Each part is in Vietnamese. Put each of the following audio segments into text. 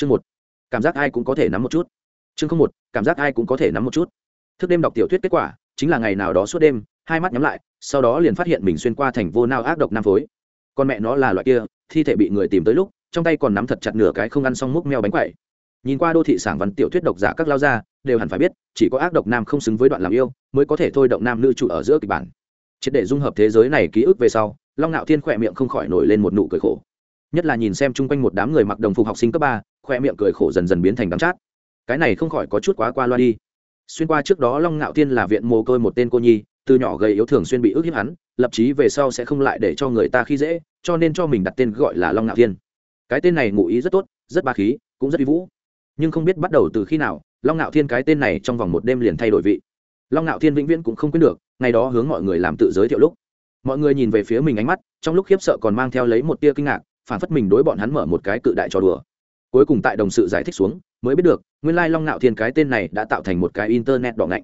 chương một, cảm giác ai cũng có thể nắm một chút. Chương không một, cảm giác ai cũng có thể nắm một chút. Thức đêm đọc tiểu thuyết kết quả, chính là ngày nào đó suốt đêm, hai mắt nhắm lại, sau đó liền phát hiện mình xuyên qua thành vô nao ác độc nam phối. Con mẹ nó là loại kia, thi thể bị người tìm tới lúc, trong tay còn nắm thật chặt nửa cái không ăn xong múc meo bánh quậy. Nhìn qua đô thị sảng văn tiểu thuyết độc giả các lao gia, đều hẳn phải biết, chỉ có ác độc nam không xứng với đoạn làm yêu, mới có thể thôi động nam nữ chủ ở giữa kịch bản. Triệt để dung hợp thế giới này ký ức về sau, long ngạo thiên khỏe miệng không khỏi nổi lên một nụ cười khổ nhất là nhìn xem chung quanh một đám người mặc đồng phục học sinh cấp ba, khoe miệng cười khổ dần dần biến thành đắng chát. Cái này không khỏi có chút quá qua loa đi. Xuyên qua trước đó long ngạo thiên là viện mồ côi một tên cô nhi, từ nhỏ gầy yếu thường xuyên bị ức hiếp hắn, lập chí về sau sẽ không lại để cho người ta khi dễ, cho nên cho mình đặt tên gọi là long ngạo thiên. Cái tên này ngụ ý rất tốt, rất ba khí, cũng rất uy vũ. Nhưng không biết bắt đầu từ khi nào, long ngạo thiên cái tên này trong vòng một đêm liền thay đổi vị. Long ngạo thiên vĩnh viễn cũng không quên được, ngày đó hướng mọi người làm tự giới thiệu lúc. Mọi người nhìn về phía mình ánh mắt, trong lúc khiếp sợ còn mang theo lấy một tia kinh ngạc phản phất mình đối bọn hắn mở một cái cự đại trò đùa. Cuối cùng tại đồng sự giải thích xuống, mới biết được, nguyên lai long ngạo thiên cái tên này đã tạo thành một cái internet đỏ ngạnh.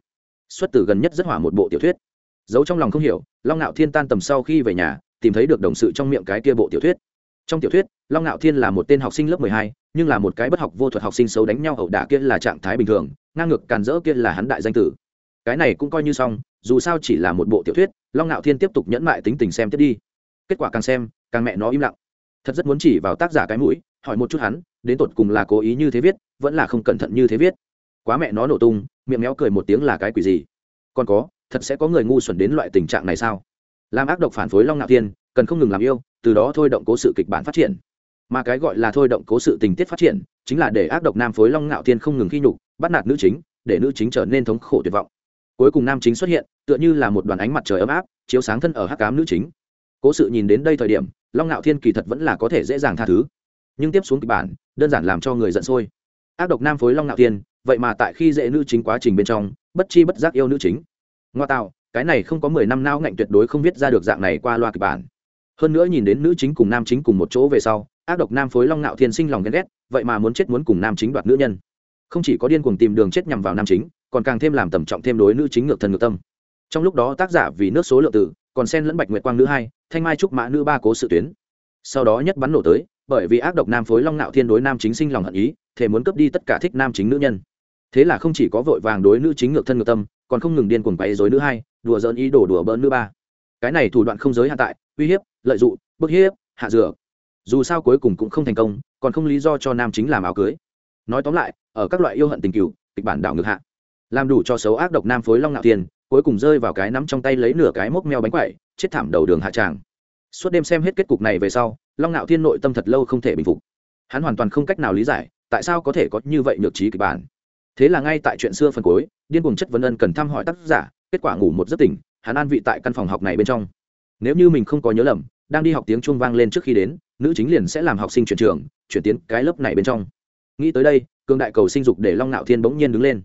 Xuất từ gần nhất rất hỏa một bộ tiểu thuyết. Giấu trong lòng không hiểu, long ngạo thiên tan tầm sau khi về nhà, tìm thấy được đồng sự trong miệng cái kia bộ tiểu thuyết. Trong tiểu thuyết, long ngạo thiên là một tên học sinh lớp mười hai, nhưng là một cái bất học vô thuật học sinh xấu đánh nhau ẩu đả kia là trạng thái bình thường, ngang ngược càn rỡ kia là hắn đại danh tử. Cái này cũng coi như xong, dù sao chỉ là một bộ tiểu thuyết, long ngạo thiên tiếp tục nhẫn mại tính tình xem tiếp đi. Kết quả càng xem, càng mẹ nó im lặng thật rất muốn chỉ vào tác giả cái mũi, hỏi một chút hắn, đến tột cùng là cố ý như thế viết, vẫn là không cẩn thận như thế viết. Quá mẹ nó nổ tung, miệng méo cười một tiếng là cái quỷ gì? Còn có, thật sẽ có người ngu xuẩn đến loại tình trạng này sao? Làm ác độc phản phối long ngạo thiên, cần không ngừng làm yêu, từ đó thôi động cố sự kịch bản phát triển. Mà cái gọi là thôi động cố sự tình tiết phát triển, chính là để ác độc nam phối long ngạo thiên không ngừng khi nhục, bắt nạt nữ chính, để nữ chính trở nên thống khổ tuyệt vọng. Cuối cùng nam chính xuất hiện, tựa như là một đoàn ánh mặt trời ấm áp, chiếu sáng thân ở hắc cám nữ chính cố sự nhìn đến đây thời điểm, long ngạo thiên kỳ thật vẫn là có thể dễ dàng tha thứ. Nhưng tiếp xuống kịch bản, đơn giản làm cho người giận sôi. Ác độc nam phối long ngạo thiên, vậy mà tại khi dễ nữ chính quá trình bên trong, bất chi bất giác yêu nữ chính. Ngoa tạo, cái này không có mười năm nao ngạnh tuyệt đối không viết ra được dạng này qua loa kịch bản. Hơn nữa nhìn đến nữ chính cùng nam chính cùng một chỗ về sau, ác độc nam phối long ngạo thiên sinh lòng ghen ghét, vậy mà muốn chết muốn cùng nam chính đoạt nữ nhân. Không chỉ có điên cuồng tìm đường chết nhằm vào nam chính, còn càng thêm làm tầm trọng thêm đối nữ chính ngược thần ngược tâm. Trong lúc đó tác giả vì nước số lượng tử còn sen lẫn bạch nguyệt quang nữ hai, thanh mai trúc mã nữ ba cố sự tuyến. Sau đó nhất bắn nổ tới, bởi vì ác độc nam phối long nạo thiên đối nam chính sinh lòng hận ý thể muốn cướp đi tất cả thích nam chính nữ nhân. Thế là không chỉ có vội vàng đối nữ chính ngược thân ngược tâm, còn không ngừng điên cuồng quấy dối nữ hai, đùa dỡn ý đổ đùa bỡn nữ ba. Cái này thủ đoạn không giới hạn tại, uy hiếp, lợi dụng, bức hiếp, hạ dừa. dù sao cuối cùng cũng không thành công, còn không lý do cho nam chính làm áo cưới. Nói tóm lại, ở các loại yêu hận tình cựu, kịch bản đảo ngược hạ. Làm đủ cho xấu ác độc nam phối long nạo thiên cuối cùng rơi vào cái nắm trong tay lấy nửa cái mốc meo bánh quậy chết thảm đầu đường hạ tràng. Suốt đêm xem hết kết cục này về sau, long ngạo thiên nội tâm thật lâu không thể bình phục. Hắn hoàn toàn không cách nào lý giải, tại sao có thể có như vậy nhược trí kịch bản. Thế là ngay tại chuyện xưa phần cuối, điên cuồng chất vấn ân cần thăm hỏi tác giả, kết quả ngủ một giấc tỉnh, hắn an vị tại căn phòng học này bên trong. Nếu như mình không có nhớ lầm, đang đi học tiếng chuông vang lên trước khi đến, nữ chính liền sẽ làm học sinh chuyển trường, chuyển tiến cái lớp này bên trong. Nghĩ tới đây cương đại cầu sinh dục để long Nạo thiên bỗng nhiên đứng lên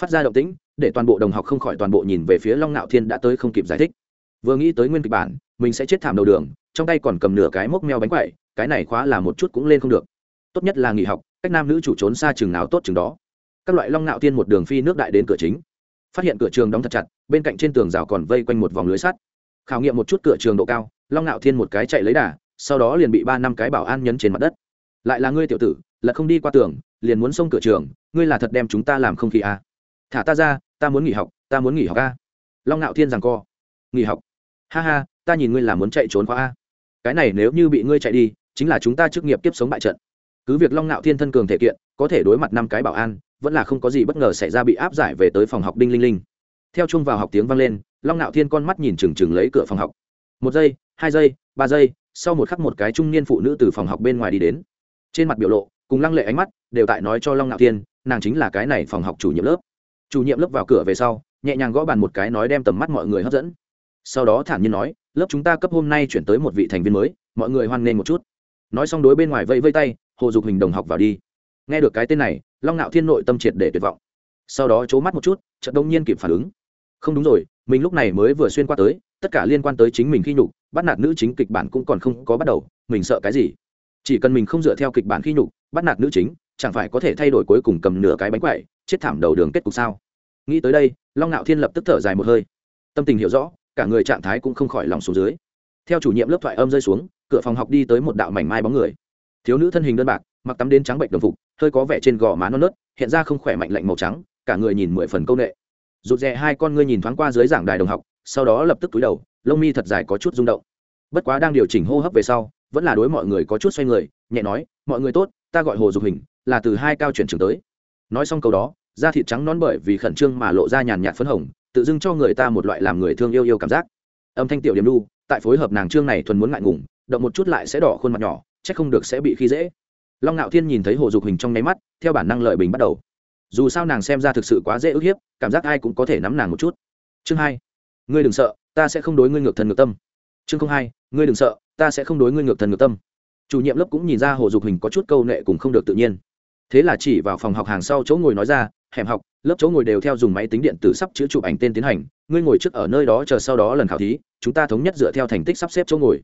phát ra động tĩnh, để toàn bộ đồng học không khỏi toàn bộ nhìn về phía long ngạo thiên đã tới không kịp giải thích. Vừa nghĩ tới nguyên kịch bản, mình sẽ chết thảm đầu đường, trong tay còn cầm nửa cái mốc meo bánh quậy, cái này khóa là một chút cũng lên không được. Tốt nhất là nghỉ học, cách nam nữ chủ trốn xa chừng nào tốt chừng đó. Các loại long ngạo thiên một đường phi nước đại đến cửa chính. Phát hiện cửa trường đóng thật chặt, bên cạnh trên tường rào còn vây quanh một vòng lưới sắt. Khảo nghiệm một chút cửa trường độ cao, long ngạo thiên một cái chạy lấy đà, sau đó liền bị ba năm cái bảo an nhấn trên mặt đất. Lại là ngươi tiểu tử, là không đi qua tường, liền muốn xông cửa trường, ngươi là thật đem chúng ta làm không khí à thả ta ra, ta muốn nghỉ học, ta muốn nghỉ học a. Long ngạo thiên rằng co. Nghỉ học. Ha ha, ta nhìn ngươi là muốn chạy trốn khóa a. Cái này nếu như bị ngươi chạy đi, chính là chúng ta chức nghiệp tiếp sống bại trận. Cứ việc long ngạo thiên thân cường thể kiện, có thể đối mặt năm cái bảo an, vẫn là không có gì bất ngờ xảy ra bị áp giải về tới phòng học đinh linh linh. Theo chung vào học tiếng vang lên, long ngạo thiên con mắt nhìn chừng chừng lấy cửa phòng học. Một giây, hai giây, ba giây, sau một khắc một cái trung niên phụ nữ từ phòng học bên ngoài đi đến. Trên mặt biểu lộ, cùng lăng lệ ánh mắt, đều tại nói cho long ngạo thiên, nàng chính là cái này phòng học chủ nhiệm lớp chủ nhiệm lớp vào cửa về sau, nhẹ nhàng gõ bàn một cái nói đem tầm mắt mọi người hấp dẫn. Sau đó thản nhiên nói, lớp chúng ta cấp hôm nay chuyển tới một vị thành viên mới, mọi người hoan nghênh một chút. Nói xong đối bên ngoài vẫy vây tay, hồ dục hình đồng học vào đi. Nghe được cái tên này, long ngạo thiên nội tâm triệt để tuyệt vọng. Sau đó c h ố mắt một chút, chợt đông nhiên kịp phản ứng. Không đúng rồi, mình lúc này mới vừa xuyên qua tới, tất cả liên quan tới chính mình khi nhục, bắt nạt nữ chính kịch bản cũng còn không có bắt đầu, mình sợ cái gì? Chỉ cần mình không dựa theo kịch bản khi nhục, bắt nạt nữ chính, chẳng phải có thể thay đổi cuối cùng cầm nửa cái bánh quậy chết thảm đầu đường kết cục sao? Nghĩ tới đây, long ngạo thiên lập tức thở dài một hơi. Tâm tình hiểu rõ, cả người trạng thái cũng không khỏi lòng xuống dưới. Theo chủ nhiệm lớp thoại âm rơi xuống, cửa phòng học đi tới một đạo mảnh mai bóng người. Thiếu nữ thân hình đơn bạc, mặc tắm đến trắng bệnh đồng phục, hơi có vẻ trên gò má non nớt, hiện ra không khỏe mạnh lạnh màu trắng, cả người nhìn mười phần công nghệ rụt rè hai con ngươi nhìn thoáng qua dưới giảng đài đồng học, sau đó lập tức túi đầu, lông mi thật dài có chút rung động. Bất quá đang điều chỉnh hô hấp về sau, vẫn là đối mọi người có chút xoay người, nhẹ nói, mọi người tốt, ta gọi hồ dục hình, là từ hai cao chuyển trường tới. Nói xong câu đó da thịt trắng non bởi vì khẩn trương mà lộ ra nhàn nhạt phấn hồng, tự dưng cho người ta một loại làm người thương yêu yêu cảm giác. Âm thanh tiểu điểm lưu tại phối hợp nàng trương này thuần muốn ngại ngùng, động một chút lại sẽ đỏ khuôn mặt nhỏ, chắc không được sẽ bị khi dễ. Long ngạo thiên nhìn thấy hồ dục hình trong nháy mắt, theo bản năng lợi bình bắt đầu. Dù sao nàng xem ra thực sự quá dễ ức hiếp, cảm giác ai cũng có thể nắm nàng một chút. Chương hai, ngươi đừng sợ, ta sẽ không đối ngươi ngược thần ngược tâm. Chương không hai, ngươi đừng sợ, ta sẽ không đối ngươi ngược thần ngược tâm. Chủ nhiệm lớp cũng nhìn ra hồ dục hình có chút câu nệ cùng không được tự nhiên. Thế là chỉ vào phòng học hàng sau chỗ ngồi nói ra hẻm học, lớp chỗ ngồi đều theo dùng máy tính điện tử sắp chữa chụp ảnh tên tiến hành. Ngươi ngồi trước ở nơi đó chờ sau đó lần khảo thí, chúng ta thống nhất dựa theo thành tích sắp xếp chỗ ngồi.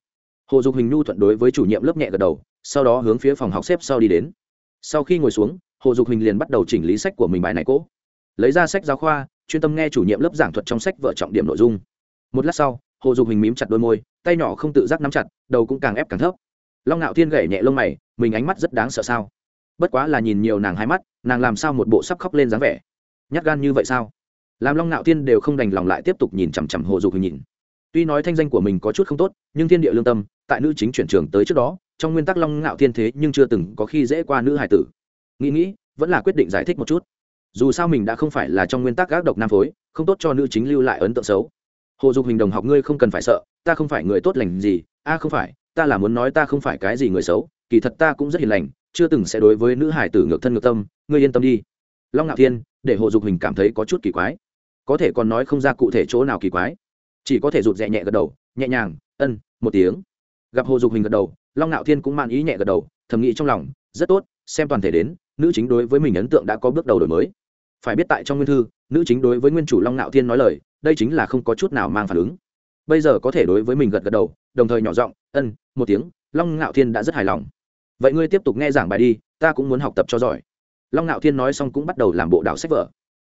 Hồ dục hình nhu thuận đối với chủ nhiệm lớp nhẹ gật đầu, sau đó hướng phía phòng học xếp sau đi đến. Sau khi ngồi xuống, hồ dục hình liền bắt đầu chỉnh lý sách của mình bài này cỗ. Lấy ra sách giáo khoa, chuyên tâm nghe chủ nhiệm lớp giảng thuật trong sách vợ trọng điểm nội dung. Một lát sau, hồ dục hình mím chặt đôi môi, tay nhỏ không tự giác nắm chặt, đầu cũng càng ép càng thấp. Long ngạo thiên gảy nhẹ lông mày, mình ánh mắt rất đáng sợ sao? Bất quá là nhìn nhiều nàng hai mắt, nàng làm sao một bộ sắp khóc lên dáng vẻ? Nhát gan như vậy sao? Làm long ngạo thiên đều không đành lòng lại tiếp tục nhìn chằm chằm hồ dục hình nhìn. Tuy nói thanh danh của mình có chút không tốt, nhưng thiên địa lương tâm, tại nữ chính chuyển trường tới trước đó, trong nguyên tắc long ngạo thiên thế nhưng chưa từng có khi dễ qua nữ hải tử. Nghĩ nghĩ, vẫn là quyết định giải thích một chút. Dù sao mình đã không phải là trong nguyên tắc gác độc nam phối, không tốt cho nữ chính lưu lại ấn tượng xấu. Hồ dục hình đồng học ngươi không cần phải sợ, ta không phải người tốt lành gì, a à không phải, ta là muốn nói ta không phải cái gì người xấu, kỳ thật ta cũng rất hiền lành chưa từng sẽ đối với nữ hải tử ngược thân ngược tâm, ngươi yên tâm đi. Long ngạo thiên, để hồ dục hình cảm thấy có chút kỳ quái. Có thể còn nói không ra cụ thể chỗ nào kỳ quái. Chỉ có thể rụt rè nhẹ gật đầu, nhẹ nhàng, ân, một tiếng. Gặp hồ dục hình gật đầu, long ngạo thiên cũng mang ý nhẹ gật đầu, thầm nghĩ trong lòng, rất tốt, xem toàn thể đến, nữ chính đối với mình ấn tượng đã có bước đầu đổi mới. Phải biết tại trong nguyên thư, nữ chính đối với nguyên chủ long ngạo thiên nói lời, đây chính là không có chút nào mang phản ứng. Bây giờ có thể đối với mình gật gật đầu, đồng thời nhỏ giọng, ân, một tiếng, long ngạo thiên đã rất hài lòng vậy ngươi tiếp tục nghe giảng bài đi, ta cũng muốn học tập cho giỏi. Long ngạo thiên nói xong cũng bắt đầu làm bộ đảo sách vở.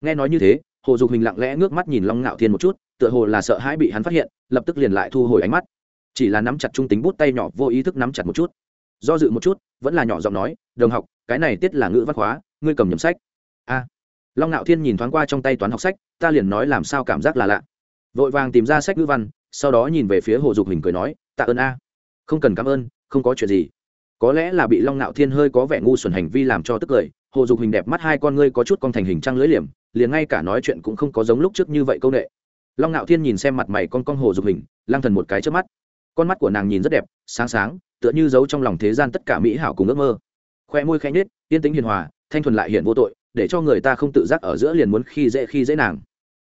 Nghe nói như thế, hồ dục hình lặng lẽ ngước mắt nhìn long ngạo thiên một chút, tựa hồ là sợ hãi bị hắn phát hiện, lập tức liền lại thu hồi ánh mắt. Chỉ là nắm chặt trung tính bút tay nhỏ, vô ý thức nắm chặt một chút. Do dự một chút, vẫn là nhỏ giọng nói, đồng học, cái này tiết là ngữ văn hóa ngươi cầm nhầm sách. A. Long ngạo thiên nhìn thoáng qua trong tay toán học sách, ta liền nói làm sao cảm giác là lạ. Vội vàng tìm ra sách ngữ văn, sau đó nhìn về phía hồ dục hình cười nói, tạ ơn a. Không cần cảm ơn, không có chuyện gì có lẽ là bị long ngạo thiên hơi có vẻ ngu xuẩn hành vi làm cho tức cười, hồ dục hình đẹp mắt hai con ngươi có chút con thành hình trăng lưỡi liềm, liền ngay cả nói chuyện cũng không có giống lúc trước như vậy câu ệ long ngạo thiên nhìn xem mặt mày con con hồ dục hình lang thần một cái trước mắt. Con mắt của nàng nhìn rất đẹp, sáng sáng, tựa như giấu trong lòng thế gian tất cả mỹ hảo cùng ước mơ. Khoe môi khẽ nhết yên tĩnh hiền hòa, thanh thuần lại hiện vô tội, để cho người ta không tự giác ở giữa liền muốn khi dễ khi dễ nàng.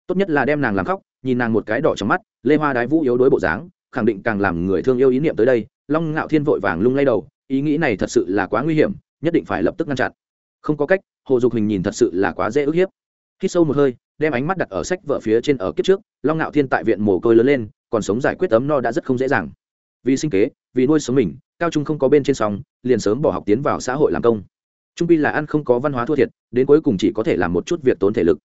Tốt nhất là đem nàng làm khóc, nhìn nàng một cái đỏ trong mắt, lê hoa đái vũ yếu đối bộ dáng, khẳng định càng làm người thương yêu ý niệm tới đây. Long ngạo thiên vội vàng lung lay đầu ý nghĩ này thật sự là quá nguy hiểm, nhất định phải lập tức ngăn chặn. Không có cách, hồ dục hình nhìn thật sự là quá dễ ức hiếp. Khi sâu một hơi, đem ánh mắt đặt ở sách vợ phía trên ở kiếp trước, long ngạo thiên tại viện mồ côi lớn lên, còn sống giải quyết ấm no đã rất không dễ dàng. Vì sinh kế, vì nuôi sống mình, cao trung không có bên trên sóng, liền sớm bỏ học tiến vào xã hội làm công. Trung bi là ăn không có văn hóa thua thiệt, đến cuối cùng chỉ có thể làm một chút việc tốn thể lực.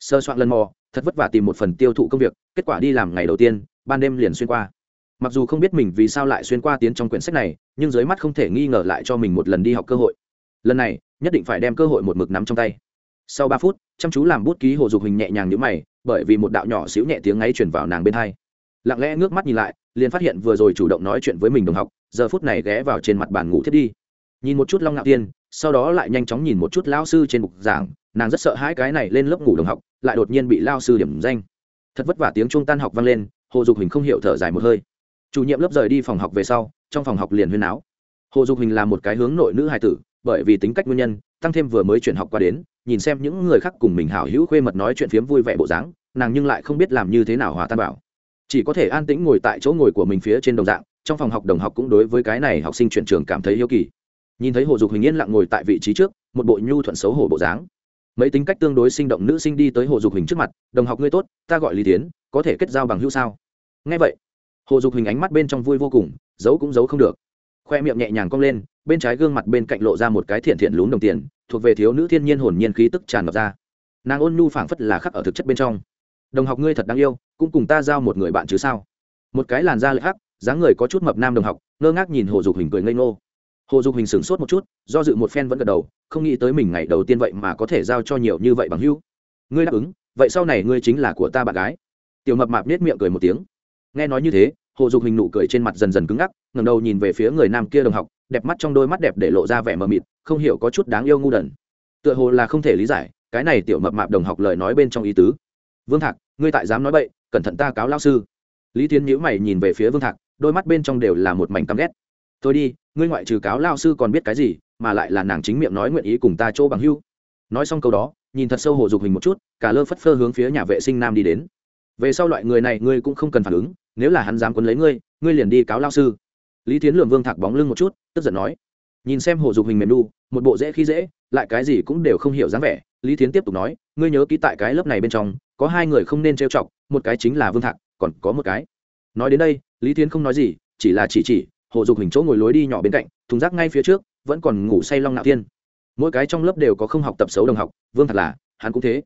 Sơ soạn lần mò, thật vất vả tìm một phần tiêu thụ công việc, kết quả đi làm ngày đầu tiên, ban đêm liền xuyên qua mặc dù không biết mình vì sao lại xuyên qua tiến trong quyển sách này, nhưng dưới mắt không thể nghi ngờ lại cho mình một lần đi học cơ hội. Lần này, nhất định phải đem cơ hội một mực nắm trong tay. Sau ba phút, chăm chú làm bút ký hồ dục hình nhẹ nhàng nhữ mày, bởi vì một đạo nhỏ xíu nhẹ tiếng ngáy chuyển vào nàng bên hai. Lặng lẽ ngước mắt nhìn lại, liền phát hiện vừa rồi chủ động nói chuyện với mình đồng học, giờ phút này ghé vào trên mặt bàn ngủ thiết đi. Nhìn một chút long ngạo tiên, sau đó lại nhanh chóng nhìn một chút lao sư trên bục giảng, nàng rất sợ hãi cái này lên lớp ngủ đồng học, lại đột nhiên bị lao sư điểm danh. Thật vất vả tiếng trung tan học vang lên, hồ dục hình không hiểu thở dài một hơi chủ nhiệm lớp rời đi phòng học về sau, trong phòng học liền huyên áo hồ dục hình là một cái hướng nội nữ hài tử, bởi vì tính cách nguyên nhân, tăng thêm vừa mới chuyển học qua đến, nhìn xem những người khác cùng mình hảo hữu khuê mật nói chuyện phiếm vui vẻ bộ dáng, nàng nhưng lại không biết làm như thế nào hòa tan bảo chỉ có thể an tĩnh ngồi tại chỗ ngồi của mình phía trên đồng dạng, trong phòng học đồng học cũng đối với cái này học sinh chuyển trường cảm thấy yêu kỳ. Nhìn thấy hồ dục hình yên lặng ngồi tại vị trí trước, một bộ nhu thuận xấu hổ bộ dáng. Mấy tính cách tương đối sinh động nữ sinh đi tới hồ dục hình trước mặt, đồng học ngươi tốt, ta gọi lý tiến, có thể kết giao bằng hữu sao? Ngay vậy hồ dục hình ánh mắt bên trong vui vô cùng, giấu cũng giấu không được. Khoe miệng nhẹ nhàng cong lên, bên trái gương mặt bên cạnh lộ ra một cái thiện thiện lún đồng tiền, thuộc về thiếu nữ thiên nhiên hồn nhiên khí tức tràn ngập ra. Nàng ôn nhu phảng phất là khắc ở thực chất bên trong. Đồng học ngươi thật đáng yêu, cũng cùng ta giao một người bạn chứ sao? Một cái làn da lệ hắc, dáng người có chút mập nam đồng học, ngơ ngác nhìn hồ dục hình cười ngây ngô. Hồ dục hình sửng sốt một chút, do dự một phen vẫn gật đầu, không nghĩ tới mình ngày đầu tiên vậy mà có thể giao cho nhiều như vậy bằng hữu. Ngươi đáp ứng, vậy sau này ngươi chính là của ta bạn gái. Tiểu mập mạp nết miệng cười một tiếng nghe nói như thế, hồ dục hình nụ cười trên mặt dần dần cứng ngắc ngầm đầu nhìn về phía người nam kia đồng học, đẹp mắt trong đôi mắt đẹp để lộ ra vẻ mờ mịt, không hiểu có chút đáng yêu ngu đần. Tựa hồ là không thể lý giải, cái này tiểu mập mạp đồng học lời nói bên trong ý tứ. Vương thạc, ngươi tại dám nói bậy, cẩn thận ta cáo lao sư. Lý tiến nhữ mày nhìn về phía vương thạc, đôi mắt bên trong đều là một mảnh căm ghét. Tôi đi, ngươi ngoại trừ cáo lao sư còn biết cái gì, mà lại là nàng chính miệng nói nguyện ý cùng ta chỗ bằng hưu nói xong câu đó, nhìn thật sâu hồ dục hình một chút, cả lơ phất phơ hướng phía nhà vệ sinh nam đi đến về sau loại người này ngươi cũng không cần phản ứng, nếu là hắn dám quấn lấy ngươi ngươi liền đi cáo lao sư. Lý tiến lường vương thạc bóng lưng một chút, tức giận nói. Nhìn xem hồ dục hình mềm đu một bộ dễ khi dễ, lại cái gì cũng đều không hiểu dáng vẻ, lý tiến tiếp tục nói, ngươi nhớ ký tại cái lớp này bên trong, có hai người không nên trêu chọc, một cái chính là vương thạc, còn có một cái. Nói đến đây, lý tiến không nói gì, chỉ là chỉ chỉ, hồ dục hình chỗ ngồi lối đi nhỏ bên cạnh, thùng rác ngay phía trước, vẫn còn ngủ say long nạo thiên. Mỗi cái trong lớp đều có không học tập xấu đồng học, vương thạc là, hắn cũng thế.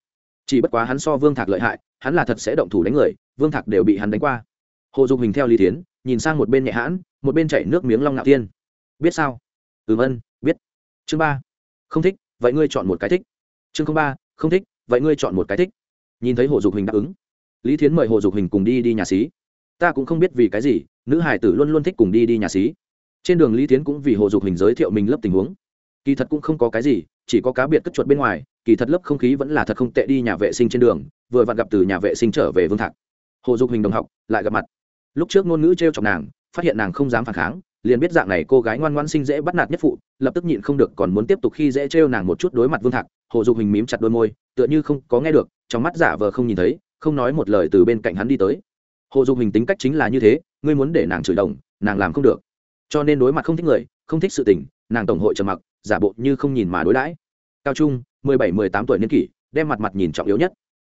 Chỉ bất quá hắn so vương thạc lợi hại hắn là thật sẽ động thủ đánh người, vương thạc đều bị hắn đánh qua. Hồ dục hình theo lý tiến nhìn sang một bên nhẹ hãn, một bên chảy nước miếng long ngạo tiên. Biết sao? Ừm ân, biết. Chương ba. Không thích, vậy ngươi chọn một cái thích. Chương ba, không thích, vậy ngươi chọn một cái thích. Nhìn thấy hồ dục hình đáp ứng, lý thiến mời hồ dục hình cùng đi đi nhà xí. Ta cũng không biết vì cái gì, nữ hải tử luôn luôn thích cùng đi đi nhà xí. Trên đường lý thiến cũng vì hồ dục hình giới thiệu mình lớp tình huống. Kỳ thật cũng không có cái gì chỉ có cá biệt cất chuột bên ngoài, kỳ thật lớp không khí vẫn là thật không tệ đi nhà vệ sinh trên đường, vừa vặn gặp từ nhà vệ sinh trở về vương thạc. Hồ dục hình đồng học, lại gặp mặt. Lúc trước ngôn ngữ t r e o chọc nàng, phát hiện nàng không dám phản kháng, liền biết dạng này cô gái ngoan ngoan sinh dễ bắt nạt nhất phụ, lập tức nhịn không được còn muốn tiếp tục khi dễ trêu nàng một chút đối mặt vương thạc. Hồ dục hình mím chặt đôi môi, tựa như không có nghe được, trong mắt giả vờ không nhìn thấy, không nói một lời từ bên cạnh hắn đi tới. Hồ dục hình tính cách chính là như thế, ngươi muốn để nàng chửi đồng, nàng làm không được. Cho nên đối mặt không thích người, không thích sự tình, nàng tổng hội trầm mặc giả bộ như không nhìn mà đối đãi. Cao trung, mười bảy, mười tám tuổi niên kỷ, đem mặt mặt nhìn trọng yếu nhất.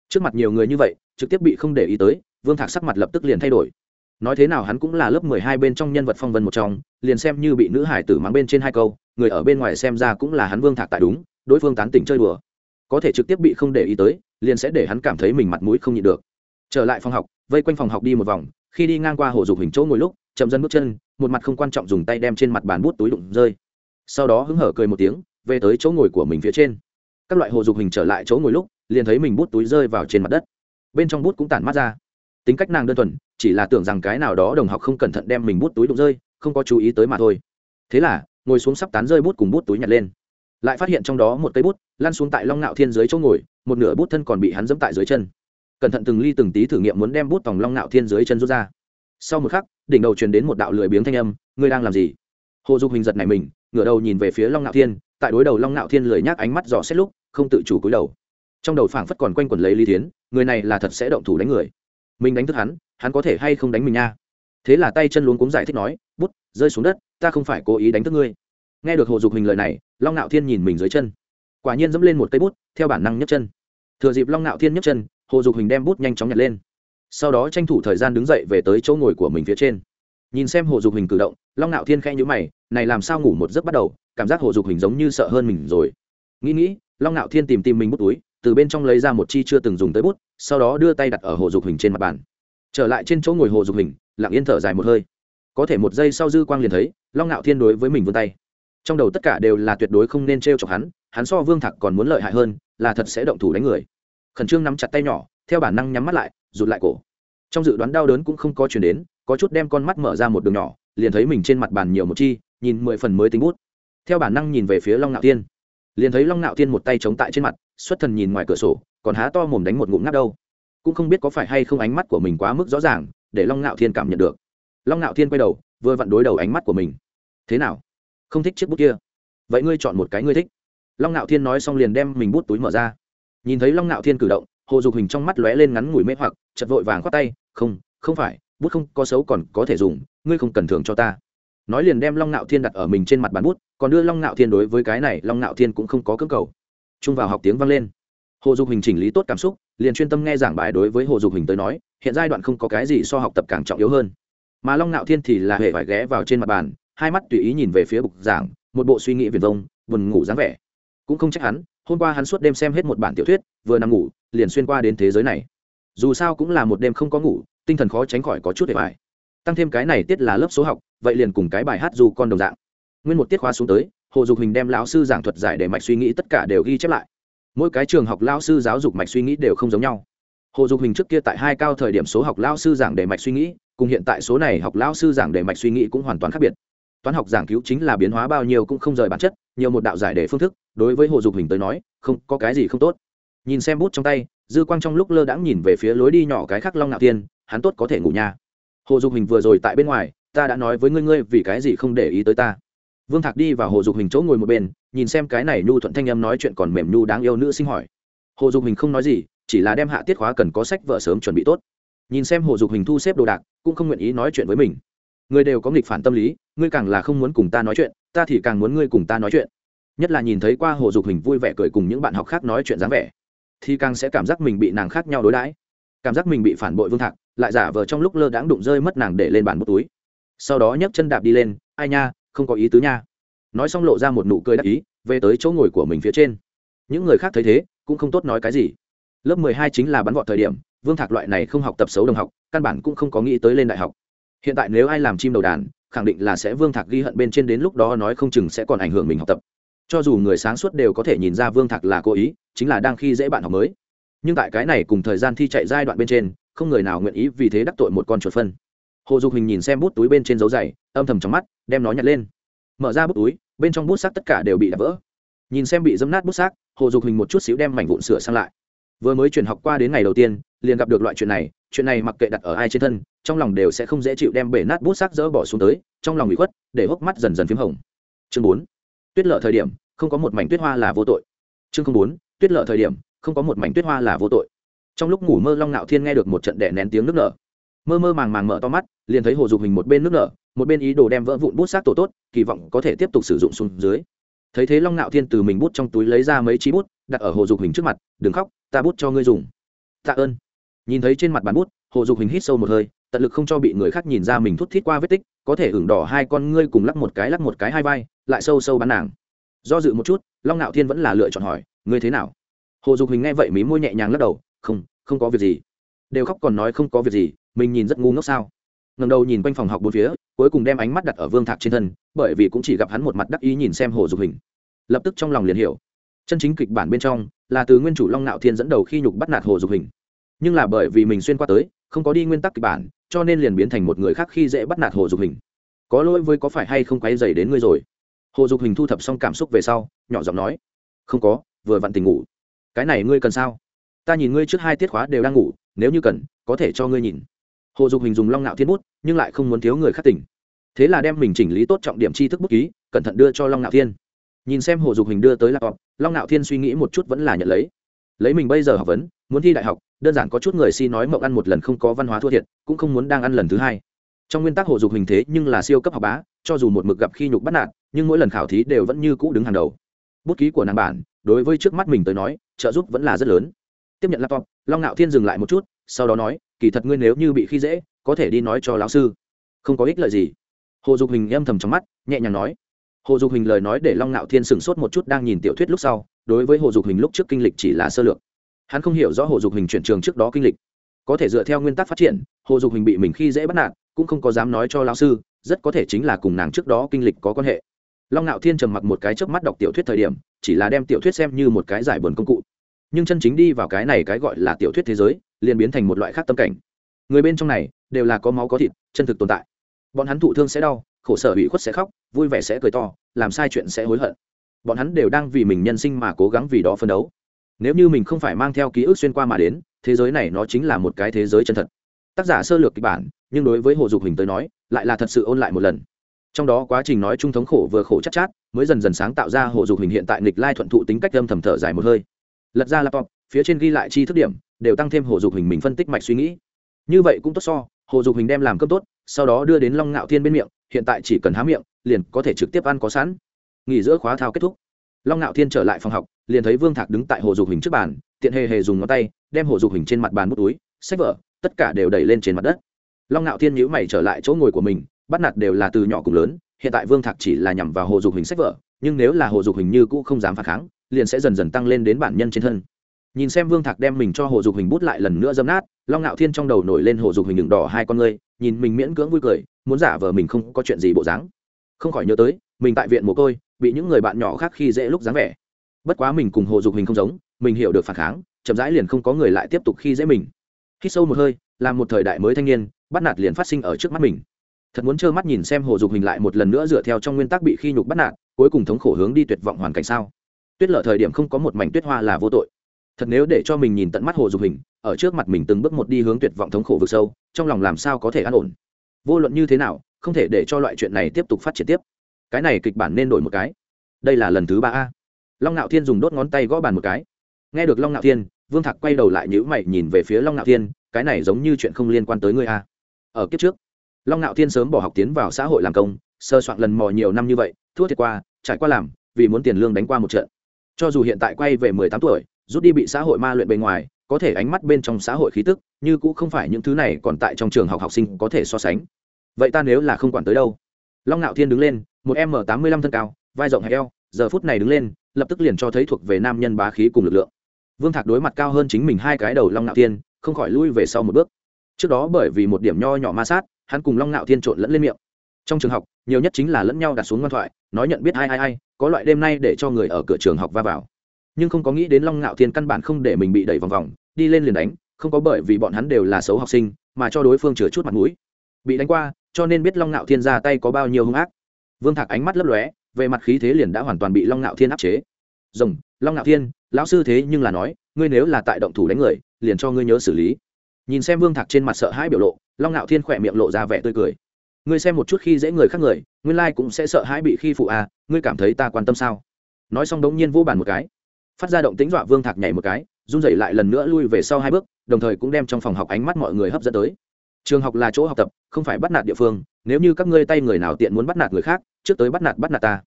Trước mặt nhiều người như vậy, trực tiếp bị không để ý tới, vương thạc sắc mặt lập tức liền thay đổi. Nói thế nào hắn cũng là lớp mười hai bên trong nhân vật phong vân một trong, liền xem như bị nữ hải tử mắng bên trên hai câu, người ở bên ngoài xem ra cũng là hắn vương thạc tại đúng, đối phương tán tỉnh chơi đùa. Có thể trực tiếp bị không để ý tới, liền sẽ để hắn cảm thấy mình mặt mũi không nhịn được. Trở lại phòng học, vây quanh phòng học đi một vòng, khi đi ngang qua hồ dục hình chỗ ngồi lúc, chậm dân bước chân, một mặt không quan trọng dùng tay đem trên mặt bàn bút túi đụng rơi sau đó hứng hở cười một tiếng, về tới chỗ ngồi của mình phía trên. Các loại hồ dục hình trở lại chỗ ngồi lúc, liền thấy mình bút túi rơi vào trên mặt đất. Bên trong bút cũng tản mắt ra. Tính cách nàng đơn thuần, chỉ là tưởng rằng cái nào đó đồng học không cẩn thận đem mình bút túi đụng rơi, không có chú ý tới mà thôi. Thế là, ngồi xuống sắp tán rơi bút cùng bút túi nhặt lên. Lại phát hiện trong đó một cây bút, lăn xuống tại long ngạo thiên dưới chỗ ngồi, một nửa bút thân còn bị hắn dẫm tại dưới chân. Cẩn thận từng ly từng tí thử nghiệm muốn đem bút tòng long ngạo thiên dưới chân rút ra. Sau một khắc, đỉnh đầu truyền đến một đạo lười biếng thanh âm, ngươi đang làm gì? Hồ dục hình giật này mình ngửa đầu nhìn về phía long ngạo thiên, tại đối đầu long ngạo thiên lười nhác ánh mắt dò xét lúc, không tự chủ cúi đầu. Trong đầu phảng phất còn quanh quẩn lấy lý thiến, người này là thật sẽ động thủ đánh người. Mình đánh thức hắn hắn có thể hay không đánh mình nha? Thế là tay chân luống cuống giải thích nói, bút, rơi xuống đất, ta không phải cố ý đánh thức ngươi. Nghe được hồ dục hình lời này, long ngạo thiên nhìn mình dưới chân. Quả nhiên dẫm lên một cây bút, theo bản năng nhấc chân. Thừa dịp long ngạo thiên nhấc chân, hồ dục hình đem bút nhanh chóng nhặt lên. Sau đó tranh thủ thời gian đứng dậy về tới chỗ ngồi của mình phía trên nhìn xem hồ dục hình cử động, long ngạo thiên khẽ nhữ mày, này làm sao ngủ một giấc bắt đầu, cảm giác hồ dục hình giống như sợ hơn mình rồi. Nghĩ nghĩ, long ngạo thiên tìm tìm mình bút túi, từ bên trong lấy ra một chi chưa từng dùng tới bút, sau đó đưa tay đặt ở hồ dục hình trên mặt bàn. Trở lại trên chỗ ngồi hồ dục hình, lặng yên thở dài một hơi. Có thể một giây sau dư quang liền thấy, long ngạo thiên đối với mình vươn tay. Trong đầu tất cả đều là tuyệt đối không nên t r e o chọc hắn hắn so vương thạc còn muốn lợi hại hơn, là thật sẽ động thủ đánh người. Khẩn trương nắm chặt tay nhỏ, theo bản năng nhắm mắt lại, rụt lại cổ. Trong dự đoán đau đớn cũng không có chuyển đến có chút đem con mắt mở ra một đường nhỏ, liền thấy mình trên mặt bàn nhiều một chi, nhìn mười phần mới tính bút. Theo bản năng nhìn về phía long Nạo thiên, liền thấy long Nạo thiên một tay chống tại trên mặt, xuất thần nhìn ngoài cửa sổ, còn há to mồm đánh một ngụm ngáp đâu. Cũng không biết có phải hay không ánh mắt của mình quá mức rõ ràng, để long Nạo thiên cảm nhận được. Long Nạo thiên quay đầu, vừa vặn đối đầu ánh mắt của mình. Thế nào? Không thích chiếc bút kia? Vậy ngươi chọn một cái ngươi thích. Long Nạo thiên nói xong liền đem mình bút túi mở ra. Nhìn thấy long Nạo thiên cử động, hồ dục hình trong mắt lóe lên ngắn ngủi mê hoặc chật vội vàng khoát tay, không không phải bút không, có xấu còn có thể dùng, ngươi không cần thường cho ta. Nói liền đem long Nạo thiên đặt ở mình trên mặt bàn bút, còn đưa long Nạo thiên đối với cái này, long Nạo thiên cũng không có cưỡng cầu. Chung vào học tiếng vang lên. Hồ dục hình chỉnh lý tốt cảm xúc, liền chuyên tâm nghe giảng bài đối với hồ dục hình tới nói, hiện giai đoạn không có cái gì so học tập càng trọng yếu hơn. Mà long Nạo thiên thì là hệ phải ghé vào trên mặt bàn, hai mắt tùy ý nhìn về phía bục giảng, một bộ suy nghĩ viền vông, buồn ngủ dáng vẻ. Cũng không trách hắn, hôm qua hắn suốt đêm xem hết một bản tiểu thuyết, vừa nằm ngủ, liền xuyên qua đến thế giới này. Dù sao cũng là một đêm không có ngủ tinh thần khó tránh khỏi có chút để bài. Tăng thêm cái này tiết là lớp số học, vậy liền cùng cái bài hát dù con đồng dạng. Nguyên một tiết khóa xuống tới, hồ dục hình đem lão sư giảng thuật giải để mạch suy nghĩ tất cả đều ghi chép lại. Mỗi cái trường học lao sư giáo dục mạch suy nghĩ đều không giống nhau. Hồ dục hình trước kia tại hai cao thời điểm số học lao sư giảng đề mạch suy nghĩ, cùng hiện tại số này học lao sư giảng đề mạch suy nghĩ cũng hoàn toàn khác biệt. Toán học giảng cứu chính là biến hóa bao nhiêu cũng không rời bản chất, nhiều một đạo giải đề phương thức, đối với hồ dục hình tới nói, không có cái gì không tốt. Nhìn xem bút trong tay, dư quang trong lúc lơ đãng nhìn về phía lối đi nhỏ cái khắc long nạo tiên hắn tốt có thể ngủ nha. Hồ dục hình vừa rồi tại bên ngoài, ta đã nói với ngươi ngươi vì cái gì không để ý tới ta? Vương thạc đi vào hồ dục hình chỗ ngồi một bên, nhìn xem cái này nhu thuận thanh âm nói chuyện còn mềm nhu đáng yêu nữ sinh hỏi. Hồ dục hình không nói gì, chỉ là đem hạ tiết khóa cần có sách vợ sớm chuẩn bị tốt. Nhìn xem hồ dục hình thu xếp đồ đạc, cũng không nguyện ý nói chuyện với mình. Người đều có nghịch phản tâm lý, ngươi càng là không muốn cùng ta nói chuyện, ta thì càng muốn ngươi cùng ta nói chuyện. Nhất là nhìn thấy qua hồ dục hình vui vẻ cười cùng những bạn học khác nói chuyện dáng vẻ, thì càng sẽ cảm giác mình bị nàng khác nhau đối đãi. Cảm giác mình bị phản bội vương thạc lại giả vờ trong lúc lơ đãng đụng rơi mất nàng để lên bàn một túi. Sau đó nhấc chân đạp đi lên, ai nha, không có ý tứ nha. Nói xong lộ ra một nụ cười đắc ý, về tới chỗ ngồi của mình phía trên. Những người khác thấy thế, cũng không tốt nói cái gì. Lớp mười hai chính là bắn vọt thời điểm, vương thạc loại này không học tập xấu đồng học, căn bản cũng không có nghĩ tới lên đại học. Hiện tại nếu ai làm chim đầu đàn, khẳng định là sẽ vương thạc ghi hận bên trên đến lúc đó nói không chừng sẽ còn ảnh hưởng mình học tập. Cho dù người sáng suốt đều có thể nhìn ra vương thạc là cố ý, chính là đang khi dễ bạn học mới nhưng tại cái này cùng thời gian thi chạy giai đoạn bên trên, không người nào nguyện ý vì thế đắc tội một con chuột phân. Hồ dục hình nhìn xem bút túi bên trên dấu giày âm thầm trong mắt, đem nó nhặt lên. Mở ra bút túi, bên trong bút xác tất cả đều bị đập vỡ. Nhìn xem bị dấm nát bút xác hồ dục hình một chút xíu đem mảnh vụn sửa sang lại. Vừa mới chuyển học qua đến ngày đầu tiên, liền gặp được loại chuyện này chuyện này mặc kệ đặt ở ai trên thân, trong lòng đều sẽ không dễ chịu đem bể nát bút xác dỡ bỏ xuống tới, trong lòng bị khuất, để hốc mắt dần dần p h í m hồng. Chương bốn. Tuyết lợ thời điểm, không có một mảnh tuyết hoa là vô tội. Chương bốn. Tuyết lợ thời điểm không có một mảnh tuyết hoa là vô tội. Trong lúc ngủ mơ long nạo thiên nghe được một trận đẻ nén tiếng nước nở. Mơ mơ màng màng mở to mắt, liền thấy hồ dục hình một bên nước nở, một bên ý đồ đem vỡ vụn bút sát tổ tốt, kỳ vọng có thể tiếp tục sử dụng xuống dưới. Thấy thế long nạo thiên từ mình bút trong túi lấy ra mấy chí bút, đặt ở hồ dục hình trước mặt, đừng khóc, ta bút cho ngươi dùng. Tạ ơn. Nhìn thấy trên mặt bàn bút, hồ dục hình hít sâu một hơi, tận lực không cho bị người khác nhìn ra mình thút thít qua vết tích, có thể ửng đỏ hai con ngươi cùng lắc một cái lắc một cái hai vai, lại sâu sâu bắn nàng. Do dự một chút, long nạo thiên vẫn là lựa chọn hỏi, ngươi thế nào? Hồ dục hình nghe vậy mí môi nhẹ nhàng lắc đầu, không không có việc gì. Đều khóc còn nói không có việc gì, mình nhìn rất ngu ngốc sao? Ngầm đầu nhìn quanh phòng học bốn phía, cuối cùng đem ánh mắt đặt ở vương thạc trên thân, bởi vì cũng chỉ gặp hắn một mặt đắc ý nhìn xem hồ dục hình lập tức trong lòng liền hiểu. Chân chính kịch bản bên trong, là từ nguyên chủ long nạo thiên dẫn đầu khi nhục bắt nạt hồ dục hình nhưng là bởi vì mình xuyên qua tới, không có đi nguyên tắc kịch bản, cho nên liền biến thành một người khác khi dễ bắt nạt hồ dục hình có lỗi với có phải hay không quay dày đến ngươi rồi? Hồ dục hình thu thập xong cảm xúc về sau, nhỏ giọng nói, không có, vừa vặn tình ngủ cái này ngươi cần sao? Ta nhìn ngươi trước hai tiết khóa đều đang ngủ, nếu như cần, có thể cho ngươi nhìn. Hồ dục hình dùng long nạo thiên bút, nhưng lại không muốn thiếu người khắc tỉnh. Thế là đem mình chỉnh lý tốt trọng điểm tri thức bút ký, cẩn thận đưa cho long nạo thiên. Nhìn xem hồ dục hình đưa tới laptop, long nạo thiên suy nghĩ một chút vẫn là nhận lấy. Lấy mình bây giờ học vấn, muốn thi đại học, đơn giản có chút người si nói mộng ăn một lần không có văn hóa thua thiệt, cũng không muốn đang ăn lần thứ hai. Trong nguyên tắc hồ dục hình thế nhưng là siêu cấp học bá, cho dù một mực gặp khi nhục bắt nạt, nhưng mỗi lần khảo thí đều vẫn như cũ đứng hàng đầu. Bút ký của nàng bản, đối với trước mắt mình tới nói trợ giúp vẫn là rất lớn. Tiếp nhận laptop, long nạo thiên dừng lại một chút, sau đó nói, kỳ thật ngươi nếu như bị khi dễ, có thể đi nói cho lão sư. Không có ích lợi gì. Hồ dục hình âm thầm trong mắt, nhẹ nhàng nói. Hồ dục hình lời nói để long ngạo thiên sửng sốt một chút đang nhìn tiểu thuyết lúc sau, đối với hồ dục hình lúc trước kinh lịch chỉ là sơ lược. Hắn không hiểu rõ hồ dục hình chuyển trường trước đó kinh lịch. Có thể dựa theo nguyên tắc phát triển, hồ dục hình bị mình khi dễ bắt nạt, cũng không có dám nói cho lão sư, rất có thể chính là cùng nàng trước đó kinh lịch có quan hệ. Long ngạo thiên trầm mặc một cái trước mắt đọc tiểu thuyết thời điểm chỉ là đem tiểu thuyết xem như một cái giải buồn công cụ. Nhưng chân chính đi vào cái này cái gọi là tiểu thuyết thế giới, liền biến thành một loại khác tâm cảnh. Người bên trong này, đều là có máu có thịt, chân thực tồn tại. Bọn hắn thụ thương sẽ đau, khổ sở ủy khuất sẽ khóc, vui vẻ sẽ cười to, làm sai chuyện sẽ hối hận. Bọn hắn đều đang vì mình nhân sinh mà cố gắng vì đó phân đấu. Nếu như mình không phải mang theo ký ức xuyên qua mà đến, thế giới này nó chính là một cái thế giới chân thật. Tác giả sơ lược kịch bản, nhưng đối với hồ dục hình tới nói, lại là thật sự ôn lại một lần trong đó quá trình nói chung thống khổ vừa khổ chắc chát, chát mới dần dần sáng tạo ra hồ dục hình hiện tại nghịch lai thuận thụ tính cách âm thầm thở dài một hơi. Lật ra laptop phía trên ghi lại chi thức điểm đều tăng thêm hồ dục hình mình phân tích mạch suy nghĩ. Như vậy cũng tốt so hồ dục hình đem làm cơm tốt sau đó đưa đến long ngạo thiên bên miệng hiện tại chỉ cần há miệng liền có thể trực tiếp ăn có sẵn. Nghỉ giữa khóa thao kết thúc. Long ngạo thiên trở lại phòng học liền thấy vương thạc đứng tại hồ dục hình trước bàn tiện hề hề dùng ngón tay đem hồ dục hình trên mặt bàn bút túi sách vở tất cả đều đẩy lên trên mặt đất. Long ngạo thiên nhíu mày trở lại chỗ ngồi của mình bắt nạt đều là từ nhỏ cùng lớn, hiện tại vương thạc chỉ là nhằm vào hồ dục hình sách vở, nhưng nếu là hồ dục hình như cũ không dám phản kháng, liền sẽ dần dần tăng lên đến bản nhân trên thân. Nhìn xem vương thạc đem mình cho hồ dục hình bút lại lần nữa dâm nát, long ngạo thiên trong đầu nổi lên hồ dục hình đường đỏ hai con ngươi, nhìn mình miễn cưỡng vui cười, muốn giả vờ mình không có chuyện gì bộ dáng. Không khỏi nhớ tới, mình tại viện mồ côi, bị những người bạn nhỏ khác khi dễ lúc dáng vẻ. Bất quá mình cùng hồ dục hình không giống, mình hiểu được phản kháng, chậm rãi liền không có người lại tiếp tục khi dễ mình. Khi sâu một hơi làm một thời đại mới thanh niên, bắt nạt liền phát sinh ở trước mắt mình thật muốn trơ mắt nhìn xem hồ dục hình lại một lần nữa dựa theo trong nguyên tắc bị khi nhục bắt nạt, cuối cùng thống khổ hướng đi tuyệt vọng hoàn cảnh sao? Tuyết lở thời điểm không có một mảnh tuyết hoa là vô tội. Thật nếu để cho mình nhìn tận mắt hồ dục hình, ở trước mặt mình từng bước một đi hướng tuyệt vọng thống khổ vực sâu, trong lòng làm sao có thể an ổn? Vô luận như thế nào, không thể để cho loại chuyện này tiếp tục phát triển tiếp. Cái này kịch bản nên đổi một cái. Đây là lần thứ ba a. Long ngạo thiên dùng đốt ngón tay gõ bàn một cái. Nghe được long ngạo thiên, vương thạc quay đầu lại nhữ mày nhìn về phía long ngạo thiên, cái này giống như chuyện không liên quan tới ngươi a. Ở kiếp trước long ngạo thiên sớm bỏ học tiến vào xã hội làm công, sơ soạn lần mò nhiều năm như vậy, thua thiệt qua, trải qua làm, vì muốn tiền lương đánh qua một trận. Cho dù hiện tại quay về mười tám tuổi, rút đi bị xã hội ma luyện bề ngoài, có thể ánh mắt bên trong xã hội khí tức, như cũng không phải những thứ này còn tại trong trường học học sinh có thể so sánh. Vậy ta nếu là không quản tới đâu? Long ngạo thiên đứng lên, một m tám mươi lăm thân cao, vai rộng hay eo, giờ phút này đứng lên, lập tức liền cho thấy thuộc về nam nhân bá khí cùng lực lượng. Vương thạc đối mặt cao hơn chính mình hai cái đầu long ngạo thiên, không khỏi lui về sau một bước. Trước đó bởi vì một điểm nho nhỏ ma sát hắn cùng long ngạo thiên trộn lẫn lên miệng. Trong trường học, nhiều nhất chính là lẫn nhau đặt xuống ngoan thoại, nói nhận biết ai ai ai, có loại đêm nay để cho người ở cửa trường học va vào. Nhưng không có nghĩ đến long ngạo thiên căn bản không để mình bị đẩy vòng vòng, đi lên liền đánh, không có bởi vì bọn hắn đều là xấu học sinh, mà cho đối phương chừa chút mặt mũi. Bị đánh qua, cho nên biết long ngạo thiên ra tay có bao nhiêu hung ác. Vương thạc ánh mắt lấp lóe, về mặt khí thế liền đã hoàn toàn bị long ngạo thiên áp chế. Rồng, long ngạo thiên, lão sư thế nhưng là nói, ngươi nếu là tại động thủ đánh người, liền cho ngươi nhớ xử lý. Nhìn xem vương thạc trên mặt sợ hãi biểu lộ long ngạo thiên khỏe miệng lộ ra vẻ tươi cười. Ngươi xem một chút khi dễ người khác người, nguyên lai cũng sẽ sợ hãi bị khi phụ à ngươi cảm thấy ta quan tâm sao? Nói xong đống nhiên vô bàn một cái. Phát ra động tính dọa vương thạc nhảy một cái, run rẩy lại lần nữa lui về sau hai bước, đồng thời cũng đem trong phòng học ánh mắt mọi người hấp dẫn tới. Trường học là chỗ học tập, không phải bắt nạt địa phương, nếu như các ngươi tay người nào tiện muốn bắt nạt người khác, trước tới bắt nạt bắt nạt ta.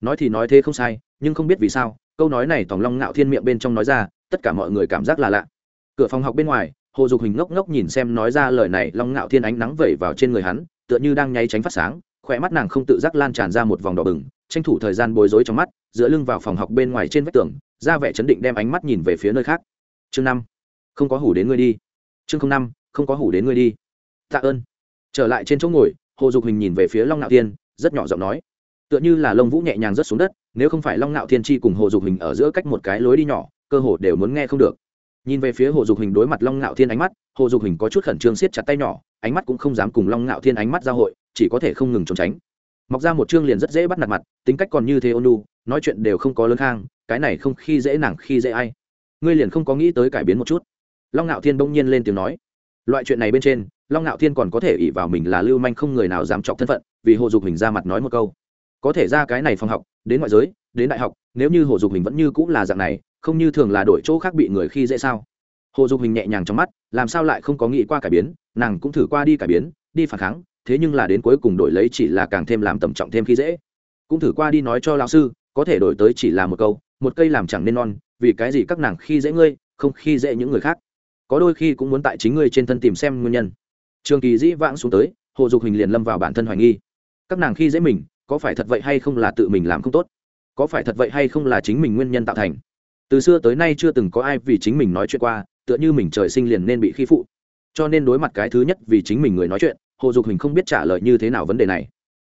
Nói thì nói thế không sai, nhưng không biết vì sao, câu nói này tòng long ngạo thiên miệng bên trong nói ra, tất cả mọi người cảm giác là lạ. Cửa phòng học bên ngoài hồ dục hình ngốc ngốc nhìn xem nói ra lời này, long ngạo thiên ánh nắng vẩy vào trên người hắn, tựa như đang nháy tránh phát sáng, khỏe mắt nàng không tự giác lan tràn ra một vòng đỏ bừng, tranh thủ thời gian bối rối trong mắt, dựa lưng vào phòng học bên ngoài trên vách tường, ra vẻ chấn định đem ánh mắt nhìn về phía nơi khác. Chương năm, không có hủ đến ngươi đi. Chương năm, không có hủ đến ngươi đi. Tạ ơn. Trở lại trên chỗ ngồi, hồ dục hình nhìn về phía long ngạo thiên, rất nhỏ giọng nói. Tựa như là lông vũ nhẹ nhàng rớt xuống đất, nếu không phải long ngạo thiên chi cùng hồ dục hình ở giữa cách một cái lối đi nhỏ, cơ hồ đều muốn nghe không được nhìn về phía hồ dục hình đối mặt long ngạo thiên ánh mắt, hồ dục hình có chút khẩn trương siết chặt tay nhỏ, ánh mắt cũng không dám cùng long ngạo thiên ánh mắt giao hội, chỉ có thể không ngừng trốn tránh. Mọc ra một chương liền rất dễ bắt nạt mặt, tính cách còn như thế ôn nói chuyện đều không có lớn khang, cái này không khi dễ nàng khi dễ ai. Ngươi liền không có nghĩ tới cải biến một chút. Long ngạo thiên bỗng nhiên lên tiếng nói, loại chuyện này bên trên, long ngạo thiên còn có thể ỉ vào mình là lưu manh không người nào dám chọc thân phận, vì hồ dục hình ra mặt nói một câu. Có thể ra cái này phòng học, đến ngoại giới, đến đại học, nếu như hồ dục hình vẫn như cũng là dạng này không như thường là đổi chỗ khác bị người khi dễ sao? Hồ dục hình nhẹ nhàng trong mắt, làm sao lại không có nghĩ qua cải biến, nàng cũng thử qua đi cải biến, đi phản kháng, thế nhưng là đến cuối cùng đổi lấy chỉ là càng thêm làm tầm trọng thêm khi dễ. Cũng thử qua đi nói cho lão sư, có thể đổi tới chỉ là một câu, một cây làm chẳng nên non, vì cái gì các nàng khi dễ ngươi, không khi dễ những người khác. Có đôi khi cũng muốn tại chính ngươi trên thân tìm xem nguyên nhân. Trường kỳ dĩ vãng xuống tới, hồ dục hình liền lâm vào bản thân hoài nghi. Các nàng khi dễ mình, có phải thật vậy hay không là tự mình làm không tốt? Có phải thật vậy hay không là chính mình nguyên nhân tạo thành? Từ xưa tới nay chưa từng có ai vì chính mình nói chuyện qua, tựa như mình trời sinh liền nên bị khi phụ. Cho nên đối mặt cái thứ nhất vì chính mình người nói chuyện, hồ dục hình không biết trả lời như thế nào vấn đề này.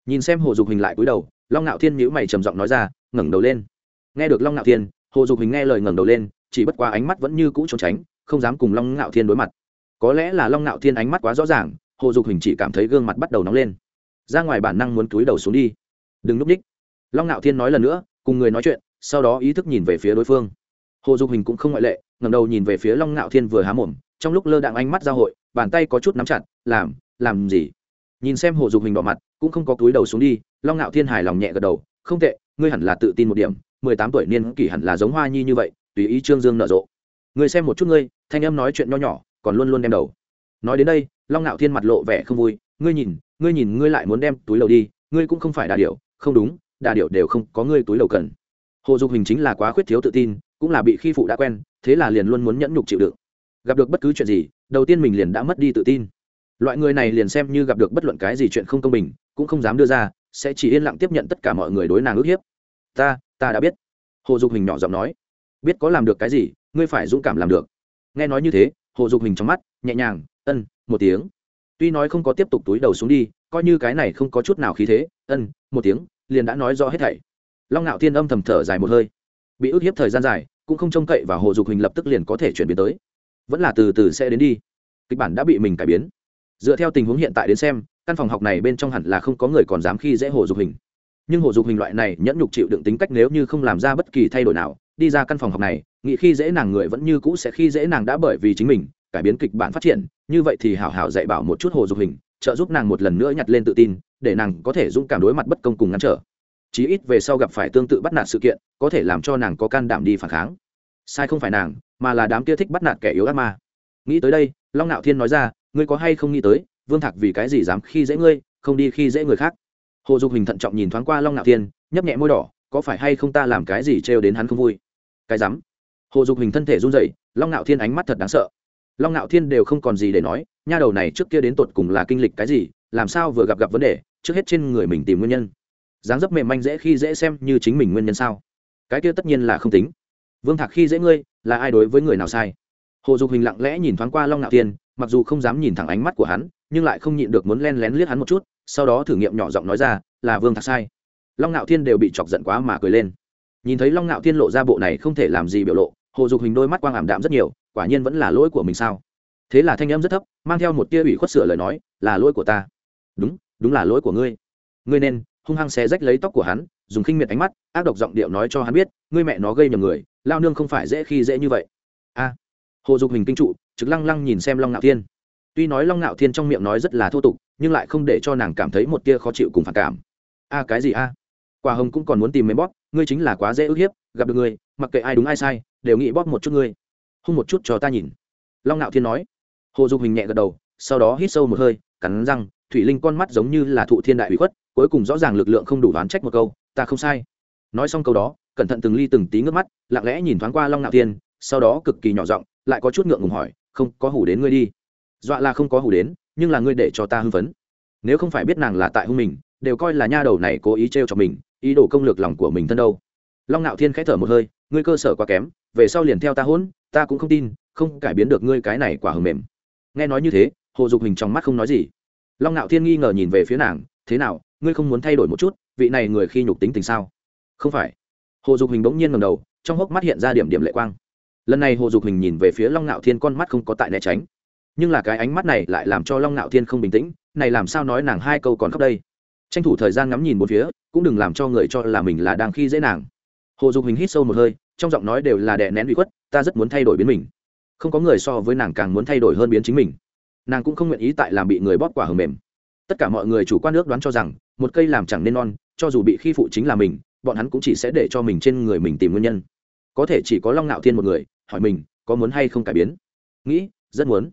Nhìn xem hồ dục hình lại cúi đầu, long ngạo thiên nhữ mày trầm giọng nói ra, ngẩng đầu lên. Nghe được long ngạo thiên, hồ dục hình nghe lời ngẩng đầu lên, chỉ bất qua ánh mắt vẫn như cũ trốn tránh, không dám cùng long ngạo thiên đối mặt. Có lẽ là long ngạo thiên ánh mắt quá rõ ràng, hồ dục hình chỉ cảm thấy gương mặt bắt đầu nóng lên. Ra ngoài bản năng muốn cúi đầu xuống đi. Đừng núp ních. Long ngạo thiên nói lần nữa, cùng người nói chuyện, sau đó ý thức nhìn về phía đối phương hồ dục hình cũng không ngoại lệ ngầm đầu nhìn về phía long ngạo thiên vừa há mồm, trong lúc lơ đạn ánh mắt ra hội, bàn tay có chút nắm chặt, làm làm gì? Nhìn xem hồ dục hình đỏ mặt, cũng không có túi đầu xuống đi, long ngạo thiên hài lòng nhẹ gật đầu, không tệ, ngươi hẳn là tự tin một điểm, mười tám tuổi niên kỷ hẳn là giống hoa nhi như vậy, tùy ý trương dương nở rộ. Ngươi xem một chút ngươi, thanh em nói chuyện nho nhỏ, còn luôn luôn đem đầu. Nói đến đây, long ngạo thiên mặt lộ vẻ không vui, ngươi nhìn ngươi nhìn ngươi lại muốn đem túi đầu đi, ngươi cũng không phải đà điệu không đúng, đà điệu đều không có ngươi túi đầu cần. Hồ dục hình chính là quá khuyết thiếu tự tin cũng là bị khi phụ đã quen, thế là liền luôn muốn nhẫn nhục chịu đựng. Gặp được bất cứ chuyện gì, đầu tiên mình liền đã mất đi tự tin. Loại người này liền xem như gặp được bất luận cái gì chuyện không công bình, cũng không dám đưa ra, sẽ chỉ yên lặng tiếp nhận tất cả mọi người đối nàng ức hiếp. Ta ta đã biết. Hồ dục hình nhỏ giọng nói. Biết có làm được cái gì, ngươi phải dũng cảm làm được. Nghe nói như thế, hồ dục hình trong mắt nhẹ nhàng, ân, một tiếng. Tuy nói không có tiếp tục túi đầu xuống đi, coi như cái này không có chút nào khí thế, ân, một tiếng, liền đã nói rõ hết thảy. Long ngạo thiên âm thầm thở dài một hơi bị ức hiếp thời gian dài, cũng không trông cậy và hồ dục hình lập tức liền có thể chuyển biến tới. Vẫn là từ từ sẽ đến đi. Kịch bản đã bị mình cải biến. Dựa theo tình huống hiện tại đến xem, căn phòng học này bên trong hẳn là không có người còn dám khi dễ hồ dục hình nhưng hồ dục hình loại này nhẫn nhục chịu đựng tính cách nếu như không làm ra bất kỳ thay đổi nào, đi ra căn phòng học này, nghĩ khi dễ nàng người vẫn như cũ sẽ khi dễ nàng đã bởi vì chính mình, cải biến kịch bản phát triển, như vậy thì hảo hảo dạy bảo một chút hồ dục hình trợ giúp nàng một lần nữa nhặt lên tự tin, để nàng có thể dũng cảm đối mặt bất công cùng ngăn trở chí ít về sau gặp phải tương tự bắt nạt sự kiện, có thể làm cho nàng có can đảm đi phản kháng. Sai không phải nàng, mà là đám kia thích bắt nạt kẻ yếu ác ma. Nghĩ tới đây, long nạo thiên nói ra, ngươi có hay không nghĩ tới, vương thạc vì cái gì dám khi dễ ngươi, không đi khi dễ người khác? Hồ dục hình thận trọng nhìn thoáng qua long nạo thiên, nhấp nhẹ môi đỏ, có phải hay không ta làm cái gì trêu đến hắn không vui? Cái dám hồ dục hình thân thể run rẩy, long nạo thiên ánh mắt thật đáng sợ. Long nạo thiên đều không còn gì để nói, nha đầu này trước kia đến tột cùng là kinh lịch cái gì, làm sao vừa gặp gặp vấn đề, trước hết trên người mình tìm nguyên nhân dáng dấp mềm manh dễ khi dễ xem như chính mình nguyên nhân sao? Cái kia tất nhiên là không tính. Vương thạc khi dễ ngươi, là ai đối với người nào sai? Hồ dục hình lặng lẽ nhìn thoáng qua long nạo thiên, mặc dù không dám nhìn thẳng ánh mắt của hắn, nhưng lại không nhịn được muốn len lén liếc hắn một chút, sau đó thử nghiệm nhỏ giọng nói ra, là vương thạc sai. Long nạo thiên đều bị chọc giận quá mà cười lên. Nhìn thấy long nạo thiên lộ ra bộ này không thể làm gì biểu lộ, hồ dục hình đôi mắt quang ảm đạm rất nhiều, quả nhiên vẫn là lỗi của mình sao? Thế là thanh âm rất thấp, mang theo một tia ủy khuất sửa lời nói, là lỗi của ta. Đúng đúng là lỗi của ngươi. Ngươi nên hung hăng xé rách lấy tóc của hắn, dùng khinh miệt ánh mắt, ác độc giọng điệu nói cho hắn biết, ngươi mẹ nó gây nhầm người, lao nương không phải dễ khi dễ như vậy. A. Hồ dục hình kinh trụ, trực lăng lăng nhìn xem long ngạo thiên. Tuy nói long ngạo thiên trong miệng nói rất là thô tục, nhưng lại không để cho nàng cảm thấy một tia khó chịu cùng phản cảm. A, cái gì a? Quả hồng cũng còn muốn tìm mấy bóp, ngươi chính là quá dễ ức hiếp, gặp được ngươi, mặc kệ ai đúng ai sai, đều nghĩ bóp một chút ngươi. Hung một chút cho ta nhìn. Long ngạo thiên nói. Hồ dục hình nhẹ gật đầu, sau đó hít sâu một hơi, cắn răng, thủy linh con mắt giống như là thụ thiên đại bị khuất cuối cùng rõ ràng lực lượng không đủ đoán trách một câu, ta không sai. Nói xong câu đó, cẩn thận từng ly từng tí ngước mắt, lặng lẽ nhìn thoáng qua long Nạo thiên, sau đó cực kỳ nhỏ giọng, lại có chút ngượng ngùng hỏi, không, có hủ đến ngươi đi. Dọa là không có hủ đến, nhưng là ngươi để cho ta hưng phấn. Nếu không phải biết nàng là tại hung mình, đều coi là nha đầu này cố ý t cho mình, ý đồ công lược lòng của mình thân đâu. Long ngạo thiên khẽ thở một hơi, ngươi cơ sở quá kém, về sau liền theo ta hôn ta cũng không tin, không cải biến được ngươi cái này quả hầm mềm. Nghe nói như thế, hồ dục hình trong mắt không nói gì. Long ngạo thiên nghi ngờ nhìn về phía nàng thế nào, ngươi không muốn thay đổi một chút, vị này người khi nhục tính tình sao? Không phải. Hồ dục hình bỗng nhiên ngầm đầu, trong hốc mắt hiện ra điểm điểm lệ quang. Lần này hồ dục hình nhìn về phía long ngạo thiên con mắt không có tại né tránh. Nhưng là cái ánh mắt này lại làm cho long ngạo thiên không bình tĩnh, này làm sao nói nàng hai câu còn khóc đây? Tranh thủ thời gian ngắm nhìn một phía, cũng đừng làm cho người cho là mình là đang khi dễ nàng. Hồ dục hình hít sâu một hơi, trong giọng nói đều là đè nén bị khuất, ta rất muốn thay đổi biến mình. Không có người so với nàng càng muốn thay đổi hơn biến chính mình. Nàng cũng không nguyện ý tại làm bị người bóp quả hầm mềm tất cả mọi người chủ quan nước đoán cho rằng, một cây làm chẳng nên non, cho dù bị khi phụ chính là mình, bọn hắn cũng chỉ sẽ để cho mình trên người mình tìm nguyên nhân. Có thể chỉ có long ngạo thiên một người, hỏi mình, có muốn hay không cải biến? Nghĩ, rất muốn.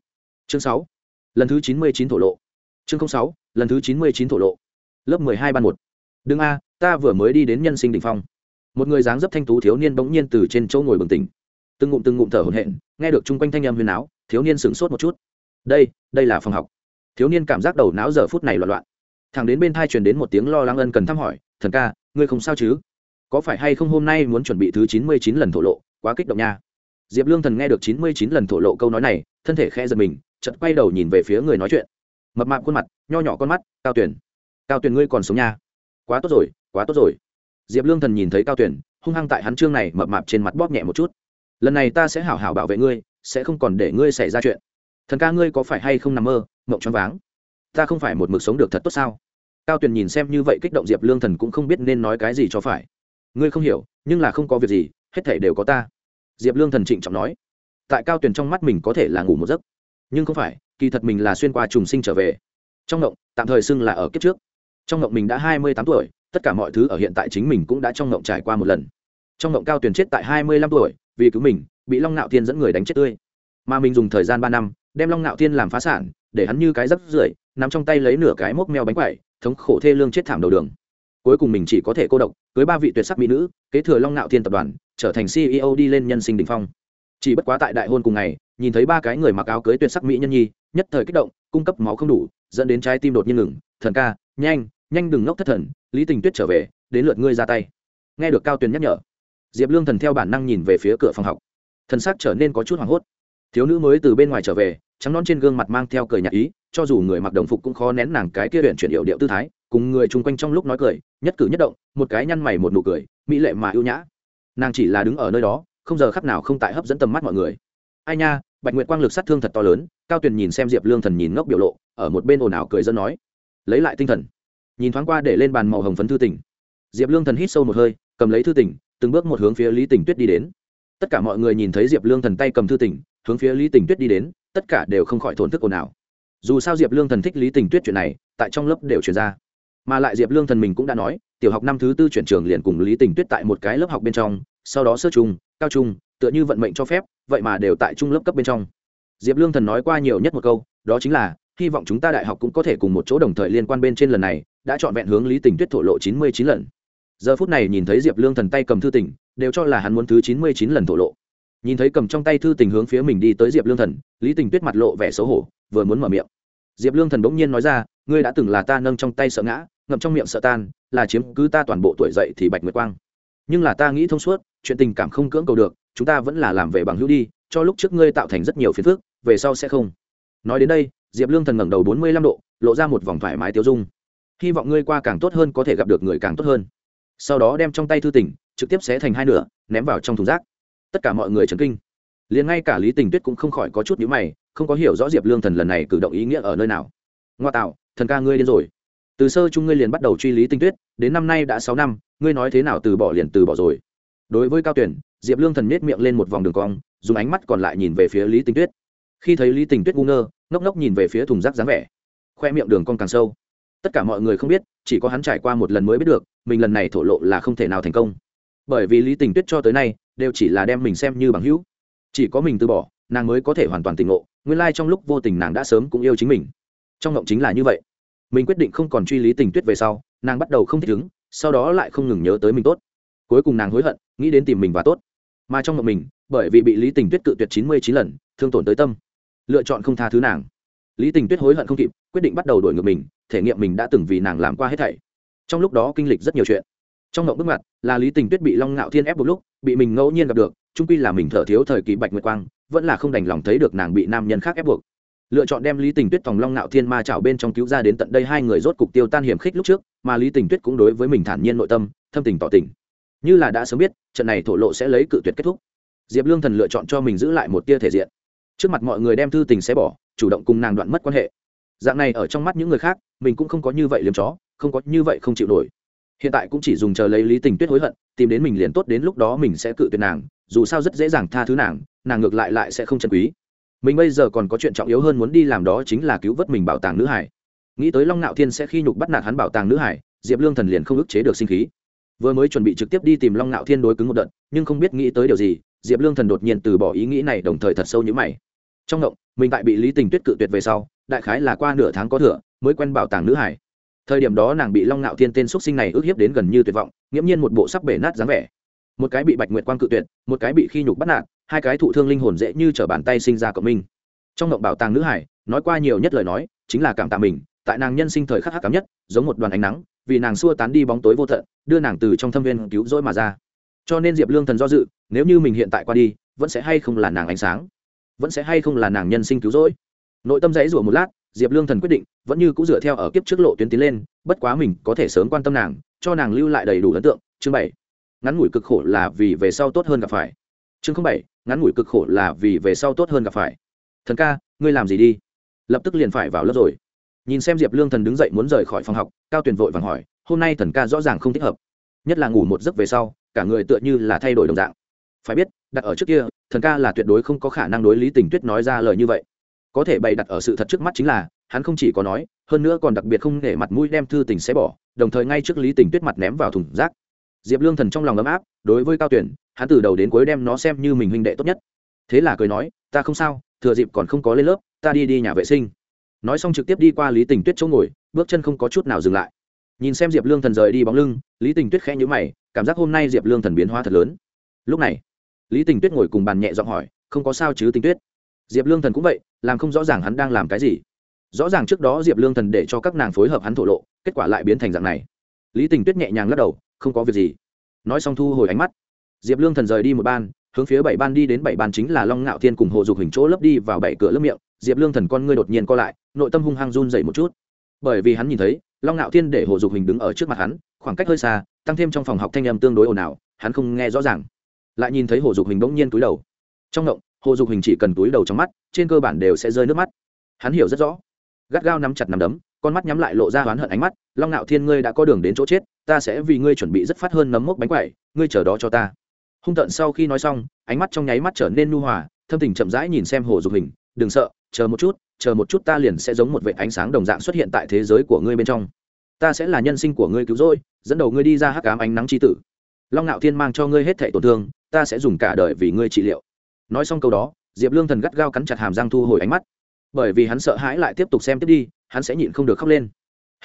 Chương sáu. Lần thứ chín mươi chín thổ lộ. Chương sáu, lần thứ chín mươi chín thổ lộ. Lớp mười hai ban một. Đương a, ta vừa mới đi đến nhân sinh đ ỉ n h phong. Một người dáng dấp thanh tú thiếu niên bỗng nhiên từ trên chỗ ngồi bừng tỉnh. Từng ngụm từng ngụm thở hổn hển, nghe được chung quanh thanh âm huyền áo, thiếu niên sửng sốt một chút. Đây đây là phòng học thiếu niên cảm giác đầu não giờ phút này loạn loạn. Thằng đến bên thai truyền đến một tiếng lo lắng ân cần thăm hỏi, thần ca, ngươi không sao chứ? Có phải hay không hôm nay muốn chuẩn bị thứ chín mươi chín lần thổ lộ, quá kích động nha? Diệp lương thần nghe được chín mươi chín lần thổ lộ câu nói này, thân thể khe giật mình, chợt quay đầu nhìn về phía người nói chuyện. Mập mạp khuôn mặt, nho nhỏ con mắt, cao tuyển cao tuyển ngươi còn sống nha? Quá tốt rồi, quá tốt rồi. Diệp lương thần nhìn thấy cao tuyển hung hăng tại hắn trương này mập mạp trên mặt bóp nhẹ một chút. Lần này ta sẽ hảo hảo bảo vệ ngươi, sẽ không còn để ngươi xảy ra chuyện. Thần ca ngươi có phải hay không nằm mơ? Mộng choáng váng. Ta không phải một mực sống được thật tốt sao? Cao tuyền nhìn xem như vậy kích động diệp lương thần cũng không biết nên nói cái gì cho phải. Ngươi không hiểu, nhưng là không có việc gì, hết thể đều có ta. Diệp lương thần trịnh trọng nói. Tại cao tuyền trong mắt mình có thể là ngủ một giấc. Nhưng không phải, kỳ thật mình là xuyên qua trùng sinh trở về. Trong ngộng tạm thời xưng là ở kiếp trước. Trong ngộng mình đã hai mươi tám tuổi, tất cả mọi thứ ở hiện tại chính mình cũng đã trong ngộng trải qua một lần. Trong ngộng cao tuyền chết tại hai mươi lăm tuổi, vì cứu mình, bị long nạo thiên dẫn người đánh chết tươi. Mà mình dùng thời gian ba năm, đem long nạo thiên làm phá sản để hắn như cái rắp rưởi nằm trong tay lấy nửa cái mốc meo bánh quẩy, thống khổ thê lương chết thảm đầu đường. Cuối cùng mình chỉ có thể cô độc, cưới ba vị tuyệt sắc mỹ nữ, kế thừa long nạo thiên tập đoàn, trở thành ceo đi lên nhân sinh đình phong. Chỉ bất quá tại đại hôn cùng ngày, nhìn thấy ba cái người mặc áo cưới tuyệt sắc mỹ nhân nhi, nhất thời kích động, cung cấp máu không đủ, dẫn đến trái tim đột nhiên ngừng. Thần ca, nhanh nhanh đừng ngốc thất thần, lý tình tuyết trở về, đến lượt ngươi ra tay. Nghe được cao tuyền nhắc nhở, diệp lương thần theo bản năng nhìn về phía cửa phòng học. Thần sắc trở nên có chút hoảng hốt. Thiếu nữ mới từ bên ngoài trở về trắng non trên gương mặt mang theo cười nhạt ý, cho dù người mặc đồng phục cũng khó nén nàng cái kia huyện chuyển điệu điệu tư thái, cùng người chung quanh trong lúc nói cười, nhất cử nhất động, một cái nhăn mày một nụ cười, mỹ lệ mà ưu nhã. Nàng chỉ là đứng ở nơi đó, không giờ khắc nào không tại hấp dẫn tầm mắt mọi người. Ai nha, bạch nguyệt quang lực sát thương thật to lớn, cao tuyền nhìn xem diệp lương thần nhìn ngốc biểu lộ, ở một bên ồn ào cười dân nói, lấy lại tinh thần. Nhìn thoáng qua để lên bàn màu hồng phấn thư tỉnh diệp lương thần hít sâu một hơi, cầm lấy thư tỉnh từng bước một hướng phía lý tình tuyết đi đến. Tất cả mọi người nhìn thấy diệp lương thần tay cầm thư tỉnh hướng phía lý tình tuyết đi đến tất cả đều không khỏi thổn thức ồn ào. Dù sao diệp lương thần thích lý tình tuyết chuyện này, tại trong lớp đều chuyển ra. Mà lại diệp lương thần mình cũng đã nói, tiểu học năm thứ tư chuyển trường liền cùng lý tình tuyết tại một cái lớp học bên trong, sau đó sơ trung, cao trung, tựa như vận mệnh cho phép, vậy mà đều tại trung lớp cấp bên trong. Diệp lương thần nói qua nhiều nhất một câu, đó chính là, hy vọng chúng ta đại học cũng có thể cùng một chỗ đồng thời liên quan bên trên lần này, đã chọn vẹn hướng lý tình tuyết thổ lộ chín mươi chín lần. Giờ phút này nhìn thấy diệp lương thần tay cầm thư tình, đều cho là hắn muốn thứ chín mươi chín lần thổ lộ nhìn thấy cầm trong tay thư tình hướng phía mình đi tới diệp lương thần, lý tình tuyết mặt lộ vẻ xấu hổ, vừa muốn mở miệng. Diệp lương thần bỗng nhiên nói ra, ngươi đã từng là ta nâng trong tay sợ ngã, ngậm trong miệng sợ tan, là chiếm cứ ta toàn bộ tuổi dậy thì bạch nguyệt quang. Nhưng là ta nghĩ thông suốt, chuyện tình cảm không cưỡng cầu được, chúng ta vẫn là làm về bằng hữu đi, cho lúc trước ngươi tạo thành rất nhiều phiền phức, về sau sẽ không. Nói đến đây, diệp lương thần ngẩng đầu bốn mươi lăm độ, lộ ra một vòng thoải mái tiêu dung. Hy vọng ngươi qua càng tốt hơn có thể gặp được người càng tốt hơn. Sau đó đem trong tay thư tình, trực tiếp xé thành hai nửa, ném vào trong thùng rác tất cả mọi người chấn kinh. Liền ngay cả lý tình tuyết cũng không khỏi có chút nhữ mày, không có hiểu rõ diệp lương thần lần này cử động ý nghĩa ở nơi nào. Ngoa tạo, thần ca ngươi điên rồi. Từ sơ chung ngươi liền bắt đầu truy lý tinh tuyết, đến năm nay đã sáu năm, ngươi nói thế nào từ bỏ liền từ bỏ rồi. Đối với cao tuyển, diệp lương thần nết miệng lên một vòng đường cong, dùng ánh mắt còn lại nhìn về phía lý tinh tuyết. Khi thấy lý Tinh tuyết ngu ngơ, ngốc ngốc nhìn về phía thùng rác dáng vẻ. Khoe miệng đường cong càng sâu. Tất cả mọi người không biết, chỉ có hắn trải qua một lần mới biết được, mình lần này thổ lộ là không thể nào thành công. Bởi vì lý tình tuyết cho tới nay đều chỉ là đem mình xem như bằng hữu. Chỉ có mình từ bỏ, nàng mới có thể hoàn toàn tỉnh ngộ, nguyên lai、like、trong lúc vô tình nàng đã sớm cũng yêu chính mình. Trong ngộng chính là như vậy. Mình quyết định không còn truy lý tình tuyết về sau, nàng bắt đầu không thích ứng, sau đó lại không ngừng nhớ tới mình tốt. Cuối cùng nàng hối hận, nghĩ đến tìm mình và tốt. Mà trong ngộng mình, bởi vì bị lý tình tuyết cự tuyệt chín mươi chín lần, thương tổn tới tâm. Lựa chọn không tha thứ nàng. Lý tình tuyết hối hận không kịp, quyết định bắt đầu đổi ngược mình, thể nghiệm mình đã từng vì nàng làm qua hết thảy. Trong lúc đó kinh lịch rất nhiều chuyện. Trong ngộng bước mặt là lý tình tuyết bị long ngạo thiên ép một lúc bị mình ngẫu nhiên gặp được trung quy là mình thở thiếu thời kỳ bạch nguyệt quang, vẫn là không đành lòng thấy được nàng bị nam nhân khác ép buộc. Lựa chọn đem lý tình tuyết tòng long nạo thiên ma chảo bên trong cứu ra đến tận đây hai người rốt cục tiêu tan hiểm khích lúc trước, mà lý tình tuyết cũng đối với mình thản nhiên nội tâm, thâm tình tỏ tình. Như là đã sớm biết, trận này thổ lộ sẽ lấy cự tuyệt kết thúc. Diệp lương thần lựa chọn cho mình giữ lại một tia thể diện. Trước mặt mọi người đem thư tình sẽ bỏ, chủ động cùng nàng đoạn mất quan hệ. Dạng này ở trong mắt những người khác, mình cũng không có như vậy liếm chó, không có như vậy không chịu nổi hiện tại cũng chỉ dùng chờ lấy lý tình tuyết hối hận, tìm đến mình liền tốt đến lúc đó mình sẽ cự tuyệt nàng, dù sao rất dễ dàng tha thứ nàng nàng ngược lại lại sẽ không chân quý. Mình bây giờ còn có chuyện trọng yếu hơn muốn đi làm đó chính là cứu vớt mình bảo tàng nữ hải. Nghĩ tới long nạo thiên sẽ khi nhục bắt nạt hắn bảo tàng nữ hải, diệp lương thần liền không ức chế được sinh khí. Vừa mới chuẩn bị trực tiếp đi tìm long nạo thiên đối cứng một đợt, nhưng không biết nghĩ tới điều gì, diệp lương thần đột nhiên từ bỏ ý nghĩ này đồng thời thật sâu như mày. Trong động, mình tại bị lý tình tuyết cự tuyệt về sau, đại khái là qua nửa tháng có thừa, mới quen bảo tàng nữ hải thời điểm đó nàng bị long nạo thiên tên x sinh này ức hiếp đến gần như tuyệt vọng, nghiễm nhiên một bộ sắc bể nát dáng vẻ. Một cái bị bạch nguyệt quang cự tuyệt, một cái bị khi nhục bắt nạt, hai cái thụ thương linh hồn dễ như t bàn tay sinh ra cộng minh. Trong động bảo tàng nữ hải, nói qua nhiều nhất lời nói, chính là cảm tạ mình, tại nàng nhân sinh thời khắc hắc cảm nhất, giống một đoàn ánh nắng, vì nàng xua tán đi bóng tối vô tận, đưa nàng từ trong thâm viên cứu rỗi mà ra. Cho nên diệp lương thần do dự, nếu như mình hiện tại qua đi, vẫn sẽ hay không là nàng ánh sáng? Vẫn sẽ hay không là nàng nhân sinh cứu rỗi? Nội tâm dãy rủa một lát diệp lương thần quyết định, vẫn như cũng dựa theo ở kiếp trước lộ tuyến tiến lên, bất quá mình có thể sớm quan tâm nàng, cho nàng lưu lại đầy đủ ấn tượng. Chương bảy. Ngắn ngủi cực khổ là vì về sau tốt hơn gặp phải. Chương bảy. Ngắn ngủi cực khổ là vì về sau tốt hơn gặp phải. Thần ca, ngươi làm gì đi? Lập tức liền phải vào lớp rồi. Nhìn xem diệp lương thần đứng dậy muốn rời khỏi phòng học, cao tuyền vội vàng hỏi, hôm nay thần ca rõ ràng không thích hợp. Nhất là ngủ một giấc về sau, cả người tựa như là thay đổi đồng dạng. Phải biết, đặt ở trước kia, thần ca là tuyệt đối không có khả năng đối lý tình tuyết nói ra lời như vậy có thể bày đặt ở sự thật trước mắt chính là, hắn không chỉ có nói, hơn nữa còn đặc biệt không để mặt mũi đem thư tình xé bỏ, đồng thời ngay trước lý tình tuyết mặt ném vào thùng rác. Diệp lương thần trong lòng ấm áp, đối với cao tuyển, hắn từ đầu đến cuối đem nó xem như mình huynh đệ tốt nhất. Thế là cười nói, ta không sao, thừa dịp còn không có lên lớp, ta đi đi nhà vệ sinh. Nói xong trực tiếp đi qua lý tình tuyết chỗ ngồi, bước chân không có chút nào dừng lại. Nhìn xem diệp lương thần rời đi bóng lưng, lý tình tuyết khẽ nhữ mày, cảm giác hôm nay diệp lương thần biến hóa thật lớn. Lúc này, lý tình tuyết ngồi cùng bàn nhẹ giọng hỏi, không có sao chứ tình tuyết? Diệp lương thần cũng vậy, làm không rõ ràng hắn đang làm cái gì. Rõ ràng trước đó diệp lương thần để cho các nàng phối hợp hắn thổ lộ, kết quả lại biến thành dạng này. Lý tình tuyết nhẹ nhàng lắc đầu, không có việc gì. Nói xong thu hồi ánh mắt, diệp lương thần rời đi một ban, hướng phía bảy ban đi đến bảy ban chính là long ngạo thiên cùng hồ dục hình chỗ lấp đi vào bảy cửa lớp miệng. Diệp lương thần con ngươi đột nhiên co lại, nội tâm hung hăng run dậy một chút. Bởi vì hắn nhìn thấy, long ngạo thiên để hồ dục hình đứng ở trước mặt hắn, khoảng cách hơi xa, tăng thêm trong phòng học thanh âm tương đối ồn ào, hắn không nghe rõ ràng. Lại nhìn thấy hồ dục hình bỗng nhiên túi đầu. Trong động hồ dục hình chỉ cần túi đầu trong mắt, trên cơ bản đều sẽ rơi nước mắt. Hắn hiểu rất rõ. Gắt gao nắm chặt nắm đấm, con mắt nhắm lại lộ ra oán hận ánh mắt, long ngạo thiên ngươi đã có đường đến chỗ chết, ta sẽ vì ngươi chuẩn bị rất phát hơn nấm mốc bánh quậy ngươi chờ đó cho ta. Hung tận sau khi nói xong, ánh mắt trong nháy mắt trở nên nu hòa, thâm tình chậm rãi nhìn xem hồ dục hình, đừng sợ, chờ một chút, chờ một chút ta liền sẽ giống một vệ ánh sáng đồng dạng xuất hiện tại thế giới của ngươi bên trong. Ta sẽ là nhân sinh của ngươi cứu rỗi, dẫn đầu ngươi đi ra hắc ám ánh nắng tri tử. Long ngạo thiên mang cho ngươi hết thẻ tổn thương, ta sẽ dùng cả đời vì ngươi trị liệu nói xong câu đó, diệp lương thần gắt gao cắn chặt hàm răng thu hồi ánh mắt. Bởi vì hắn sợ hãi lại tiếp tục xem tiếp đi, hắn sẽ nhịn không được khóc lên.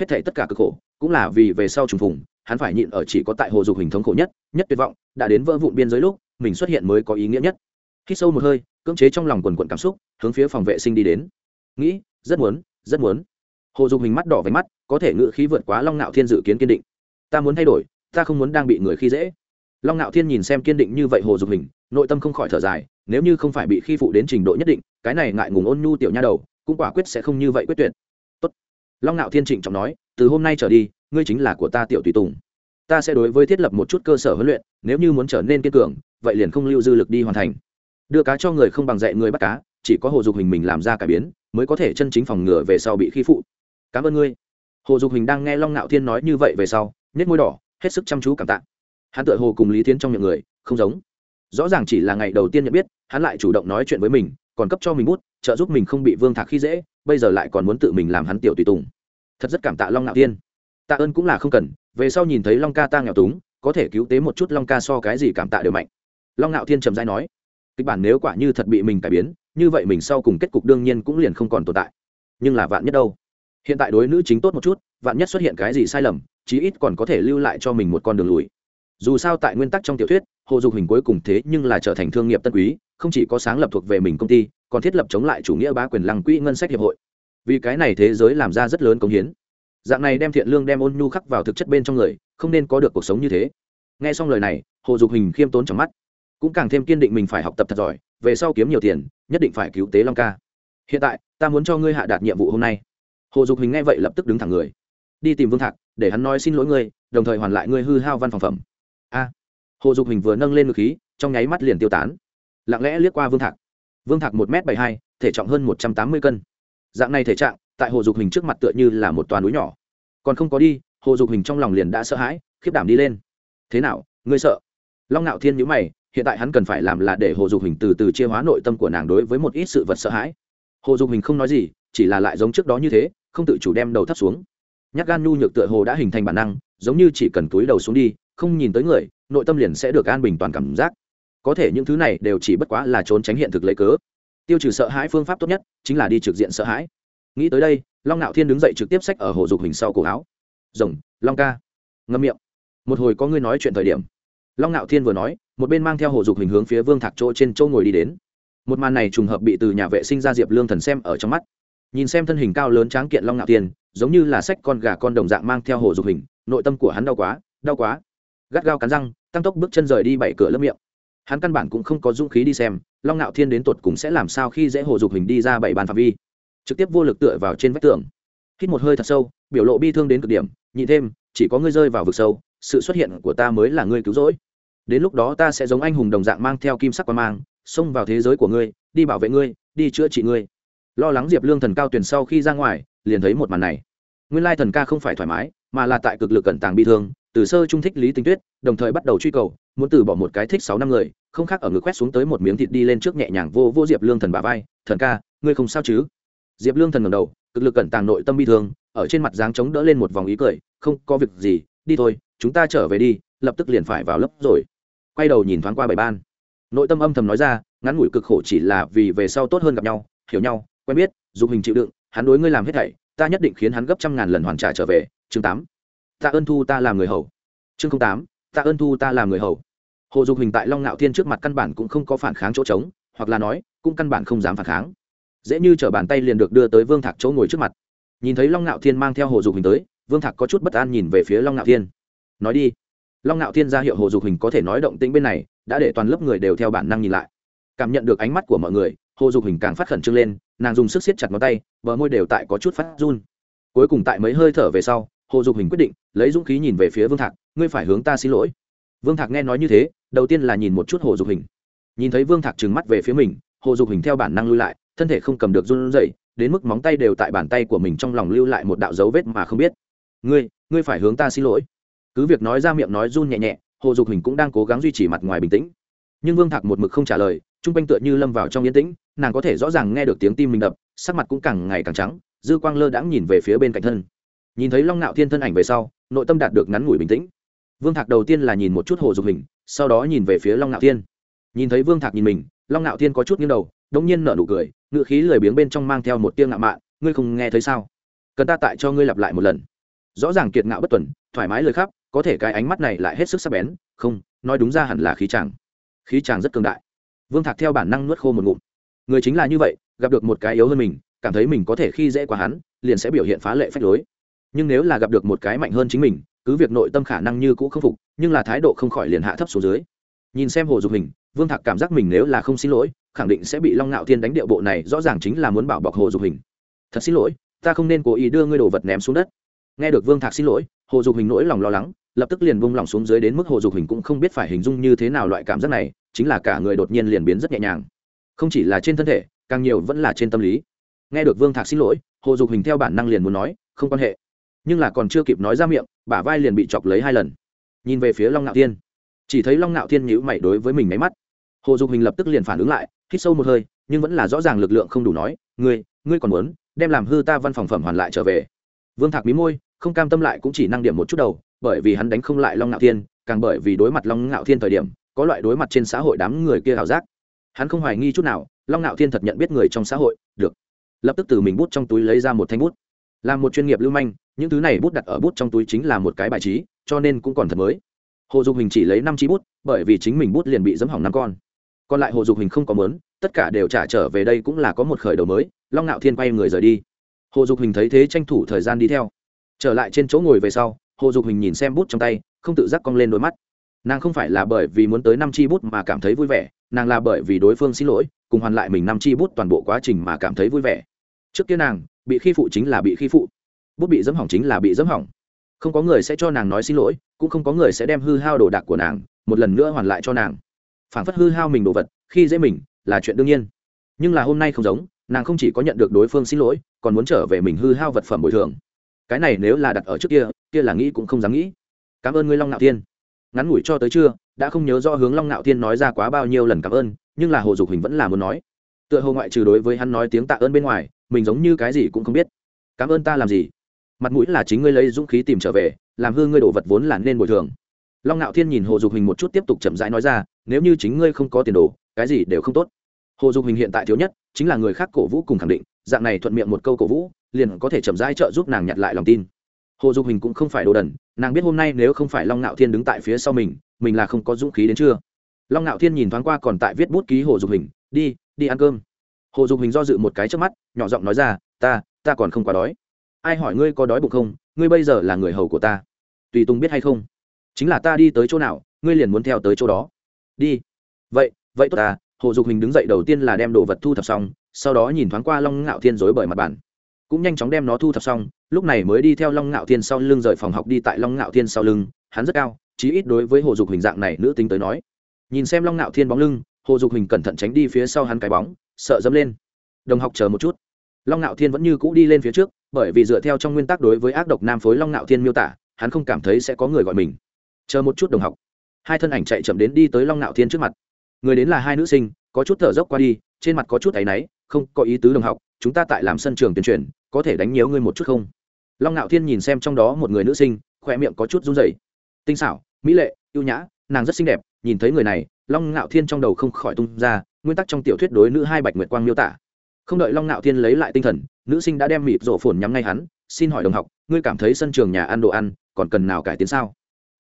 Hết thảy tất cả cực khổ, cũng là vì về sau trùng phùng, hắn phải nhịn ở chỉ có tại hồ dục hình thống khổ nhất nhất tuyệt vọng, đã đến vỡ vụn biên giới lúc, mình xuất hiện mới có ý nghĩa nhất. Khi sâu một hơi, cưỡng chế trong lòng quần quận cảm xúc, hướng phía phòng vệ sinh đi đến. Nghĩ, rất muốn rất muốn. Hồ dục hình mắt đỏ váy mắt, có thể ngự khí vượt quá long Nạo thiên dự kiến kiên định. Ta muốn thay đổi, ta không muốn đang bị người khi dễ. Long Nạo thiên nhìn xem kiên định như vậy hồ dục hình, nội tâm không khỏi thở dài nếu như không phải bị khi phụ đến trình độ nhất định, cái này ngại ngùng ôn nhu tiểu nha đầu, cũng quả quyết sẽ không như vậy quyết tuyệt. Tốt. long ngạo thiên trịnh trọng nói, từ hôm nay trở đi, ngươi chính là của ta tiểu tùy tùng. Ta sẽ đối với thiết lập một chút cơ sở huấn luyện, nếu như muốn trở nên kiên cường, vậy liền không lưu dư lực đi hoàn thành. Đưa cá cho người không bằng dạy người bắt cá, chỉ có hồ dục hình mình làm ra cải biến, mới có thể chân chính phòng ngừa về sau bị khi phụ. Cảm ơn ngươi. Hồ dục hình đang nghe long ngạo thiên nói như vậy về sau nhét môi đỏ, hết sức chăm chú cảm tạ. Hắn tự hồ cùng lý thiên trong miệng người, không giống rõ ràng chỉ là ngày đầu tiên nhận biết, hắn lại chủ động nói chuyện với mình, còn cấp cho mình bút, trợ giúp mình không bị vương thạc khi dễ, bây giờ lại còn muốn tự mình làm hắn tiểu tùy tùng. Thật rất cảm tạ long ngạo thiên tạ ơn cũng là không cần, về sau nhìn thấy long ca ta nghèo túng, có thể cứu tế một chút long ca so cái gì cảm tạ đều mạnh. Long ngạo thiên trầm dai nói, kịch bản nếu quả như thật bị mình cải biến, như vậy mình sau cùng kết cục đương nhiên cũng liền không còn tồn tại. Nhưng là vạn nhất đâu? Hiện tại đối nữ chính tốt một chút, vạn nhất xuất hiện cái gì sai lầm, chí ít còn có thể lưu lại cho mình một con đường lùi. Dù sao tại nguyên tắc trong tiểu thuyết hồ dục hình cuối cùng thế nhưng là trở thành thương nghiệp tân quý, không chỉ có sáng lập thuộc về mình công ty, còn thiết lập chống lại chủ nghĩa bá quyền lăng quỹ ngân sách hiệp hội. Vì cái này thế giới làm ra rất lớn công hiến. Dạng này đem thiện lương đem ôn nhu khắc vào thực chất bên trong người, không nên có được cuộc sống như thế. Nghe xong lời này, hồ dục hình khiêm tốn trong mắt. Cũng càng thêm kiên định mình phải học tập thật giỏi, về sau kiếm nhiều tiền, nhất định phải cứu tế long ca. Hiện tại, ta muốn cho ngươi hạ đạt nhiệm vụ hôm nay. Hồ dục hình nghe vậy lập tức đứng thẳng người. Đi tìm vương thạc, để hắn nói xin lỗi ngươi, đồng thời hoàn lại ngươi hư hao văn phòng phẩm. A hồ dục hình vừa nâng lên ngực khí, trong nháy mắt liền tiêu tán. Lặng lẽ liếc qua vương thạc. Vương thạc một m bảy hai, thể trọng hơn một trăm tám mươi cân. Dạng này thể trạng, tại hồ dục hình trước mặt tựa như là một toàn núi nhỏ. Còn không có đi, hồ dục hình trong lòng liền đã sợ hãi, khiếp đảm đi lên. Thế nào, ngươi sợ? Long ngạo thiên nhữ mày, hiện tại hắn cần phải làm là để hồ dục hình từ từ chia hóa nội tâm của nàng đối với một ít sự vật sợ hãi. Hồ dục hình không nói gì, chỉ là lại giống trước đó như thế, không tự chủ đem đầu thấp xuống. Nhát gan nhu nhược tựa hồ đã hình thành bản năng, giống như chỉ cần túi đầu xuống đi, không nhìn tới người nội tâm liền sẽ được an bình toàn cảm giác. Có thể những thứ này đều chỉ bất quá là trốn tránh hiện thực lấy cớ. Tiêu trừ sợ hãi phương pháp tốt nhất chính là đi trực diện sợ hãi. Nghĩ tới đây, long Nạo thiên đứng dậy trực tiếp sách ở hồ dục hình sau cổ áo. Rồng, long ca. Ngâm miệng. Một hồi có ngươi nói chuyện thời điểm. Long Nạo thiên vừa nói, một bên mang theo hồ dục hình hướng phía vương thạc chỗ trên chỗ ngồi đi đến. Một màn này trùng hợp bị từ nhà vệ sinh ra diệp lương thần xem ở trong mắt. Nhìn xem thân hình cao lớn tráng kiện long Nạo thiên, giống như là sách con gà con đồng dạng mang theo hồ dục hình, nội tâm của hắn đau quá đau quá gắt gao cắn răng, tăng tốc bước chân rời đi bảy cửa lớp miệng. Hắn căn bản cũng không có dũng khí đi xem, long ngạo thiên đến tột cùng sẽ làm sao khi dễ hồ dục hình đi ra bảy bàn phạm vi. Trực tiếp vô lực tựa vào trên vách tường. Hít một hơi thật sâu, biểu lộ bi thương đến cực điểm, nhị thêm, chỉ có ngươi rơi vào vực sâu, sự xuất hiện của ta mới là ngươi cứu rỗi. Đến lúc đó ta sẽ giống anh hùng đồng dạng mang theo kim sắc quan mang, xông vào thế giới của ngươi, đi bảo vệ ngươi, đi chữa trị ngươi. Lo lắng diệp lương thần cao tuyển sau khi ra ngoài, liền thấy một màn này. Nguyên lai thần ca không phải thoải mái, mà là tại cực lực cẩn tàng bi thương từ sơ trung thích lý tinh tuyết, đồng thời bắt đầu truy cầu, muốn từ bỏ một cái thích sáu năm người, không khác ở ngực quét xuống tới một miếng thịt đi lên trước nhẹ nhàng vô vô diệp lương thần bà vai, thần ca, ngươi không sao chứ? Diệp lương thần ngầm đầu, cực lực cẩn tàng nội tâm bi thương, ở trên mặt dáng chống đỡ lên một vòng ý cười, không, có việc gì, đi thôi, chúng ta trở về đi, lập tức liền phải vào lớp rồi. Quay đầu nhìn thoáng qua bảy ban. Nội tâm âm thầm nói ra, ngắn ngủi cực khổ chỉ là vì về sau tốt hơn gặp nhau, hiểu nhau, quen biết dùng hình chịu đựng, hắn đối ngươi làm hết thảy, ta nhất định khiến hắn gấp trăm ngàn lần hoàn trả trở về. Chương tám ta ơn thu ta làm người hầu. Chương tám ta ơn thu ta làm người hầu. Hồ dục hình tại long ngạo thiên trước mặt căn bản cũng không có phản kháng chỗ trống, hoặc là nói, cũng căn bản không dám phản kháng. Dễ như t r ở bàn tay liền được đưa tới vương thạc chỗ ngồi trước mặt. Nhìn thấy long ngạo thiên mang theo hồ dục hình tới, vương thạc có chút bất an nhìn về phía long ngạo thiên. Nói đi. Long ngạo thiên ra hiệu hồ dục hình có thể nói động tĩnh bên này, đã để toàn lớp người đều theo bản năng nhìn lại. Cảm nhận được ánh mắt của mọi người, hồ dục hình càng phát khẩn trương lên, nàng dùng sức siết chặt ngón tay, bờ môi đều tại có chút phát run. Cuối cùng tại mấy hơi thở về sau hồ dục hình quyết định, lấy dũng khí nhìn về phía vương thạc, ngươi phải hướng ta xin lỗi. Vương thạc nghe nói như thế, đầu tiên là nhìn một chút hồ dục hình. Nhìn thấy vương thạc trừng mắt về phía mình, hồ dục hình theo bản năng lui lại, thân thể không cầm được run rẩy, đến mức móng tay đều tại bàn tay của mình trong lòng lưu lại một đạo dấu vết mà không biết. Ngươi ngươi phải hướng ta xin lỗi. Cứ việc nói ra miệng nói run nhẹ nhẹ, hồ dục hình cũng đang cố gắng duy trì mặt ngoài bình tĩnh. Nhưng vương thạc một mực không trả lời chung quanh tựa như lâm vào trong yên tĩnh, nàng có thể rõ ràng nghe được tiếng tim mình đập, sắc mặt cũng càng ngày càng trắng, dư quang lơ đãng nhìn về phía bên cạnh thân nhìn thấy long nạo thiên thân ảnh về sau, nội tâm đạt được ngắn ngủi bình tĩnh. Vương thạc đầu tiên là nhìn một chút hồ dục hình, sau đó nhìn về phía long nạo thiên. Nhìn thấy vương thạc nhìn mình, long nạo thiên có chút nghiêng đầu đông nhiên nở nụ cười ngựa khí lười biếng bên trong mang theo một tiếng ngạo mạn, ngươi không nghe thấy sao? Cần ta tại cho ngươi lặp lại một lần. Rõ ràng kiệt ngạo bất tuần, thoải mái lời khắp, có thể cái ánh mắt này lại hết sức sắc bén, không, nói đúng ra hẳn là khí chàng. Khí chàng rất cường đại. Vương thạc theo bản năng nuốt khô một ngụm. Người chính là như vậy, gặp được một cái yếu hơn mình, cảm thấy mình có thể khi dễ qua hắn, liền sẽ biểu hiện phá lệ phách lối nhưng nếu là gặp được một cái mạnh hơn chính mình, cứ việc nội tâm khả năng như cũ không phục, nhưng là thái độ không khỏi liền hạ thấp xuống dưới. Nhìn xem hồ dục hình, vương thạc cảm giác mình nếu là không xin lỗi, khẳng định sẽ bị long ngạo thiên đánh điệu bộ này, rõ ràng chính là muốn bảo bọc hồ dục hình. Thật xin lỗi, ta không nên cố ý đưa ngươi đồ vật ném xuống đất. Nghe được vương thạc xin lỗi, hồ dục hình nỗi lòng lo lắng, lập tức liền vung lòng xuống dưới đến mức hồ dục hình cũng không biết phải hình dung như thế nào loại cảm giác này, chính là cả người đột nhiên liền biến rất nhẹ nhàng. Không chỉ là trên thân thể, càng nhiều vẫn là trên tâm lý. Nghe được vương thạc xin lỗi, hồ dục hình theo bản năng liền muốn nói, không quan hệ nhưng là còn chưa kịp nói ra miệng, bả vai liền bị chọc lấy hai lần. Nhìn về phía long ngạo thiên, chỉ thấy long ngạo thiên nhữ mày đối với mình máy mắt. Hồ dục hình lập tức liền phản ứng lại, hít sâu một hơi, nhưng vẫn là rõ ràng lực lượng không đủ nói, ngươi ngươi còn muốn đem làm hư ta văn phòng phẩm hoàn lại trở về? Vương thạc mí môi, không cam tâm lại cũng chỉ năng điểm một chút đầu, bởi vì hắn đánh không lại long ngạo thiên, càng bởi vì đối mặt long ngạo thiên thời điểm, có loại đối mặt trên xã hội đám người kia ảo giác. Hắn không hoài nghi chút nào, long ngạo thiên thật nhận biết người trong xã hội, được. Lập tức từ mình bút trong túi lấy ra một thanh bút. Làm một chuyên nghiệp lưu manh những thứ này bút đặt ở bút trong túi chính là một cái bài trí, cho nên cũng còn thật mới. Hồ dục hình chỉ lấy năm chi bút, bởi vì chính mình bút liền bị dấm hỏng năm con. Còn lại hồ dục hình không có mớn tất cả đều trả trở về đây cũng là có một khởi đầu mới, long ngạo thiên quay người rời đi. Hồ dục hình thấy thế tranh thủ thời gian đi theo. Trở lại trên chỗ ngồi về sau, hồ dục hình nhìn xem bút trong tay, không tự giác cong lên đôi mắt. Nàng không phải là bởi vì muốn tới năm chi bút mà cảm thấy vui vẻ, nàng là bởi vì đối phương xin lỗi, cùng hoàn lại mình năm chi bút toàn bộ quá trình mà cảm thấy vui vẻ. Trước kia nàng, bị khi phụ chính là bị khi phụ bút bị dẫm hỏng chính là bị dẫm hỏng. Không có người sẽ cho nàng nói xin lỗi cũng không có người sẽ đem hư hao đồ đạc của nàng một lần nữa hoàn lại cho nàng. Phản phất hư hao mình đồ vật khi dễ mình là chuyện đương nhiên. Nhưng là hôm nay không giống nàng không chỉ có nhận được đối phương xin lỗi còn muốn trở về mình hư hao vật phẩm bồi thường. Cái này nếu là đặt ở trước kia kia là nghĩ cũng không dám nghĩ. Cảm ơn ngươi long ngạo Thiên, ngắn ngủi cho tới trưa, đã không nhớ rõ hướng long ngạo Thiên nói ra quá bao nhiêu lần cảm ơn nhưng là hồ dục hình vẫn là muốn nói. Tựa hồ ngoại trừ đối với hắn nói tiếng tạ ơn bên ngoài mình giống như cái gì cũng không biết. Cảm ơn ta làm gì? Mặt mũi là chính ngươi lấy dũng khí tìm trở về, làm hư ngươi đồ vật vốn là nên bồi thường. Long ngạo thiên nhìn hồ dục hình một chút tiếp tục chậm rãi nói ra, nếu như chính ngươi không có tiền đồ, cái gì đều không tốt. Hồ dục hình hiện tại thiếu nhất, chính là người khác cổ vũ cùng khẳng định, dạng này thuận miệng một câu cổ vũ, liền có thể chậm rãi trợ giúp nàng nhặt lại lòng tin. Hồ dục hình cũng không phải đồ đần, nàng biết hôm nay nếu không phải long ngạo thiên đứng tại phía sau mình mình là không có dũng khí đến chưa. Long ngạo thiên nhìn thoáng qua còn tại viết bút ký hồ dục hình đi đi ăn cơm. Hồ dục hình do dự một cái trước mắt, nhỏ giọng nói ra, ta ta còn không quá đói ai hỏi ngươi có đói bụng không? Ngươi bây giờ là người hầu của ta. Tùy tùng biết hay không? Chính là ta đi tới chỗ nào, ngươi liền muốn theo tới chỗ đó. Đi. Vậy vậy tốt ta hồ dục hình đứng dậy đầu tiên là đem đồ vật thu thập xong, sau đó nhìn thoáng qua long ngạo thiên dối bởi mặt bản cũng nhanh chóng đem nó thu thập xong, lúc này mới đi theo long ngạo thiên sau lưng rời phòng học đi tại long ngạo thiên sau lưng, hắn rất cao, chí ít đối với hồ dục hình dạng này nữ tính tới nói. Nhìn xem long ngạo thiên bóng lưng, hồ dục hình cẩn thận tránh đi phía sau hắn cái bóng, sợ dẫm lên. Đồng học chờ một chút long ngạo thiên vẫn như cũ đi lên phía trước, bởi vì dựa theo trong nguyên tắc đối với ác độc nam phối long ngạo thiên miêu tả, hắn không cảm thấy sẽ có người gọi mình. Chờ một chút đồng học. Hai thân ảnh chạy chậm đến đi tới long ngạo thiên trước mặt. Người đến là hai nữ sinh, có chút thở dốc qua đi, trên mặt có chút áy náy, không, có ý tứ đồng học, chúng ta tại làm sân trường tuyên truyền có thể đánh nhiều ngươi một chút không? Long ngạo thiên nhìn xem trong đó một người nữ sinh, khỏe miệng có chút run rẩy. Tinh xảo, mỹ lệ, ưu nhã, nàng rất xinh đẹp, nhìn thấy người này, long ngạo thiên trong đầu không khỏi tung ra, nguyên tắc trong tiểu thuyết đối nữ hai bạch nguyệt quang miêu tả không đợi long ngạo thiên lấy lại tinh thần, nữ sinh đã đem mịp rổ phồn nhắm ngay hắn, xin hỏi đồng học, ngươi cảm thấy sân trường nhà ăn đồ ăn, còn cần nào cải tiến sao?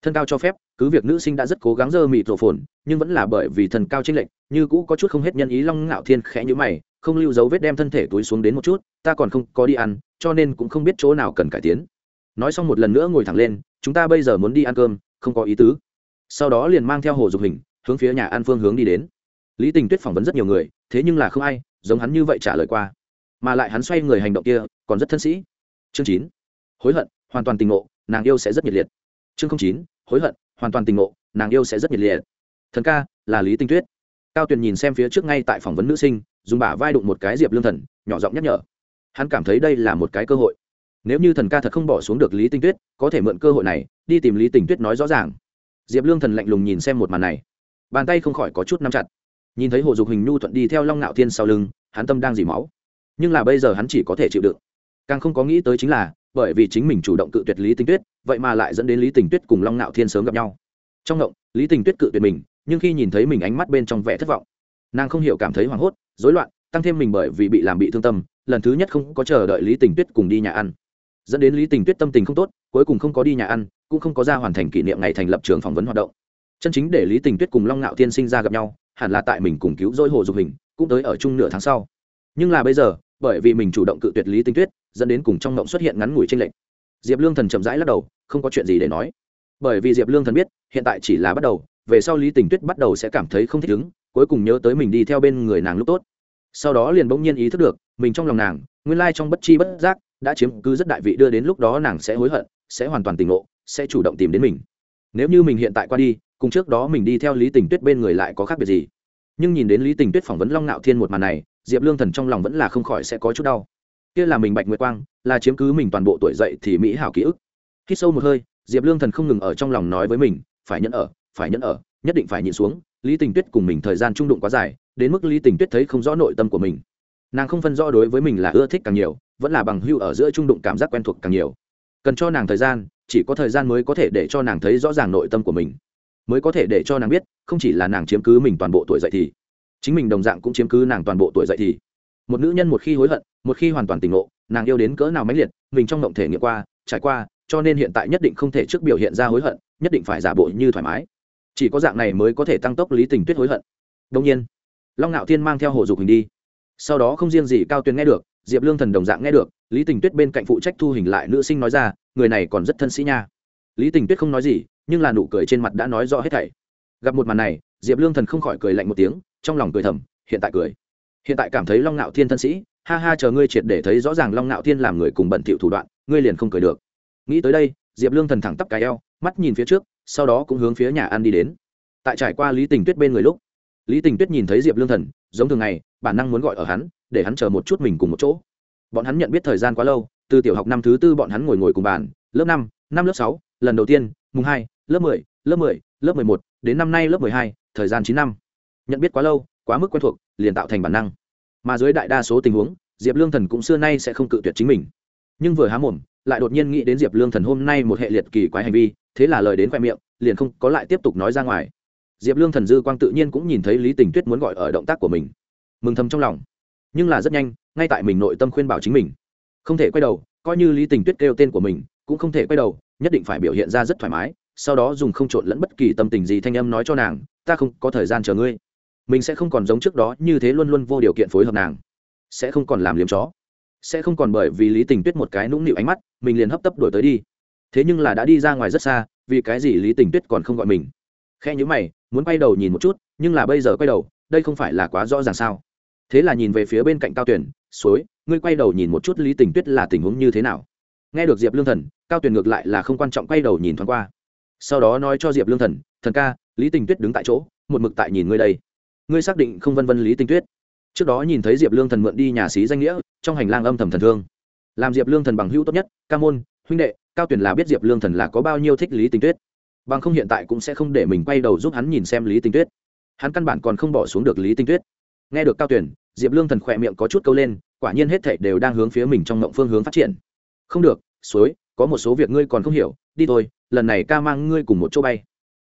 Thân cao cho phép, cứ việc nữ sinh đã rất cố gắng dơ mịp rổ phồn, nhưng vẫn là bởi vì thần cao chênh lệch, như cũ có chút không hết nhân ý long ngạo thiên khẽ nhữ mày, không lưu dấu vết đem thân thể túi xuống đến một chút, ta còn không có đi ăn, cho nên cũng không biết chỗ nào cần cải tiến. Nói xong một lần nữa ngồi thẳng lên, chúng ta bây giờ muốn đi ăn cơm, không có ý tứ. Sau đó liền mang theo hồ dục hình, hướng phía nhà ăn phương hướng đi đến. Lý tình tuyết phỏng vấn rất nhiều người, thế nhưng là không ai giống hắn như vậy trả lời qua. Mà lại hắn xoay người hành động kia, còn rất thân sĩ. Chương chín. Hối hận, hoàn toàn tình ngộ, nàng yêu sẽ rất nhiệt liệt. Chương chín. Hối hận, hoàn toàn tình ngộ, nàng yêu sẽ rất nhiệt liệt. Thần ca, là lý tinh tuyết. Cao tuyền nhìn xem phía trước ngay tại phỏng vấn nữ sinh, dùng bả vai đụng một cái diệp lương thần, nhỏ giọng nhắc nhở. Hắn cảm thấy đây là một cái cơ hội. Nếu như thần ca thật không bỏ xuống được lý tinh tuyết, có thể mượn cơ hội này, đi tìm lý tinh tuyết nói rõ ràng. Diệp lương thần lạnh lùng nhìn xem một màn này. Bàn tay không khỏi có chút nắm chặt nhìn thấy hồ dục hình nhu thuận đi theo long ngạo thiên sau lưng, hắn tâm đang dỉ máu. Nhưng là bây giờ hắn chỉ có thể chịu đựng. Càng không có nghĩ tới chính là, bởi vì chính mình chủ động cự tuyệt lý tình tuyết, vậy mà lại dẫn đến lý tình tuyết cùng long ngạo thiên sớm gặp nhau. Trong ngộng, lý tình tuyết cự tuyệt mình, nhưng khi nhìn thấy mình ánh mắt bên trong vẻ thất vọng, nàng không hiểu cảm thấy hoảng hốt, rối loạn, tăng thêm mình bởi vì bị làm bị thương tâm, lần thứ nhất không có chờ đợi lý tình tuyết cùng đi nhà ăn. Dẫn đến lý tình tuyết tâm tình không tốt, cuối cùng không có đi nhà ăn, cũng không có ra hoàn thành kỷ niệm ngày thành lập trường phỏng vấn hoạt động. Chân chính để lý tình tuyết cùng long ngạo tiên sinh ra gặp nhau hẳn là tại mình cùng cứu dối hồ dục hình, cũng tới ở chung nửa tháng sau. Nhưng là bây giờ, bởi vì mình chủ động cự tuyệt lý tinh tuyết, dẫn đến cùng trong ngộng xuất hiện ngắn ngủi tranh lệch. Diệp lương thần chậm rãi lắc đầu, không có chuyện gì để nói. Bởi vì diệp lương thần biết, hiện tại chỉ là bắt đầu, về sau lý tình tuyết bắt đầu sẽ cảm thấy không thích ứng, cuối cùng nhớ tới mình đi theo bên người nàng lúc tốt. Sau đó liền bỗng nhiên ý thức được, mình trong lòng nàng, nguyên lai trong bất chi bất giác, đã chiếm cứ rất đại vị đưa đến lúc đó nàng sẽ hối hận, sẽ hoàn toàn tỉnh ngộ, sẽ chủ động tìm đến mình. Nếu như mình hiện tại qua đi cùng trước đó mình đi theo lý tình tuyết bên người lại có khác biệt gì. Nhưng nhìn đến lý tình tuyết phỏng vấn long nạo thiên một màn này, diệp lương thần trong lòng vẫn là không khỏi sẽ có chút đau. Kia là mình bạch nguyệt quang, là chiếm cứ mình toàn bộ tuổi dậy thì mỹ hảo ký ức. Khi sâu một hơi, diệp lương thần không ngừng ở trong lòng nói với mình, phải nhẫn ở, phải nhẫn ở, nhất định phải nhịn xuống, lý tình tuyết cùng mình thời gian trung đụng quá dài, đến mức lý tình tuyết thấy không rõ nội tâm của mình. Nàng không phân rõ đối với mình là ưa thích càng nhiều, vẫn là bằng hưu ở giữa trung đụng cảm giác quen thuộc càng nhiều. Cần cho nàng thời gian, chỉ có thời gian mới có thể để cho nàng thấy rõ ràng nội tâm của mình mới có thể để cho nàng biết, không chỉ là nàng chiếm cứ mình toàn bộ tuổi dậy thì, chính mình đồng dạng cũng chiếm cứ nàng toàn bộ tuổi dậy thì. Một nữ nhân một khi hối hận, một khi hoàn toàn tỉnh ngộ, nàng yêu đến cỡ nào mãnh liệt, mình trong động thể nghiệm qua, trải qua, cho nên hiện tại nhất định không thể trước biểu hiện ra hối hận, nhất định phải giả bộ như thoải mái. Chỉ có dạng này mới có thể tăng tốc lý tình tuyết hối hận. Đông nhiên, long ngạo thiên mang theo hồ dục hình đi. Sau đó không riêng gì cao tuyền nghe được, diệp lương thần đồng dạng nghe được, lý tình tuyết bên cạnh phụ trách thu hình lại nữ sinh nói ra, người này còn rất thân sĩ nha. Lý tình tuyết không nói gì nhưng là nụ cười trên mặt đã nói rõ hết thảy. Gặp một màn này, diệp lương thần không khỏi cười lạnh một tiếng, trong lòng cười thầm, hiện tại cười. Hiện tại cảm thấy long ngạo thiên thân sĩ, ha ha chờ ngươi triệt để thấy rõ ràng long ngạo thiên làm người cùng bận tiểu thủ đoạn, ngươi liền không cười được. Nghĩ tới đây, diệp lương thần thẳng tắp cái eo, mắt nhìn phía trước, sau đó cũng hướng phía nhà ăn đi đến. Tại trải qua lý tình tuyết bên người lúc, lý tình tuyết nhìn thấy diệp lương thần, giống thường ngày, bản năng muốn gọi ở hắn, để hắn chờ một chút mình cùng một chỗ. Bọn hắn nhận biết thời gian quá lâu, từ tiểu học năm thứ tư bọn hắn ngồi ngồi cùng bàn, lớp năm năm lớp sáu, lần đầu tiên, mùng hai lớp mười lớp mười lớp mười một, đến năm nay lớp mười hai, thời gian chín năm. Nhận biết quá lâu, quá mức quen thuộc, liền tạo thành bản năng. Mà dưới đại đa số tình huống, diệp lương thần cũng xưa nay sẽ không cự tuyệt chính mình. Nhưng vừa há mồm, lại đột nhiên nghĩ đến diệp lương thần hôm nay một hệ liệt kỳ quái hành vi, thế là lời đến khoe miệng, liền không có lại tiếp tục nói ra ngoài. Diệp lương thần dư quang tự nhiên cũng nhìn thấy lý tình tuyết muốn gọi ở động tác của mình. Mừng thầm trong lòng. Nhưng là rất nhanh, ngay tại mình nội tâm khuyên bảo chính mình. Không thể quay đầu, coi như lý tình tuyết kêu tên của mình, cũng không thể quay đầu, nhất định phải biểu hiện ra rất thoải mái sau đó dùng không trộn lẫn bất kỳ tâm tình gì thanh âm nói cho nàng, ta không có thời gian chờ ngươi. Mình sẽ không còn giống trước đó như thế luôn luôn vô điều kiện phối hợp nàng. Sẽ không còn làm liếm chó. Sẽ không còn bởi vì lý tình tuyết một cái nũng nịu ánh mắt, mình liền hấp tấp đổi tới đi. Thế nhưng là đã đi ra ngoài rất xa, vì cái gì lý tình tuyết còn không gọi mình? Khe nhữ mày, muốn quay đầu nhìn một chút, nhưng là bây giờ quay đầu, đây không phải là quá rõ ràng sao? Thế là nhìn về phía bên cạnh cao tuyển suối, ngươi quay đầu nhìn một chút lý tình tuyết là tình huống như thế nào? Nghe được diệp lương thần, cao tuyển ngược lại là không quan trọng quay đầu nhìn thoáng qua sau đó nói cho diệp lương thần thần ca, lý tình tuyết đứng tại chỗ, một mực tại nhìn ngươi đây. Ngươi xác định không vân vân lý tình tuyết? Trước đó nhìn thấy diệp lương thần mượn đi nhà xí danh nghĩa, trong hành lang âm thầm thần thương. Làm diệp lương thần bằng hữu tốt nhất, ca môn, huynh đệ, cao tuyển là biết diệp lương thần là có bao nhiêu thích lý tình tuyết. Bằng không hiện tại cũng sẽ không để mình quay đầu giúp hắn nhìn xem lý tình tuyết. Hắn căn bản còn không bỏ xuống được lý tình tuyết. Nghe được cao tuyển, diệp lương thần khỏe miệng có chút câu lên, quả nhiên hết thảy đều đang hướng phía mình trong mộng phương hướng phát triển. Không được suối có một số việc ngươi còn không hiểu, đi thôi lần này ca mang ngươi cùng một chỗ bay.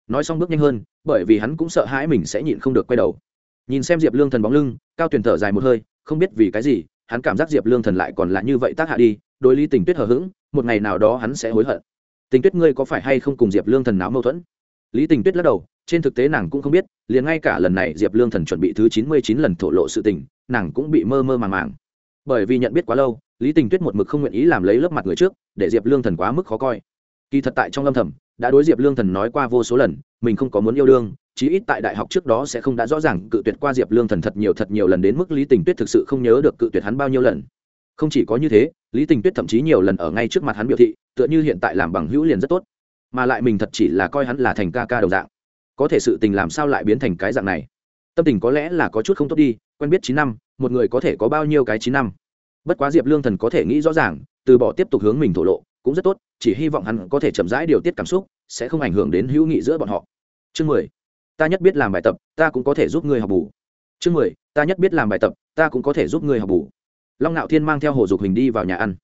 Nói xong bước nhanh hơn, bởi vì hắn cũng sợ hãi mình sẽ nhịn không được quay đầu. Nhìn xem diệp lương thần bóng lưng, cao tuyển thở dài một hơi, không biết vì cái gì, hắn cảm giác diệp lương thần lại còn là như vậy tác hạ đi, đối lý tình tuyết hờ hững, một ngày nào đó hắn sẽ hối hận. Tình tuyết ngươi có phải hay không cùng diệp lương thần náo mâu thuẫn? Lý tình tuyết lắc đầu, trên thực tế nàng cũng không biết, liền ngay cả lần này diệp lương thần chuẩn bị thứ chín mươi chín lần thổ lộ sự tình, nàng cũng bị mơ mơ màng màng. Bởi vì nhận biết quá lâu, lý tình tuyết một mực không nguyện ý làm lấy lớp mặt người trước, để diệp lương thần quá mức khó coi kỳ thật tại trong âm thầm, đã đối diệp lương thần nói qua vô số lần, mình không có muốn yêu đương, chí ít tại đại học trước đó sẽ không đã rõ ràng cự tuyệt qua diệp lương thần thật nhiều thật nhiều lần đến mức lý tình tuyết thực sự không nhớ được cự tuyệt hắn bao nhiêu lần. Không chỉ có như thế, lý tình tuyết thậm chí nhiều lần ở ngay trước mặt hắn biểu thị, tựa như hiện tại làm bằng hữu liền rất tốt. Mà lại mình thật chỉ là coi hắn là thành ca ca đầu dạng. Có thể sự tình làm sao lại biến thành cái dạng này? Tâm tình có lẽ là có chút không tốt đi, quen biết chín năm, một người có thể có bao nhiêu cái chín năm? Bất quá diệp lương thần có thể nghĩ rõ ràng, từ bỏ tiếp tục hướng mình thổ lộ cũng rất tốt, chỉ hy vọng hắn có thể chậm rãi điều tiết cảm xúc, sẽ không ảnh hưởng đến hữu nghị giữa bọn họ. Chương mười, ta nhất biết làm bài tập, ta cũng có thể giúp ngươi học bù. Chương mười, ta nhất biết làm bài tập, ta cũng có thể giúp người học bù. Long ngạo thiên mang theo hồ dục hình đi vào nhà ăn.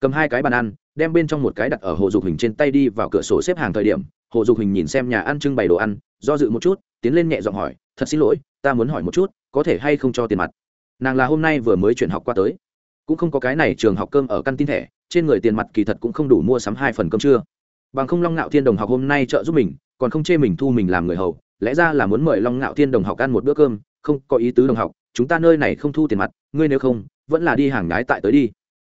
Cầm hai cái bàn ăn, đem bên trong một cái đặt ở hồ dục hình trên tay đi vào cửa sổ xếp hàng thời điểm, hồ dục hình nhìn xem nhà ăn trưng bày đồ ăn, do dự một chút, tiến lên nhẹ giọng hỏi, thật xin lỗi, ta muốn hỏi một chút, có thể hay không cho tiền mặt? Nàng là hôm nay vừa mới chuyển học qua tới. Cũng không có cái này trường học cơm ở căn tin thẻ trên người tiền mặt kỳ thật cũng không đủ mua sắm hai phần cơm trưa. Bằng không long ngạo thiên đồng học hôm nay trợ giúp mình, còn không chê mình thu mình làm người hầu, lẽ ra là muốn mời long ngạo thiên đồng học ăn một bữa cơm, không, có ý tứ đồng học, chúng ta nơi này không thu tiền mặt, ngươi nếu không, vẫn là đi hàng nhái tại tới đi.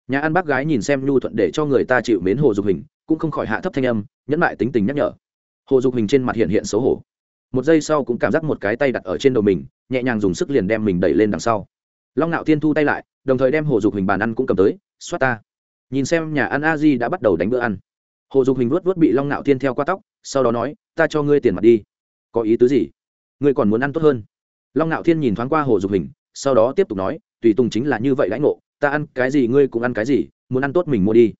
Nhà ăn bác gái nhìn xem nhu thuận để cho người ta chịu mến hồ dục hình, cũng không khỏi hạ thấp thanh âm, nhẫn lại tính tình nhắc nhở. Hồ dục hình trên mặt hiện hiện xấu hổ. Một giây sau cũng cảm giác một cái tay đặt ở trên đầu mình, nhẹ nhàng dùng sức liền đem mình đẩy lên đằng sau. Long nạo thiên thu tay lại, đồng thời đem hồ dục hình bàn ăn cũng cầm tới, xoát ta nhìn xem nhà ăn a di đã bắt đầu đánh bữa ăn. Hồ dục hình vuốt vuốt bị long nạo thiên theo qua tóc, sau đó nói, ta cho ngươi tiền mặt đi. Có ý tứ gì? Ngươi còn muốn ăn tốt hơn? Long nạo thiên nhìn thoáng qua hồ dục hình, sau đó tiếp tục nói, tùy tùng chính là như vậy lãnh ngộ, ta ăn cái gì ngươi cũng ăn cái gì, muốn ăn tốt mình mua đi.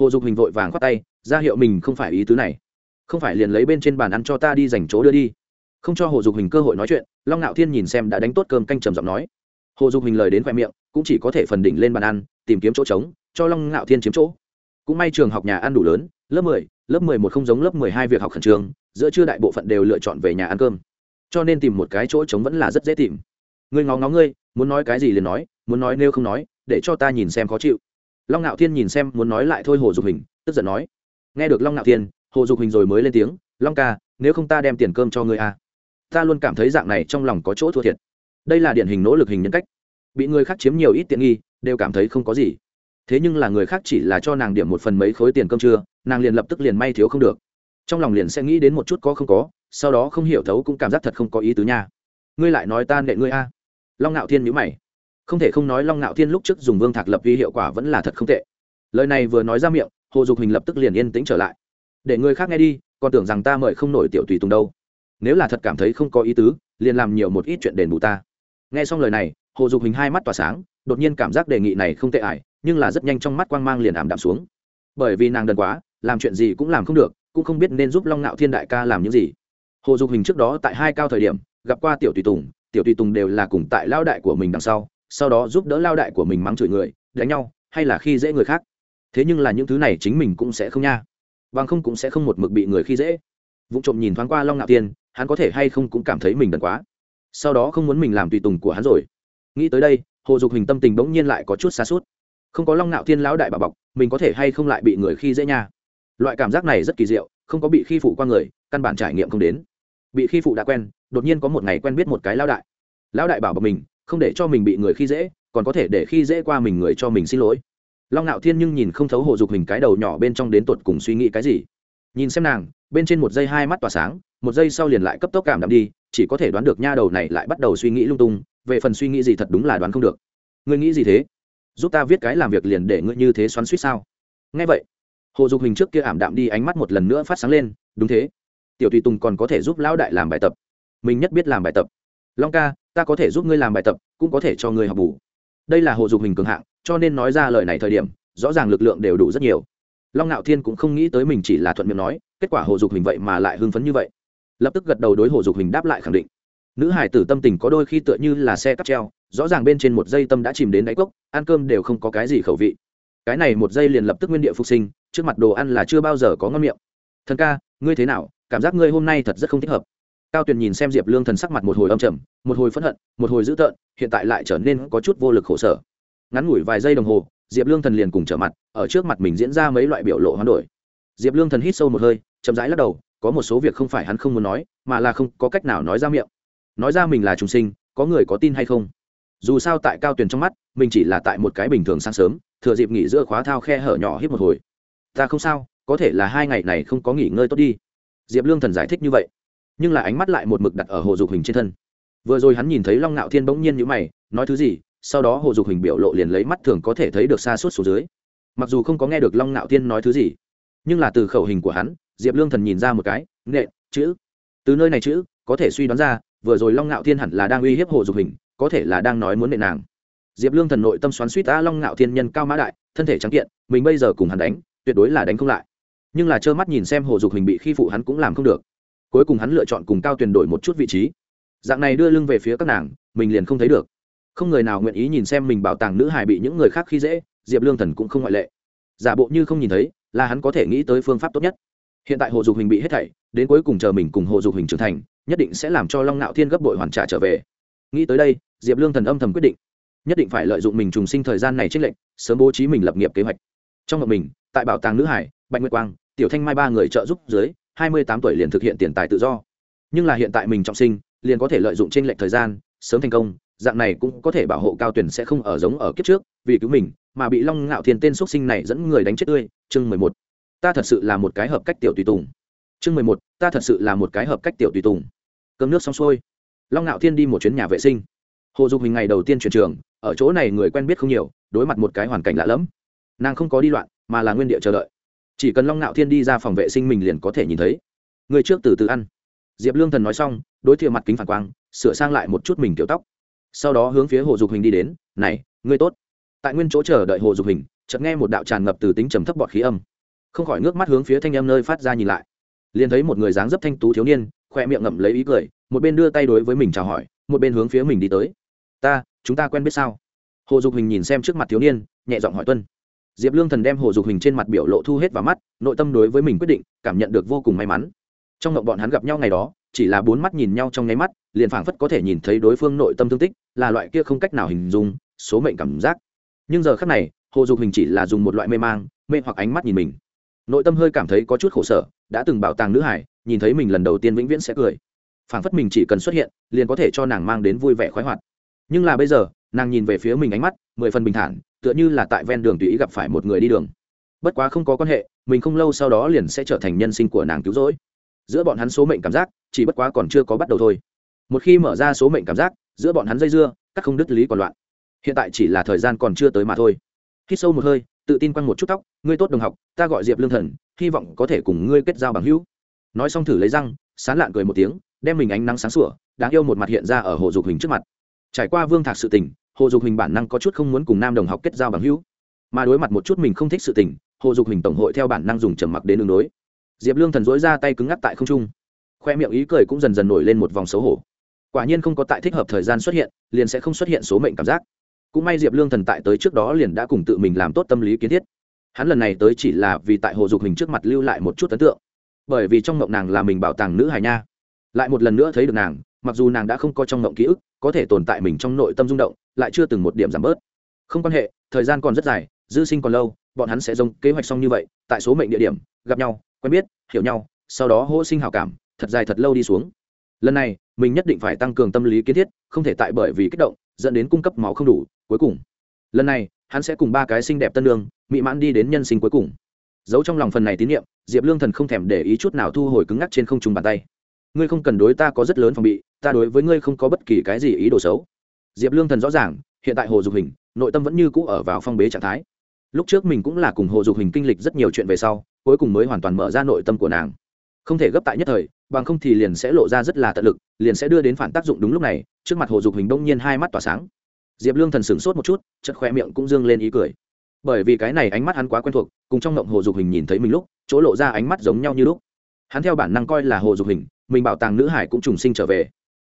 Hồ dục hình vội vàng khoát tay, ra hiệu mình không phải ý tứ này. Không phải liền lấy bên trên bàn ăn cho ta đi dành chỗ đưa đi. Không cho hồ dục hình cơ hội nói chuyện, long ngạo thiên nhìn xem đã đánh tốt cơm canh trầm giọng nói. Hồ dục hình lời đến khoe miệng, cũng chỉ có thể phần đỉnh lên bàn ăn, tìm kiếm chỗ trống cho long ngạo thiên chiếm chỗ. Cũng may trường học nhà ăn đủ lớn, lớp mười lớp mười một không giống lớp mười hai việc học khẩn trương, giữa trưa đại bộ phận đều lựa chọn về nhà ăn cơm. Cho nên tìm một cái chỗ trống vẫn là rất dễ tìm. Ngươi ngó ngó ngươi, muốn nói cái gì liền nói, muốn nói nếu không nói, để cho ta nhìn xem khó chịu. Long ngạo thiên nhìn xem, muốn nói lại thôi hồ dục hình tức giận nói. Nghe được long ngạo thiên, hồ dục hình rồi mới lên tiếng, long ca, nếu không ta đem tiền cơm cho ngươi à. ta luôn cảm thấy dạng này trong lòng có chỗ thua thiệt. Đây là điển hình nỗ lực hình nhân cách. Bị người khác chiếm nhiều ít tiện nghi, đều cảm thấy không có gì thế nhưng là người khác chỉ là cho nàng điểm một phần mấy khối tiền cơm trưa, nàng liền lập tức liền may thiếu không được. Trong lòng liền sẽ nghĩ đến một chút có không có, sau đó không hiểu thấu cũng cảm giác thật không có ý tứ nha. Ngươi lại nói ta nệ ngươi a. Long ngạo thiên nhữ mày. Không thể không nói long ngạo thiên lúc trước dùng vương thạc lập vi hiệu quả vẫn là thật không tệ. Lời này vừa nói ra miệng, hồ dục hình lập tức liền yên tĩnh trở lại. Để người khác nghe đi, còn tưởng rằng ta mời không nổi tiểu tùy tùng đâu. Nếu là thật cảm thấy không có ý tứ, liền làm nhiều một ít chuyện đền bù ta. Nghe xong lời này, hồ dục hình hai mắt tỏa sáng, đột nhiên cảm giác đề nghị này không tệ ải nhưng là rất nhanh trong mắt quang mang liền ảm đạm xuống. Bởi vì nàng đần quá làm chuyện gì cũng làm không được cũng không biết nên giúp long ngạo thiên đại ca làm những gì. Hồ dục hình trước đó tại hai cao thời điểm gặp qua tiểu tùy tùng tiểu tùy tùng đều là cùng tại lao đại của mình đằng sau sau đó giúp đỡ lao đại của mình mắng chửi người đánh nhau hay là khi dễ người khác. Thế nhưng là những thứ này chính mình cũng sẽ không nha. Bằng không cũng sẽ không một mực bị người khi dễ. Vụ trộm nhìn thoáng qua long ngạo Thiên, hắn có thể hay không cũng cảm thấy mình đần quá. Sau đó không muốn mình làm tùy tùng của hắn rồi. Nghĩ tới đây hồ dục hình tâm tình bỗng nhiên lại có chút xa suốt không có long ngạo thiên lão đại bà bọc, mình có thể hay không lại bị người khi dễ nha. Loại cảm giác này rất kỳ diệu, không có bị khi phụ qua người, căn bản trải nghiệm không đến. Bị khi phụ đã quen, đột nhiên có một ngày quen biết một cái lão đại. Lão đại bảo bọc mình, không để cho mình bị người khi dễ, còn có thể để khi dễ qua mình người cho mình xin lỗi. Long ngạo thiên nhưng nhìn không thấu hồ dục hình cái đầu nhỏ bên trong đến tột cùng suy nghĩ cái gì. Nhìn xem nàng, bên trên một giây hai mắt tỏa sáng, một giây sau liền lại cấp tốc cảm đạm đi, chỉ có thể đoán được nha đầu này lại bắt đầu suy nghĩ lung tung, về phần suy nghĩ gì thật đúng là đoán không được. Ngươi nghĩ gì thế? Giúp ta viết cái làm việc liền để ngươi như thế xoắn suýt sao? Ngay vậy, hồ dục hình trước kia ảm đạm đi ánh mắt một lần nữa phát sáng lên, đúng thế. Tiểu tùy tùng còn có thể giúp lão đại làm bài tập. Mình nhất biết làm bài tập. Long ca, ta có thể giúp ngươi làm bài tập, cũng có thể cho ngươi học bù. Đây là hồ dục hình cường hạng, cho nên nói ra lời này thời điểm, rõ ràng lực lượng đều đủ rất nhiều. Long ngạo thiên cũng không nghĩ tới mình chỉ là thuận miệng nói, kết quả hồ dục hình vậy mà lại hưng phấn như vậy. Lập tức gật đầu đối hồ dục hình đáp lại khẳng định nữ hải tử tâm tình có đôi khi tựa như là xe cắp treo, rõ ràng bên trên một dây tâm đã chìm đến đáy cốc, ăn cơm đều không có cái gì khẩu vị. Cái này một dây liền lập tức nguyên địa phục sinh, trước mặt đồ ăn là chưa bao giờ có ngon miệng. Thần ca, ngươi thế nào? Cảm giác ngươi hôm nay thật rất không thích hợp. Cao tuyền nhìn xem diệp lương thần sắc mặt một hồi âm trầm, một hồi phẫn hận, một hồi dữ tợn, hiện tại lại trở nên có chút vô lực khổ sở. Ngắn ngủi vài giây đồng hồ, diệp lương thần liền cùng trở mặt, ở trước mặt mình diễn ra mấy loại biểu lộ hoán đổi. Diệp lương thần hít sâu một hơi, chậm rãi lắc đầu, có một số việc không phải hắn không muốn nói, mà là không có cách nào nói ra miệng nói ra mình là trùng sinh, có người có tin hay không? Dù sao tại cao tuyền trong mắt, mình chỉ là tại một cái bình thường sáng sớm, thừa dịp nghỉ giữa khóa thao khe hở nhỏ hít một hồi. Ta không sao, có thể là hai ngày này không có nghỉ ngơi tốt đi. Diệp lương thần giải thích như vậy, nhưng là ánh mắt lại một mực đặt ở hồ dục hình trên thân. Vừa rồi hắn nhìn thấy long ngạo thiên bỗng nhiên nhữ mày, nói thứ gì, sau đó hồ dục hình biểu lộ liền lấy mắt thường có thể thấy được xa suốt xuống dưới. Mặc dù không có nghe được long ngạo thiên nói thứ gì, nhưng là từ khẩu hình của hắn, diệp lương thần nhìn ra một cái nệ chữ. Từ nơi này chữ, có thể suy đoán ra vừa rồi long ngạo thiên hẳn là đang uy hiếp hồ dục hình, có thể là đang nói muốn nệ nàng. Diệp lương thần nội tâm xoắn suýt ta long ngạo thiên nhân cao mã đại, thân thể trắng kiện, mình bây giờ cùng hắn đánh, tuyệt đối là đánh không lại. Nhưng là trơ mắt nhìn xem hồ dục hình bị khi phụ hắn cũng làm không được. Cuối cùng hắn lựa chọn cùng cao tuyền đổi một chút vị trí. Dạng này đưa lưng về phía các nàng, mình liền không thấy được. Không người nào nguyện ý nhìn xem mình bảo tàng nữ hài bị những người khác khi dễ, diệp lương thần cũng không ngoại lệ. Giả bộ như không nhìn thấy, là hắn có thể nghĩ tới phương pháp tốt nhất hiện tại hồ dục hình bị hết thảy, đến cuối cùng chờ mình cùng hồ dục hình trưởng thành, nhất định sẽ làm cho long ngạo thiên gấp bội hoàn trả trở về. Nghĩ tới đây, diệp lương thần âm thầm quyết định, nhất định phải lợi dụng mình trùng sinh thời gian này trích lệnh sớm bố trí mình lập nghiệp kế hoạch. Trong ngọc mình, tại bảo tàng nữ hải, bạch nguyệt quang, tiểu thanh mai ba người trợ giúp dưới, hai mươi tám tuổi liền thực hiện tiền tài tự do. Nhưng là hiện tại mình trọng sinh, liền có thể lợi dụng trên lệnh thời gian, sớm thành công, dạng này cũng có thể bảo hộ cao tuyển sẽ không ở giống ở kiếp trước, vì cứu mình, mà bị long ngạo thiên tên x sinh này dẫn người đánh chết tươi, chương mười một ta thật sự là một cái hợp cách tiểu tùy tùng. Chương mười một, ta thật sự là một cái hợp cách tiểu tùy tùng. Cơm nước xong xuôi. Long ngạo thiên đi một chuyến nhà vệ sinh. Hồ dục hình ngày đầu tiên chuyển trường, ở chỗ này người quen biết không nhiều, đối mặt một cái hoàn cảnh lạ lẫm. Nàng không có đi loạn, mà là nguyên địa chờ đợi. Chỉ cần long ngạo thiên đi ra phòng vệ sinh mình liền có thể nhìn thấy. Người trước từ từ ăn. Diệp lương thần nói xong, đối thiệu mặt kính phản quang, sửa sang lại một chút mình kiểu tóc. Sau đó hướng phía hồ dục hình đi đến, này, ngươi tốt. Tại nguyên chỗ chờ đợi hồ dục hình chợt nghe một đạo tràn ngập từ tính trầm thấp bọt khí âm không khỏi nước mắt hướng phía thanh em nơi phát ra nhìn lại. Liền thấy một người dáng dấp thanh tú thiếu niên, khoe miệng ngậm lấy ý cười, một bên đưa tay đối với mình chào hỏi, một bên hướng phía mình đi tới. Ta, chúng ta quen biết sao? Hồ dục hình nhìn xem trước mặt thiếu niên, nhẹ giọng hỏi tuân. Diệp lương thần đem hồ dục hình trên mặt biểu lộ thu hết vào mắt, nội tâm đối với mình quyết định, cảm nhận được vô cùng may mắn. Trong ngộng bọn hắn gặp nhau ngày đó, chỉ là bốn mắt nhìn nhau trong nháy mắt, liền phảng phất có thể nhìn thấy đối phương nội tâm thương tích, là loại kia không cách nào hình dung, số mệnh cảm giác. Nhưng giờ khác này, hồ dục hình chỉ là dùng một loại mê mang, mê hoặc ánh mắt nhìn mình nội tâm hơi cảm thấy có chút khổ sở, đã từng bảo tàng nữ hải, nhìn thấy mình lần đầu tiên vĩnh viễn sẽ cười. Phảng phất mình chỉ cần xuất hiện, liền có thể cho nàng mang đến vui vẻ khoái hoạt. Nhưng là bây giờ, nàng nhìn về phía mình ánh mắt, mười phần bình thản, tựa như là tại ven đường tùy ý gặp phải một người đi đường. Bất quá không có quan hệ, mình không lâu sau đó liền sẽ trở thành nhân sinh của nàng cứu rỗi. Giữa bọn hắn số mệnh cảm giác, chỉ bất quá còn chưa có bắt đầu thôi. Một khi mở ra số mệnh cảm giác, giữa bọn hắn dây dưa, các không đứt lý còn loạn. Hiện tại chỉ là thời gian còn chưa tới mà thôi. Khi sâu một hơi tự tin quăng một chút tóc, ngươi tốt đồng học, ta gọi diệp lương thần, hy vọng có thể cùng ngươi kết giao bằng hữu. Nói xong thử lấy răng, sán lạn cười một tiếng, đem mình ánh nắng sáng sủa, đáng yêu một mặt hiện ra ở hồ dục hình trước mặt. Trải qua vương thạc sự tình, hồ dục hình bản năng có chút không muốn cùng nam đồng học kết giao bằng hữu. Mà đối mặt một chút mình không thích sự tình, hồ dục hình tổng hội theo bản năng dùng trầm mặc đến đường đối. Diệp lương thần dối ra tay cứng ngắc tại không trung. Khoe miệng ý cười cũng dần dần nổi lên một vòng xấu hổ. Quả nhiên không có tại thích hợp thời gian xuất hiện, liền sẽ không xuất hiện số mệnh cảm giác cũng may diệp lương thần tại tới trước đó liền đã cùng tự mình làm tốt tâm lý kiến thiết. Hắn lần này tới chỉ là vì tại hồ dục hình trước mặt lưu lại một chút ấn tượng. Bởi vì trong mộng nàng là mình bảo tàng nữ hài nha. Lại một lần nữa thấy được nàng, mặc dù nàng đã không có trong mộng ký ức, có thể tồn tại mình trong nội tâm rung động, lại chưa từng một điểm giảm bớt. Không quan hệ, thời gian còn rất dài, dư sinh còn lâu, bọn hắn sẽ giống kế hoạch xong như vậy, tại số mệnh địa điểm, gặp nhau, quen biết, hiểu nhau, sau đó hô sinh hào cảm, thật dài thật lâu đi xuống. Lần này, mình nhất định phải tăng cường tâm lý kiến thiết, không thể tại bởi vì kích động, dẫn đến cung cấp máu không đủ cuối cùng. Lần này, hắn sẽ cùng ba cái xinh đẹp tân lương, mỹ mãn đi đến nhân sinh cuối cùng. Giấu trong lòng phần này tín nhiệm diệp lương thần không thèm để ý chút nào thu hồi cứng ngắc trên không trùng bàn tay. Ngươi không cần đối ta có rất lớn phòng bị, ta đối với ngươi không có bất kỳ cái gì ý đồ xấu. Diệp lương thần rõ ràng, hiện tại hồ dục hình, nội tâm vẫn như cũ ở vào phong bế trạng thái. Lúc trước mình cũng là cùng hồ dục hình kinh lịch rất nhiều chuyện về sau, cuối cùng mới hoàn toàn mở ra nội tâm của nàng. Không thể gấp tại nhất thời, bằng không thì liền sẽ lộ ra rất là tận lực, liền sẽ đưa đến phản tác dụng đúng lúc này, trước mặt hồ dục hình đông nhiên hai mắt tỏa sáng diệp lương thần sửng sốt một chút chật khoe miệng cũng dương lên ý cười. Bởi vì cái này ánh mắt hắn quá quen thuộc, cùng trong ngộng hồ dục hình nhìn thấy mình lúc, chỗ lộ ra ánh mắt giống nhau như lúc. Hắn theo bản năng coi là hồ dục hình, mình bảo tàng nữ hải cũng trùng sinh trở về.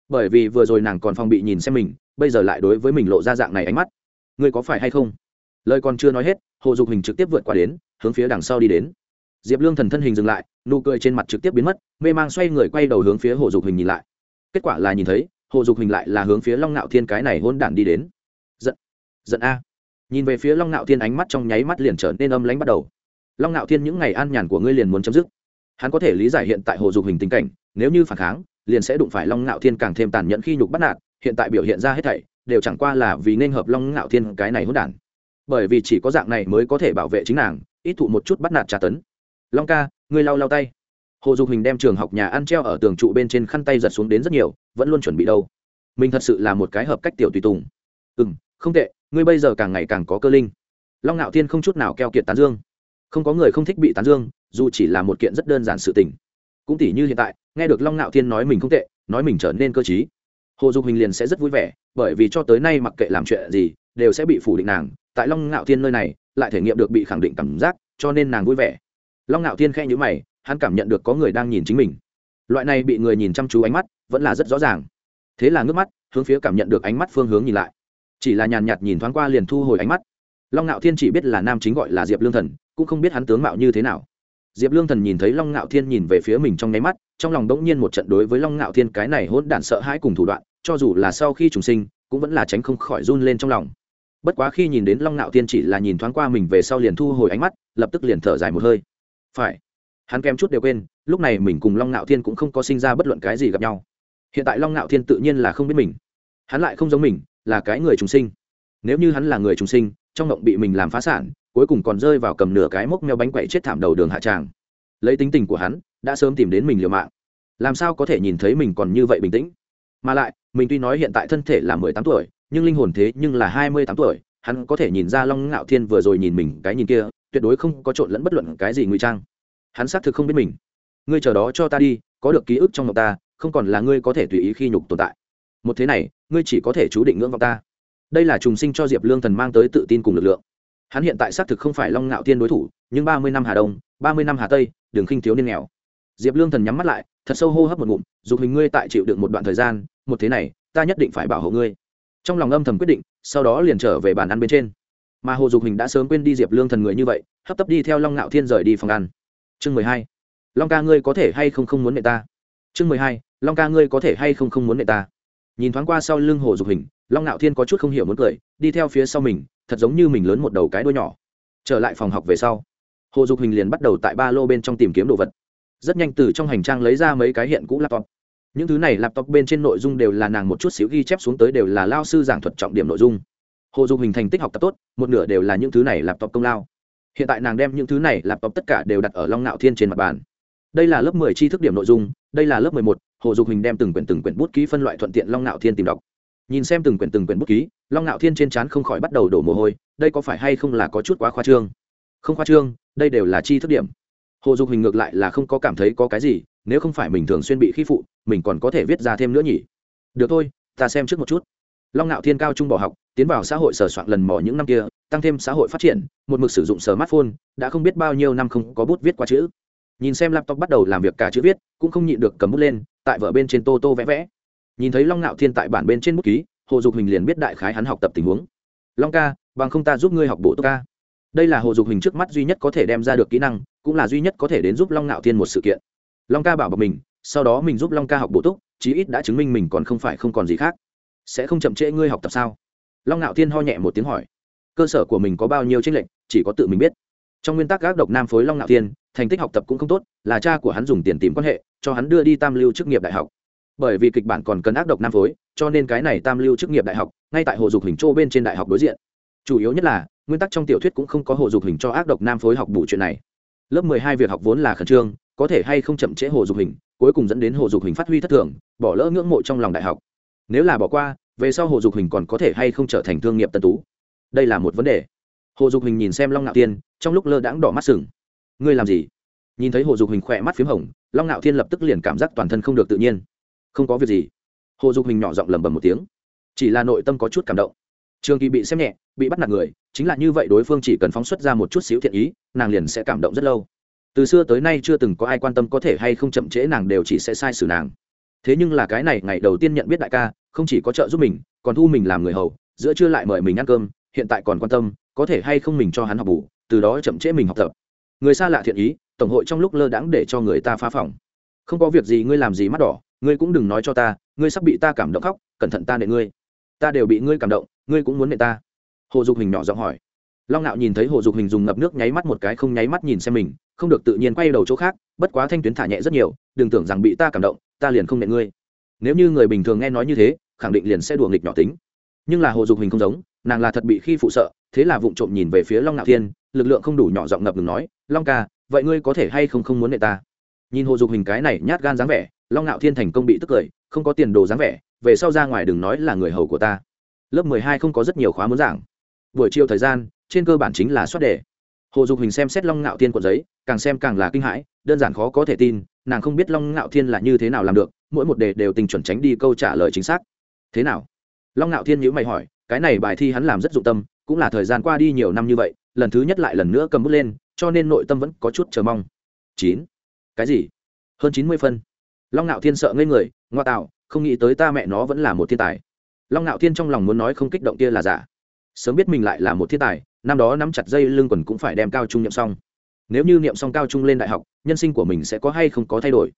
Bởi vì vừa rồi nàng còn phong bị nhìn xem mình, bây giờ lại đối với mình lộ ra dạng này ánh mắt. Ngươi có phải hay không? Lời còn chưa nói hết, hồ dục hình trực tiếp vượt qua đến, hướng phía đằng sau đi đến. Diệp lương thần thân hình dừng lại, nụ cười trên mặt trực tiếp biến mất, mê mang xoay người quay đầu hướng phía hồ dục hình nhìn lại. Kết quả là nhìn thấy, hồ dục hình lại là hướng phía long ngạo thiên cái này hôn đản đi đến giận. Giận a. Nhìn về phía long ngạo thiên, ánh mắt trong nháy mắt liền trở nên âm lánh bắt đầu. Long ngạo thiên, những ngày an nhàn của ngươi liền muốn chấm dứt. Hắn có thể lý giải hiện tại hồ dục hình tình cảnh, nếu như phản kháng, liền sẽ đụng phải long ngạo thiên càng thêm tàn nhẫn khi nhục bắt nạt, hiện tại biểu hiện ra hết thảy, đều chẳng qua là vì nên hợp long ngạo thiên cái này hốt đản. Bởi vì chỉ có dạng này mới có thể bảo vệ chính nàng, ít thụ một chút bắt nạt tra tấn. Long ca, ngươi lau lau tay. Hồ dục hình đem trường học nhà ăn treo ở tường trụ bên trên khăn tay giật xuống đến rất nhiều, vẫn luôn chuẩn bị đâu. Mình thật sự là một cái hợp cách tiểu tùy tùng. Ừ m không tệ, ngươi bây giờ càng ngày càng có cơ linh. Long ngạo thiên không chút nào keo kiệt tán dương. Không có người không thích bị tán dương, dù chỉ là một kiện rất đơn giản sự tình. Cũng tỉ như hiện tại, nghe được long ngạo thiên nói mình không tệ, nói mình trở nên cơ t hồ dục hình liền sẽ rất vui vẻ, bởi vì cho tới nay mặc kệ làm chuyện gì, đều sẽ bị phủ định nàng. Tại long ngạo thiên nơi này, lại thể nghiệm được bị khẳng định cảm giác, cho nên nàng vui vẻ. Long ngạo thiên khe nhữ mày, hắn cảm nhận được có người đang nhìn chính mình. Loại này bị người nhìn chăm chú ánh mắt, vẫn là rất rõ ràng. Thế là ngước mắt, hướng phía cảm nhận được ánh mắt phương hướng nhìn lại chỉ là nhàn nhạt nhìn thoáng qua liền thu hồi ánh mắt. Long ngạo thiên chỉ biết là nam chính gọi là diệp lương thần, cũng không biết hắn tướng mạo như thế nào. Diệp lương thần nhìn thấy long ngạo thiên nhìn về phía mình trong nháy mắt, trong lòng đống nhiên một trận đối với long ngạo thiên cái này hỗn đản sợ hãi cùng thủ đoạn, cho dù là sau khi trùng sinh, cũng vẫn là tránh không khỏi run lên trong lòng. Bất quá khi nhìn đến long ngạo thiên chỉ là nhìn thoáng qua mình về sau liền thu hồi ánh mắt, lập tức liền thở dài một hơi. Phải, hắn kém chút đều quên, lúc này mình cùng long ngạo thiên cũng không có sinh ra bất luận cái gì gặp nhau. Hiện tại long ngạo thiên tự nhiên là không biết mình. Hắn lại không giống mình là cái người trùng sinh. Nếu như hắn là người trùng sinh, trong động bị mình làm phá sản, cuối cùng còn rơi vào cầm nửa cái mốc meo bánh quậy chết thảm đầu đường hạ tràng. Lấy tính tình của hắn, đã sớm tìm đến mình liều mạng. Làm sao có thể nhìn thấy mình còn như vậy bình tĩnh? Mà lại, mình tuy nói hiện tại thân thể là mười tám tuổi, nhưng linh hồn thế nhưng là hai mươi tám tuổi, hắn có thể nhìn ra long ngạo thiên vừa rồi nhìn mình cái nhìn kia, tuyệt đối không có trộn lẫn bất luận cái gì ngụy trang. Hắn xác thực không biết mình. Ngươi chờ đó cho ta đi, có được ký ức trong ngọc ta, không còn là ngươi có thể tùy ý khi nhục tồn tại một thế này, ngươi chỉ có thể chú định ngưỡng vọng ta. Đây là trùng sinh cho diệp lương thần mang tới tự tin cùng lực lượng. Hắn hiện tại xác thực không phải long ngạo thiên đối thủ, nhưng ba mươi năm hà đông, ba mươi năm hà tây, đường khinh thiếu niên nghèo. Diệp lương thần nhắm mắt lại, thật sâu hô hấp một ngụm, dục hình ngươi tại chịu được một đoạn thời gian, một thế này, ta nhất định phải bảo hộ ngươi. Trong lòng âm thầm quyết định, sau đó liền trở về bàn ăn bên trên. Mà hồ dục hình đã sớm quên đi diệp lương thần người như vậy, hấp tấp đi theo long ngạo thiên rời đi phòng ăn. Chương mười hai, long ca ngươi có thể hay không không muốn nệ ta? Chương mười hai, long ca ngươi có thể hay không không muốn nệ ta? Nhìn thoáng qua sau lưng hồ dục hình, long ngạo thiên có chút không hiểu muốn cười, đi theo phía sau mình, thật giống như mình lớn một đầu cái đuôi nhỏ. Trở lại phòng học về sau, hồ dục hình liền bắt đầu tại ba lô bên trong tìm kiếm đồ vật. Rất nhanh từ trong hành trang lấy ra mấy cái hiện cũ laptop. Những thứ này laptop bên trên nội dung đều là nàng một chút xíu ghi chép xuống tới đều là lao sư giảng thuật trọng điểm nội dung. Hồ dục hình thành tích học tập tốt, một nửa đều là những thứ này laptop công lao. Hiện tại nàng đem những thứ này laptop tất cả đều đặt ở long ngạo thiên trên mặt bàn. Đây là lớp mười tri thức điểm nội dung, đây là lớp mười một hồ dục hình đem từng quyển từng quyển bút ký phân loại thuận tiện long ngạo thiên tìm đọc. Nhìn xem từng quyển từng quyển bút ký, long ngạo thiên trên trán không khỏi bắt đầu đổ mồ hôi, đây có phải hay không là có chút quá khoa trương? Không khoa trương, đây đều là chi thức điểm. Hồ dục hình ngược lại là không có cảm thấy có cái gì, nếu không phải mình thường xuyên bị khi phụ, mình còn có thể viết ra thêm nữa nhỉ? Được thôi, ta xem trước một chút. Long ngạo thiên cao trung bỏ học, tiến vào xã hội sở soạn lần mò những năm kia, tăng thêm xã hội phát triển, một mực sử dụng smartphone, đã không biết bao nhiêu năm không có bút viết qua chữ nhìn xem laptop bắt đầu làm việc cả chữ viết, cũng không nhịn được cầm bút lên, tại vở bên trên tô tô vẽ vẽ. Nhìn thấy long ngạo thiên tại bản bên trên bút ký, hồ dục hình liền biết đại khái hắn học tập tình huống. Long ca, bằng không ta giúp ngươi học bộ tốt ca. Đây là hồ dục hình trước mắt duy nhất có thể đem ra được kỹ năng, cũng là duy nhất có thể đến giúp long ngạo thiên một sự kiện. Long ca bảo bọc mình, sau đó mình giúp long ca học bổ túc, chí ít đã chứng minh mình còn không phải không còn gì khác. Sẽ không chậm trễ ngươi học tập sao? Long ngạo thiên ho nhẹ một tiếng hỏi. Cơ sở của mình có bao nhiêu tranh lệch, chỉ có tự mình biết. Trong nguyên tắc gác độc nam phối long ngạo thiên thành tích học tập cũng không tốt, là cha của hắn dùng tiền tìm quan hệ, cho hắn đưa đi tam lưu chức nghiệp đại học. Bởi vì kịch bản còn cần ác độc nam phối, cho nên cái này tam lưu chức nghiệp đại học, ngay tại hồ dục hình châu bên trên đại học đối diện. Chủ yếu nhất là, nguyên tắc trong tiểu thuyết cũng không có hồ dục hình cho ác độc nam phối học bù chuyện này. Lớp mười hai việc học vốn là khẩn trương, có thể hay không chậm trễ hồ dục hình, cuối cùng dẫn đến hồ dục hình phát huy thất thường, bỏ lỡ ngưỡng mộ trong lòng đại học. Nếu là bỏ qua, về sau hồ dục hình còn có thể hay không trở thành thương nghiệp tân tú? Đây là một vấn đề. Hồ dục hình nhìn xem long ngạo tiên, trong lúc lơ đãng đỏ mắt sừng ngươi làm gì? Nhìn thấy hồ dục hình khỏe mắt p h í m hồng, long ngạo thiên lập tức liền cảm giác toàn thân không được tự nhiên. Không có việc gì. Hồ dục hình nhỏ giọng lẩm bẩm một tiếng. Chỉ là nội tâm có chút cảm động. Trường kỳ bị xem nhẹ, bị bắt nạt người, chính là như vậy đối phương chỉ cần phóng xuất ra một chút xíu thiện ý, nàng liền sẽ cảm động rất lâu. Từ xưa tới nay chưa từng có ai quan tâm có thể hay không chậm trễ nàng đều chỉ sẽ sai xử nàng. Thế nhưng là cái này, ngày đầu tiên nhận biết đại ca, không chỉ có trợ giúp mình, còn thu mình làm người hầu, giữa chưa lại mời mình ăn cơm, hiện tại còn quan tâm, có thể hay không mình cho hắn học bù, từ đó chậm trễ mình học tập người xa lạ thiện ý, tổng hội trong lúc lơ đãng để cho người ta phá phòng. Không có việc gì, ngươi làm gì mắt đỏ, ngươi cũng đừng nói cho ta, ngươi sắp bị ta cảm động khóc, cẩn thận ta nệ ngươi. Ta đều bị ngươi cảm động, ngươi cũng muốn nệ ta. Hồ dục hình nhỏ giọng hỏi. Long nạo nhìn thấy hồ dục hình dùng ngập nước nháy mắt một cái không nháy mắt nhìn xem mình, không được tự nhiên quay đầu chỗ khác, bất quá thanh tuyến thả nhẹ rất nhiều, đừng tưởng rằng bị ta cảm động, ta liền không nệ ngươi. Nếu như người bình thường nghe nói như thế, khẳng định liền sẽ đùa nghịch nhỏ tính. Nhưng là hồ dục hình không giống, nàng là thật bị khi phụ sợ, thế là vụng trộm nhìn về phía long nạo thiên lực lượng không đủ nhỏ giọng ngập ngừng nói, long ca, vậy ngươi có thể hay không không muốn nệ ta? Nhìn hồ dục hình cái này nhát gan dáng vẻ, long ngạo thiên thành công bị tức cười, không có tiền đồ dáng vẻ, về sau ra ngoài đừng nói là người hầu của ta. Lớp mười hai không có rất nhiều khóa muốn giảng. Buổi chiều thời gian, trên cơ bản chính là soát đề. Hồ dục hình xem xét long ngạo thiên cuộn giấy, càng xem càng là kinh hãi, đơn giản khó có thể tin, nàng không biết long ngạo thiên là như thế nào làm được, mỗi một đề đều tình chuẩn tránh đi câu trả lời chính xác. Thế nào? Long ngạo thiên nhữ mày hỏi, cái này bài thi hắn làm rất dụng tâm, cũng là thời gian qua đi nhiều năm như vậy lần thứ nhất lại lần nữa cầm bút lên, cho nên nội tâm vẫn có chút chờ mong. Chín. Cái gì? Hơn chín mươi phân. Long ngạo thiên sợ ngây người, ngoa tạo, không nghĩ tới ta mẹ nó vẫn là một thiên tài. Long ngạo thiên trong lòng muốn nói không kích động kia là giả. Sớm biết mình lại là một thiên tài, năm đó nắm chặt dây lưng quần cũng phải đem cao trung niệm xong. Nếu như niệm xong cao trung lên đại học, nhân sinh của mình sẽ có hay không có thay đổi?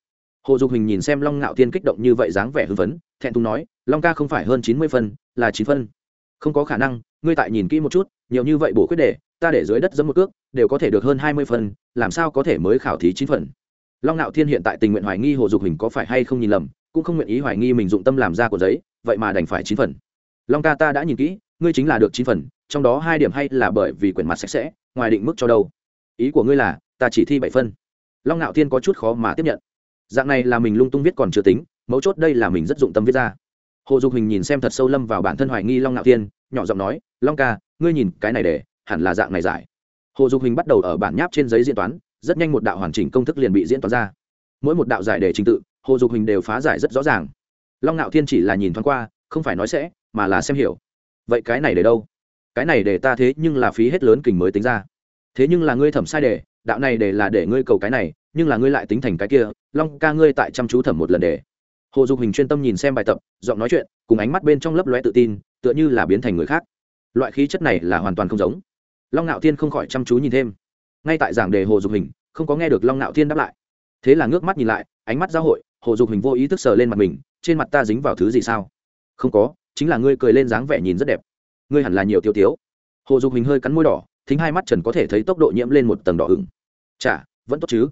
Hồ dục hình nhìn xem long ngạo thiên kích động như vậy dáng vẻ hưng phấn, thẹn thùng nói, long ca không phải hơn chín mươi phân, là chín phân. Không có khả năng, ngươi tại nhìn kỹ một chút nhiều như vậy bổ khuyết đề, ta để dưới đất dẫm một cước, đều có thể được hơn hai mươi phần, làm sao có thể mới khảo thí chín phần? Long ngạo thiên hiện tại tình nguyện hoài nghi hồ dục hình có phải hay không nhìn lầm, cũng không nguyện ý hoài nghi mình dụng tâm làm ra của giấy, vậy mà đành phải chín phần. Long ca ta đã nhìn kỹ, ngươi chính là được chín phần, trong đó hai điểm hay là bởi vì quyển mặt sạch sẽ, ngoài định mức cho đâu? Ý của ngươi là, ta chỉ thi bảy phân long ngạo thiên có chút khó mà tiếp nhận. Dạng này là mình lung tung viết còn chưa tính, mấu chốt đây là mình rất dụng tâm viết ra. Hồ dục hình nhìn xem thật sâu lâm vào bản thân hoài nghi long ngạo thiên, nhỏ giọng nói, long ca ngươi nhìn, cái này để, hẳn là dạng này giải. Hồ dục hình bắt đầu ở bản nháp trên giấy diễn toán, rất nhanh một đạo hoàn chỉnh công thức liền bị diễn toán ra. Mỗi một đạo giải đề trình tự, hồ dục hình đều phá giải rất rõ ràng. Long ngạo thiên chỉ là nhìn thoáng qua, không phải nói sẽ, mà là xem hiểu. Vậy cái này để đâu? Cái này để ta thế nhưng là phí hết lớn kình mới tính ra. Thế nhưng là ngươi thẩm sai đề đạo này để là để ngươi cầu cái này, nhưng là ngươi lại tính thành cái kia, long ca ngươi tại chăm chú thẩm một lần để. Hồ dục hình chuyên tâm nhìn xem bài tập, giọng nói chuyện, cùng ánh mắt bên trong lấp lóe tự tin, tựa như là biến thành người khác loại khí chất này là hoàn toàn không giống. Long ngạo thiên không khỏi chăm chú nhìn thêm. Ngay tại giảng đề hồ dục hình, không có nghe được long ngạo thiên đáp lại. Thế là ngước mắt nhìn lại, ánh mắt giao hội, hồ dục hình vô ý thức sờ lên mặt mình, trên mặt ta dính vào thứ gì sao? Không có, chính là ngươi cười lên dáng vẻ nhìn rất đẹp. Ngươi hẳn là nhiều tiêu tiếu. Hồ dục hình hơi cắn môi đỏ, thính hai mắt trần có thể thấy tốc độ nhiễm lên một tầng đỏ ửng. Chả vẫn tốt chứ.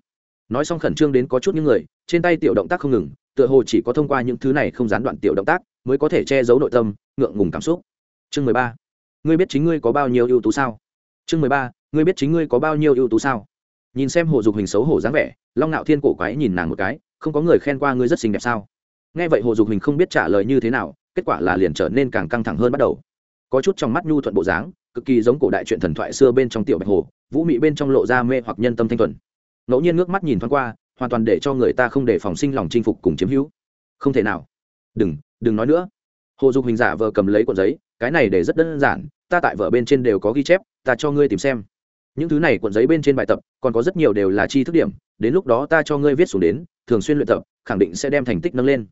Nói xong khẩn trương đến có chút những người, trên tay tiểu động tác không ngừng, tựa hồ chỉ có thông qua những thứ này không gián đoạn tiểu động tác, mới có thể che giấu nội tâm, ngượng ngùng cảm xúc. Chương mười ba ngươi biết chính ngươi có bao nhiêu ưu tú sao? Chương mười ba, ngươi biết chính ngươi có bao nhiêu ưu tú sao? Nhìn xem hồ dục hình xấu hổ dáng vẻ, long ngạo thiên cổ quái nhìn nàng một cái, không có người khen qua ngươi rất xinh đẹp sao? Nghe vậy hồ dục hình không biết trả lời như thế nào, kết quả là liền trở nên càng căng thẳng hơn bắt đầu. Có chút trong mắt nhu thuận bộ dáng, cực kỳ giống cổ đại truyện thần thoại xưa bên trong tiểu bạch hồ, vũ mị bên trong lộ ra mê hoặc nhân tâm thanh thuần. Ngẫu nhiên ngước mắt nhìn thoáng qua, hoàn toàn để cho người ta không để phòng sinh lòng chinh phục cùng chiếm hữu. Không thể nào. Đừng đừng nói nữa hồ dục hình giả vờ cầm lấy cuộn giấy, cái này để rất đơn giản, ta tại vở bên trên đều có ghi chép, ta cho ngươi tìm xem. Những thứ này cuộn giấy bên trên bài tập, còn có rất nhiều đều là chi thức điểm, đến lúc đó ta cho ngươi viết xuống đến, thường xuyên luyện tập, khẳng định sẽ đem thành tích nâng lên.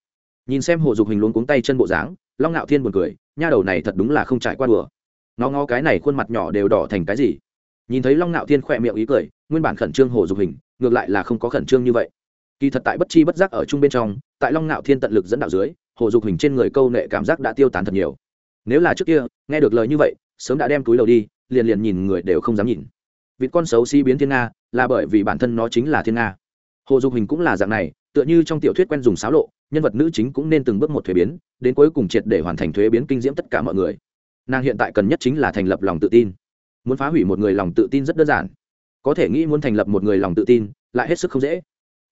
Nhìn xem hồ dục hình luống cuống tay chân bộ dáng, long ngạo thiên buồn cười, nha đầu này thật đúng là không trải qua đùa. Ngó ngó cái này khuôn mặt nhỏ đều đỏ thành cái gì? Nhìn thấy long ngạo thiên khỏe miệng ý cười, nguyên bản khẩn trương hồ dục hình, ngược lại là không có khẩn trương như vậy. Kỳ thật tại bất chi bất giác ở chung bên trong, tại long ngạo thiên tận lực dẫn đạo dưới hồ dục hình trên người câu nệ cảm giác đã tiêu tán thật nhiều. Nếu là trước kia, nghe được lời như vậy, sớm đã đem túi đầu đi, liền liền nhìn người đều không dám nhìn. Vịt con xấu xí biến thiên nga, là bởi vì bản thân nó chính là thiên nga. Hồ dục hình cũng là dạng này, tựa như trong tiểu thuyết quen dùng xáo lộ, nhân vật nữ chính cũng nên từng bước một thuế biến, đến cuối cùng triệt để hoàn thành thuế biến kinh diễm tất cả mọi người. Nàng hiện tại cần nhất chính là thành lập lòng tự tin. Muốn phá hủy một người lòng tự tin rất đơn giản. Có thể nghĩ muốn thành lập một người lòng tự tin, lại hết sức không dễ.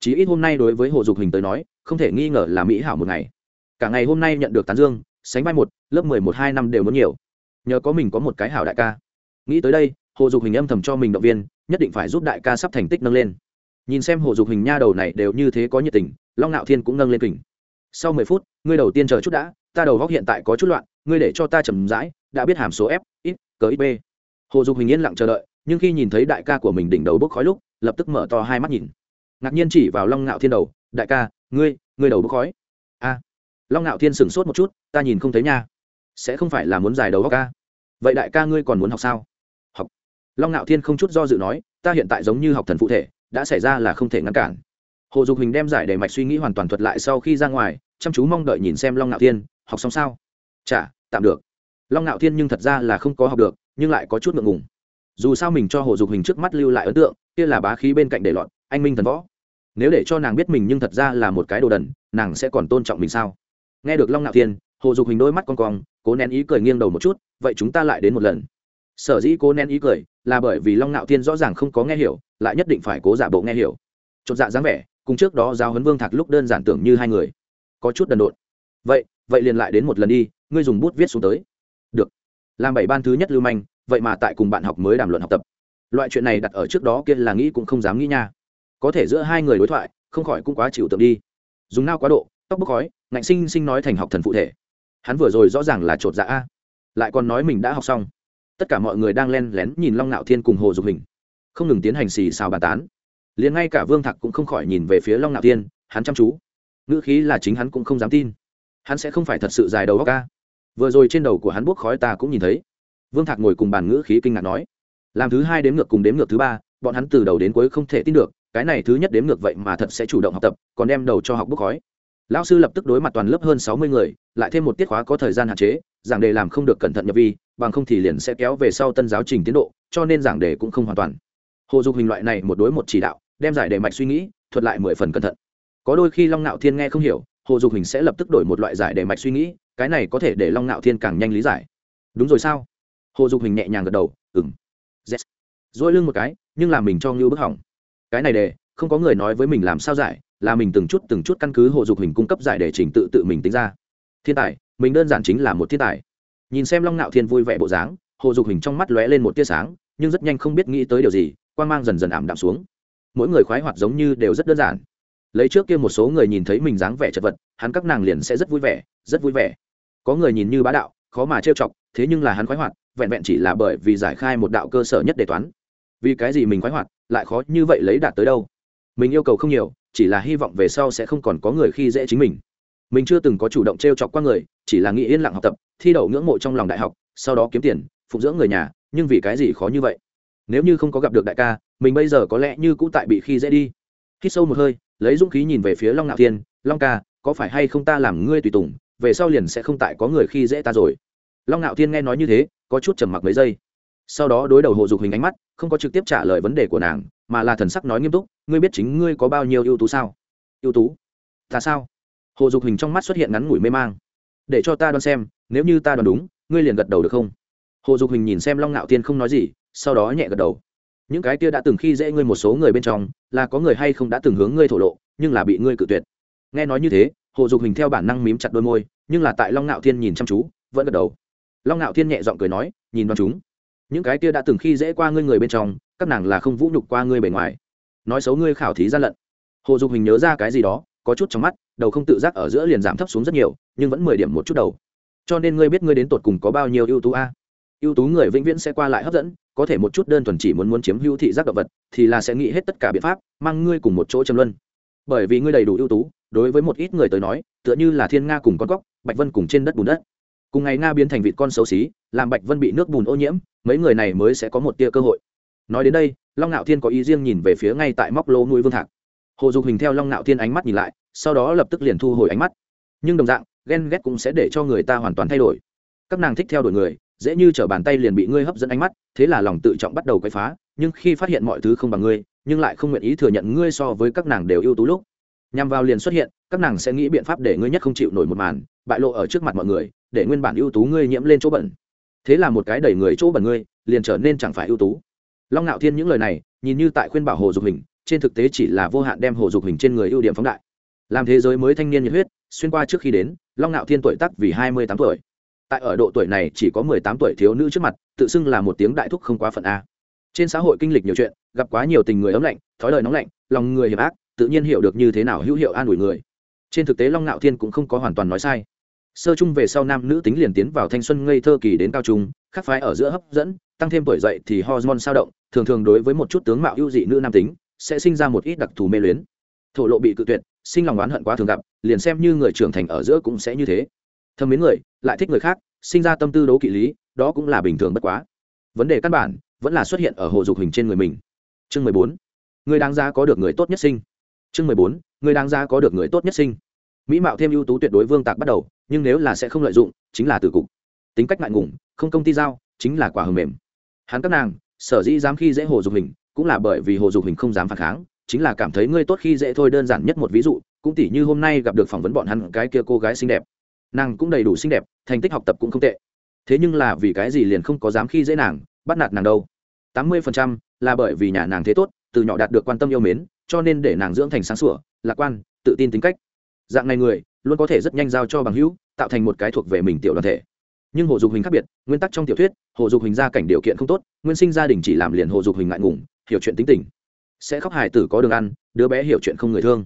Chí ít hôm nay đối với hồ dục hình tới nói, không thể nghi ngờ là mỹ hảo một ngày cả ngày hôm nay nhận được tán dương, sánh vai một, lớp mười một, hai năm đều muốn nhiều. Nhờ có mình có một cái hảo đại ca. Nghĩ tới đây, hồ dục hình âm thầm cho mình động viên, nhất định phải giúp đại ca sắp thành tích nâng lên. Nhìn xem hồ dục hình nha đầu này đều như thế có nhiệt tình, long ngạo thiên cũng nâng lên kình. Sau mười phút, ngươi đầu tiên chờ chút đã, ta đầu góc hiện tại có chút loạn, ngươi để cho ta chầm rãi, đã biết hàm số f ít cỡ ít b. Hồ dục hình yên lặng chờ đợi, nhưng khi nhìn thấy đại ca của mình đỉnh đầu bốc khói lúc, lập tức mở to hai mắt nhìn. Ngạc nhiên chỉ vào long ngạo thiên đầu, đại ca, ngươi ngươi đầu bốc khói long ngạo thiên sửng sốt một chút, ta nhìn không thấy nha. Sẽ không phải là muốn giải đầu góc ca? Vậy đại ca ngươi còn muốn học sao? Học. Long ngạo thiên không chút do dự nói, ta hiện tại giống như học thần phụ thể, đã xảy ra là không thể ngăn cản. Hồ dục hình đem giải đề mạch suy nghĩ hoàn toàn thuật lại sau khi ra ngoài, chăm chú mong đợi nhìn xem long ngạo thiên, học xong sao? Chả, tạm được. Long ngạo thiên nhưng thật ra là không có học được, nhưng lại có chút ngượng ngùng. Dù sao mình cho hồ dục hình trước mắt lưu lại ấn tượng, kia là bá khí bên cạnh để lọt, anh minh thần võ. Nếu để cho nàng biết mình nhưng thật ra là một cái đồ đần, nàng sẽ còn tôn trọng mình sao? Nghe được long ngạo thiên, hồ dục hình đôi mắt con cong, cố nén ý cười nghiêng đầu một chút, vậy chúng ta lại đến một lần. Sở dĩ cố nén ý cười là bởi vì long ngạo thiên rõ ràng không có nghe hiểu, lại nhất định phải cố giả bộ nghe hiểu. Chột dạ dáng vẻ, cùng trước đó giao huấn vương thạc lúc đơn giản tưởng như hai người. Có chút đần độn. Vậy vậy liền lại đến một lần đi, ngươi dùng bút viết xuống tới. Được. Làm bảy ban thứ nhất lưu manh, vậy mà tại cùng bạn học mới đàm luận học tập. Loại chuyện này đặt ở trước đó kia là nghĩ cũng không dám nghĩ nha. Có thể giữa hai người đối thoại, không khỏi cũng quá chịu tượng đi. Dùng nao quá độ, tóc bốc khói ngạnh sinh sinh nói thành học thần phụ thể. Hắn vừa rồi rõ ràng là chột dạ a. Lại còn nói mình đã học xong. Tất cả mọi người đang len lén nhìn long ngạo thiên cùng hồ dục hình. Không ngừng tiến hành xì xào bàn tán. Liền ngay cả vương thạc cũng không khỏi nhìn về phía long ngạo thiên, hắn chăm chú. Ngữ khí là chính hắn cũng không dám tin. Hắn sẽ không phải thật sự dài đầu góc ca vừa rồi trên đầu của hắn buốc khói ta cũng nhìn thấy. Vương thạc ngồi cùng bàn ngữ khí kinh ngạc nói. Làm thứ hai đếm ngược cùng đếm ngược thứ ba, bọn hắn từ đầu đến cuối không thể tin được, cái này thứ nhất đếm ngược vậy mà thật sẽ chủ động học tập, còn đem đầu cho học bốc khói lão sư lập tức đối mặt toàn lớp hơn sáu mươi người, lại thêm một tiết khóa có thời gian hạn chế, giảng đề làm không được cẩn thận nhập vi, bằng không thì liền sẽ kéo về sau tân giáo trình tiến độ, cho nên giảng đề cũng không hoàn toàn. Hồ dục hình loại này một đối một chỉ đạo, đem giải đề mạch suy nghĩ, thuật lại mười phần cẩn thận. Có đôi khi long nạo thiên nghe không hiểu, hồ dục hình sẽ lập tức đổi một loại giải đề mạch suy nghĩ, cái này có thể để long nạo thiên càng nhanh lý giải. Đúng rồi sao? Hồ dục hình nhẹ nhàng gật đầu ừng yes. dỗi lưng một cái, nhưng làm mình cho ngưu bức hỏng. Cái này đề, không có người nói với mình làm sao giải là mình từng chút từng chút căn cứ hộ dục hình cung cấp giải để trình tự tự mình tính ra. Thiên tài, mình đơn giản chính là một thiên tài. Nhìn xem long ngạo thiên vui vẻ bộ dáng hồ dục hình trong mắt lóe lên một tia sáng, nhưng rất nhanh không biết nghĩ tới điều gì quan mang dần dần ảm đạm xuống. Mỗi người khoái hoạt giống như đều rất đơn giản. Lấy trước kia một số người nhìn thấy mình dáng vẻ chật vật, hắn các nàng liền sẽ rất vui vẻ, rất vui vẻ. Có người nhìn như bá đạo, khó mà trêu chọc, thế nhưng là hắn khoái hoạt, vẹn vẹn chỉ là bởi vì giải khai một đạo cơ sở nhất đề toán. Vì cái gì mình khoái hoạt, lại khó như vậy lấy đạt tới đâu? Mình yêu cầu không nhiều chỉ là hy vọng về sau sẽ không còn có người khi dễ chính mình. Mình chưa từng có chủ động t r e o chọc qua người, chỉ là nghĩ yên lặng học tập, thi đậu ngưỡng mộ trong lòng đại học, sau đó kiếm tiền phụng dưỡng người nhà, nhưng vì cái gì khó như vậy? Nếu như không có gặp được đại ca, mình bây giờ có lẽ như cũ tại bị khi dễ đi. Khi sâu một hơi, lấy dũng khí nhìn về phía long ngạo thiên, long ca, có phải hay không ta làm ngươi tùy tùng, về sau liền sẽ không tại có người khi dễ ta rồi? Long ngạo thiên nghe nói như thế, có chút trầm mặc mấy giây. Sau đó đối đầu hộ dục hình ánh mắt, không có trực tiếp trả lời vấn đề của nàng, mà là thần sắc nói nghiêm túc ngươi biết chính ngươi có bao nhiêu ưu tú sao? Ưu tú? Ta sao? Hồ dục hình trong mắt xuất hiện ngắn ngủi mê mang. Để cho ta đoán xem, nếu như ta đoán đúng, ngươi liền gật đầu được không? Hồ dục hình nhìn xem long ngạo tiên không nói gì, sau đó nhẹ gật đầu. Những cái kia đã từng khi dễ ngươi một số người bên trong, là có người hay không đã từng hướng ngươi thổ lộ, nhưng là bị ngươi cự tuyệt. Nghe nói như thế, hồ dục hình theo bản năng mím chặt đôi môi, nhưng là tại long ngạo thiên nhìn chăm chú, vẫn gật đầu. Long ngạo thiên nhẹ giọng cười nói, nhìn đoán chúng. Những cái kia đã từng khi dễ qua ngươi người bên trong, các nàng là không vũ nhục qua ngươi bề ngoài nói xấu ngươi khảo thí gian lận. Hồ dục hình nhớ ra cái gì đó, có chút trong mắt, đầu không tự giác ở giữa liền giảm thấp xuống rất nhiều, nhưng vẫn mười điểm một chút đầu. Cho nên ngươi biết ngươi đến tột cùng có bao nhiêu ưu tú a? Ưu tú người vĩnh viễn sẽ qua lại hấp dẫn, có thể một chút đơn thuần chỉ muốn muốn chiếm hữu thị giác động vật, thì là sẽ nghĩ hết tất cả biện pháp, mang ngươi cùng một chỗ châm luân. Bởi vì ngươi đầy đủ ưu tú, đối với một ít người tới nói, tựa như là thiên nga cùng con cóc, bạch vân cùng trên đất bùn đất. Cùng ngày nga biến thành vịt con xấu xí, làm bạch vân bị nước bùn ô nhiễm, mấy người này mới sẽ có một tia cơ hội. Nói đến đây long ngạo thiên có ý riêng nhìn về phía ngay tại móc lô núi vương thạc. Hồ dục hình theo long ngạo thiên ánh mắt nhìn lại, sau đó lập tức liền thu hồi ánh mắt. Nhưng đồng dạng, ghen ghét cũng sẽ để cho người ta hoàn toàn thay đổi. Các nàng thích theo đuổi người, dễ như t r ở bàn tay liền bị ngươi hấp dẫn ánh mắt, thế là lòng tự trọng bắt đầu quậy phá, nhưng khi phát hiện mọi thứ không bằng ngươi, nhưng lại không nguyện ý thừa nhận ngươi so với các nàng đều ưu tú lúc. Nhằm vào liền xuất hiện, các nàng sẽ nghĩ biện pháp để ngươi nhất không chịu nổi một màn, bại lộ ở trước mặt mọi người, để nguyên bản ưu tú ngươi nhiễm lên chỗ bẩn. Thế là một cái đẩy người chỗ bẩn ngươi, liền trở nên chẳng phải ưu tú long ngạo thiên những lời này, nhìn như tại khuyên bảo hồ dục hình, trên thực tế chỉ là vô hạn đem hồ dục hình trên người ưu điểm phóng đại. Làm thế giới mới thanh niên nhiệt huyết, xuyên qua trước khi đến, long ngạo thiên tuổi tắc vì hai mươi tám tuổi. Tại ở độ tuổi này chỉ có mười tám tuổi thiếu nữ trước mặt, tự xưng là một tiếng đại thúc không quá phận a. Trên xã hội kinh lịch nhiều chuyện, gặp quá nhiều tình người ấm lạnh, thói lời nóng lạnh, lòng người hiểm ác, tự nhiên hiểu được như thế nào hữu hiệu an ủi người. Trên thực tế long ngạo thiên cũng không có hoàn toàn nói sai sơ chung về sau nam nữ tính liền tiến vào thanh xuân ngây thơ kỳ đến cao trung, khắc phái ở giữa hấp dẫn, tăng thêm tuổi dậy thì hormone sao động, thường thường đối với một chút tướng mạo ưu dị nữ nam tính, sẽ sinh ra một ít đặc thù mê luyến. Thổ lộ bị cự tuyệt, sinh lòng oán hận quá thường gặp, liền xem như người trưởng thành ở giữa cũng sẽ như thế. Thâm mến người, lại thích người khác, sinh ra tâm tư đấu kỵ lý, đó cũng là bình thường bất quá. Vấn đề căn bản, vẫn là xuất hiện ở hồ dục hình trên người mình. Chương mười bốn. Người đáng giá có được người tốt nhất sinh. Chương mười bốn. Người đáng giá có được người tốt nhất sinh. Mỹ mạo thêm ưu tú tuyệt đối vương tạc bắt đầu nhưng nếu là sẽ không lợi dụng, chính là từ cục. Tính cách ngại ngùng, không công ty giao, chính là quả hầm mềm. Hắn các nàng, sở dĩ dám khi dễ hồ dục hình, cũng là bởi vì hồ dục hình không dám phản kháng, chính là cảm thấy ngươi tốt khi dễ thôi đơn giản nhất một ví dụ, cũng tỉ như hôm nay gặp được phỏng vấn bọn hắn cái kia cô gái xinh đẹp. Nàng cũng đầy đủ xinh đẹp, thành tích học tập cũng không tệ. Thế nhưng là vì cái gì liền không có dám khi dễ nàng, bắt nạt nàng đâu? Tám mươi phần trăm là bởi vì nhà nàng thế tốt, từ nhỏ đạt được quan tâm yêu mến, cho nên để nàng dưỡng thành sáng sủa, lạc quan, tự tin tính cách. Dạng này người luôn có thể rất nhanh giao cho bằng hữu, tạo thành một cái thuộc về mình tiểu đoàn thể. Nhưng hồ dục hình khác biệt, nguyên tắc trong tiểu thuyết, hồ dục hình gia cảnh điều kiện không tốt, nguyên sinh gia đình chỉ làm liền hồ dục hình ngại ngùng, hiểu chuyện tính tình. Sẽ khóc hài tử có đường ăn, đứa bé hiểu chuyện không người thương.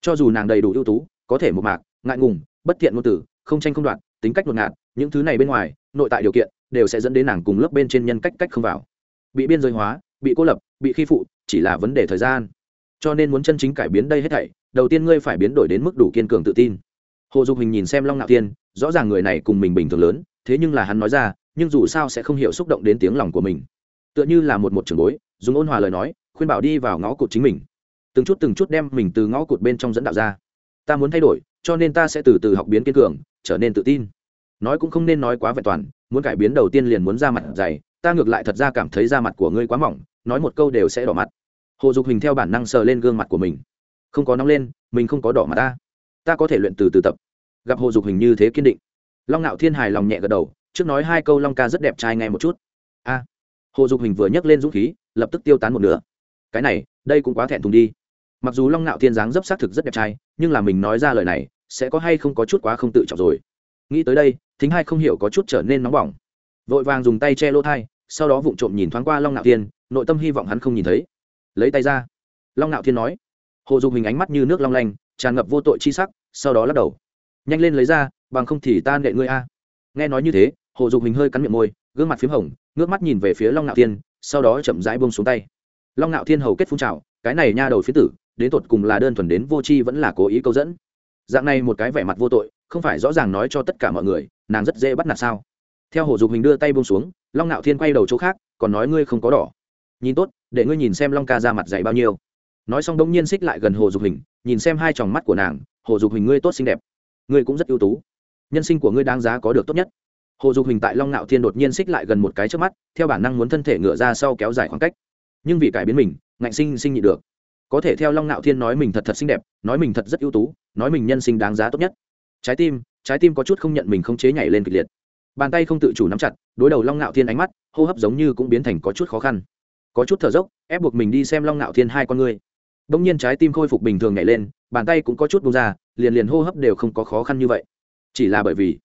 Cho dù nàng đầy đủ ưu tú, có thể một mạc, ngại ngùng, bất thiện ngôn tử không tranh không đoạn tính cách ngột ngạt, những thứ này bên ngoài, nội tại điều kiện, đều sẽ dẫn đến nàng cùng lớp bên trên nhân cách cách không vào. Bị biên giới hóa, bị cô lập, bị khi phụ, chỉ là vấn đề thời gian. Cho nên muốn chân chính cải biến đây hết thảy, đầu tiên ngươi phải biến đổi đến mức đủ kiên cường tự tin hồ dục hình nhìn xem long ngạo thiên, rõ ràng người này cùng mình bình thường lớn, thế nhưng là hắn nói ra, nhưng dù sao sẽ không hiểu xúc động đến tiếng lòng của mình. Tựa như là một một trường bối, dùng ôn hòa lời nói, khuyên bảo đi vào ngõ cụt chính mình. Từng chút từng chút đem mình từ ngõ cụt bên trong dẫn đạo ra. Ta muốn thay đổi, cho nên ta sẽ từ từ học biến kiên cường, trở nên tự tin. Nói cũng không nên nói quá vẹn toàn, muốn cải biến đầu tiên liền muốn ra mặt dày, ta ngược lại thật ra cảm thấy da mặt của ngươi quá mỏng, nói một câu đều sẽ đỏ mặt. Hồ dục hình theo bản năng sờ lên gương mặt của mình. Không có nóng lên, mình không có đỏ mặt ta. Ta có thể luyện từ từ tập gặp hồ dục hình như thế kiên định. Long ngạo thiên hài lòng nhẹ gật đầu, trước nói hai câu long ca rất đẹp trai ngay một chút. A. À. Hồ dục hình vừa nhấc lên dũng khí, lập tức tiêu tán một nửa. Cái này, đây cũng quá thẹn thùng đi. Mặc dù long ngạo thiên dáng dấp xác thực rất đẹp trai, nhưng là mình nói ra lời này, sẽ có hay không có chút quá không tự trọng rồi. Nghĩ tới đây, thính hai không hiểu có chút trở nên nóng bỏng. Vội vàng dùng tay che lỗ thai, sau đó vụng trộm nhìn thoáng qua long ngạo thiên, nội tâm hy vọng hắn không nhìn thấy. Lấy tay ra. Long ngạo thiên nói. Hồ dục hình ánh mắt như nước long lanh, tràn ngập vô tội chi sắc, sau đó lắc đầu nhanh lên lấy ra, bằng không thì ta nệ ngươi a. Nghe nói như thế, hồ dục hình hơi cắn miệng môi, gương mặt p h í m hồng, ngước mắt nhìn về phía long ngạo thiên, sau đó chậm rãi bông xuống tay. Long ngạo thiên hầu kết phun trào, cái này nha đầu phía tử, đến tột cùng là đơn thuần đến vô tri vẫn là cố ý câu dẫn. Dạng này một cái vẻ mặt vô tội, không phải rõ ràng nói cho tất cả mọi người, nàng rất dễ bắt nạt sao? Theo hồ dục hình đưa tay bông xuống, long ngạo thiên quay đầu chỗ khác, còn nói ngươi không có đỏ. Nhìn tốt, để ngươi nhìn xem long ca ra mặt dày bao nhiêu. Nói xong đống nhiên xích lại gần hồ dục hình, nhìn xem hai tròng mắt của nàng, hồ dục hình ngươi tốt xinh đẹp ngươi cũng rất ưu tú. Nhân sinh của ngươi đáng giá có được tốt nhất. Hồ dục hình tại long ngạo thiên đột nhiên xích lại gần một cái trước mắt, theo bản năng muốn thân thể ngựa ra sau kéo dài khoảng cách. Nhưng vì cải biến mình, ngạnh sinh sinh nhị được. Có thể theo long ngạo thiên nói mình thật thật xinh đẹp, nói mình thật rất ưu tú, nói mình nhân sinh đáng giá tốt nhất. Trái tim trái tim có chút không nhận mình không chế nhảy lên kịch liệt. Bàn tay không tự chủ nắm chặt, đối đầu long ngạo thiên ánh mắt, hô hấp giống như cũng biến thành có chút khó khăn. Có chút thở dốc, ép buộc mình đi xem long ngạo thiên hai con ngươi đông nhiên trái tim khôi phục bình thường nhảy lên, bàn tay cũng có chút bung ra, liền liền hô hấp đều không có khó khăn như vậy. Chỉ là bởi vì,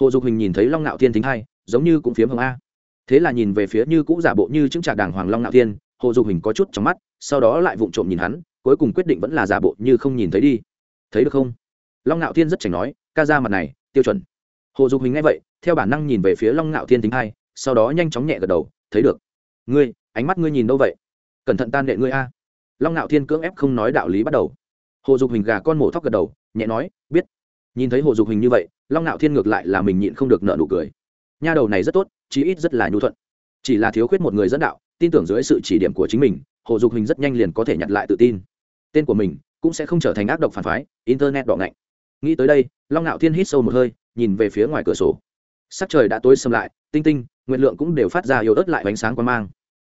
hồ dục hình nhìn thấy long ngạo thiên thính hai, giống như cũng phiếm hồng a. Thế là nhìn về phía như cũ giả bộ như chứng trạc đàng hoàng long ngạo thiên, hồ dục hình có chút trong mắt, sau đó lại vụng trộm nhìn hắn, cuối cùng quyết định vẫn là giả bộ như không nhìn thấy đi. Thấy được không? Long ngạo thiên rất chảnh nói, ca ra mặt này, tiêu chuẩn. Hồ dục hình nghe vậy, theo bản năng nhìn về phía long ngạo thiên thính hai, sau đó nhanh chóng nhẹ gật đầu, thấy được. Ngươi, ánh mắt ngươi nhìn đâu vậy? Cẩn thận tan đệ ngươi a long ngạo thiên cưỡng ép không nói đạo lý bắt đầu. Hồ dục hình gà con mổ thóc gật đầu, nhẹ nói, biết. Nhìn thấy hồ dục hình như vậy, long ngạo thiên ngược lại là mình nhịn không được nợ nụ cười. Nha đầu này rất tốt, chí ít rất là nhu thuận. Chỉ là thiếu khuyết một người dẫn đạo, tin tưởng dưới sự chỉ điểm của chính mình, hồ dục hình rất nhanh liền có thể nhặt lại tự tin. Tên của mình cũng sẽ không trở thành ác độc phản phái, internet đỏ ngạnh. Nghĩ tới đây, long ngạo thiên hít sâu một hơi, nhìn về phía ngoài cửa sổ. Sắc trời đã tối xâm lại, tinh tinh nguyện lượng cũng đều phát ra yếu ớt lại ánh sáng quan mang.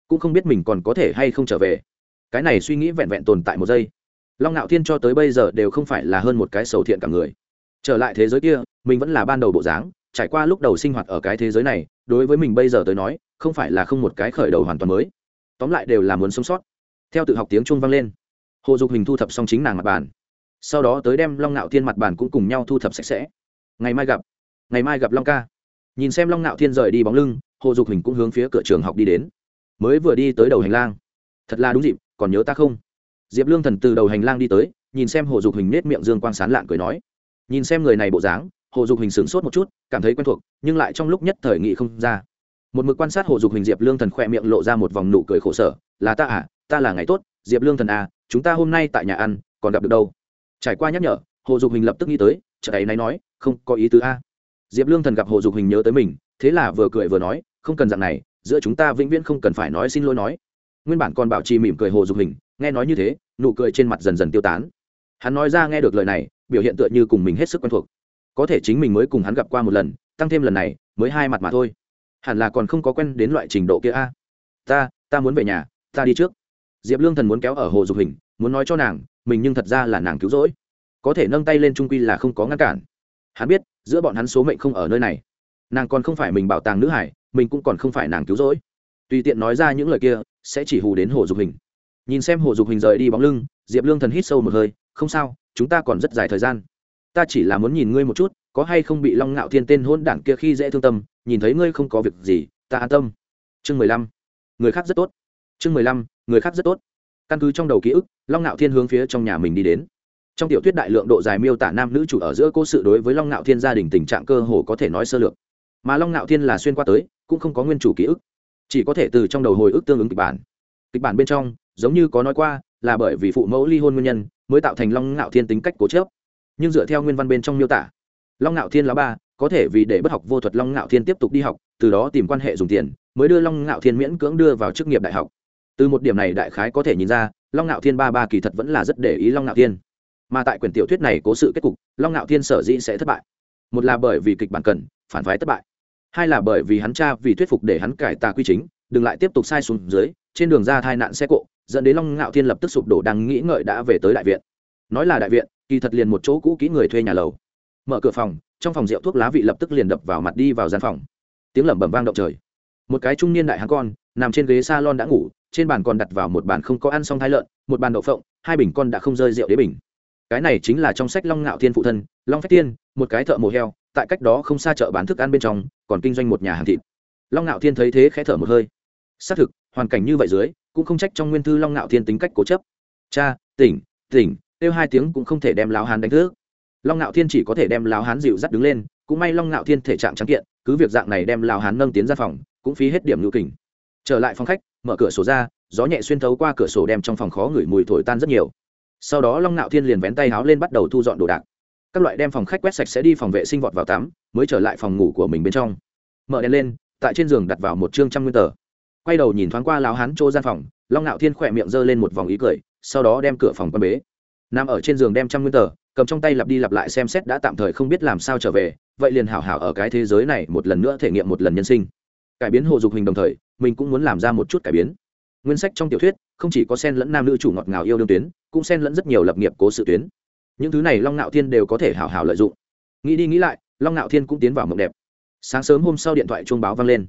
Cũng không biết mình còn có thể hay không trở về cái này suy nghĩ vẹn vẹn tồn tại một giây. Long ngạo thiên cho tới bây giờ đều không phải là hơn một cái sầu thiện cả người. Trở lại thế giới kia, mình vẫn là ban đầu bộ dáng, trải qua lúc đầu sinh hoạt ở cái thế giới này, đối với mình bây giờ tới nói, không phải là không một cái khởi đầu hoàn toàn mới. Tóm lại đều là muốn sống sót. Theo tự học tiếng trung vang lên, hồ dục hình thu thập xong chính nàng mặt bàn. Sau đó tới đem long ngạo thiên mặt bàn cũng cùng nhau thu thập sạch sẽ. Ngày mai gặp. Ngày mai gặp long ca. Nhìn xem long ngạo thiên rời đi bóng lưng, hồ dục hình cũng hướng phía cửa trường học đi đến. Mới vừa đi tới đầu hành lang. Thật là đúng dịp còn nhớ ta không? Diệp lương thần từ đầu hành lang đi tới, nhìn xem hồ dục hình nết miệng dương quang sán lạn cười nói. Nhìn xem người này bộ dáng, hồ dục hình sửng sốt một chút, cảm thấy quen thuộc, nhưng lại trong lúc nhất thời nghị không ra. Một mực quan sát hồ dục hình diệp lương thần khỏe miệng lộ ra một vòng nụ cười khổ sở. Là ta à ta là ngày tốt, diệp lương thần à chúng ta hôm nay tại nhà ăn, còn gặp được đâu? Trải qua nhắc nhở, hồ dục hình lập tức nghĩ tới chợ ấy náy nói, không có ý tứ a. Diệp lương thần gặp hồ dục hình nhớ tới mình, thế là vừa cười vừa nói, không cần dạng này, giữa chúng ta vĩnh viễn không cần phải nói xin lỗi nói nguyên bản còn bảo trì mỉm cười hồ dục hình, nghe nói như thế, nụ cười trên mặt dần dần tiêu tán. Hắn nói ra nghe được lời này, biểu hiện tựa như cùng mình hết sức quen thuộc. Có thể chính mình mới cùng hắn gặp qua một lần, tăng thêm lần này, mới hai mặt mà thôi. Hẳn là còn không có quen đến loại trình độ kia a. Ta ta muốn về nhà, ta đi trước. Diệp lương thần muốn kéo ở hồ dục hình, muốn nói cho nàng, mình nhưng thật ra là nàng cứu rỗi. Có thể nâng tay lên trung quy là không có ngăn cản. Hắn biết, giữa bọn hắn số mệnh không ở nơi này. Nàng còn không phải mình bảo tàng nữ hải, mình cũng còn không phải nàng cứu rỗi tùy tiện nói ra những lời kia, sẽ chỉ hù đến hồ dục hình. Nhìn xem hồ dục hình rời đi bóng lưng, diệp lương thần hít sâu một hơi, không sao, chúng ta còn rất dài thời gian. Ta chỉ là muốn nhìn ngươi một chút, có hay không bị long ngạo thiên tên hôn đảng kia khi dễ thương tâm, nhìn thấy ngươi không có việc gì, ta an tâm. Chương mười lăm. Người khác rất tốt. Chương mười lăm, người khác rất tốt. Căn cứ trong đầu ký ức, long ngạo thiên hướng phía trong nhà mình đi đến. Trong tiểu thuyết đại lượng độ dài miêu tả nam nữ chủ ở giữa cô sự đối với long ngạo thiên gia đình tình trạng cơ hồ có thể nói sơ lược. Mà long ngạo thiên là xuyên qua tới, cũng không có nguyên chủ ký ức chỉ có thể từ trong đầu hồi ức tương ứng kịch bản. Kịch bản bên trong, giống như có nói qua, là bởi vì phụ mẫu ly hôn nguyên nhân, mới tạo thành long ngạo thiên tính cách cố chớp nhưng dựa theo nguyên văn bên trong miêu tả, long ngạo thiên là ba, có thể vì để bất học vô thuật long ngạo thiên tiếp tục đi học, từ đó tìm quan hệ dùng tiền, mới đưa long ngạo thiên miễn cưỡng đưa vào chức nghiệp đại học. Từ một điểm này đại khái có thể nhìn ra, long ngạo thiên ba ba kỳ thật vẫn là rất để ý long ngạo thiên. Mà tại quyển tiểu thuyết này cố sự kết cục, long ngạo thiên sở dĩ sẽ thất bại. Một là bởi vì kịch bản cần, phản phái thất bại hai là bởi vì hắn cha vì thuyết phục để hắn cải tà quy chính, đừng lại tiếp tục sai xuống dưới, trên đường ra tai nạn xe cộ, dẫn đến long ngạo thiên lập tức sụp đổ đang nghĩ ngợi đã về tới đại viện. Nói là đại viện, kỳ thật liền một chỗ cũ kỹ người thuê nhà lầu. Mở cửa phòng, trong phòng rượu thuốc lá vị lập tức liền đập vào mặt đi vào gian phòng. Tiếng lẩm bẩm vang động trời. Một cái trung niên đại hắn con, nằm trên ghế s a lon đã ngủ, trên bàn còn đặt vào một bàn không có ăn xong thai lợn, một bàn đậu phộng, hai bình con đã không rơi rượu đế bình. Cái này chính là trong sách long ngạo thiên phụ thân, long phách tiên, một cái thợ mổ heo tại cách đó không xa chợ bán thức ăn bên trong, còn kinh doanh một nhà hàng thịt. Long ngạo thiên thấy thế khẽ thở một hơi. Xác thực, hoàn cảnh như vậy dưới, cũng không trách trong nguyên thư long ngạo thiên tính cách cố chấp. Cha, tỉnh tỉnh, kêu hai tiếng cũng không thể đem lão hán đánh thức. Long ngạo thiên chỉ có thể đem lão hán dịu dắt đứng lên, cũng may long ngạo thiên thể trạng trắng kiện, cứ việc dạng này đem lão hán nâng tiến ra phòng, cũng phí hết điểm ngữ kình. Trở lại phòng khách, mở cửa sổ ra, gió nhẹ xuyên thấu qua cửa sổ đem trong phòng khó ngửi mùi thổi tan rất nhiều. Sau đó long ngạo thiên liền vén tay háo lên bắt đầu thu dọn đồ đạc các loại đem phòng khách quét sạch sẽ đi phòng vệ sinh vọt vào tắm, mới trở lại phòng ngủ của mình bên trong. Mở đèn lên, tại trên giường đặt vào một chương trăm nguyên tờ. Quay đầu nhìn thoáng qua lão hán chỗ gian phòng, long ngạo thiên khỏe miệng giơ lên một vòng ý cười, sau đó đem cửa phòng quan bế. Nằm ở trên giường đem trăm nguyên tờ, cầm trong tay lặp đi lặp lại xem xét đã tạm thời không biết làm sao trở về, vậy liền hảo hảo ở cái thế giới này một lần nữa thể nghiệm một lần nhân sinh. Cải biến hồ dục hình đồng thời, mình cũng muốn làm ra một chút cải biến. Nguyên sách trong tiểu thuyết, không chỉ có sen lẫn nam nữ chủ ngọt ngào yêu đương tuyến, cũng sen lẫn rất nhiều lập nghiệp cố sự tuyến những thứ này long ngạo thiên đều có thể hảo hảo lợi dụng. Nghĩ đi nghĩ lại, long ngạo thiên cũng tiến vào mộng đẹp. Sáng sớm hôm sau điện thoại chuông báo vang lên.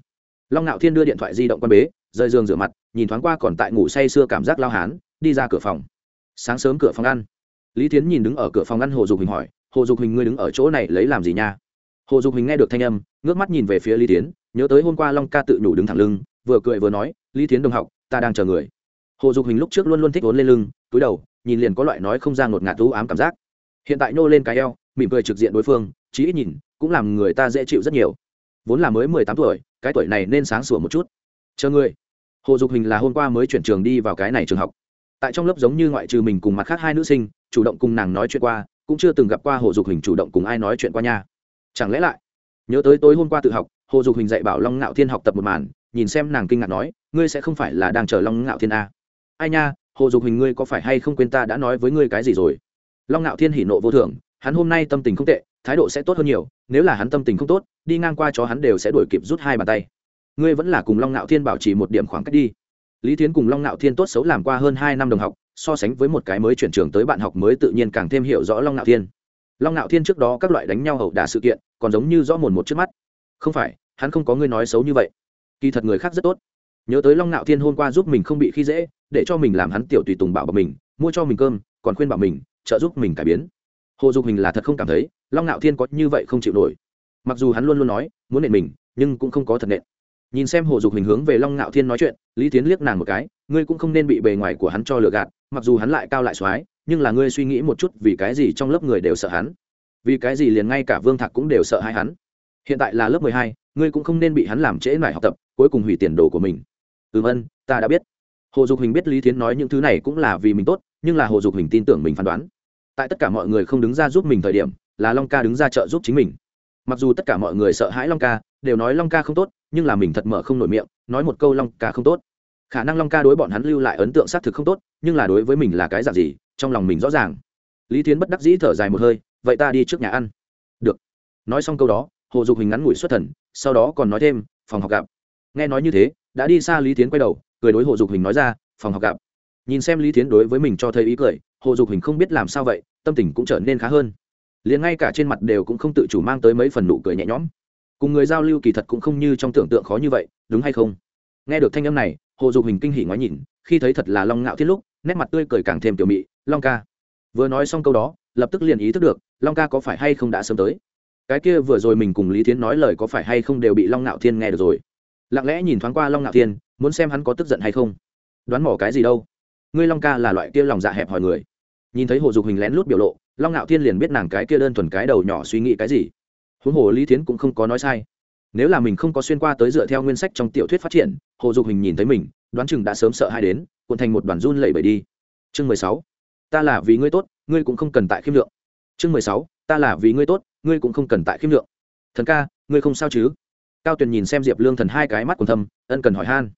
Long ngạo thiên đưa điện thoại di động quan bế, rời giường rửa mặt, nhìn thoáng qua còn tại ngủ say sưa cảm giác lao hán, đi ra cửa phòng. Sáng sớm cửa phòng ăn. Lý tiến nhìn đứng ở cửa phòng ăn hồ dục hình hỏi, hồ dục hình ngươi đứng ở chỗ này lấy làm gì nha? Hồ dục hình nghe được thanh âm, ngước mắt nhìn về phía lý tiến nhớ tới hôm qua long ca tự nhủ đứng thẳng lưng, vừa cười vừa nói, lý tiến đồng học, ta đang chờ người. Hồ dục hình lúc trước luôn luôn thích vốn lên lưng, túi đầu, nhìn liền có loại nói không ra ngột ngạt thú ám cảm giác hiện tại nô lên cái eo, mỉm cười trực diện đối phương, chí ít nhìn, cũng làm người ta dễ chịu rất nhiều. Vốn là mới mười tám tuổi, cái tuổi này nên sáng sủa một chút. Chờ người. Hồ dục hình là hôm qua mới chuyển trường đi vào cái này trường học. Tại trong lớp giống như ngoại trừ mình cùng mặt khác hai nữ sinh, chủ động cùng nàng nói chuyện qua, cũng chưa từng gặp qua hồ dục hình chủ động cùng ai nói chuyện qua nha. Chẳng lẽ lại? Nhớ tới tối hôm qua tự học, hồ dục hình dạy bảo long ngạo thiên học tập một màn, nhìn xem nàng kinh ngạc nói, ngươi sẽ không phải là đang chờ long ngạo thiên a ai nha, hồ dục hình ngươi có phải hay không quên ta đã nói với ngươi cái gì rồi? Long ngạo thiên hỉ nộ vô thường, hắn hôm nay tâm tình không tệ, thái độ sẽ tốt hơn nhiều, nếu là hắn tâm tình không tốt, đi ngang qua cho hắn đều sẽ đuổi kịp rút hai bàn tay. Ngươi vẫn là cùng long ngạo thiên bảo trì một điểm khoảng cách đi. Lý Thiến cùng long ngạo thiên tốt xấu làm qua hơn hai năm đồng học, so sánh với một cái mới chuyển trường tới bạn học mới tự nhiên càng thêm hiểu rõ long ngạo thiên. Long ngạo thiên trước đó các loại đánh nhau hậu đả sự kiện, còn giống như rõ mồn một trước mắt. Không phải, hắn không có ngươi nói xấu như vậy. Kỳ thật người khác rất tốt. Nhớ tới long ngạo thiên hôm qua giúp mình không bị khi dễ, để cho mình làm hắn tiểu tùy tùng bảo bảo mình, mua cho mình cơm, còn khuyên bảo mình trợ giúp mình cải biến. Hồ dục mình là thật không cảm thấy, long ngạo thiên có như vậy không chịu nổi. Mặc dù hắn luôn luôn nói, muốn nện mình, nhưng cũng không có thật nện. Nhìn xem hồ dục hình hướng về long ngạo thiên nói chuyện, lý tiến liếc nàng một cái, ngươi cũng không nên bị bề ngoài của hắn cho lừa gạt, mặc dù hắn lại cao lại x nhưng là ngươi suy nghĩ một chút vì cái gì trong lớp người đều sợ hắn. Vì cái gì liền ngay cả vương thạc cũng đều sợ hai hắn. Hiện tại là lớp mười hai, ngươi cũng không nên bị hắn làm trễ mải học tập, cuối cùng hủy tiền đồ của mình. Ừm ân, ta đã biết hồ dục hình biết lý Thiến nói những thứ này cũng là vì mình tốt, nhưng là hồ dục hình tin tưởng mình phán đoán. Tại tất cả mọi người không đứng ra giúp mình thời điểm, là long ca đứng ra trợ giúp chính mình. Mặc dù tất cả mọi người sợ hãi long ca, đều nói long ca không tốt, nhưng là mình thật mở không nổi miệng, nói một câu long ca không tốt. Khả năng long ca đối bọn hắn lưu lại ấn tượng xác thực không tốt, nhưng là đối với mình là cái dạng gì, trong lòng mình rõ ràng. Lý Thiến bất đắc dĩ thở dài một hơi, vậy ta đi trước nhà ăn. Được. Nói xong câu đó, hồ dục hình ngắn ngủi xuất thần, sau đó còn nói thêm, phòng học gặp. Nghe nói như thế, đã đi xa lý Thiến quay đầu cười đối hồ dục hình nói ra, phòng học gặp. Nhìn xem lý tiến đối với mình cho thấy ý cười, hồ dục hình không biết làm sao vậy, tâm tình cũng trở nên khá hơn. Liền ngay cả trên mặt đều cũng không tự chủ mang tới mấy phần nụ cười nhẹ nhõm. Cùng người giao lưu kỳ thật cũng không như trong tưởng tượng khó như vậy, đúng hay không? Nghe được thanh âm này, hồ dục hình kinh hỉ ngoái nhìn, khi thấy thật là long ngạo thiết lúc, nét mặt tươi cười càng thêm tiểu mị, long ca. Vừa nói xong câu đó, lập tức liền ý thức được, long ca có phải hay không đã sớm tới. Cái kia vừa rồi mình cùng lý thiến nói lời có phải hay không đều bị long ngạo thiên nghe được rồi. Lặng lẽ nhìn thoáng qua long ngạo thiên muốn xem hắn có tức giận hay không. Đoán mỏ cái gì đâu. Ngươi long ca là loại kia lòng dạ hẹp hòi người. Nhìn thấy hồ dục hình lén lút biểu lộ, long ngạo thiên liền biết nàng cái kia đơn thuần cái đầu nhỏ suy nghĩ cái gì. Huống hồ lý thiến cũng không có nói sai. Nếu là mình không có xuyên qua tới dựa theo nguyên sách trong tiểu thuyết phát triển, hồ dục hình nhìn thấy mình, đoán chừng đã sớm sợ hai đến, cuộn thành một đoàn run lẩy bẩy đi. Chương mười sáu. Ta là vì ngươi tốt, ngươi cũng không cần tại khiêm lượng. Chương mười sáu. Ta là vì ngươi tốt, ngươi cũng không cần tại khiêm lượng. Thần ca, ngươi không sao chứ? Cao tuyền nhìn xem diệp lương thần hai cái mắt còn thâm, ân cần hỏi han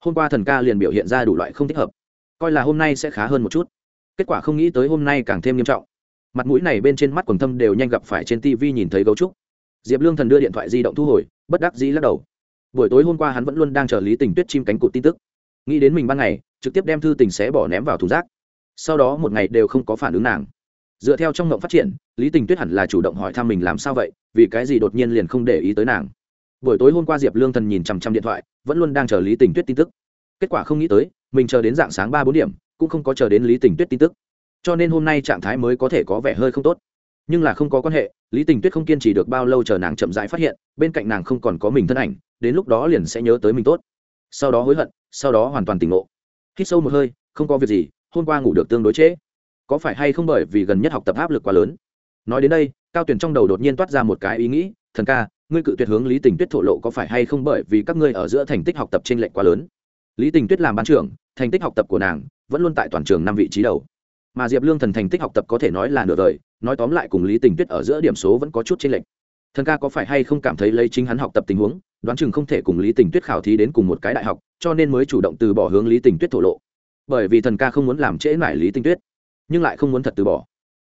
hôm qua thần ca liền biểu hiện ra đủ loại không thích hợp, coi là hôm nay sẽ khá hơn một chút. Kết quả không nghĩ tới hôm nay càng thêm nghiêm trọng. Mặt mũi này bên trên mắt quần thâm đều nhanh gặp phải trên tv nhìn thấy gấu trúc. Diệp lương thần đưa điện thoại di động thu hồi, bất đắc dĩ lắc đầu. Buổi tối hôm qua hắn vẫn luôn đang chờ lý tình tuyết chim cánh cụt tin tức. Nghĩ đến mình ban ngày, trực tiếp đem thư tình xé bỏ ném vào thùng rác. Sau đó một ngày đều không có phản ứng nàng. Dựa theo trong ngộng phát triển, lý tình tuyết hẳn là chủ động hỏi thăm mình làm sao vậy, vì cái gì đột nhiên liền không để ý tới nàng buổi tối hôm qua diệp lương thần nhìn chằm chằm điện thoại, vẫn luôn đang chờ lý tình tuyết tin tức. Kết quả không nghĩ tới, mình chờ đến dạng sáng ba bốn điểm, cũng không có chờ đến lý tình tuyết tin tức. Cho nên hôm nay trạng thái mới có thể có vẻ hơi không tốt. Nhưng là không có quan hệ, lý tình tuyết không kiên trì được bao lâu chờ nàng chậm rãi phát hiện, bên cạnh nàng không còn có mình thân ảnh, đến lúc đó liền sẽ nhớ tới mình tốt. Sau đó hối hận, sau đó hoàn toàn tỉnh ngộ. Hít sâu một hơi, không có việc gì, hôm qua ngủ được tương đối trễ. Có phải hay không bởi vì gần nhất học tập áp lực quá lớn? Nói đến đây, cao tuyển trong đầu đột nhiên toát ra một cái ý nghĩ, thần ca ngươi cự tuyệt hướng lý tình tuyết thổ lộ có phải hay không bởi vì các ngươi ở giữa thành tích học tập trên lệnh quá lớn? Lý tình tuyết làm ban trưởng, thành tích học tập của nàng vẫn luôn tại toàn trường năm vị trí đầu. Mà diệp lương thần thành tích học tập có thể nói là nửa đời, nói tóm lại cùng lý tình tuyết ở giữa điểm số vẫn có chút trên lệnh thần ca có phải hay không cảm thấy lấy chính hắn học tập tình huống, đoán chừng không thể cùng lý tình tuyết khảo thí đến cùng một cái đại học, cho nên mới chủ động từ bỏ hướng lý tình tuyết thổ lộ. Bởi vì thần ca không muốn làm trễ mải lý tình tuyết, nhưng lại không muốn thật từ bỏ.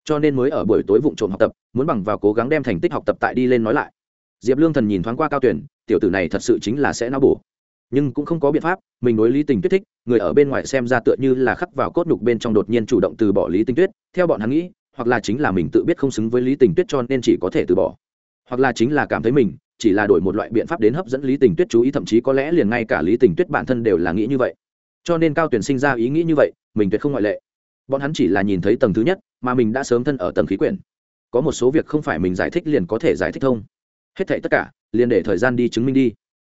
Cho nên mới ở buổi tối vụ trộm học tập, muốn bằng vào cố gắng đem thành tích học tập tại đi lên nói lại diệp lương thần nhìn thoáng qua cao tuyển, tiểu tử này thật sự chính là sẽ não bổ. Nhưng cũng không có biện pháp, mình đối lý tình tuyết thích, người ở bên ngoài xem ra tựa như là khắc vào cốt nhục bên trong đột nhiên chủ động từ bỏ lý tình tuyết, theo bọn hắn nghĩ, hoặc là chính là mình tự biết không xứng với lý tình tuyết cho nên chỉ có thể từ bỏ. Hoặc là chính là cảm thấy mình, chỉ là đổi một loại biện pháp đến hấp dẫn lý tình tuyết chú ý, thậm chí có lẽ liền ngay cả lý tình tuyết bản thân đều là nghĩ như vậy. Cho nên cao tuyển sinh ra ý nghĩ như vậy, mình tuyệt không ngoại lệ. Bọn hắn chỉ là nhìn thấy tầng thứ nhất, mà mình đã sớm thân ở tầng khí quyển. Có một số việc không phải mình giải thích liền có thể giải thích thông hết thảy tất cả, liền để thời gian đi chứng minh đi.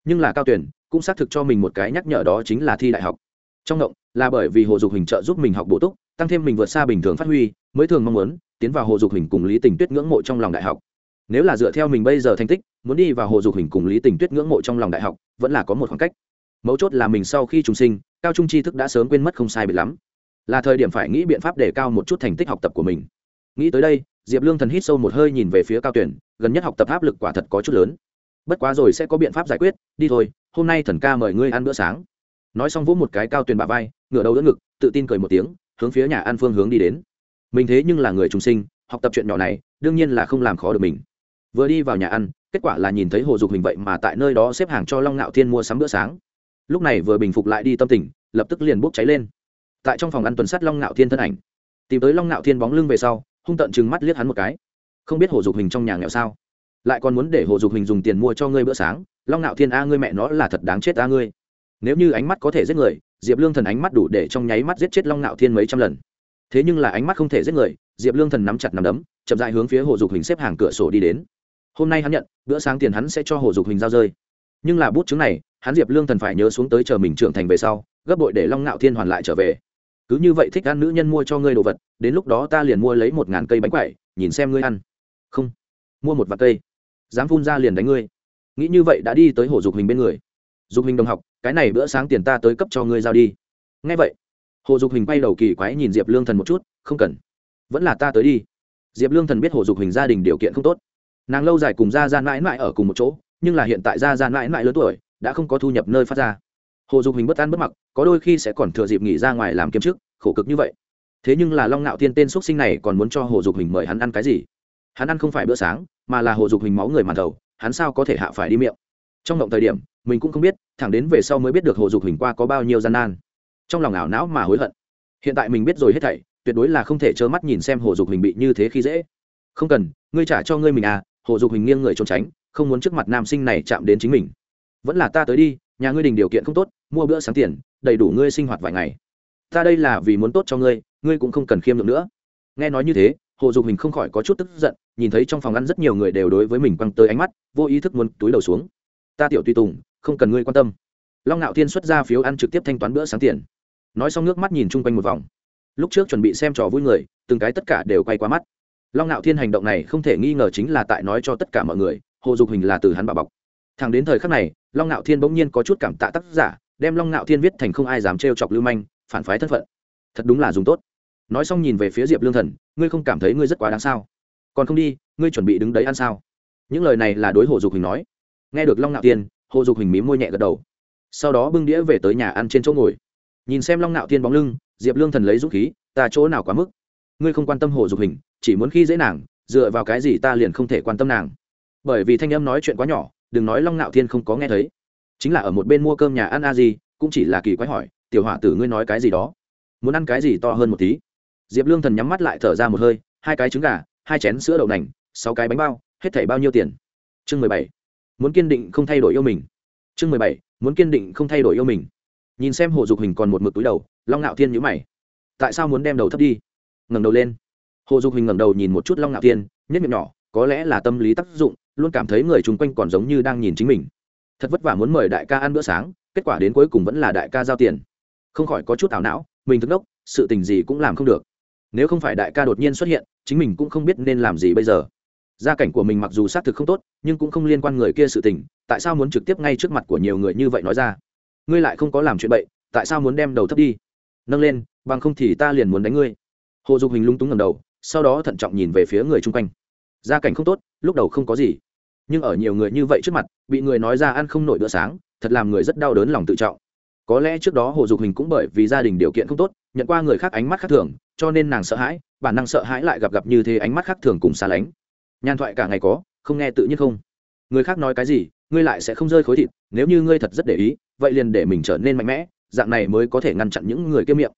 Nhưng là cao tuyển cũng xác thực cho mình một cái nhắc nhở đó chính là thi đại học. Trong động là bởi vì hồ dục hình trợ giúp mình học bổ túc, tăng thêm mình vượt xa bình thường phát huy, mới thường mong muốn tiến vào hồ dục hình cùng lý tình tuyết ngưỡng mộ trong lòng đại học. Nếu là dựa theo mình bây giờ thành tích, muốn đi vào hồ dục hình cùng lý tình tuyết ngưỡng mộ trong lòng đại học, vẫn là có một khoảng cách. Mấu chốt là mình sau khi trùng sinh, cao trung tri thức đã sớm quên mất không sai biệt lắm. Là thời điểm phải nghĩ biện pháp để cao một chút thành tích học tập của mình. Nghĩ tới đây, diệp lương thần hít sâu một hơi nhìn về phía cao tuyển gần nhất học tập áp lực quả thật có chút lớn. Bất quá rồi sẽ có biện pháp giải quyết, đi thôi, hôm nay thần ca mời ngươi ăn bữa sáng. Nói xong vỗ một cái cao tuyền bà vai, ngửa đầu đỡ ngực, tự tin cười một tiếng, hướng phía nhà ăn phương hướng đi đến. Mình thế nhưng là người trung sinh, học tập chuyện nhỏ này, đương nhiên là không làm khó được mình. Vừa đi vào nhà ăn, kết quả là nhìn thấy hồ dục hình vậy mà tại nơi đó xếp hàng cho long ngạo thiên mua sắm bữa sáng. Lúc này vừa bình phục lại đi tâm tình, lập tức liền bốc cháy lên. Tại trong phòng ăn tuần sắt long ngạo thiên thân ảnh, tìm tới long ngạo thiên bóng lưng về sau, hung tận chừng mắt liếc hắn một cái không biết hồ dục hình trong nhà nghèo sao? Lại còn muốn để hồ dục hình dùng tiền mua cho ngươi bữa sáng. Long ngạo thiên a, ngươi mẹ nó là thật đáng chết a ngươi. Nếu như ánh mắt có thể giết người, diệp lương thần ánh mắt đủ để trong nháy mắt giết chết long ngạo thiên mấy trăm lần. Thế nhưng là ánh mắt không thể giết người, diệp lương thần nắm chặt nắm đấm, chậm dại hướng phía hồ dục hình xếp hàng cửa sổ đi đến. Hôm nay hắn nhận, bữa sáng tiền hắn sẽ cho hồ dục hình giao rơi. Nhưng là bút chứng này, hắn diệp lương thần phải nhớ xuống tới chờ mình trưởng thành về sau, gấp bội để long ngạo thiên hoàn lại trở về. Cứ như vậy thích ăn nữ nhân mua cho ngươi đồ vật, đến lúc đó ta liền mua lấy một ngàn cây bánh quậy nhìn xem ngươi ăn không. Mua một vạt cây. Dám phun ra liền đánh ngươi. Nghĩ như vậy đã đi tới hồ dục hình bên người. Dục hình đồng học, cái này bữa sáng tiền ta tới cấp cho ngươi giao đi. Ngay vậy, hồ dục hình bay đầu kỳ quái nhìn diệp lương thần một chút, không cần. Vẫn là ta tới đi. Diệp lương thần biết hồ dục hình gia đình điều kiện không tốt. Nàng lâu dài cùng gia gian mãi mãi ở cùng một chỗ, nhưng là hiện tại gia gian mãi mãi lớn tuổi, đã không có thu nhập nơi phát ra. Hồ dục hình bất an bất mặc, có đôi khi sẽ còn thừa dịp nghỉ ra ngoài làm kiếm chức khổ cực như vậy. Thế nhưng là long ngạo thiên tên x sinh này còn muốn cho hồ dục hình mời hắn ăn cái gì? Hắn ăn không phải bữa sáng, mà là hồ dục hình máu người màn thầu hắn sao có thể hạ phải đi miệng? Trong động thời điểm, mình cũng không biết, thẳng đến về sau mới biết được hồ dục hình qua có bao nhiêu gian nan. Trong lòng ảo não mà hối hận. Hiện tại mình biết rồi hết thảy, tuyệt đối là không thể trơ mắt nhìn xem hồ dục hình bị như thế khi dễ. Không cần, ngươi trả cho ngươi mình à hồ dục hình nghiêng người trốn tránh, không muốn trước mặt nam sinh này chạm đến chính mình. Vẫn là ta tới đi, nhà ngươi đình điều kiện không tốt, mua bữa sáng tiền, đầy đủ ngươi sinh hoạt vài ngày. Ta đây là vì muốn tốt cho ngươi ngươi cũng không cần khiêm lượng nữa. Nghe nói như thế hồ dục hình không khỏi có chút tức giận, nhìn thấy trong phòng ăn rất nhiều người đều đối với mình quăng tới ánh mắt, vô ý thức muốn túi đầu xuống. Ta tiểu tùy tùng, không cần ngươi quan tâm. Long ngạo thiên xuất ra phiếu ăn trực tiếp thanh toán bữa sáng tiền. Nói xong nước mắt nhìn chung quanh một vòng. Lúc trước chuẩn bị xem trò vui người, từng cái tất cả đều quay qua mắt. Long ngạo thiên hành động này không thể nghi ngờ chính là tại nói cho tất cả mọi người, hồ dục hình là từ hắn bảo bọc. Thẳng đến thời khắc này, long ngạo thiên bỗng nhiên có chút cảm tạ tác giả, đem long ngạo thiên viết thành không ai dám trêu chọc lưu manh, phản phái thân phận. Thật đúng là dùng tốt nói xong nhìn về phía diệp lương thần, ngươi không cảm thấy ngươi rất quá đáng sao? Còn không đi, ngươi chuẩn bị đứng đấy ăn sao? Những lời này là đối hồ dục hình nói. Nghe được long Nạo tiên, hồ dục hình mí môi nhẹ gật đầu. Sau đó bưng đĩa về tới nhà ăn trên chỗ ngồi. Nhìn xem long Nạo tiên bóng lưng, diệp lương thần lấy dũng khí, ta chỗ nào quá mức? Ngươi không quan tâm hồ dục hình chỉ muốn khi dễ nàng, dựa vào cái gì ta liền không thể quan tâm nàng. Bởi vì thanh âm nói chuyện quá nhỏ, đừng nói long Nạo thiên không có nghe thấy. Chính là ở một bên mua cơm nhà ăn a gì cũng chỉ là kỳ quái hỏi, tiểu họa tử ngươi nói cái gì đó? Muốn ăn cái gì to hơn một tí? Diệp lương thần nhắm mắt lại thở ra một hơi, hai cái trứng gà, hai chén sữa đậu nành, sáu cái bánh bao, hết thảy bao nhiêu tiền? Chương mười bảy. Muốn kiên định không thay đổi yêu mình. Chương mười bảy. Muốn kiên định không thay đổi yêu mình. Nhìn xem hồ dục hình còn một mực túi đầu, long ngạo thiên nhữ mày. Tại sao muốn đem đầu thấp đi? Ngẩng đầu lên. Hồ dục hình ngẩng đầu nhìn một chút long ngạo thiên nhất miệng nhỏ, có lẽ là tâm lý tác dụng, luôn cảm thấy người chung quanh còn giống như đang nhìn chính mình. Thật vất vả muốn mời đại ca ăn bữa sáng, kết quả đến cuối cùng vẫn là đại ca giao tiền. Không khỏi có chút ảo não, mình thức đốc, sự tình gì cũng làm không được nếu không phải đại ca đột nhiên xuất hiện, chính mình cũng không biết nên làm gì bây giờ. Gia cảnh của mình mặc dù xác thực không tốt, nhưng cũng không liên quan người kia sự tình, tại sao muốn trực tiếp ngay trước mặt của nhiều người như vậy nói ra? Ngươi lại không có làm chuyện bậy, tại sao muốn đem đầu thấp đi? Nâng lên, bằng không thì ta liền muốn đánh ngươi. Hồ dục hình lung túng ngầm đầu, sau đó thận trọng nhìn về phía người chung quanh. Gia cảnh không tốt, lúc đầu không có gì. Nhưng ở nhiều người như vậy trước mặt, bị người nói ra ăn không nổi bữa sáng, thật làm người rất đau đớn lòng tự trọng. Có lẽ trước đó hồ dục hình cũng bởi vì gia đình điều kiện không tốt, nhận qua người khác ánh mắt khác thường cho nên nàng sợ hãi, bản năng sợ hãi lại gặp gặp như thế ánh mắt khác thường cùng xa lánh. Nhàn thoại cả ngày có, không nghe tự nhiên không? Người khác nói cái gì, ngươi lại sẽ không rơi khối thịt, nếu như ngươi thật rất để ý, vậy liền để mình trở nên mạnh mẽ, dạng này mới có thể ngăn chặn những người kiêm miệng.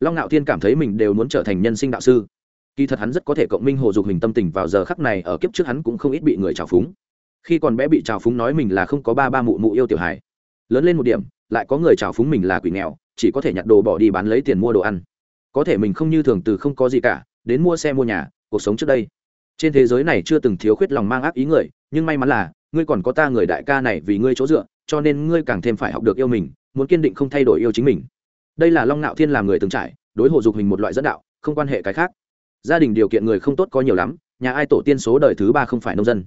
Long ngạo thiên cảm thấy mình đều muốn trở thành nhân sinh đạo sư. Kỳ thật hắn rất có thể cộng minh hồ dục hình tâm tình vào giờ khắc này, ở kiếp trước hắn cũng không ít bị người trào phúng. Khi còn bé bị trào phúng nói mình là không có ba ba mụ mụ yêu tiểu hài. Lớn lên một điểm, lại có người trào phúng mình là quỷ nghèo, chỉ có thể nhặt đồ bỏ đi bán lấy tiền mua đồ ăn có thể mình không như thường từ không có gì cả, đến mua xe mua nhà, cuộc sống trước đây. Trên thế giới này chưa từng thiếu khuyết lòng mang ác ý người, nhưng may mắn là, ngươi còn có ta người đại ca này vì ngươi chỗ dựa, cho nên ngươi càng thêm phải học được yêu mình, muốn kiên định không thay đổi yêu chính mình. Đây là long nạo thiên làm người từng trải, đối hộ dục hình một loại dẫn đạo, không quan hệ cái khác. Gia đình điều kiện người không tốt có nhiều lắm, nhà ai tổ tiên số đời thứ ba không phải nông dân.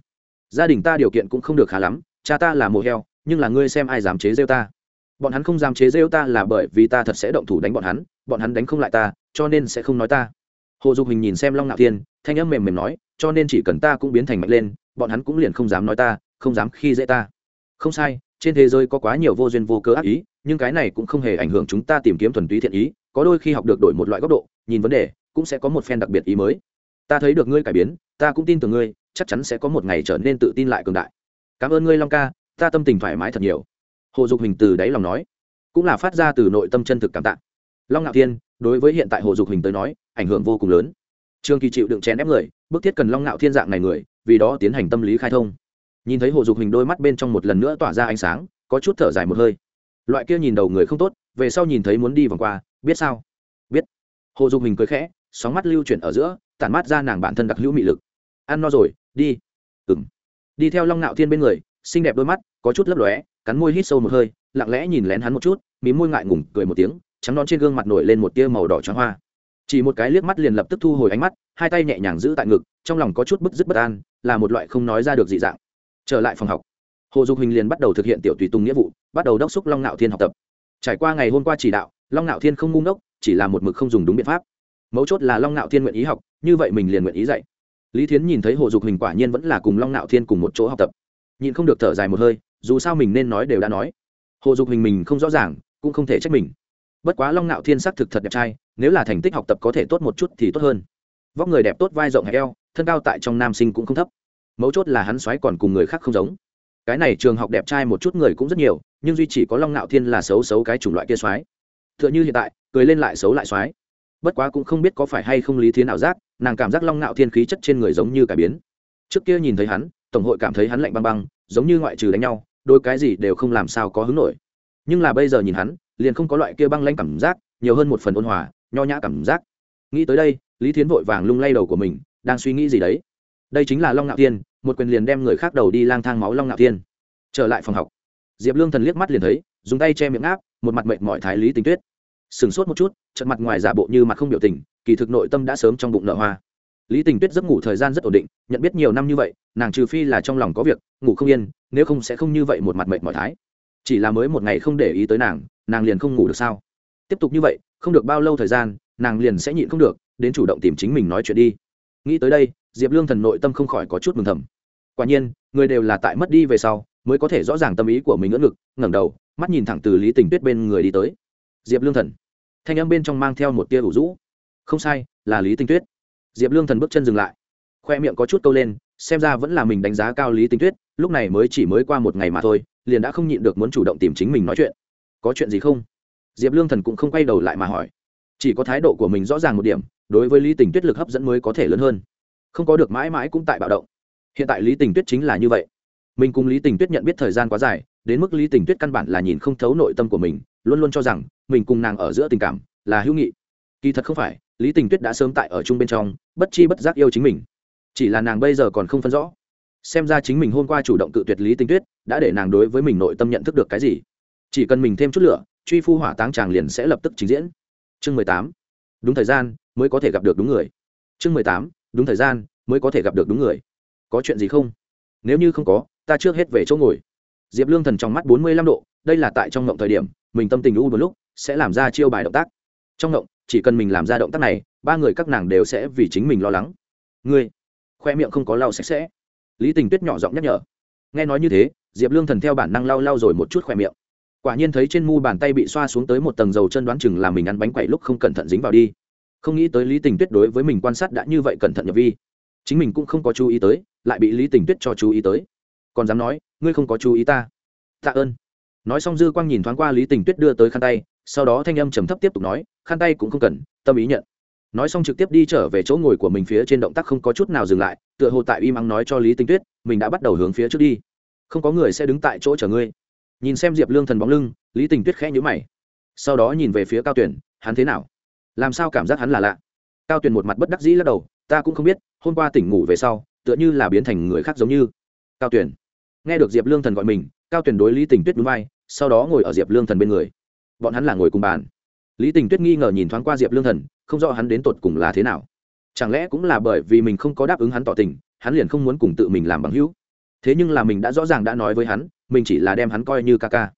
Gia đình ta điều kiện cũng không được khá lắm, cha ta là mồ heo, nhưng là ngươi xem ai dám chế rêu ta. Bọn hắn không dám chế rêu ta là bởi vì ta thật sẽ động thủ đánh bọn hắn bọn hắn đánh không lại ta cho nên sẽ không nói ta. Hồ dục hình nhìn xem long ngạo thiên, thanh âm mềm mềm nói, cho nên chỉ cần ta cũng biến thành mạnh lên, bọn hắn cũng liền không dám nói ta, không dám khi dễ ta. Không sai, trên thế giới có quá nhiều vô duyên vô cớ ác ý, nhưng cái này cũng không hề ảnh hưởng chúng ta tìm kiếm thuần túy thiện ý, có đôi khi học được đổi một loại góc độ, nhìn vấn đề, cũng sẽ có một phen đặc biệt ý mới. Ta thấy được ngươi cải biến, ta cũng tin tưởng ngươi, chắc chắn sẽ có một ngày trở nên tự tin lại cường đại. Cảm ơn ngươi, long ca, ta tâm tình thoải mái thật nhiều. Hồ dục hình từ đáy lòng nói, cũng là phát ra từ nội tâm chân thực cảm tạ. Long ngạo thiên đối với hiện tại hồ dục hình tới nói, ảnh hưởng vô cùng lớn. Trương kỳ chịu đựng chén ép người, bức thiết cần long ngạo thiên dạng này người, vì đó tiến hành tâm lý khai thông. Nhìn thấy hồ dục hình đôi mắt bên trong một lần nữa tỏa ra ánh sáng, có chút thở dài một hơi. Loại kia nhìn đầu người không tốt, về sau nhìn thấy muốn đi vòng qua, biết sao? Biết. Hồ dục hình cười khẽ, sóng mắt lưu chuyển ở giữa, tản mát ra nàng bản thân đặc hữu mị lực. Ăn no rồi, đi. Ừng đi theo long ngạo thiên bên người, xinh đẹp đôi mắt, có chút lấp lóe, cắn môi hít sâu một hơi, lặng lẽ nhìn lén hắn một chút, mí môi ngại ngùng, cười một tiếng trắng non trên gương mặt nổi lên một tia màu đỏ trắng hoa. Chỉ một cái liếc mắt liền lập tức thu hồi ánh mắt, hai tay nhẹ nhàng giữ tại ngực, trong lòng có chút bức dứt bất an, là một loại không nói ra được dị dạng. Trở lại phòng học, hồ dục hình liền bắt đầu thực hiện tiểu tùy tùng nghĩa vụ, bắt đầu đốc xúc long ngạo thiên học tập. Trải qua ngày hôm qua chỉ đạo, long ngạo thiên không ngu ngốc, chỉ là một mực không dùng đúng biện pháp. Mấu chốt là long ngạo thiên nguyện ý học, như vậy mình liền nguyện ý dạy. Lý thiến nhìn thấy hồ dục hình quả nhiên vẫn là cùng long ngạo thiên cùng một chỗ học tập. Nhìn không được thở dài một hơi, dù sao mình nên nói đều đã nói. Hồ dục hình mình không rõ ràng, cũng không thể trách mình bất quá long ngạo thiên sắc thực thật đẹp trai, nếu là thành tích học tập có thể tốt một chút thì tốt hơn. Vóc người đẹp tốt, vai rộng hay eo, thân cao tại trong nam sinh cũng không thấp. Mấu chốt là hắn xoáy còn cùng người khác không giống. Cái này trường học đẹp trai một chút người cũng rất nhiều, nhưng duy chỉ có long ngạo thiên là xấu xấu cái chủng loại kia xoáy. T h ư ợ n h ư hiện tại, cười lên lại xấu lại xoáy. Bất quá cũng không biết có phải hay không lý thiên nào giác, nàng cảm giác long ngạo thiên khí chất trên người giống như cải biến. Trước kia nhìn thấy hắn, tổng hội cảm thấy hắn lạnh băng băng, giống như ngoại trừ đánh nhau, đôi cái gì đều không làm sao có hứng nổi. Nhưng là bây giờ nhìn hắn liền không có loại kia băng lanh cảm giác, nhiều hơn một phần ôn hòa, nho nhã cảm giác. Nghĩ tới đây, lý thiến vội vàng lung lay đầu của mình, đang suy nghĩ gì đấy. Đây chính là long ngạo thiên, một quyền liền đem người khác đầu đi lang thang máu long ngạo thiên. Trở lại phòng học. Diệp lương thần liếc mắt liền thấy, dùng tay che miệng áp, một mặt mệt mỏi thái lý tình tuyết. Sửng sốt một chút, trận mặt ngoài giả bộ như mặt không biểu tình, kỳ thực nội tâm đã sớm trong bụng nở hoa. Lý tình tuyết giấc ngủ thời gian rất ổn định, nhận biết nhiều năm như vậy, nàng trừ phi là trong lòng có việc, ngủ không yên, nếu không sẽ không như vậy một mặt mệt mỏi thái chỉ là mới một ngày không để ý tới nàng nàng liền không ngủ được sao? Tiếp tục như vậy, không được bao lâu thời gian, nàng liền sẽ nhịn không được, đến chủ động tìm chính mình nói chuyện đi. Nghĩ tới đây, diệp lương thần nội tâm không khỏi có chút mừng thầm. Quả nhiên, người đều là tại mất đi về sau, mới có thể rõ ràng tâm ý của mình ngỡ ngực, ngẩng đầu, mắt nhìn thẳng từ lý tình tuyết bên người đi tới. Diệp lương thần. Thanh âm bên trong mang theo một tia ủ rũ. Không sai, là lý Tinh tuyết. Diệp lương thần bước chân dừng lại. Khoe miệng có chút câu lên, xem ra vẫn là mình đánh giá cao lý Tinh tuyết, lúc này mới chỉ mới qua một ngày mà thôi liền đã không nhịn được muốn chủ động tìm chính mình nói chuyện. Có chuyện gì không? Diệp lương thần cũng không quay đầu lại mà hỏi. Chỉ có thái độ của mình rõ ràng một điểm, đối với lý tình tuyết lực hấp dẫn mới có thể lớn hơn. Không có được mãi mãi cũng tại bạo động. Hiện tại lý tình tuyết chính là như vậy. Mình cùng lý tình tuyết nhận biết thời gian quá dài, đến mức lý tình tuyết căn bản là nhìn không thấu nội tâm của mình, luôn luôn cho rằng mình cùng nàng ở giữa tình cảm là hữu nghị. Kỳ thật không phải, lý tình tuyết đã sớm tại ở chung bên trong, bất chi bất giác yêu chính mình. Chỉ là nàng bây giờ còn không phân rõ xem ra chính mình hôm qua chủ động cự tuyệt lý tinh tuyết, đã để nàng đối với mình nội tâm nhận thức được cái gì. Chỉ cần mình thêm chút lửa, truy phu hỏa táng chàng liền sẽ lập tức trình diễn. Chương mười tám. Đúng thời gian, mới có thể gặp được đúng người. Chương mười tám. Đúng thời gian, mới có thể gặp được đúng người. Có chuyện gì không? Nếu như không có, ta trước hết về chỗ ngồi. Diệp lương thần trong mắt bốn mươi lăm độ, đây là tại trong ngộng thời điểm, mình tâm tình u một lúc, sẽ làm ra chiêu bài động tác. Trong ngộng, chỉ cần mình làm ra động tác này, ba người các nàng đều sẽ vì chính mình lo lắng. Ngươi, khoe miệng không có lau sạch sẽ lý tình tuyết nhỏ giọng nhắc nhở. Nghe nói như thế, diệp lương thần theo bản năng lau lau rồi một chút khoe miệng. Quả nhiên thấy trên mu bàn tay bị xoa xuống tới một tầng dầu chân đoán chừng là mình ăn bánh quậy lúc không cẩn thận dính vào đi. Không nghĩ tới lý tình tuyết đối với mình quan sát đã như vậy cẩn thận nhập vi. Chính mình cũng không có chú ý tới, lại bị lý tình tuyết cho chú ý tới. Còn dám nói, ngươi không có chú ý ta. Tạ ơn. Nói xong dư quang nhìn thoáng qua lý tình tuyết đưa tới khăn tay, sau đó thanh âm trầm thấp tiếp tục nói, khăn tay cũng không cần, tâm ý nhận nói xong trực tiếp đi trở về chỗ ngồi của mình phía trên động tác không có chút nào dừng lại, tựa hồ tại im ắng nói cho lý Tinh tuyết, mình đã bắt đầu hướng phía trước đi. Không có người sẽ đứng tại chỗ chờ ngươi. Nhìn xem diệp lương thần bóng lưng, lý tình tuyết khẽ nhữ mày. Sau đó nhìn về phía cao tuyển hắn thế nào? Làm sao cảm giác hắn là lạ? Cao tuyển một mặt bất đắc dĩ lắc đầu, ta cũng không biết, hôm qua tỉnh ngủ về sau, tựa như là biến thành người khác giống như. Cao tuyển nghe được diệp lương thần gọi mình, cao tuyển đối lý tình tuyết núi vai, sau đó ngồi ở diệp lương thần bên người. Bọn hắn là ngồi cùng bàn. Lý tình tuyết nghi ngờ nhìn thoáng qua diệp lương thần không rõ hắn đến tột cùng là thế nào. Chẳng lẽ cũng là bởi vì mình không có đáp ứng hắn tỏ tình, hắn liền không muốn cùng tự mình làm bằng hữu? Thế nhưng là mình đã rõ ràng đã nói với hắn, mình chỉ là đem hắn coi như ca ca.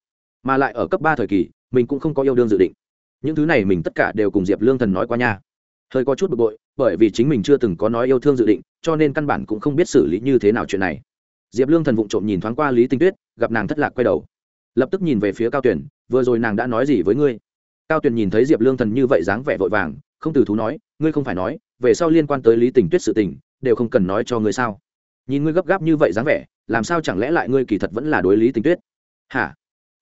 Mà lại ở cấp ba thời kỳ, mình cũng không có yêu đương dự định. Những thứ này mình tất cả đều cùng diệp lương thần nói qua nha. Hơi có chút bực bội, bởi vì chính mình chưa từng có nói yêu thương dự định, cho nên căn bản cũng không biết xử lý như thế nào chuyện này. Diệp lương thần vụng trộm nhìn thoáng qua lý tinh tuyết, gặp nàng thất lạc quay đầu. Lập tức nhìn về phía cao tuyển vừa rồi nàng đã nói gì với ngươi? Cao tuyển nhìn thấy diệp lương thần như vậy dáng vẻ vội vàng không từ thú nói, ngươi không phải nói, về sau liên quan tới lý tình tuyết sự tình, đều không cần nói cho ngươi sao? Nhìn ngươi gấp gáp như vậy dáng vẻ, làm sao chẳng lẽ lại ngươi kỳ thật vẫn là đối lý tình tuyết? Hả?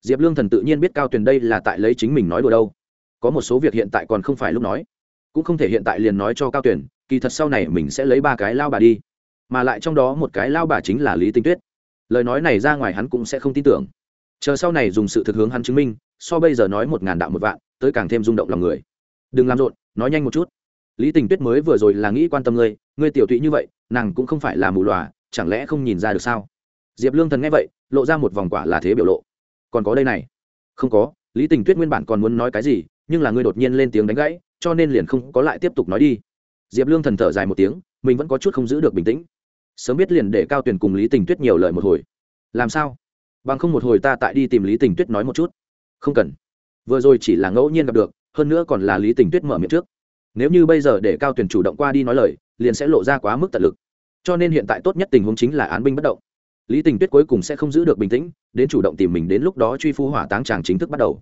Diệp lương thần tự nhiên biết cao tuyền đây là tại lấy chính mình nói đùa đâu. Có một số việc hiện tại còn không phải lúc nói. Cũng không thể hiện tại liền nói cho cao Tuyền. kỳ thật sau này mình sẽ lấy ba cái lao bà đi. Mà lại trong đó một cái lao bà chính là lý tinh tuyết. Lời nói này ra ngoài hắn cũng sẽ không tin tưởng. Chờ sau này dùng sự thực hướng hắn chứng minh, so bây giờ nói một ngàn đạo một vạn, tới càng thêm rung động lòng người đừng làm rộn, nói nhanh một chút. Lý tình tuyết mới vừa rồi là nghĩ quan tâm ngươi ngươi tiểu tụy như vậy, nàng cũng không phải là mù lòa chẳng lẽ không nhìn ra được sao? Diệp lương thần nghe vậy, lộ ra một vòng quả là thế biểu lộ. Còn có đây này. Không có, lý tình tuyết nguyên bản còn muốn nói cái gì, nhưng là ngươi đột nhiên lên tiếng đánh gãy, cho nên liền không có lại tiếp tục nói đi. Diệp lương thần thở dài một tiếng, mình vẫn có chút không giữ được bình tĩnh. Sớm biết liền để cao tuyển cùng lý tình tuyết nhiều lời một hồi. Làm sao? Bằng không một hồi ta tại đi tìm lý tình tuyết nói một chút. Không cần. Vừa rồi chỉ là ngẫu nhiên gặp được hơn nữa còn là lý tình tuyết mở miệng trước. Nếu như bây giờ để cao tuyển chủ động qua đi nói lời, liền sẽ lộ ra quá mức tận lực. Cho nên hiện tại tốt nhất tình huống chính là án binh bất động. Lý tình tuyết cuối cùng sẽ không giữ được bình tĩnh, đến chủ động tìm mình đến lúc đó truy phu hỏa táng tràng chính thức bắt đầu.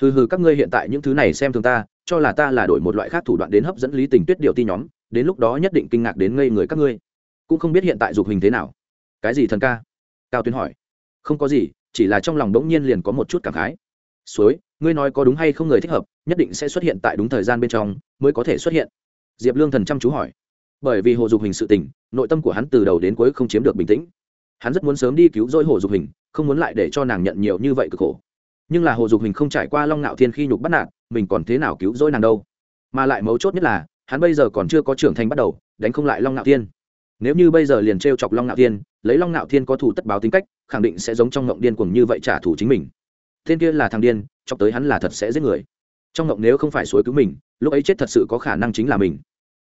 Hừ hừ, các ngươi hiện tại những thứ này xem thường ta, cho là ta là đổi một loại khác thủ đoạn đến hấp dẫn lý tình tuyết điều ti nhóm, đến lúc đó nhất định kinh ngạc đến ngây người các ngươi. Cũng không biết hiện tại dục hình thế nào. Cái gì thần ca? Cao tuyến hỏi. Không có gì, chỉ là trong lòng đống nhiên liền có một chút cảm khái. Suối, ngươi nói có đúng hay không người thích hợp nhất định sẽ xuất hiện tại đúng thời gian bên trong mới có thể xuất hiện. Diệp lương thần chăm chú hỏi. Bởi vì hồ dục hình sự tình, nội tâm của hắn từ đầu đến cuối không chiếm được bình tĩnh. Hắn rất muốn sớm đi cứu rỗi hồ dục hình, không muốn lại để cho nàng nhận nhiều như vậy cực khổ. Nhưng là hồ dục hình không trải qua long ngạo thiên khi nhục bắt nạt, mình còn thế nào cứu rỗi nàng đâu? Mà lại mấu chốt nhất là, hắn bây giờ còn chưa có trưởng thành bắt đầu, đánh không lại long ngạo thiên. Nếu như bây giờ liền t r e o chọc long ngạo thiên, lấy long ngạo thiên có thủ tất báo tính cách, khẳng định sẽ giống trong ngộng điên cuồng như vậy trả thù chính mình. Thiên kia là thằng điên, chọc tới hắn là thật sẽ giết người trong ngộng nếu không phải suối cứu mình, lúc ấy chết thật sự có khả năng chính là mình.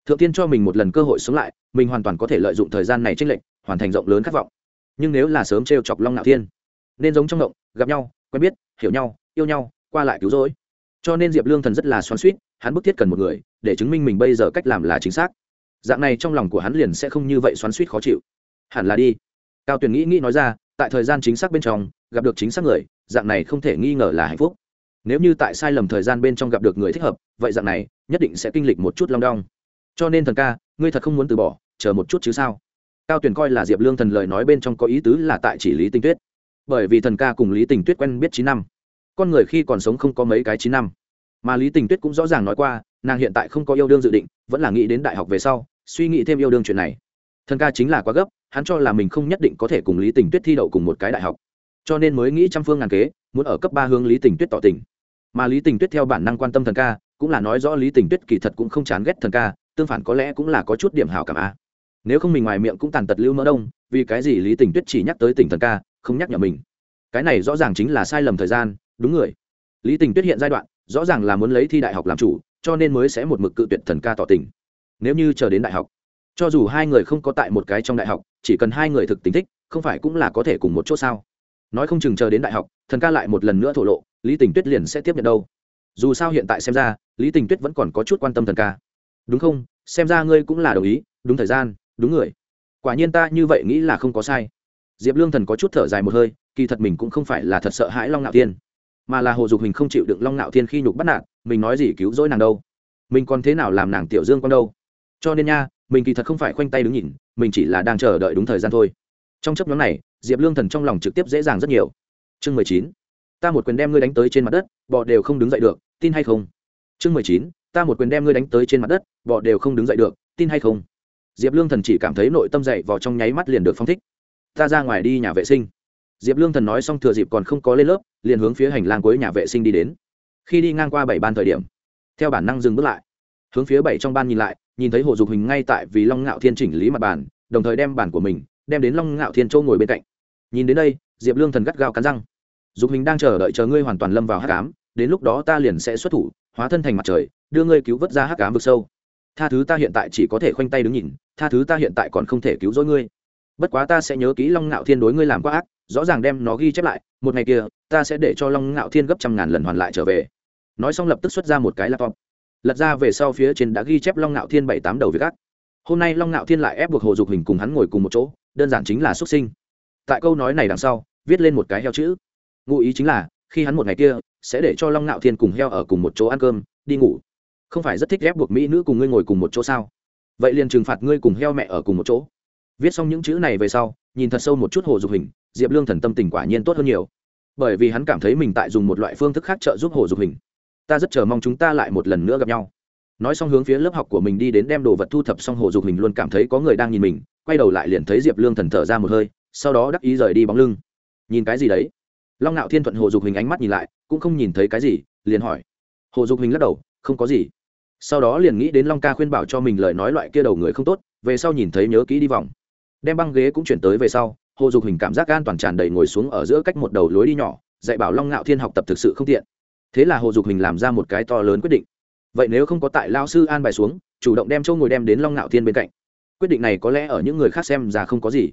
Thượng tiên cho mình một lần cơ hội sống lại, mình hoàn toàn có thể lợi dụng thời gian này t r ê n lệch, hoàn thành rộng lớn khát vọng. Nhưng nếu là sớm t r e o chọc long ngạo thiên, nên giống trong ngộng, gặp nhau, quen biết, hiểu nhau, yêu nhau, qua lại cứu rỗi. Cho nên diệp lương thần rất là xoắn suýt hắn bức thiết cần một người, để chứng minh mình bây giờ cách làm là chính xác. Dạng này trong lòng của hắn liền sẽ không như vậy xoắn suýt khó chịu. Hẳn là đi. Cao tuyền nghĩ nghĩ nói ra, tại thời gian chính xác bên trong, gặp được chính xác người, dạng này không thể nghi ngờ là hạnh phúc nếu như tại sai lầm thời gian bên trong gặp được người thích hợp, vậy dạng này, nhất định sẽ kinh lịch một chút long đong. Cho nên thần ca, ngươi thật không muốn từ bỏ, chờ một chút chứ sao? Cao tuyền coi là diệp lương thần lời nói bên trong có ý tứ là tại chỉ lý Tinh tuyết. Bởi vì thần ca cùng lý tình tuyết quen biết chín năm. Con người khi còn sống không có mấy cái chín năm. Mà lý tình tuyết cũng rõ ràng nói qua, nàng hiện tại không có yêu đương dự định, vẫn là nghĩ đến đại học về sau, suy nghĩ thêm yêu đương chuyện này. Thần ca chính là quá gấp, hắn cho là mình không nhất định có thể cùng lý tình tuyết thi đậu cùng một cái đại học. Cho nên mới nghĩ trăm phương ngàn kế, muốn ở cấp ba hướng lý tình tuyết tỏ tình mà lý tình tuyết theo bản năng quan tâm thần ca, cũng là nói rõ lý tình tuyết kỳ thật cũng không chán ghét thần ca, tương phản có lẽ cũng là có chút điểm hảo cảm a. Nếu không mình ngoài miệng cũng tàn tật lưu mỡ đông, vì cái gì lý tình tuyết chỉ nhắc tới tình thần ca, không nhắc nhở mình? Cái này rõ ràng chính là sai lầm thời gian, đúng người. Lý tình tuyết hiện giai đoạn, rõ ràng là muốn lấy thi đại học làm chủ, cho nên mới sẽ một mực cự tuyệt thần ca tỏ tình. Nếu như chờ đến đại học, cho dù hai người không có tại một cái trong đại học, chỉ cần hai người thực tính thích, không phải cũng là có thể cùng một chỗ sao? Nói không chừng chờ đến đại học, thần ca lại một lần nữa thổ lộ lý tình tuyết liền sẽ tiếp nhận đâu? Dù sao hiện tại xem ra lý tình tuyết vẫn còn có chút quan tâm thần ca. Đúng không? Xem ra ngươi cũng là đồng ý. Đúng thời gian đúng người. Quả nhiên ta như vậy nghĩ là không có sai. Diệp lương thần có chút thở dài một hơi kỳ thật mình cũng không phải là thật sợ hãi long ngạo Thiên, mà là hồ dục hình không chịu đựng long ngạo thiên khi nhục bắt nạt mình nói gì cứu rỗi nàng đâu? Mình còn thế nào làm nàng tiểu dương con đâu? Cho nên nha mình kỳ thật không phải khoanh tay đứng nhìn mình chỉ là đang chờ đợi đúng thời gian thôi. Trong chấp nhóm này diệp lương thần trong lòng trực tiếp dễ dàng rất nhiều. Chương mười chín ta một quyền đem ngươi đánh tới trên mặt đất, bọ đều không đứng dậy được, tin hay không? Chương mười chín, ta một quyền đem ngươi đánh tới trên mặt đất, bọ đều không đứng dậy được, tin hay không? Diệp lương thần chỉ cảm thấy nội tâm dậy vào trong nháy mắt liền được phong thích. Ta ra ngoài đi nhà vệ sinh. Diệp lương thần nói xong thừa dịp còn không có lên lớp, liền hướng phía hành lang cuối nhà vệ sinh đi đến. Khi đi ngang qua bảy ban thời điểm, theo bản năng dừng bước lại. Hướng phía bảy trong ban nhìn lại, nhìn thấy hồ dục hình ngay tại vì long ngạo thiên chỉnh lý mặt bàn, đồng thời đem bản của mình, đem đến long ngạo thiên châu ngồi bên cạnh. Nhìn đến đây, diệp lương thần gắt gao cắn răng dục hình đang chờ đợi chờ ngươi hoàn toàn lâm vào hắc ám, đến lúc đó ta liền sẽ xuất thủ hóa thân thành mặt trời đưa ngươi cứu vớt ra hắc ám vực sâu. Tha thứ ta hiện tại chỉ có thể khoanh tay đứng nhìn tha thứ ta hiện tại còn không thể cứu rỗi ngươi. Bất quá ta sẽ nhớ kỹ long ngạo thiên đối ngươi làm quá ác rõ ràng đem nó ghi chép lại một ngày kia ta sẽ để cho long ngạo thiên gấp trăm ngàn lần hoàn lại trở về. Nói xong lập tức xuất ra một cái laptop. Lật ra về sau phía trên đã ghi chép long ngạo thiên bảy tám đầu việc ác. hôm nay long ngạo thiên lại ép buộc hồ dục hình cùng hắn ngồi cùng một chỗ đơn giản chính là xuất sinh. Tại câu nói này đằng sau viết lên một cái heo chữ ngụ ý chính là, khi hắn một ngày kia, sẽ để cho long ngạo thiên cùng heo ở cùng một chỗ ăn cơm, đi ngủ. Không phải rất thích ép buộc mỹ nữ cùng ngươi ngồi cùng một chỗ sao? Vậy liền trừng phạt ngươi cùng heo mẹ ở cùng một chỗ. Viết xong những chữ này về sau, nhìn thật sâu một chút hồ dục hình, diệp lương thần tâm tình quả nhiên tốt hơn nhiều. Bởi vì hắn cảm thấy mình tại dùng một loại phương thức khác trợ giúp hồ dục hình. Ta rất chờ mong chúng ta lại một lần nữa gặp nhau. Nói xong hướng phía lớp học của mình đi đến đem đồ vật thu thập xong, hồ dục hình luôn cảm thấy có người đang nhìn mình, quay đầu lại liền thấy diệp lương thần thở ra một hơi, sau đó đắc ý rời đi bóng lưng. Nhìn cái gì đấy? Long ngạo thiên thuận hồ dục hình ánh mắt nhìn lại, cũng không nhìn thấy cái gì, liền hỏi. Hồ dục hình lắc đầu, không có gì. Sau đó liền nghĩ đến long ca khuyên bảo cho mình lời nói loại kia đầu người không tốt, về sau nhìn thấy nhớ kỹ đi vòng. Đem băng ghế cũng chuyển tới về sau, hồ dục hình cảm giác an toàn tràn đầy ngồi xuống ở giữa cách một đầu lối đi nhỏ, dạy bảo long ngạo thiên học tập thực sự không tiện. Thế là hồ dục hình làm ra một cái to lớn quyết định. Vậy nếu không có tại lao sư an bài xuống, chủ động đem châu ngồi đem đến long ngạo thiên bên cạnh. Quyết định này có lẽ ở những người khác xem ra không có gì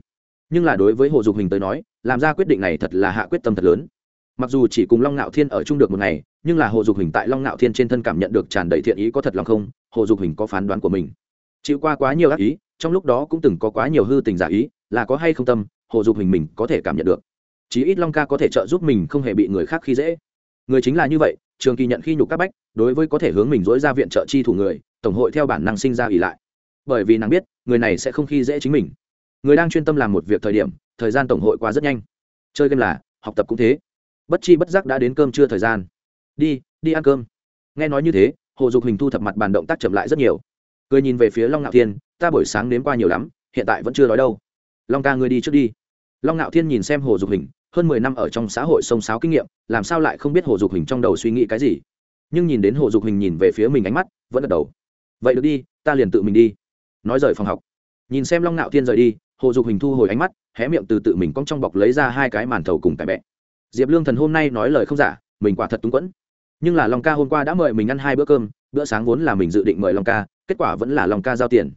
nhưng là đối với hồ dục hình tới nói, làm ra quyết định này thật là hạ quyết tâm thật lớn. Mặc dù chỉ cùng long ngạo thiên ở chung được một ngày, nhưng là hồ dục hình tại long ngạo thiên trên thân cảm nhận được tràn đầy thiện ý có thật lòng không, hồ dục hình có phán đoán của mình. Chịu qua quá nhiều ác ý, trong lúc đó cũng từng có quá nhiều hư tình giả ý, là có hay không tâm, hồ dục hình mình có thể cảm nhận được. Chí ít long ca có thể trợ giúp mình không hề bị người khác khi dễ. Người chính là như vậy, trường kỳ nhận khi nhục các bách, đối với có thể hướng mình dối ra viện trợ chi thủ người, tổng hội theo bản năng sinh ra ỉ lại. Bởi vì nàng biết, người này sẽ không khi dễ chính mình người đang chuyên tâm làm một việc thời điểm, thời gian tổng hội qua rất nhanh. Chơi game là, học tập cũng thế. Bất chi bất giác đã đến cơm trưa thời gian. Đi đi ăn cơm. Nghe nói như thế, hồ dục hình thu thập mặt bàn động tác chậm lại rất nhiều. Cười nhìn về phía long ngạo thiên, ta buổi sáng nếm qua nhiều lắm, hiện tại vẫn chưa đói đâu. Long ca ngươi đi trước đi. Long ngạo thiên nhìn xem hồ dục hình hơn mười năm ở trong xã hội sông sáo kinh nghiệm, làm sao lại không biết hồ dục hình trong đầu suy nghĩ cái gì? Nhưng nhìn đến hồ dục hình nhìn về phía mình ánh mắt, vẫn gật đầu. Vậy được đi, ta ta liền tự mình đi. Nói rời phòng học. Nhìn xem long ngạo thiên rời đi hồ dục hình thu hồi ánh mắt, hé miệng từ tự mình cong trong bọc lấy ra hai cái màn thầu cùng cải bẹ. Diệp lương thần hôm nay nói lời không giả, mình quả thật túng quẫn. Nhưng là long ca hôm qua đã mời mình ăn hai bữa cơm, bữa sáng vốn là mình dự định mời long ca, kết quả vẫn là long ca giao tiền.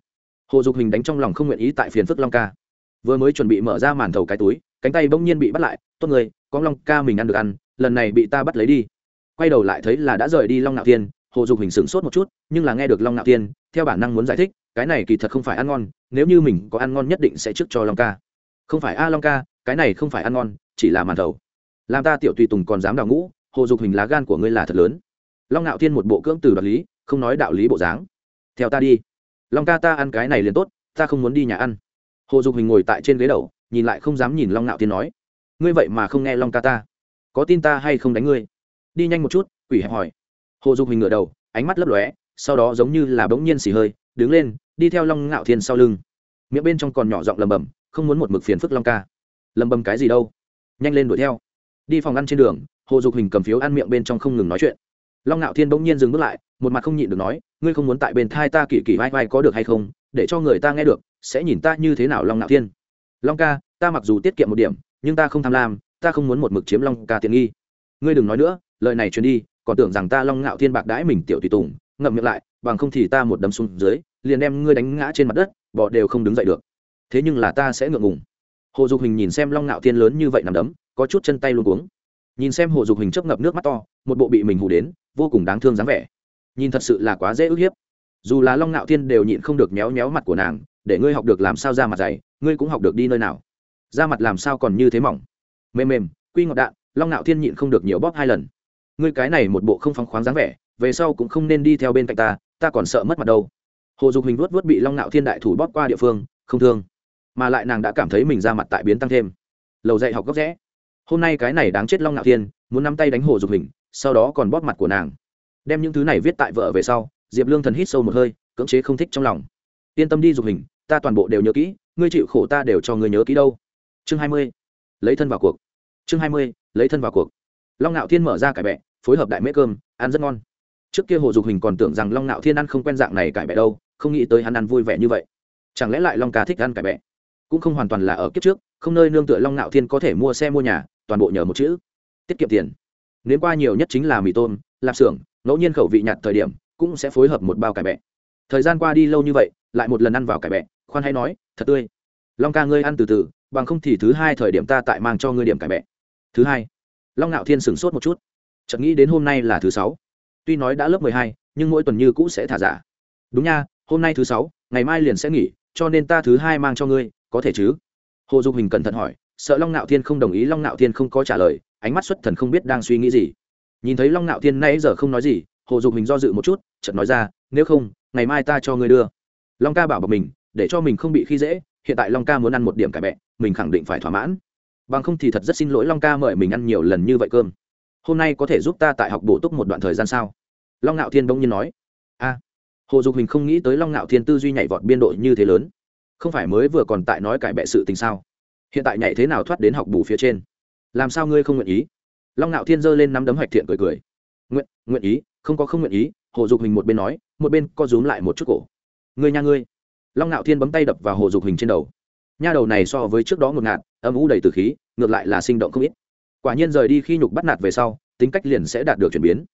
Hồ dục hình đánh trong lòng không nguyện ý tại phiền phức long ca. Vừa mới chuẩn bị mở ra màn thầu cái túi, cánh tay bỗng nhiên bị bắt lại, tốt người con long ca mình ăn được ăn, lần này bị ta bắt lấy đi. Quay đầu lại thấy là đã rời đi long ngạo thiên hồ dục hình sửng sốt một chút, nhưng là nghe được long ngạo thiên theo bản năng muốn giải thích, cái này kỳ thật không phải ăn ngon, nếu như mình có ăn ngon nhất định sẽ trước cho long ca. Không phải a, long ca, cái này không phải ăn ngon, chỉ là màn thầu. Làm ta tiểu tùy tùng còn dám đào ngũ, hồ dục hình lá gan của ngươi là thật lớn. Long ngạo thiên một bộ cưỡng từ đoạt lý, không nói đạo lý bộ dáng. Theo ta đi. Long ca ta ăn cái này liền tốt, ta không muốn đi nhà ăn. Hồ dục hình ngồi tại trên ghế đầu, nhìn lại không dám nhìn long ngạo thiên nói. Ngươi vậy mà không nghe long ca ta. Có tin ta hay không đánh ngươi? Đi nhanh một chút, quỷ hẹp hỏi hồ dục hình ngửa đầu, ánh mắt lấp lóe, sau đó giống như là bỗng nhiên xì hơi, đứng lên, đi theo long ngạo thiên sau lưng. Miệng bên trong còn nhỏ giọng lầm bầm, không muốn một mực phiền phức long ca. Lầm bầm cái gì đâu? Nhanh lên đuổi theo. Đi phòng ăn trên đường, hồ dục hình cầm phiếu ăn miệng bên trong không ngừng nói chuyện. Long ngạo thiên bỗng nhiên dừng bước lại, một mặt không nhịn được nói, ngươi không muốn tại bên thai ta kỳ kỳ vai vai có được hay không? Để cho người ta nghe được, sẽ nhìn ta như thế nào long ngạo thiên? Long ca, ta mặc dù tiết kiệm một điểm, nhưng ta không tham lam, ta không muốn một mực chiếm long ca tiện nghi. Ngươi đừng nói nữa, lời này truyền đi còn tưởng rằng ta long ngạo thiên bạc đãi mình tiểu tùy tùng, ngậm miệng lại, bằng không thì ta một đấm xuống dưới, liền đem ngươi đánh ngã trên mặt đất, bỏ đều không đứng dậy được. Thế nhưng là ta sẽ ngượng ngùng. Hồ dục hình nhìn xem long ngạo thiên lớn như vậy nằm đấm, có chút chân tay luôn cuống. Nhìn xem hồ dục hình chấp ngập nước mắt to, một bộ bị mình hù đến, vô cùng đáng thương dáng vẻ. Nhìn thật sự là quá dễ ức hiếp. Dù là long ngạo thiên đều nhịn không được méo méo mặt của nàng, để ngươi học được làm sao ra mặt dày, ngươi cũng học được đi nơi nào. Ra mặt làm sao còn như thế mỏng. Mềm mềm, quy ngọt đạn, long ngạo thiên nhịn không được nhiều bóp hai lần ngươi cái này một bộ không phóng khoáng dáng vẻ, về sau cũng không nên đi theo bên cạnh ta ta còn sợ mất mặt đâu. Hồ dục hình vuốt vuốt bị long Nạo thiên đại thủ bóp qua địa phương, không thương. Mà lại nàng đã cảm thấy mình ra mặt tại biến tăng thêm. Lầu dạy học góc rẽ. Hôm nay cái này đáng chết long Nạo thiên, muốn nắm tay đánh hồ dục hình, sau đó còn bóp mặt của nàng. Đem những thứ này viết tại vợ về sau, diệp lương thần hít sâu một hơi, cưỡng chế không thích trong lòng. Yên tâm đi dục hình, ta toàn bộ đều nhớ kỹ, ngươi chịu khổ ta đều cho ngươi nhớ kỹ đâu. Chương hai mươi. Lấy thân vào cuộc. Chương hai mươi. Lấy thân vào cuộc long ngạo thiên mở ra cải bẹ, phối hợp đại mễ cơm, ăn rất ngon. Trước kia hồ dục hình còn tưởng rằng long ngạo thiên ăn không quen dạng này cải bẹ đâu, không nghĩ tới hắn ăn vui vẻ như vậy. Chẳng lẽ lại long ca thích ăn cải bẹ? Cũng không hoàn toàn là ở kiếp trước, không nơi nương tựa long ngạo thiên có thể mua xe mua nhà, toàn bộ nhờ một chữ, tiết kiệm tiền. Nếu qua nhiều nhất chính là mì tôm, lạp xưởng, ngẫu nhiên khẩu vị nhạt thời điểm, cũng sẽ phối hợp một bao cải bẹ. Thời gian qua đi lâu như vậy, lại một lần ăn vào cải bẹ, khoan hay nói, thật tươi. Long ca ngươi ăn từ từ, bằng không thì thứ hai thời điểm ta tại mang cho ngươi điểm cải bẹ. Thứ hai long ngạo thiên sửng sốt một chút. Chợt nghĩ đến hôm nay là thứ sáu. Tuy nói đã lớp mười hai, nhưng mỗi tuần như cũ sẽ thả giả. Đúng nha, hôm nay thứ sáu, ngày mai liền sẽ nghỉ, cho nên ta thứ hai mang cho ngươi, có thể chứ? Hồ dục hình cẩn thận hỏi, sợ long ngạo thiên không đồng ý, long ngạo thiên không có trả lời, ánh mắt xuất thần không biết đang suy nghĩ gì. Nhìn thấy long ngạo thiên nay giờ không nói gì, hồ dục hình do dự một chút, chợt nói ra, nếu không, ngày mai ta cho ngươi đưa. Long ca bảo bọc mình, để cho mình không bị khi dễ, hiện tại long ca muốn ăn một điểm cải bẹ, mình khẳng định phải thỏa mãn bằng không thì thật rất xin lỗi long ca mời mình ăn nhiều lần như vậy cơm. Hôm nay có thể giúp ta tại học bổ túc một đoạn thời gian sao? Long ngạo thiên bỗng nhiên nói. A. Hồ dục hình không nghĩ tới long ngạo thiên tư duy nhảy vọt biên độ như thế lớn. Không phải mới vừa còn tại nói cải bệ sự tình sao? Hiện tại nhảy thế nào thoát đến học bù phía trên? Làm sao ngươi không nguyện ý? Long ngạo thiên giơ lên nắm đấm hoạch thiện cười cười. Nguyện nguyện ý, không có không nguyện ý, hồ dục hình một bên nói, một bên co rúm lại một chút cổ. Ngươi nha ngươi. Long ngạo thiên bấm tay đập vào hồ dục hình trên đầu nha đầu này so với trước đó ngột ngạt, âm u đầy từ khí, ngược lại là sinh động không ít. Quả nhiên rời đi khi nhục bắt nạt về sau, tính cách liền sẽ đạt được chuyển biến.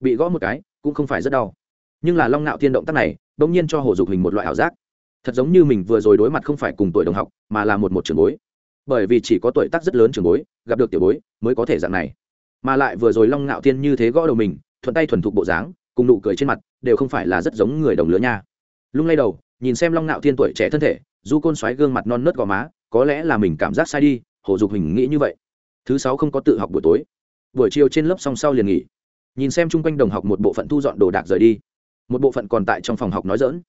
Bị gõ một cái, cũng không phải rất đau. Nhưng là long Nạo thiên động tác này đ ỗ n g nhiên cho hồ dục hình một loại ảo giác. Thật giống như mình vừa rồi đối mặt không phải cùng tuổi đồng học, mà là một một trường bối. Bởi vì chỉ có tuổi tác rất lớn trường bối, gặp được tiểu bối, mới có thể dạng này. Mà lại vừa rồi long Nạo thiên như thế gõ đầu mình, thuận tay thuần thục bộ dáng, cùng nụ cười trên mặt, đều không phải là rất giống người đồng lứa nha. Lung lay đầu, nhìn xem long Nạo thiên tuổi trẻ thân thể du côn xoáy gương mặt non nớt gò má, có lẽ là mình cảm giác sai đi, hồ dục hình nghĩ như vậy. Thứ sáu không có tự học buổi tối. Buổi chiều trên lớp song sau liền nghỉ. Nhìn xem chung quanh đồng học một bộ phận thu dọn đồ đạc rời đi. Một bộ phận còn tại trong phòng học nói dỡn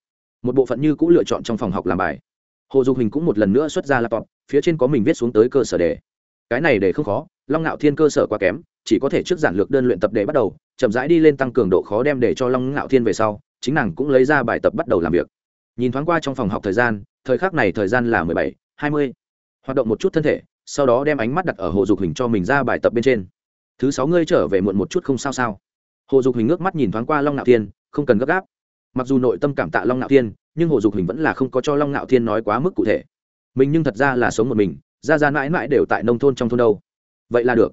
một bộ phận như cũ lựa chọn trong phòng học làm bài. Hồ dục hình cũng một lần nữa xuất ra laptop, phía trên có mình viết xuống tới cơ sở đề. Cái này để không khó, long ngạo thiên cơ sở quá kém, chỉ có thể trước giản lược đơn luyện tập đề bắt đầu, chậm rãi đi lên tăng cường độ khó đem để cho long ngạo thiên về sau, chính nàng cũng lấy ra bài tập bắt đầu làm việc. Nhìn thoáng qua trong phòng học thời gian thời khắc này thời gian là mười bảy, hai mươi. Hoạt động một chút thân thể, sau đó đem ánh mắt đặt ở hồ dục hình cho mình ra bài tập bên trên. Thứ sáu ngươi trở về muộn một chút không sao sao. Hồ dục hình ngước mắt nhìn thoáng qua long nạo thiên, không cần gấp gáp. Mặc dù nội tâm cảm tạ long nạo thiên, nhưng hồ dục hình vẫn là không có cho long ngạo thiên nói quá mức cụ thể. Mình nhưng thật ra là sống một mình, ra ra mãi mãi đều tại nông thôn trong thôn đâu. Vậy là được.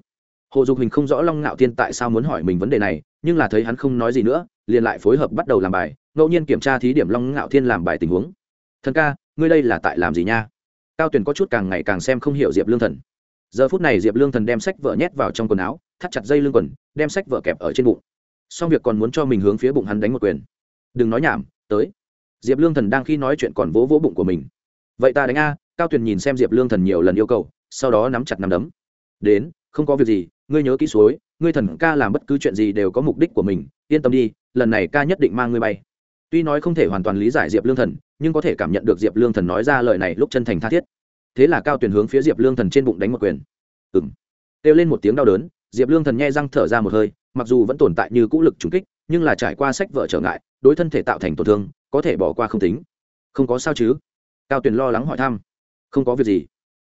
Hồ dục hình không rõ long ngạo thiên tại sao muốn hỏi mình vấn đề này, nhưng là thấy hắn không nói gì nữa, liền lại phối hợp bắt đầu làm bài, ngẫu nhiên kiểm tra thí điểm long ngạo thiên làm bài tình huống. Thần ca ngươi đây là tại làm gì nha? Cao tuyền có chút càng ngày càng xem không hiểu diệp lương thần. Giờ phút này diệp lương thần đem sách vợ nhét vào trong quần áo, thắt chặt dây lưng quần, đem sách vợ kẹp ở trên bụng. Xong việc còn muốn cho mình hướng phía bụng hắn đánh một quyền. Đừng nói nhảm, tới. Diệp lương thần đang khi nói chuyện còn vỗ vỗ bụng của mình. Vậy ta đánh a, cao tuyền nhìn xem diệp lương thần nhiều lần yêu cầu, sau đó nắm chặt nắm đấm. Đến, không có việc gì, ngươi nhớ kỹ suối, ngươi thần ca làm bất cứ chuyện gì đều có mục đích của mình, yên tâm đi, lần này ca nhất định mang ngươi bay tuy nói không thể hoàn toàn lý giải diệp lương thần, nhưng có thể cảm nhận được diệp lương thần nói ra lời này lúc chân thành tha thiết. Thế là cao Tuyền hướng phía diệp lương thần trên bụng đánh một quyền. Ừ m kêu lên một tiếng đau đớn, diệp lương thần nghe răng thở ra một hơi, mặc dù vẫn tồn tại như cũ lực trùng kích, nhưng là trải qua sách vợ trở ngại, đối thân thể tạo thành tổn thương, có thể bỏ qua không tính. Không có sao chứ? Cao tuyền lo lắng hỏi thăm. Không có việc gì.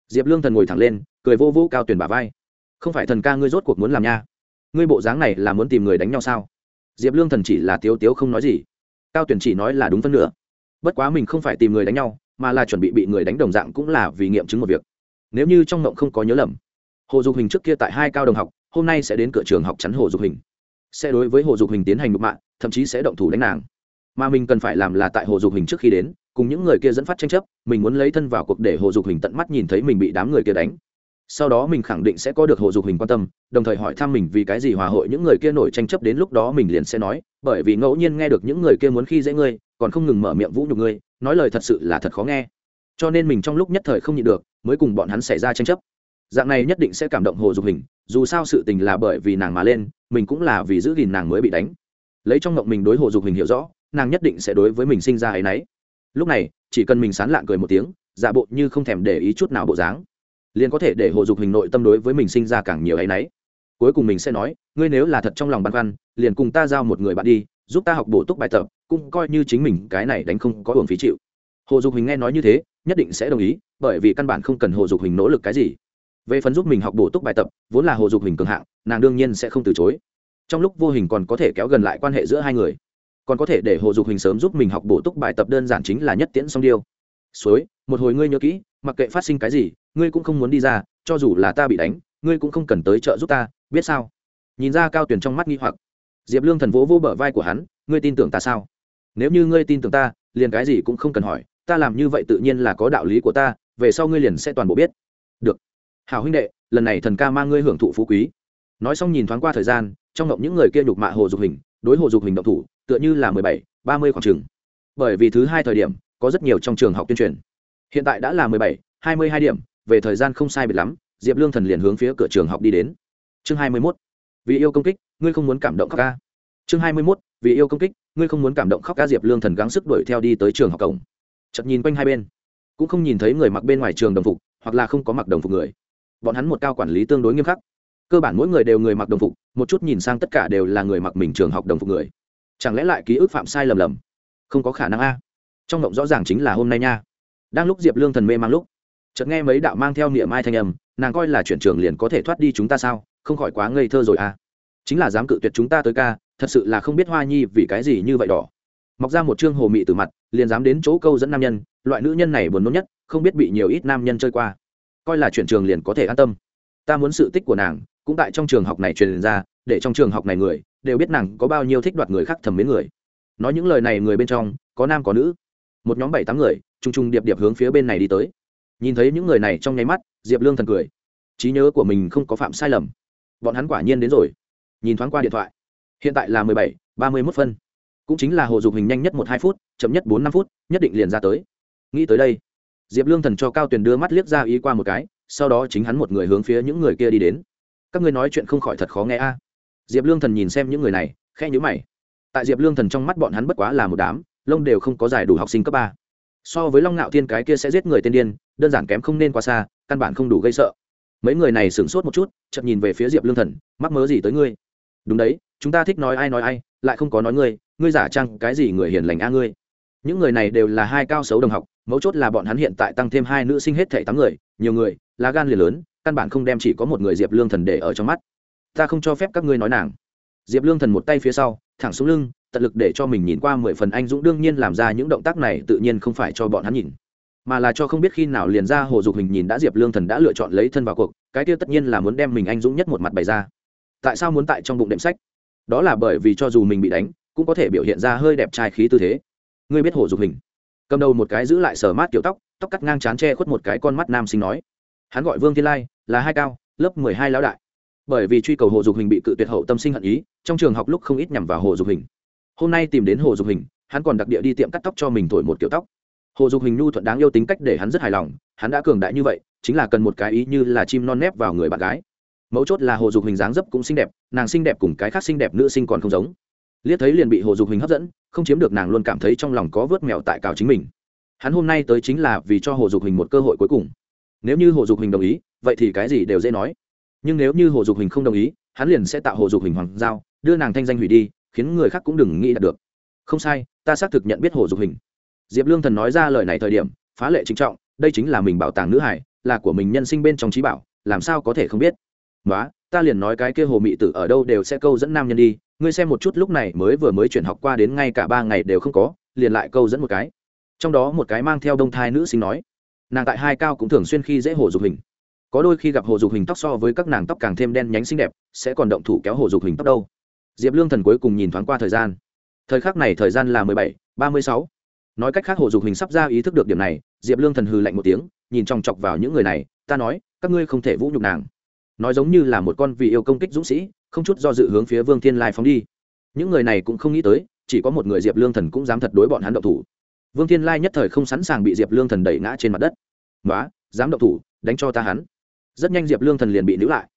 Diệp lương thần ngồi thẳng lên, cười vô vô cao tuyền bả vai. Không phải thần ca ngươi rốt cuộc muốn làm nha? Ngươi bộ dáng này là muốn tìm người đánh nhau sao? Diệp lương thần chỉ là tiếu tiếu không nói gì cao tuyển chỉ nói là đúng phân nửa. Bất quá mình không phải tìm người đánh nhau, mà là chuẩn bị bị người đánh đồng dạng cũng là vì nghiệm chứng một việc. Nếu như trong mộng không có nhớ lầm, hồ dục hình trước kia tại hai cao đồng học, hôm nay sẽ đến cửa trường học chắn hồ dục hình. Sẽ đối với hồ dục hình tiến hành đục mạng thậm chí sẽ động thủ đánh nàng. Mà mình cần phải làm là tại hồ dục hình trước khi đến, cùng những người kia dẫn phát tranh chấp, mình muốn lấy thân vào cuộc để hồ dục hình tận mắt nhìn thấy mình bị đám người kia đánh sau đó mình khẳng định sẽ có được hồ dục hình quan tâm, đồng thời hỏi thăm mình vì cái gì hòa hội những người kia nổi tranh chấp đến lúc đó mình liền sẽ nói, bởi vì ngẫu nhiên nghe được những người kia muốn khi dễ ngươi, còn không ngừng mở miệng vũ nhục ngươi, nói lời thật sự là thật khó nghe. Cho nên mình trong lúc nhất thời không nhịn được, mới cùng bọn hắn xảy ra tranh chấp. Dạng này nhất định sẽ cảm động hồ dục hình dù sao sự tình là bởi vì nàng mà lên, mình cũng là vì giữ gìn nàng mới bị đánh. Lấy trong ngộng mình đối hồ dục hình hiểu rõ, nàng nhất định sẽ đối với mình sinh ra ấ y n ấ y lúc này, chỉ cần mình sán lạng cười một tiếng, giả bộ như không thèm để ý chút nào bộ dáng liền có thể để hồ dục hình nội tâm đối với mình sinh ra càng nhiều ấ y n ấ y cuối cùng mình sẽ nói, ngươi nếu là thật trong lòng băn khoăn, liền cùng ta giao một người bạn đi, giúp ta học bổ túc bài tập, cũng coi như chính mình cái này đánh không có hưởng phí chịu. Hồ dục hình nghe nói như thế, nhất định sẽ đồng ý, bởi vì căn bản không cần hồ dục hình nỗ lực cái gì. Về phần giúp mình học bổ túc bài tập, vốn là hồ dục hình cường hạng, nàng đương nhiên sẽ không từ chối. Trong lúc vô hình còn có thể kéo gần lại quan hệ giữa hai người. Còn có thể để hồ dục hình sớm giúp mình học bổ túc bài tập đơn giản chính là nhất tiễn song điêu. Suối, một hồi ngươi nhớ kỹ, mặc kệ phát sinh cái gì ngươi cũng không muốn đi ra, cho dù là ta bị đánh, ngươi cũng không cần tới trợ giúp ta, biết sao? Nhìn ra cao tuyển trong mắt nghi hoặc, diệp lương thần vỗ vô bờ vai của hắn, ngươi tin tưởng ta sao? Nếu như ngươi tin tưởng ta, liền cái gì cũng không cần hỏi, ta làm như vậy tự nhiên là có đạo lý của ta, về sau ngươi liền sẽ toàn bộ biết. Được. Hảo huynh đệ, lần này thần ca mang ngươi hưởng thụ phú quý. Nói xong nhìn thoáng qua thời gian, trong ngộng những người kia nhục mạ hồ dục hình, đối hồ dục hình động thủ, tựa như là mười bảy, ba mươi khoảng trường. Bởi vì thứ hai thời điểm, có rất nhiều trong trường học tuyên truyền. Hiện tại đã là mười bảy, hai mươi hai điểm về thời gian không sai biệt lắm, diệp lương thần liền hướng phía cửa trường học đi đến. Chương hai mươi mốt, vì yêu công kích, ngươi không muốn cảm động khóc ca. Chương hai mươi mốt, vì yêu công kích, ngươi không muốn cảm động khóc ca, diệp lương thần gắng sức đuổi theo đi tới trường học cổng. Chật nhìn quanh hai bên, cũng không nhìn thấy người mặc bên ngoài trường đồng phục, hoặc là không có mặc đồng phục người. Bọn hắn một cao quản lý tương đối nghiêm khắc. Cơ bản mỗi người đều người mặc đồng phục, một chút nhìn sang tất cả đều là người mặc mình trường học đồng phục người. Chẳng lẽ lại ký ức phạm sai lầm lầm? Không có khả năng a. Trong động rõ ràng chính là hôm nay nha. Đang lúc diệp lương thần mê mang lúc chợt nghe mấy đạo mang theo niệm ai thanh âm, nàng coi là chuyển trường liền có thể thoát đi chúng ta sao? Không khỏi quá ngây thơ rồi à? Chính là dám cự tuyệt chúng ta tới ca, thật sự là không biết hoa nhi vì cái gì như vậy đỏ. Mọc ra một chương hồ mị từ mặt, liền dám đến chỗ câu dẫn nam nhân, loại nữ nhân này buồn nôn nhất, không biết bị nhiều ít nam nhân chơi qua. Coi là chuyển trường liền có thể an tâm. Ta muốn sự tích của nàng, cũng tại trong trường học này truyền ra, để trong trường học này người, đều biết nàng có bao nhiêu thích đoạt người khác thầm mến người. Nói những lời này người bên trong, có nam có nữ. Một nhóm bảy tám người t r u n g t r u n g điệp điệp hướng phía bên này đi tới nhìn thấy những người này trong nháy mắt, diệp lương thần cười. Trí nhớ của mình không có phạm sai lầm. Bọn hắn quả nhiên đến rồi. Nhìn thoáng qua điện thoại. Hiện tại là mười bảy, ba mươi mốt phân. Cũng chính là hồ dục hình nhanh nhất một hai phút, chậm nhất bốn năm phút, nhất định liền ra tới. Nghĩ tới đây, diệp lương thần cho cao tuyền đưa mắt liếc ra ý qua một cái, sau đó chính hắn một người hướng phía những người kia đi đến. Các ngươi nói chuyện không khỏi thật khó nghe a. Diệp lương thần nhìn xem những người này, khẽ nhữ mày. Tại diệp lương thần trong mắt bọn hắn bất quá là một đám, lông đều không có giải đủ học sinh cấp ba so với long ngạo thiên cái kia sẽ giết người tên điên, đơn giản kém không nên qua xa, căn bản không đủ gây sợ. Mấy người này sửng sốt một chút chậm nhìn về phía diệp lương thần, mắc mớ gì tới ngươi? Đúng đấy, chúng ta thích nói ai nói ai, lại không có nói ngươi ngươi giả trăng cái gì người hiền lành a ngươi? Những người này đều là hai cao xấu đồng học, mấu chốt là bọn hắn hiện tại tăng thêm hai nữ sinh hết thảy tám người, nhiều người là gan liền lớn, căn bản không đem chỉ có một người diệp lương thần để ở trong mắt. Ta không cho phép các ngươi nói nàng. Diệp lương thần một tay phía sau, thẳng xuống lưng tận lực để cho mình nhìn qua mười phần anh dũng, đương nhiên làm ra những động tác này tự nhiên không phải cho bọn hắn nhìn, mà là cho không biết khi nào liền ra hồ dục hình nhìn đã diệp lương thần đã lựa chọn lấy thân vào cuộc, cái tiêu tất nhiên là muốn đem mình anh dũng nhất một mặt bày ra. Tại sao muốn tại trong bụng đệm sách? Đó là bởi vì cho dù mình bị đánh, cũng có thể biểu hiện ra hơi đẹp trai khí tư thế. Ngươi biết hồ dục hình? Cầm đầu một cái giữ lại sờ mát kiểu tóc tóc cắt ngang c h á n che khuất một cái con mắt nam sinh nói. Hắn gọi vương thiên lai, là hai cao, lớp mười hai lão đại. Bởi vì truy cầu hồ dục hình bị cự tuyệt hậu tâm sinh hận ý, trong trường học lúc không ít nhằm vào hồ dục hình hôm nay tìm đến hồ dục hình, hắn còn đặc địa đi tiệm cắt tóc cho mình thổi một kiểu tóc. Hồ dục hình nhu thuận đáng yêu tính cách để hắn rất hài lòng, hắn đã cường đại như vậy, chính là cần một cái ý như là chim non nép vào người bạn gái. Mấu chốt là hồ dục hình dáng dấp cũng xinh đẹp, nàng xinh đẹp cùng cái khác xinh đẹp nữ sinh còn không giống. Liếc thấy liền bị hồ dục hình hấp dẫn, không chiếm được nàng luôn cảm thấy trong lòng có vớt mèo tại cào chính mình. Hắn hôm nay tới chính là vì cho hồ dục hình một cơ hội cuối cùng. Nếu như hồ dục hình đồng ý, vậy thì cái gì đều dễ nói. Nhưng nếu như hồ dục hình không đồng ý, hắn liền sẽ tạo hồ dục hình hoàng giao, đưa nàng thanh danh hủy đi khiến người khác cũng đừng nghĩ đạt được. Không sai, ta xác thực nhận biết hồ dục hình. Diệp lương thần nói ra lời này thời điểm, phá lệ trinh trọng, đây chính là mình bảo tàng nữ hải là của mình nhân sinh bên trong trí bảo, làm sao có thể không biết? Nói ta liền nói cái kia hồ mị tử ở đâu đều sẽ câu dẫn nam nhân đi, ngươi xem một chút lúc này mới vừa mới chuyển học qua đến ngay cả ba ngày đều không có, liền lại câu dẫn một cái. Trong đó một cái mang theo đông thai nữ sinh nói, nàng tại hai cao cũng thường xuyên khi dễ hồ dục hình. Có đôi khi gặp hồ dục hình tóc so với các nàng tóc càng thêm đen nhánh xinh đẹp, sẽ còn động thủ kéo hồ dục hình tóc đâu diệp lương thần cuối cùng nhìn thoáng qua thời gian. Thời khắc này thời gian là mười bảy, ba mươi sáu. Nói cách khác hồ dục hình sắp ra ý thức được điểm này, diệp lương thần hừ lạnh một tiếng, nhìn chòng chọc vào những người này, ta nói, các ngươi không thể vũ nhục nàng. Nói giống như là một con vị yêu công kích dũng sĩ, không chút do dự hướng phía vương thiên lai phóng đi. Những người này cũng không nghĩ tới, chỉ có một người diệp lương thần cũng dám thật đối bọn hắn động thủ. Vương thiên lai nhất thời không sẵn sàng bị diệp lương thần đẩy ngã trên mặt đất. Nói dám động thủ, đánh cho ta hắn. Rất nhanh diệp lương thần liền bị níu lại.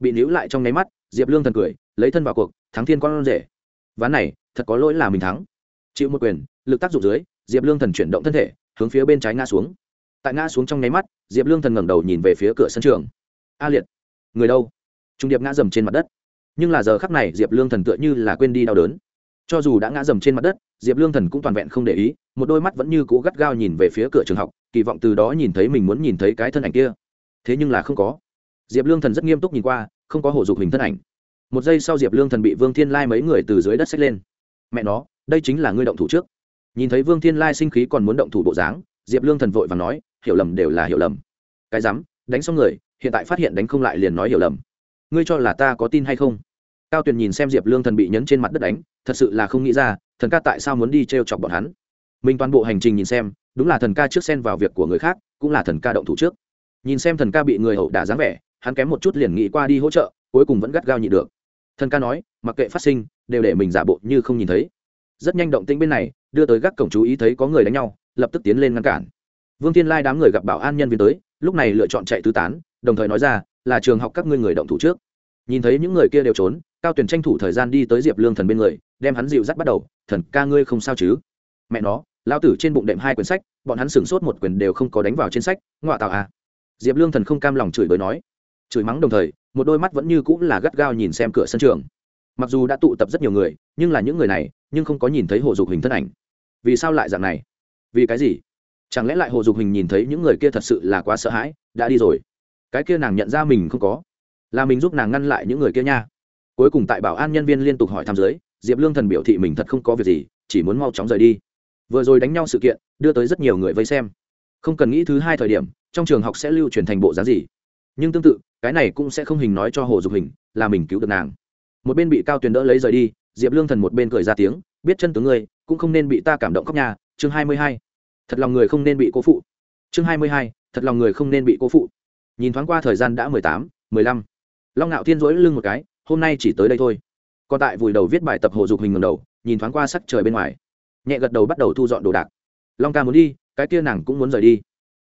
Bị níu lại trong nháy mắt, diệp lương thần cười, lấy thân vào cuộc thắng thiên con rể. Ván này, thật có lỗi là mình thắng. Chịu một quyền, lực tác dụng dưới, diệp lương thần chuyển động thân thể, hướng phía bên trái ngã xuống. Tại ngã xuống trong nháy mắt, diệp lương thần ngẩng đầu nhìn về phía cửa sân trường. A liệt, người đâu? Trung điệp ngã dầm trên mặt đất. Nhưng là giờ khắc này, diệp lương thần tựa như là quên đi đau đớn. Cho dù đã ngã dầm trên mặt đất, diệp lương thần cũng toàn vẹn không để ý, một đôi mắt vẫn như cũ gắt gao nhìn về phía cửa trường học, kỳ vọng từ đó nhìn thấy mình muốn nhìn thấy cái thân ảnh kia. Thế nhưng là không có. Diệp lương thần rất nghiêm túc nhìn qua, không có hổ dục hình thân ảnh một giây sau diệp lương thần bị vương thiên lai mấy người từ dưới đất xách lên mẹ nó đây chính là ngươi động thủ trước nhìn thấy vương thiên lai sinh khí còn muốn động thủ bộ dáng diệp lương thần vội và nói hiểu lầm đều là hiểu lầm cái dám đánh xong người hiện tại phát hiện đánh không lại liền nói hiểu lầm ngươi cho là ta có tin hay không cao tuyền nhìn xem diệp lương thần bị nhấn trên mặt đất đánh thật sự là không nghĩ ra thần ca tại sao muốn đi t r e o chọc bọn hắn mình toàn bộ hành trình nhìn xem đúng là thần ca trước xen vào việc của người khác cũng là thần ca động thủ trước nhìn xem thần ca bị người hậu đả dáng vẻ hắn kém một chút liền nghĩ qua đi hỗ trợ cuối cùng vẫn gắt gao nhị được thần ca nói, mặc kệ phát sinh, đều để mình giả bộ như không nhìn thấy. Rất nhanh động tĩnh bên này, đưa tới gác cổng chú ý thấy có người đánh nhau, lập tức tiến lên ngăn cản. Vương thiên lai đám người gặp bảo an nhân viên tới, lúc này lựa chọn chạy tứ tán, đồng thời nói ra, là trường học các ngươi người động thủ trước. Nhìn thấy những người kia đều trốn, cao tuyển tranh thủ thời gian đi tới diệp lương thần bên người, đem hắn dịu dắt bắt đầu, thần ca ngươi không sao chứ? Mẹ nó lao tử trên bụng đệm hai quyển sách, bọn hắn sửng sốt một quyển đều không có đánh vào trên sách ngoại tạo à. Diệp lương thần không cam lòng chửi bới nói. Chửi mắng đồng thời một đôi mắt vẫn như cũng là gắt gao nhìn xem cửa sân trường. Mặc dù đã tụ tập rất nhiều người, nhưng là những người này, nhưng không có nhìn thấy hồ dục hình thân ảnh. Vì sao lại dạng này? Vì cái gì? Chẳng lẽ lại hồ dục hình nhìn thấy những người kia thật sự là quá sợ hãi, đã đi rồi? Cái kia nàng nhận ra mình không có. Là mình giúp nàng ngăn lại những người kia nha. Cuối cùng tại bảo an nhân viên liên tục hỏi thăm giới diệp lương thần biểu thị mình thật không có việc gì, chỉ muốn mau chóng rời đi. Vừa rồi đánh nhau sự kiện, đưa tới rất nhiều người vây xem. Không cần nghĩ thứ hai thời điểm, trong trường học sẽ lưu truyền thành bộ giá gì. Nhưng tương tự cái này cũng sẽ không hình nói cho hồ dục hình, là mình cứu được nàng. Một bên bị cao tuyền đỡ lấy rời đi, diệp lương thần một bên cười ra tiếng, biết chân tướng ngươi, cũng không nên bị ta cảm động khóc nhà chương hai mươi hai. Thật lòng người không nên bị cố phụ. Chương hai mươi hai, thật lòng người không nên bị cố phụ. Nhìn thoáng qua thời gian đã mười tám, mười lăm. Long ngạo thiên rỗi lưng một cái, hôm nay chỉ tới đây thôi. Còn tại vùi đầu viết bài tập hồ dục hình ngầm đầu, nhìn thoáng qua sắc trời bên ngoài. Nhẹ gật đầu bắt đầu thu dọn đồ đạc. Long ca muốn đi, cái kia nàng cũng muốn rời đi.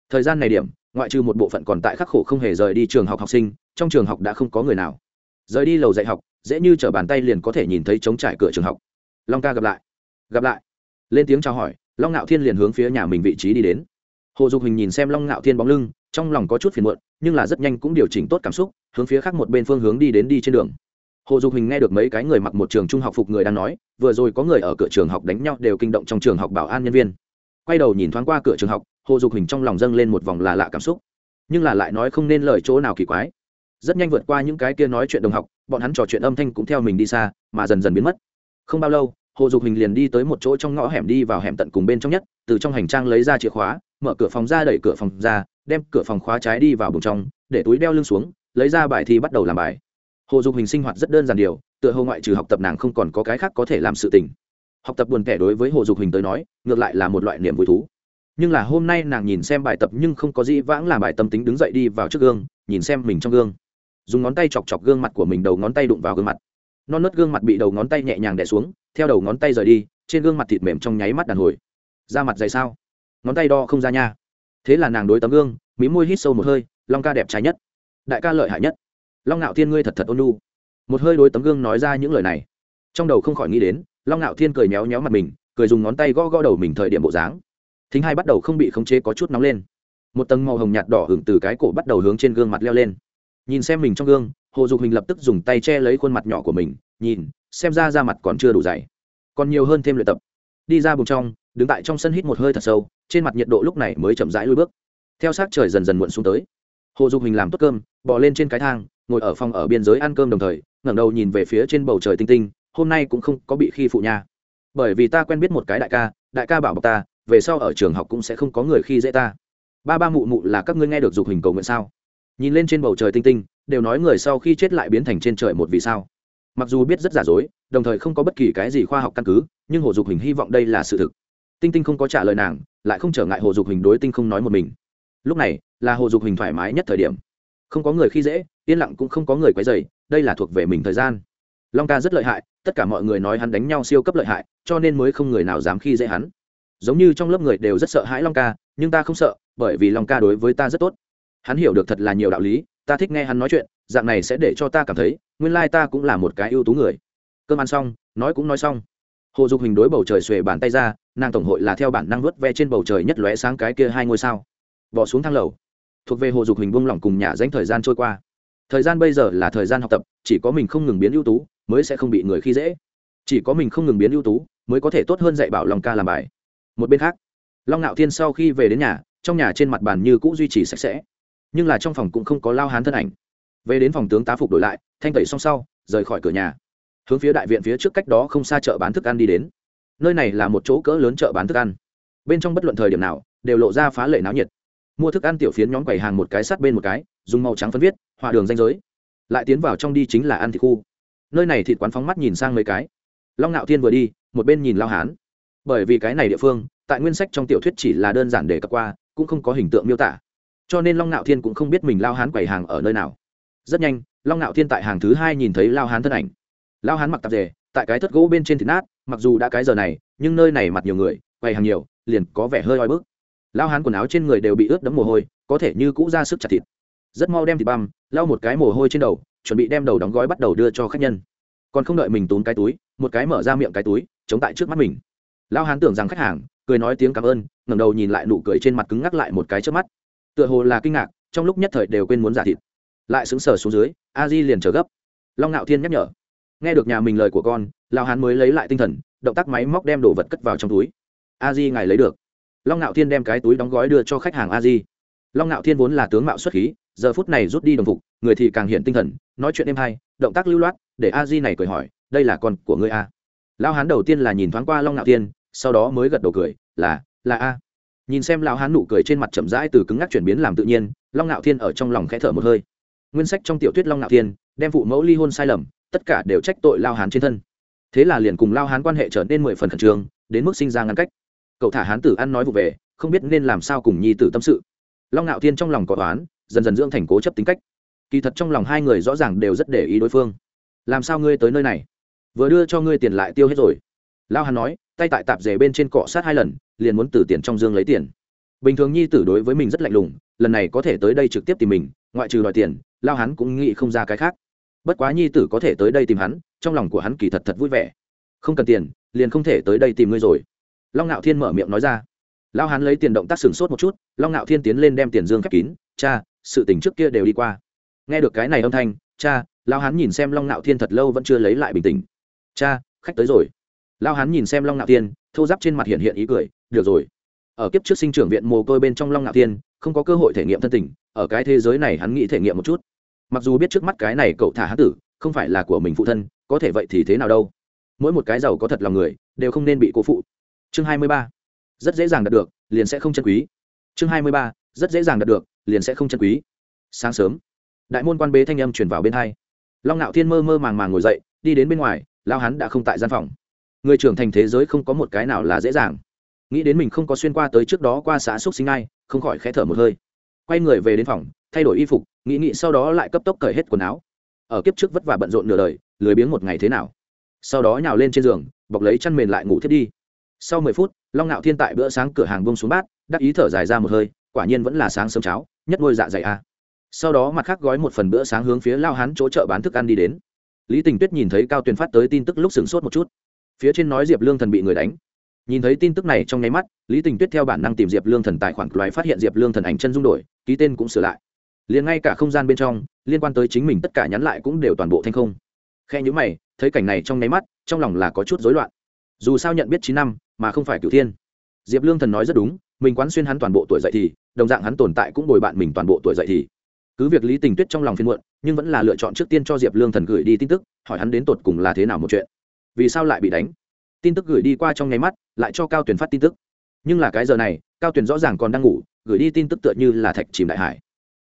Thời gian này điểm ngoại trừ một bộ phận còn tại khắc khổ không hề rời đi trường học học sinh, trong trường học đã không có người nào. Rời đi lầu dạy học, dễ như t r ở bàn tay liền có thể nhìn thấy trống trải cửa trường học. Long ca gặp lại. Gặp lại. Lên tiếng chào hỏi, long ngạo thiên liền hướng phía nhà mình vị trí đi đến. Hồ dục hình nhìn xem long ngạo thiên bóng lưng, trong lòng có chút phiền muộn, nhưng là rất nhanh cũng điều chỉnh tốt cảm xúc, hướng phía khác một bên phương hướng đi đến đi trên đường. Hồ dục hình nghe được mấy cái người mặc một trường trung học phục người đang nói, vừa rồi có người ở cửa trường học đánh nhau đều kinh động trong trường học bảo an nhân viên. Quay đầu nhìn thoáng qua cửa trường học hồ dục hình trong lòng dâng lên một vòng là lạ cảm xúc. Nhưng là lại nói không nên lời chỗ nào kỳ quái. Rất nhanh vượt qua những cái kia nói chuyện đồng học, bọn hắn trò chuyện âm thanh cũng theo mình đi xa, mà dần dần biến mất. Không bao lâu, hồ dục hình liền đi tới một chỗ trong ngõ hẻm đi vào hẻm tận cùng bên trong nhất, từ trong hành trang lấy ra chìa khóa, mở cửa phòng ra, đẩy cửa phòng ra, đem cửa phòng khóa trái đi vào bùng trong, để túi đeo lưng xuống, lấy ra bài thi bắt đầu làm bài. Hồ dục hình sinh hoạt rất đơn giản điều, tựa hồ ngoại trừ học tập nàng không còn có cái khác có thể làm sự tình. Học tập buồn kẻ đối với hồ dục hình tới nói, ngược lại là một loại niềm vui thú nhưng là hôm nay nàng nhìn xem bài tập nhưng không có gì vãng làm bài tâm tính đứng dậy đi vào trước gương, nhìn xem mình trong gương. Dùng ngón tay chọc chọc gương mặt của mình, đầu ngón tay đụng vào gương mặt. Non nớt gương mặt bị đầu ngón tay nhẹ nhàng đè xuống, theo đầu ngón tay rời đi, trên gương mặt thịt mềm trong nháy mắt đàn hồi. Da mặt dày sao? Ngón tay đo không ra nha. Thế là nàng đối tấm gương, mí môi hít sâu một hơi, long ca đẹp trái nhất. Đại ca lợi hại nhất. Long ngạo thiên ngươi thật thật ôn lu một hơi đối tấm gương nói ra những lời này. Trong đầu không khỏi nghĩ đến, long ngạo thiên cười méo méo mặt mình, cười dùng ngón tay gõ gõ đầu mình thời điểm bộ dáng thính hai bắt đầu không bị khống chế có chút nóng lên. Một tầng màu hồng nhạt đỏ hưởng từ cái cổ bắt đầu hướng trên gương mặt leo lên. Nhìn xem mình trong gương, hồ dục hình lập tức dùng tay che lấy khuôn mặt nhỏ của mình, nhìn, xem ra da mặt còn chưa đủ dày. Còn nhiều hơn thêm luyện tập. Đi ra bùng trong, đứng tại trong sân hít một hơi thật sâu, trên mặt nhiệt độ lúc này mới chậm rãi lui bước. Theo sát trời dần dần muộn xuống tới. Hồ dục hình làm tốt cơm bỏ lên trên cái thang, ngồi ở phòng ở biên giới ăn cơm đồng thời, ngẩng đầu nhìn về phía trên bầu trời tinh tinh, hôm nay cũng không có bị khi phụ nha. Bởi vì ta quen biết một cái đại ca đại ca bảo bọc ta về sau ở trường học cũng sẽ không có người khi dễ ta. Ba ba mụ mụ là các ngươi nghe được dục hình cầu nguyện sao? Nhìn lên trên bầu trời tinh tinh, đều nói người sau khi chết lại biến thành trên trời một vì sao. Mặc dù biết rất giả dối, đồng thời không có bất kỳ cái gì khoa học căn cứ, nhưng hồ dục hình hy vọng đây là sự thực. Tinh tinh không có trả lời nàng, lại không trở ngại hồ dục hình đối tinh không nói một mình. Lúc này, là hồ dục hình thoải mái nhất thời điểm. Không có người khi dễ, yên lặng cũng không có người quấy dày đây là thuộc về mình thời gian. Long ca rất lợi hại, tất cả mọi người nói hắn đánh nhau siêu cấp lợi hại, cho nên mới không người nào dám khi dễ hắn giống như trong lớp người đều rất sợ hãi long ca, nhưng ta không sợ, bởi vì long ca đối với ta rất tốt. Hắn hiểu được thật là nhiều đạo lý, ta thích nghe hắn nói chuyện, dạng này sẽ để cho ta cảm thấy, nguyên lai ta cũng là một cái ưu tú người. Cơm ăn xong, nói cũng nói xong. Hồ dục hình đối bầu trời xuề bàn tay ra, nàng tổng hội là theo bản năng vớt ve trên bầu trời nhất lóe sáng cái kia hai ngôi sao. Bỏ xuống thang lầu. Thuộc về hồ dục hình buông lỏng cùng nhà danh thời gian trôi qua. Thời gian bây giờ là thời gian học tập, chỉ có mình không ngừng biến ưu tú, mới sẽ không bị người khi dễ. Chỉ có mình không ngừng biến ưu tú, mới có thể tốt hơn dạy bảo lòng ca làm bài một bên khác. Long ngạo thiên sau khi về đến nhà, trong nhà trên mặt bàn như cũ duy trì sạch sẽ, nhưng là trong phòng cũng không có lao hán thân ảnh. Về đến phòng tướng tá phục đổi lại, thanh tẩy xong sau, rời khỏi cửa nhà. Hướng phía đại viện phía trước cách đó không xa chợ bán thức ăn đi đến. Nơi này là một chỗ cỡ lớn chợ bán thức ăn. Bên trong bất luận thời điểm nào, đều lộ ra phá lệ náo nhiệt. Mua thức ăn tiểu phiến nhóm quầy hàng một cái sát bên một cái, dùng màu trắng phân viết, hòa đường danh giới. Lại tiến vào trong đi chính là ăn thịt khu. Nơi này thịt quán phóng mắt nhìn sang mấy cái. Long ngạo thiên vừa đi, một bên nhìn lao hán bởi vì cái này địa phương, tại nguyên sách trong tiểu thuyết chỉ là đơn giản để cập qua, cũng không có hình tượng miêu tả. Cho nên long ngạo thiên cũng không biết mình lao hán quầy hàng ở nơi nào. Rất nhanh, long ngạo thiên tại hàng thứ hai nhìn thấy lao hán thân ảnh. Lao hán mặc tạp dề, tại cái thất gỗ bên trên thịt nát, mặc dù đã cái giờ này, nhưng nơi này mặt nhiều người, quầy hàng nhiều, liền có vẻ hơi oi bức. Lao hán quần áo trên người đều bị ướt đẫm mồ hôi, có thể như cũ ra sức chặt thịt. Rất mau đem thịt băm, lau một cái mồ hôi trên đầu, chuẩn bị đem đầu đóng gói bắt đầu đưa cho khách nhân. Còn không đợi mình tốn cái túi, một cái mở ra miệng cái túi, chống tại trước mắt mình lao hán tưởng rằng khách hàng, cười nói tiếng cảm ơn, ngẩng đầu nhìn lại nụ cười trên mặt cứng ngắc lại một cái trước mắt. Tựa hồ là kinh ngạc, trong lúc nhất thời đều quên muốn giả thịt. Lại sững sờ xuống dưới, a di liền trở gấp. Long ngạo thiên nhắc nhở. Nghe được nhà mình lời của con lao hán mới lấy lại tinh thần, động tác máy móc đem đồ vật cất vào trong túi. A di ngài lấy được. Long ngạo thiên đem cái túi đóng gói đưa cho khách hàng a di. Long ngạo thiên vốn là tướng mạo xuất khí, giờ phút này rút đi đồng phục, người thì càng hiện tinh thần, nói chuyện êm hay, động tác lưu loát, để a di này cười hỏi, đây là con của ngươi à? a lao hán đầu tiên là nhìn thoáng qua long ngạo thiên sau đó mới gật đầu cười, là là a. Nhìn xem lão hán nụ cười trên mặt chậm rãi từ cứng ngắc chuyển biến làm tự nhiên, long ngạo thiên ở trong lòng khẽ thở một hơi. Nguyên sách trong tiểu thuyết long ngạo thiên, đem phụ mẫu ly hôn sai lầm, tất cả đều trách tội lao hán trên thân. Thế là liền cùng lao hán quan hệ trở nên mười phần khẩn trương, đến mức sinh ra ngăn cách. Cậu thả hán tử ăn nói vụ về, không biết nên làm sao cùng nhi tử tâm sự. Long ngạo thiên trong lòng có toán dần dần dưỡng thành cố chấp tính cách. Kỳ thật trong lòng hai người rõ ràng đều rất để ý đối phương. Làm sao ngươi tới nơi này? Vừa đưa cho ngươi tiền lại tiêu hết rồi. Lao hán nói tay tại tạp dề bên trên cọ sát hai lần, liền muốn từ tiền trong dương lấy tiền. Bình thường nhi tử đối với mình rất lạnh lùng, lần này có thể tới đây trực tiếp tìm mình, ngoại trừ đòi tiền, lao hắn cũng nghĩ không ra cái khác. Bất quá nhi tử có thể tới đây tìm hắn, trong lòng của hắn kỳ thật thật vui vẻ. Không cần tiền, liền không thể tới đây tìm ngươi rồi. Long ngạo thiên mở miệng nói ra. Lao hắn lấy tiền động tác sừng sốt một chút, long ngạo thiên tiến lên đem tiền dương khép kín, cha, sự tình trước kia đều đi qua. Nghe được cái này âm thanh, cha, lao hắn nhìn xem long ngạo thiên thật lâu vẫn chưa lấy lại bình tĩnh. Cha, khách tới rồi lao hắn nhìn xem long ngạo tiên, thô giáp trên mặt hiện hiện ý cười được rồi. Ở kiếp trước sinh trưởng viện mồ côi bên trong long ngạo tiên, không có cơ hội thể nghiệm thân tình ở cái thế giới này hắn nghĩ thể nghiệm một chút. Mặc dù biết trước mắt cái này cậu thả hán tử không phải là của mình phụ thân có thể vậy thì thế nào đâu. Mỗi một cái giàu có thật lòng người đều không nên bị cố phụ. Chương hai mươi ba. Rất dễ dàng đạt được liền sẽ không chân quý. Chương hai mươi ba. Rất dễ dàng đạt được liền sẽ không chân quý. Sáng sớm đại môn quan bế thanh âm chuyển vào bên hai. Long ngạo thiên mơ mơ màng màng ngồi dậy đi đến bên ngoài lao hắn đã không tại gian phòng người trưởng thành thế giới không có một cái nào là dễ dàng. Nghĩ đến mình không có xuyên qua tới trước đó qua xã xúc sinh ai, không khỏi khẽ thở một hơi. Quay người về đến phòng, thay đổi y phục, nghĩ nghĩ sau đó lại cấp tốc cởi hết quần áo. Ở kiếp trước vất vả bận rộn nửa đời, lười biếng một ngày thế nào? Sau đó nhào lên trên giường, bọc lấy chăn mền lại ngủ thiết đi. Sau mười phút, long ngạo thiên tại bữa sáng cửa hàng bông xuống bát, đắc ý thở dài ra một hơi, quả nhiên vẫn là sáng sớm cháo, nhất ngôi dạ dày a. Sau đó mặt khác gói một phần bữa sáng hướng phía lao hán chỗ chợ bán thức ăn đi đến. Lý tình tuyết nhìn thấy cao tuyền phát tới tin tức lúc sửng sốt một chút phía trên nói diệp lương thần bị người đánh. Nhìn thấy tin tức này trong nháy mắt, lý tình tuyết theo bản năng tìm diệp lương thần tài khoản loài phát hiện diệp lương thần ảnh chân dung đổi, ký tên cũng sửa lại. Liền ngay cả không gian bên trong, liên quan tới chính mình tất cả nhắn lại cũng đều toàn bộ thanh không. Khe nhữ mày, thấy cảnh này trong nháy mắt, trong lòng là có chút rối loạn. Dù sao nhận biết chín năm, mà không phải cửu thiên. Diệp lương thần nói rất đúng, mình quán xuyên hắn toàn bộ tuổi dậy thì, đồng dạng hắn tồn tại cũng bồi bạn mình toàn bộ tuổi dậy thì. Cứ việc lý tình tuyết trong lòng phiên muộn, nhưng vẫn là lựa chọn trước tiên cho diệp lương thần gửi đi tin tức, hỏi hắn đến tột cùng là thế nào một chuyện vì sao lại bị đánh? Tin tức gửi đi qua trong nháy mắt, lại cho cao tuyển phát tin tức. Nhưng là cái giờ này, cao tuyển rõ ràng còn đang ngủ, gửi đi tin tức tựa như là thạch chìm đại hải.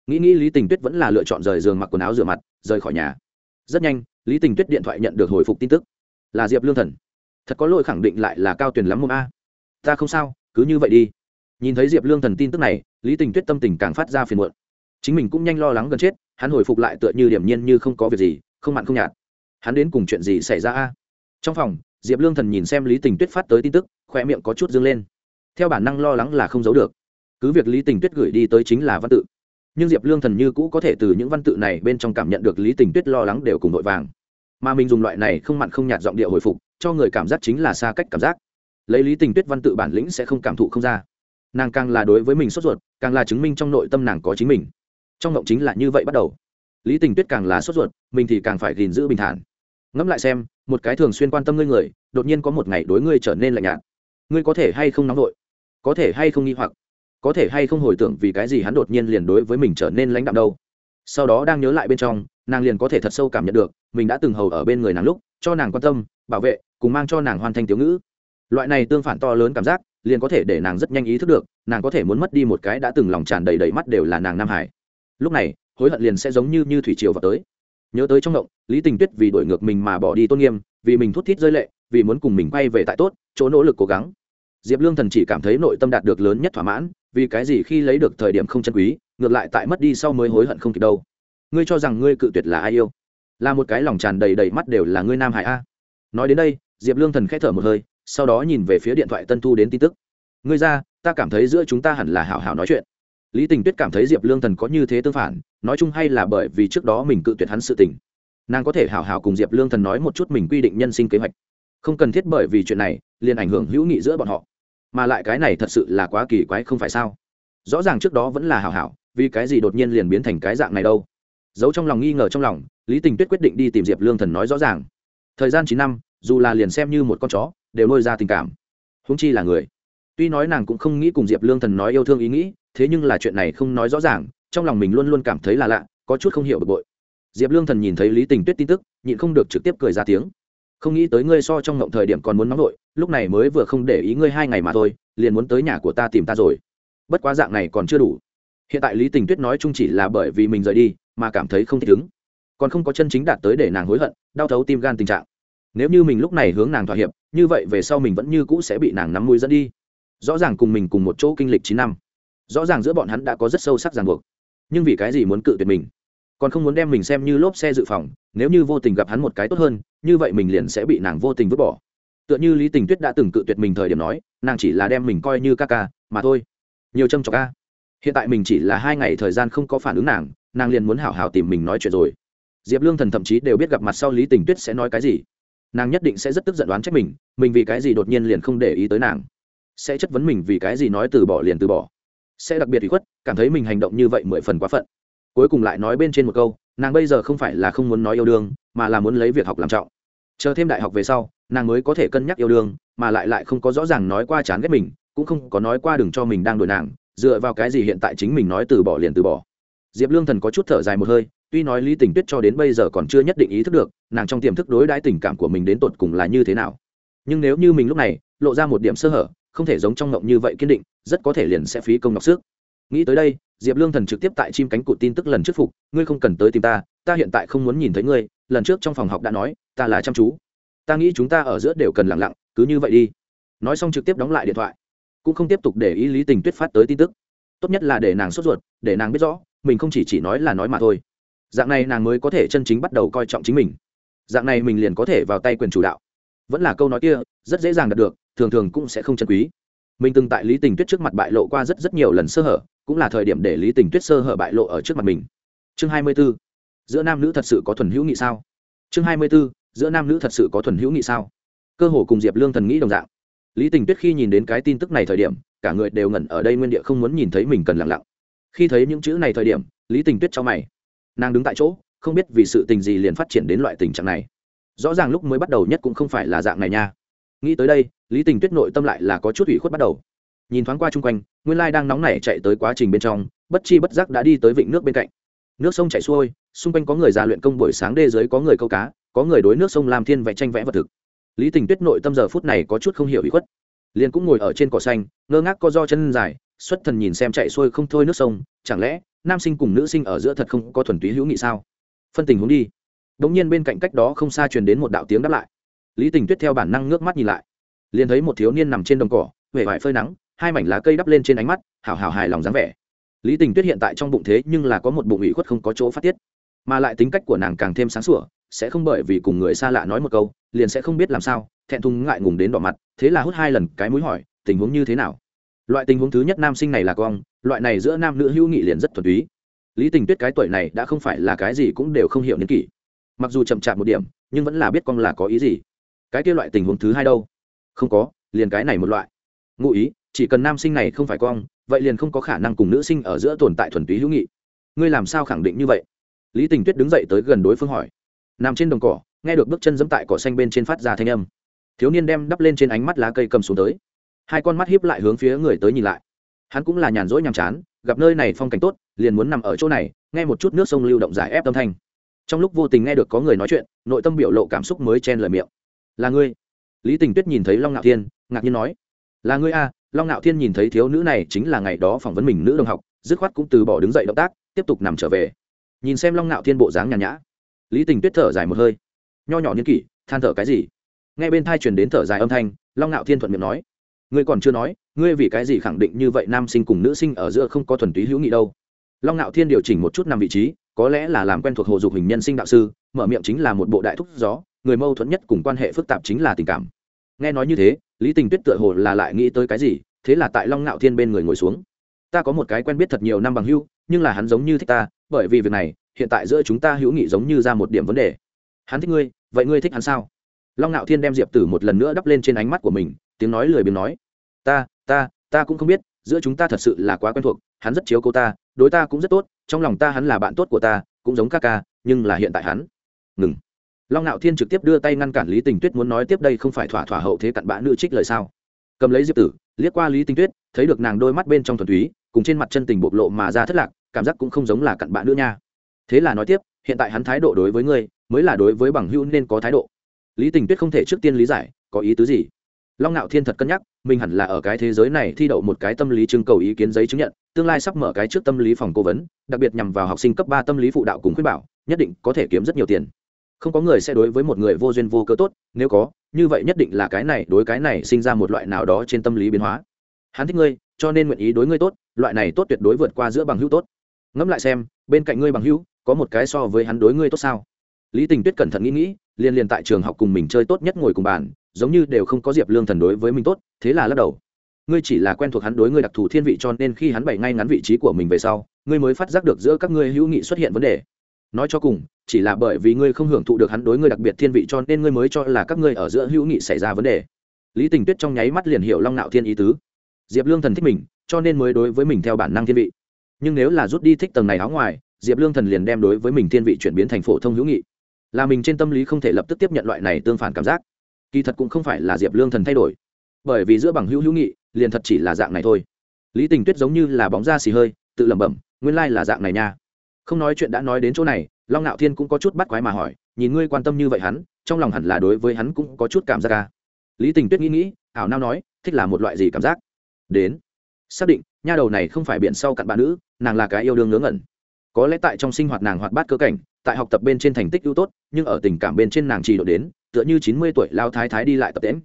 Nghĩ nghĩ lý tình tuyết vẫn là lựa chọn rời giường mặc quần áo rửa mặt, rời khỏi nhà. Rất nhanh, lý tình tuyết điện thoại nhận được hồi phục tin tức. Là diệp lương thần. Thật có lỗi khẳng định lại là cao tuyển lắm mông a. Ta không sao, cứ như vậy đi. Nhìn thấy diệp lương thần tin tức này, lý tình tuyết tâm tình càng phát ra phiền muộn. Chính mình cũng nhanh lo lắng gần chết, hắn hồi phục lại tựa như điểm nhiên như không có việc gì, không mặn không nhạt. Hắn đến cùng chuyện gì xảy ra a? Trong phòng, diệp lương thần nhìn xem lý tình tuyết phát tới tin tức khoe miệng có chút dâng lên. Theo bản năng lo lắng là không giấu được. Cứ việc lý tình tuyết gửi đi tới chính là văn tự, nhưng diệp lương thần như cũ có thể từ những văn tự này bên trong cảm nhận được lý tình tuyết lo lắng đều cùng vội vàng. Mà mình dùng loại này không mặn không nhạt giọng điệu hồi phục, cho người cảm giác chính là xa cách cảm giác. Lấy lý tình tuyết văn tự bản lĩnh sẽ không cảm thụ không ra. Nàng càng là đối với mình sốt ruột, càng là chứng minh trong nội tâm nàng có chính mình. Trong ngộng chính là như vậy bắt đầu. Lý tình tuyết càng là sốt ruột, mình thì càng phải gìn giữ bình thản ngẫm lại xem, một cái thường xuyên quan tâm ngươi người, đột nhiên có một ngày đối ngươi trở nên lạnh nhạt. Ngươi có thể hay không nóng vội? Có thể hay không nghi hoặc? Có thể hay không hồi tưởng vì cái gì hắn đột nhiên liền đối với mình trở nên lãnh đạm đâu? Sau đó đang nhớ lại bên trong, nàng liền có thể thật sâu cảm nhận được, mình đã từng hầu ở bên người nàng lúc, cho nàng quan tâm, bảo vệ, cùng mang cho nàng hoàn thành tiểu ngữ. Loại này tương phản to lớn cảm giác, liền có thể để nàng rất nhanh ý thức được, nàng có thể muốn mất đi một cái đã từng lòng tràn đầy đầy mắt đều là nàng nam hải. Lúc này, hối hận liền sẽ giống như như thủy triều vào tới nhớ tới trong động lý tình tuyết vì đổi ngược mình mà bỏ đi tôn nghiêm, vì mình thút thít rơi lệ, vì muốn cùng mình quay về tại tốt, chỗ nỗ lực cố gắng. Diệp lương thần chỉ cảm thấy nội tâm đạt được lớn nhất thỏa mãn, vì cái gì khi lấy được thời điểm không chân quý, ngược lại tại mất đi sau mới hối hận không kịp đâu. Ngươi cho rằng ngươi cự tuyệt là ai yêu? Là một cái lòng tràn đầy đầy mắt đều là ngươi nam hải a. Nói đến đây, diệp lương thần k h ẽ thở một hơi, sau đó nhìn về phía điện thoại tân thu đến tin tức. Ngươi ra, ta cảm thấy giữa chúng ta hẳn là hảo hảo nói chuyện lý tình tuyết cảm thấy diệp lương thần có như thế tương phản, nói chung hay là bởi vì trước đó mình cự tuyệt hắn sự tình. Nàng có thể hảo hảo cùng diệp lương thần nói một chút mình quy định nhân sinh kế hoạch. Không cần thiết bởi vì chuyện này, liền ảnh hưởng hữu nghị giữa bọn họ. Mà lại cái này thật sự là quá kỳ quái không phải sao? Rõ ràng trước đó vẫn là hảo hảo, vì cái gì đột nhiên liền biến thành cái dạng này đâu? Giấu trong lòng nghi ngờ trong lòng, lý tình tuyết quyết định đi tìm diệp lương thần nói rõ ràng. Thời gian chín năm, dù là liền xem như một con chó, đều nuôi ra tình cảm. Húng chi là người. Tuy nói nàng cũng không nghĩ cùng diệp lương thần nói yêu thương ý nghĩ thế nhưng là chuyện này không nói rõ ràng, trong lòng mình luôn luôn cảm thấy là lạ, có chút không hiểu bực bội. Diệp lương thần nhìn thấy lý tình tuyết tin tức, nhịn không được trực tiếp cười ra tiếng. Không nghĩ tới ngươi so trong ngộng thời điểm còn muốn nóng vội, lúc này mới vừa không để ý ngươi hai ngày mà thôi, liền muốn tới nhà của ta tìm ta rồi. Bất quá dạng này còn chưa đủ. Hiện tại lý tình tuyết nói chung chỉ là bởi vì mình rời đi, mà cảm thấy không thích ứng. Còn không có chân chính đạt tới để nàng hối hận, đau thấu tim gan tình trạng. Nếu như mình lúc này hướng nàng thỏa hiệp, như vậy về sau mình vẫn như cũ sẽ bị nàng nắm mũi dẫn đi. Rõ ràng cùng mình cùng một chỗ kinh lịch chín năm rõ ràng giữa bọn hắn đã có rất sâu sắc ràng buộc. Nhưng vì cái gì muốn cự tuyệt mình? Còn không muốn đem mình xem như lốp xe dự phòng, nếu như vô tình gặp hắn một cái tốt hơn, như vậy mình liền sẽ bị nàng vô tình vứt bỏ. Tựa như lý tình tuyết đã từng cự tuyệt mình thời điểm nói, nàng chỉ là đem mình coi như ca ca, mà thôi. Nhiều trâm trọc ca hiện tại mình chỉ là hai ngày thời gian không có phản ứng nàng nàng liền muốn hảo hảo tìm mình nói chuyện rồi. Diệp lương thần thậm chí đều biết gặp mặt sau lý tình tuyết sẽ nói cái gì. Nàng nhất định sẽ rất tức giận đoán trách mình mình vì cái gì đột nhiên liền không để ý tới nàng. Sẽ chất vấn mình vì cái gì nói từ bỏ liền từ bỏ sẽ đặc biệt ủy khuất, cảm thấy mình hành động như vậy mười phần quá phận. Cuối cùng lại nói bên trên một câu, nàng bây giờ không phải là không muốn nói yêu đương, mà là muốn lấy việc học làm trọng. Chờ thêm đại học về sau, nàng mới có thể cân nhắc yêu đương, mà lại lại không có rõ ràng nói qua chán ghét mình, cũng không có nói qua đừng cho mình đang đổi nàng, dựa vào cái gì hiện tại chính mình nói từ bỏ liền từ bỏ. Diệp lương thần có chút thở dài một hơi, tuy nói lý tình tuyết cho đến bây giờ còn chưa nhất định ý thức được, nàng trong tiềm thức đối đãi tình cảm của mình đến tột cùng là như thế nào. Nhưng nếu như mình lúc này, lộ ra một điểm sơ hở không thể giống trong ngộng như vậy kiên định, rất có thể liền sẽ phí công ngọc sức. Nghĩ tới đây, diệp lương thần trực tiếp tại chim cánh cụt tin tức lần trước phục, ngươi không cần tới tìm ta ta hiện tại không muốn nhìn thấy ngươi, lần trước trong phòng học đã nói, ta là chăm chú. Ta nghĩ chúng ta ở giữa đều cần lặng lặng, cứ như vậy đi. Nói xong trực tiếp đóng lại điện thoại, cũng không tiếp tục để ý lý tình tuyết phát tới tin tức. Tốt nhất là để nàng sốt ruột, để nàng biết rõ, mình không chỉ chỉ nói là nói mà thôi. Dạng này nàng mới có thể chân chính bắt đầu coi trọng chính mình. Dạng này mình liền có thể vào tay quyền chủ đạo. Vẫn là câu nói kia, rất dễ dàng đạt được thường thường cũng sẽ không chân quý. Mình từng tại lý tình tuyết trước mặt bại lộ qua rất rất nhiều lần sơ hở, cũng là thời điểm để lý tình tuyết sơ hở bại lộ ở trước mặt mình. Chương hai mươi 24. giữa nam nữ thật sự có thuần hữu nghị sao? Chương hai mươi 24. giữa nam nữ thật sự có thuần hữu nghị sao? Cơ hồ cùng diệp lương thần nghĩ đồng dạng. Lý tình tuyết khi nhìn đến cái tin tức này thời điểm, cả người đều ngẩn ở đây nguyên địa không muốn nhìn thấy mình cần lặng lặng. Khi thấy những chữ này thời điểm, lý tình tuyết cho mày. Nàng đứng tại chỗ, không biết vì sự tình gì liền phát triển đến loại tình trạng này. Rõ ràng lúc mới bắt đầu nhất cũng không phải là dạng này nha nghĩ tới đây, lý tình tuyết nội tâm lại là có chút ủy khuất bắt đầu. Nhìn thoáng qua chung quanh, nguyên lai đang nóng nảy chạy tới quá trình bên trong, bất chi bất giác đã đi tới vịnh nước bên cạnh. Nước sông chảy xuôi, xung quanh có người già luyện công buổi sáng đê dưới có người câu cá, có người đối nước sông làm thiên vẽ tranh vẽ vật thực. Lý tình tuyết nội tâm giờ phút này có chút không hiểu ủy khuất. Liền cũng ngồi ở trên cỏ xanh, ngơ ngác co do chân dài, xuất thần nhìn xem chạy xuôi không thôi nước sông, chẳng lẽ nam sinh cùng nữ sinh ở giữa thật không có thuần túy hữu nghị sao? Phân tình huống đi. Đ ỗ n g nhiên bên cạnh cách đó không xa truyền đến một đạo tiếng đáp lại lý tình tuyết theo bản năng ngước mắt nhìn lại. Liền thấy một thiếu niên nằm trên đồng cỏ huệ vải phơi nắng, hai mảnh lá cây đắp lên trên ánh mắt hảo hảo hài lòng dáng vẻ. Lý tình tuyết hiện tại trong bụng thế nhưng là có một bụng ủy khuất không có chỗ phát tiết. Mà lại tính cách của nàng càng thêm sáng sủa, sẽ không bởi vì cùng người xa lạ nói một câu, liền sẽ không biết làm sao, thẹn thùng ngại ngùng đến đỏ mặt, thế là hút hai lần cái mũi hỏi, tình huống như thế nào? Loại tình huống thứ nhất nam sinh này là con, loại này giữa nam nữ hữu nghị liền rất thuần túy. Lý tình tuyết cái tuổi này đã không phải là cái gì cũng đều không hiểu niên kỷ. Mặc dù chậm chạp một điểm, nhưng vẫn là biết con là có ý gì cái kia loại tình huống thứ hai đâu? Không có, liền cái này một loại. Ngụ ý, chỉ cần nam sinh này không phải con, vậy liền không có khả năng cùng nữ sinh ở giữa tồn tại thuần túy hữu nghị. Ngươi làm sao khẳng định như vậy? Lý tình tuyết đứng dậy tới gần đối phương hỏi. Nằm trên đồng cỏ, nghe được bước chân dẫm tại cỏ xanh bên trên phát ra thanh âm. Thiếu niên đem đắp lên trên ánh mắt lá cây cầm xuống tới. Hai con mắt hiếp lại hướng phía người tới nhìn lại. Hắn cũng là nhàn rỗi nhàm chán, gặp nơi này phong cảnh tốt, liền muốn nằm ở chỗ này, nghe một chút nước sông lưu động giải ép tâm thanh. Trong lúc vô tình nghe được có người nói chuyện, nội tâm biểu lộ cảm xúc mới chen lời miệng là ngươi. Lý tình tuyết nhìn thấy long ngạo thiên, ngạc nhiên nói, là ngươi a long ngạo thiên nhìn thấy thiếu nữ này chính là ngày đó phỏng vấn mình nữ đồng học, dứt khoát cũng từ bỏ đứng dậy động tác, tiếp tục nằm trở về. Nhìn xem long ngạo thiên bộ dáng nhàn nhã, lý tình tuyết thở dài một hơi. Nho nhỏ như kỷ, than thở cái gì? Nghe bên thai truyền đến thở dài âm thanh, long ngạo thiên thuận miệng nói, ngươi còn chưa nói, ngươi vì cái gì khẳng định như vậy nam sinh cùng nữ sinh ở giữa không có thuần túy hữu nghị đâu? Long ngạo thiên điều chỉnh một chút nằm vị trí, có lẽ là làm quen thuộc hồ dục hình nhân sinh đạo sư, mở miệng chính là một bộ đại thúc gió người mâu thuẫn nhất cùng quan hệ phức tạp chính là tình cảm. Nghe nói như thế, lý tình tuyết tựa hồ là lại nghĩ tới cái gì, thế là tại long ngạo thiên bên người ngồi xuống. Ta có một cái quen biết thật nhiều năm bằng hưu nhưng là hắn giống như thích ta, bởi vì việc này, hiện tại giữa chúng ta hữu nghị giống như ra một điểm vấn đề. Hắn thích ngươi, vậy ngươi thích hắn sao? Long ngạo thiên đem diệp tử một lần nữa đắp lên trên ánh mắt của mình, tiếng nói lười biếng nói. Ta ta ta cũng không biết, giữa chúng ta thật sự là quá quen thuộc, hắn rất chiếu cô ta, đối ta cũng rất tốt, trong lòng ta hắn là bạn tốt của ta, cũng giống ca ca, nhưng là hiện tại hắn. Ngừng long ngạo thiên trực tiếp đưa tay ngăn cản lý tình tuyết muốn nói tiếp đây không phải thỏa thỏa hậu thế cặn bã nữ trích lời sao? Cầm lấy diệp tử, liếc qua lý tình tuyết, thấy được nàng đôi mắt bên trong thuần túy, cùng trên mặt chân tình bộc lộ mà ra thất lạc, cảm giác cũng không giống là cặn bã nữ nha. Thế là nói tiếp, hiện tại hắn thái độ đối với ngươi, mới là đối với bằng hữu nên có thái độ. Lý tình tuyết không thể trước tiên lý giải, có ý tứ gì? Long ngạo thiên thật cân nhắc, mình hẳn là ở cái thế giới này thi đậu một cái tâm lý trưng cầu ý kiến giấy chứng nhận, tương lai sắp mở cái trước tâm lý phòng cố vấn, đặc biệt nhằm vào học sinh cấp ba tâm lý phụ đạo cùng khuyết bảo, nhất định có thể kiếm rất nhiều tiền không có người sẽ đối với một người vô duyên vô cớ tốt, nếu có, như vậy nhất định là cái này đối cái này sinh ra một loại nào đó trên tâm lý biến hóa. Hắn thích ngươi, cho nên nguyện ý đối ngươi tốt, loại này tốt tuyệt đối vượt qua giữa bằng hữu tốt. Ngẫm lại xem, bên cạnh ngươi bằng hữu, có một cái so với hắn đối ngươi tốt sao? Lý tình tuyết cẩn thận nghĩ nghĩ liên liên tại trường học cùng mình chơi tốt nhất ngồi cùng bàn, giống như đều không có diệp lương thần đối với mình tốt, thế là lắc đầu. Ngươi chỉ là quen thuộc hắn đối ngươi đặc thù thiên vị cho nên khi hắn bày ngay ngắn vị trí của mình về sau, ngươi mới phát giác được giữa các ngươi hữu nghị xuất hiện vấn đề nói cho cùng, chỉ là bởi vì ngươi không hưởng thụ được hắn đối ngươi đặc biệt thiên vị cho nên ngươi mới cho là các ngươi ở giữa hữu nghị xảy ra vấn đề. Lý tình tuyết trong nháy mắt liền hiểu long nạo thiên ý tứ. Diệp lương thần thích mình, cho nên mới đối với mình theo bản năng thiên vị. Nhưng nếu là rút đi thích tầng này áo ngoài, diệp lương thần liền đem đối với mình thiên vị chuyển biến thành phổ thông hữu nghị. Là mình trên tâm lý không thể lập tức tiếp nhận loại này tương phản cảm giác. Kỳ thật cũng không phải là diệp lương thần thay đổi. Bởi vì giữa bằng hữu hữu nghị, liền thật chỉ là dạng này thôi. Lý tình tuyết giống như là bóng da xì hơi, tự lẩm bẩm, nguyên lai là dạng này nha không nói chuyện đã nói đến chỗ này, long ngạo thiên cũng có chút bắt quái mà hỏi, nhìn ngươi quan tâm như vậy hắn, trong lòng hẳn là đối với hắn cũng có chút cảm giác ca lý tình tuyết nghĩ nghĩ, ảo nao nói, thích là một loại gì cảm giác? Đến. Xác định, nha đầu này không phải biển sau cặn bạn nữ, nàng là cái yêu đương ngớ ngẩn. Có lẽ tại trong sinh hoạt nàng hoạt bát cơ cảnh, tại học tập bên trên thành tích ưu tốt, nhưng ở tình cảm bên trên nàng trì độ đến, tựa như chín mươi tuổi lao thái thái đi lại tập tễm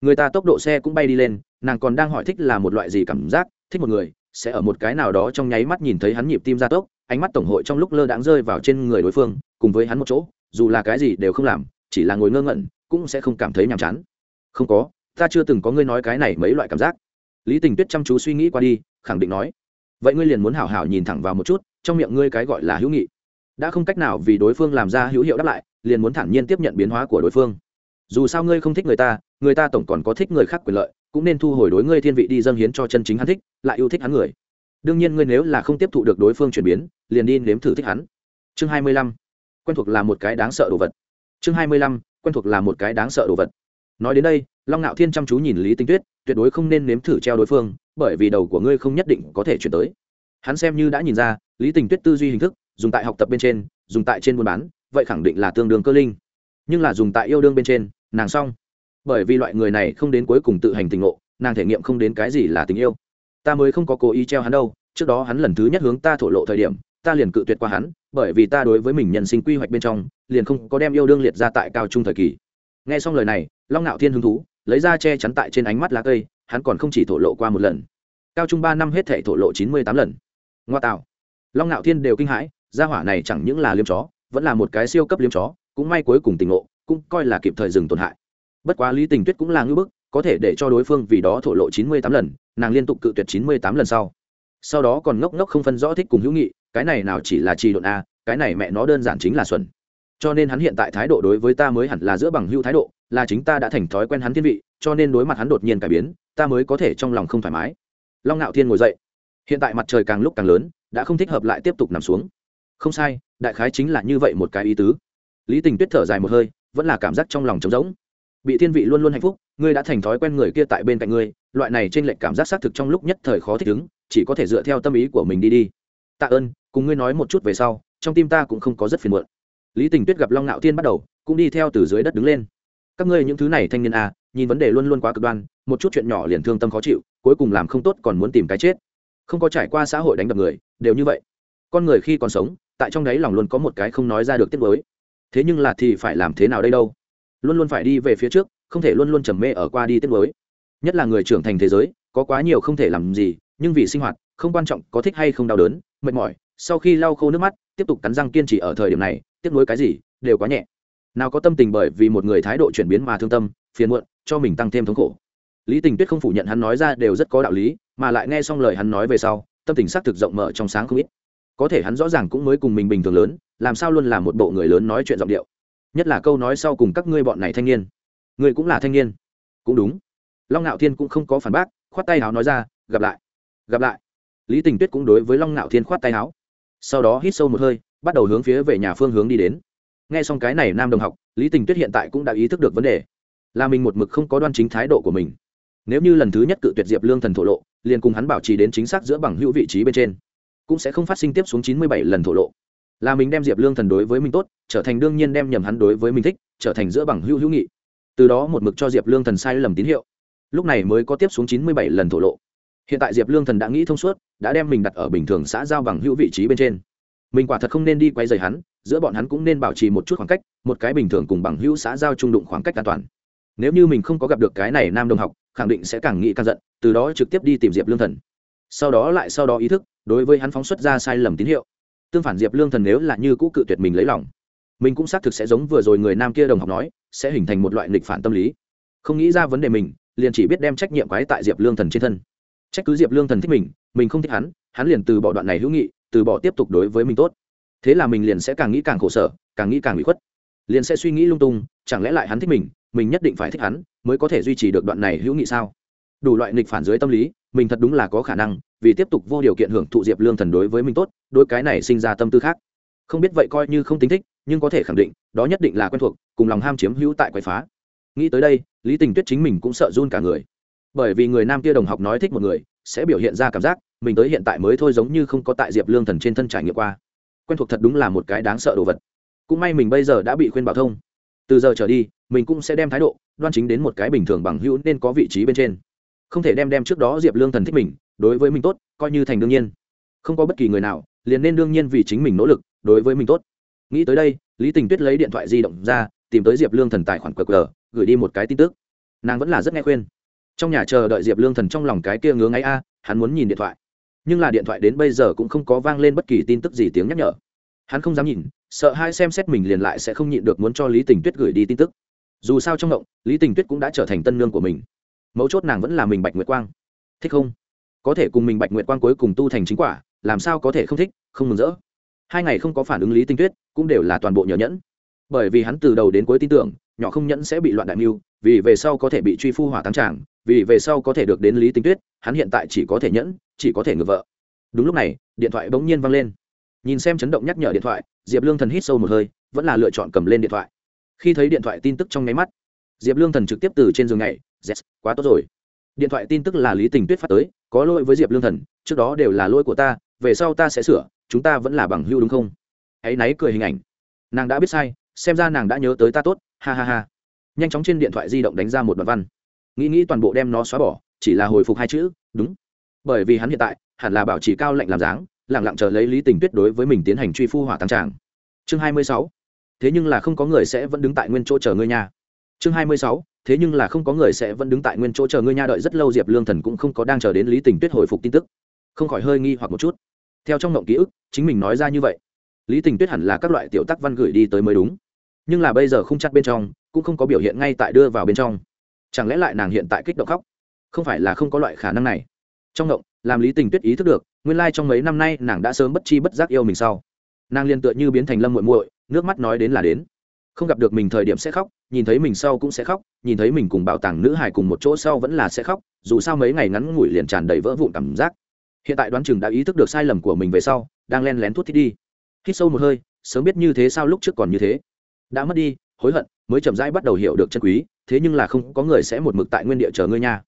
người ta tốc độ xe cũng bay đi lên, nàng còn đang hỏi thích là một loại gì cảm giác, thích một người sẽ ở một cái nào đó trong nháy mắt nhìn thấy hắn nhịp tim gia tốc, ánh mắt tổng hội trong lúc lơ đãng rơi vào trên người đối phương, cùng với hắn một chỗ, dù là cái gì đều không làm, chỉ là ngồi ngơ ngẩn, cũng sẽ không cảm thấy nhàm chán. Không có, ta chưa từng có ngươi nói cái này mấy loại cảm giác. Lý tình tuyết chăm chú suy nghĩ qua đi, khẳng định nói. Vậy ngươi liền muốn hảo hảo nhìn thẳng vào một chút, trong miệng ngươi cái gọi là hữu nghị. Đã không cách nào vì đối phương làm ra hữu hiệu đáp lại, liền muốn thản nhiên tiếp nhận biến hóa của đối phương. Dù sao ngươi không thích người ta người ta tổng còn có thích người khác quyền lợi cũng nên thu hồi đối ngươi thiên vị đi dâng hiến cho chân chính hắn thích, lại yêu thích hắn người. Đương nhiên ngươi nếu là không tiếp thụ được đối phương chuyển biến, liền đi nếm thử thích hắn. Chương hai mươi lăm. Quen thuộc là một cái đáng sợ đồ vật. Chương hai mươi lăm. Quen thuộc là một cái đáng sợ đồ vật. Nói đến đây, long ngạo thiên chăm chú nhìn lý tinh tuyết, tuyệt đối không nên nếm thử treo đối phương, bởi vì đầu của ngươi không nhất định có thể chuyển tới. Hắn xem như đã nhìn ra, lý tình tuyết tư duy hình thức, dùng tại học tập bên trên, dùng tại trên buôn bán, vậy khẳng định là tương đương cơ linh. Nhưng là dùng tại yêu đương bên trên, nàng xong bởi vì loại người này không đến cuối cùng tự hành tình ngộ, nàng thể nghiệm không đến cái gì là tình yêu. Ta mới không có cố ý treo hắn đâu, trước đó hắn lần thứ nhất hướng ta thổ lộ thời điểm, ta liền cự tuyệt qua hắn, bởi vì ta đối với mình nhân sinh quy hoạch bên trong, liền không có đem yêu đương liệt ra tại cao trung thời kỳ. Nghe xong lời này, long nạo thiên hứng thú, lấy ra che chắn tại trên ánh mắt lá cây, hắn còn không chỉ thổ lộ qua một lần. Cao trung ba năm hết thể thổ lộ chín mươi tám lần. Ngoa tạo. Long nạo thiên đều kinh hãi, gia hỏa này chẳng những là liêm chó, vẫn là một cái siêu cấp liêm chó, cũng may cuối cùng tình ngộ, cũng coi là kịp thời dừng tổn hại bất quá lý tình tuyết cũng là ngưỡng bức, có thể để cho đối phương vì đó thổ lộ chín mươi tám lần, nàng liên tục cự tuyệt chín mươi tám lần sau. Sau đó còn ngốc ngốc không phân rõ thích cùng hữu nghị, cái này nào chỉ là trì độn a cái này mẹ nó đơn giản chính là xuẩn. Cho nên hắn hiện tại thái độ đối với ta mới hẳn là giữa bằng hữu thái độ, là chính ta đã thành thói quen hắn thiên vị, cho nên đối mặt hắn đột nhiên cải biến, ta mới có thể trong lòng không thoải mái. Long ngạo thiên ngồi dậy. Hiện tại mặt trời càng lúc càng lớn, đã không thích hợp lại tiếp tục nằm xuống. Không sai, đại khái chính là như vậy một cái ý tứ. Lý tình tuyết thở dài một hơi, vẫn là cảm giác trong lòng trống rỗng bị thiên vị luôn luôn hạnh phúc, ngươi đã thành thói quen người kia tại bên cạnh ngươi, loại này trên lệnh cảm giác xác thực trong lúc nhất thời khó thích ứng, chỉ có thể dựa theo tâm ý của mình đi đi. Tạ ơn, cùng ngươi nói một chút về sau, trong tim ta cũng không có rất phiền muộn. Lý tình tuyết gặp long ngạo thiên bắt đầu, cũng đi theo từ dưới đất đứng lên. Các ngươi những thứ này thanh niên à nhìn vấn đề luôn luôn quá cực đoan, một chút chuyện nhỏ liền thương tâm khó chịu, cuối cùng làm không tốt còn muốn tìm cái chết. Không có trải qua xã hội đánh đập người, đều như vậy. Con người khi còn sống, tại trong đấy lòng luôn có một cái không nói ra được tiết mới thế nhưng là thì phải làm thế nào đây đâu? Luôn luôn phải đi về phía trước, không thể luôn luôn trầm mê ở qua đi tiết mới. Nhất là người trưởng thành thế giới, có quá nhiều không thể làm gì, nhưng vì sinh hoạt, không quan trọng có thích hay không đau đớn, mệt mỏi, sau khi lau khô nước mắt, tiếp tục cắn răng kiên trì ở thời điểm này, tiếp nối cái gì, đều quá nhẹ. Nào có tâm tình bởi vì một người thái độ chuyển biến mà thương tâm, phiền muộn, cho mình tăng thêm thống khổ. Lý tình tuyết không phủ nhận hắn nói ra đều rất có đạo lý, mà lại nghe xong lời hắn nói về sau, tâm tình xác thực rộng mở trong sáng không ít. Có thể hắn rõ ràng cũng mới cùng mình bình thường lớn, làm sao luôn là một bộ người lớn nói chuyện giọng điệu nhất là câu nói sau cùng các ngươi bọn này thanh niên. Ngươi cũng là thanh niên. Cũng đúng. Long ngạo thiên cũng không có phản bác, khoát tay háo nói ra, gặp lại. Gặp lại. Lý tình tuyết cũng đối với long ngạo thiên khoát tay háo. Sau đó hít sâu một hơi, bắt đầu hướng phía về nhà phương hướng đi đến. Nghe xong cái này nam đồng học, lý tình tuyết hiện tại cũng đã ý thức được vấn đề. Là mình một mực không có đoan chính thái độ của mình. Nếu như lần thứ nhất cự tuyệt diệp lương thần thổ lộ, liền cùng hắn bảo trì đến chính xác giữa bằng hữu vị trí bên trên, cũng sẽ không phát sinh tiếp xuống chín mươi bảy lần thổ lộ là mình đem diệp lương thần đối với mình tốt, trở thành đương nhiên đem nhầm hắn đối với mình thích, trở thành giữa bằng hữu hữu nghị. Từ đó một mực cho diệp lương thần sai lầm tín hiệu. Lúc này mới có tiếp xuống chín mươi bảy lần thổ lộ. Hiện tại diệp lương thần đã nghĩ thông suốt, đã đem mình đặt ở bình thường xã giao bằng hữu vị trí bên trên. Mình quả thật không nên đi quay dày hắn, giữa bọn hắn cũng nên bảo trì một chút khoảng cách, một cái bình thường cùng bằng hữu xã giao trung đụng khoảng cách an toàn. Nếu như mình không có gặp được cái này nam đồng học, khẳng định sẽ càng nghĩ càng giận, từ đó trực tiếp đi tìm diệp lương thần. Sau đó lại sau đó ý thức, đối với hắn phóng xuất ra sai lầm tín hiệu tương phản diệp lương thần nếu là như cũ cự tuyệt mình lấy lòng, mình cũng xác thực sẽ giống vừa rồi người nam kia đồng học nói, sẽ hình thành một loại nghịch phản tâm lý. Không nghĩ ra vấn đề mình, liền chỉ biết đem trách nhiệm quái tại diệp lương thần trên thân. Trách cứ diệp lương thần thích mình mình không thích hắn hắn liền từ bỏ đoạn này hữu nghị, từ bỏ tiếp tục đối với mình tốt. Thế là mình liền sẽ càng nghĩ càng khổ sở, càng nghĩ càng bị khuất. Liền sẽ suy nghĩ lung tung, chẳng lẽ lại hắn thích mình mình nhất định phải thích hắn, mới có thể duy trì được đoạn này hữu nghị sao? Đủ loại nghịch phản dưới tâm lý, mình thật đúng là có khả năng vì tiếp tục vô điều kiện hưởng thụ diệp lương thần đối với mình tốt đôi cái này sinh ra tâm tư khác. Không biết vậy coi như không tính thích, nhưng có thể khẳng định, đó nhất định là quen thuộc, cùng lòng ham chiếm hữu tại quậy phá. Nghĩ tới đây, lý tình tuyết chính mình cũng sợ run cả người. Bởi vì người nam kia đồng học nói thích một người, sẽ biểu hiện ra cảm giác mình tới hiện tại mới thôi giống như không có tại diệp lương thần trên thân trải nghiệm qua. Quen thuộc thật đúng là một cái đáng sợ đồ vật. Cũng may mình bây giờ đã bị khuyên bảo thông. Từ giờ trở đi, mình cũng sẽ đem thái độ đoan chính đến một cái bình thường bằng hữu nên có vị trí bên trên. Không thể đem đem trước đó diệp lương thần thích mình đối với mình tốt, coi như thành đương nhiên. Không có bất kỳ người nào, liền nên đương nhiên vì chính mình nỗ lực, đối với mình tốt. Nghĩ tới đây, lý tình tuyết lấy điện thoại di động ra, tìm tới diệp lương thần tài khoản qr, gửi đi một cái tin tức. Nàng vẫn là rất nghe khuyên. Trong nhà chờ đợi diệp lương thần trong lòng cái kia ngứa ngáy a, hắn muốn nhìn điện thoại. Nhưng là điện thoại đến bây giờ cũng không có vang lên bất kỳ tin tức gì tiếng nhắc nhở. Hắn không dám nhìn, sợ hai xem xét mình liền lại sẽ không nhịn được muốn cho lý tình tuyết gửi đi tin tức. Dù sao trong động lý tình tuyết cũng đã trở thành tân nương của mình. Mấu chốt nàng vẫn là mình bạch nguyệt quang. Thích không? Có thể cùng mình bạch nguyệt quang cuối cùng tu thành chính quả làm sao có thể không thích không mừng rỡ. Hai ngày không có phản ứng lý tinh tuyết cũng đều là toàn bộ nhờ nhẫn. Bởi vì hắn từ đầu đến cuối tin tưởng nhỏ không nhẫn sẽ bị loạn đại mưu vì về sau có thể bị truy phu hỏa tăng tràng vì về sau có thể được đến lý tinh tuyết hắn hiện tại chỉ có thể nhẫn chỉ có thể ngược vợ. Đúng lúc này điện thoại bỗng nhiên văng lên. Nhìn xem chấn động nhắc nhở điện thoại diệp lương thần hít sâu một hơi vẫn là lựa chọn cầm lên điện thoại. Khi thấy điện thoại tin tức trong nháy mắt diệp lương thần trực tiếp từ trên giường này yes, quá tốt rồi. Điện thoại tin tức là lý tình tuyết phát tới có lỗi với diệp lương thần trước đó đều là lỗi của ta về sau ta sẽ sửa chúng ta vẫn là bằng hưu đúng không hãy náy cười hình ảnh nàng đã biết sai xem ra nàng đã nhớ tới ta tốt ha ha ha nhanh chóng trên điện thoại di động đánh ra một đoạn văn nghĩ nghĩ toàn bộ đem nó xóa bỏ chỉ là hồi phục hai chữ đúng bởi vì hắn hiện tại hẳn là bảo trì cao lệnh làm dáng lẳng lặng chờ lấy lý tình tuyết đối với mình tiến hành truy phu hỏa tăng tràng chương hai mươi sáu thế nhưng là không có người sẽ vẫn đứng tại nguyên chỗ chờ ngươi nhà chương hai mươi sáu thế nhưng là không có người sẽ vẫn đứng tại nguyên chỗ chờ ngươi nha đợi rất lâu, diệp lương thần cũng không có đang chờ đến lý tình tuyết hồi phục tin tức. Không khỏi hơi nghi hoặc một chút. Theo trong ngộng ký ức, chính mình nói ra như vậy. Lý tình tuyết hẳn là các loại tiểu tắc văn gửi đi tới mới đúng. Nhưng là bây giờ không chắc bên trong, cũng không có biểu hiện ngay tại đưa vào bên trong. Chẳng lẽ lại nàng hiện tại kích động khóc? Không phải là không có loại khả năng này. Trong ngộng, làm lý tình tuyết ý thức được, nguyên lai、like、trong mấy năm nay nàng đã sớm bất chi bất giác yêu mình sau. Nàng liền tựa như biến thành lâm muội muội, nước mắt nói đến là đến không gặp được mình thời điểm sẽ khóc, nhìn thấy mình sau cũng sẽ khóc, nhìn thấy mình cùng bảo tàng nữ hài cùng một chỗ sau vẫn là sẽ khóc, dù sao mấy ngày ngắn ngủi liền tràn đầy vỡ vụn cảm giác. Hiện tại đoán chừng đã ý thức được sai lầm của mình về sau, đang len lén thuốc thích đi. Hít sâu một hơi, sớm biết như thế sao lúc trước còn như thế. Đã mất đi, hối hận, mới chậm rãi bắt đầu hiểu được chân quý, thế nhưng là không có người sẽ một mực tại nguyên địa chờ ngươi nha.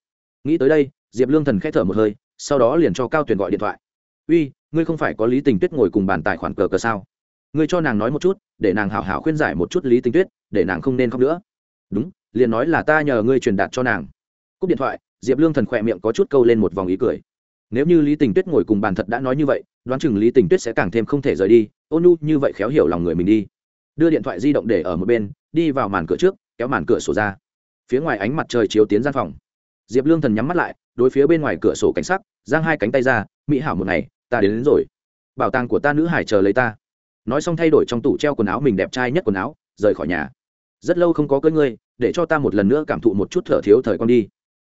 Nghĩ tới đây, diệp lương thần k h ẽ thở một hơi, sau đó liền cho cao tuyền gọi điện thoại. Uy, ngươi không phải có lý tình tuyết ngồi cùng bàn tài khoản cờ cờ sao? Ngươi cho nàng nói một chút để nàng hảo hảo khuyên giải một chút lý tình tuyết để nàng không nên khóc nữa. Đúng liền nói là ta nhờ ngươi truyền đạt cho nàng. Cúp điện thoại diệp lương thần khỏe miệng có chút câu lên một vòng ý cười. Nếu như lý tình tuyết ngồi cùng bàn thật đã nói như vậy đoán chừng lý tình tuyết sẽ càng thêm không thể rời đi. Ôn nu như vậy khéo hiểu lòng người mình đi. Đưa điện thoại di động để ở một bên đi vào màn cửa trước kéo màn cửa sổ ra. Phía ngoài ánh mặt trời chiếu tiến gian phòng. Diệp lương thần nhắm mắt lại đối phía bên ngoài cửa sổ cảnh sắc giang hai cánh tay ra mỹ hảo một ngày ta đến, đến rồi. Bảo tàng của ta nữ hải chờ lấy ta nói xong thay đổi trong tủ treo quần áo mình đẹp trai nhất quần áo, rời khỏi nhà. Rất lâu không có cưới ngươi, để cho ta một lần nữa cảm thụ một chút thở thiếu thời con đi.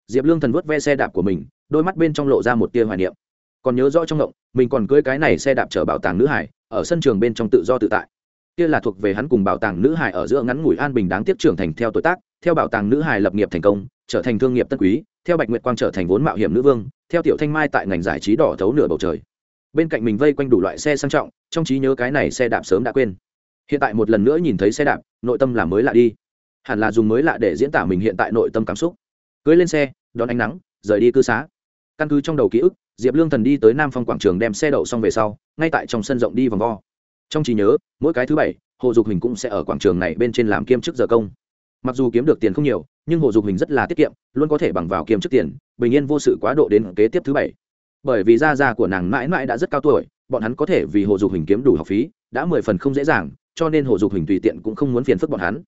Diệp lương thần vớt ve xe đạp của mình, đôi mắt bên trong lộ ra một tia hoài niệm. Còn nhớ rõ trong ngộng, mình còn cưới cái này xe đạp chở bảo tàng nữ hải, ở sân trường bên trong tự do tự tại. Kia là thuộc về hắn cùng bảo tàng nữ hải ở giữa ngắn ngủi an bình đáng tiếc trưởng thành theo tuổi tác, theo bảo tàng nữ hải lập nghiệp thành công, trở thành thương nghiệp tân quý, theo bạch nguyệt quang trở thành vốn mạo hiểm nữ vương, theo tiểu thanh mai tại ngành giải trí đỏ thấu nửa bầu trời bên cạnh mình vây quanh đủ loại xe sang trọng, trong trí nhớ cái này xe đạp sớm đã quên. Hiện tại một lần nữa nhìn thấy xe đạp, nội tâm là mới lạ đi. Hẳn là dùng mới lạ để diễn tả mình hiện tại nội tâm cảm xúc. Cưới lên xe, đón ánh nắng, rời đi cư xá. Căn cứ trong đầu ký ức, diệp lương thần đi tới nam phong quảng trường đem xe đậu xong về sau, ngay tại trong sân rộng đi vòng vo. Trong trí nhớ, mỗi cái thứ bảy, hồ dục hình cũng sẽ ở quảng trường này bên trên làm kiêm chức giờ công. Mặc dù kiếm được tiền không nhiều, nhưng hồ dục hình rất là tiết kiệm, luôn có thể bằng vào kiêm chức tiền, bình yên vô sự quá độ đến kế tiếp thứ bảy bởi vì gia gia của nàng mãi mãi đã rất cao tuổi, bọn hắn có thể vì hồ dục hình kiếm đủ học phí, đã mười phần không dễ dàng, cho nên hồ dục hình tùy tiện cũng không muốn phiền phức bọn hắn.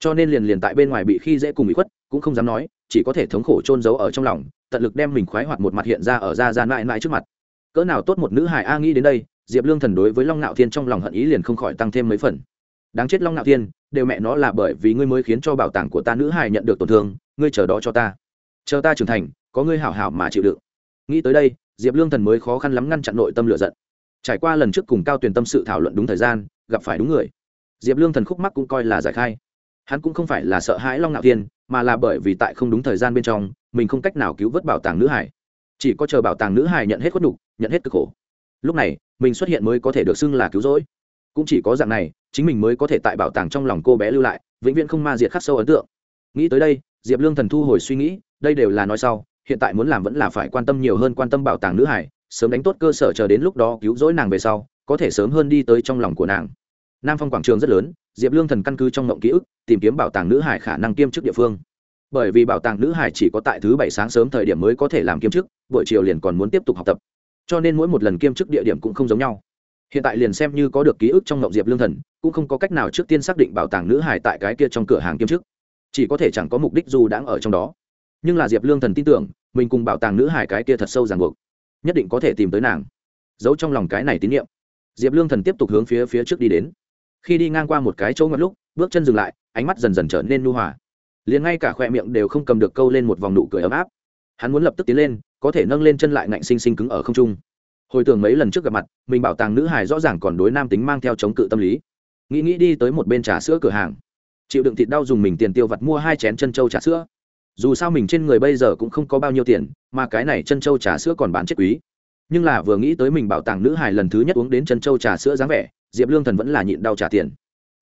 Cho nên liền liền tại bên ngoài bị khi dễ cùng bị khuất, cũng không dám nói, chỉ có thể thống khổ trôn giấu ở trong lòng, tận lực đem mình khoái hoạt một mặt hiện ra ở ra ra mãi mãi trước mặt. Cỡ nào tốt một nữ hài a nghĩ đến đây, diệp lương thần đối với long ngạo thiên trong lòng hận ý liền không khỏi tăng thêm mấy phần. Đáng chết long ngạo thiên, đều mẹ nó là bởi vì ngươi mới khiến cho bảo tàng của ta nữ hài nhận được tổn thương, ngươi chờ đó cho ta. Chờ ta trưởng thành, có ngươi hảo hảo mà chịu đựng. Nghĩ tới đây diệp lương thần mới khó khăn lắm ngăn chặn nội tâm lựa giận. Trải qua lần trước cùng cao Tuyền tâm sự thảo luận đúng thời gian, gặp phải đúng người. Diệp lương thần khúc mắc cũng coi là giải khai. Hắn cũng không phải là sợ hãi long ngạo thiên, mà là bởi vì tại không đúng thời gian bên trong, mình không cách nào cứu vớt bảo tàng nữ hải. Chỉ có chờ bảo tàng nữ hải nhận hết khuất nhục, nhận hết cực khổ. Lúc này, mình xuất hiện mới có thể được xưng là cứu rỗi. Cũng chỉ có dạng này, chính mình mới có thể tại bảo tàng trong lòng cô bé lưu lại, vĩnh viễn không ma diệt khắc sâu ấn tượng. Nghĩ tới đây, diệp lương thần thu hồi suy nghĩ, đây đều là nói sau hiện tại muốn làm vẫn là phải quan tâm nhiều hơn quan tâm bảo tàng nữ hải, sớm đánh tốt cơ sở chờ đến lúc đó cứu rỗi nàng về sau, có thể sớm hơn đi tới trong lòng của nàng. Nam phong quảng trường rất lớn, diệp lương thần căn cứ trong ngộng ký ức, tìm kiếm bảo tàng nữ hải khả năng kiêm chức địa phương. Bởi vì bảo tàng nữ hải chỉ có tại thứ bảy sáng sớm thời điểm mới có thể làm kiêm chức, buổi chiều liền còn muốn tiếp tục học tập. Cho nên mỗi một lần kiêm chức địa điểm cũng không giống nhau. Hiện tại liền xem như có được ký ức trong ngộng diệp lương thần, cũng không có cách nào trước tiên xác định bảo tàng nữ hải tại cái kia trong cửa hàng kiêm chức. Chỉ có thể chẳng có mục đích dù đang ở trong đó nhưng là diệp lương thần tin tưởng, mình cùng bảo tàng nữ hải cái kia thật sâu ràng buộc, nhất định có thể tìm tới nàng. Giấu trong lòng cái này tín nhiệm diệp lương thần tiếp tục hướng phía phía trước đi đến. Khi đi ngang qua một cái chỗ ngất lúc, bước chân dừng lại, ánh mắt dần dần trở nên nu hòa. Liền ngay cả khoe miệng đều không cầm được câu lên một vòng nụ cười ấm áp. Hắn muốn lập tức tiến lên, có thể nâng lên chân lại ngạnh xinh xinh cứng ở không trung. Hồi tưởng mấy lần trước gặp mặt, mình bảo tàng nữ hài rõ ràng còn đối nam tính mang theo chống cự tâm lý. Nghĩ nghĩ đi tới một bên trà sữa cửa hàng. Chịu đựng thịt đau dùng mình tiền tiêu vặt mua hai chén chân trâu trà sữa dù sao mình trên người bây giờ cũng không có bao nhiêu tiền, mà cái này chân trâu trà sữa còn bán chết quý. Nhưng là vừa nghĩ tới mình bảo tàng nữ hài lần thứ nhất uống đến chân trâu trà sữa dáng vẻ, diệp lương thần vẫn là nhịn đau trả tiền.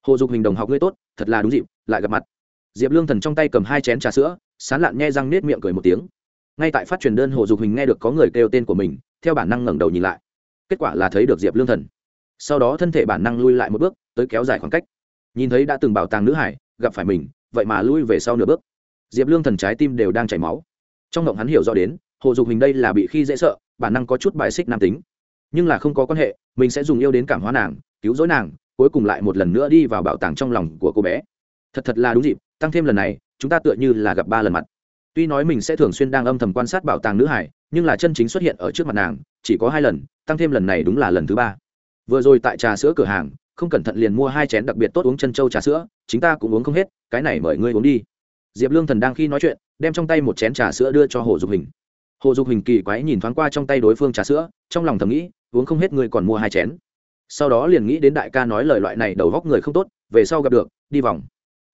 Hồ dục hình đồng học ngươi tốt, thật là đúng dịp, lại gặp mặt. Diệp lương thần trong tay cầm hai chén trà sữa, sán lạn nghe răng nết miệng cười một tiếng. Ngay tại phát truyền đơn hồ dục hình nghe được có người kêu tên của mình, theo bản năng ngẩng đầu nhìn lại. Kết quả là thấy được diệp lương thần. Sau đó thân thể bản năng lui lại một bước, tới kéo dài khoảng cách. Nhìn thấy đã từng bảo tàng nữ hải gặp phải mình, vậy mà lui về sau nửa bước diệp lương thần trái tim đều đang chảy máu. Trong động hắn hiểu rõ đến, hồ dục hình đây là bị khi dễ sợ, bản năng có chút bài xích nam tính. Nhưng là không có quan hệ, mình sẽ dùng yêu đến cảm hóa nàng, cứu rỗi nàng, cuối cùng lại một lần nữa đi vào bảo tàng trong lòng của cô bé. Thật thật là đúng dịp, tăng thêm lần này, chúng ta tựa như là gặp ba lần mặt. Tuy nói mình sẽ thường xuyên đang âm thầm quan sát bảo tàng nữ hải, nhưng là chân chính xuất hiện ở trước mặt nàng, chỉ có hai lần, tăng thêm lần này đúng là lần thứ ba. Vừa rồi tại trà sữa cửa hàng, không cẩn thận liền mua hai chén đặc biệt tốt uống chân trâu trà sữa chúng ta cũng uống không hết, cái này mời ngươi uống đi diệp lương thần đang khi nói chuyện, đem trong tay một chén trà sữa đưa cho hồ dục hình. Hồ dục hình kỳ quái nhìn thoáng qua trong tay đối phương trà sữa, trong lòng thầm nghĩ, uống không hết người còn mua hai chén. Sau đó liền nghĩ đến đại ca nói lời loại này đầu góc người không tốt, về sau gặp được, đi vòng.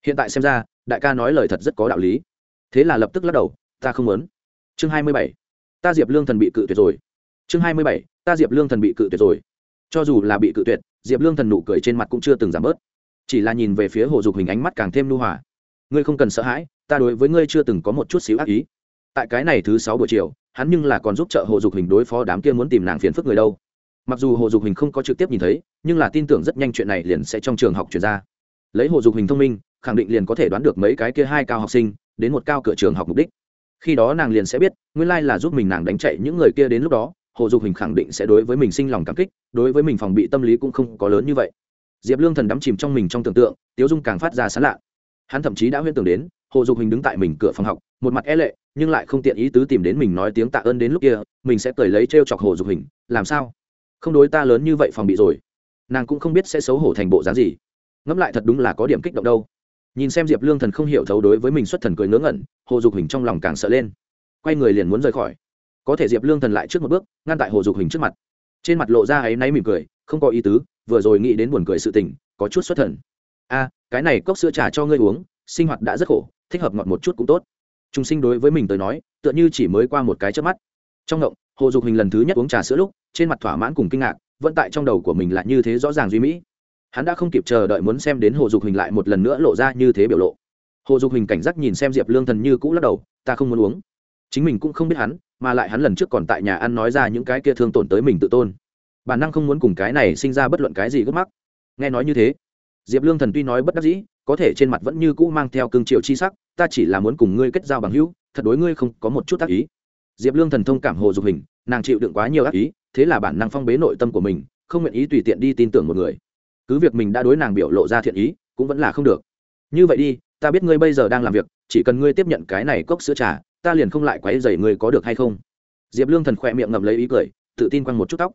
Hiện tại xem ra, đại ca nói lời thật rất có đạo lý. Thế là lập tức lắc đầu, ta không muốn. Chương hai mươi bảy. Ta diệp lương thần bị cự tuyệt rồi. Chương hai mươi bảy. Ta diệp lương thần bị cự tuyệt rồi. Cho dù là bị cự tuyệt, diệp lương thần nụ cười trên mặt cũng chưa từng giảm bớt. Chỉ là nhìn về phía hồ dục hình ánh mắt càng thêm nu hòa ngươi không cần sợ hãi, ta đối với ngươi chưa từng có một chút xíu ác ý. Tại cái này thứ sáu buổi chiều, hắn nhưng là còn giúp trợ hồ dục hình đối phó đám kia muốn tìm nàng phiền phức người đâu. Mặc dù hồ dục hình không có trực tiếp nhìn thấy, nhưng là tin tưởng rất nhanh chuyện này liền sẽ trong trường học chuyển ra. Lấy hồ dục hình thông minh, khẳng định liền có thể đoán được mấy cái kia hai cao học sinh, đến một cao cửa trường học mục đích. Khi đó nàng liền sẽ biết, nguyên lai là giúp mình nàng đánh chạy những người kia đến lúc đó, hồ dục hình khẳng định sẽ đối với mình sinh lòng cảm kích, đối với mình phòng bị tâm lý cũng không có lớn như vậy. Diệp lương thần đắm chìm trong mình trong tưởng tượng, tiếu dung càng phát ra sán lạ hắn thậm chí đã huyên tưởng đến, hồ dục hình đứng tại mình cửa phòng học, một mặt e lệ, nhưng lại không tiện ý tứ tìm đến mình nói tiếng tạ ơn đến lúc kia, mình sẽ cười lấy t r e o chọc hồ dục hình, làm sao? Không đối ta lớn như vậy phòng bị rồi. Nàng cũng không biết sẽ xấu hổ thành bộ dáng gì. Ngẫm lại thật đúng là có điểm kích động đâu. Nhìn xem diệp lương thần không hiểu thấu đối với mình xuất thần cười ngớ ngẩn, hồ dục hình trong lòng càng sợ lên. Quay người liền muốn rời khỏi. Có thể diệp lương thần lại trước một bước, ngăn tại hồ dục hình trước mặt. Trên mặt lộ ra áy náy mỉm cười, không có ý tứ, vừa rồi nghĩ đến buồn cười sự tình, có chút xuất thần. A cái này cốc sữa trà cho ngươi uống, sinh hoạt đã rất khổ, thích hợp ngọt một chút cũng tốt. Trung sinh đối với mình tới nói, tựa như chỉ mới qua một cái trước mắt. Trong động hồ dục hình lần thứ nhất uống trà sữa lúc, trên mặt thỏa mãn cùng kinh ngạc, vẫn tại trong đầu của mình là như thế rõ ràng duy mỹ. Hắn đã không kịp chờ đợi muốn xem đến hồ dục hình lại một lần nữa lộ ra như thế biểu lộ. Hồ dục hình cảnh giác nhìn xem diệp lương thần như cũ lắc đầu, ta không muốn uống. Chính mình cũng không biết hắn, mà lại hắn lần trước còn tại nhà ăn nói ra những cái kia thương tổn tới mình tự tôn. Bản năng không muốn cùng cái này sinh ra bất luận cái gì gấp mắc. Nghe nói như thế diệp lương thần tuy nói bất đắc dĩ, có thể trên mặt vẫn như cũ mang theo cương triều chi sắc, ta chỉ là muốn cùng ngươi kết giao bằng hữu, thật đối ngươi không có một chút tác ý. Diệp lương thần thông cảm hồ dục hình, nàng chịu đựng quá nhiều ác ý, thế là bản năng phong bế nội tâm của mình, không nguyện ý tùy tiện đi tin tưởng một người. Cứ việc mình đã đối nàng biểu lộ ra thiện ý, cũng vẫn là không được. Như vậy đi, ta biết ngươi bây giờ đang làm việc, chỉ cần ngươi tiếp nhận cái này cốc sữa trà, ta liền không lại quấy dày ngươi có được hay không. Diệp lương thần khỏe miệng ngậm lấy ý cười, tự tin quăng một chút tóc.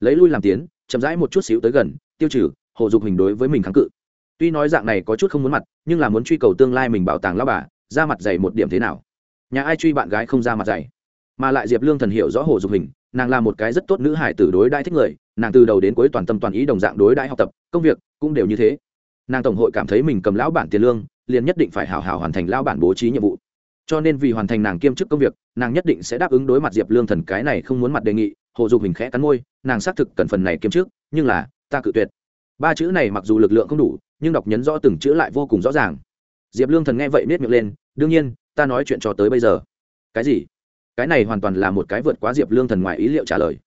Lấy lui làm tiến, chậm rãi một chút xíu tới gần, tiêu trừ, hồ dục hình đối với mình kháng cự tuy nói dạng này có chút không muốn mặt, nhưng là muốn truy cầu tương lai mình bảo tàng lao bà, ra mặt dày một điểm thế nào? Nhà ai truy bạn gái không ra mặt dày? Mà lại diệp lương thần hiểu rõ hồ dục hình, nàng là một cái rất tốt nữ hải tử đối đãi thích người, nàng từ đầu đến cuối toàn tâm toàn ý đồng dạng đối đãi học tập, công việc cũng đều như thế. Nàng tổng hội cảm thấy mình cầm lão bản tiền lương, liền nhất định phải hào hào hoàn thành lão bản bố trí nhiệm vụ. Cho nên vì hoàn thành nàng kiêm chức công việc, nàng nhất định sẽ đáp ứng đối mặt diệp lương thần cái này không muốn mặt đề nghị, hồ dục hình khẽ cắn môi, nàng xác thực cần phần này kiêm chức, nhưng là ta cự tuyệt. Ba chữ này mặc dù lực lượng không đủ nhưng đọc nhấn rõ từng chữ lại vô cùng rõ ràng. Diệp lương thần nghe vậy nết miệng lên, đương nhiên, ta nói chuyện cho tới bây giờ. Cái gì? Cái này hoàn toàn là một cái vượt quá diệp lương thần ngoài ý liệu trả lời.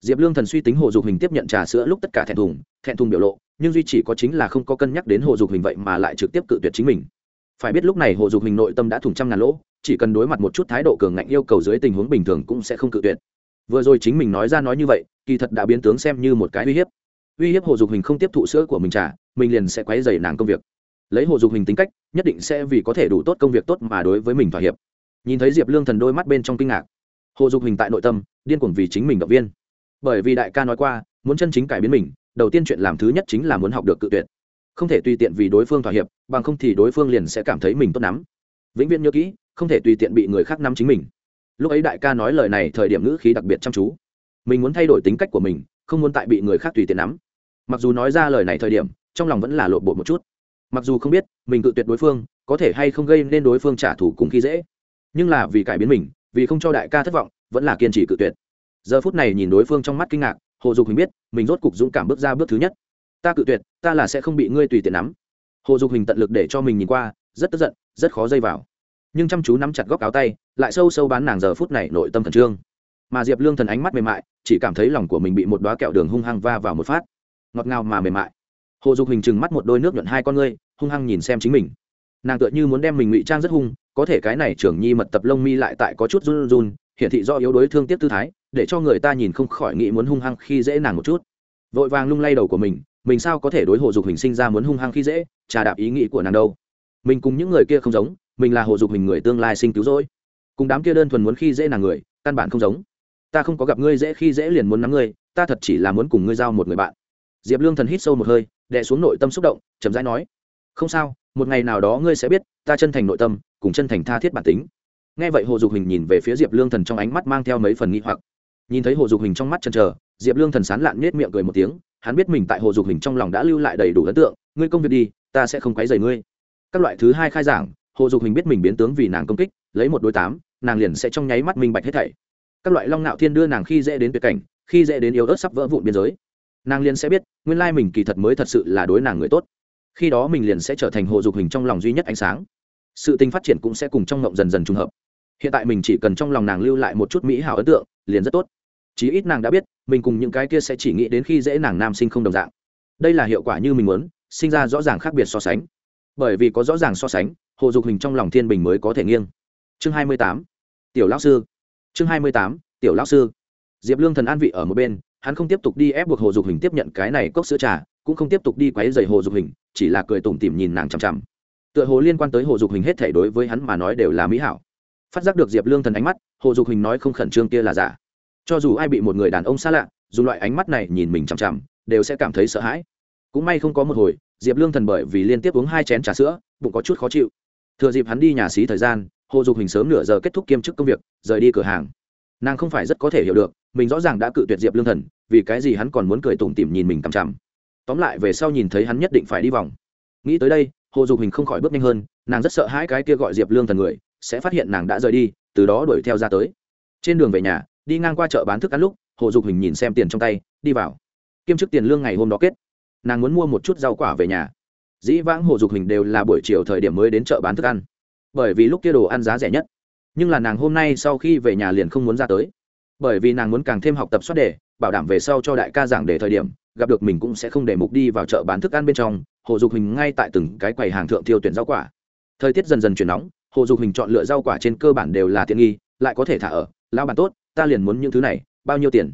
Diệp lương thần suy tính hồ dục hình tiếp nhận trà sữa lúc tất cả thẹn thùng thẹn thùng biểu lộ, nhưng duy chỉ có chính là không có cân nhắc đến hồ dục hình vậy mà lại trực tiếp cự tuyệt chính mình. Phải biết lúc này hồ dục hình nội tâm đã thủng trăm ngàn lỗ, chỉ cần đối mặt một chút thái độ cường ngạnh yêu cầu dưới tình huống bình thường cũng sẽ không cự tuyệt. Vừa rồi chính mình nói ra nói như vậy, kỳ thật đã biến tướng xem như một cái uy hiếp uy hiếp hồ dục hình không tiếp thụ sữa của mình trả, mình liền sẽ quấy dày nàng công việc. Lấy hồ dục hình tính cách, nhất định sẽ vì có thể đủ tốt công việc tốt mà đối với mình thỏa hiệp. Nhìn thấy diệp lương thần đôi mắt bên trong kinh ngạc, hồ dục hình tại nội tâm, điên cuồng vì chính mình động viên. Bởi vì đại ca nói qua, muốn chân chính cải biến mình, đầu tiên chuyện làm thứ nhất chính là muốn học được cự tuyệt. Không thể tùy tiện vì đối phương thỏa hiệp, bằng không thì đối phương liền sẽ cảm thấy mình tốt lắm. Vĩnh viễn nhớ kỹ, không thể tùy tiện bị người khác nắm chính mình. Lúc ấy đại ca nói lời này thời điểm ngữ khí đặc biệt chăm chú. Mình muốn thay đổi tính cách của mình, không muốn tại bị người khác tùy tiện nắm mặc dù nói ra lời này thời điểm, trong lòng vẫn là lộ bộ một chút. Mặc dù không biết, mình cự tuyệt đối phương, có thể hay không gây nên đối phương trả thù cùng khi dễ. Nhưng là vì cải biến mình, vì không cho đại ca thất vọng, vẫn là kiên trì cự tuyệt. Giờ phút này nhìn đối phương trong mắt kinh ngạc, hồ dục hình biết, mình rốt cục dũng cảm bước ra bước thứ nhất. Ta cự tuyệt, ta là sẽ không bị ngươi tùy tiện nắm. Hồ dục hình tận lực để cho mình nhìn qua, rất tức giận, rất khó dây vào. Nhưng chăm chú nắm chặt góc áo tay, lại sâu sâu bán nàng giờ phút này nội tâm thần trương. Mà diệp lương thần ánh mắt mềm mại, chỉ cảm thấy lòng của mình bị một đoá kẹo đường hung hăng va vào một phát ngọt ngào mà mềm mại. Hồ dục hình chừng mắt một đôi nước nhuận hai con ngươi, hung hăng nhìn xem chính mình. Nàng tựa như muốn đem mình ngụy trang rất hung, có thể cái này trưởng nhi mật tập lông mi lại tại có chút run run, hiển thị do yếu đối thương tiếc tư thái, để cho người ta nhìn không khỏi nghĩ muốn hung hăng khi dễ nàng một chút. Vội vàng lung lay đầu của mình mình sao có thể đối hồ dục hình sinh ra muốn hung hăng khi dễ, trà đạp ý nghĩ của nàng đâu. Mình cùng những người kia không giống, mình là hồ dục hình người tương lai sinh cứu rỗi. Cùng đám kia đơn thuần muốn khi dễ nàng người, căn bản không giống. Ta không có gặp ngươi dễ khi dễ liền muốn nắm ngươi, ta thật chỉ là muốn cùng ngươi giao một người bạn diệp lương thần hít sâu một hơi, đè xuống nội tâm xúc động, chậm rãi nói, không sao, một ngày nào đó ngươi sẽ biết, ta chân thành nội tâm, cùng chân thành tha thiết bản tính. Nghe vậy hồ dục hình nhìn về phía diệp lương thần trong ánh mắt mang theo mấy phần nghi hoặc. Nhìn thấy hồ dục hình trong mắt chân chờ, diệp lương thần sán lạn nết miệng cười một tiếng, hắn biết mình tại hồ dục hình trong lòng đã lưu lại đầy đủ ấn tượng, ngươi công việc đi, ta sẽ không quấy rầy ngươi. Các loại thứ hai khai giảng, hồ dục hình biết mình biến tướng vì nàng công kích, lấy một đối tám, nàng liền sẽ trong nháy mắt minh bạch hết thảy. Các loại long nạo thiên đưa nàng khi dễ đến tuyệt cảnh, khi dễ đến yếu ớt sắp vỡ vụn biên giới nàng liền sẽ biết, nguyên lai mình kỳ thật mới thật sự là đối nàng người tốt. Khi đó mình liền sẽ trở thành hồ dục hình trong lòng duy nhất ánh sáng. Sự tình phát triển cũng sẽ cùng trong ngộng dần dần trùng hợp. Hiện tại mình chỉ cần trong lòng nàng lưu lại một chút mỹ hảo ấn tượng, liền rất tốt. Chí ít nàng đã biết, mình cùng những cái kia sẽ chỉ nghĩ đến khi dễ nàng nam sinh không đồng dạng. Đây là hiệu quả như mình muốn, sinh ra rõ ràng khác biệt so sánh. Bởi vì có rõ ràng so sánh hồ dục hình trong lòng thiên bình mới có thể nghiêng. Chương hai mươi tám, tiểu lão sư. Chương hai mươi tám, tiểu lão sư. Diệp lương thần an vị ở một bên hắn không tiếp tục đi ép buộc hồ dục hình tiếp nhận cái này cốc sữa trà, cũng không tiếp tục đi quấy dày hồ dục hình, chỉ là cười tủm tỉm nhìn nàng chằm chằm. Tựa hồ liên quan tới hồ dục hình hết thể đối với hắn mà nói đều là mỹ hảo. Phát giác được diệp lương thần ánh mắt, hồ dục hình nói không khẩn trương kia là giả. Cho dù ai bị một người đàn ông xa lạ dùng loại ánh mắt này nhìn mình chằm chằm, đều sẽ cảm thấy sợ hãi. Cũng may không có một hồi, diệp lương thần bởi vì liên tiếp uống hai chén trà sữa, bụng có chút khó chịu. Thừa dịp hắn đi nhà xí thời gian, hồ dục hình sớm nửa giờ kết thúc kiêm chức công việc, rời đi cửa hàng nàng không phải rất có thể hiểu được, mình rõ ràng đã cự tuyệt diệp lương thần, vì cái gì hắn còn muốn cười tủm tỉm nhìn mình cằm chằm. Tóm lại về sau nhìn thấy hắn nhất định phải đi vòng. Nghĩ tới đây, hồ dục hình không khỏi bước nhanh hơn, nàng rất sợ hãi cái kia gọi diệp lương thần người, sẽ phát hiện nàng đã rời đi, từ đó đuổi theo ra tới. Trên đường về nhà, đi ngang qua chợ bán thức ăn lúc, hồ dục hình nhìn xem tiền trong tay, đi vào. Kiêm chức tiền lương ngày hôm đó kết. Nàng muốn mua một chút rau quả về nhà. Dĩ vãng hồ dục hình đều là buổi chiều thời điểm mới đến chợ bán thức ăn. Bởi vì lúc kia đồ ăn giá rẻ nhất nhưng là nàng hôm nay sau khi về nhà liền không muốn ra tới. Bởi vì nàng muốn càng thêm học tập soát đề, bảo đảm về sau cho đại ca giảng đề thời điểm, gặp được mình cũng sẽ không để mục đi vào chợ bán thức ăn bên trong, hồ dục hình ngay tại từng cái quầy hàng thượng tiêu tuyển rau quả. Thời tiết dần dần chuyển nóng, hồ dục hình chọn lựa rau quả trên cơ bản đều là tiện nghi, lại có thể thả ở lao bản tốt, ta liền muốn những thứ này, bao nhiêu tiền?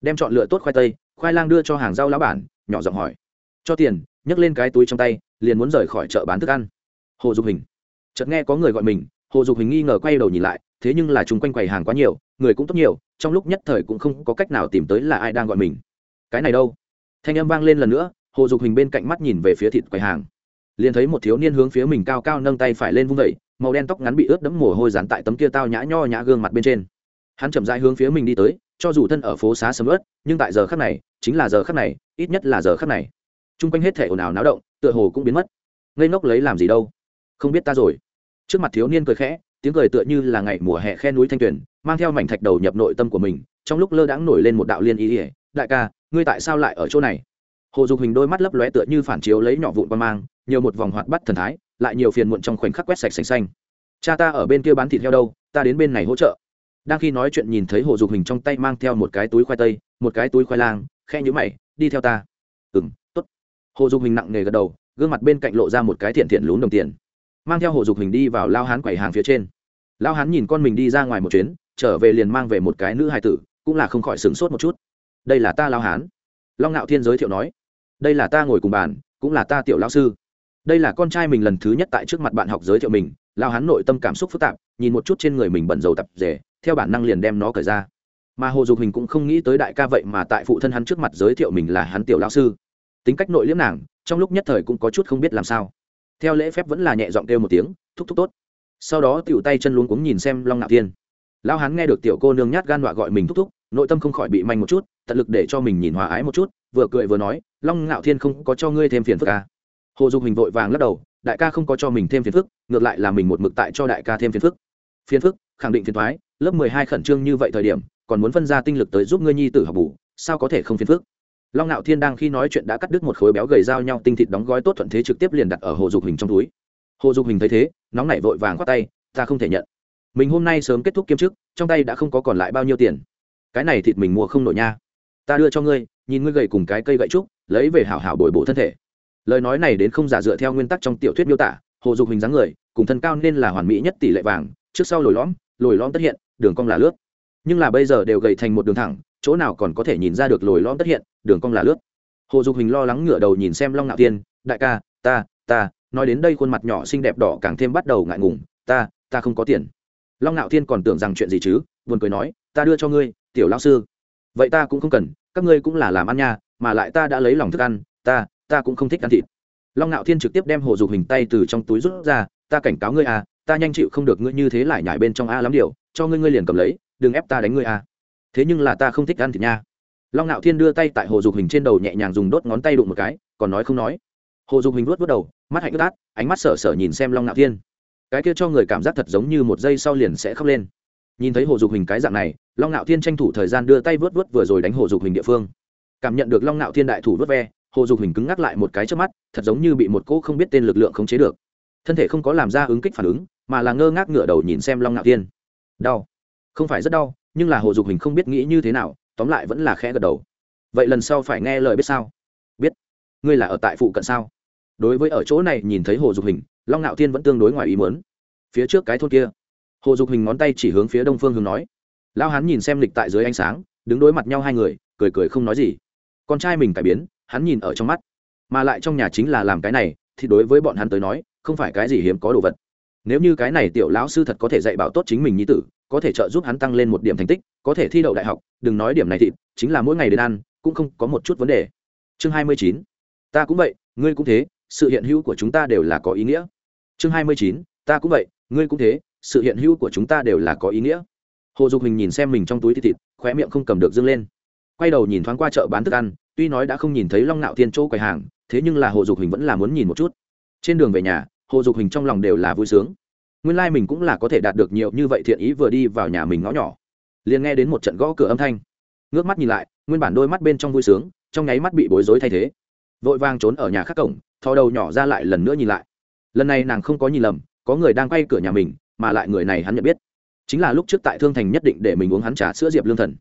Đem chọn lựa tốt khoai tây, khoai lang đưa cho hàng rau lão bản, nhỏ giọng hỏi. Cho tiền, nhấc lên cái túi trong tay, liền muốn rời khỏi chợ bán thức ăn. Hồ dục hình chợt nghe có người gọi mình hồ dục hình nghi ngờ quay đầu nhìn lại, thế nhưng là chung quanh quầy hàng quá nhiều, người cũng tốt nhiều, trong lúc nhất thời cũng không có cách nào tìm tới là ai đang gọi mình. Cái này đâu? Thanh âm vang lên lần nữa, hồ dục hình bên cạnh mắt nhìn về phía thịt quầy hàng. Liền thấy một thiếu niên hướng phía mình cao cao nâng tay phải lên vung vẩy màu đen tóc ngắn bị ướt đẫm mồ hôi dán tại tấm kia tao nhã nho nhã gương mặt bên trên. Hắn chậm rãi hướng phía mình đi tới, cho dù thân ở phố xá sầm ớt nhưng tại giờ khắc này, chính là giờ khắc này, ít nhất là giờ khắc này. T r u n g quanh hết thể ồn ào náo động, tựa hồ cũng biến mất. Ngây ngốc lấy làm gì đâu? Không biết ta rồi trước mặt thiếu niên cười khẽ, tiếng cười tựa như là ngày mùa hè khe núi thanh tuyền, mang theo mảnh thạch đầu nhập nội tâm của mình, trong lúc lơ đãng nổi lên một đạo liên ý ỉa, đại ca, ngươi tại sao lại ở chỗ này? Hồ dục hình đôi mắt lấp lóe tựa như phản chiếu lấy nhỏ vụn qua mang, nhiều một vòng hoạt bắt thần thái, lại nhiều phiền muộn trong khoảnh khắc quét sạch sành xanh. Cha ta ở bên kia bán thịt heo đâu, ta đến bên này hỗ trợ. Đang khi nói chuyện nhìn thấy hồ dục hình trong tay mang theo một cái túi khoai tây, một cái túi khoai lang khe nhữ mày, đi theo ta. Ừ m t ố t hồ dục hình nặng nề gật đầu, gương mặt bên cạnh lộ ra một cái thiện thiện lún đồng tiền mang theo hồ dục hình đi vào lao hán quầy hàng phía trên. Lao hán nhìn con mình đi ra ngoài một chuyến, trở về liền mang về một cái nữ hài tử, cũng là không khỏi sửng sốt một chút. Đây là ta, lao hán. Long ngạo thiên giới thiệu nói. Đây là ta ngồi cùng bàn, cũng là ta tiểu lao sư. Đây là con trai mình lần thứ nhất tại trước mặt bạn học giới thiệu mình. Lao hán nội tâm cảm xúc phức tạp, nhìn một chút trên người mình bẩn dầu tập rể theo bản năng liền đem nó cởi ra. Mà hồ dục hình cũng không nghĩ tới đại ca vậy mà tại phụ thân hắn trước mặt giới thiệu mình là hắn tiểu lao sư. Tính cách nội liếm nàng, trong lúc nhất thời cũng có chút không biết làm sao theo lễ phép vẫn là nhẹ giọng kêu một tiếng, thúc thúc tốt. Sau đó tiểu tay chân luống cuống nhìn xem long ngạo thiên. Lão hán nghe được tiểu cô nương nhát gan đọa gọi mình thúc thúc, nội tâm không khỏi bị manh một chút, tận lực để cho mình nhìn hòa ái một chút, vừa cười vừa nói, long ngạo thiên không có cho ngươi thêm phiền phức à. hồ dục hình vội vàng lắc đầu, đại ca không có cho mình thêm phiền phức, ngược lại là mình một mực tại cho đại ca thêm phiền phức. Phiền phức? Khẳng định phiền thoái lớp mười hai khẩn trương như vậy thời điểm, còn muốn phân ra tinh lực tới giúp ngươi nhi tử học bù, sao có thể không phiền phức? Long ngạo thiên đang khi nói chuyện đã cắt đứt một khối béo gầy dao nhau tinh thịt đóng gói tốt thuận thế trực tiếp liền đặt ở hồ dục hình trong túi. Hồ dục hình thấy thế, nóng nảy vội vàng khoát tay, ta không thể nhận. Mình hôm nay sớm kết thúc kiêm chức, trong tay đã không có còn lại bao nhiêu tiền. Cái này thịt mình mua không nổi nha. Ta đưa cho ngươi, nhìn ngươi gầy cùng cái cây gậy trúc, lấy về hảo hảo bồi bổ thân thể. Lời nói này đến không giả dựa theo nguyên tắc trong tiểu thuyết miêu tả, hồ dục hình dáng người, cùng thân cao nên là hoàn mỹ nhất tỷ lệ vàng, trước sau lồi lõm lồi lõm tất hiện, đường cong là lướt. Nhưng là bây giờ đều gầy thành một đường thẳng chỗ nào còn có thể nhìn ra được lồi lõm tất hiện, đường cong là lướt. Hồ dục hình lo lắng ngửa đầu nhìn xem long ngạo tiên, đại ca, ta ta, nói đến đây khuôn mặt nhỏ xinh đẹp đỏ càng thêm bắt đầu ngại ngùng, ta ta không có tiền. Long ngạo thiên còn tưởng rằng chuyện gì chứ, buồn cười nói, ta đưa cho ngươi, tiểu lao sư. Vậy ta cũng không cần, các ngươi cũng là làm ăn nha, mà lại ta đã lấy lòng thức ăn, ta ta cũng không thích ăn thịt. Long ngạo thiên trực tiếp đem hồ dục hình tay từ trong túi rút ra, ta cảnh cáo ngươi à ta nhanh chịu không được ngươi như thế lại nhảy bên trong a lắm điều, cho ngươi ngươi liền cầm lấy, đừng ép ta đánh ngươi à thế nhưng là ta không thích ăn thịt nha. Long ngạo thiên đưa tay tại hồ dục hình trên đầu nhẹ nhàng dùng đốt ngón tay đụng một cái, còn nói không nói. Hồ dục hình vuốt vớt đầu, mắt hạnh ướt át ánh mắt sở sở nhìn xem long ngạo thiên. Cái kia cho người cảm giác thật giống như một giây sau liền sẽ khóc lên. Nhìn thấy hồ dục hình cái dạng này, long ngạo thiên tranh thủ thời gian đưa tay vớt vớt vừa rồi đánh hồ dục hình địa phương. Cảm nhận được long ngạo thiên đại thủ vớt ve, hồ dục hình cứng ngắc lại một cái trước mắt, thật giống như bị một cỗ không biết tên lực lượng khống chế được. Thân thể không có làm ra ứng kích phản ứng, mà là ngơ ngác ngửa đầu nhìn xem long ngạo thiên. Đau. Không phải rất đau nhưng là hồ dục hình không biết nghĩ như thế nào, tóm lại vẫn là khẽ gật đầu. Vậy lần sau phải nghe lời biết sao? Biết. Ngươi là ở tại phụ cận sao? Đối với ở chỗ này nhìn thấy hồ dục hình, long ngạo thiên vẫn tương đối ngoài ý muốn. Phía trước cái thôn kia. Hồ dục hình ngón tay chỉ hướng phía đông phương hướng nói. Lao hắn nhìn xem lịch tại dưới ánh sáng, đứng đối mặt nhau hai người, cười cười không nói gì. Con trai mình cải biến, hắn nhìn ở trong mắt. Mà lại trong nhà chính là làm cái này, thì đối với bọn hắn tới nói, không phải cái gì hiếm có đồ vật. Nếu như cái này tiểu lão sư thật có thể dạy bảo tốt chính mình như tử có thể trợ giúp hắn tăng lên một điểm thành tích, có thể thi đậu đại học, đừng nói điểm này thịt chính là mỗi ngày đến ăn, cũng không có một chút vấn đề. Chương hai mươi chín. Ta cũng vậy, ngươi cũng thế, sự hiện hữu của chúng ta đều là có ý nghĩa. Chương hai mươi chín. Ta cũng vậy, ngươi cũng thế, sự hiện hữu của chúng ta đều là có ý nghĩa. Hồ dục hình nhìn xem mình trong túi thịt thịt, khóe miệng không cầm được dâng lên. Quay đầu nhìn thoáng qua chợ bán thức ăn, tuy nói đã không nhìn thấy long nạo thiên chỗ quầy hàng, thế nhưng là hồ dục hình vẫn là muốn nhìn một chút. Trên đường về nhà, hồ dục hình trong lòng đều là vui sướng nguyên lai、like、mình cũng là có thể đạt được nhiều như vậy thiện ý vừa đi vào nhà mình ngõ nhỏ. Liền nghe đến một trận gõ cửa âm thanh. Ngước mắt nhìn lại, nguyên bản đôi mắt bên trong vui sướng, trong nháy mắt bị bối rối thay thế. Vội vang trốn ở nhà khác cổng, thò đầu nhỏ ra lại lần nữa nhìn lại. Lần này nàng không có nhìn lầm, có người đang quay cửa nhà mình, mà lại người này hắn nhận biết. Chính là lúc trước tại thương thành nhất định để mình uống hắn trà sữa diệp lương thần.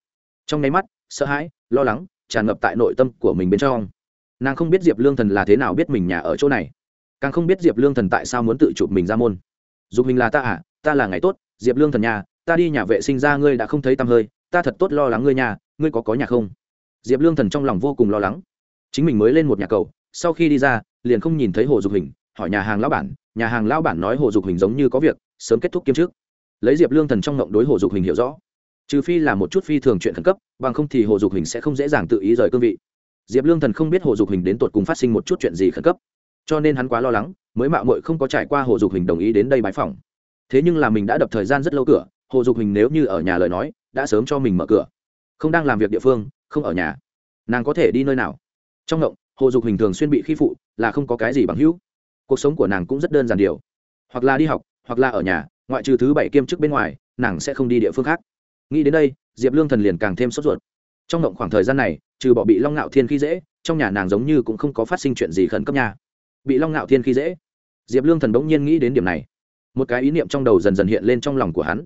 Trong nháy mắt, sợ hãi, lo lắng, tràn ngập tại nội tâm của mình bên trong. Nàng không biết diệp lương thần là thế nào biết mình nhà ở chỗ này. Càng không biết diệp lương thần tại sao muốn tự chụp mình ra môn dục mình là ta à ta là ngày tốt, diệp lương thần nhà, ta đi nhà vệ sinh ra ngươi đã không thấy tăm hơi, ta thật tốt lo lắng ngươi nhà, ngươi có có nhà không? Diệp lương thần trong lòng vô cùng lo lắng. Chính mình mới lên một nhà cầu, sau khi đi ra, liền không nhìn thấy hồ dục hình hỏi nhà hàng lão bản, nhà hàng lão bản nói hồ dục hình giống như có việc, sớm kết thúc kiêm trước lấy diệp lương thần trong ngộng đối hồ dục hình hiểu rõ. Trừ phi là một chút phi thường chuyện khẩn cấp, bằng không thì hồ dục hình sẽ không dễ dàng tự ý rời cương vị. Diệp lương thần không biết hồ dục hình đến tột cùng phát sinh một chút chuyện gì khẩn cấp cho nên hắn quá lo lắng, mới mạo mội không có trải qua hồ dục hình đồng ý đến đây bãi phòng thế nhưng là mình đã đập thời gian rất lâu cửa, hồ dục hình nếu như ở nhà lời nói, đã sớm cho mình mở cửa. Không đang làm việc địa phương, không ở nhà. Nàng có thể đi nơi nào? Trong ngộng, hồ dục hình thường xuyên bị khi phụ, là không có cái gì bằng hữu. Cuộc sống của nàng cũng rất đơn giản điều. Hoặc là đi học, hoặc là ở nhà, ngoại trừ thứ bảy kiêm chức bên ngoài, nàng sẽ không đi địa phương khác. Nghĩ đến đây, diệp lương thần liền càng thêm sốt ruột. Trong ngộng khoảng thời gian này, trừ bỏ bị long ngạo thiên khi dễ, trong nhà nàng giống như cũng không có phát sinh chuyện gì khẩn cấp nhà bị long ngạo thiên khi dễ. Diệp lương thần bỗng nhiên nghĩ đến điểm này. Một cái ý niệm trong đầu dần dần hiện lên trong lòng của hắn.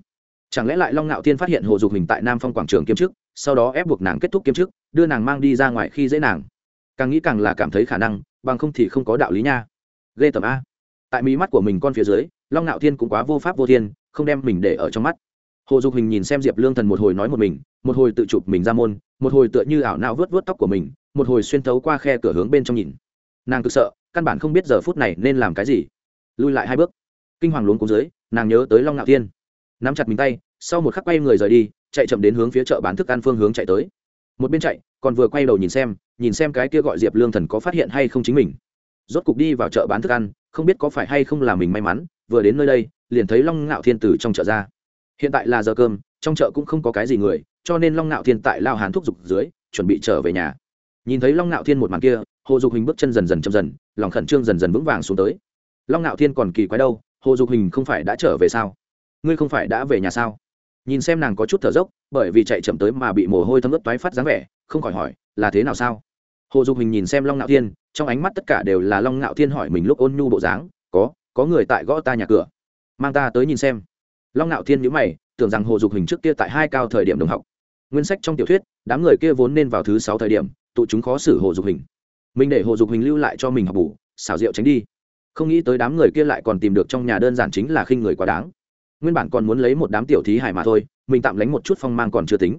Chẳng lẽ lại long ngạo thiên phát hiện hồ dục hình tại nam phong quảng trường kiếm chức, sau đó ép buộc nàng kết thúc kiếm chức, đưa nàng mang đi ra ngoài khi dễ nàng? Càng nghĩ càng là cảm thấy khả năng, bằng không thì không có đạo lý nha. Ghê tầm a. Tại mí mắt của mình con phía dưới, long ngạo thiên cũng quá vô pháp vô thiên, không đem mình để ở trong mắt. Hồ dục hình nhìn xem diệp lương thần một hồi nói một mình, một hồi tự chụp mình ra môn, một hồi tựa như ảo não vớt vớt tóc của mình, một hồi xuyên thấu qua khe cửa hướng bên trong nhìn. Nàng cực sợ căn bản không biết giờ phút này nên làm cái gì. Lui lại hai bước. Kinh hoàng luống cúng dưới, nàng nhớ tới long ngạo thiên. Nắm chặt mình tay, sau một khắc quay người rời đi, chạy chậm đến hướng phía chợ bán thức ăn phương hướng chạy tới. Một bên chạy, còn vừa quay đầu nhìn xem nhìn xem cái kia gọi diệp lương thần có phát hiện hay không chính mình. Rốt cục đi vào chợ bán thức ăn, không biết có phải hay không là mình may mắn, vừa đến nơi đây, liền thấy long ngạo thiên từ trong chợ ra. Hiện tại là giờ cơm, trong chợ cũng không có cái gì người, cho nên long ngạo thiên tại lao hàn thúc giục dưới, chuẩn bị trở về nhà. Nhìn thấy long ngạo thiên một màn kia hồ dục hình bước chân dần dần chậm dần, lòng khẩn trương dần dần vững vàng xuống tới. Long ngạo thiên còn kỳ quái đâu, hồ dục hình không phải đã trở về sao? Ngươi không phải đã về nhà sao? Nhìn xem nàng có chút thở dốc, bởi vì chạy chậm tới mà bị mồ hôi thấm ướt toái phát dáng vẻ, không khỏi hỏi, là thế nào sao? Hồ dục hình nhìn xem long ngạo thiên, trong ánh mắt tất cả đều là long ngạo thiên hỏi mình lúc ôn nhu bộ dáng, có có người tại gõ ta nhà cửa. Mang ta tới nhìn xem. Long ngạo thiên nhữ mày, tưởng rằng hồ dục hình trước kia tại hai cao thời điểm đồng học. Nguyên sách trong tiểu thuyết, đám người kia vốn nên vào thứ sáu thời điểm, tụ chúng khó xử hồ dục hình mình để hồ dục hình lưu lại cho mình học bù xảo diệu tránh đi. Không nghĩ tới đám người kia lại còn tìm được trong nhà đơn giản chính là khinh người quá đáng. Nguyên bản còn muốn lấy một đám tiểu thí hải mà thôi, mình tạm lánh một chút phong mang còn chưa tính.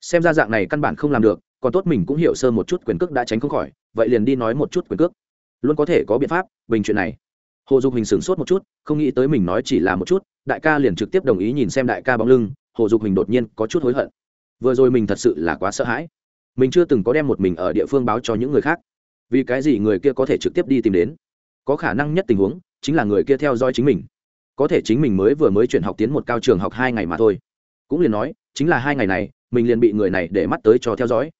Xem ra dạng này căn bản không làm được, còn tốt mình cũng hiểu sơ một chút quyền cước đã tránh không khỏi, vậy liền đi nói một chút quyền cước. Luôn có thể có biện pháp, bình chuyện này. Hồ dục hình sửng sốt một chút, không nghĩ tới mình nói chỉ là một chút, đại ca liền trực tiếp đồng ý nhìn xem đại ca bóng lưng, hồ dục hình đột nhiên có chút hối hận. Vừa rồi mình thật sự là quá sợ hãi. Mình chưa từng có đem một mình ở địa phương báo cho những người khác vì cái gì người kia có thể trực tiếp đi tìm đến? Có khả năng nhất tình huống chính là người kia theo dõi chính mình. Có thể chính mình mới vừa mới chuyển học tiến một cao trường học hai ngày mà thôi. Cũng liền nói, chính là hai ngày này, mình liền bị người này để mắt tới cho theo dõi.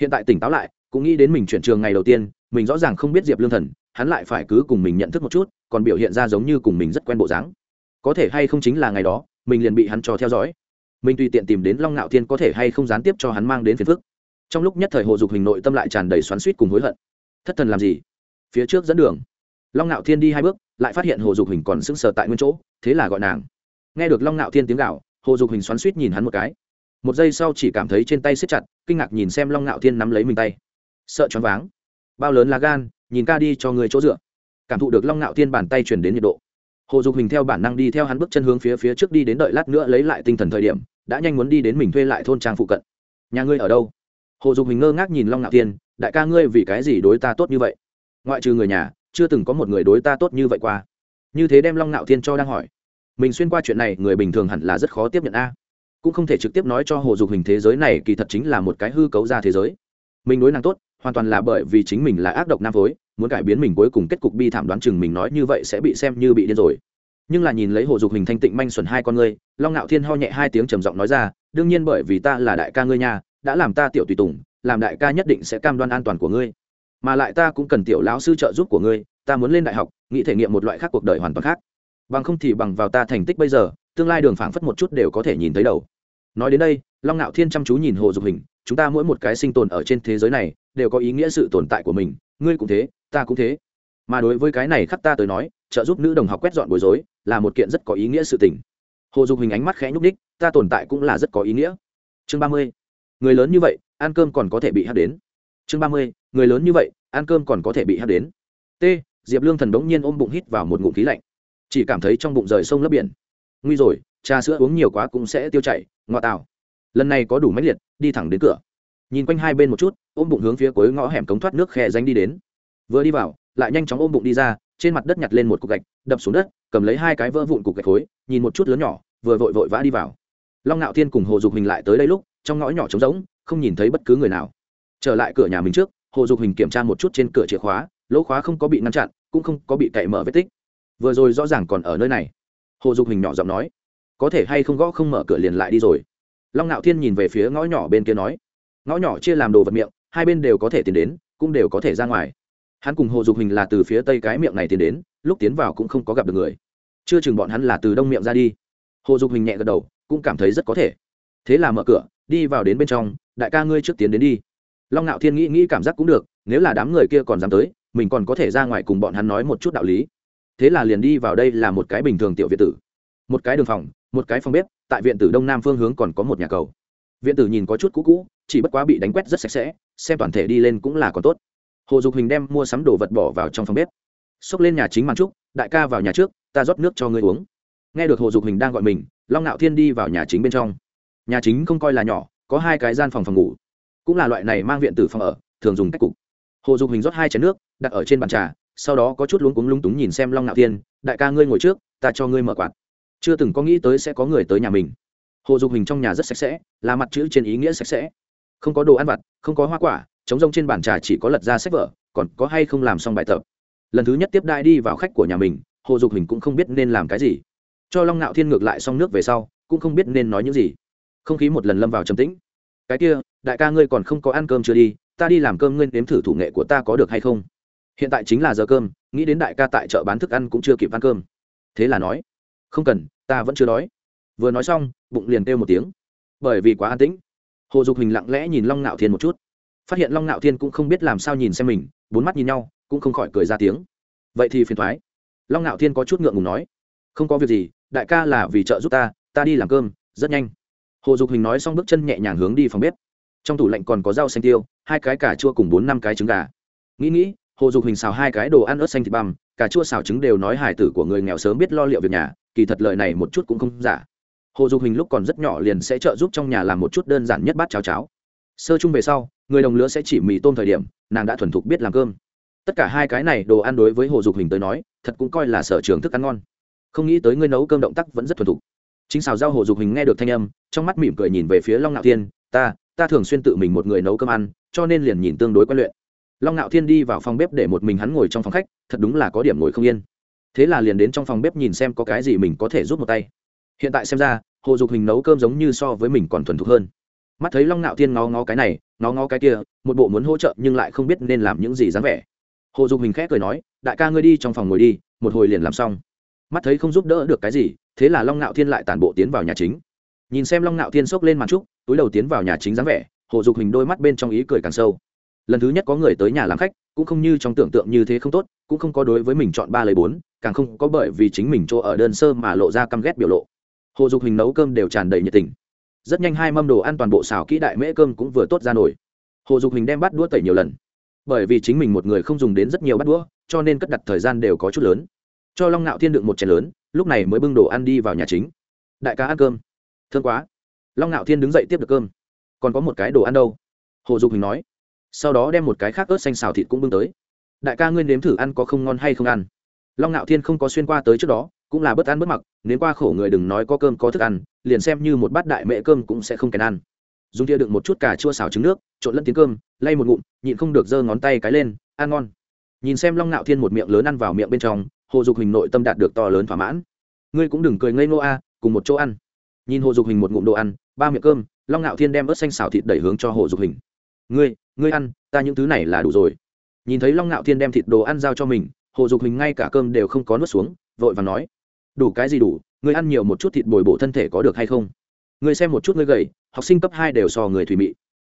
Hiện tại tỉnh táo lại, cũng nghĩ đến mình chuyển trường ngày đầu tiên, mình rõ ràng không biết diệp lương thần, hắn lại phải cứ cùng mình nhận thức một chút, còn biểu hiện ra giống như cùng mình rất quen bộ dáng. Có thể hay không chính là ngày đó, mình liền bị hắn cho theo dõi. Mình tùy tiện tìm đến long ngạo thiên có thể hay không gián tiếp cho hắn mang đến phiền phức. Trong lúc nhất thời hồ dục hình nội tâm lại tràn đầy xoắn suýt cùng hối hận thất thần làm gì? Phía trước dẫn đường. Long ngạo thiên đi hai bước, lại phát hiện hồ dục hình còn sững sờ tại nguyên chỗ, thế là gọi nàng. Nghe được long ngạo thiên tiếng gạo hồ dục hình xoắn suýt nhìn hắn một cái. Một giây sau chỉ cảm thấy trên tay siết chặt, kinh ngạc nhìn xem long ngạo thiên nắm lấy mình tay. Sợ choáng váng. Bao lớn là gan, nhìn ca đi cho người chỗ dựa. Cảm thụ được long ngạo thiên bàn tay chuyển đến nhiệt độ. Hồ dục hình theo bản năng đi theo hắn bước chân hướng phía phía trước đi đến đợi lát nữa lấy lại tinh thần thời điểm, đã nhanh muốn đi đến mình thuê lại thôn trang phụ cận. Nhà ngươi ở đâu? Hồ dục hình ngơ ngác nhìn long ngạo thiên đại ca ngươi vì cái gì đối ta tốt như vậy? Ngoại trừ người nhà, chưa từng có một người đối ta tốt như vậy qua. Như thế đem long ngạo thiên cho đang hỏi. Mình xuyên qua chuyện này, người bình thường hẳn là rất khó tiếp nhận a. Cũng không thể trực tiếp nói cho hồ dục hình thế giới này kỳ thật chính là một cái hư cấu ra thế giới. Mình đối nàng tốt, hoàn toàn là bởi vì chính mình là ác độc nam phối, muốn cải biến mình cuối cùng kết cục bi thảm đoán chừng mình nói như vậy sẽ bị xem như bị điên rồi. Nhưng là nhìn lấy hồ dục hình thanh tịnh manh xuẩn hai con ngươi, long ngạo thiên ho nhẹ hai tiếng trầm giọng nói ra, đương nhiên bởi vì ta là đại ca ngươi nha, đã làm ta tiểu tùy tùng làm đại ca nhất định sẽ cam đoan an toàn của ngươi. Mà lại ta cũng cần tiểu lão sư trợ giúp của ngươi, ta muốn lên đại học, nghĩ thể nghiệm một loại khác cuộc đời hoàn toàn khác. Bằng không thì bằng vào ta thành tích bây giờ, tương lai đường phảng phất một chút đều có thể nhìn thấy đầu. Nói đến đây, long ngạo thiên chăm chú nhìn hồ dục hình, chúng ta mỗi một cái sinh tồn ở trên thế giới này, đều có ý nghĩa sự tồn tại của mình, ngươi cũng thế, ta cũng thế. Mà đối với cái này khắc ta tới nói, trợ giúp nữ đồng học quét dọn bối rối, là một kiện rất có ý nghĩa sự tình. Hồ dục hình ánh mắt khẽ nhúc ních ta tồn tại cũng là rất có ý nghĩa. Chương ba mươi. Người lớn như vậy ăn cơm còn có thể bị hát đến. Chương ba mươi, người lớn như vậy, ăn cơm còn có thể bị hát đến. T, diệp lương thần đ ố n g nhiên ôm bụng hít vào một ngụm khí lạnh. Chỉ cảm thấy trong bụng rời sông lấp biển. Nguy rồi, trà sữa uống nhiều quá cũng sẽ tiêu chảy ngoa tạo lần này có đủ máy liệt, đi thẳng đến cửa. Nhìn quanh hai bên một chút, ôm bụng hướng phía cuối ngõ hẻm cống thoát nước khe danh đi đến. Vừa đi vào, lại nhanh chóng ôm bụng đi ra, trên mặt đất nhặt lên một cục gạch, đập xuống đất, cầm lấy hai cái vỡ vụn cục gạch khối, nhìn một chút lớn nhỏ, vừa vội vội vã đi vào. Long ngạo thiên cùng hồ dục hình lại tới đây lúc, trong ngõ nhỏ trống rỗng không nhìn thấy bất cứ người nào. Trở lại cửa nhà mình trước, hồ dục hình kiểm tra một chút trên cửa chìa khóa, lỗ khóa không có bị ngăn chặn, cũng không có bị cậy mở vết tích. Vừa rồi rõ ràng còn ở nơi này. Hồ dục hình nhỏ giọng nói, có thể hay không gõ không mở cửa liền lại đi rồi? Long ngạo thiên nhìn về phía ngõ nhỏ bên kia nói, ngõ nhỏ chia làm đồ vật miệng, hai bên đều có thể tiến đến, cũng đều có thể ra ngoài. Hắn cùng hồ dục hình là từ phía tây cái miệng này tiến đến, lúc tiến vào cũng không có gặp được người. Chưa chừng bọn hắn là từ đông miệng ra đi. Hồ dục hình nhẹ gật đầu, cũng cảm thấy rất có thể. Thế là mở cửa, đi vào đến bên trong đại ca ngươi trước tiến đến đi. Long ngạo thiên nghĩ nghĩ cảm giác cũng được, nếu là đám người kia còn dám tới, mình còn có thể ra ngoài cùng bọn hắn nói một chút đạo lý. Thế là liền đi vào đây là một cái bình thường tiểu viện tử. Một cái đường phòng, một cái phòng bếp, tại viện tử đông nam phương hướng còn có một nhà cầu. Viện tử nhìn có chút cũ cũ, chỉ bất quá bị đánh quét rất sạch sẽ, xem toàn thể đi lên cũng là còn tốt. Hồ dục hình đem mua sắm đồ vật bỏ vào trong phòng bếp. Xốc lên nhà chính màn trúc, đại ca vào nhà trước, ta rót nước cho ngươi uống. Nghe được hồ dục hình đang gọi mình, long ngạo thiên đi vào nhà chính bên trong. Nhà chính không coi là nhỏ có hai cái gian phòng phòng ngủ. Cũng là loại này mang viện tử phòng ở, thường dùng cách cục. Hồ dục hình rót hai chén nước, đặt ở trên bàn trà, sau đó có chút luống cuống lung túng nhìn xem long ngạo thiên, đại ca ngươi ngồi trước, ta cho ngươi mở quạt. Chưa từng có nghĩ tới sẽ có người tới nhà mình. Hồ dục hình trong nhà rất sạch sẽ, là mặt chữ trên ý nghĩa sạch sẽ. Không có đồ ăn vặt, không có hoa quả, trống rông trên bàn trà chỉ có lật ra sách vở, còn có hay không làm xong bài tập. Lần thứ nhất tiếp đai đi vào khách của nhà mình, hồ dục hình cũng không biết nên làm cái gì. Cho long ngạo thiên ngược lại xong nước về sau, cũng không biết nên nói những gì không khí một lần lâm vào trầm tĩnh. Cái kia, đại ca ngươi còn không có ăn cơm chưa đi, ta đi làm cơm ngươi nếm thử thủ nghệ của ta có được hay không? Hiện tại chính là giờ cơm, nghĩ đến đại ca tại chợ bán thức ăn cũng chưa kịp ăn cơm. Thế là nói, không cần, ta vẫn chưa đói. Vừa nói xong, bụng liền kêu một tiếng. Bởi vì quá an tĩnh. Hồ dục hình lặng lẽ nhìn long ngạo thiên một chút. Phát hiện long ngạo thiên cũng không biết làm sao nhìn xem mình, bốn mắt nhìn nhau, cũng không khỏi cười ra tiếng. Vậy thì phiền thoái. Long ngạo thiên có chút ngượng ngùng nói, không có việc gì, đại ca là vì trợ giúp ta ta đi làm cơm, rất nhanh hồ dục hình nói xong bước chân nhẹ nhàng hướng đi phòng bếp. Trong tủ lạnh còn có rau xanh tiêu, hai cái cà chua cùng bốn năm cái trứng gà. Nghĩ nghĩ, hồ dục hình xào hai cái đồ ăn ớt xanh thịt băm cà chua xào trứng đều nói hải tử của người nghèo sớm biết lo liệu việc nhà, kỳ thật lời này một chút cũng không giả. Hồ dục hình lúc còn rất nhỏ liền sẽ trợ giúp trong nhà làm một chút đơn giản nhất bát cháo cháo. Sơ chung về sau, người đồng lứa sẽ chỉ mì tôm thời điểm, nàng đã thuần thục biết làm cơm. Tất cả hai cái này đồ ăn đối với hồ dục hình tới nói, thật cũng coi là sở trường thức ăn ngon. Không nghĩ tới ngươi nấu cơm động tác vẫn rất thuần thục chính xào giao hồ dục hình nghe được thanh âm, trong mắt mỉm cười nhìn về phía long ngạo thiên, ta ta thường xuyên tự mình một người nấu cơm ăn, cho nên liền nhìn tương đối quen luyện. Long ngạo thiên đi vào phòng bếp để một mình hắn ngồi trong phòng khách, thật đúng là có điểm ngồi không yên. Thế là liền đến trong phòng bếp nhìn xem có cái gì mình có thể giúp một tay. Hiện tại xem ra, hồ dục hình nấu cơm giống như so với mình còn thuần thục hơn. Mắt thấy long ngạo thiên ngó ngó cái này, ngó ngó cái kia, một bộ muốn hỗ trợ nhưng lại không biết nên làm những gì dáng vẻ. Hồ dục hình khẽ cười nói, đại ca ngươi đi trong phòng ngồi đi, một hồi liền làm xong. Mắt thấy không giúp đỡ được cái gì thế là long ngạo thiên lại tản bộ tiến vào nhà chính. Nhìn xem long ngạo thiên xốc lên màn trúc, túi đầu tiến vào nhà chính dáng vẻ, hồ dục hình đôi mắt bên trong ý cười càng sâu. Lần thứ nhất có người tới nhà làm khách, cũng không như trong tưởng tượng như thế không tốt, cũng không có đối với mình chọn ba lời bốn, càng không có bởi vì chính mình chỗ ở đơn sơ mà lộ ra căm ghét biểu lộ. Hồ dục hình nấu cơm đều tràn đầy nhiệt tình. Rất nhanh hai mâm đồ ăn toàn bộ xào kỹ đại mễ cơm cũng vừa tốt ra nổi. Hồ dục hình đem bắt đũa tẩy nhiều lần. Bởi vì chính mình một người không dùng đến rất nhiều bắt đũa, cho nên cất đặt thời gian đều có chút lớn. Cho long ngạo thiên đựng một chén lớn lúc này mới bưng đồ ăn đi vào nhà chính. Đại ca ăn cơm. Thương quá. Long ngạo thiên đứng dậy tiếp được cơm. Còn có một cái đồ ăn đâu? Hồ dục hình nói. Sau đó đem một cái khác ớt xanh xào thịt cũng bưng tới. Đại ca ngươi nếm thử ăn có không ngon hay không ăn. Long ngạo thiên không có xuyên qua tới trước đó, cũng là bất ăn bất mặc nếu qua khổ người đừng nói có cơm có thức ăn, liền xem như một bát đại mẹ cơm cũng sẽ không kèn ăn. Dùng tia đựng một chút cà chua xào trứng nước, trộn lẫn tiếng cơm, lay một ngụm, nhịn không được giơ ngón tay cái lên, ăn ngon nhìn xem long ngạo thiên một miệng lớn ăn vào miệng bên trong, hồ dục hình nội tâm đạt được to lớn thỏa mãn. Ngươi cũng đừng cười ngây ngô a, cùng một chỗ ăn. Nhìn hồ dục hình một ngụm đồ ăn, ba miệng cơm, long ngạo thiên đem ớt xanh xào thịt đẩy hướng cho hồ dục hình ngươi ngươi ăn, ta những thứ này là đủ rồi. Nhìn thấy long ngạo thiên đem thịt đồ ăn giao cho mình, hồ dục hình ngay cả cơm đều không có nuốt xuống, vội và nói, đủ cái gì đủ, ngươi ăn nhiều một chút thịt bồi bổ thân thể có được hay không? Ngươi xem một chút ngươi gầy, học sinh cấp hai đều so người thủy mị.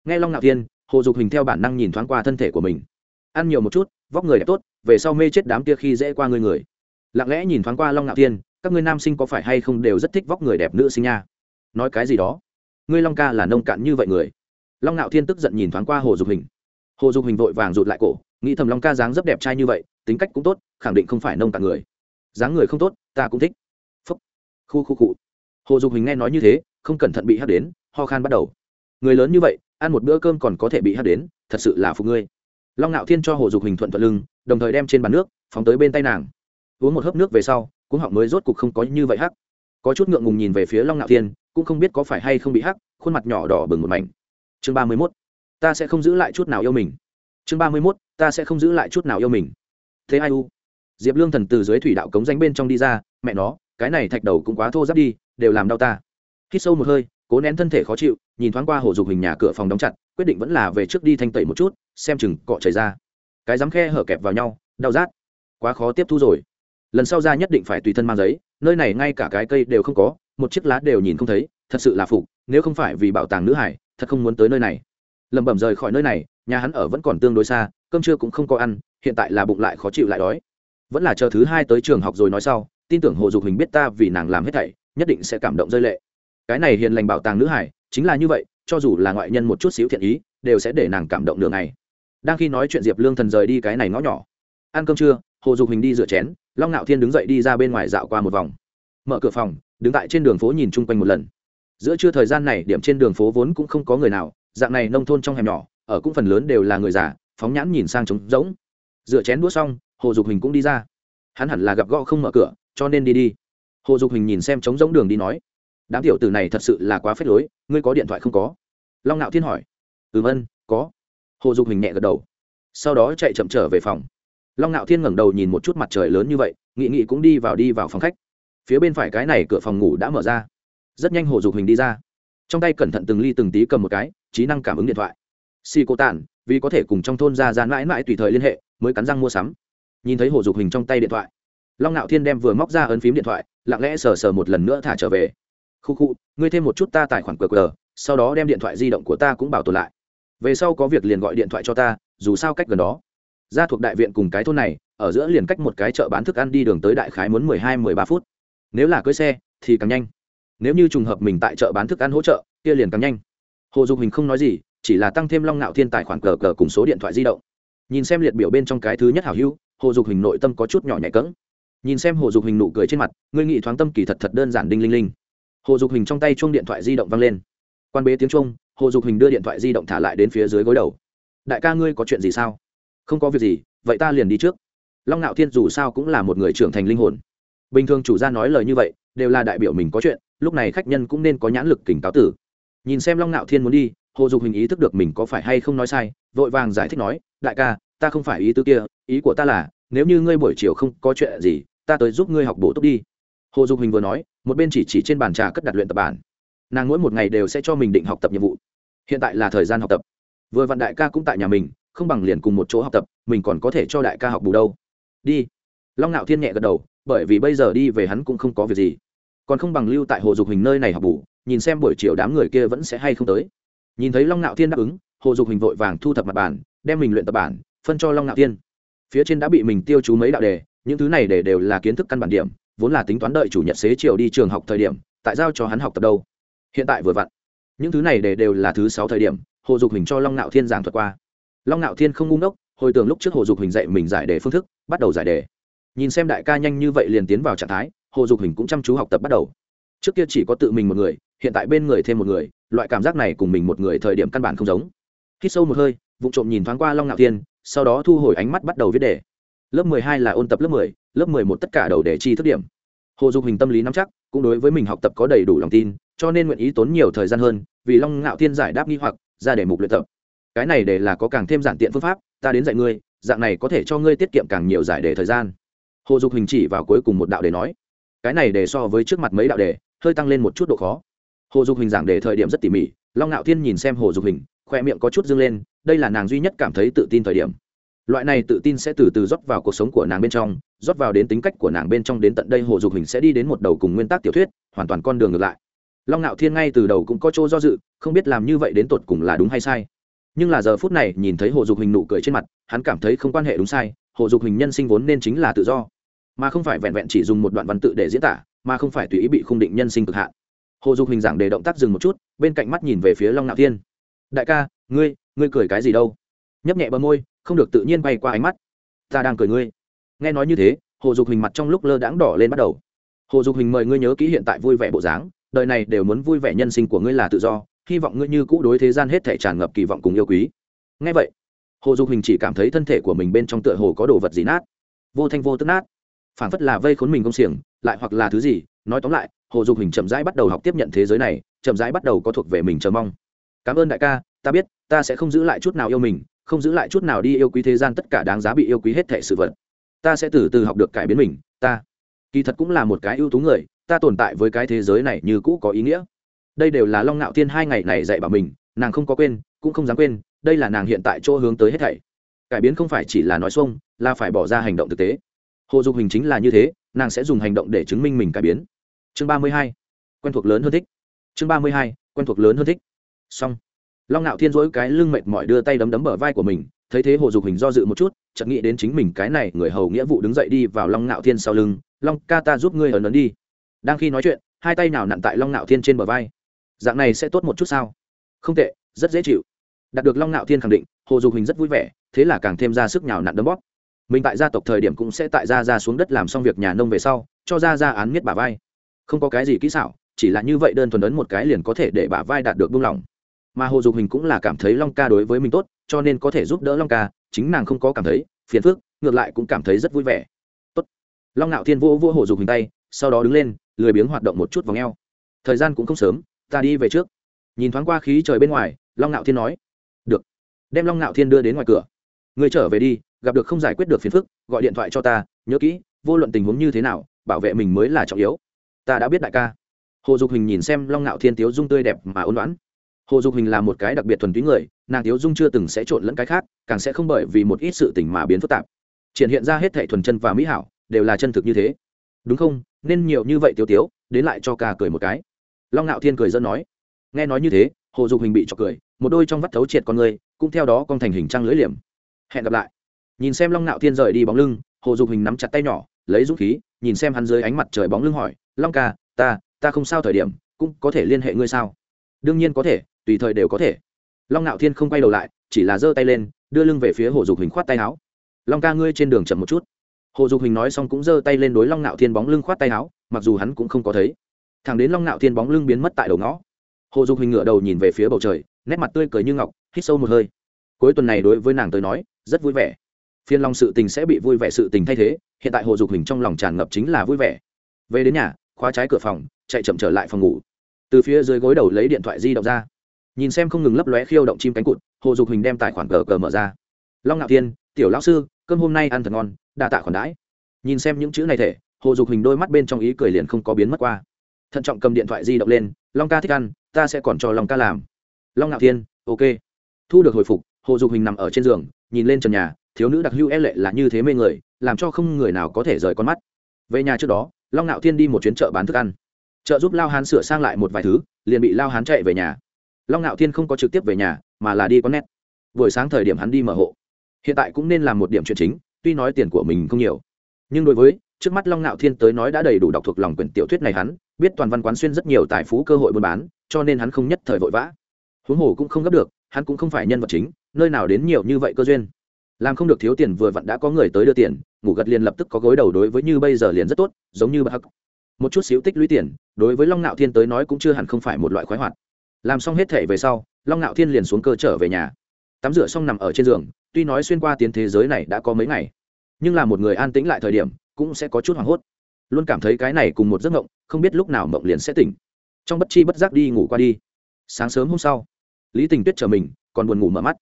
Nghe long ngạo thiên, hồ dục hình theo bản năng nhìn thoáng qua thân thể của mình ăn nhiều một chút, vóc người đẹp tốt, về sau mê chết đám kia khi dễ qua ngươi người. Lặng lẽ nhìn thoáng qua long ngạo thiên, các ngươi nam sinh có phải hay không đều rất thích vóc người đẹp nữ sinh nha? Nói cái gì đó? Ngươi long ca là nông cạn như vậy người. Long ngạo thiên tức giận nhìn thoáng qua hồ dục hình hồ dục hình vội vàng rụt lại cổ, nghĩ thầm long ca dáng rất đẹp trai như vậy, tính cách cũng tốt, khẳng định không phải nông cạn người. Dáng người không tốt, ta cũng thích. Phúc. Khu khu cụ hồ dục hình nghe nói như thế, không cẩn thận bị hắt đến, ho khan bắt đầu. Người lớn như vậy, ăn một bữa cơm còn có thể bị hắt đến, thật sự là phục ngươi long ngạo thiên cho hồ dục hình thuận thuận lưng, đồng thời đem trên bàn nước phóng tới bên tay nàng. Uống một hớp nước về sau cũng họng mới rốt cục không có như vậy hắc. Có chút ngượng ngùng nhìn về phía long ngạo thiên, cũng không biết có phải hay không bị hắc, khuôn mặt nhỏ đỏ bừng một mảnh. Chương ba mươi mốt, ta sẽ không giữ lại chút nào yêu mình. Chương ba mươi mốt, ta sẽ không giữ lại chút nào yêu mình. Thế ai u? Diệp lương thần từ dưới thủy đạo cống danh bên trong đi ra, mẹ nó, cái này thạch đầu cũng quá thô giáp đi, đều làm đau ta. Hít sâu một hơi, cố nén thân thể khó chịu, nhìn thoáng qua hồ dục hình nhà cửa phòng đóng chặt quyết định vẫn là về trước đi thanh tẩy một chút, xem chừng cọ chảy ra. Cái dám khe hở kẹp vào nhau, đau rát. Quá khó tiếp thu rồi. Lần sau ra nhất định phải tùy thân mang giấy, nơi này ngay cả cái cây đều không có, một chiếc lá đều nhìn không thấy, thật sự là phục, nếu không phải vì bảo tàng nữ hải, thật không muốn tới nơi này. Lẩm bẩm rời khỏi nơi này, nhà hắn ở vẫn còn tương đối xa, cơm trưa cũng không có ăn, hiện tại là bụng lại khó chịu lại đói. Vẫn là chờ thứ hai tới trường học rồi nói sau, tin tưởng hồ dục hình biết ta vì nàng làm hết thảy, nhất định sẽ cảm động rơi lệ. Cái này hiền lành bảo tàng nữ hải, chính là như vậy cho dù là ngoại nhân một chút xíu thiện ý, đều sẽ để nàng cảm động đường này đang khi nói chuyện diệp lương thần rời đi cái này ngõ nhỏ. Ăn cơm trưa, hồ dục hình đi rửa chén, long ngạo thiên đứng dậy đi ra bên ngoài dạo qua một vòng. Mở cửa phòng, đứng tại trên đường phố nhìn chung quanh một lần. Giữa trưa thời gian này, điểm trên đường phố vốn cũng không có người nào, dạng này nông thôn trong hẻm nhỏ, ở cũng phần lớn đều là người già, phóng nhãn nhìn sang trống rỗng. Rửa chén đũa xong, hồ dục hình cũng đi ra. Hắn hẳn là gặp gõ không mở cửa, cho nên đi đi. Hồ dục hình nhìn xem trống rỗng đường đi nói đám tiểu tử này thật sự là quá phết lối ngươi có điện thoại không có? Long ngạo thiên hỏi. Ừ vân có. Hồ dục hình nhẹ gật đầu. Sau đó chạy chậm trở về phòng. Long ngạo thiên ngẩng đầu nhìn một chút mặt trời lớn như vậy nghị nghị cũng đi vào đi vào phòng khách. Phía bên phải cái này cửa phòng ngủ đã mở ra. Rất nhanh hồ dục hình đi ra. Trong tay cẩn thận từng ly từng tí cầm một cái trí năng cảm ứng điện thoại. Xì cô tản, vì có thể cùng trong thôn ra gian mãi mãi tùy thời liên hệ mới cắn răng mua sắm. Nhìn thấy hồ dục hình trong tay điện thoại long ngạo thiên đem vừa móc ra ấn phím điện thoại lặng lẽ sờ sờ một lần nữa thả trở về khu khu, ngươi thêm một chút ta tài khoản qr, sau đó đem điện thoại di động của ta cũng bảo tồn lại. Về sau có việc liền gọi điện thoại cho ta, dù sao cách gần đó. Ra thuộc đại viện cùng cái thôn này, ở giữa liền cách một cái chợ bán thức ăn đi đường tới đại khái muốn mười hai, mười ba phút. Nếu là cưới xe, thì càng nhanh. Nếu như trùng hợp mình tại chợ bán thức ăn hỗ trợ, kia liền càng nhanh. Hồ dục hình không nói gì, chỉ là tăng thêm long Nạo thiên tài khoản cờ cờ cùng số điện thoại di động. Nhìn xem liệt biểu bên trong cái thứ nhất hảo hữu, hồ dục hình nội tâm có chút nhỏ nhạy cỡng nhìn xem hồ dục hình nụ cười trên mặt, ngươi nghị thoáng tâm kỳ thật thật đơn giản đinh linh linh hồ dục hình trong tay chuông điện thoại di động văng lên. Quan bế tiếng chuông, hồ dục hình đưa điện thoại di động thả lại đến phía dưới gối đầu. Đại ca ngươi có chuyện gì sao? Không có việc gì, vậy ta liền đi trước. Long ngạo thiên dù sao cũng là một người trưởng thành linh hồn. Bình thường chủ gia nói lời như vậy, đều là đại biểu mình có chuyện, lúc này khách nhân cũng nên có nhãn lực kỉnh cáo tử. Nhìn xem long ngạo thiên muốn đi, hồ dục hình ý thức được mình có phải hay không nói sai, vội vàng giải thích nói, đại ca, ta không phải ý tứ kia, ý của ta là, nếu như ngươi buổi chiều không có chuyện gì, ta tới giúp ngươi học bổ túc đi. Hồ dục hình vừa nói một bên chỉ chỉ trên bàn trà cất đặt luyện tập bản. Nàng mỗi một ngày đều sẽ cho mình định học tập nhiệm vụ. Hiện tại là thời gian học tập. Vừa vặn đại ca cũng tại nhà mình, không bằng liền cùng một chỗ học tập, mình còn có thể cho đại ca học bù đâu. Đi. Long ngạo thiên nhẹ gật đầu, bởi vì bây giờ đi về hắn cũng không có việc gì. Còn không bằng lưu tại hồ dục hình nơi này học bù, nhìn xem buổi chiều đám người kia vẫn sẽ hay không tới. Nhìn thấy long ngạo thiên đáp ứng, hồ dục hình vội vàng thu thập mặt bản đem mình luyện tập bản, phân cho long ngạo thiên. Phía trên đã bị mình tiêu chú mấy đạo đề, những thứ này để đều là kiến thức căn bản điểm vốn là tính toán đợi chủ nhật xế chiều đi trường học thời điểm, tại giao cho hắn học tập đâu. Hiện tại vừa vặn, những thứ này để đều là thứ sáu thời điểm, hồ dục hình cho long ngạo thiên giảng thuật qua. Long ngạo thiên không ngu ngốc, hồi tưởng lúc trước hồ dục hình dạy mình giải đề phương thức, bắt đầu giải đề. Nhìn xem đại ca nhanh như vậy liền tiến vào trạng thái, hồ dục hình cũng chăm chú học tập bắt đầu. Trước kia chỉ có tự mình một người, hiện tại bên người thêm một người, loại cảm giác này cùng mình một người thời điểm căn bản không giống. Khi sâu một hơi vụ trộm nhìn thoáng qua long ngạo thiên, sau đó thu hồi ánh mắt bắt đầu viết đề. Lớp mười hai là ôn tập lớp mười lớp mười một tất cả đầu đề chi thức điểm. Hồ dục hình tâm lý nắm chắc, cũng đối với mình học tập có đầy đủ lòng tin, cho nên nguyện ý tốn nhiều thời gian hơn, vì long ngạo thiên giải đáp nghi hoặc, ra để mục luyện tập. Cái này để là có càng thêm giản tiện phương pháp, ta đến dạy ngươi, dạng này có thể cho ngươi tiết kiệm càng nhiều giải đề thời gian. Hồ dục hình chỉ vào cuối cùng một đạo đề nói, cái này để so với trước mặt mấy đạo đề, hơi tăng lên một chút độ khó. Hồ dục hình giảng đề thời điểm rất tỉ mỉ, long ngạo thiên nhìn xem hồ dục hình, khoe miệng có chút dâng lên, đây là nàng duy nhất cảm thấy tự tin thời điểm loại này tự tin sẽ từ từ rót vào cuộc sống của nàng bên trong, rót vào đến tính cách của nàng bên trong đến tận đây hồ dục hình sẽ đi đến một đầu cùng nguyên tắc tiểu thuyết, hoàn toàn con đường ngược lại. Long ngạo thiên ngay từ đầu cũng có chỗ do dự, không biết làm như vậy đến tột cùng là đúng hay sai. Nhưng là giờ phút này nhìn thấy hồ dục hình nụ cười trên mặt, hắn cảm thấy không quan hệ đúng sai, hồ dục hình nhân sinh vốn nên chính là tự do. Mà không phải vẹn vẹn chỉ dùng một đoạn văn tự để diễn tả, mà không phải tùy ý bị khung định nhân sinh cực hạn. Hồ dục hình giảng để động tác dừng một chút, bên cạnh mắt nhìn về phía long ngạo thiên. Đại ca, ngươi ngươi cười cái gì đâu? Nhấp nhẹ bờ môi không được tự nhiên bay qua ánh mắt. Ta đang cười ngươi. Nghe nói như thế, hồ dục hình mặt trong lúc lơ đãng đỏ lên bắt đầu. Hồ dục hình mời ngươi nhớ kỹ hiện tại vui vẻ bộ dáng, đời này đều muốn vui vẻ nhân sinh của ngươi là tự do, hy vọng ngươi như cũ đối thế gian hết thể tràn ngập kỳ vọng cùng yêu quý. Ngay vậy, hồ dục hình chỉ cảm thấy thân thể của mình bên trong tựa hồ có đồ vật gì nát. Vô thanh vô tức nát. Phản phất là vây khốn mình công xiềng, lại hoặc là thứ gì. Nói tóm lại, hồ dục hình chậm rãi bắt đầu học tiếp nhận thế giới này, chậm rãi bắt đầu có thuộc về mình chờ mong. Cảm ơn đại ca, ta biết, ta sẽ không giữ lại chút nào yêu mình không giữ lại chút nào đi yêu quý thế gian tất cả đáng giá bị yêu quý hết thể sự vật. Ta sẽ từ từ học được cải biến mình, ta. Kỳ thật cũng là một cái ưu tú người, ta tồn tại với cái thế giới này như cũ có ý nghĩa. Đây đều là long ngạo thiên hai ngày này dạy bảo mình, nàng không có quên, cũng không dám quên, đây là nàng hiện tại chỗ hướng tới hết thảy. Cải biến không phải chỉ là nói xuông, là phải bỏ ra hành động thực tế. Hồ dục hình chính là như thế, nàng sẽ dùng hành động để chứng minh mình cải biến. Chương ba mươi hai, quen thuộc lớn hơn thích. Chương ba mươi hai, quen thuộc lớn hơn thích. Xong long ngạo thiên dỗi cái lưng mệt mỏi đưa tay đấm đấm bờ vai của mình, thấy thế hồ dục hình do dự một chút, chợt nghĩ đến chính mình cái này người hầu nghĩa vụ đứng dậy đi vào long ngạo thiên sau lưng, long ca ta giúp ngươi ở lớn đi. Đang khi nói chuyện, hai tay nào nặn tại long nạo thiên trên bờ vai. Dạng này sẽ tốt một chút sao? Không tệ, rất dễ chịu. Đạt được long nạo thiên khẳng định, hồ dục hình rất vui vẻ, thế là càng thêm ra sức nhào nặn đấm bóp. Mình tại gia tộc thời điểm cũng sẽ tại gia ra xuống đất làm xong việc nhà nông về sau, cho ra ra án miết bà vai. Không có cái gì kỹ xảo, chỉ là như vậy đơn thuần ấn một cái liền có thể để bà vai đạt được buông lỏng mà hồ dục hình cũng là cảm thấy long ca đối với mình tốt, cho nên có thể giúp đỡ long ca, chính nàng không có cảm thấy phiền phức, ngược lại cũng cảm thấy rất vui vẻ. Tốt. long ngạo thiên vô vô hồ dục hình tay, sau đó đứng lên, lười biếng hoạt động một chút vào ngheo thời gian cũng không sớm, ta đi về trước. Nhìn thoáng qua khí trời bên ngoài, long ngạo thiên nói, được. Đem long ngạo thiên đưa đến ngoài cửa. Người trở về đi, gặp được không giải quyết được phiền phức, gọi điện thoại cho ta, nhớ kỹ, vô luận tình huống như thế nào, bảo vệ mình mới là trọng yếu. Ta đã biết đại ca. Hồ dục hình nhìn xem long ngạo thiên tiếu dung tươi đẹp mà ôn đoán hồ dục hình là một cái đặc biệt thuần túy người, nàng tiếu dung chưa từng sẽ trộn lẫn cái khác, càng sẽ không bởi vì một ít sự tình mà biến phức tạp. Triển hiện ra hết thệ thuần chân và mỹ hảo, đều là chân thực như thế. Đúng không? Nên nhiều như vậy tiêu tiếu, đến lại cho ca cười một cái. Long ngạo thiên cười dân nói. Nghe nói như thế, hồ dục hình bị cho cười, một đôi trong vắt thấu triệt con người, cũng theo đó con thành hình trăng lưỡi liềm. Hẹn gặp lại. Nhìn xem long ngạo thiên rời đi bóng lưng, hồ dục hình nắm chặt tay nhỏ, lấy dũng khí, nhìn xem hắn dưới ánh mặt trời bóng lưng hỏi, long ca, ta ta không sao thời điểm, cũng có thể liên hệ ngươi sao? Đương nhiên có thể tùy thời đều có thể. Long ngạo thiên không quay đầu lại, chỉ là giơ tay lên, đưa lưng về phía hồ dục hình khoát tay áo. Long ca, ngươi trên đường chậm một chút. Hồ dục hình nói xong cũng giơ tay lên đối long ngạo thiên bóng lưng khoát tay áo, mặc dù hắn cũng không có thấy. Thằng đến long ngạo thiên bóng lưng biến mất tại đầu ngõ. Hồ dục hình ngựa đầu nhìn về phía bầu trời, nét mặt tươi cười như ngọc, hít sâu một hơi. Cuối tuần này đối với nàng tới nói, rất vui vẻ. Phiên long sự tình sẽ bị vui vẻ sự tình thay thế, hiện tại hồ dục hình trong lòng tràn ngập chính là vui vẻ. Về đến nhà, khóa trái cửa phòng, chạy chậm trở lại phòng ngủ. Từ phía dưới gối đầu lấy điện thoại di động ra nhìn xem không ngừng lấp lóe khiêu động chim cánh cụt, hồ dục hình đem tài khoản cờ cờ mở ra. Long ngạo thiên, tiểu lão sư, cơm hôm nay ăn thật ngon, đa tạ khoản đãi. Nhìn xem những chữ này thể, hồ dục hình đôi mắt bên trong ý cười liền không có biến mất qua. Thận trọng cầm điện thoại di động lên, long ca thích ăn, ta sẽ còn cho long ca làm. Long ngạo thiên, ok. Thu được hồi phục, hồ dục hình nằm ở trên giường, nhìn lên trần nhà, thiếu nữ đặc hưu e lệ là như thế mê người, làm cho không người nào có thể rời con mắt. Về nhà trước đó, long ngạo thiên đi một chuyến chợ bán thức ăn. Chợ giúp lao hán sửa sang lại một vài thứ, liền bị lao hán chạy về nhà long ngạo thiên không có trực tiếp về nhà, mà là đi có nét buổi sáng thời điểm hắn đi mở hộ. Hiện tại cũng nên làm một điểm chuyện chính, tuy nói tiền của mình không nhiều. Nhưng đối với, trước mắt long ngạo thiên tới nói đã đầy đủ đọc thuộc lòng quyển tiểu thuyết này hắn, biết toàn văn quán xuyên rất nhiều tài phú cơ hội buôn bán, cho nên hắn không nhất thời vội vã. Huống hồ cũng không gấp được, hắn cũng không phải nhân vật chính, nơi nào đến nhiều như vậy cơ duyên. Làm không được thiếu tiền vừa vặn đã có người tới đưa tiền, ngủ gật liền lập tức có gối đầu đối với như bây giờ liền rất tốt, giống như bậc hắc. Một chút xíu tích lũy tiền, đối với long ngạo thiên tới nói cũng chưa hẳn không phải một loại khoái hoạt làm xong hết thể về sau, long ngạo thiên liền xuống cơ trở về nhà. Tắm rửa xong nằm ở trên giường, tuy nói xuyên qua tiến thế giới này đã có mấy ngày, nhưng là một người an tĩnh lại thời điểm, cũng sẽ có chút hoảng hốt. Luôn cảm thấy cái này cùng một giấc mộng, không biết lúc nào mộng liền sẽ tỉnh. Trong bất chi bất giác đi ngủ qua đi. Sáng sớm hôm sau, lý tình tuyết trở mình, còn buồn ngủ mở mắt.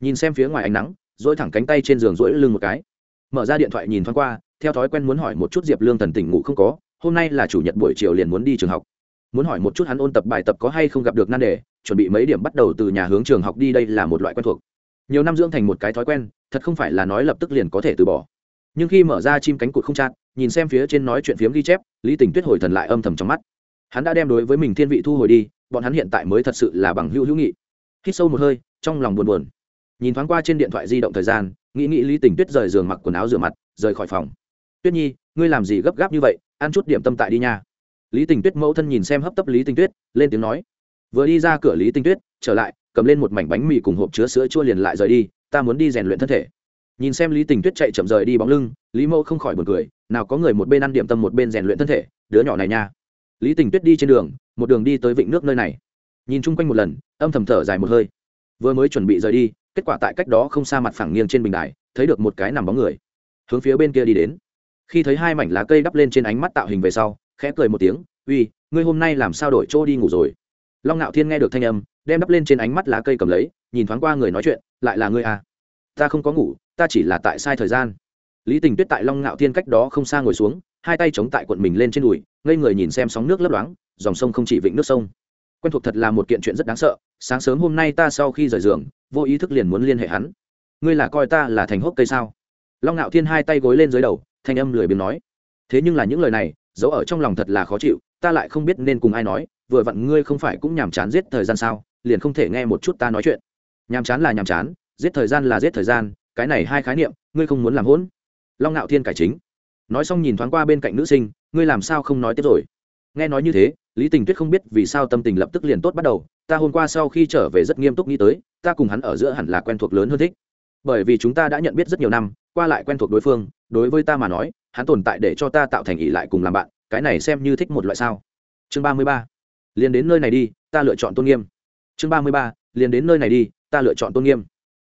Nhìn xem phía ngoài ánh nắng, dỗi thẳng cánh tay trên giường dỗi lưng một cái. Mở ra điện thoại nhìn thoáng qua, theo thói quen muốn hỏi một chút diệp lương thần tỉnh ngủ không có, hôm nay là chủ nhật buổi chiều liền muốn đi trường học muốn hỏi một chút hắn ôn tập bài tập có hay không gặp được nan đề, chuẩn bị mấy điểm bắt đầu từ nhà hướng trường học đi đây là một loại quen thuộc. Nhiều năm dưỡng thành một cái thói quen, thật không phải là nói lập tức liền có thể từ bỏ. Nhưng khi mở ra chim cánh cụt không chát, nhìn xem phía trên nói chuyện phiếm ghi chép, lý tình tuyết hồi thần lại âm thầm trong mắt. Hắn đã đem đối với mình thiên vị thu hồi đi, bọn hắn hiện tại mới thật sự là bằng hữu hữu nghị. Hít sâu một hơi, trong lòng buồn buồn. Nhìn thoáng qua trên điện thoại di động thời gian, nghĩ nghĩ lý tình tuyết rời giường mặc quần áo rửa mặt, rời khỏi phòng. Tuyết nhi, ngươi làm gì gấp gáp như vậy? Ăn chút điểm tâm tại đi nha lý tình tuyết mẫu thân nhìn xem hấp tấp lý tình tuyết, lên tiếng nói, vừa đi ra cửa lý tình tuyết, trở lại, cầm lên một mảnh bánh mì cùng hộp chứa sữa chua liền lại rời đi, ta muốn đi rèn luyện thân thể. Nhìn xem lý tình tuyết chạy chậm rời đi bóng lưng, lý mẫu không khỏi b u ồ n cười, nào có người một bên ăn điểm tâm một bên rèn luyện thân thể, đứa nhỏ này nha. Lý tình tuyết đi trên đường, một đường đi tới vịnh nước nơi này. Nhìn chung quanh một lần, âm thầm thở dài một hơi. Vừa mới chuẩn bị rời đi, kết quả tại cách đó không xa mặt phẳng nghiêng trên bình đài, thấy được một cái nằm bóng người, hướng phía bên kia đi đến. Khi thấy hai mảnh lá cây đắp lên trên ánh mắt tạo hình về sau khẽ cười một tiếng, uy, ngươi hôm nay làm sao đổi chỗ đi ngủ rồi? Long ngạo thiên nghe được thanh âm, đem đắp lên trên ánh mắt lá cây cầm lấy, nhìn thoáng qua người nói chuyện, lại là ngươi à? Ta không có ngủ, ta chỉ là tại sai thời gian. Lý tình tuyết tại long ngạo thiên cách đó không xa ngồi xuống, hai tay chống tại quận mình lên trên đùi, ngây người nhìn xem sóng nước lấp loáng, dòng sông không chỉ vịnh nước sông. Quen thuộc thật là một kiện chuyện rất đáng sợ, sáng sớm hôm nay ta sau khi rời giường, vô ý thức liền muốn liên hệ hắn. Ngươi là coi ta là thành hốc cây sao? Long ngạo thiên hai tay gối lên dưới đầu, thanh âm lười biếng nói thế nhưng là những lời này, giấu ở trong lòng thật là khó chịu, ta lại không biết nên cùng ai nói, vừa vặn ngươi không phải cũng nhàm chán giết thời gian sao, liền không thể nghe một chút ta nói chuyện. Nhàm chán là nhàm chán, giết thời gian là giết thời gian, cái này hai khái niệm, ngươi không muốn làm hỗn. Long ngạo thiên cải chính. Nói xong nhìn thoáng qua bên cạnh nữ sinh, ngươi làm sao không nói tiếp rồi? Nghe nói như thế, lý tình tuyết không biết vì sao tâm tình lập tức liền tốt bắt đầu, ta hôm qua sau khi trở về rất nghiêm túc nghĩ tới, ta cùng hắn ở giữa hẳn là quen thuộc lớn hơn thích. Bởi vì chúng ta đã nhận biết rất nhiều năm, qua lại quen thuộc đối phương, đối với ta mà nói hắn tồn tại để cho ta tạo thành ỷ lại cùng làm bạn, cái này xem như thích một loại sao? Chương ba mươi ba, liền đến nơi này đi, ta lựa chọn tôn nghiêm. Chương ba mươi ba, liền đến nơi này đi, ta lựa chọn tôn nghiêm.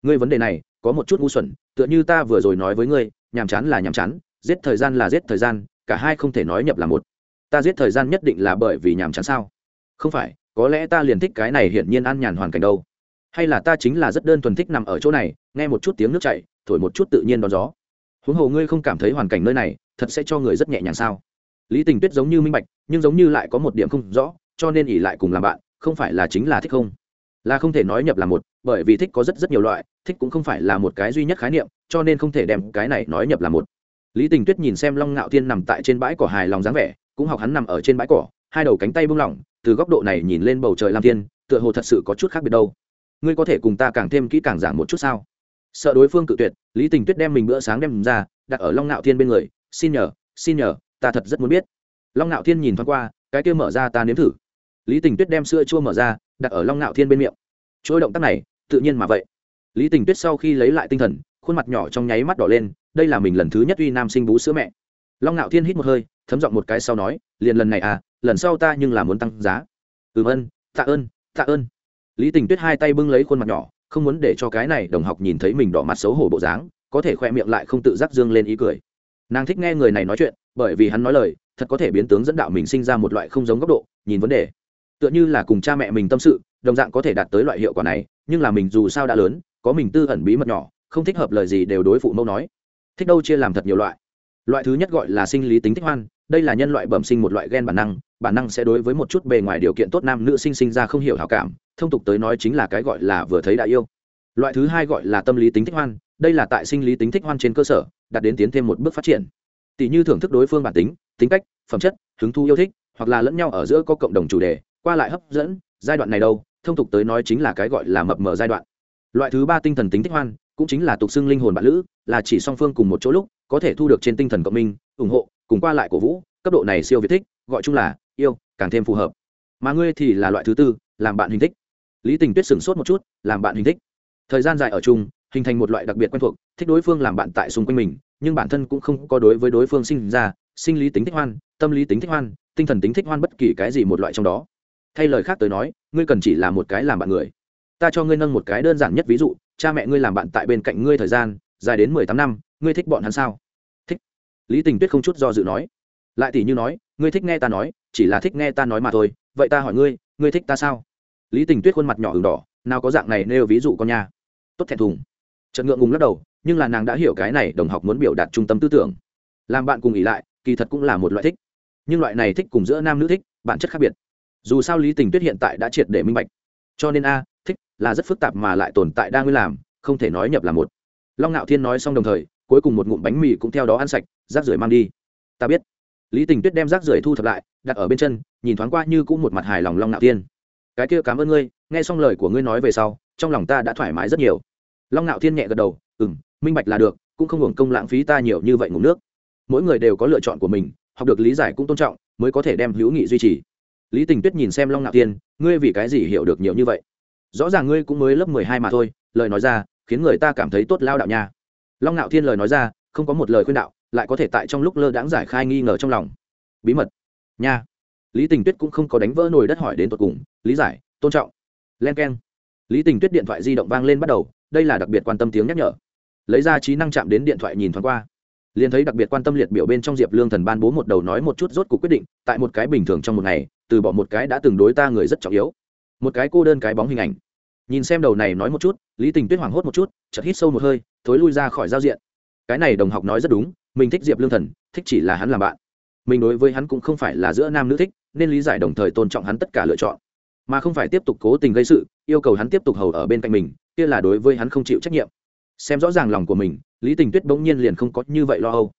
Ngươi vấn đề này, có một chút ngu xuẩn, tựa như ta vừa rồi nói với ngươi, nhàm chán là nhàm chán, giết thời gian là giết thời gian, cả hai không thể nói nhập là một. Ta giết thời gian nhất định là bởi vì nhàm chán sao? Không phải, có lẽ ta liền thích cái này hiển nhiên an nhàn hoàn cảnh đâu. Hay là ta chính là rất đơn thuần thích nằm ở chỗ này, nghe một chút tiếng nước chảy, thổi một chút tự nhiên đón gió huống hồ ngươi không cảm thấy hoàn cảnh nơi này, thật sẽ cho người rất nhẹ nhàng sao? Lý tình tuyết giống như minh bạch, nhưng giống như lại có một điểm không rõ, cho nên ỉ lại cùng làm bạn, không phải là chính là thích không? Là không thể nói nhập là một, bởi vì thích có rất rất nhiều loại, thích cũng không phải là một cái duy nhất khái niệm, cho nên không thể đem cái này nói nhập là một. Lý tình tuyết nhìn xem long ngạo thiên nằm tại trên bãi cỏ hài lòng dáng vẻ, cũng học hắn nằm ở trên bãi cỏ, hai đầu cánh tay buông lỏng, từ góc độ này nhìn lên bầu trời lam thiên, tựa hồ thật sự có chút khác biệt đâu. Ngươi có thể cùng ta càng thêm kỹ càng giảng một chút sao? Sợ đối phương cự tuyệt, lý tình tuyết đem mình bữa sáng đem ra, đặt ở long Nạo thiên bên người, xin nhờ xin nhờ, ta thật rất muốn biết. Long Nạo thiên nhìn thoáng qua, cái kia mở ra ta nếm thử. Lý tình tuyết đem sữa chua mở ra, đặt ở long Nạo thiên bên miệng. Chuỗi động tác này, tự nhiên mà vậy. Lý tình tuyết sau khi lấy lại tinh thần, khuôn mặt nhỏ trong nháy mắt đỏ lên, đây là mình lần thứ nhất uy nam sinh bú sữa mẹ. Long Nạo thiên hít một hơi, thấm giọng một cái sau nói, liền lần này à lần sau ta nhưng là muốn tăng giá. Ừm ân, tạ ơn tạ ơn. Lý tình tuyết hai tay bưng lấy khuôn mặt nhỏ không muốn để cho cái này đồng học nhìn thấy mình đỏ mặt xấu hổ bộ dáng, có thể khoe miệng lại không tự giác dương lên ý cười. Nàng thích nghe người này nói chuyện, bởi vì hắn nói lời, thật có thể biến tướng dẫn đạo mình sinh ra một loại không giống góc độ, nhìn vấn đề. Tựa như là cùng cha mẹ mình tâm sự, đồng dạng có thể đạt tới loại hiệu quả này, nhưng là mình dù sao đã lớn, có mình tư ẩn bí mật nhỏ, không thích hợp lời gì đều đối phụ mẫu nói. Thích đâu chia làm thật nhiều loại. Loại thứ nhất gọi là sinh lý tính thích hoan, đây là nhân loại bẩm sinh một loại gen bản năng bản năng sẽ đối với một chút bề ngoài điều kiện tốt nam nữ sinh sinh ra không hiểu hảo cảm thông tục tới nói chính là cái gọi là vừa thấy đã yêu. Loại thứ hai gọi là tâm lý tính thích hoan, đây là tại sinh lý tính thích hoan trên cơ sở, đạt đến tiến thêm một bước phát triển. Tỷ như thưởng thức đối phương bản tính tính cách, phẩm chất, hứng thú yêu thích, hoặc là lẫn nhau ở giữa có cộng đồng chủ đề, qua lại hấp dẫn, giai đoạn này đâu, thông tục tới nói chính là cái gọi là mập mờ giai đoạn. Loại thứ ba tinh thần tính thích hoan, cũng chính là tục xưng linh hồn bạn lữ, là chỉ song phương cùng một chỗ lúc, có thể thu được trên tinh thần cộng minh, ủng hộ, cùng qua lại cổ vũ, cấp độ này siêu việt thích, gọi chung là yêu, càng thêm phù hợp. Mà ngươi thì là loại thứ tư, làm bạn hình thích lý tình tuyết sửng sốt một chút, làm bạn hình thích. Thời gian dài ở chung, hình thành một loại đặc biệt quen thuộc, thích đối phương làm bạn tại xung quanh mình, nhưng bản thân cũng không có đối với đối phương sinh ra, sinh lý tính thích hoan, tâm lý tính thích hoan, tinh thần tính thích hoan bất kỳ cái gì một loại trong đó. Thay lời khác tới nói, ngươi cần chỉ là một cái làm bạn người. Ta cho ngươi nâng một cái đơn giản nhất ví dụ, cha mẹ ngươi làm bạn tại bên cạnh ngươi thời gian, dài đến mười tám năm, ngươi thích bọn hắn sao? Thích. Lý tình tuyết không chút do dự nói. Lại tỷ như nói, ngươi thích nghe ta nói, chỉ là thích nghe ta nói mà thôi, vậy ta hỏi ngươi ngươi thích ta sao? Lý tình tuyết khuôn mặt nhỏ h đỏ, nào có dạng này nêu ví dụ con nha. Tốt thẹn thùng. Trận ngượng ngùng lắc đầu, nhưng là nàng đã hiểu cái này đồng học muốn biểu đạt trung tâm tư tưởng. Làm bạn cùng ỉ lại, kỳ thật cũng là một loại thích. Nhưng loại này thích cùng giữa nam nữ thích, bản chất khác biệt. Dù sao lý tình tuyết hiện tại đã triệt để minh bạch. Cho nên a, thích là rất phức tạp mà lại tồn tại đa nguyên làm, không thể nói nhập là một. Long ngạo thiên nói xong đồng thời, cuối cùng một ngụm bánh mì cũng theo đó ăn sạch, rác rưởi mang đi. Ta biết. Lý tình tuyết đem rác rưởi thu thập lại, đặt ở bên chân, nhìn thoáng qua như cũng một mặt hài lòng long ngạo thiên cái kia cảm ơn ngươi, nghe xong lời của ngươi nói về sau, trong lòng ta đã thoải mái rất nhiều. Long ngạo thiên nhẹ gật đầu ừ m minh bạch là được, cũng không hưởng công lãng phí ta nhiều như vậy ngủ nước. Mỗi người đều có lựa chọn của mình, học được lý giải cũng tôn trọng, mới có thể đem hữu nghị duy trì. Lý tình tuyết nhìn xem long ngạo thiên, ngươi vì cái gì hiểu được nhiều như vậy? Rõ ràng ngươi cũng mới lớp mười hai mà thôi, lời nói ra, khiến người ta cảm thấy tốt lao đạo nha. Long ngạo thiên lời nói ra, không có một lời khuyên đạo, lại có thể tại trong lúc lơ đãng giải khai nghi ngờ trong lòng. Bí mật. Nha lý tình tuyết cũng không có đánh vỡ nồi đất hỏi đến tột cùng, lý giải, tôn trọng. Len k e n lý tình tuyết điện thoại di động vang lên bắt đầu, đây là đặc biệt quan tâm tiếng nhắc nhở. Lấy ra trí năng chạm đến điện thoại nhìn thoáng qua. Liền thấy đặc biệt quan tâm liệt biểu bên trong diệp lương thần ban bố một đầu nói một chút rốt cuộc quyết định, tại một cái bình thường trong một ngày, từ bỏ một cái đã từng đối ta người rất trọng yếu. Một cái cô đơn cái bóng hình ảnh. Nhìn xem đầu này nói một chút, lý tình tuyết hoảng hốt một chút chật hít sâu một hơi, thối lui ra khỏi giao diện. Cái này đồng học nói rất đúng, mình thích diệp lương thần, thích chỉ là hắn làm bạn. Mình đối với hắn cũng không phải là giữa nam nữ thích nên lý giải đồng thời tôn trọng hắn tất cả lựa chọn. Mà không phải tiếp tục cố tình gây sự, yêu cầu hắn tiếp tục hầu ở bên cạnh mình, kia là đối với hắn không chịu trách nhiệm. Xem rõ ràng lòng của mình, lý tình tuyết bỗng nhiên liền không có như vậy lo âu.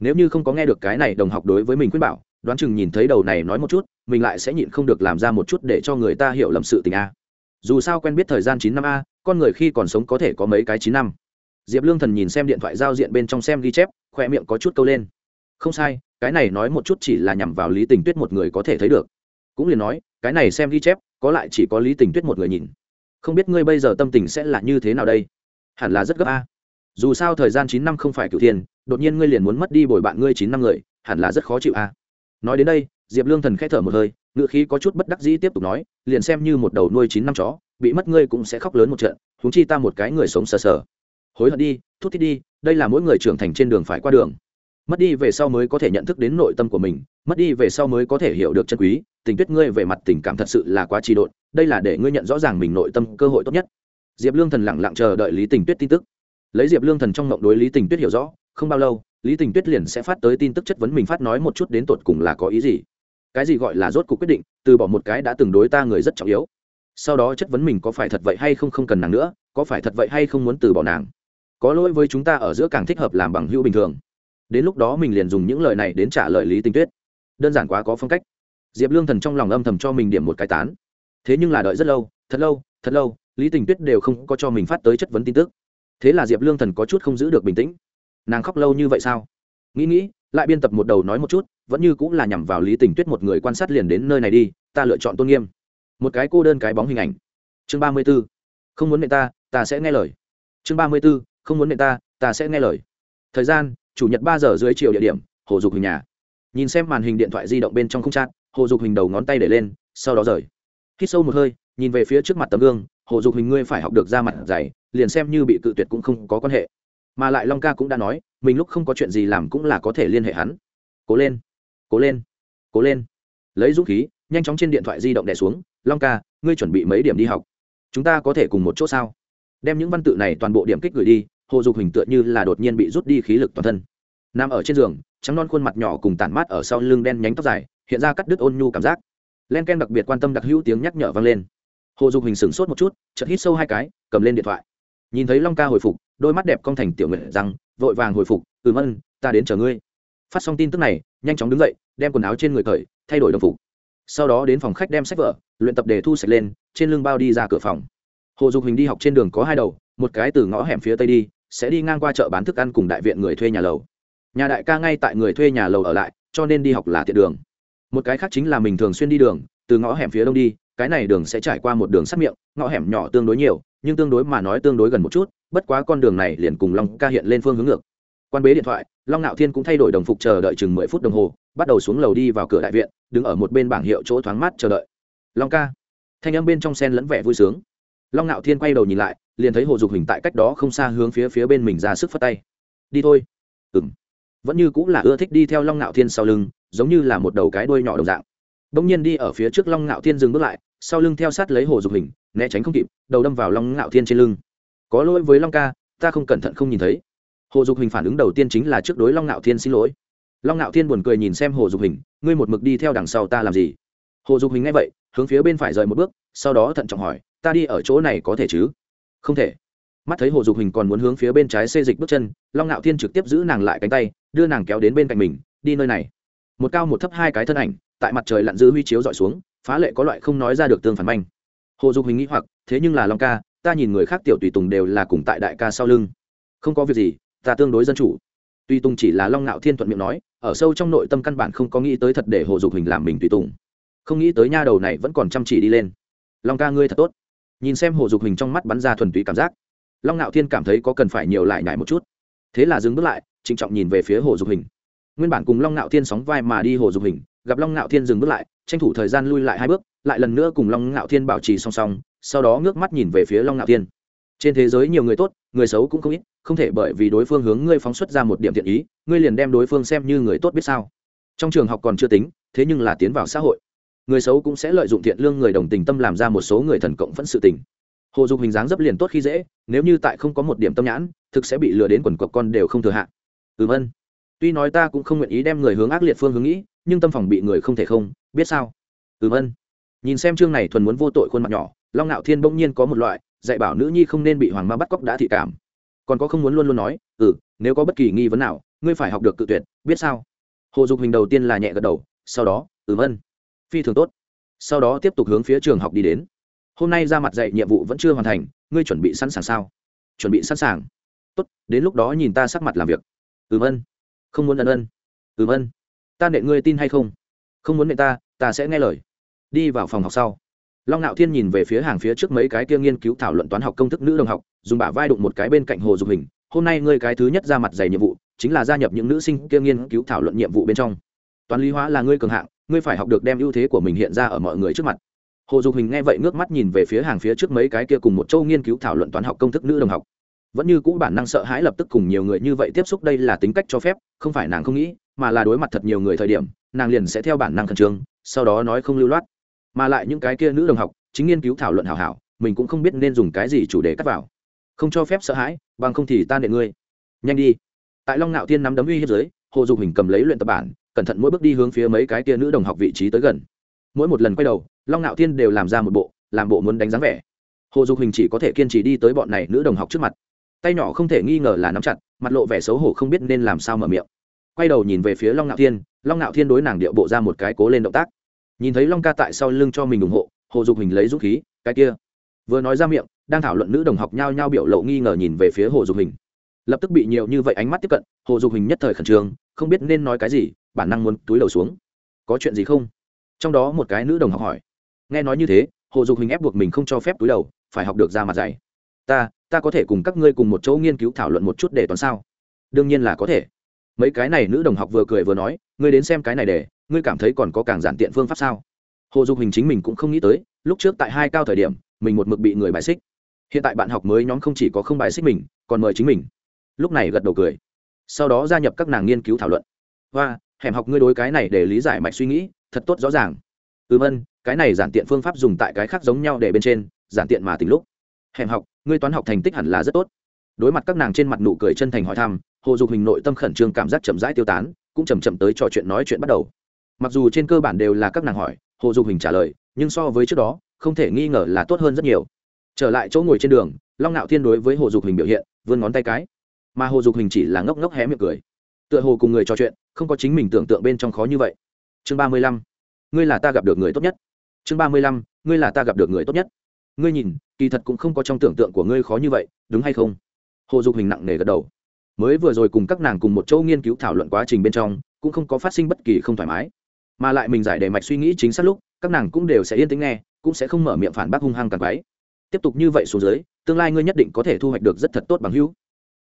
Nếu như không có nghe được cái này đồng học đối với mình khuyên bảo, đoán chừng nhìn thấy đầu này nói một chút, mình lại sẽ nhịn không được làm ra một chút để cho người ta hiểu lầm sự tình a. Dù sao quen biết thời gian chín năm a, con người khi còn sống có thể có mấy cái chín năm. Diệp lương thần nhìn xem điện thoại giao diện bên trong xem ghi chép, khoe miệng có chút câu lên không sai, cái này nói một chút chỉ là nhằm vào lý tình tuyết một người có thể thấy được. Cũng liền nói, cái này xem ghi chép, có lại chỉ có lý tình tuyết một người nhìn. Không biết ngươi bây giờ tâm tình sẽ là như thế nào đây? Hẳn là rất gấp a. Dù sao thời gian chín năm không phải cựu thiên đột nhiên ngươi liền muốn mất đi bồi bạn ngươi chín năm người, hẳn là rất khó chịu a. Nói đến đây, diệp lương thần k h ẽ thở một hơi ngựa khí có chút bất đắc dĩ tiếp tục nói, liền xem như một đầu nuôi chín năm chó, bị mất ngươi cũng sẽ khóc lớn một trận húng chi ta một cái người sống sờ sờ. Hối hận đi, thút thít đi, đây là mỗi người trưởng thành trên đường phải qua đường mất đi về sau mới có thể nhận thức đến nội tâm của mình, mất đi về sau mới có thể hiểu được chân quý, tình tuyết ngươi về mặt tình cảm thật sự là quá trì độn, đây là để ngươi nhận rõ ràng mình nội tâm cơ hội tốt nhất. Diệp lương thần lẳng lặng chờ đợi lý tình tuyết tin tức. Lấy diệp lương thần trong ngộng đối lý tình tuyết hiểu rõ, không bao lâu, lý tình tuyết liền sẽ phát tới tin tức chất vấn mình phát nói một chút đến tột cùng là có ý gì. Cái gì gọi là rốt cuộc quyết định, từ bỏ một cái đã từng đối ta người rất trọng yếu. Sau đó chất vấn mình có phải thật vậy hay không không cần nàng nữa, có phải thật vậy hay không muốn từ bỏ nàng. Có lỗi với chúng ta ở giữa càng thích hợp làm bằng hữu bình thường đến lúc đó mình liền dùng những lời này đến trả lời lý Tinh tuyết đơn giản quá có phong cách diệp lương thần trong lòng âm thầm cho mình điểm một cái tán thế nhưng là đợi rất lâu thật lâu thật lâu lý tình tuyết đều không có cho mình phát tới chất vấn tin tức thế là diệp lương thần có chút không giữ được bình tĩnh nàng khóc lâu như vậy sao nghĩ nghĩ lại biên tập một đầu nói một chút vẫn như cũng là nhằm vào lý tình tuyết một người quan sát liền đến nơi này đi ta lựa chọn tôn nghiêm một cái cô đơn cái bóng hình ảnh chương ba mươi b ố không muốn mẹ ta ta sẽ nghe lời chương ba mươi b ố không muốn mẹ ta ta sẽ nghe lời thời gian chủ nhật ba giờ dưới chiều địa điểm, hồ dục hình nhà. Nhìn xem màn hình điện thoại di động bên trong không trát hồ dục hình đầu ngón tay để lên, sau đó rời. Hít sâu một hơi, nhìn về phía trước mặt tấm gương, hồ dục hình ngươi phải học được ra mặt dày, liền xem như bị cự tuyệt cũng không có quan hệ. Mà lại long ca cũng đã nói, mình lúc không có chuyện gì làm cũng là có thể liên hệ hắn. Cố lên cố lên cố lên. Lấy dũng khí, nhanh chóng trên điện thoại di động đè xuống, long ca, ngươi chuẩn bị mấy điểm đi học? Chúng ta có thể cùng một chỗ sao? Đem những văn tự này toàn bộ điểm kích gửi đi hồ dục hình tựa như là đột nhiên bị rút đi khí lực toàn thân. Nằm ở trên giường, trắng non khuôn mặt nhỏ cùng tản mát ở sau lưng đen nhánh tóc dài, hiện ra cắt đứt ôn nhu cảm giác. Len ken đặc biệt quan tâm đặc hữu tiếng nhắc nhở vang lên. Hồ dục hình sửng sốt một chút, chợt hít sâu hai cái, cầm lên điện thoại. Nhìn thấy long ca hồi phục, đôi mắt đẹp cong thành tiểu nguyện rằng, vội vàng hồi phục ừ ân ta đến chờ ngươi. Phát xong tin tức này, nhanh chóng đứng dậy, đem quần áo trên người cởi, thay đổi đồng phục. Sau đó đến phòng khách đem sách vở, luyện tập để thu sạch lên, trên lưng bao đi ra cửa phòng. Hồ dục hình đi học trên đường có hai đầu một cái từ ngõ hẻm phía tây đi, sẽ đi ngang qua chợ bán thức ăn cùng đại viện người thuê nhà lầu. Nhà đại ca ngay tại người thuê nhà lầu ở lại, cho nên đi học là tiện đường. Một cái khác chính là mình thường xuyên đi đường, từ ngõ hẻm phía đông đi, cái này đường sẽ trải qua một đường sắt miệng, ngõ hẻm nhỏ tương đối nhiều, nhưng tương đối mà nói tương đối gần một chút, bất quá con đường này liền cùng long ca hiện lên phương hướng ngược. Quan bế điện thoại, long nạo thiên cũng thay đổi đồng phục chờ đợi chừng mười phút đồng hồ, bắt đầu xuống lầu đi vào cửa đại viện, đứng ở một bên bảng hiệu chỗ thoáng mát chờ đợi. Long ca, thanh âm bên trong sen lẫn vẻ vui sướng. Long nạo thiên quay đầu nhìn lại liền thấy hồ dục hình tại cách đó không xa hướng phía phía bên mình ra sức phất tay. Đi thôi. Ừng vẫn như cũng là ưa thích đi theo long ngạo thiên sau lưng, giống như là một đầu cái đuôi nhỏ đồng dạng. Bỗng nhiên đi ở phía trước long ngạo thiên dừng bước lại, sau lưng theo sát lấy hồ dục hình, né tránh không kịp, đầu đâm vào long ngạo thiên trên lưng. Có lỗi với long ca, ta không cẩn thận không nhìn thấy. Hồ dục hình phản ứng đầu tiên chính là trước đối long ngạo thiên xin lỗi. Long ngạo thiên buồn cười nhìn xem hồ dục hình, ngươi một mực đi theo đằng sau ta làm gì? Hồ dục hình nghe vậy, hướng phía bên phải rời một bước, sau đó thận trọng hỏi, ta đi ở chỗ này có thể chứ? Không thể. Mắt thấy hồ dục hình còn muốn hướng phía bên trái xê dịch bước chân, long ngạo thiên trực tiếp giữ nàng lại cánh tay, đưa nàng kéo đến bên cạnh mình, đi nơi này. Một cao một thấp hai cái thân ảnh, tại mặt trời lặn dư huy chiếu dọi xuống, phá lệ có loại không nói ra được tương phản manh. Hồ dục hình nghĩ hoặc, thế nhưng là long ca, ta nhìn người khác tiểu tùy tùng đều là cùng tại đại ca sau lưng. Không có việc gì, ta tương đối dân chủ. Tùy tùng chỉ là long ngạo thiên thuận miệng nói, ở sâu trong nội tâm căn bản không có nghĩ tới thật để hồ dục hình làm mình tùy tùng. Không nghĩ tới nha đầu này vẫn còn chăm chỉ đi lên. Long ca ngươi thật tốt nhìn xem hồ dục hình trong mắt bắn ra thuần túy cảm giác. Long ngạo thiên cảm thấy có cần phải nhiều lại nhải một chút. Thế là dừng bước lại, trịnh trọng nhìn về phía hồ dục hình. Nguyên bản cùng long ngạo thiên sóng vai mà đi hồ dục hình, gặp long ngạo thiên dừng bước lại, tranh thủ thời gian lui lại hai bước, lại lần nữa cùng long ngạo thiên bảo trì song song, sau đó ngước mắt nhìn về phía long ngạo thiên. Trên thế giới nhiều người tốt, người xấu cũng không ít, không thể bởi vì đối phương hướng ngươi phóng xuất ra một điểm thiện ý, ngươi liền đem đối phương xem như người tốt biết sao. Trong trường học còn chưa tính, thế nhưng là tiến vào xã hội người xấu cũng sẽ lợi dụng thiện lương người đồng tình tâm làm ra một số người thần cộng phẫn sự tình. Hồ dục hình dáng dấp liền tốt khi dễ, nếu như tại không có một điểm tâm nhãn, thực sẽ bị lừa đến quần cọc con đều không thừa hạ. Ừm ân. Tuy nói ta cũng không nguyện ý đem người hướng ác liệt phương hướng nghĩ, nhưng tâm phòng bị người không thể không, biết sao? Ừm ân. Nhìn xem chương này thuần muốn vô tội khuôn mặt nhỏ, long ngạo thiên bỗng nhiên có một loại, dạy bảo nữ nhi không nên bị hoàng ma bắt cóc đã thị cảm. Còn có không muốn luôn luôn nói ừ nếu có bất kỳ nghi vấn nào, ngươi phải học được cự tuyệt, biết sao? Hồ dục hình đầu tiên là nhẹ gật đầu, sau đó, ừm ân phi thường tốt. Sau đó tiếp tục hướng phía trường học đi đến. Hôm nay ra mặt dạy nhiệm vụ vẫn chưa hoàn thành, ngươi chuẩn bị sẵn sàng sao? Chuẩn bị sẵn sàng. Tốt, đến lúc đó nhìn ta sắc mặt làm việc. Ừm ân. Không muốn ân ân. Ừm ân. Ta nệ ngươi tin hay không? Không muốn nệ ta ta sẽ nghe lời. Đi vào phòng học sau. Long ngạo thiên nhìn về phía hàng phía trước mấy cái kia nghiên cứu thảo luận toán học công thức nữ đồng học, dùng bả vai đụng một cái bên cạnh hồ dục hình. Hôm nay ngươi cái thứ nhất ra mặt dày nhiệm vụ, chính là gia nhập những nữ sinh kia nghiên cứu thảo luận nhiệm vụ bên trong. Toán lý hóa là ngươi cường hạng ngươi phải học được đem ưu thế của mình hiện ra ở mọi người trước mặt. Hồ dục hình nghe vậy ngước mắt nhìn về phía hàng phía trước mấy cái kia cùng một châu nghiên cứu thảo luận toán học công thức nữ đồng học. Vẫn như cũ bản năng sợ hãi lập tức cùng nhiều người như vậy tiếp xúc đây là tính cách cho phép, không phải nàng không nghĩ, mà là đối mặt thật nhiều người thời điểm, nàng liền sẽ theo bản năng khẩn trương, sau đó nói không lưu loát. Mà lại những cái kia nữ đồng học, chính nghiên cứu thảo luận hảo hảo, mình cũng không biết nên dùng cái gì chủ đề cắt vào. Không cho phép sợ hãi, bằng không thì ta đệ ngươi. Nhanh đi. Tại long ngạo thiên nắm đấm uy hiếp dưới, hồ dục hình cầm lấy luyện tập bản cẩn thận mỗi bước đi hướng phía mấy cái kia nữ đồng học vị trí tới gần. Mỗi một lần quay đầu, long ngạo thiên đều làm ra một bộ, làm bộ muốn đánh dáng vẻ. Hồ dục hình chỉ có thể kiên trì đi tới bọn này nữ đồng học trước mặt. Tay nhỏ không thể nghi ngờ là nắm chặt, mặt lộ vẻ xấu hổ không biết nên làm sao mở miệng. Quay đầu nhìn về phía long ngạo thiên, long ngạo thiên đối nàng điệu bộ ra một cái cố lên động tác. Nhìn thấy long ca tại sau lưng cho mình ủng hộ, hồ dục hình lấy dũng khí, cái kia. Vừa nói ra miệng, đang thảo luận nữ đồng học nhao nhao biểu lộ nghi ngờ nhìn về phía hồ dục hình. Lập tức bị nhiều như vậy ánh mắt tiếp cận, hồ dục hình nhất thời khẩn trương không biết nên nói cái gì, bản năng muốn túi đầu xuống. Có chuyện gì không? Trong đó một cái nữ đồng học hỏi. Nghe nói như thế, hồ dục hình ép buộc mình không cho phép túi đầu phải học được ra mặt dày ta ta có thể cùng các ngươi cùng một chỗ nghiên cứu thảo luận một chút để toán sao? Đương nhiên là có thể. Mấy cái này nữ đồng học vừa cười vừa nói, ngươi đến xem cái này để, ngươi cảm thấy còn có càng giản tiện phương pháp sao? Hồ dục hình chính mình cũng không nghĩ tới, lúc trước tại hai cao thời điểm, mình một mực bị người bài xích. Hiện tại bạn học mới nhóm không chỉ có không bài xích mình, còn mời chính mình. Lúc này gật đầu cười sau đó gia nhập các nàng nghiên cứu thảo luận. Và hẻm học ngươi đối cái này để lý giải mạch suy nghĩ, thật tốt rõ ràng. Ừm ân, cái này giản tiện phương pháp dùng tại cái khác giống nhau để bên trên, giản tiện mà tính lúc. Hẻm học, ngươi toán học thành tích hẳn là rất tốt. Đối mặt các nàng trên mặt nụ cười chân thành hỏi thăm, hồ dục hình nội tâm khẩn trương cảm giác chậm rãi tiêu tán, cũng chầm chậm tới trò chuyện nói chuyện bắt đầu. Mặc dù trên cơ bản đều là các nàng hỏi, hồ dục hình trả lời, nhưng so với trước đó, không thể nghi ngờ là tốt hơn rất nhiều. Trở lại chỗ ngồi trên đường, long nạo thiên đối với hồ dục hình biểu hiện, vươn ngón tay cái mà hồ dục hình chỉ là ngốc ngốc hé miệng cười. Tựa hồ cùng người trò chuyện, không có chính mình tưởng tượng bên trong khó như vậy. Chương ba mươi lăm. Ngươi là ta gặp được người tốt nhất. Chương ba mươi lăm. Ngươi là ta gặp được người tốt nhất. Ngươi nhìn, kỳ thật cũng không có trong tưởng tượng của ngươi khó như vậy, đúng hay không? Hồ dục hình nặng nề gật đầu. Mới vừa rồi cùng các nàng cùng một chỗ nghiên cứu thảo luận quá trình bên trong, cũng không có phát sinh bất kỳ không thoải mái. Mà lại mình giải đề mạch suy nghĩ chính xác lúc, các nàng cũng đều sẽ yên tĩnh nghe, cũng sẽ không mở miệng phản bác hung hăng càng quái tiếp tục như vậy xuống dưới, tương lai ngươi nhất định có thể thu hoạch được rất thật tốt bằng hữu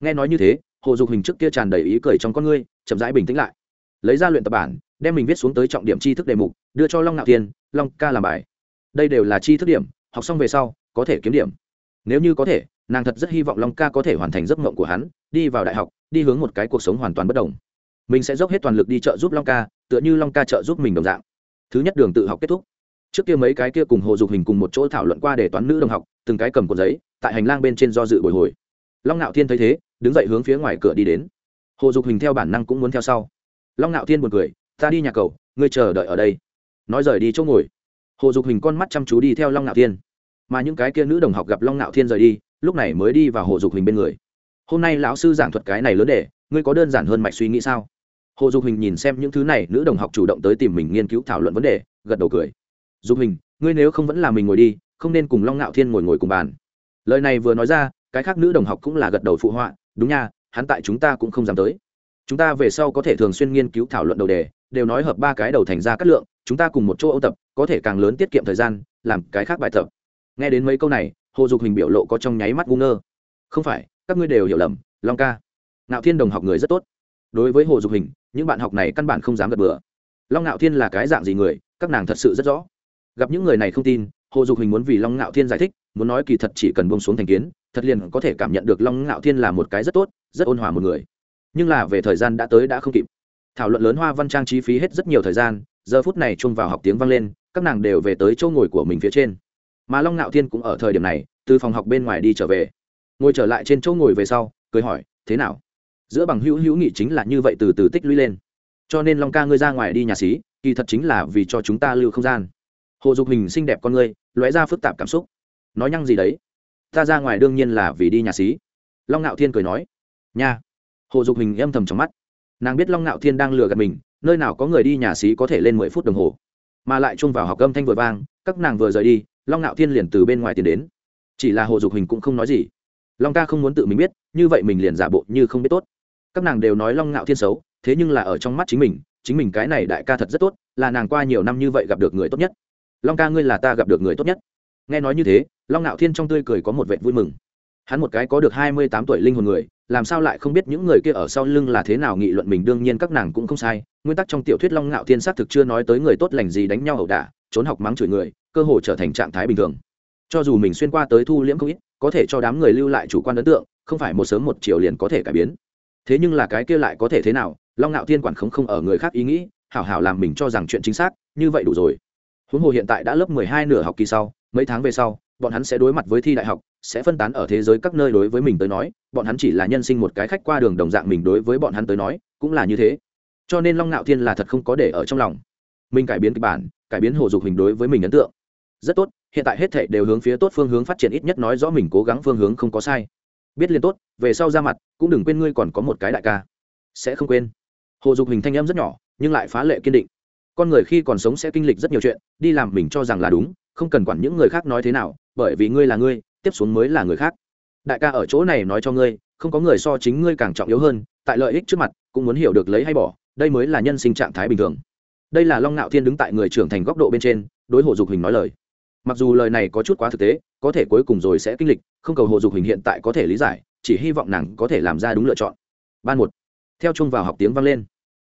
nghe nói như thế, hồ dục hình trước kia tràn đầy ý cười trong con ngươi, chậm rãi bình tĩnh lại. Lấy ra luyện tập bản, đem mình viết xuống tới trọng điểm tri thức đề mục, đưa cho long nạo thiên, long ca làm bài. Đây đều là tri thức điểm, học xong về sau, có thể kiếm điểm. Nếu như có thể, nàng thật rất hy vọng long ca có thể hoàn thành giấc mộng của hắn, đi vào đại học, đi hướng một cái cuộc sống hoàn toàn bất đồng. Mình sẽ dốc hết toàn lực đi trợ giúp long ca, tựa như long ca trợ giúp mình đồng dạng. Thứ nhất đường tự học kết thúc. Trước kia mấy cái kia cùng hồ dục hình cùng một chỗ thảo luận qua để toán nữ đồng học, từng cái cầm cuộn giấy, tại hành lang bên trên do dự bồi hồi. Long ngạo thiên thấy thế đứng dậy hướng phía ngoài cửa đi đến. Hồ dục hình theo bản năng cũng muốn theo sau. Long ngạo thiên buồn cười, ta đi nhà cầu ngươi chờ đợi ở đây. Nói rời đi chỗ ngồi. Hồ dục hình con mắt chăm chú đi theo long ngạo thiên. Mà những cái kia nữ đồng học gặp long ngạo thiên rời đi, lúc này mới đi vào hồ dục hình bên người. Hôm nay lão sư giảng thuật cái này lớn để, ngươi có đơn giản hơn mạch suy nghĩ sao? Hồ dục hình nhìn xem những thứ này, nữ đồng học chủ động tới tìm mình nghiên cứu thảo luận vấn đề, gật đầu cười. Dục hình ngươi nếu không vẫn là mình ngồi đi, không nên cùng long ngạo thiên ngồi ngồi cùng bàn. Lời này vừa nói ra, cái khác nữ đồng học cũng là gật đầu phụ họa đúng nha, hắn tại chúng ta cũng không dám tới. Chúng ta về sau có thể thường xuyên nghiên cứu thảo luận đầu đề, đều nói hợp ba cái đầu thành ra cát lượng, chúng ta cùng một chỗ ôn tập, có thể càng lớn tiết kiệm thời gian, làm cái khác bài tập. Nghe đến mấy câu này, hồ dục hình biểu lộ có trong nháy mắt ngu ngơ. Không phải, các ngươi đều hiểu lầm, long ca. Ngạo thiên đồng học người rất tốt. Đối với hồ dục hình, những bạn học này căn bản không dám gật bừa. Long ngạo thiên là cái dạng gì người, các nàng thật sự rất rõ. Gặp những người này không tin, hồ dục hình muốn vì long ngạo thiên giải thích, muốn nói kỳ thật chỉ cần bông xuống thành kiến thật liền có thể cảm nhận được long ngạo thiên là một cái rất tốt, rất ôn hòa một người. Nhưng là về thời gian đã tới đã không kịp. Thảo luận lớn hoa văn trang chi phí hết rất nhiều thời gian, giờ phút này chung vào học tiếng vang lên, các nàng đều về tới chỗ ngồi của mình phía trên. Mà long ngạo thiên cũng ở thời điểm này, từ phòng học bên ngoài đi trở về. Ngồi trở lại trên chỗ ngồi về sau, cười hỏi, thế nào? Giữa bằng hữu hữu nghị chính là như vậy từ từ tích lũy lên. Cho nên long ca ngươi ra ngoài đi nhà xí, kỳ thật chính là vì cho chúng ta lưu không gian. Hồ dục hình xinh đẹp con ngươi, lóe ra phức tạp cảm xúc. Nói nhăng gì đấy? Ta ra ngoài đương nhiên là vì đi nhà xí. Long ngạo thiên cười nói, nha. Hồ dục hình âm thầm trong mắt. Nàng biết long ngạo thiên đang lừa gạt mình, nơi nào có người đi nhà xí có thể lên mười phút đồng hồ. Mà lại chung vào học âm thanh vừa vang, các nàng vừa rời đi, long ngạo thiên liền từ bên ngoài tiến đến. Chỉ là hồ dục hình cũng không nói gì. Long ca không muốn tự mình biết, như vậy mình liền giả bộ như không biết tốt. Các nàng đều nói long ngạo thiên xấu, thế nhưng là ở trong mắt chính mình chính mình cái này đại ca thật rất tốt, là nàng qua nhiều năm như vậy gặp được người tốt nhất. Long ca ngươi là ta gặp được người tốt nhất. Nghe nói như thế long ngạo thiên trong tươi cười có một vẻ vui mừng. Hắn một cái có được hai mươi tám tuổi linh hồn người, làm sao lại không biết những người kia ở sau lưng là thế nào nghị luận mình, đương nhiên các nàng cũng không sai. Nguyên tắc trong tiểu thuyết long ngạo thiên xác thực chưa nói tới người tốt lành gì đánh nhau ẩu đả, trốn học mắng chửi người, cơ hồ trở thành trạng thái bình thường. Cho dù mình xuyên qua tới thu liễm không ít, có thể cho đám người lưu lại chủ quan ấn tượng, không phải một sớm một chiều liền có thể cải biến. Thế nhưng là cái kia lại có thể thế nào? Long ngạo thiên quản không không ở người khác ý nghĩ, hảo hảo làm mình cho rằng chuyện chính xác, như vậy đủ rồi. Huống hồ hiện tại đã lớp mười hai nửa học kỳ sau, mấy tháng về sau bọn hắn sẽ đối mặt với thi đại học, sẽ phân tán ở thế giới các nơi đối với mình tới nói, bọn hắn chỉ là nhân sinh một cái khách qua đường đồng dạng mình đối với bọn hắn tới nói, cũng là như thế. Cho nên long ngạo thiên là thật không có để ở trong lòng. Mình cải biến kịch bản, cải biến hồ dục hình đối với mình ấn tượng. Rất tốt, hiện tại hết thệ đều hướng phía tốt phương hướng phát triển, ít nhất nói rõ mình cố gắng phương hướng không có sai. Biết liền tốt, về sau ra mặt, cũng đừng quên ngươi còn có một cái đại ca. Sẽ không quên. Hồ dục hình thanh em rất nhỏ, nhưng lại phá lệ kiên định. Con người khi còn sống sẽ kinh lịch rất nhiều chuyện, đi làm mình cho rằng là đúng, không cần quản những người khác nói thế nào bởi vì ngươi là ngươi, tiếp xuống mới là người khác. Đại ca ở chỗ này nói cho ngươi, không có người so chính ngươi càng trọng yếu hơn, tại lợi ích trước mặt, cũng muốn hiểu được lấy hay bỏ, đây mới là nhân sinh trạng thái bình thường. Đây là long nạo thiên đứng tại người trưởng thành góc độ bên trên, đối hồ dục hình nói lời. Mặc dù lời này có chút quá thực tế, có thể cuối cùng rồi sẽ kinh lịch, không cầu hồ dục hình hiện tại có thể lý giải, chỉ hy vọng nàng có thể làm ra đúng lựa chọn. Ban một. Theo chung vào học tiếng vang lên.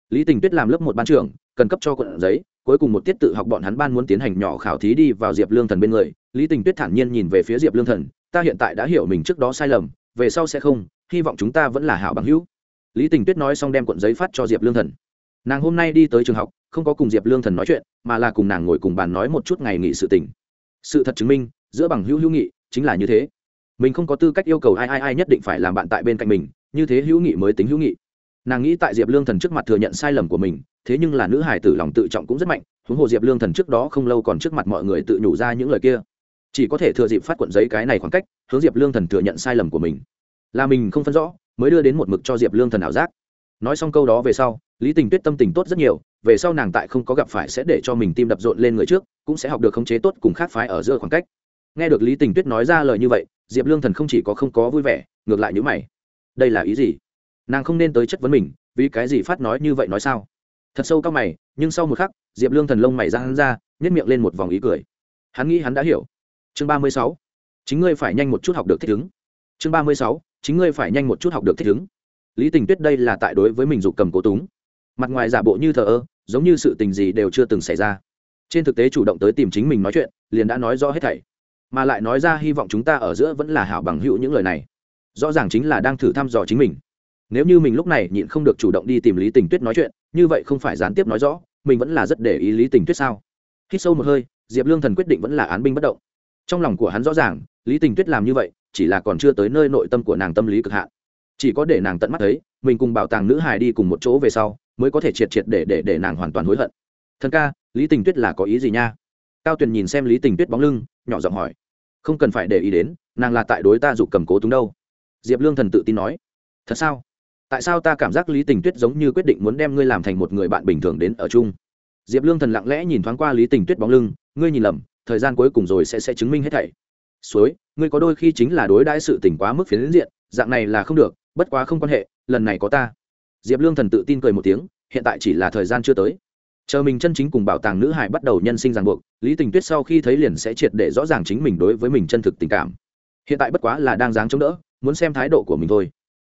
Lý tình tuyết làm lớp một ban trưởng, cần cấp cho quận giấy cuối cùng một tiết tự học bọn hắn ban muốn tiến hành nhỏ khảo thí đi vào diệp lương thần bên người, lý tình tuyết thản nhiên nhìn về phía diệp lương thần, ta hiện tại đã hiểu mình trước đó sai lầm, về sau sẽ không, hy vọng chúng ta vẫn là hảo bằng hữu. Lý tình tuyết nói xong đem cuộn giấy phát cho diệp lương thần. Nàng hôm nay đi tới trường học, không có cùng diệp lương thần nói chuyện, mà là cùng nàng ngồi cùng bàn nói một chút ngày nghỉ sự tình. Sự thật chứng minh, giữa bằng hữu hữu nghị chính là như thế. Mình không có tư cách yêu cầu ai ai ai nhất định phải làm bạn tại bên cạnh mình, như thế hữu nghị mới tính hữu nghị nàng nghĩ tại diệp lương thần trước mặt thừa nhận sai lầm của mình thế nhưng là nữ hải tử lòng tự trọng cũng rất mạnh huống hồ diệp lương thần trước đó không lâu còn trước mặt mọi người tự nhủ ra những lời kia chỉ có thể thừa dịp phát cuộn giấy cái này khoảng cách hướng diệp lương thần thừa nhận sai lầm của mình là mình không phân rõ mới đưa đến một mực cho diệp lương thần ảo giác nói xong câu đó về sau lý tình tuyết tâm tình tốt rất nhiều về sau nàng tại không có gặp phải sẽ để cho mình tim đập rộn lên người trước cũng sẽ học được khống chế tốt cùng khác phái ở giữa khoảng cách nghe được lý tình tuyết nói ra lời như vậy diệp lương thần không chỉ có không có vui vẻ ngược lại nhữ mày đây là ý gì nàng không nên tới chất vấn mình, vì cái gì phát nói như vậy nói sao? Thật sâu cao mày, nhưng sau một khắc, diệp lương thần lông mày ra hắn ra nhét miệng lên một vòng ý cười. Hắn nghĩ hắn đã hiểu. Chương ba mươi sáu. Chính ngươi phải nhanh một chút học được thích ứng. Chương ba mươi sáu. Chính ngươi phải nhanh một chút học được thích ứng. Lý tình tuyết đây là tại đối với mình dục cầm cố túng. Mặt ngoài giả bộ như thờ ơ, giống như sự tình gì đều chưa từng xảy ra. Trên thực tế chủ động tới tìm chính mình nói chuyện, liền đã nói rõ hết thảy. Mà lại nói ra hy vọng chúng ta ở giữa vẫn là hảo bằng hữu những lời này. Rõ ràng chính là đang thử thăm dò chính mình nếu như mình lúc này nhịn không được chủ động đi tìm lý tình tuyết nói chuyện, như vậy không phải gián tiếp nói rõ, mình vẫn là rất để ý lý tình tuyết sao? Khi sâu một hơi, diệp lương thần quyết định vẫn là án binh bất động. Trong lòng của hắn rõ ràng, lý tình tuyết làm như vậy, chỉ là còn chưa tới nơi nội tâm của nàng tâm lý cực hạn. Chỉ có để nàng tận mắt thấy, mình cùng bảo tàng nữ hài đi cùng một chỗ về sau, mới có thể triệt triệt để để để nàng hoàn toàn hối hận. Thần ca, lý tình tuyết là có ý gì nha? Cao tuyền nhìn xem lý tình tuyết bóng lưng, nhỏ giọng hỏi. Không cần phải để ý đến, nàng là tại đối ta dục cầm cố túng đâu. Diệp lương thần tự tin nói. Thật sao? Tại sao ta cảm giác lý tình tuyết giống như quyết định muốn đem ngươi làm thành một người bạn bình thường đến ở chung? Diệp lương thần lặng lẽ nhìn thoáng qua lý tình tuyết bóng lưng, ngươi nhìn lầm, thời gian cuối cùng rồi sẽ sẽ chứng minh hết thảy. Suối, ngươi có đôi khi chính là đối đãi sự tình quá mức phiến diện, dạng này là không được, bất quá không quan hệ, lần này có ta. Diệp lương thần tự tin cười một tiếng, hiện tại chỉ là thời gian chưa tới. Chờ mình chân chính cùng bảo tàng nữ hải bắt đầu nhân sinh ràng buộc, lý tình tuyết sau khi thấy liền sẽ triệt để rõ ràng chính mình đối với mình chân thực tình cảm. Hiện tại bất quá là đang dáng chống đỡ, muốn xem thái độ của mình thôi.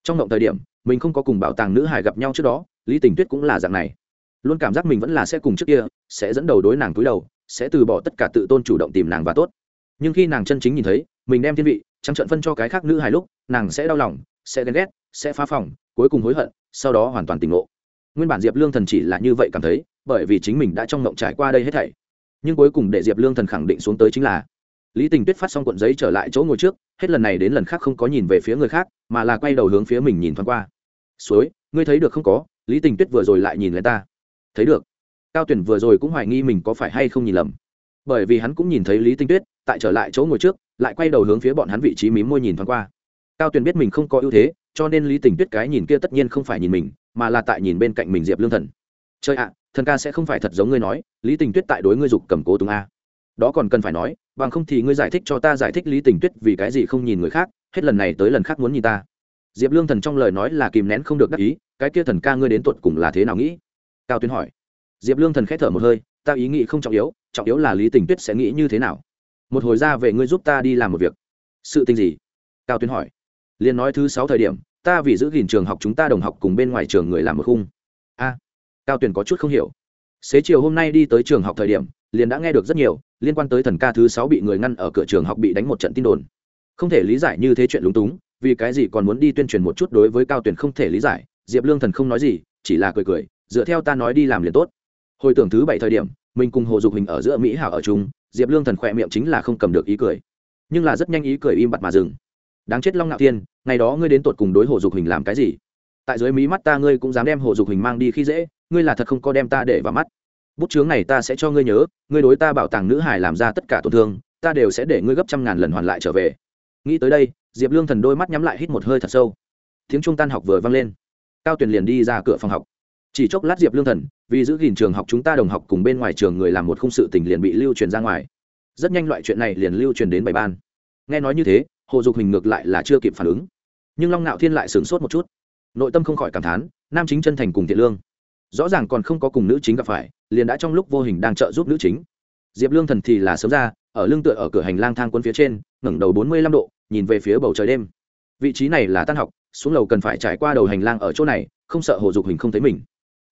Trong động thời điểm mình không có cùng bảo tàng nữ hải gặp nhau trước đó, lý tình tuyết cũng là dạng này. Luôn cảm giác mình vẫn là sẽ cùng trước kia, sẽ dẫn đầu đối nàng túi đầu, sẽ từ bỏ tất cả tự tôn chủ động tìm nàng và tốt. Nhưng khi nàng chân chính nhìn thấy, mình đem thiên vị, trắng trận phân cho cái khác nữ hài lúc, nàng sẽ đau lòng, sẽ ghen ghét, sẽ phá phòng, cuối cùng hối hận, sau đó hoàn toàn tỉnh ngộ. Nguyên bản diệp lương thần chỉ là như vậy cảm thấy, bởi vì chính mình đã trong mộng trải qua đây hết thảy. Nhưng cuối cùng để diệp lương thần khẳng định xuống tới chính là lý tình tuyết phát xong cuộn giấy trở lại chỗ ngồi trước, hết lần này đến lần khác không có nhìn về phía người khác, mà là quay đầu hướng phía mình nhìn thoáng qua. Suối, ngươi thấy được không có? Lý tình tuyết vừa rồi lại nhìn lên ta. Thấy được. Cao tuyển vừa rồi cũng hoài nghi mình có phải hay không nhìn lầm. Bởi vì hắn cũng nhìn thấy lý tinh tuyết, tại trở lại chỗ ngồi trước, lại quay đầu hướng phía bọn hắn vị trí mím môi nhìn thoáng qua. Cao tuyển biết mình không có ưu thế, cho nên lý tình tuyết cái nhìn kia tất nhiên không phải nhìn mình, mà là tại nhìn bên cạnh mình diệp lương thần. Chơi ạ, thần ca sẽ không phải thật giống ngươi nói, lý tình tuyết tại đối ngươi dục cầm cố tùng a. Đó còn cần phải nói bằng không thì ngươi giải thích cho ta giải thích lý tình tuyết vì cái gì không nhìn người khác, hết lần này tới lần khác muốn nhìn ta. Diệp lương thần trong lời nói là kìm nén không được đắc ý, cái kia thần ca ngươi đến tuột cùng là thế nào nghĩ? Cao tuyến hỏi. Diệp lương thần k h ẽ thở một hơi, ta ý nghĩ không trọng yếu trọng yếu là lý tình tuyết sẽ nghĩ như thế nào? Một hồi ra về ngươi giúp ta đi làm một việc. Sự tình gì? Cao tuyến hỏi. Liền nói thứ sáu thời điểm, ta vì giữ gìn trường học chúng ta đồng học cùng bên ngoài trường người làm một khung. A. Cao tuyển có chút không hiểu. Xế chiều hôm nay đi tới trường học thời điểm liền đã nghe được rất nhiều, liên quan tới thần ca thứ sáu bị người ngăn ở cửa trường học bị đánh một trận tin đồn. Không thể lý giải như thế chuyện lúng túng, vì cái gì còn muốn đi tuyên truyền một chút đối với cao tuyển không thể lý giải, diệp lương thần không nói gì, chỉ là cười cười, dựa theo ta nói đi làm liền tốt. Hồi tưởng thứ bảy thời điểm, mình cùng hồ dục hình ở giữa mỹ hảo ở chung, diệp lương thần khỏe miệng chính là không cầm được ý cười. Nhưng là rất nhanh ý cười im bặt mà dừng. Đáng chết long ngạo thiên, ngày đó ngươi đến tột cùng đối hồ dục hình làm cái gì? Tại dưới mí mắt ta ngươi cũng dám đem hồ dục hình mang đi khi dễ, ngươi là thật không có đem ta để vào mắt bút chướng này ta sẽ cho ngươi nhớ, ngươi đối ta bảo tàng nữ hải làm ra tất cả tổn thương, ta đều sẽ để ngươi gấp trăm ngàn lần hoàn lại trở về. Nghĩ tới đây, diệp lương thần đôi mắt nhắm lại hít một hơi thật sâu. Tiếng trung tan học vừa vang lên. Cao tuyền liền đi ra cửa phòng học. Chỉ chốc lát diệp lương thần, vì giữ gìn trường học chúng ta đồng học cùng bên ngoài trường người làm một khung sự tình liền bị lưu truyền ra ngoài. Rất nhanh loại chuyện này liền lưu truyền đến bảy ban. Nghe nói như thế, hồ dục hình ngược lại là chưa kịp phản ứng. Nhưng long ngạo thiên lại sửng sốt một chút. Nội tâm không khỏi cảm thán, nam chính chân thành cùng thiện lương. Rõ ràng còn không có cùng nữ chính gặp phải liền đã trong lúc vô hình đang trợ giúp nữ chính. Diệp lương thần thì là sớm ra, ở lưng tựa ở cửa hành lang thang quân phía trên, ngẩng đầu bốn mươi lăm độ, nhìn về phía bầu trời đêm. Vị trí này là tan học, xuống lầu cần phải trải qua đầu hành lang ở chỗ này, không sợ hồ dục hình không thấy mình.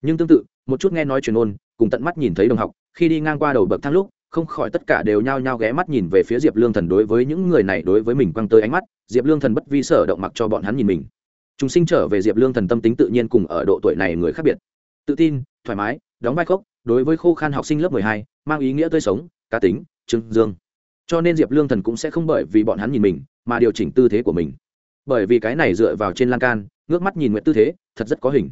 Nhưng tương tự, một chút nghe nói truyền ôn, cùng tận mắt nhìn thấy đồng học, khi đi ngang qua đầu bậc thang lúc, không khỏi tất cả đều nhao nhao ghé mắt nhìn về phía diệp lương thần đối với những người này đối với mình quăng tới ánh mắt, diệp lương thần bất vi sở động mặc cho bọn hắn nhìn mình. Chúng sinh trở về diệp lương thần tâm tính tự nhiên cùng ở độ tuổi này người khác biệt. Tự tin, thoải mái, đóng vai khốc đối với khô khan học sinh lớp mười hai, mang ý nghĩa tươi sống, cá tính, trưng dương. Cho nên diệp lương thần cũng sẽ không bởi vì bọn hắn nhìn mình mà điều chỉnh tư thế của mình. Bởi vì cái này dựa vào trên lan can, ngước mắt nhìn nguyện tư thế, thật rất có hình.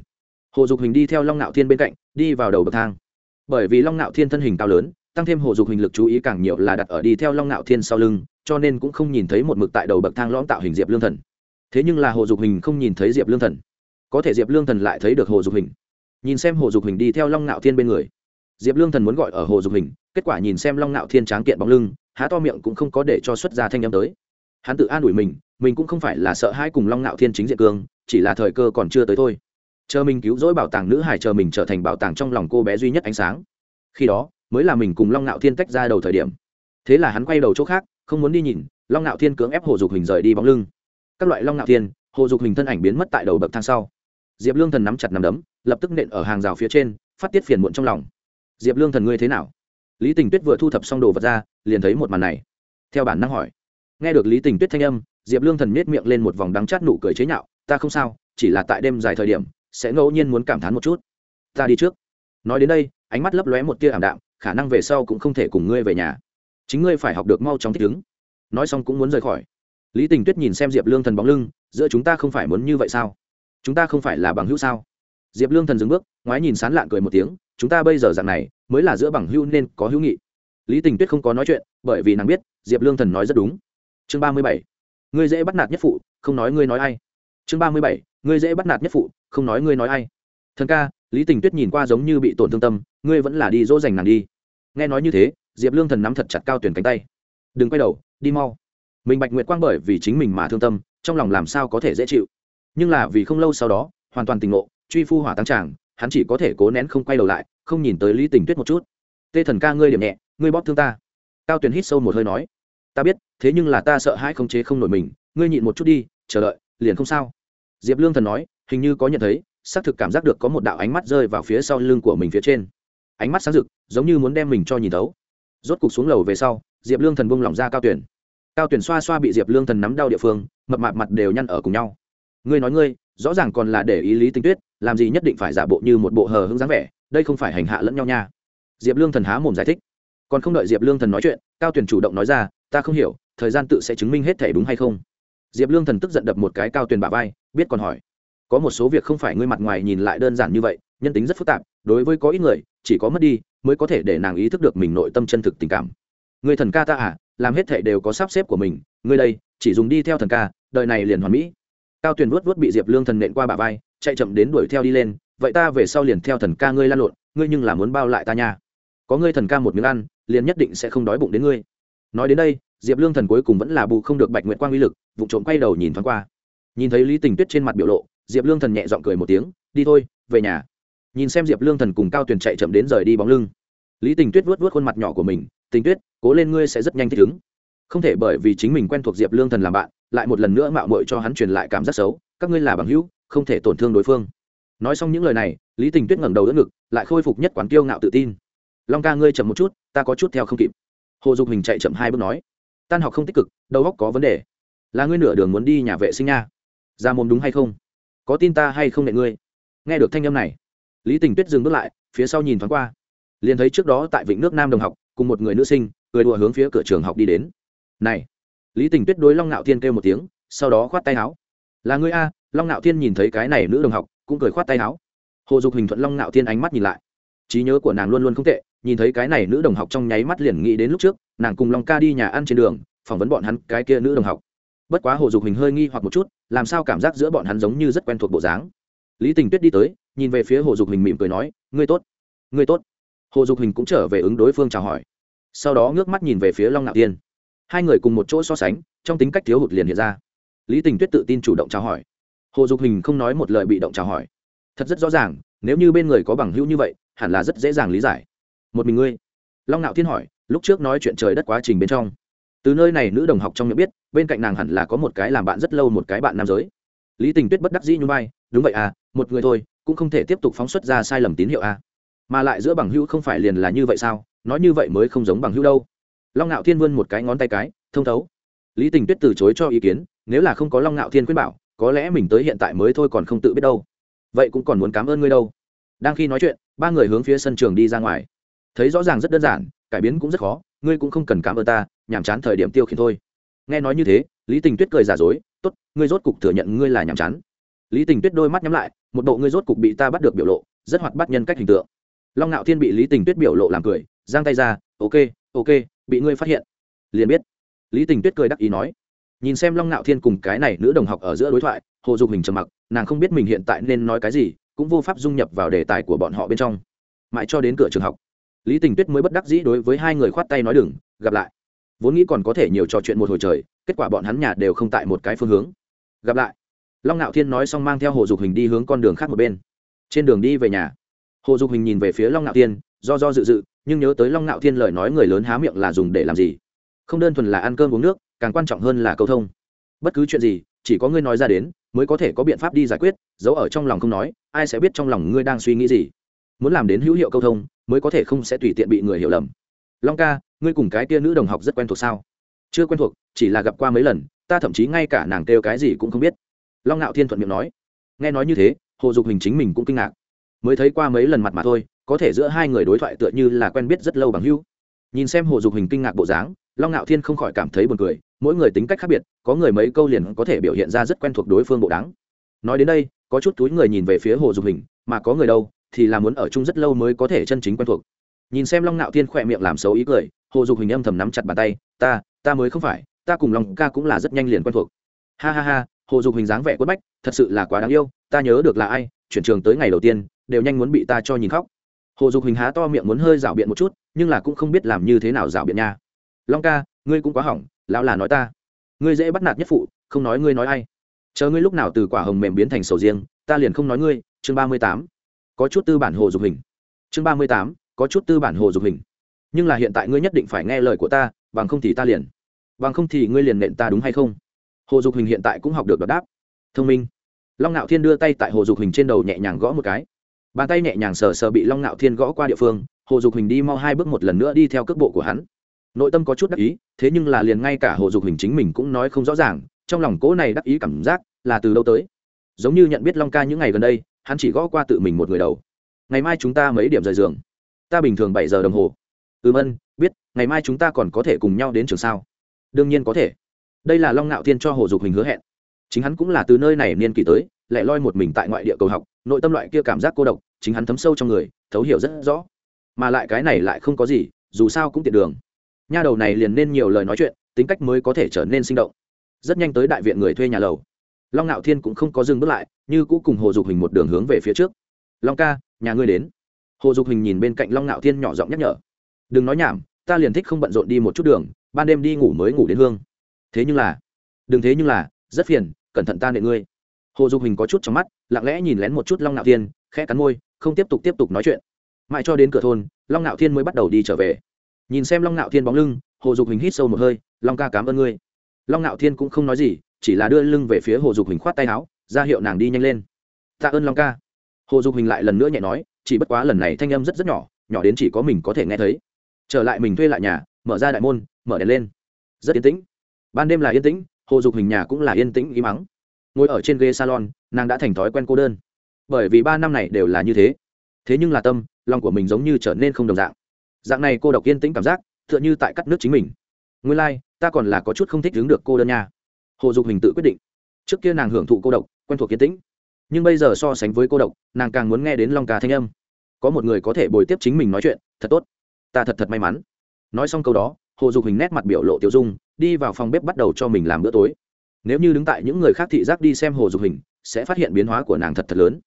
Hồ dục hình đi theo long nạo thiên bên cạnh, đi vào đầu bậc thang. Bởi vì long nạo thiên thân hình cao lớn, tăng thêm hồ dục hình lực chú ý càng nhiều là đặt ở đi theo long nạo thiên sau lưng, cho nên cũng không nhìn thấy một mực tại đầu bậc thang lõm tạo hình diệp lương thần. Thế nhưng là hồ dục hình không nhìn thấy diệp lương thần. Có thể diệp lương thần lại thấy được hồ dục hình. Nhìn xem hồ dục hình đi theo long nạo thiên bên người diệp lương thần muốn gọi ở hồ dục hình, kết quả nhìn xem long nạo thiên tráng kiện bóng lưng, há to miệng cũng không có để cho xuất ra thanh â m tới. Hắn tự an ủi mình mình cũng không phải là sợ hai cùng long nạo thiên chính diện cương, chỉ là thời cơ còn chưa tới thôi. Chờ mình cứu rỗi bảo tàng nữ hải chờ mình trở thành bảo tàng trong lòng cô bé duy nhất ánh sáng. Khi đó, mới là mình cùng long nạo thiên tách ra đầu thời điểm. Thế là hắn quay đầu chỗ khác, không muốn đi nhìn, long nạo thiên cưỡng ép hồ dục hình rời đi bóng lưng. Các loại long nạo thiên, hồ dục hình thân ảnh biến mất tại đầu bậc thang sau. Diệp lương thần nắm chặt nắm đấm, lập tức nện ở hàng rào phía trên, phát tiết phiền muộn trong lòng diệp lương thần ngươi thế nào? Lý tình tuyết vừa thu thập xong đồ vật ra, liền thấy một màn này. Theo bản năng hỏi. Nghe được lý tình tuyết thanh âm, diệp lương thần nết miệng lên một vòng đắng chát nụ cười chế nhạo, ta không sao, chỉ là tại đêm dài thời điểm, sẽ ngẫu nhiên muốn cảm thán một chút. Ta đi trước. Nói đến đây, ánh mắt lấp lóe một tia ảm đạm, khả năng về sau cũng không thể cùng ngươi về nhà. Chính ngươi phải học được mau chóng thích ứng. Nói xong cũng muốn rời khỏi. Lý tình tuyết nhìn xem diệp lương thần bóng lưng, giữa chúng ta không phải muốn như vậy sao? Chúng ta không phải là bằng hữu sao? Diệp lương thần dừng bước, ngoái nhìn sán lạn cười một tiếng chúng ta bây giờ dạng này mới là giữa bằng hữu nên có hữu nghị. Lý tình tuyết không có nói chuyện, bởi vì nàng biết diệp lương thần nói rất đúng. Chương ba mươi bảy, ngươi dễ bắt nạt nhất phụ, không nói ngươi nói ai. Chương ba mươi bảy, ngươi dễ bắt nạt nhất phụ, không nói ngươi nói ai. Thần ca, lý tình tuyết nhìn qua giống như bị tổn thương tâm, ngươi vẫn là đi dỗ dành nàng đi. Nghe nói như thế, diệp lương thần nắm thật chặt cao tuyển cánh tay. Đừng quay đầu, đi mau. Mình bạch nguyệt quang bởi vì chính mình mà thương tâm, trong lòng làm sao có thể dễ chịu. Nhưng là vì không lâu sau đó, hoàn toàn tình ngộ, truy phu hỏa tăng tràng hắn chỉ có thể cố nén không quay đầu lại, không nhìn tới lý tình tuyết một chút. Tê thần ca, ngươi điểm nhẹ, ngươi bóp thương ta. Cao tuyền hít sâu một hơi nói. Ta biết, thế nhưng là ta sợ hãi không chế không nổi mình, ngươi nhịn một chút đi, chờ đợi, liền không sao. Diệp lương thần nói, hình như có nhận thấy, xác thực cảm giác được có một đạo ánh mắt rơi vào phía sau lưng của mình phía trên. Ánh mắt sáng rực, giống như muốn đem mình cho nhìn thấu. Rốt cục xuống lầu về sau, diệp lương thần bông lỏng ra cao tuyển cao tuyển xoa xoa bị diệp lương thần nắm đau địa phương, mập mạp mặt đều nhăn ở cùng nhau. Ngươi nói ngươi, rõ ràng còn là để ý lý tinh tuyết làm gì nhất định phải giả bộ như một bộ hờ hững dáng vẻ, đây không phải hành hạ lẫn nhau nha. Diệp lương thần há mồm giải thích. Còn không đợi diệp lương thần nói chuyện, cao Tuyền chủ động nói ra, ta không hiểu, thời gian tự sẽ chứng minh hết thể đúng hay không? Diệp lương thần tức giận đập một cái cao Tuyền bà vai, biết còn hỏi, có một số việc không phải ngươi mặt ngoài nhìn lại đơn giản như vậy, nhân tính rất phức tạp, đối với có ít người, chỉ có mất đi, mới có thể để nàng ý thức được mình nội tâm chân thực tình cảm. Người thần ca ta à làm hết thể đều có sắp xếp của mình, ngươi đây, chỉ dùng đi theo thần ca, đời này liền hoàn mỹ. Cao tuyền vuốt vuốt bị diệp lương thần nện qua bà vai chạy chậm đến đuổi theo đi lên, vậy ta về sau liền theo thần ca ngươi lan lộn, ngươi nhưng là muốn bao lại ta nha. Có ngươi thần ca một miếng ăn, liền nhất định sẽ không đói bụng đến ngươi. Nói đến đây, diệp lương thần cuối cùng vẫn là bù không được bạch nguyện quang uy lực vụ trộm quay đầu nhìn thoáng qua. Nhìn thấy lý tình tuyết trên mặt biểu lộ, diệp lương thần nhẹ g i ọ n g cười một tiếng, đi thôi, về nhà. Nhìn xem diệp lương thần cùng cao tuyền chạy chậm đến rời đi bóng lưng, lý tình tuyết vuốt vuốt khuôn mặt nhỏ của mình, tình tuyết, cố lên ngươi sẽ rất nhanh thích ứng. Không thể bởi vì chính mình quen thuộc diệp lương thần làm bạn, lại một lần nữa mạo muội cho hắn truyền lại cảm giác xấu các ngươi là bằng hữu, không thể tổn thương đối phương. Nói xong những lời này, lý tình tuyết ngẩng đầu đỡ ngực, lại khôi phục nhất quán kiêu ngạo tự tin. Long ca, ngươi chậm một chút, ta có chút theo không kịp. Hồ dục hình chạy chậm hai bước nói. Tan học không tích cực, đầu óc có vấn đề. Là ngươi nửa đường muốn đi nhà vệ sinh nha. Ra mồm đúng hay không? Có tin ta hay không nệ ngươi? Nghe được thanh âm này, lý tình tuyết dừng bước lại, phía sau nhìn thoáng qua. Liền thấy trước đó tại vịnh nước nam đồng học, cùng một người nữ sinh, cười đùa hướng phía cửa trường học đi đến. Này. Lý tình tuyết đối long ngạo thiên kêu một tiếng, sau đó khoát tay áo là ngươi a long ngạo thiên nhìn thấy cái này nữ đồng học cũng cười khoát tay áo. Hồ dục hình thuận long ngạo thiên ánh mắt nhìn lại. Trí nhớ của nàng luôn luôn không tệ nhìn thấy cái này nữ đồng học trong nháy mắt liền nghĩ đến lúc trước nàng cùng long ca đi nhà ăn trên đường phỏng vấn bọn hắn cái kia nữ đồng học. Bất quá hồ dục hình hơi nghi hoặc một chút làm sao cảm giác giữa bọn hắn giống như rất quen thuộc bộ dáng. Lý tình tuyết đi tới nhìn về phía hồ dục hình mỉm cười nói ngươi tốt ngươi tốt. Hồ dục hình cũng trở về ứng đối phương chào hỏi. Sau đó ngước mắt nhìn về phía long ngạo Thiên, hai người cùng một chỗ so sánh trong tính cách thiếu hụt liền hiện ra lý tình tuyết tự tin chủ động chào hỏi. Hồ dục hình không nói một lời bị động chào hỏi. Thật rất rõ ràng, nếu như bên người có bằng hữu như vậy, hẳn là rất dễ dàng lý giải. Một mình ngươi? Long ngạo thiên hỏi, lúc trước nói chuyện trời đất quá trình bên trong. Từ nơi này nữ đồng học trong miệng biết, bên cạnh nàng hẳn là có một cái làm bạn rất lâu một cái bạn nam giới. Lý tình tuyết bất đắc dĩ như vai, đúng vậy à một người thôi, cũng không thể tiếp tục phóng xuất ra sai lầm tín hiệu à. Mà lại giữa bằng hữu không phải liền là như vậy sao? Nói như vậy mới không giống bằng hữu đâu. Long ngạo thiên vươn một cái ngón tay cái, thông thấu. Lý tình tuyết từ chối cho ý kiến nếu là không có long ngạo thiên khuyên bảo, có lẽ mình tới hiện tại mới thôi còn không tự biết đâu. Vậy cũng còn muốn cảm ơn ngươi đâu. Đang khi nói chuyện, ba người hướng phía sân trường đi ra ngoài. Thấy rõ ràng rất đơn giản, cải biến cũng rất khó, ngươi cũng không cần cảm ơn ta nhàm chán thời điểm tiêu khiển thôi. Nghe nói như thế, lý tình tuyết cười giả dối, tốt, ngươi rốt cục thừa nhận ngươi là nhàm chán. Lý tình tuyết đôi mắt nhắm lại, một bộ ngươi rốt cục bị ta bắt được biểu lộ, rất hoạt bắt nhân cách hình tượng. Long ngạo thiên bị lý tình tuyết biểu lộ làm cười, giang tay ra, ok ok, bị ngươi phát hiện. Liền biết. Lý tình tuyết cười đắc ý nói nhìn xem long ngạo thiên cùng cái này nữ đồng học ở giữa đối thoại, hồ dục hình trầm mặc, nàng không biết mình hiện tại nên nói cái gì, cũng vô pháp dung nhập vào đề tài của bọn họ bên trong. Mãi cho đến cửa trường học, lý tình tuyết mới bất đắc dĩ đối với hai người khoát tay nói đừng, gặp lại. Vốn nghĩ còn có thể nhiều trò chuyện một hồi trời, kết quả bọn hắn nhà đều không tại một cái phương hướng. Gặp lại. Long ngạo thiên nói xong mang theo hồ dục hình đi hướng con đường khác một bên. Trên đường đi về nhà, hồ dục hình nhìn về phía long ngạo thiên, do do dự dự, nhưng nhớ tới long ngạo thiên lời nói người lớn há miệng là dùng để làm gì. Không đơn thuần là ăn cơm uống nước càng quan trọng hơn là câu thông. Bất cứ chuyện gì, chỉ có ngươi nói ra đến, mới có thể có biện pháp đi giải quyết, giấu ở trong lòng không nói, ai sẽ biết trong lòng ngươi đang suy nghĩ gì. Muốn làm đến hữu hiệu câu thông, mới có thể không sẽ tùy tiện bị người hiểu lầm. Long ca, ngươi cùng cái tia nữ đồng học rất quen thuộc sao? Chưa quen thuộc, chỉ là gặp qua mấy lần, ta thậm chí ngay cả nàng kêu cái gì cũng không biết. Long ngạo thiên thuận miệng nói. Nghe nói như thế, hồ dục hình chính mình cũng kinh ngạc. Mới thấy qua mấy lần mặt mà thôi, có thể giữa hai người đối thoại tựa như là quen biết rất lâu bằng hữu. Nhìn xem hồ dục hình kinh ngạc bộ dáng long ngạo thiên không khỏi cảm thấy buồn cười, mỗi người tính cách khác biệt, có người mấy câu liền có thể biểu hiện ra rất quen thuộc đối phương bộ đáng nói đến đây, có chút túi người nhìn về phía hồ dục hình, mà có người đâu, thì là muốn ở chung rất lâu mới có thể chân chính quen thuộc. Nhìn xem long ngạo thiên khỏe miệng làm xấu ý cười, hồ dục hình âm thầm nắm chặt bàn tay, ta ta mới không phải, ta cùng long ca cũng là rất nhanh liền quen thuộc. Ha ha ha, hồ dục hình dáng vẻ quất bách, thật sự là quá đáng yêu, ta nhớ được là ai, chuyển trường tới ngày đầu tiên, đều nhanh muốn bị ta cho nhìn khóc. Hồ dục hình há to miệng muốn hơi rảo biện một chút, nhưng là cũng không biết làm như thế nào rảo biện nha long ca, ngươi cũng quá hỏng, lão là nói ta. Ngươi dễ bắt nạt nhất phụ, không nói ngươi nói ai. Chờ ngươi lúc nào từ quả hồng mềm biến thành sầu riêng, ta liền không nói ngươi. Chương ba mươi tám. Có chút tư bản hồ dục hình. Chương ba mươi tám. Có chút tư bản hồ dục hình. Nhưng là hiện tại ngươi nhất định phải nghe lời của ta, bằng không thì ta liền. Bằng không thì ngươi liền nện ta đúng hay không? Hồ dục hình hiện tại cũng học được đáp. Thông minh. Long ngạo thiên đưa tay tại hồ dục hình trên đầu nhẹ nhàng gõ một cái. Bàn tay nhẹ nhàng sờ sờ bị long ngạo thiên gõ qua địa phương, hồ dục hình đi mau hai bước một lần nữa đi theo cước bộ của hắn nội tâm có chút đắc ý, thế nhưng là liền ngay cả hồ dục hình chính mình cũng nói không rõ ràng, trong lòng cỗ này đắc ý cảm giác là từ đâu tới. Giống như nhận biết long ca những ngày gần đây, hắn chỉ gõ qua tự mình một người đầu. Ngày mai chúng ta mấy điểm rời giường? Ta bình thường bảy giờ đồng hồ. Ừm ân, biết, ngày mai chúng ta còn có thể cùng nhau đến trường sao? Đương nhiên có thể. Đây là long ngạo thiên cho hồ dục hình hứa hẹn. Chính hắn cũng là từ nơi này niên kỷ tới, lại loi một mình tại ngoại địa cầu học, nội tâm loại kia cảm giác cô độc, chính hắn thấm sâu trong người, thấu hiểu rất rõ. Mà lại cái này lại không có gì, dù sao cũng tiện đường nha đầu này liền nên nhiều lời nói chuyện, tính cách mới có thể trở nên sinh động. Rất nhanh tới đại viện người thuê nhà lầu. Long ngạo thiên cũng không có dừng bước lại, như cũ cùng hồ dục hình một đường hướng về phía trước. Long ca, nhà ngươi đến. Hồ dục hình nhìn bên cạnh long ngạo thiên nhỏ giọng nhắc nhở. Đừng nói nhảm, ta liền thích không bận rộn đi một chút đường, ban đêm đi ngủ mới ngủ đến hương. Thế nhưng là, đừng thế nhưng là, rất phiền, cẩn thận ta nệ ngươi. Hồ dục hình có chút trong mắt, lặng lẽ nhìn lén một chút long ngạo thiên, khẽ cắn môi, không tiếp tục tiếp tục nói chuyện. Mãi cho đến cửa thôn, long ngạo thiên mới bắt đầu đi trở về nhìn xem long ngạo thiên bóng lưng, hồ dục hình hít sâu một hơi, long ca cảm ơn ngươi. Long ngạo thiên cũng không nói gì, chỉ là đưa lưng về phía hồ dục hình khoát tay áo, ra hiệu nàng đi nhanh lên. Tạ ơn long ca. Hồ dục hình lại lần nữa nhẹ nói, chỉ bất quá lần này thanh âm rất rất nhỏ nhỏ đến chỉ có mình có thể nghe thấy. Trở lại mình thuê lại nhà, mở ra đại môn, mở đèn lên. Rất yên tĩnh. Ban đêm là yên tĩnh, hồ dục hình nhà cũng là yên tĩnh im mắng ngồi ở trên ghế salon, nàng đã thành thói quen cô đơn. Bởi vì ba năm này đều là như thế. Thế nhưng là tâm, lòng của mình giống như trở nên không đồng dạng dạng này cô độc yên tĩnh cảm giác t h ư ợ n h ư tại cắt nước chính mình. Nguyên lai、like, ta còn là có chút không thích đứng được cô đơn nha. Hồ dục hình tự quyết định. Trước kia nàng hưởng thụ cô độc quen thuộc yên tĩnh. Nhưng bây giờ so sánh với cô độc nàng càng muốn nghe đến long ca thanh âm. Có một người có thể bồi tiếp chính mình nói chuyện thật tốt ta thật thật may mắn. Nói xong câu đó hồ dục hình nét mặt biểu lộ tiêu dung đi vào phòng bếp bắt đầu cho mình làm bữa tối. Nếu như đứng tại những người khác thị giác đi xem hồ dục hình sẽ phát hiện biến hóa của nàng thật thật lớn.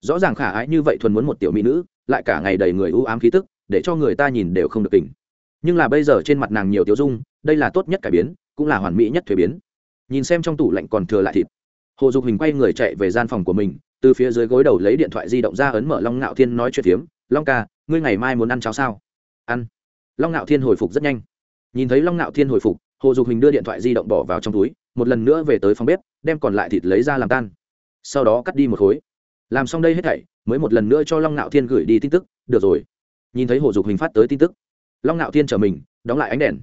Rõ ràng khả ái như vậy thuần muốn một tiểu mỹ nữ lại cả ngày đầy người ưu ám khí tức để cho người ta nhìn đều không được tỉnh. Nhưng là bây giờ trên mặt nàng nhiều tiêu dung, đây là tốt nhất cải biến, cũng là hoàn mỹ nhất thuế biến. Nhìn xem trong tủ lạnh còn thừa lại thịt. Hồ dục hình quay người chạy về gian phòng của mình, từ phía dưới gối đầu lấy điện thoại di động ra ấn mở long ngạo thiên nói chuyện phiếm, long ca, ngươi ngày mai muốn ăn cháo sao? Ăn. Long ngạo thiên hồi phục rất nhanh. Nhìn thấy long ngạo thiên hồi phục, hồ dục hình đưa điện thoại di động bỏ vào trong túi, một lần nữa về tới phòng bếp, đem còn lại thịt lấy ra làm tan. Sau đó cắt đi một khối. Làm xong đây hết thảy, mới một lần nữa cho long ngạo thiên gửi đi tin tức, được rồi nhìn thấy hồ dục hình phát tới tin tức. Long ngạo thiên chở mình, đóng lại ánh đèn.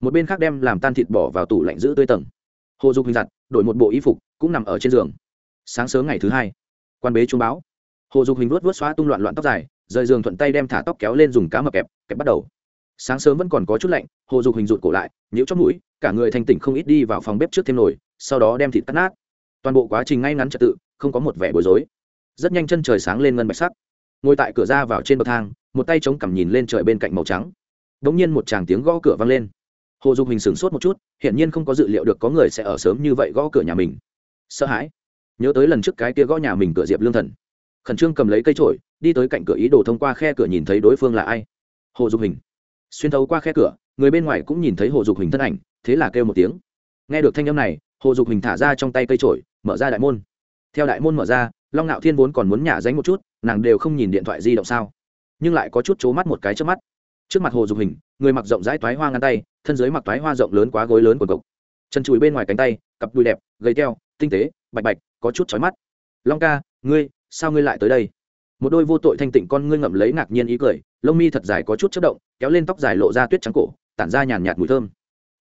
Một bên khác đem làm tan thịt bỏ vào tủ lạnh giữ tươi tầng. Hồ dục hình giặt, đổi một bộ y phục, cũng nằm ở trên giường. Sáng sớm ngày thứ hai, quan bế trung báo. Hồ dục hình vuốt vuốt xóa tung loạn loạn tóc dài, rời giường thuận tay đem thả tóc kéo lên dùng cá mập kẹp kẹp bắt đầu. Sáng sớm vẫn còn có chút lạnh, hồ dục hình rụt cổ lại, nhíu chót mũi, cả người thành tỉnh không ít đi vào phòng bếp trước thêm nồi, sau đó đem thịt cắt nát. Toàn bộ quá trình ngay ngắn trật tự, không có một vẻ bối rối. Rất nhanh chân trời sáng lên ngân bạch sắc. Ngồi tại cửa ra vào trên bậc thang một tay chống cằm nhìn lên trời bên cạnh màu trắng. Đ ỗ n g nhiên một chàng tiếng gõ cửa vang lên. Hồ dục hình sửng sốt một chút, hiển nhiên không có dự liệu được có người sẽ ở sớm như vậy gõ cửa nhà mình. Sợ hãi. Nhớ tới lần trước cái kia gõ nhà mình cửa diệp lương thần. Khẩn trương cầm lấy cây trổi đi tới cạnh cửa ý đồ thông qua khe cửa nhìn thấy đối phương là ai. Hồ dục hình. Xuyên thấu qua khe cửa, người bên ngoài cũng nhìn thấy hồ dục hình thân ảnh, thế là kêu một tiếng. Nghe được thanh âm này, hồ dục hình thả ra trong tay cây trổi mở ra đại môn. Theo đại môn mở ra, long ngạo thiên vốn còn muốn nhả dánh một chút, nàng đều không nhìn điện thoại di động sao nhưng lại có chút c mắt một cái trước mắt. Trước mặt hồ dục hình, người mặc rộng rãi toái hoa ngăn tay, thân dưới mặc toái hoa rộng lớn quá gối lớn của cộc. Chân chùi bên ngoài cánh tay, cặp đùi đẹp, gầy teo, tinh tế, bạch bạch, có chút chói mắt. Long ca, ngươi, sao ngươi lại tới đây? Một đôi vô tội thanh tịnh con ngươi ngậm lấy ngạc nhiên ý cười, lông mi thật dài có chút chất động, kéo lên tóc dài lộ ra tuyết trắng cổ, tản ra nhàn nhạt mùi thơm.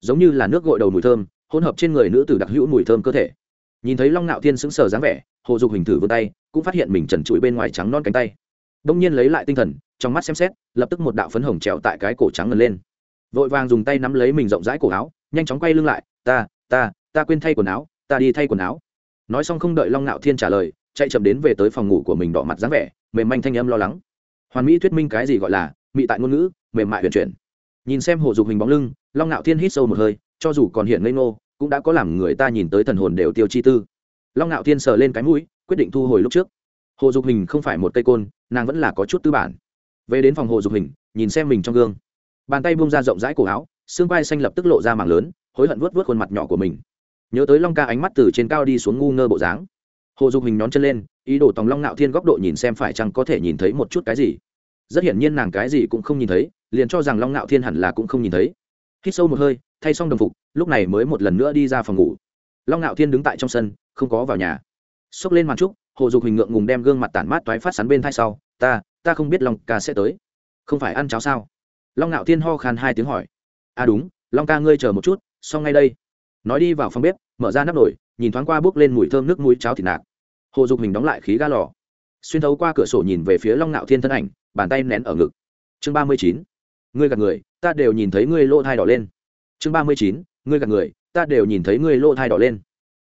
Giống như là nước gội đầu mùi thơm, hỗn hợp trên người nữ tử đặc hữu mùi thơm cơ thể. Nhìn thấy long nạo thiên sững sờ dáng vẻ, hồ dục hình thử vươn tay, cũng phát hiện mình trần trụi bên ngoài trắng non cánh tay. Đông nhiên lấy lại tinh thần trong mắt xem xét, lập tức một đạo phấn hồng trèo tại cái cổ trắng ngần lên. Vội vàng dùng tay nắm lấy mình rộng rãi cổ áo, nhanh chóng quay lưng lại, ta ta ta quên thay quần áo, ta đi thay quần áo. Nói xong không đợi long nạo thiên trả lời, chạy chậm đến về tới phòng ngủ của mình đỏ mặt dáng vẻ, mềm manh thanh âm lo lắng. Hoàn mỹ thuyết minh cái gì gọi là mị tại ngôn ngữ, mềm mại huyền chuyển. Nhìn xem hồ dục hình bóng lưng, long nạo thiên hít sâu một hơi, cho dù còn hiện ngây ngô, cũng đã có làm người ta nhìn tới thần hồn đều tiêu chi tư. Long ngạo thiên sờ lên cái mũi, quyết định thu hồi lúc trước. Hồ dục hình không phải một cây côn, nàng vẫn là có chút tư bản về đến phòng hồ dục hình, nhìn xem mình trong gương. Bàn tay bung ra rộng rãi cổ áo, xương vai xanh lập tức lộ ra mảng lớn, hối hận vuốt vuốt khuôn mặt nhỏ của mình. Nhớ tới long ca ánh mắt từ trên cao đi xuống ngu ngơ bộ dáng. Hồ dục hình nhón chân lên, ý đồ tòng long ngạo thiên góc độ nhìn xem phải chăng có thể nhìn thấy một chút cái gì. Rất hiển nhiên nàng cái gì cũng không nhìn thấy, liền cho rằng long ngạo thiên hẳn là cũng không nhìn thấy. Hít sâu một hơi, thay xong đồng phục, lúc này mới một lần nữa đi ra phòng ngủ. Long ngạo thiên đứng tại trong sân, không có vào nhà. Xốc lên màn trúc, hồ dục hình ngượng ngùng đem gương mặt tản mát toái phát sắn bên thai sau, ta ta không biết long ca sẽ tới. Không phải ăn cháo sao? Long ngạo thiên ho khan hai tiếng hỏi. À đúng, long ca ngươi chờ một chút, xong ngay đây. Nói đi vào phòng bếp, mở ra nắp nồi, nhìn thoáng qua bước lên mùi thơm nước mũi cháo thịt nạc. Hồ dục hình đóng lại khí ga lò. Xuyên thấu qua cửa sổ nhìn về phía long ngạo thiên thân ảnh, bàn tay nén ở ngực. Chương ba mươi chín. Ngươi gạt người, ta đều nhìn thấy ngươi lỗ thai đỏ lên. Chương ba mươi chín. Ngươi gạt người, ta đều nhìn thấy ngươi lỗ thai đỏ lên.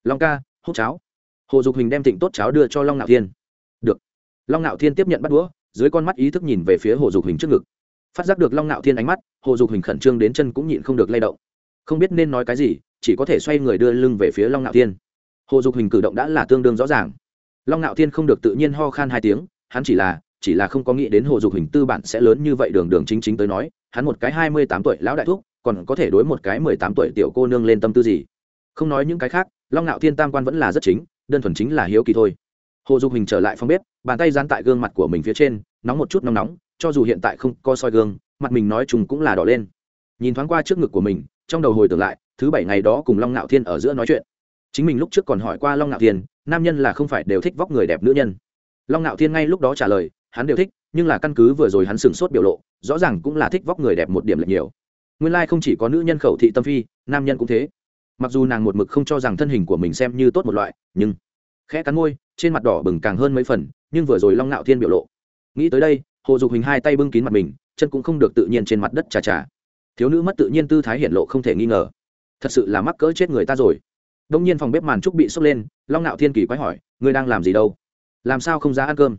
Long ca, hút cháo. Hồ dục hình đem thịnh tốt cháo đưa cho long ngạo thiên. Được. Long ngạo thiên tiếp nhận bắt đũa dưới con mắt ý thức nhìn về phía hồ dục hình trước ngực. Phát giác được long ngạo thiên ánh mắt, hồ dục hình khẩn trương đến chân cũng nhịn không được lay động. Không biết nên nói cái gì, chỉ có thể xoay người đưa lưng về phía long ngạo thiên. Hồ dục hình cử động đã là tương đương rõ ràng. Long ngạo thiên không được tự nhiên ho khan hai tiếng, hắn chỉ là chỉ là không có nghĩ đến hồ dục hình tư bản sẽ lớn như vậy đường đường chính chính tới nói, hắn một cái hai mươi tám tuổi lão đại thúc, còn có thể đối một cái mười tám tuổi tiểu cô nương lên tâm tư gì? Không nói những cái khác, long ngạo thiên tam quan vẫn là rất chính, đơn thuần chính là hiếu kỳ thôi. Hồ dục hình trở lại phòng bếp bàn tay dán tại gương mặt của mình phía trên, nóng một chút nóng nóng, cho dù hiện tại không co soi gương, mặt mình nói chung cũng là đỏ lên. Nhìn thoáng qua trước ngực của mình, trong đầu hồi tưởng lại, thứ bảy ngày đó cùng long ngạo thiên ở giữa nói chuyện. Chính mình lúc trước còn hỏi qua long ngạo thiên, nam nhân là không phải đều thích vóc người đẹp nữ nhân. Long ngạo thiên ngay lúc đó trả lời, hắn đều thích, nhưng là căn cứ vừa rồi hắn sửng sốt biểu lộ, rõ ràng cũng là thích vóc người đẹp một điểm lệch nhiều. Nguyên lai、like、không chỉ có nữ nhân khẩu thị tâm phi, nam nhân cũng thế. Mặc dù nàng một mực không cho rằng thân hình của mình xem như tốt một loại, nhưng khẽ cắn môi trên mặt đỏ bừng càng hơn mấy phần, nhưng vừa rồi long ngạo thiên biểu lộ. Nghĩ tới đây, hồ dục hình hai tay bưng kín mặt mình, chân cũng không được tự nhiên trên mặt đất chà chà. Thiếu nữ mất tự nhiên tư thái hiện lộ không thể nghi ngờ. Thật sự là mắc cỡ chết người ta rồi. Đông nhiên phòng bếp màn trúc bị sốc lên, long ngạo thiên kỳ quái hỏi, ngươi đang làm gì đâu? Làm sao không ra ăn cơm?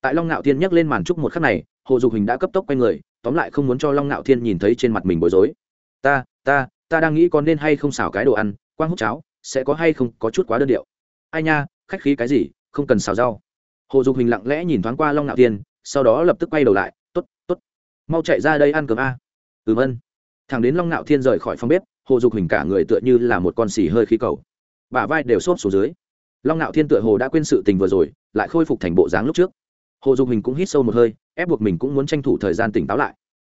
Tại long ngạo thiên nhắc lên màn trúc một khắc này, hồ dục hình đã cấp tốc quay người, tóm lại không muốn cho long ngạo thiên nhìn thấy trên mặt mình bối rối. Ta ta ta đang nghĩ con nên hay không xào cái đồ ăn, quang hút cháo, sẽ có hay không có chút quá đơn điệu. Ai nha, khách khí cái gì không cần xào rau. Hồ dục hình lặng lẽ nhìn thoáng qua long ngạo thiên sau đó lập tức quay đầu lại t ố t t ố t mau chạy ra đây ăn cơm a. Ừm, ân. Thằng đến long ngạo thiên rời khỏi phòng bếp, hồ dục hình cả người tựa như là một con xì hơi khí cầu. Bả vai đều xốp xuống dưới. Long ngạo thiên tựa hồ đã quên sự tình vừa rồi, lại khôi phục thành bộ dáng lúc trước. Hồ dục hình cũng hít sâu một hơi, ép buộc mình cũng muốn tranh thủ thời gian tỉnh táo lại.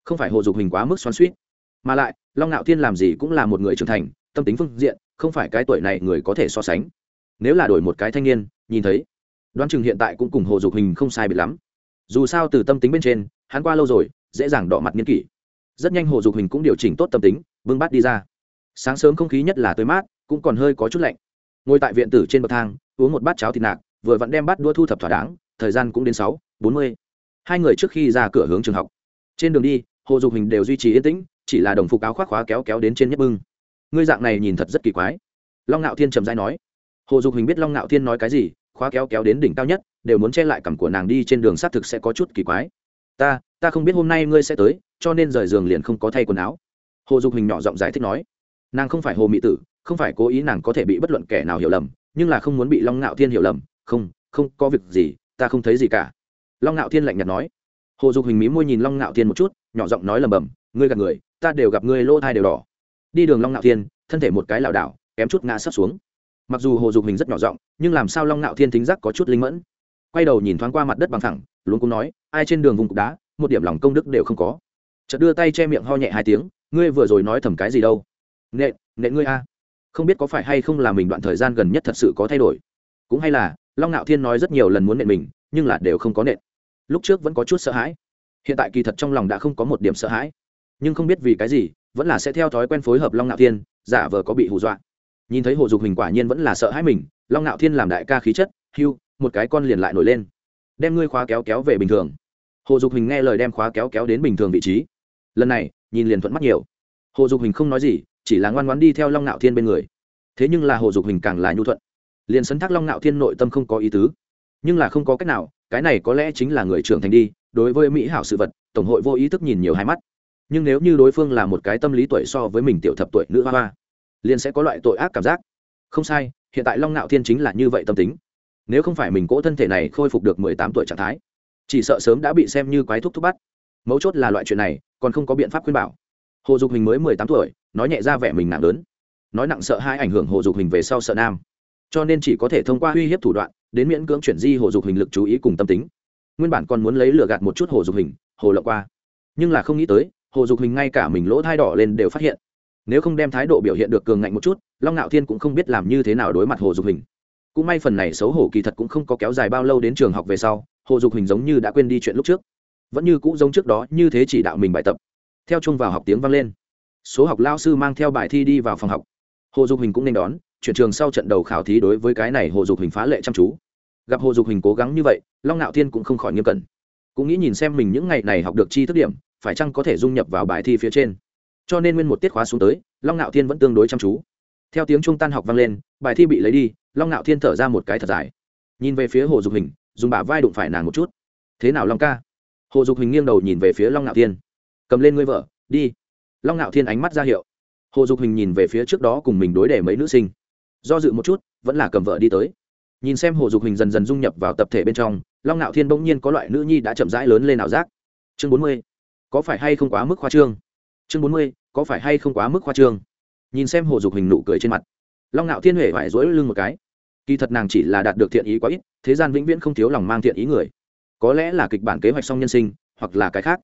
Không phải hồ dục hình quá mức xoắn suýt mà lại, long ngạo thiên làm gì cũng là một người trưởng thành, tâm tính phương diện, không phải cái tuổi này người có thể so sánh. Nếu là đổi một cái thanh niên nhìn thấy. Đoán chừng hiện tại cũng cùng hồ dục hình không sai biệt lắm. Dù sao từ tâm tính bên trên, hắn qua lâu rồi, dễ dàng đỏ mặt nghiên kỷ. Rất nhanh hồ dục hình cũng điều chỉnh tốt tâm tính vương bát đi ra. Sáng sớm không khí nhất là tươi mát, cũng còn hơi có chút lạnh. Ngồi tại viện tử trên bậc thang, uống một bát cháo thịt nạc, vừa vặn đem bát đua thu thập thỏa đáng, thời gian cũng đến sáu, bốn mươi. Hai người trước khi ra cửa hướng trường học. Trên đường đi, hồ dục hình đều duy trì yên tĩnh, chỉ là đồng phục áo khoác khóa kéo kéo đến trên nhấp bưng. Ngươi dạng này nhìn thật rất kỳ quái. Long ngạo thiên trầm dai nói. Hồ dục hình biết long ngạo thiên nói cái gì khóa kéo kéo đến đỉnh cao nhất, đều muốn che lại cằm của nàng đi trên đường xác thực sẽ có chút kỳ quái. Ta ta không biết hôm nay ngươi sẽ tới, cho nên rời giường liền không có thay quần áo. Hồ dục hình nhỏ giọng giải thích nói. Nàng không phải hồ mỹ tử, không phải cố ý nàng có thể bị bất luận kẻ nào hiểu lầm, nhưng là không muốn bị long ngạo thiên hiểu lầm. Không không có việc gì, ta không thấy gì cả. Long ngạo thiên lạnh nhạt nói. Hồ dục hình mí môi nhìn long ngạo thiên một chút, nhỏ giọng nói lầm bầm ngươi gặp người, ta đều gặp ngươi lỗ thai đều đỏ. Đi đường long ngạo thiên, thân thể một cái lảo đảo, kém chút ngã sấp xuống mặc dù hồ dục hình rất nhỏ giọng, nhưng làm sao long ngạo thiên thính giác có chút linh mẫn? Quay đầu nhìn thoáng qua mặt đất bằng thẳng luôn cũng nói, ai trên đường vùng cục đá, một điểm lòng công đức đều không có. Chợt đưa tay che miệng ho nhẹ hai tiếng, ngươi vừa rồi nói thầm cái gì đâu? Nện nện ngươi a. Không biết có phải hay không là mình đoạn thời gian gần nhất thật sự có thay đổi. Cũng hay là, long ngạo thiên nói rất nhiều lần muốn nện mình, nhưng là đều không có nện lúc trước vẫn có chút sợ hãi. Hiện tại kỳ thật trong lòng đã không có một điểm sợ hãi. Nhưng không biết vì cái gì, vẫn là sẽ theo thói quen phối hợp long ngạo thiên, giả vờ có bị hù dọa nhìn thấy hồ dục hình quả nhiên vẫn là sợ hãi mình, long ngạo thiên làm đại ca khí chất, hưu, một cái con liền lại nổi lên. Đem ngươi khóa kéo kéo về bình thường. Hồ dục hình nghe lời đem khóa kéo kéo đến bình thường vị trí. Lần này, nhìn liền thuận mắt nhiều. Hồ dục hình không nói gì, chỉ là ngoan ngoãn đi theo long ngạo thiên bên người. Thế nhưng là hồ dục hình càng là nhu thuận. Liền sấn thác long ngạo thiên nội tâm không có ý tứ. Nhưng là không có cách nào, cái này có lẽ chính là người trưởng thành đi, đối với mỹ hảo sự vật, tổng hội vô ý thức nhìn nhiều hai mắt. Nhưng nếu như đối phương là một cái tâm lý tuổi so với mình tiểu thập tuổi nữ hoa hoa liền sẽ có loại tội ác cảm giác. Không sai, hiện tại long ngạo thiên chính là như vậy tâm tính. Nếu không phải mình cỗ thân thể này khôi phục được mười tám tuổi trạng thái, chỉ sợ sớm đã bị xem như quái thúc thúc bắt. Mấu chốt là loại chuyện này, còn không có biện pháp khuyên bảo. Hồ dục hình mới mười tám tuổi, nói nhẹ ra vẻ mình nặng lớn. Nói nặng sợ hai ảnh hưởng hồ dục hình về sau sợ nam. Cho nên chỉ có thể thông qua uy hiếp thủ đoạn, đến miễn cưỡng chuyển di hồ dục hình lực chú ý cùng tâm tính. Nguyên bản còn muốn lấy lừa gạt một chút hồ dục hình, hồ lộng qua. Nhưng là không nghĩ tới, hồ dục hình ngay cả mình lỗ thai đỏ lên đều phát hiện nếu không đem thái độ biểu hiện được cường ngạnh một chút, long ngạo thiên cũng không biết làm như thế nào đối mặt hồ dục hình. Cũng may phần này xấu hổ kỳ thật cũng không có kéo dài bao lâu đến trường học về sau, hồ dục hình giống như đã quên đi chuyện lúc trước. Vẫn như cũ giống trước đó, như thế chỉ đạo mình bài tập. Theo chung vào học tiếng vang lên. Số học lao sư mang theo bài thi đi vào phòng học. Hồ dục hình cũng nên đón, chuyển trường sau trận đầu khảo thí đối với cái này hồ dục hình phá lệ chăm chú. Gặp hồ dục hình cố gắng như vậy, long ngạo thiên cũng không khỏi nghiêm cẩn. Cũng nghĩ nhìn xem mình những ngày này học được chi thức điểm, phải chăng có thể dung nhập vào bài thi phía trên cho nên nguyên một tiết khóa xuống tới, long ngạo thiên vẫn tương đối chăm chú. Theo tiếng trung tan học vang lên, bài thi bị lấy đi, long ngạo thiên thở ra một cái thật dài. Nhìn về phía hồ dục hình, dùng bả vai đụng phải nàng một chút. Thế nào long ca? Hồ dục hình nghiêng đầu nhìn về phía long ngạo thiên. Cầm lên ngươi vợ, đi. Long ngạo thiên ánh mắt ra hiệu. Hồ dục hình nhìn về phía trước đó cùng mình đối để mấy nữ sinh. Do dự một chút, vẫn là cầm vợ đi tới. Nhìn xem hồ dục hình dần dần dung nhập vào tập thể bên trong, long ngạo thiên bỗng nhiên có loại nữ nhi đã chậm rãi lớn lên ảo giác. Chương bốn mươi. Có phải hay không quá mức khoa trương? Chương bốn mươi có phải hay không quá mức khoa trương? Nhìn xem hồ dục hình nụ cười trên mặt, long ngạo thiên huệ vải dỗi lưng một cái. Kỳ thật nàng chỉ là đạt được thiện ý quá ít, thế gian vĩnh viễn không thiếu lòng mang thiện ý người. Có lẽ là kịch bản kế hoạch song nhân sinh, hoặc là cái khác.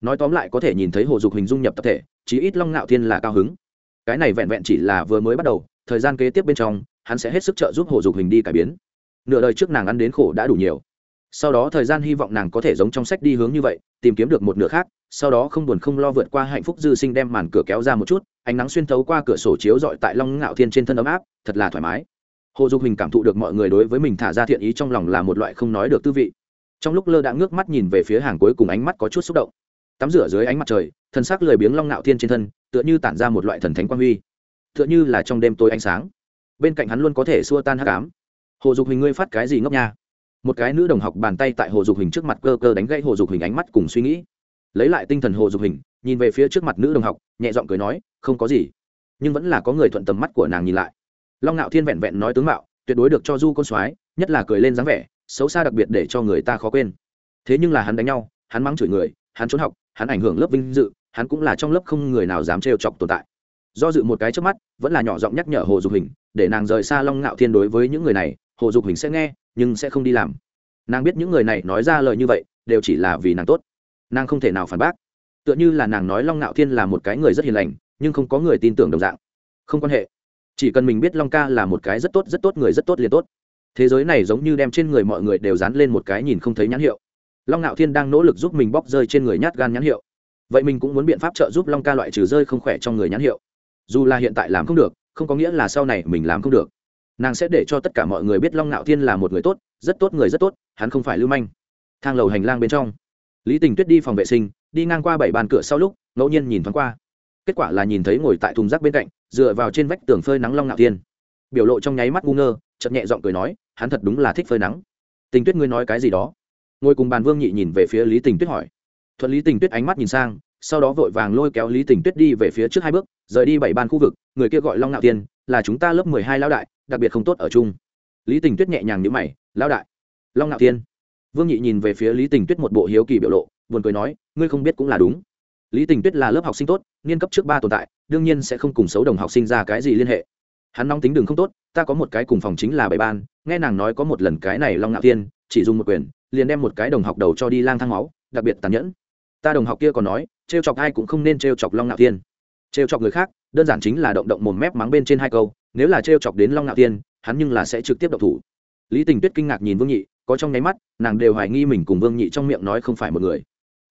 Nói tóm lại có thể nhìn thấy hồ dục hình dung nhập tập thể, chí ít long ngạo thiên là cao hứng. Cái này vẹn vẹn chỉ là vừa mới bắt đầu, thời gian kế tiếp bên trong, hắn sẽ hết sức trợ giúp hồ dục hình đi cải biến. Nửa đời trước nàng ăn đến khổ đã đủ nhiều sau đó thời gian hy vọng nàng có thể giống trong sách đi hướng như vậy, tìm kiếm được một nửa khác, sau đó không buồn không lo vượt qua hạnh phúc dư sinh đem màn cửa kéo ra một chút, ánh nắng xuyên thấu qua cửa sổ chiếu dọi tại long ngạo thiên trên thân ấm áp, thật là thoải mái. Hồ dục hình cảm thụ được mọi người đối với mình thả ra thiện ý trong lòng là một loại không nói được tư vị. Trong lúc lơ đã ngước mắt nhìn về phía hàng cuối cùng ánh mắt có chút xúc động. Tắm rửa dưới ánh mặt trời, thân xác lười biếng long ngạo thiên trên thân, tựa như tản ra một loại thần thánh quang huy. Tựa như là trong đêm tối ánh sáng. Bên cạnh hắn luôn có thể xua tan hắc ám. Hồ dục hình ngươi phát cái gì ngốc nha? Một cái nữ đồng học bàn tay tại hồ dục hình trước mặt cơ cơ đánh gãy hồ dục hình ánh mắt cùng suy nghĩ. Lấy lại tinh thần hồ dục hình, nhìn về phía trước mặt nữ đồng học, nhẹ giọng cười nói, không có gì, nhưng vẫn là có người thuận tầm mắt của nàng nhìn lại. Long ngạo thiên vẹn vẹn nói tướng mạo, tuyệt đối được cho du con soái, nhất là cười lên dáng vẻ, xấu xa đặc biệt để cho người ta khó quên. Thế nhưng là hắn đánh nhau, hắn mắng chửi người, hắn trốn học, hắn ảnh hưởng lớp vinh dự, hắn cũng là trong lớp không người nào dám trêu chọc tồn tại. Do dự một cái trước mắt, vẫn là nhỏ giọng nhắc nhở hồ dục hình, để nàng rời xa long ngạo thiên đối với những người này hồ dục hình sẽ nghe, nhưng sẽ không đi làm. Nàng biết những người này nói ra lời như vậy, đều chỉ là vì nàng tốt. Nàng không thể nào phản bác. Tựa như là nàng nói long ngạo thiên là một cái người rất hiền lành, nhưng không có người tin tưởng đồng dạng. Không quan hệ. Chỉ cần mình biết long ca là một cái rất tốt rất tốt người rất tốt liền tốt. Thế giới này giống như đem trên người mọi người đều dán lên một cái nhìn không thấy nhãn hiệu. Long ngạo thiên đang nỗ lực giúp mình bóc rơi trên người nhát gan nhãn hiệu. Vậy mình cũng muốn biện pháp trợ giúp long ca loại trừ rơi không khỏe trong người nhãn hiệu. Dù là hiện tại làm không được, không có nghĩa là sau này mình làm không được nàng sẽ để cho tất cả mọi người biết long ngạo thiên là một người tốt, rất tốt người rất tốt, hắn không phải lưu manh. Thang lầu hành lang bên trong, lý tình tuyết đi phòng vệ sinh, đi ngang qua bảy bàn cửa sau lúc, ngẫu nhiên nhìn thoáng qua. Kết quả là nhìn thấy ngồi tại thùng rác bên cạnh, dựa vào trên vách tường phơi nắng long ngạo thiên. Biểu lộ trong nháy mắt ngu ngơ chậm nhẹ giọng cười nói, hắn thật đúng là thích phơi nắng. Tình tuyết ngươi nói cái gì đó? Ngồi cùng bàn vương nhị nhìn về phía lý tình tuyết hỏi. Thuận lý tình tuyết ánh mắt nhìn sang, sau đó vội vàng lôi kéo lý tình tuyết đi về phía trước hai bước, rời đi bảy ban khu vực, người kia gọi long ngạo tiên là chúng ta lớp mười hai lão đại đặc biệt không tốt ở chung. Lý tình tuyết nhẹ nhàng nhữ mày lão đại. Long ngạo Thiên, vương nhị nhìn về phía lý tình tuyết một bộ hiếu kỳ biểu lộ buồn cười nói ngươi không biết cũng là đúng. Lý tình tuyết là lớp học sinh tốt niên cấp trước ba tồn tại đương nhiên sẽ không cùng xấu đồng học sinh ra cái gì liên hệ. Hắn nóng tính đường không tốt ta có một cái cùng phòng chính là bảy ban nghe nàng nói có một lần cái này long ngạo Thiên chỉ dùng một quyền liền đem một cái đồng học đầu cho đi lang thang máu đặc biệt tàn nhẫn. Ta đồng học kia còn nói trêu chọc ai cũng không nên trêu chọc long ngạo thiên. Trêu chọc người khác đơn giản chính là động động mồm mép mắng bên trên hai câu nếu là trêu chọc đến long ngạo thiên hắn nhưng là sẽ trực tiếp độc thủ. Lý tình tuyết kinh ngạc nhìn vương nhị, có trong nháy mắt, nàng đều hoài nghi mình cùng vương nhị trong miệng nói không phải một người.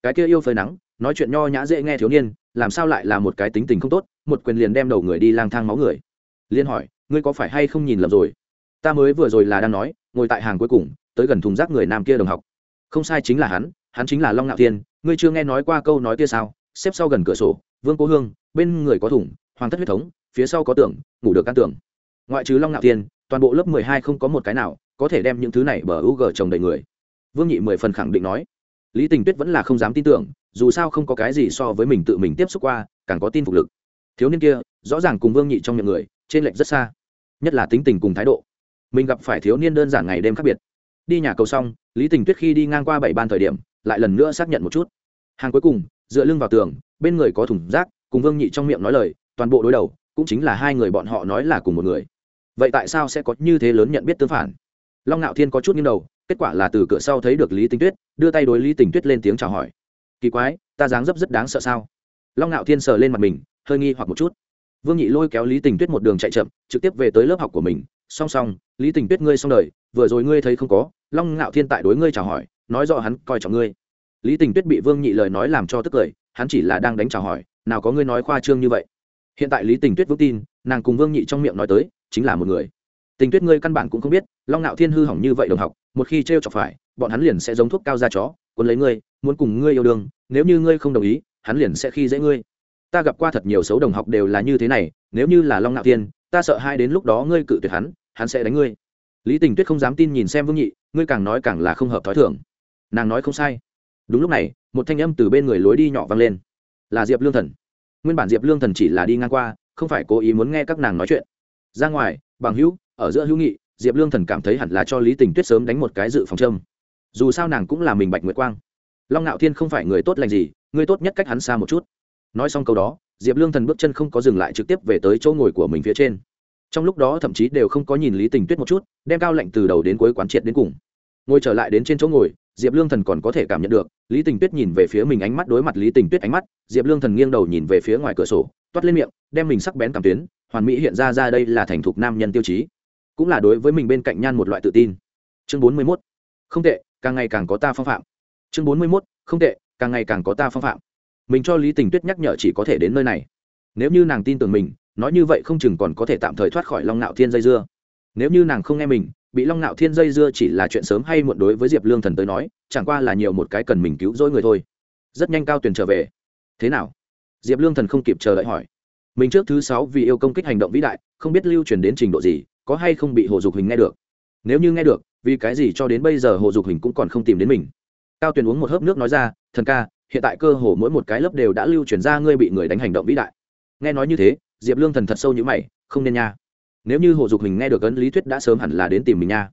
Cái kia yêu phơi nắng, nói chuyện nho nhã dễ nghe thiếu niên, làm sao lại là một cái tính tình không tốt, một quyền liền đem đầu người đi lang thang máu người. Liên hỏi, ngươi có phải hay không nhìn lầm rồi? Ta mới vừa rồi là đang nói, ngồi tại hàng cuối cùng, tới gần thùng rác người nam kia đồng học. Không sai chính là hắn hắn chính là long ngạo thiên ngươi chưa nghe nói qua câu nói kia sao? Xếp sau gần cửa sổ, vương cố hương, bên người có thủng hoàng thất huyết thống phía sau có tường, ngủ được căn tường. ngoại trừ long ngạo thiên toàn bộ lớp mười hai không có một cái nào có thể đem những thứ này bờ u g chồng đầy người. Vương nhị mười phần khẳng định nói. Lý tình tuyết vẫn là không dám tin tưởng dù sao không có cái gì so với mình tự mình tiếp xúc qua càng có tin phục lực. Thiếu niên kia rõ ràng cùng vương nhị trong những người trên lệnh rất xa. Nhất là tính tình cùng thái độ. Mình gặp phải thiếu niên đơn giản ngày đêm khác biệt. Đi nhà cầu xong lý tình tuyết khi đi ngang qua bảy ban thời điểm lại lần nữa xác nhận một chút. Hàng cuối cùng dựa lưng vào tường bên người có thùng rác cùng vương nhị trong miệng nói lời toàn bộ đối đầu cũng chính là hai người bọn họ nói là cùng một người. Vậy tại sao sẽ có như thế lớn nhận biết tương phản? Long ngạo thiên có chút nghiêng đầu, kết quả là từ cửa sau thấy được lý tình tuyết, đưa tay đối lý tình tuyết lên tiếng chào hỏi. Kỳ quái, ta dáng dấp rất đáng sợ sao? Long ngạo thiên sờ lên mặt mình, hơi nghi hoặc một chút. Vương nhị lôi kéo lý tình tuyết một đường chạy chậm, trực tiếp về tới lớp học của mình. Song song, lý tình tuyết ngươi xong đời, vừa rồi ngươi thấy không có. Long ngạo thiên tại đối ngươi chào hỏi, nói rõ hắn coi trọng ngươi. Lý tình tuyết bị vương nhị lời nói làm cho tức cười, hắn chỉ là đang đánh chào hỏi, nào có ngươi nói khoa trương như vậy? Hiện tại lý tình tuyết vững tin, nàng cùng vương nhị trong miệng nói tới, chính là một người. Tình tuyết ngươi căn bản cũng không biết, long ngạo thiên hư hỏng như vậy đồng học, một khi t r e o chọc phải, bọn hắn liền sẽ giống thuốc cao ra chó quân lấy ngươi, muốn cùng ngươi yêu đương, nếu như ngươi không đồng ý, hắn liền sẽ khi dễ ngươi. Ta gặp qua thật nhiều xấu đồng học đều là như thế này, nếu như là long ngạo thiên, ta sợ hai đến lúc đó ngươi cự tuyệt hắn hắn sẽ đánh ngươi. Lý tình tuyết không dám tin nhìn xem vương nhị, ngươi càng nói càng là không hợp t h ó i thưởng nàng nói không sai. Đúng lúc này, một thanh âm từ bên người lối đi nhỏ vang lên. Là diệp lương thần nguyên bản diệp lương thần chỉ là đi ngang qua, không phải cố ý muốn nghe các nàng nói chuyện. Ra ngoài, bằng hữu, ở giữa hữu nghị, diệp lương thần cảm thấy hẳn là cho lý tình tuyết sớm đánh một cái dự phòng châm. Dù sao nàng cũng là mình bạch nguyệt quang. Long ngạo thiên không phải người tốt lành gì, người tốt nhất cách hắn xa một chút. Nói xong câu đó, diệp lương thần bước chân không có dừng lại trực tiếp về tới chỗ ngồi của mình phía trên. Trong lúc đó thậm chí đều không có nhìn lý tình tuyết một chút, đem cao lạnh từ đầu đến cuối quán triệt đến cùng. Ngồi trở lại đến trên chỗ ngồi diệp lương thần còn có thể cảm nhận được, lý tình tuyết nhìn về phía mình ánh mắt đối mặt lý tình tuyết ánh mắt, diệp lương thần nghiêng đầu nhìn về phía ngoài cửa sổ, toát lên miệng, đem mình sắc bén cảm tuyến, hoàn mỹ hiện ra ra đây là thành thục nam nhân tiêu chí. Cũng là đối với mình bên cạnh nhan một loại tự tin. Chương bốn mươi mốt. Không tệ, càng ngày càng có ta phong phạm. Chương bốn mươi mốt. Không tệ, càng ngày càng có ta phong phạm. Mình cho lý tình tuyết nhắc nhở chỉ có thể đến nơi này. Nếu như nàng tin tưởng mình, nói như vậy không chừng còn có thể tạm thời thoát khỏi long nạo thiên dây dưa nếu như nàng không nghe mình, bị long nạo thiên dây dưa chỉ là chuyện sớm hay muộn đối với diệp lương thần tới nói, chẳng qua là nhiều một cái cần mình cứu rỗi người thôi. Rất nhanh cao tuyền trở về. Thế nào? Diệp lương thần không kịp chờ đợi hỏi. Mình trước thứ sáu vì yêu công kích hành động vĩ đại, không biết lưu truyền đến trình độ gì, có hay không bị hồ dục hình nghe được? Nếu như nghe được, vì cái gì cho đến bây giờ hồ dục hình cũng còn không tìm đến mình? Cao tuyền uống một hớp nước nói ra, thần ca, hiện tại cơ hồ mỗi một cái lớp đều đã lưu truyền ra ngươi bị người đánh hành động vĩ đại. Nghe nói như thế, diệp lương thần thật sâu như mày, không nên nha nếu như hồ dục hình nghe được ấn lý thuyết đã sớm hẳn là đến tìm mình nha.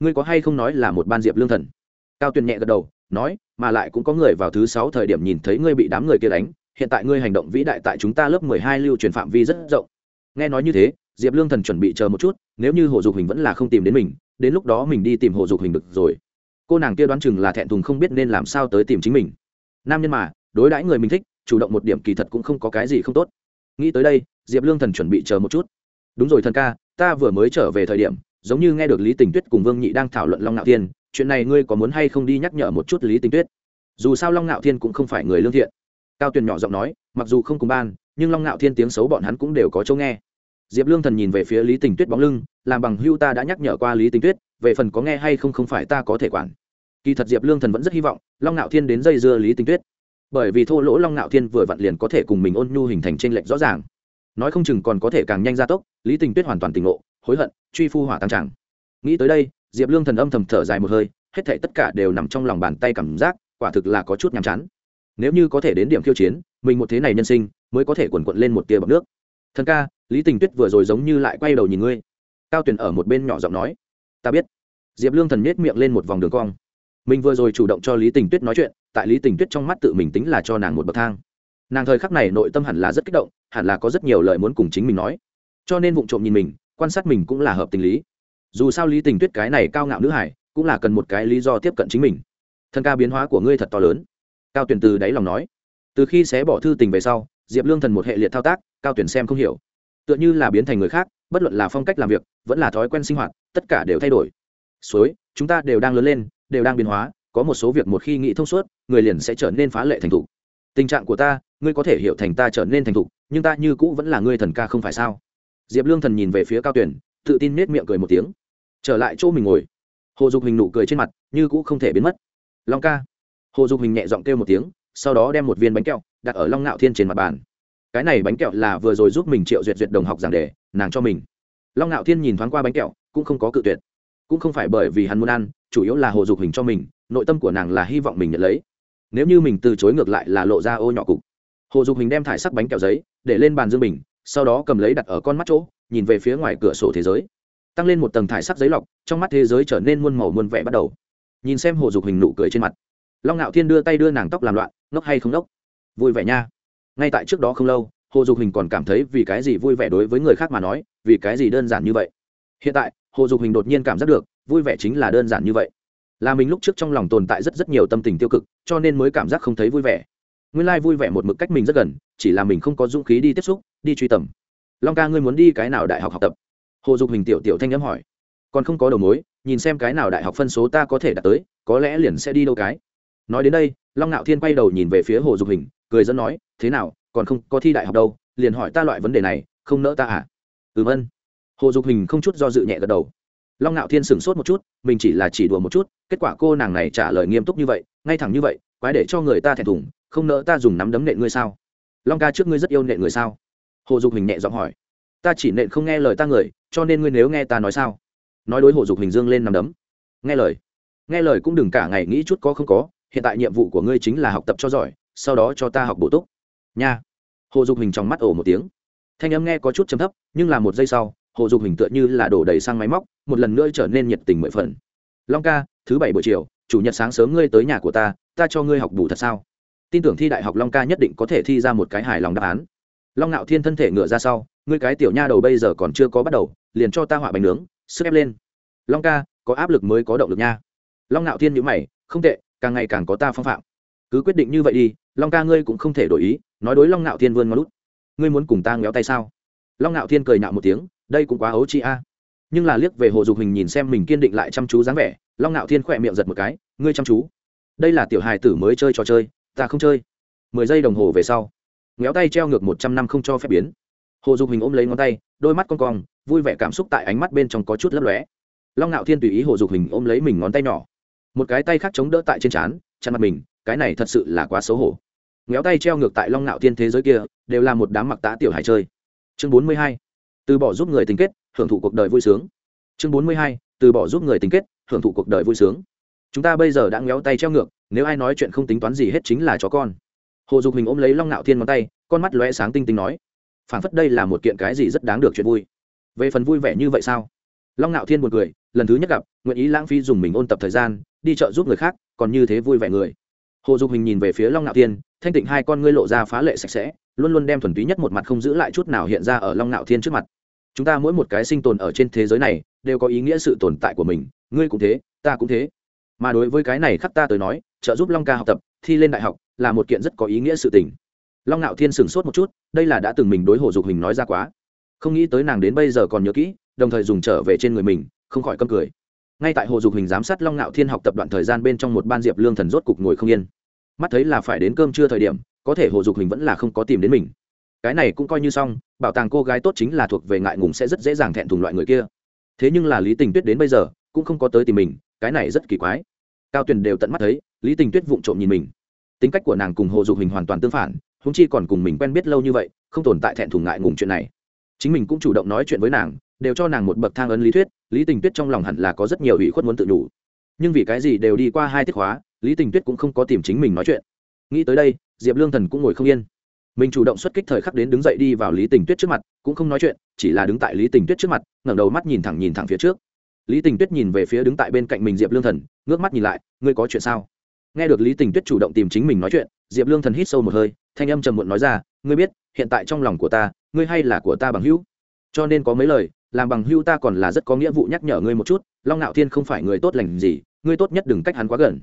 Ngươi có hay không nói là một ban diệp lương thần? Cao tuyền nhẹ gật đầu, nói, mà lại cũng có người vào thứ sáu thời điểm nhìn thấy ngươi bị đám người kia đánh, hiện tại ngươi hành động vĩ đại tại chúng ta lớp mười hai lưu truyền phạm vi rất rộng. Nghe nói như thế, diệp lương thần chuẩn bị chờ một chút, nếu như hồ dục hình vẫn là không tìm đến mình, đến lúc đó mình đi tìm hồ dục hình được rồi. Cô nàng kia đoán chừng là thẹn thùng không biết nên làm sao tới tìm chính mình. Nam nhân mà, đối đãi người mình thích, chủ động một điểm kỳ thật cũng không có cái gì không tốt. Nghĩ tới đây, diệp lương thần chuẩn bị chờ một chút đúng rồi thần ca, ta vừa mới trở về thời điểm, giống như nghe được lý tình tuyết cùng vương nhị đang thảo luận long ngạo thiên, chuyện này ngươi có muốn hay không đi nhắc nhở một chút lý tình tuyết? Dù sao long ngạo thiên cũng không phải người lương thiện. Cao tuyền nhỏ giọng nói, mặc dù không cùng ban, nhưng long ngạo thiên tiếng xấu bọn hắn cũng đều có chỗ nghe. Diệp lương thần nhìn về phía lý tình tuyết bóng lưng, làm bằng hưu ta đã nhắc nhở qua lý tình tuyết, về phần có nghe hay không không phải ta có thể quản. Kỳ thật diệp lương thần vẫn rất hy vọng long ngạo thiên đến dây dưa lý tình tuyết. Bởi vì thô lỗ long ngạo thiên vừa vặn liền có thể cùng mình ôn nhu hình thành t r ê n lệch rõ ràng nói không chừng còn có thể càng nhanh gia tốc, lý tình tuyết hoàn toàn tỉnh ngộ, hối hận, truy phu hỏa tăng tràng nghĩ tới đây, diệp lương thần âm thầm thở dài một hơi, hết thể tất cả đều nằm trong lòng bàn tay cảm giác, quả thực là có chút nhàm chán. Nếu như có thể đến điểm khiêu chiến, mình một thế này nhân sinh, mới có thể quần quận lên một tia bọc nước. Thần ca, lý tình tuyết vừa rồi giống như lại quay đầu nhìn ngươi. Cao tuyền ở một bên nhỏ giọng nói. Ta biết. Diệp lương thần nhét miệng lên một vòng đường cong. Mình vừa rồi chủ động cho lý tình tuyết nói chuyện, tại lý tình tuyết trong mắt tự mình tính là cho nàng một bậc thang nàng thời khắc này nội tâm hẳn là rất kích động, hẳn là có rất nhiều lời muốn cùng chính mình nói. Cho nên vụ trộm nhìn mình, quan sát mình cũng là hợp tình lý. Dù sao lý tình tuyết cái này cao ngạo nữ hải, cũng là cần một cái lý do tiếp cận chính mình. Thân ca biến hóa của ngươi thật to lớn. Cao tuyển từ đáy lòng nói. Từ khi xé bỏ thư tình về sau, diệp lương thần một hệ liệt thao tác, cao tuyển xem không hiểu. Tựa như là biến thành người khác, bất luận là phong cách làm việc, vẫn là thói quen sinh hoạt, tất cả đều thay đổi. Suối, chúng ta đều đang lớn lên, đều đang biến hóa, có một số việc một khi nghĩ thông suốt, người liền sẽ trở nên phá lệ thành thục. Tình trạng của ta ngươi có thể hiểu thành ta trở nên thành thục, nhưng ta như cũ vẫn là ngươi thần ca không phải sao? Diệp lương thần nhìn về phía cao tuyển, tự tin nết miệng cười một tiếng. Trở lại chỗ mình ngồi. Hồ dục hình nụ cười trên mặt, như cũ không thể biến mất. Long ca. Hồ dục hình nhẹ giọng kêu một tiếng, sau đó đem một viên bánh kẹo đặt ở long ngạo thiên trên mặt bàn. Cái này bánh kẹo là vừa rồi giúp mình triệu duyệt duyệt đồng học giảng đề, nàng cho mình. Long ngạo thiên nhìn thoáng qua bánh kẹo, cũng không có cự tuyệt. Cũng không phải bởi vì hắn muốn ăn, chủ yếu là hồ dục hình cho mình, nội tâm của nàng là hy vọng mình nhận lấy. Nếu như mình từ chối ngược lại là lộ ra ô nhỏ cục hồ dục hình đem thải sắc bánh kẹo giấy để lên bàn dương bình, sau đó cầm lấy đặt ở con mắt chỗ, nhìn về phía ngoài cửa sổ thế giới. Tăng lên một tầng thải sắc giấy lọc, trong mắt thế giới trở nên muôn màu muôn vẻ bắt đầu. Nhìn xem hồ dục hình nụ cười trên mặt. Long ngạo thiên đưa tay đưa nàng tóc làm loạn, ngốc hay không ngốc? Vui vẻ nha. Ngay tại trước đó không lâu, hồ dục hình còn cảm thấy vì cái gì vui vẻ đối với người khác mà nói, vì cái gì đơn giản như vậy? Hiện tại, hồ dục hình đột nhiên cảm giác được, vui vẻ chính là đơn giản như vậy. Là mình lúc trước trong lòng tồn tại rất rất nhiều tâm tình tiêu cực, cho nên mới cảm giác không thấy vui vẻ nguyên Lai vui vẻ một mực cách mình rất gần, chỉ là mình không có dũng khí đi tiếp xúc, đi truy tầm. Long ca, ngươi muốn đi cái nào đại học học tập? Hồ dục hình tiểu tiểu thanh n m hỏi. Còn không có đầu mối, nhìn xem cái nào đại học phân số ta có thể đạt tới, có lẽ liền sẽ đi đâu cái. Nói đến đây, long ngạo thiên quay đầu nhìn về phía hồ dục hình cười dẫn nói, thế nào, còn không có thi đại học đâu, liền hỏi ta loại vấn đề này, không nỡ ta à? Ừm ân. Hồ dục hình không chút do dự nhẹ gật đầu. Long ngạo thiên sửng sốt một chút, mình chỉ là chỉ đùa một chút, kết quả cô nàng này trả lời nghiêm túc như vậy, ngay thẳng như vậy, quái để cho người ta thẹn thùng không nỡ ta dùng nắm đấm nện ngươi sao? Long ca trước ngươi rất yêu nện người sao? Hồ dục hình nhẹ giọng hỏi. Ta chỉ nện không nghe lời ta người, cho nên ngươi nếu nghe ta nói sao? Nói đối hồ dục hình dương lên nắm đấm. Nghe lời. Nghe lời cũng đừng cả ngày nghĩ chút có không có, hiện tại nhiệm vụ của ngươi chính là học tập cho giỏi, sau đó cho ta học bổ túc. Nha. Hồ dục hình trong mắt ổ một tiếng. Thanh âm nghe có chút chấm thấp, nhưng là một giây sau, hồ dục hình tựa như là đổ đầy sang máy móc, một lần nữa trở nên nhiệt tình mười phần. Long ca, thứ bảy buổi chiều, chủ nhật sáng sớm ngươi tới nhà của ta ta cho ngươi học bù thật sao? Tin tưởng thi đại học long ca nhất định có thể thi ra một cái hài lòng đáp án. Long ngạo thiên thân thể ngựa ra sau, ngươi cái tiểu nha đầu bây giờ còn chưa có bắt đầu, liền cho ta họa bánh nướng, sức ép lên. Long ca, có áp lực mới có động lực nha. Long ngạo thiên nhữ mày, không tệ, càng ngày càng có ta phong phạm. Cứ quyết định như vậy đi, long ca ngươi cũng không thể đổi ý, nói đối long ngạo thiên vươn ngón lút. Ngươi muốn cùng ta ngéo tay sao? Long ngạo thiên cười nhạo một tiếng, đây cũng quá ấu chị a. Nhưng là liếc về hồ dục hình nhìn xem mình kiên định lại chăm chú dáng vẻ, long ngạo thiên khỏe miệng giật một cái, ngươi chăm chú. Đây là tiểu hài tử mới chơi trò chơi ta không chơi. Mười giây đồng hồ về sau, ngéo tay treo ngược một trăm năm không cho phép biến. Hồ dục hình ôm lấy ngón tay, đôi mắt con cong, vui vẻ cảm xúc tại ánh mắt bên trong có chút lấp lóe. Long ngạo thiên tùy ý hồ dục hình ôm lấy mình ngón tay nhỏ. Một cái tay khác chống đỡ tại trên trán chăn mặt mình, cái này thật sự là quá xấu hổ. Ngéo tay treo ngược tại long ngạo thiên thế giới kia, đều là một đám mặc tá tiểu hải chơi. Chương bốn mươi hai, từ bỏ giúp người tình kết, hưởng thụ cuộc đời vui sướng. Chương bốn mươi hai, từ bỏ giúp người tình kết, hưởng thụ cuộc đời vui sướng chúng ta bây giờ đã ngéo tay treo ngược, nếu ai nói chuyện không tính toán gì hết chính là chó con. Hồ dục hình ôm lấy long ngạo thiên ngón tay, con mắt lóe sáng tinh tinh nói phản phất đây là một kiện cái gì rất đáng được chuyện vui. Về phần vui vẻ như vậy sao? Long ngạo thiên một người lần thứ nhất gặp, nguyện ý lãng phí dùng mình ôn tập thời gian, đi chợ giúp người khác, còn như thế vui vẻ người. Hồ dục hình nhìn về phía long ngạo thiên, thanh tịnh hai con ngươi lộ ra phá lệ sạch sẽ, luôn luôn đem thuần túy nhất một mặt không giữ lại chút nào hiện ra ở long ngạo thiên trước mặt. Chúng ta mỗi một cái sinh tồn ở trên thế giới này, đều có ý nghĩa sự tồn tại của mình, ngươi cũng thế, ta cũng thế mà đối với cái này khắc ta tới nói, trợ giúp long ca học tập, thi lên đại học, là một kiện rất có ý nghĩa sự tình. Long ngạo thiên sửng sốt một chút, đây là đã từng mình đối hồ dục hình nói ra quá. Không nghĩ tới nàng đến bây giờ còn nhớ kỹ, đồng thời dùng trở về trên người mình, không khỏi câm cười. Ngay tại hồ dục hình giám sát long ngạo thiên học tập đoạn thời gian bên trong một ban diệp lương thần rốt cục ngồi không yên. Mắt thấy là phải đến cơm trưa thời điểm, có thể hồ dục hình vẫn là không có tìm đến mình. Cái này cũng coi như xong, bảo tàng cô gái tốt chính là thuộc về ngại ngùng sẽ rất dễ dàng thẹn thùng loại người kia. Thế nhưng là lý tình tuyết đến bây giờ, cũng không có tới tìm mình cái này rất kỳ quái. Cao tuyền đều tận mắt thấy, lý tình tuyết vụng trộm nhìn mình. Tính cách của nàng cùng hồ dục hình hoàn toàn tương phản húng chi còn cùng mình quen biết lâu như vậy, không tồn tại thẹn thùng ngại ngùng chuyện này. Chính mình cũng chủ động nói chuyện với nàng, đều cho nàng một bậc thang ấn lý thuyết, lý tình tuyết trong lòng hẳn là có rất nhiều ủy khuất muốn tự đủ. Nhưng vì cái gì đều đi qua hai tiết hóa lý tình tuyết cũng không có tìm chính mình nói chuyện. Nghĩ tới đây, diệp lương thần cũng ngồi không yên. Mình chủ động xuất kích thời khắc đến đứng dậy đi vào lý tình tuyết trước mặt, cũng không nói chuyện, chỉ là đứng tại lý tình tuyết trước mặt, ngẩng đầu mắt nhìn thẳng nhìn thẳng phía trước lý tình tuyết nhìn về phía đứng tại bên cạnh mình diệp lương thần, ngước mắt nhìn lại, ngươi có chuyện sao? Nghe được lý tình tuyết chủ động tìm chính mình nói chuyện, diệp lương thần hít sâu một hơi, thanh âm trầm muộn nói ra, ngươi biết, hiện tại trong lòng của ta, ngươi hay là của ta bằng hữu. Cho nên có mấy lời, làm bằng hữu ta còn là rất có nghĩa vụ nhắc nhở ngươi một chút, long ngạo thiên không phải người tốt lành gì, ngươi tốt nhất đừng cách hắn quá gần.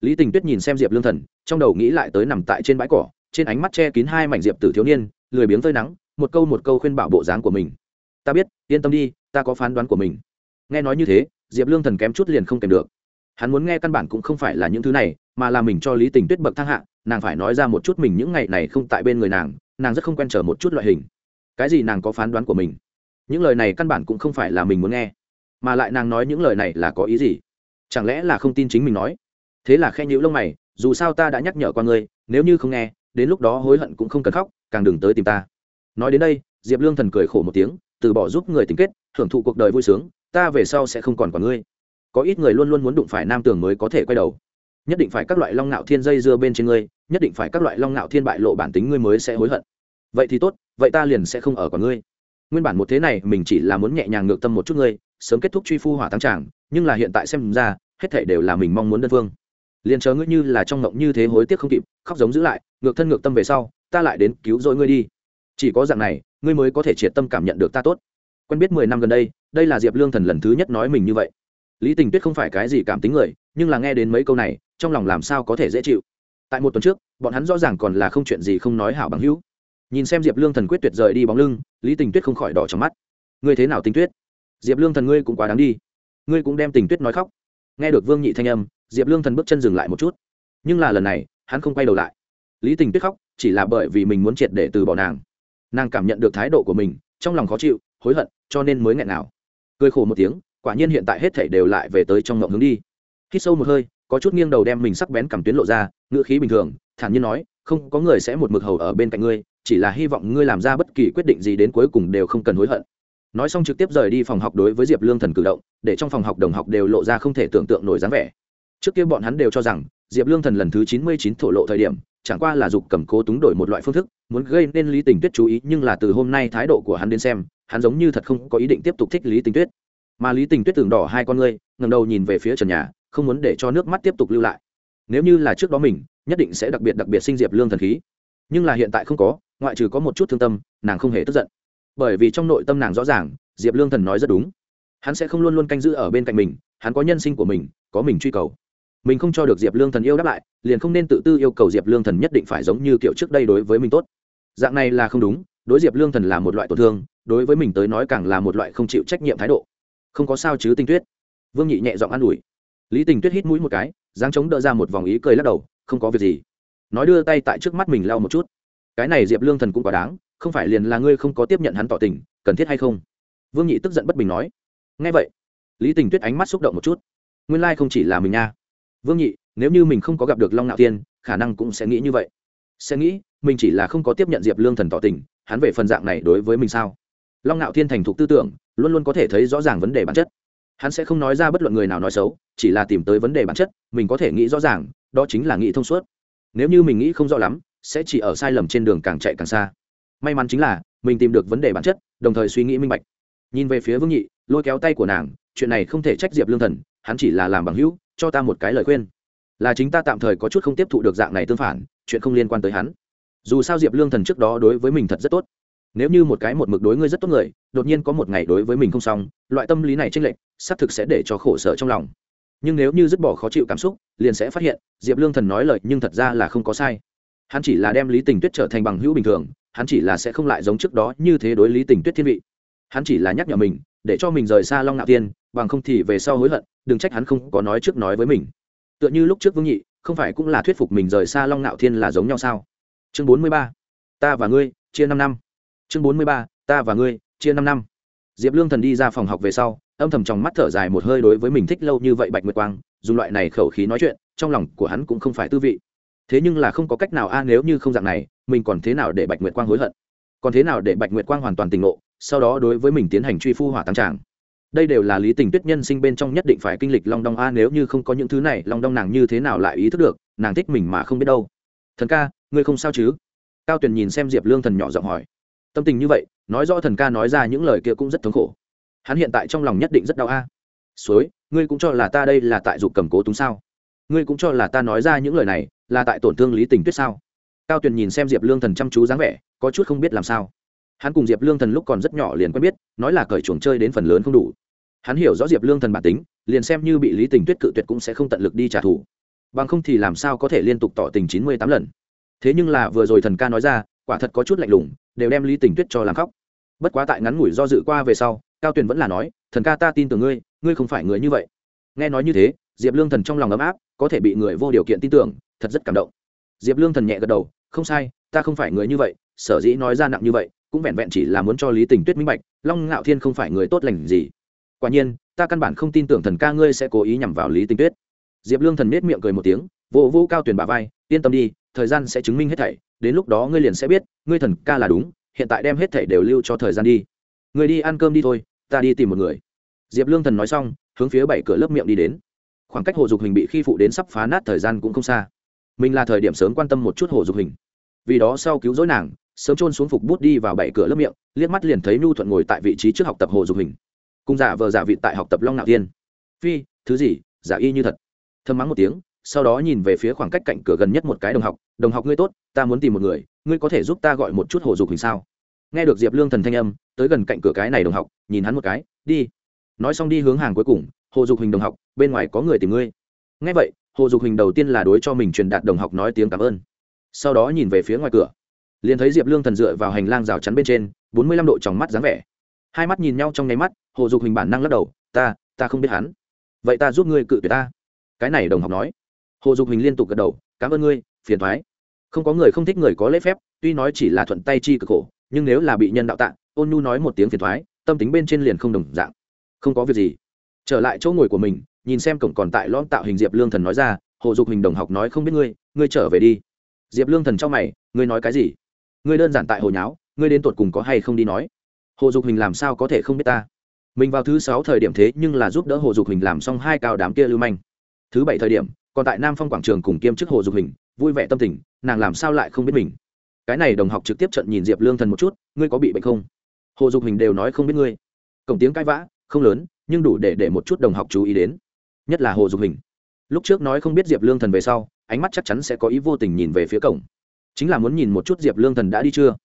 Lý tình tuyết nhìn xem diệp lương thần, trong đầu nghĩ lại tới nằm tại trên bãi cỏ, trên ánh mắt che kín hai mảnh diệp tử thiếu niên, lười biếng phơi nắng, một câu một câu khuyên bảo bộ dáng của mình. Ta biết, yên tâm đi, ta có phán đoán của mình nghe nói như thế, diệp lương thần kém chút liền không kèm được. Hắn muốn nghe căn bản cũng không phải là những thứ này, mà là mình cho lý tình tuyết bậc thang hạ, nàng phải nói ra một chút mình những ngày này không tại bên người nàng nàng rất không quen trở một chút loại hình. Cái gì nàng có phán đoán của mình? Những lời này căn bản cũng không phải là mình muốn nghe, mà lại nàng nói những lời này là có ý gì? Chẳng lẽ là không tin chính mình nói? Thế là khe nhữ lông mày, dù sao ta đã nhắc nhở qua ngươi, nếu như không nghe, đến lúc đó hối hận cũng không cần khóc, càng đừng tới tìm ta. Nói đến đây, diệp lương thần cười khổ một tiếng, từ bỏ giúp người tính kết, hưởng thụ cuộc đời vui sướng ta về sau sẽ không còn quả ngươi. Có ít người luôn luôn muốn đụng phải nam tường mới có thể quay đầu. Nhất định phải các loại long ngạo thiên dây dưa bên trên ngươi, nhất định phải các loại long ngạo thiên bại lộ bản tính ngươi mới sẽ hối hận. Vậy thì tốt, vậy ta liền sẽ không ở quả ngươi. Nguyên bản một thế này, mình chỉ là muốn nhẹ nhàng ngược tâm một chút ngươi, sớm kết thúc truy phu hỏa tăng tràng, nhưng là hiện tại xem ra, hết thể đều là mình mong muốn đơn phương. Liền chờ ngươi như là trong ngộng như thế hối tiếc không kịp, khóc giống giữ lại, ngược thân ngược tâm về sau, ta lại đến cứu rỗi ngươi đi. Chỉ có dạng này, ngươi mới có thể triệt tâm cảm nhận được ta tốt quen biết mười năm gần đây đây là diệp lương thần lần thứ nhất nói mình như vậy. Lý tình tuyết không phải cái gì cảm tính người, nhưng là nghe đến mấy câu này, trong lòng làm sao có thể dễ chịu. Tại một tuần trước, bọn hắn rõ ràng còn là không chuyện gì không nói hảo bằng hữu. Nhìn xem diệp lương thần quyết tuyệt rời đi bóng lưng, lý tình tuyết không khỏi đỏ trong mắt. Ngươi thế nào tình tuyết? Diệp lương thần ngươi cũng quá đáng đi. Ngươi cũng đem tình tuyết nói khóc. Nghe được vương nhị thanh âm, diệp lương thần bước chân dừng lại một chút. Nhưng là lần này, hắn không quay đầu lại. Lý tình tuyết khóc, chỉ là bởi vì mình muốn triệt để từ bỏ nàng. Nàng cảm nhận được thái độ của mình, trong lòng khó chịu, hối hận cho nên mới nghẹn nào. Cười khổ một tiếng, quả nhiên hiện tại hết thảy đều lại về tới trong ngộng hướng đi. Hít sâu một hơi, có chút nghiêng đầu đem mình sắc bén cầm tuyến lộ ra, ngữ khí bình thường, thản nhiên nói, không, có người sẽ một mực hầu ở bên cạnh ngươi, chỉ là hy vọng ngươi làm ra bất kỳ quyết định gì đến cuối cùng đều không cần hối hận. Nói xong trực tiếp rời đi phòng học đối với diệp lương thần cử động, để trong phòng học đồng học đều lộ ra không thể tưởng tượng nổi dáng vẻ. Trước kia bọn hắn đều cho rằng, diệp lương thần lần thứ chín mươi chín thổ lộ thời điểm, chẳng qua là dục cầm cố túng đổi một loại phương thức, muốn gây nên lý tình tuyết chú ý, nhưng là từ hôm nay thái độ của hắn đến xem hắn giống như thật không có ý định tiếp tục thích lý tình tuyết. Mà lý tình tuyết tưởng đỏ hai con ngươi ngầm đầu nhìn về phía trần nhà, không muốn để cho nước mắt tiếp tục lưu lại. Nếu như là trước đó mình, nhất định sẽ đặc biệt đặc biệt sinh diệp lương thần khí. Nhưng là hiện tại không có, ngoại trừ có một chút thương tâm, nàng không hề tức giận. Bởi vì trong nội tâm nàng rõ ràng, diệp lương thần nói rất đúng. Hắn sẽ không luôn luôn canh giữ ở bên cạnh mình, hắn có nhân sinh của mình, có mình truy cầu. Mình không cho được diệp lương thần yêu đáp lại, liền không nên tự tư yêu cầu diệp lương thần nhất định phải giống như kiểu trước đây đối với mình tốt. Dạng này là không đúng, đối diệp lương thần là một loại tổn thương đối với mình tới nói càng là một loại không chịu trách nhiệm thái độ. Không có sao chứ tinh tuyết. Vương nhị nhẹ giọng an ủi. Lý tình tuyết hít mũi một cái, dáng chống đỡ ra một vòng ý cười lắc đầu, không có việc gì. Nói đưa tay tại trước mắt mình lau một chút. Cái này diệp lương thần cũng quá đáng, không phải liền là ngươi không có tiếp nhận hắn tỏ tình, cần thiết hay không? Vương nhị tức giận bất bình nói. Ngay vậy, lý tình tuyết ánh mắt xúc động một chút. Nguyên lai không chỉ là mình nha. Vương nhị, nếu như mình không có gặp được long nạo tiên, khả năng cũng sẽ nghĩ như vậy. Sẽ nghĩ, mình chỉ là không có tiếp nhận diệp lương thần tỏ tình, hắn về phần dạng này đối với mình sao? Long ngạo thiên thành thục tư tưởng, luôn luôn có thể thấy rõ ràng vấn đề bản chất. Hắn sẽ không nói ra bất luận người nào nói xấu, chỉ là tìm tới vấn đề bản chất, mình có thể nghĩ rõ ràng, đó chính là nghĩ thông suốt. Nếu như mình nghĩ không rõ lắm, sẽ chỉ ở sai lầm trên đường càng chạy càng xa. May mắn chính là, mình tìm được vấn đề bản chất, đồng thời suy nghĩ minh bạch. Nhìn về phía vương nhị, lôi kéo tay của nàng, chuyện này không thể trách diệp lương thần, hắn chỉ là làm bằng hữu, cho ta một cái lời khuyên. Là chính ta tạm thời có chút không tiếp thụ được dạng này tương phản, chuyện không liên quan tới hắn. Dù sao diệp lương thần trước đó đối với mình thật rất tốt nếu như một cái một mực đối ngươi rất tốt người, đột nhiên có một ngày đối với mình không xong, loại tâm lý này tranh lệch, xác thực sẽ để cho khổ sở trong lòng. Nhưng nếu như dứt bỏ khó chịu cảm xúc, liền sẽ phát hiện, diệp lương thần nói lời nhưng thật ra là không có sai. Hắn chỉ là đem lý tình tuyết trở thành bằng hữu bình thường, hắn chỉ là sẽ không lại giống trước đó như thế đối lý tình tuyết thiên vị. Hắn chỉ là nhắc nhở mình, để cho mình rời xa long ngạo tiên, bằng không thì về sau hối hận, đừng trách hắn không có nói trước nói với mình. Tựa như lúc trước vương nhị, không phải cũng là thuyết phục mình rời xa long ngạo thiên là giống nhau sao? Chương bốn mươi ba, ta và ngươi, chia năm năm chương bốn mươi ba, ta và ngươi, chia năm năm. Diệp lương thần đi ra phòng học về sau, âm thầm trong mắt thở dài một hơi đối với mình thích lâu như vậy bạch nguyệt quang, dùng loại này khẩu khí nói chuyện, trong lòng của hắn cũng không phải tư vị. Thế nhưng là không có cách nào a à, nếu như không dạng này, mình còn thế nào để bạch nguyệt quang hối hận? Còn thế nào để bạch nguyệt quang hoàn toàn tỉnh ngộ, sau đó đối với mình tiến hành truy phu hỏa tăng tràng? Đây đều là lý tình tuyết nhân sinh bên trong nhất định phải kinh lịch long đong a à, nếu như không có những thứ này, long đong nàng như thế nào lại ý thức được, nàng thích mình mà không biết đâu. Thần ca, ngươi không sao chứ? Cao tuyền nhìn xem diệp lương thần nhỏ giọng hỏi tâm tình như vậy, nói rõ thần ca nói ra những lời kia cũng rất thống khổ. Hắn hiện tại trong lòng nhất định rất đau a. À. suối, ngươi cũng cho là ta đây là tại dục cầm cố túng sao? Ngươi cũng cho là ta nói ra những lời này, là tại tổn thương lý tình tuyết sao? Cao tuyền nhìn xem diệp lương thần chăm chú dáng vẻ, có chút không biết làm sao. Hắn cùng diệp lương thần lúc còn rất nhỏ liền quen biết, nói là cởi chuồng chơi đến phần lớn không đủ. Hắn hiểu rõ diệp lương thần bản tính, liền xem như bị lý tình tuyết cự tuyệt cũng sẽ không tận lực đi trả thù. Bằng không thì làm sao có thể liên tục tỏ tình chín mươi tám lần? Thế nhưng là vừa rồi thần ca nói ra, quả thật có chút lạnh lùng đều đem lý tình tuyết cho làm khóc. Bất quá tại ngắn ngủi do dự qua về sau, cao tuyền vẫn là nói, thần ca ta tin tưởng ngươi ngươi không phải người như vậy. Nghe nói như thế, diệp lương thần trong lòng ấm áp, có thể bị người vô điều kiện tin tưởng, thật rất cảm động. Diệp lương thần nhẹ gật đầu, không sai, ta không phải người như vậy, sở dĩ nói ra nặng như vậy, cũng vẹn vẹn chỉ là muốn cho lý tình tuyết minh bạch, long ngạo thiên không phải người tốt lành gì. Quả nhiên, ta căn bản không tin tưởng thần ca ngươi sẽ cố ý nhằm vào lý tình tuyết. Diệp lương thần nết miệng cười một tiếng vô vô cao tuyển bà vai, yên tâm đi, thời gian sẽ chứng minh hết thảy, đến lúc đó ngươi liền sẽ biết, ngươi thần ca là đúng, hiện tại đem hết thảy đều lưu cho thời gian đi. Người đi ăn cơm đi thôi, ta đi tìm một người. Diệp lương thần nói xong, hướng phía bảy cửa lớp miệng đi đến. Khoảng cách hồ dục hình bị khi phụ đến sắp phá nát thời gian cũng không xa. Mình là thời điểm sớm quan tâm một chút hồ dục hình. Vì đó sau cứu rỗi nàng, sớm trôn xuống phục bút đi vào bảy cửa lớp miệng, liếc mắt liền thấy nhu thuận ngồi tại vị trí trước học tập hồ dục hình. Cùng giả vờ giả vị tại học tập long nạo tiên phi, thứ gì? Giả y như thật. Thơm mắng một tiếng sau đó nhìn về phía khoảng cách cạnh cửa gần nhất một cái đồng học đồng học ngươi tốt, ta muốn tìm một người, ngươi có thể giúp ta gọi một chút hồ dục hình sao? Nghe được diệp lương thần thanh âm, tới gần cạnh cửa cái này đồng học, nhìn hắn một cái, đi. Nói xong đi hướng hàng cuối cùng, hồ dục hình đồng học, bên ngoài có người tìm ngươi. Ngay vậy, hồ dục hình đầu tiên là đối cho mình truyền đạt đồng học nói tiếng cảm ơn. Sau đó nhìn về phía ngoài cửa, liền thấy diệp lương thần dựa vào hành lang rào chắn bên trên, bốn mươi lăm độ trong mắt dáng vẻ. Hai mắt nhìn nhau trong nháy mắt, hồ dục hình bản năng lắc đầu, ta ta không biết hắn. Vậy ta giúp ngươi cự tuyệt ta. Cái này đồng học nói hồ dục hình liên tục gật đầu, cảm ơn ngươi, phiền thoái. Không có người không thích người có lễ phép, tuy nói chỉ là thuận tay chi cực khổ, nhưng nếu là bị nhân đạo tạng ôn nhu nói một tiếng phiền thoái, tâm tính bên trên liền không đồng dạng. Không có việc gì. Trở lại chỗ ngồi của mình, nhìn xem cổng còn tại lõm tạo hình diệp lương thần nói ra, hồ dục hình đồng học nói không biết ngươi ngươi trở về đi. Diệp lương thần cho mày, ngươi nói cái gì? Ngươi đơn giản tại hồ nháo, ngươi đến tột cùng có hay không đi nói? Hồ dục hình làm sao có thể không biết ta? Mình vào thứ sáu thời điểm thế nhưng là giúp đỡ hồ dục hình làm xong hai cao đám kia lưu manh. Thứ bảy thời điểm còn tại nam phong quảng trường cùng kiêm chức hồ dục hình, vui vẻ tâm tình, nàng làm sao lại không biết mình? Cái này đồng học trực tiếp trận nhìn diệp lương thần một chút, ngươi có bị bệnh không? Hồ dục hình đều nói không biết ngươi. Cổng tiếng cãi vã, không lớn, nhưng đủ để để một chút đồng học chú ý đến. Nhất là hồ dục hình. Lúc trước nói không biết diệp lương thần về sau, ánh mắt chắc chắn sẽ có ý vô tình nhìn về phía cổng. Chính là muốn nhìn một chút diệp lương thần đã đi chưa?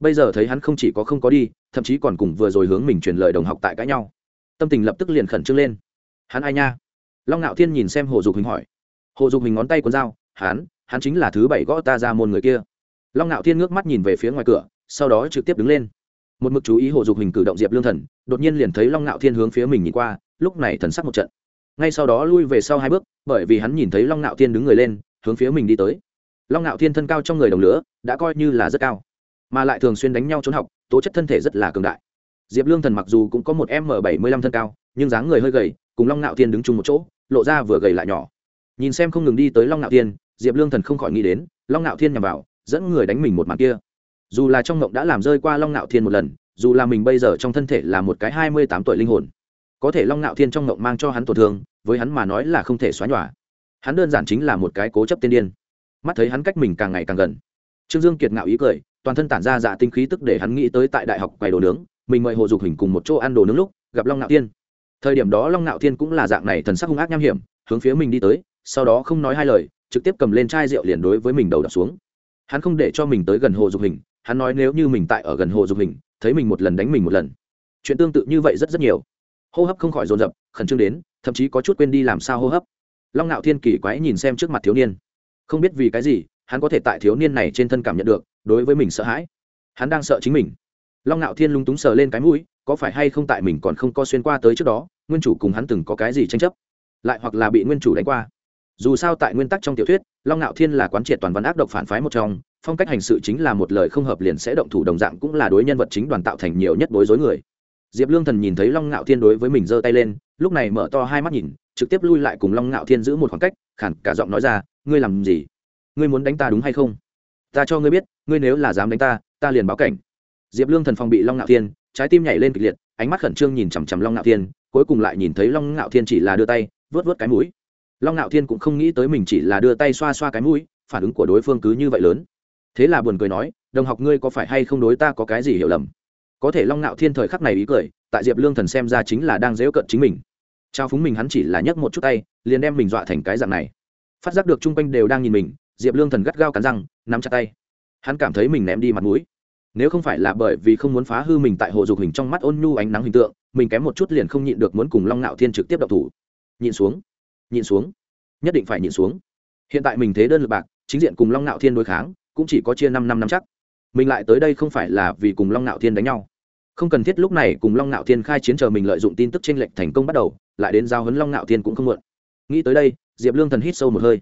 Bây giờ thấy hắn không chỉ có không có đi, thậm chí còn cùng vừa rồi hướng mình truyền lời đồng học tại cãi nhau. Tâm tình lập tức liền khẩn trương lên. Hắn ai nha? Long ngạo thiên nhìn xem hồ dục hình hỏi hồ dục hình ngón tay cuốn dao hắn hắn chính là thứ bảy gõ ta ra môn người kia. Long ngạo thiên ngước mắt nhìn về phía ngoài cửa, sau đó trực tiếp đứng lên. Một mực chú ý hồ dục hình cử động diệp lương thần, đột nhiên liền thấy long ngạo thiên hướng phía mình nhìn qua, lúc này thần sắc một trận. Ngay sau đó lui về sau hai bước, bởi vì hắn nhìn thấy long ngạo thiên đứng người lên, hướng phía mình đi tới. Long ngạo thiên thân cao trong người đồng lửa, đã coi như là rất cao, mà lại thường xuyên đánh nhau trốn học, tố chất thân thể rất là cường đại. Diệp lương thần mặc dù cũng có một m bảy mươi lăm thân cao, nhưng dáng người hơi gầy, cùng long ngạo thiên đứng chung một chỗ, lộ ra vừa gầy lại nhỏ nhìn xem không ngừng đi tới long ngạo thiên, diệp lương thần không khỏi nghĩ đến, long ngạo thiên nhằm vào, dẫn người đánh mình một mặt kia. Dù là trong ngộng đã làm rơi qua long ngạo thiên một lần, dù là mình bây giờ trong thân thể là một cái hai mươi tám tuổi linh hồn, có thể long ngạo thiên trong ngộng mang cho hắn tổn thương, với hắn mà nói là không thể xóa nhòa. Hắn đơn giản chính là một cái cố chấp tiên điên. Mắt thấy hắn cách mình càng ngày càng gần. Trương dương kiệt ngạo ý cười, toàn thân tản ra dạ tinh khí tức để hắn nghĩ tới tại đại học quầy đồ nướng, mình mời hồ dục hình cùng một chỗ ăn đồ nướng lúc, gặp long ngạo thiên. Thời điểm đó long ngạo thiên cũng là dạng này thần sắc hung ác nham hiểm, hướng phía mình đi tới sau đó không nói hai lời, trực tiếp cầm lên chai rượu liền đối với mình đầu đập xuống. Hắn không để cho mình tới gần hồ dục hình, hắn nói nếu như mình tại ở gần hồ dục hình, thấy mình một lần đánh mình một lần. Chuyện tương tự như vậy rất rất nhiều. Hô hấp không khỏi dồn dập, khẩn trương đến, thậm chí có chút quên đi làm sao hô hấp. Long ngạo thiên kỳ quái nhìn xem trước mặt thiếu niên. Không biết vì cái gì, hắn có thể tại thiếu niên này trên thân cảm nhận được, đối với mình sợ hãi. Hắn đang sợ chính mình. Long ngạo thiên lung túng sờ lên cái mũi, có phải hay không tại mình còn không có xuyên qua tới trước đó, nguyên chủ cùng hắn từng có cái gì tranh chấp? Lại hoặc là bị nguyên chủ đánh qua? Dù sao tại nguyên tắc trong tiểu thuyết, long ngạo thiên là quán triệt toàn văn ác độc phản phái một trong, phong cách hành sự chính là một lời không hợp liền sẽ động thủ đồng dạng cũng là đối nhân vật chính đoàn tạo thành nhiều nhất bối rối người. Diệp lương thần nhìn thấy long ngạo thiên đối với mình giơ tay lên, lúc này mở to hai mắt nhìn, trực tiếp lui lại cùng long ngạo thiên giữ một khoảng cách khản cả giọng nói ra, ngươi làm gì? Ngươi muốn đánh ta đúng hay không? Ta cho ngươi biết, ngươi nếu là dám đánh ta ta liền báo cảnh. Diệp lương thần phòng bị long ngạo thiên, trái tim nhảy lên kịch liệt, ánh mắt khẩn trương nhìn chằm chằm long ngạo thiên, cuối cùng lại nhìn thấy long ngạo thiên chỉ là đưa tay vớt vớt cái mũi long ngạo thiên cũng không nghĩ tới mình chỉ là đưa tay xoa xoa cái mũi, phản ứng của đối phương cứ như vậy lớn. Thế là buồn cười nói, đồng học ngươi có phải hay không đối ta có cái gì hiểu lầm? Có thể long ngạo thiên thời khắc này ý cười, tại diệp lương thần xem ra chính là đang dễu cận chính mình. Trao phúng mình hắn chỉ là nhấc một chút tay, liền đem mình dọa thành cái dạng này. Phát giác được chung quanh đều đang nhìn mình, diệp lương thần gắt gao cắn răng, nắm chặt tay. Hắn cảm thấy mình ném đi mặt mũi. Nếu không phải là bởi vì không muốn phá hư mình tại hồ dục hình trong mắt ôn nhu ánh nắng hình tượng, mình kém một chút liền không nhịn được muốn cùng long ngạo thiên trực tiếp đập thủ. Nhịn xuống nhịn xuống. Nhất định phải nhịn xuống. Hiện tại mình thế đơn lực bạc, chính diện cùng long Nạo thiên đối kháng, cũng chỉ có chia năm năm năm chắc. Mình lại tới đây không phải là vì cùng long Nạo thiên đánh nhau. Không cần thiết lúc này cùng long Nạo thiên khai chiến chờ mình lợi dụng tin tức tranh lệch thành công bắt đầu, lại đến giao hấn long Nạo thiên cũng không muộn. Nghĩ tới đây, diệp lương thần hít sâu một hơi.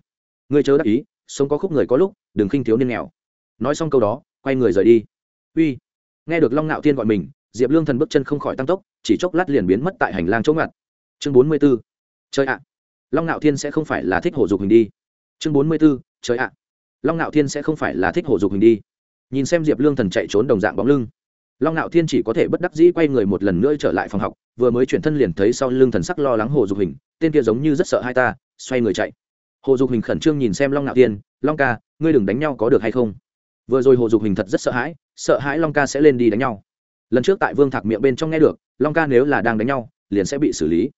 Ngươi chớ đắc ý, sống có khúc người có lúc, đừng khinh thiếu niên nghèo. Nói xong câu đó, quay người rời đi. Uy. Nghe được long Nạo thiên gọi mình, diệp lương thần bước chân không khỏi tăng tốc, chỉ chốc lát liền biến mất tại hành lang chỗ ngặt. Chương bốn mươi b ố chơi ạ long ngạo thiên sẽ không phải là thích hổ dục hình đi. Chương bốn mươi b ố trời ạ. Long ngạo thiên sẽ không phải là thích hổ dục hình đi. Nhìn xem diệp lương thần chạy trốn đồng dạng bóng lưng. Long ngạo thiên chỉ có thể bất đắc dĩ quay người một lần nữa trở lại phòng học, vừa mới chuyển thân liền thấy sau lưng thần sắc lo lắng hồ dục hình, tên kia giống như rất sợ hai ta, xoay người chạy. Hồ dục hình khẩn trương nhìn xem long ngạo thiên, long ca, ngươi đừng đánh nhau có được hay không? Vừa rồi hồ dục hình thật rất sợ hãi sợ hãi long ca sẽ lên đi đánh nhau. Lần trước tại vương thạc miệng bên trong nghe được, long ca nếu là đang đánh nhau, liền sẽ bị xử lý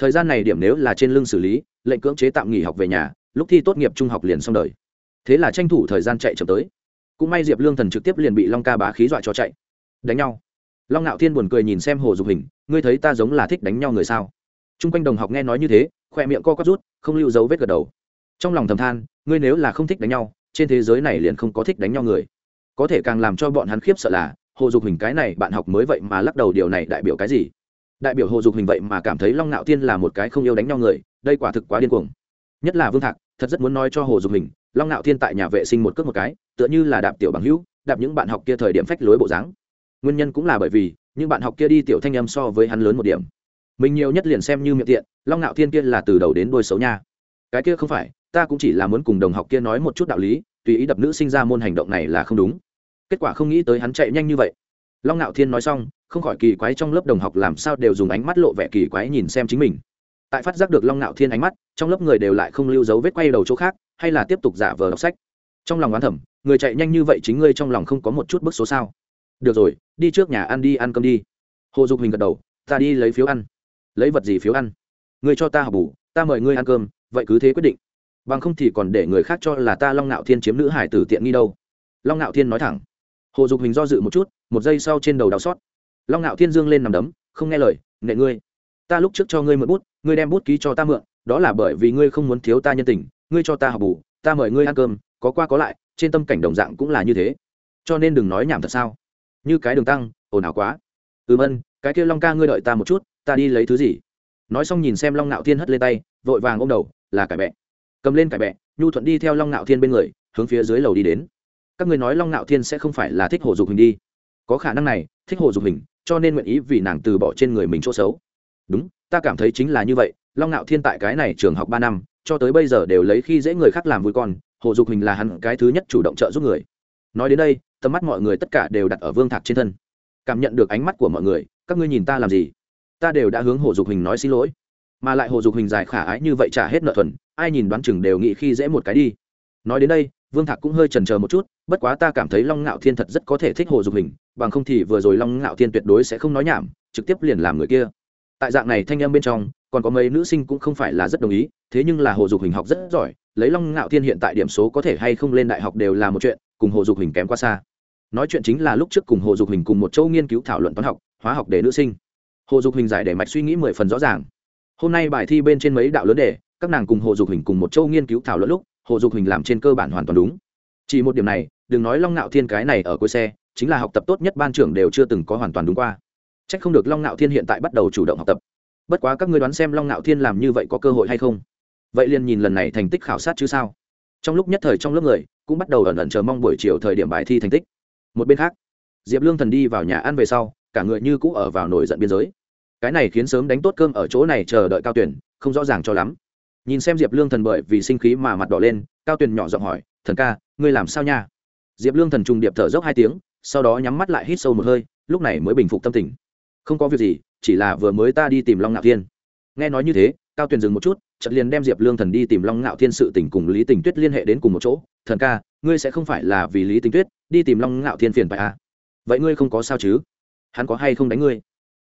thời gian này điểm nếu là trên lưng xử lý, lệnh cưỡng chế tạm nghỉ học về nhà, lúc thi tốt nghiệp trung học liền xong đời. Thế là tranh thủ thời gian chạy chậm tới. Cũng may diệp lương thần trực tiếp liền bị long ca bá khí dọa cho chạy. Đánh nhau. Long ngạo thiên buồn cười nhìn xem hồ dục hình, ngươi thấy ta giống là thích đánh nhau người sao? T r u n g quanh đồng học nghe nói như thế, khoe miệng co quắp rút, không lưu dấu vết gật đầu. Trong lòng thầm than, ngươi nếu là không thích đánh nhau, trên thế giới này liền không có thích đánh nhau người. Có thể càng làm cho bọn hắn khiếp sợ là, hồ dục hình cái này bạn học mới vậy mà lắc đầu điều này đại biểu cái gì? Đại biểu hồ dục hình vậy mà cảm thấy long ngạo thiên là một cái không yêu đánh nhau người, đây quả thực quá điên cuồng. Nhất là vương thạc, thật rất muốn nói cho hồ dục hình, long ngạo thiên tại nhà vệ sinh một cước một cái, tựa như là đạp tiểu bằng hữu, đạp những bạn học kia thời điểm phách lối bộ dáng. Nguyên nhân cũng là bởi vì, những bạn học kia đi tiểu thanh âm so với hắn lớn một điểm. Mình nhiều nhất liền xem như miệng tiện, long ngạo thiên kia là từ đầu đến đôi xấu nha. Cái kia không phải, ta cũng chỉ là muốn cùng đồng học kia nói một chút đạo lý, tùy ý đập nữ sinh ra môn hành động này là không đúng. Kết quả không nghĩ tới hắn chạy nhanh như vậy long ngạo thiên nói xong, không khỏi kỳ quái trong lớp đồng học làm sao đều dùng ánh mắt lộ vẻ kỳ quái nhìn xem chính mình. Tại phát giác được long ngạo thiên ánh mắt, trong lớp người đều lại không lưu dấu vết quay đầu chỗ khác, hay là tiếp tục giả vờ đọc sách. Trong lòng oán thẩm người chạy nhanh như vậy chính ngươi trong lòng không có một chút bức số sao? Được rồi, đi trước nhà ăn đi, ăn cơm đi. Hồ dục hình gật đầu, ta đi lấy phiếu ăn. Lấy vật gì phiếu ăn? Ngươi cho ta học bù, ta mời ngươi ăn cơm, vậy cứ thế quyết định. Bằng không thì còn để người khác cho là ta long ngạo thiên chiếm nữ hải tử tiện nghi đâu. Long ngạo thiên nói thẳng hồ dục hình do dự một chút, một giây sau trên đầu đau xót. Long ngạo thiên dương lên nằm đấm, không nghe lời, nệ ngươi, ta lúc trước cho ngươi mượn bút, ngươi đem bút ký cho ta mượn, đó là bởi vì ngươi không muốn thiếu ta nhân tình, ngươi cho ta học bù, ta mời ngươi ăn cơm, có qua có lại, trên tâm cảnh đồng dạng cũng là như thế. Cho nên đừng nói nhảm thật sao? Như cái đường tăng, ồn ào quá. Ừm ân, cái kia long ca ngươi đợi ta một chút, ta đi lấy thứ gì? Nói xong nhìn xem long ngạo thiên hất lên tay, vội vàng ôm đầu, là cải bẹ. Cầm lên cải bẹ, nhu thuận đi theo long ngạo thiên bên người, hướng phía dưới lầu đi đến các người nói long ngạo thiên sẽ không phải là thích hồ dục hình đi. Có khả năng này, thích hồ dục hình, cho nên nguyện ý vì nàng từ bỏ trên người mình chỗ xấu. Đúng, ta cảm thấy chính là như vậy, long ngạo thiên tại cái này trường học ba năm, cho tới bây giờ đều lấy khi dễ người khác làm vui con, hồ dục hình là hắn cái thứ nhất chủ động trợ giúp người. Nói đến đây, tầm mắt mọi người tất cả đều đặt ở vương thạc trên thân. Cảm nhận được ánh mắt của mọi người, các ngươi nhìn ta làm gì? Ta đều đã hướng hồ dục hình nói xin lỗi. Mà lại hồ dục hình dài khả ái như vậy trả hết nợ thuần, ai nhìn đoán chừng đều nghĩ khi dễ một cái đi. Nói đến đây vương thạc cũng hơi trần c một chút, bất quá ta cảm thấy long ngạo thiên thật rất có thể thích hồ dục hình, bằng không thì vừa rồi long ngạo thiên tuyệt đối sẽ không nói nhảm, trực tiếp liền làm người kia. Tại dạng này thanh em bên trong, còn có mấy nữ sinh cũng không phải là rất đồng ý, thế nhưng là hồ dục hình học rất giỏi, lấy long ngạo thiên hiện tại điểm số có thể hay không lên đại học đều là một chuyện, cùng hồ dục hình kém quá xa. Nói chuyện chính là lúc trước cùng hồ dục hình cùng một châu nghiên cứu thảo luận toán học, hóa học để nữ sinh. Hồ dục hình giải để mạch suy nghĩ mười phần rõ ràng. Hôm nay bài thi bên trên mấy đạo lớn đề, các nàng cùng hồ dục hình cùng một châu nghiên cứu thảo luận lúc hồ dục hình làm trên cơ bản hoàn toàn đúng. Chỉ một điểm này, đừng nói long ngạo thiên cái này ở cuối xe, chính là học tập tốt nhất ban trưởng đều chưa từng có hoàn toàn đúng qua. C h ắ c không được long ngạo thiên hiện tại bắt đầu chủ động học tập. Bất quá các ngươi đoán xem long ngạo thiên làm như vậy có cơ hội hay không? Vậy liền nhìn lần này thành tích khảo sát chứ sao? Trong lúc nhất thời trong lớp người, cũng bắt đầu ẩn ẩn chờ mong buổi chiều thời điểm bài thi thành tích. Một bên khác, diệp lương thần đi vào nhà ăn về sau, cả người như cũ ở vào nổi giận biên giới. Cái này khiến sớm đánh tốt cơm ở chỗ này chờ đợi cao tuyển, không rõ ràng cho lắm nhìn xem diệp lương thần bởi vì sinh khí mà mặt đỏ lên, cao tuyền nhỏ giọng hỏi, thần ca, ngươi làm sao nha? Diệp lương thần trùng điệp thở dốc hai tiếng, sau đó nhắm mắt lại hít sâu một hơi, lúc này mới bình phục tâm tình. Không có việc gì, chỉ là vừa mới ta đi tìm long ngạo thiên. Nghe nói như thế, cao tuyền dừng một chút, chợt liền đem diệp lương thần đi tìm long ngạo thiên sự tình cùng lý tình tuyết liên hệ đến cùng một chỗ. Thần ca, ngươi sẽ không phải là vì lý tình tuyết đi tìm long ngạo thiên phiền phải à? Vậy ngươi không có sao chứ? Hắn có hay không đánh ngươi?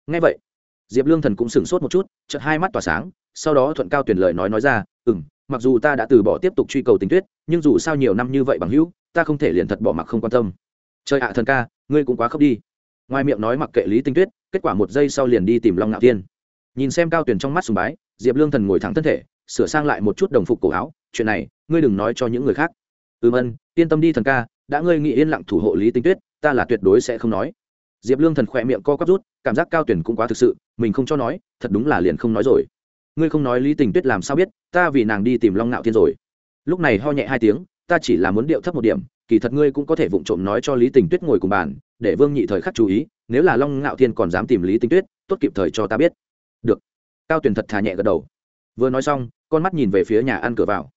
Nghe vậy, diệp lương thần cũng sửng sốt một chút, chợt hai mắt tỏa sáng sau đó thuận cao tuyển lời nói nói ra ừ m mặc dù ta đã từ bỏ tiếp tục truy cầu tình tuyết, nhưng dù sao nhiều năm như vậy bằng hữu, ta không thể liền thật bỏ mặc không quan tâm. Trời ạ, thần ca, ngươi cũng quá khóc đi. Ngoài miệng nói mặc kệ lý tinh tuyết, kết quả một giây sau liền đi tìm long ngạo thiên. Nhìn xem cao tuyển trong mắt sùng bái, diệp lương thần ngồi thẳng thân thể, sửa sang lại một chút đồng phục cổ áo, chuyện này, ngươi đừng nói cho những người khác. Ừm ân, yên tâm đi thần ca, đã ngươi nghĩ yên lặng thủ hộ lý tinh tuyết, ta là tuyệt đối sẽ không nói. Diệp lương thần khỏe miệng co quắp rút, cảm giác cao tuyển cũng quá thực sự, mình không cho nói, thật đúng là liền không nói rồi ngươi không nói lý tình tuyết làm sao biết, ta vì nàng đi tìm long ngạo thiên rồi. Lúc này ho nhẹ hai tiếng, ta chỉ là muốn điệu thấp một điểm, kỳ thật ngươi cũng có thể vụng trộm nói cho lý tình tuyết ngồi cùng bàn, để vương nhị thời khắc chú ý, nếu là long ngạo thiên còn dám tìm lý tình tuyết, tốt kịp thời cho ta biết. Được. Cao tuyển thật thà nhẹ gật đầu. Vừa nói xong, con mắt nhìn về phía nhà ăn cửa vào.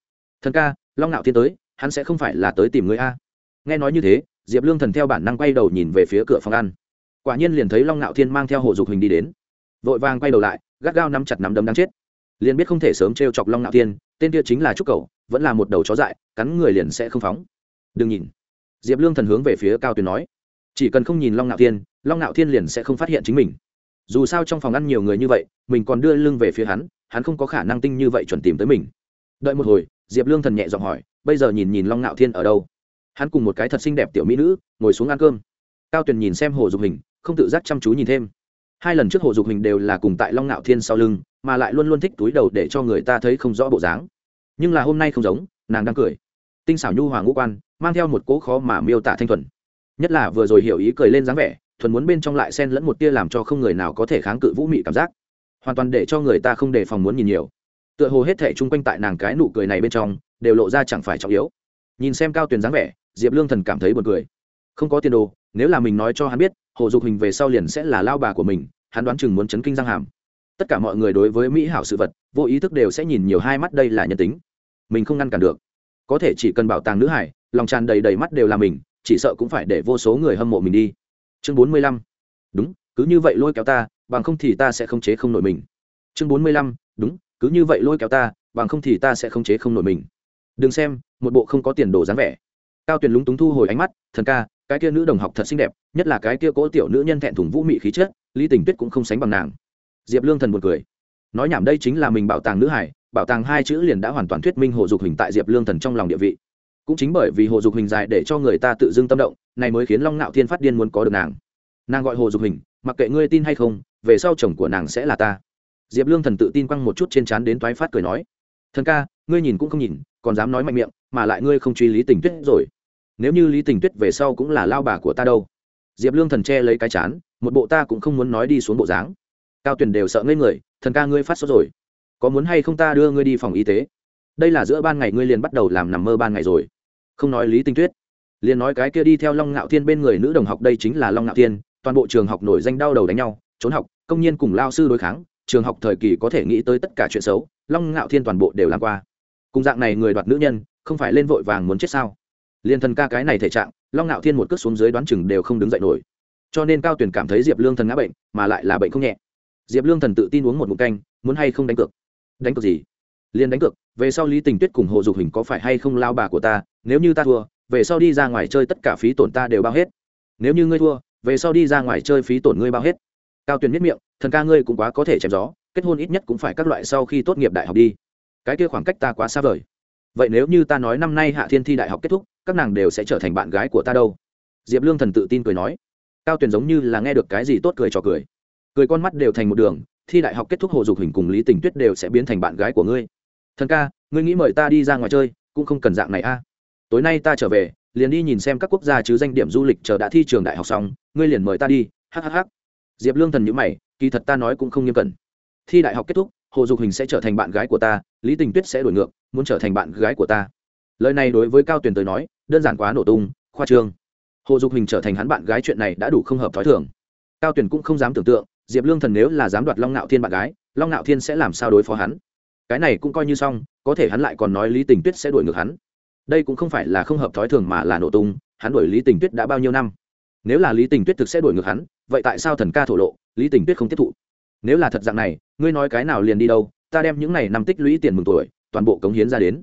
Thần ca, long ngạo thiên tới, hắn sẽ không phải là tới tìm ngươi a. Nghe nói như thế, diệp lương thần theo bản năng quay đầu nhìn về phía cửa phòng ăn. Quả nhiên liền thấy long ngạo thiên mang theo hồ dục hình đi đến. Vội vàng quay đầu lại, gắt gao nắm chặt nắm đấm đáng chết liền biết không thể sớm t r e o chọc long ngạo thiên, tên kia chính là trúc cầu, vẫn là một đầu chó dại, cắn người liền sẽ không phóng. Đừng nhìn. Diệp lương thần hướng về phía cao tuyền nói, chỉ cần không nhìn long ngạo thiên, long ngạo thiên liền sẽ không phát hiện chính mình. Dù sao trong phòng ăn nhiều người như vậy, mình còn đưa lưng về phía hắn hắn không có khả năng tinh như vậy chuẩn tìm tới mình. Đợi một hồi, diệp lương thần nhẹ giọng hỏi, bây giờ nhìn nhìn long ngạo thiên ở đâu? Hắn cùng một cái thật xinh đẹp tiểu mỹ nữ, ngồi xuống ăn cơm. Cao tuyền nhìn xem hồ dục hình, không tự giác chăm chú nhìn thêm. Hai lần trước hồ dục hình đều là cùng tại long ngạo thiên sau lưng mà lại luôn luôn thích túi đầu để cho người ta thấy không rõ bộ dáng. Nhưng là hôm nay không giống, nàng đang cười. Tinh xảo nhu hoàng ngũ quan, mang theo một cỗ khó mà miêu tả thanh thuần. Nhất là vừa rồi hiểu ý cười lên dáng vẻ, thuần muốn bên trong lại xen lẫn một tia làm cho không người nào có thể kháng cự vũ mị cảm giác. Hoàn toàn để cho người ta không đề phòng muốn nhìn nhiều. Tựa hồ hết thể chung quanh tại nàng cái nụ cười này bên trong, đều lộ ra chẳng phải trọng yếu. Nhìn xem cao tuyền dáng vẻ, diệp lương thần cảm thấy buồn cười. Không có tiền đồ, nếu là mình nói cho hắn biết, hồ dục hình về sau liền sẽ là lao bà của mình, hắn đoán chừng muốn chấn kinh răng hàm tất cả mọi người đối với mỹ hảo sự vật, vô ý thức đều sẽ nhìn nhiều hai mắt đây là nhân tính. Mình không ngăn cản được. Có thể chỉ cần bảo tàng nữ hải, lòng tràn đầy đầy mắt đều là mình, chỉ sợ cũng phải để vô số người hâm mộ mình đi. Chương bốn mươi lăm. Đúng, cứ như vậy lôi kéo ta, bằng không thì ta sẽ không chế không nổi mình. Chương bốn mươi lăm. Đúng, cứ như vậy lôi kéo ta, bằng không thì ta sẽ không chế không nổi mình. Đừng xem, một bộ không có tiền đồ dáng vẻ. Cao tuyền lúng túng thu hồi ánh mắt, thần ca, cái kia nữ đồng học thật xinh đẹp, nhất là cái kia cỗ tiểu nữ nhân thẹn thùng vũ mị khí chất, lý tình tuyết cũng không sánh bằng nàng diệp lương thần buồn cười. Nói nhảm đây chính là mình bảo tàng nữ hải, bảo tàng hai chữ liền đã hoàn toàn thuyết minh hồ dục hình tại diệp lương thần trong lòng địa vị. Cũng chính bởi vì hồ dục hình dài để cho người ta tự dưng tâm động, này mới khiến long ngạo thiên phát điên muốn có được nàng. Nàng gọi hồ dục hình, mặc kệ ngươi tin hay không, về sau chồng của nàng sẽ là ta. Diệp lương thần tự tin quăng một chút trên trán đến toái phát cười nói, thần ca, ngươi nhìn cũng không nhìn, còn dám nói mạnh miệng, mà lại ngươi không truy lý tình tuyết rồi. Nếu như lý tình tuyết về sau cũng là lao bà của ta đâu. Diệp lương thần che lấy cái chán, một bộ ta cũng không muốn nói đi xuống bộ dáng cao tuyền đều sợ ngây người, thần ca ngươi phát sốt rồi. Có muốn hay không ta đưa ngươi đi phòng y tế? Đây là giữa ban ngày ngươi liền bắt đầu làm nằm mơ ban ngày rồi. Không nói lý tinh tuyết, liền nói cái kia đi theo long ngạo thiên bên người nữ đồng học đây chính là long ngạo thiên, toàn bộ trường học nổi danh đau đầu đánh nhau, trốn học, công nhân cùng lao sư đối kháng, trường học thời kỳ có thể nghĩ tới tất cả chuyện xấu, long ngạo thiên toàn bộ đều làm qua. Cùng dạng này người đoạt nữ nhân, không phải lên vội vàng muốn chết sao? Liên thần ca cái này thể trạng, long ngạo thiên một cước xuống dưới đoán chừng đều không đứng dậy nổi. Cho nên cao tuyển cảm thấy diệp lương thần ngã bệnh, mà lại là bệnh không nhẹ diệp lương thần tự tin uống một mụn canh, muốn hay không đánh cược? Đánh cược gì? Liền đánh cược, về sau lý tình tuyết cùng hồ dục hình có phải hay không lao bà của ta, nếu như ta thua, về sau đi ra ngoài chơi tất cả phí tổn ta đều bao hết. Nếu như ngươi thua, về sau đi ra ngoài chơi phí tổn ngươi bao hết. Cao tuyền miết miệng, thần ca ngươi cũng quá có thể chém gió, kết hôn ít nhất cũng phải các loại sau khi tốt nghiệp đại học đi. Cái kia khoảng cách ta quá xa vời. Vậy nếu như ta nói năm nay hạ thiên thi đại học kết thúc, các nàng đều sẽ trở thành bạn gái của ta đâu? Diệp lương thần tự tin cười nói. Cao tuyền giống như là nghe được cái gì tốt cười cho cười cười con mắt đều thành một đường, thi đại học kết thúc hồ dục hình cùng lý tình tuyết đều sẽ biến thành bạn gái của ngươi. Thần ca, ngươi nghĩ mời ta đi ra ngoài chơi, cũng không cần dạng này a. Tối nay ta trở về, liền đi nhìn xem các quốc gia chứ danh điểm du lịch chờ đã thi trường đại học xong, ngươi liền mời ta đi hhh diệp lương thần nhữ mày, kỳ thật ta nói cũng không nghiêm cẩn. Thi đại học kết thúc, hồ dục hình sẽ trở thành bạn gái của ta, lý tình tuyết sẽ đổi ngược, muốn trở thành bạn gái của ta. Lời này đối với cao tuyền tới nói, đơn giản quá nổ tung, khoa trương. Hồ dục hình trở thành hắn bạn gái chuyện này đã đủ không hợp t h ó i thường. Cao tuyền cũng không dám tưởng tượng diệp lương thần nếu là dám đoạt long ngạo thiên bạn gái, long ngạo thiên sẽ làm sao đối phó hắn? Cái này cũng coi như xong, có thể hắn lại còn nói lý tình tuyết sẽ đuổi ngược hắn. Đây cũng không phải là không hợp thói thường mà là nổ tung, hắn đuổi lý tình tuyết đã bao nhiêu năm? Nếu là lý tình tuyết thực sẽ đuổi ngược hắn, vậy tại sao thần ca thổ lộ, lý tình tuyết không tiếp thụ? Nếu là thật dạng này, ngươi nói cái nào liền đi đâu, ta đem những này năm tích lũy tiền mừng tuổi, toàn bộ cống hiến ra đến.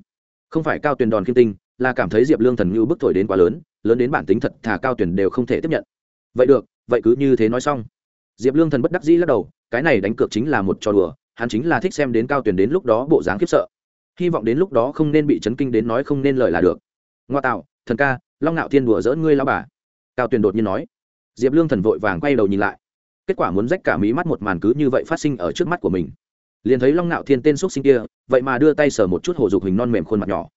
Không phải cao tuyền đòn kim tinh, là cảm thấy diệp lương thần như bức thổi đến quá lớn lớn đến bản tính thật thà cao tuyển đều không thể tiếp nhận. Vậy được, vậy cứ như thế nói xong diệp lương thần bất đắc dĩ lắc đầu, cái này đánh cược chính là một trò đùa, hắn chính là thích xem đến cao tuyển đến lúc đó bộ dáng khiếp sợ. Hy vọng đến lúc đó không nên bị chấn kinh đến nói không nên lời là được. Ngoa tạo, thần ca, long ngạo thiên đùa dỡ ngươi lao bà. Cao tuyển đột nhiên nói. Diệp lương thần vội vàng quay đầu nhìn lại. Kết quả muốn rách cả mí mắt một màn cứ như vậy phát sinh ở trước mắt của mình. Liền thấy long ngạo thiên tên x sinh kia, vậy mà đưa tay sờ một chút hồ dục hình non mềm khuôn mặt nhỏ.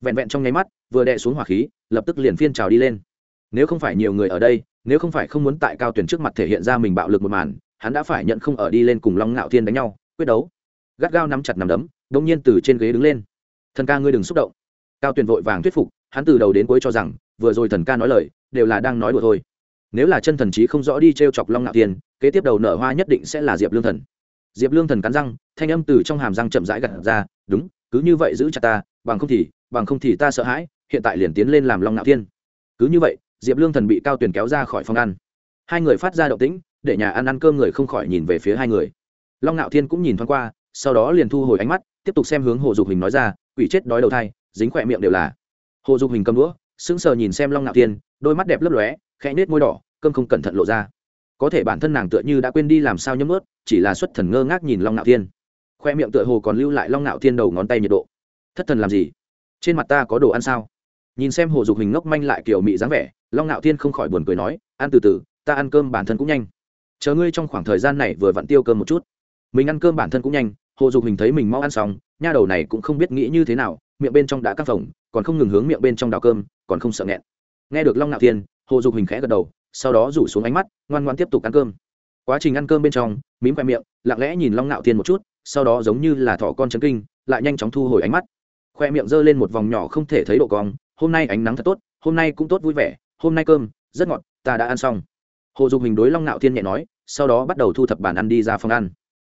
Vẹn vẹn trong nháy mắt, vừa đè xuống hỏa khí, lập tức liền phiên trào đi lên nếu không phải nhiều người ở đây, nếu không phải không muốn tại cao tuyển trước mặt thể hiện ra mình bạo lực một màn, hắn đã phải nhận không ở đi lên cùng long ngạo thiên đánh nhau, quyết đấu. Gắt gao nắm chặt nằm đấm đông nhiên từ trên ghế đứng lên. Thần ca ngươi đừng xúc động. Cao tuyển vội vàng thuyết phục, hắn từ đầu đến cuối cho rằng, vừa rồi thần ca nói lời, đều là đang nói đùa thôi. Nếu là chân thần trí không rõ đi t r e o chọc long ngạo thiên, kế tiếp đầu nở hoa nhất định sẽ là diệp lương thần. Diệp lương thần cắn răng, thanh âm từ trong hàm răng chậm rãi gặt ra, đúng, cứ như vậy giữ chặt ta, bằng không thì, bằng không thì ta sợ hãi, hiện tại liền tiến lên làm long ngạo thiên. Cứ như vậy diệp lương thần bị cao tuyền kéo ra khỏi phòng ăn hai người phát ra động tĩnh để nhà ăn ăn cơm người không khỏi nhìn về phía hai người long ngạo thiên cũng nhìn thoáng qua sau đó liền thu hồi ánh mắt tiếp tục xem hướng hồ dục hình nói ra quỷ chết đói đầu thai dính khỏe miệng đều là hồ dục hình cầm đũa sững sờ nhìn xem long ngạo thiên đôi mắt đẹp lấp lóe khẽ nết môi đỏ cơm không cẩn thận lộ ra có thể bản thân nàng tựa như đã quên đi làm sao nhấm ướt chỉ là xuất thần ngơ ngác nhìn long ngạo thiên khoe miệng tựa hồ còn lưu lại long ngạo thiên đầu ngón tay nhiệt độ thất thần làm gì trên mặt ta có đồ ăn sao nhìn xem hồ dục hình ngốc manh lại kiểu mị dáng vẻ long ngạo thiên không khỏi buồn cười nói, ăn từ từ, ta ăn cơm bản thân cũng nhanh. Chờ ngươi trong khoảng thời gian này vừa vặn tiêu cơm một chút. Mình ăn cơm bản thân cũng nhanh, hồ dục hình thấy mình mau ăn xong, nha đầu này cũng không biết nghĩ như thế nào, miệng bên trong đã căng phồng, còn không ngừng hướng miệng bên trong đào cơm, còn không sợ nghẹn. Nghe được long ngạo thiên, hồ dục hình khẽ gật đầu, sau đó rủ xuống ánh mắt, ngoan ngoan tiếp tục ăn cơm. Quá trình ăn cơm bên trong, mím khoe miệng, lặng lẽ nhìn long ngạo thiên một chút, sau đó giống như là thỏ con chấn kinh, lại nhanh chóng thu hồi ánh mắt. Khoe miệng giơ lên một vòng nhỏ không thể thấy độ cong, hôm nay ánh nắng thật tốt, hôm nay cũng tốt vui vẻ hôm nay cơm, rất ngọt, ta đã ăn xong. Hồ dục hình đối long nạo thiên nhẹ nói, sau đó bắt đầu thu thập bàn ăn đi ra phòng ăn.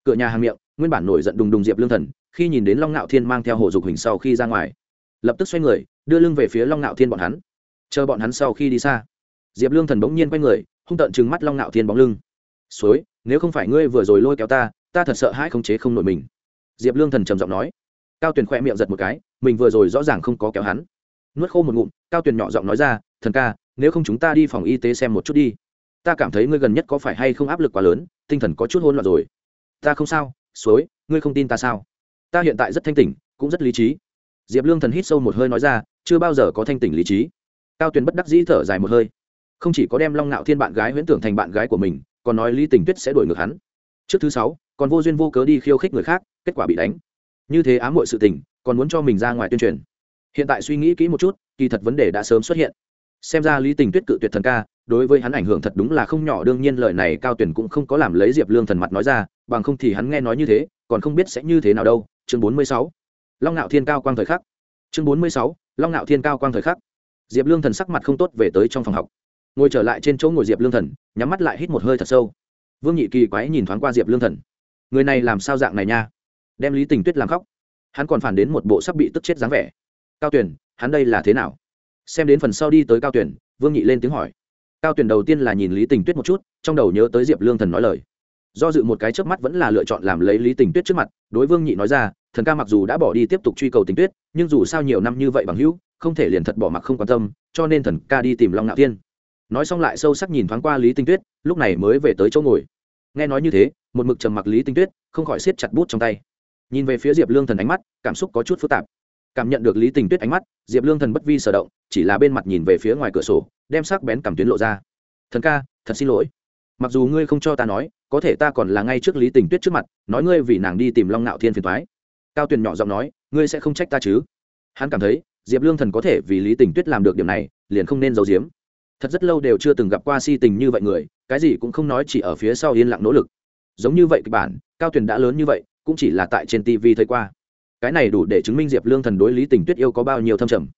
Cửa nhà hàng miệng, nguyên bản nổi giận đùng đùng diệp lương thần, khi nhìn đến long nạo thiên mang theo hồ dục hình sau khi ra ngoài, lập tức xoay người, đưa lưng về phía long nạo thiên bọn hắn. Chờ bọn hắn sau khi đi xa, diệp lương thần bỗng nhiên quay người, hung tợn trừng mắt long nạo thiên bóng lưng. Suối, nếu không phải ngươi vừa rồi lôi kéo ta ta thật sợ hãi khống chế không nổi mình. Diệp lương thần trầm giọng nói. Cao tuyền khỏe miệng giật một cái, mình vừa rồi rõ ràng không có kéo hắn. Nuốt khô một ngụm, cao tuyền nhỏ giọng nói ra thần ca, nếu không chúng ta đi phòng y tế xem một chút đi. Ta cảm thấy ngươi gần nhất có phải hay không áp lực quá lớn, tinh thần có chút hôn loạn rồi. Ta không sao, suối, ngươi không tin ta sao? Ta hiện tại rất thanh tỉnh, cũng rất lý trí. Diệp lương thần hít sâu một hơi nói ra, chưa bao giờ có thanh tỉnh lý trí. Cao tuyền bất đắc dĩ thở dài một hơi. Không chỉ có đem long ngạo thiên bạn gái huyễn tưởng thành bạn gái của mình, còn nói lý tình tuyết sẽ đuổi ngược hắn. Trước thứ sáu, còn vô duyên vô cớ đi khiêu khích người khác, kết quả bị đánh. Như thế ám muội sự tình, còn muốn cho mình ra ngoài tuyên truyền. Hiện tại suy nghĩ kỹ một chút, kỳ thật vấn đề đã sớm xuất hiện xem ra lý tình tuyết cự tuyệt thần ca, đối với hắn ảnh hưởng thật đúng là không nhỏ, đương nhiên lời này cao tuyển cũng không có làm lấy diệp lương thần mặt nói ra, bằng không thì hắn nghe nói như thế, còn không biết sẽ như thế nào đâu. Chương bốn mươi sáu. Long ngạo thiên cao quang thời khắc. Chương bốn mươi sáu. Long ngạo thiên cao quang thời khắc. Diệp lương thần sắc mặt không tốt về tới trong phòng học. Ngồi trở lại trên chỗ ngồi diệp lương thần, nhắm mắt lại hít một hơi thật sâu. Vương nhị kỳ quái nhìn thoáng qua diệp lương thần. Người này làm sao dạng này nha? Đem lý tình tuyết làm khóc. Hắn còn phản đến một bộ sắp bị tức chết dáng vẻ. Cao tuyển hắn đây là thế nào? Xem đến phần sau đi tới cao tuyển, vương nhị lên tiếng hỏi. Cao tuyển đầu tiên là nhìn lý tình tuyết một chút, trong đầu nhớ tới diệp lương thần nói lời. Do dự một cái trước mắt vẫn là lựa chọn làm lấy lý tình tuyết trước mặt, đối vương nhị nói ra, thần ca mặc dù đã bỏ đi tiếp tục truy cầu tình tuyết, nhưng dù sao nhiều năm như vậy bằng hữu, không thể liền thật bỏ mặc không quan tâm, cho nên thần ca đi tìm long ngạo thiên. Nói xong lại sâu sắc nhìn thoáng qua lý tinh tuyết, lúc này mới về tới chỗ ngồi. Nghe nói như thế, một mực trầm mặc lý tinh tuyết, không khỏi siết chặt bút trong tay. Nhìn về phía diệp lương thần ánh mắt, cảm xúc có chút phức tạp cảm nhận được lý tình tuyết ánh mắt, diệp lương thần bất vi sở động, chỉ là bên mặt nhìn về phía ngoài cửa sổ, đem sắc bén cảm tuyến lộ ra. Thần ca, thật xin lỗi. Mặc dù ngươi không cho ta nói, có thể ta còn là ngay trước lý tình tuyết trước mặt, nói ngươi vì nàng đi tìm long nạo thiên phiền thoái cao tuyền nhỏ giọng nói, ngươi sẽ không trách ta chứ? Hắn cảm thấy, diệp lương thần có thể vì lý tình tuyết làm được điểm này, liền không nên giấu giếm. Thật rất lâu đều chưa từng gặp qua si tình như vậy người, cái gì cũng không nói chỉ ở phía sau yên lặng nỗ lực. Giống như vậy kịch bản, cao tuyền đã lớn như vậy, cũng chỉ là tại trên tv thấy qua cái này đủ để chứng minh diệp lương thần đối lý tình tuyết yêu có bao nhiêu thâm trầm.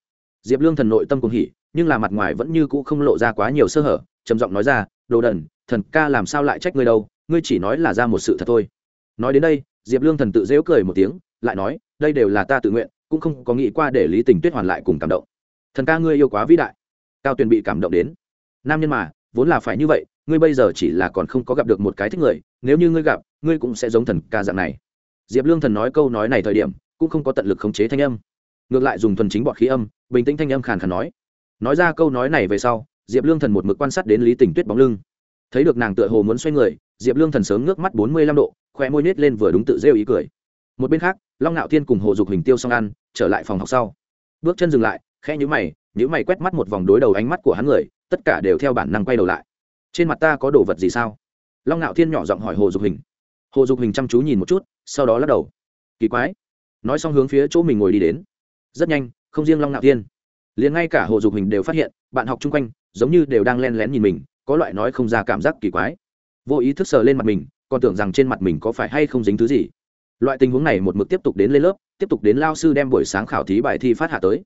Diệp lương thần nội tâm cùng hỉ, nhưng là mặt ngoài vẫn như cũ không lộ ra quá nhiều sơ hở, trầm giọng nói ra, đồ đần, thần ca làm sao lại trách ngươi đâu, ngươi chỉ nói là ra một sự thật thôi. Nói đến đây, diệp lương thần tự dễu cười một tiếng, lại nói, đây đều là ta tự nguyện, cũng không có nghĩ qua để lý tình tuyết hoàn lại cùng cảm động. Thần ca ngươi yêu quá vĩ đại. Cao tuyền bị cảm động đến. Nam nhân mà, vốn là phải như vậy, ngươi bây giờ chỉ là còn không có gặp được một cái thích người, nếu như ngươi gặp, ngươi cũng sẽ giống thần ca dạng này. Diệp lương thần nói câu nói này thời điểm cũng không có tận lực khống chế thanh âm. Ngược lại dùng thuần chính bọt khí âm, bình tĩnh thanh âm khàn khàn nói. Nói ra câu nói này về sau, diệp lương thần một mực quan sát đến lý tình tuyết bóng lưng. Thấy được nàng tựa hồ muốn xoay người, diệp lương thần sớm ngước mắt bốn mươi lăm độ, khoe môi nết lên vừa đúng tự rêu ý cười. Một bên khác, long ngạo thiên cùng hồ dục hình tiêu xong ăn, trở lại phòng học sau. Bước chân dừng lại, khẽ nhữ mày nhữ mày quét mắt một vòng đối đầu ánh mắt của hắn người, tất cả đều theo bản năng quay đầu lại. Trên mặt ta có đồ vật gì sao? Long ngạo thiên nhỏ giọng hỏi hồ dục hình hồ dục hình chăm chú nhìn một chút, sau đó lắc đầu. Kỳ quái nói xong hướng phía chỗ mình ngồi đi đến. Rất nhanh, không riêng long ngạo thiên, liền ngay cả hồ dục hình đều phát hiện, bạn học chung quanh giống như đều đang len lén nhìn mình, có loại nói không ra cảm giác kỳ quái. Vô ý thức sờ lên mặt mình, còn tưởng rằng trên mặt mình có phải hay không dính thứ gì. Loại tình huống này một mực tiếp tục đến lên lớp, tiếp tục đến lao sư đem buổi sáng khảo thí bài thi phát hạ tới.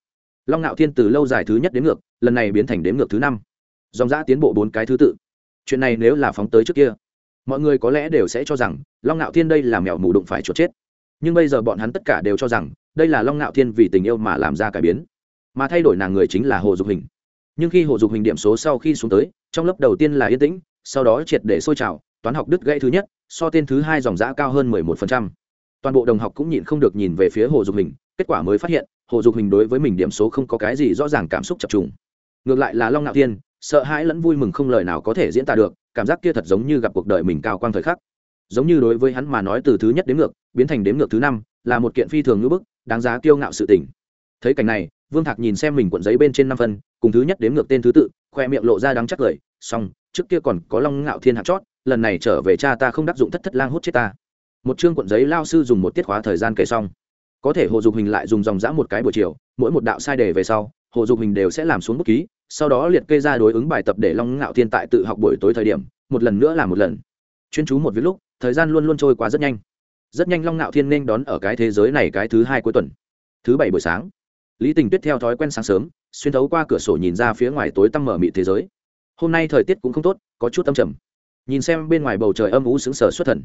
Long ngạo thiên từ lâu dài thứ nhất đến ngược, lần này biến thành đếm ngược thứ năm. Dòng giã tiến bộ bốn cái thứ tự. Chuyện này nếu là phóng tới trước kia, mọi người có lẽ đều sẽ cho rằng long ngạo thiên đây là mèo mù đụng phải chuột chết nhưng bây giờ bọn hắn tất cả đều cho rằng đây là long ngạo thiên vì tình yêu mà làm ra cải biến. Mà thay đổi nàng người chính là hồ dục hình. Nhưng khi hồ dục hình điểm số sau khi xuống tới, trong lớp đầu tiên là yên tĩnh, sau đó triệt để sôi trào, toán học đứt gãy thứ nhất, so tên thứ hai dòng giã cao hơn mười một phần trăm. Toàn bộ đồng học cũng nhịn không được nhìn về phía hồ dục hình, kết quả mới phát hiện, hồ dục hình đối với mình điểm số không có cái gì rõ ràng cảm xúc chập trùng. Ngược lại là long ngạo thiên, sợ hãi lẫn vui mừng không lời nào có thể diễn tả được, cảm giác kia thật giống như gặp cuộc đời mình cao quang thời khắc. Giống như đối với hắn mà nói từ thứ nhất đến ngược biến thành đếm ngược thứ năm, là một kiện phi thường ngữ bức, đáng giá kiêu ngạo sự tình. Thấy cảnh này, vương thạc nhìn xem mình cuộn giấy bên trên năm phân cùng thứ nhất đếm ngược tên thứ tự, khoe miệng lộ ra đáng chắc cười, xong, trước kia còn có long ngạo thiên hạt chót, lần này trở về cha ta không đắc dụng thất thất lang hút chết ta. Một chương cuộn giấy lao sư dùng một tiết khóa thời gian kể xong. Có thể hồ dục hình lại dùng dòng dã một cái buổi chiều, mỗi một đạo sai đề về sau, hồ dục hình đều sẽ làm xuống bút ký, sau đó liệt kê ra đối ứng bài tập để long ngạo thiên tại tự học buổi tối thời điểm, một lần nữa là một lần. Chuyên chú một viết lúc, thời gian luôn luôn trôi qua rất nhanh rất nhanh long ngạo thiên nên đón ở cái thế giới này cái thứ hai cuối tuần. Thứ bảy buổi sáng, lý tình tuyết theo thói quen sáng sớm, xuyên thấu qua cửa sổ nhìn ra phía ngoài tối tăm mở mị thế giới. Hôm nay thời tiết cũng không tốt, có chút tâm trầm. Nhìn xem bên ngoài bầu trời âm ú sững sờ xuất thần,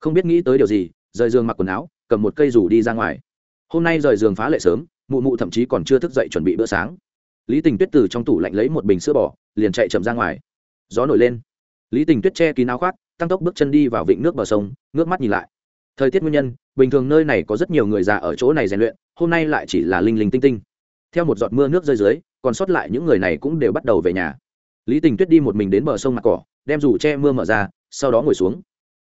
không biết nghĩ tới điều gì, rời giường mặc quần áo, cầm một cây rủ đi ra ngoài. Hôm nay rời giường phá lệ sớm, mụ mụ thậm chí còn chưa thức dậy chuẩn bị bữa sáng. Lý tình tuyết từ trong tủ lạnh lấy một bình sữa bỏ liền chạy chậm ra ngoài. Gió nổi lên. Lý tình tuyết che kín áo khoác, tăng tốc bước chân đi vào vịnh nước bờ sông, ngước mắt nhìn lại thời tiết nguyên nhân, bình thường nơi này có rất nhiều người già ở chỗ này rèn luyện, hôm nay lại chỉ là linh linh tinh tinh. Theo một giọt mưa nước rơi dưới, còn sót lại những người này cũng đều bắt đầu về nhà. Lý tình tuyết đi một mình đến bờ sông mặt cỏ, đem dù che mưa mở ra, sau đó ngồi xuống.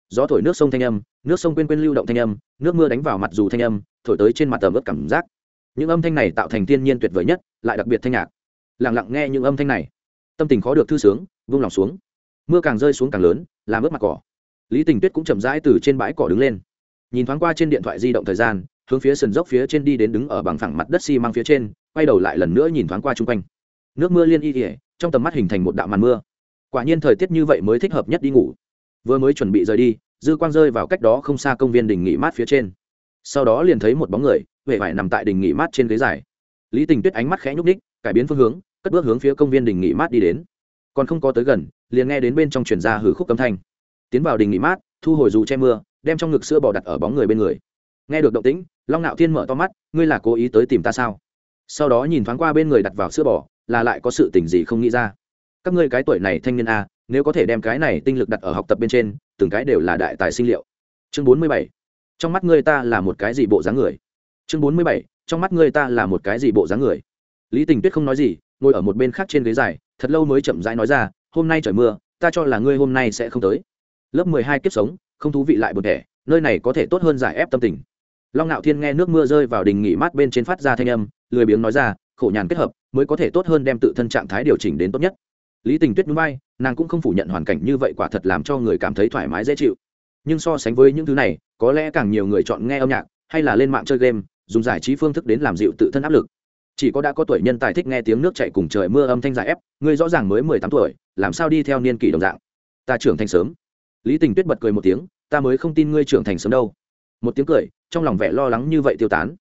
Gió thổi nước sông thanh âm, nước sông quên quên lưu động thanh âm, nước mưa đánh vào mặt dù thanh âm, thổi tới trên mặt tầm ướt cảm giác. Những âm thanh này tạo thành thiên nhiên tuyệt vời nhất, lại đặc biệt thanh nhạc. Lẳng lặng nghe những âm thanh này, tâm tình khó được thư sướng, vung lòng xuống. Mưa càng rơi xuống càng lớn, làm ướt mặt cỏ. Lý tình tuyết cũng chậm rãi từ trên bãi cỏ đứng lên nhìn thoáng qua trên điện thoại di động thời gian, hướng phía sườn dốc phía trên đi đến đứng ở bằng phẳng mặt đất xi măng phía trên, quay đầu lại lần nữa nhìn thoáng qua chung quanh. Nước mưa liên y ỉa trong tầm mắt hình thành một đạo màn mưa. Quả nhiên thời tiết như vậy mới thích hợp nhất đi ngủ. Vừa mới chuẩn bị rời đi, dư quang rơi vào cách đó không xa công viên đình nghỉ mát phía trên. Sau đó liền thấy một bóng người huệ vải nằm tại đình nghỉ mát trên ghế dài. Lý tình tuyết ánh mắt khẽ nhúc ních cải biến phương hướng, cất bước hướng phía công viên đình nghỉ mát đi đến. Còn không có tới gần, liền nghe đến bên trong chuyển ra hử khúc âm thanh. Tiến vào đình nghỉ mát, thu hồi dù che mưa đem trong ngực sữa bò đặt ở bóng người bên người. Nghe được động tĩnh, long nạo thiên mở to mắt, ngươi là cố ý tới tìm ta sao? Sau đó nhìn thoáng qua bên người đặt vào sữa bò, là lại có sự tình gì không nghĩ ra. Các ngươi cái tuổi này thanh niên a, nếu có thể đem cái này tinh lực đặt ở học tập bên trên, từng cái đều là đại tài sinh liệu. Chương bốn mươi bảy. Trong mắt ngươi ta là một cái gì bộ dáng người? Chương bốn mươi bảy. Trong mắt ngươi ta là một cái gì bộ dáng người? Lý tình tuyết không nói gì, ngồi ở một bên khác trên ghế dài, thật lâu mới chậm rãi nói ra, hôm nay trời mưa, ta cho là ngươi hôm nay sẽ không tới. Lớp mười hai kiếp sống không thú vị lại buồn thẻ, nơi này có thể tốt hơn giải ép tâm tình. Long ngạo thiên nghe nước mưa rơi vào đình nghỉ mát bên trên phát ra thanh âm, lười biếng nói ra, khổ nhàn kết hợp, mới có thể tốt hơn đem tự thân trạng thái điều chỉnh đến tốt nhất. Lý tình tuyết núi bay nàng cũng không phủ nhận hoàn cảnh như vậy quả thật làm cho người cảm thấy thoải mái dễ chịu. Nhưng so sánh với những thứ này, có lẽ càng nhiều người chọn nghe âm nhạc, hay là lên mạng chơi game, dùng giải trí phương thức đến làm dịu tự thân áp lực. Chỉ có đã có tuổi nhân tài thích nghe tiếng nước chạy cùng trời mưa âm thanh giải ép ngươi rõ ràng mới mười tám tuổi, làm sao đi theo niên kỷ đồng dạng. Ta trưởng thành sớm lý tình tuyết bật cười một tiếng, ta mới không tin ngươi trưởng thành sớm đâu. Một tiếng cười, trong lòng vẻ lo lắng như vậy tiêu tán.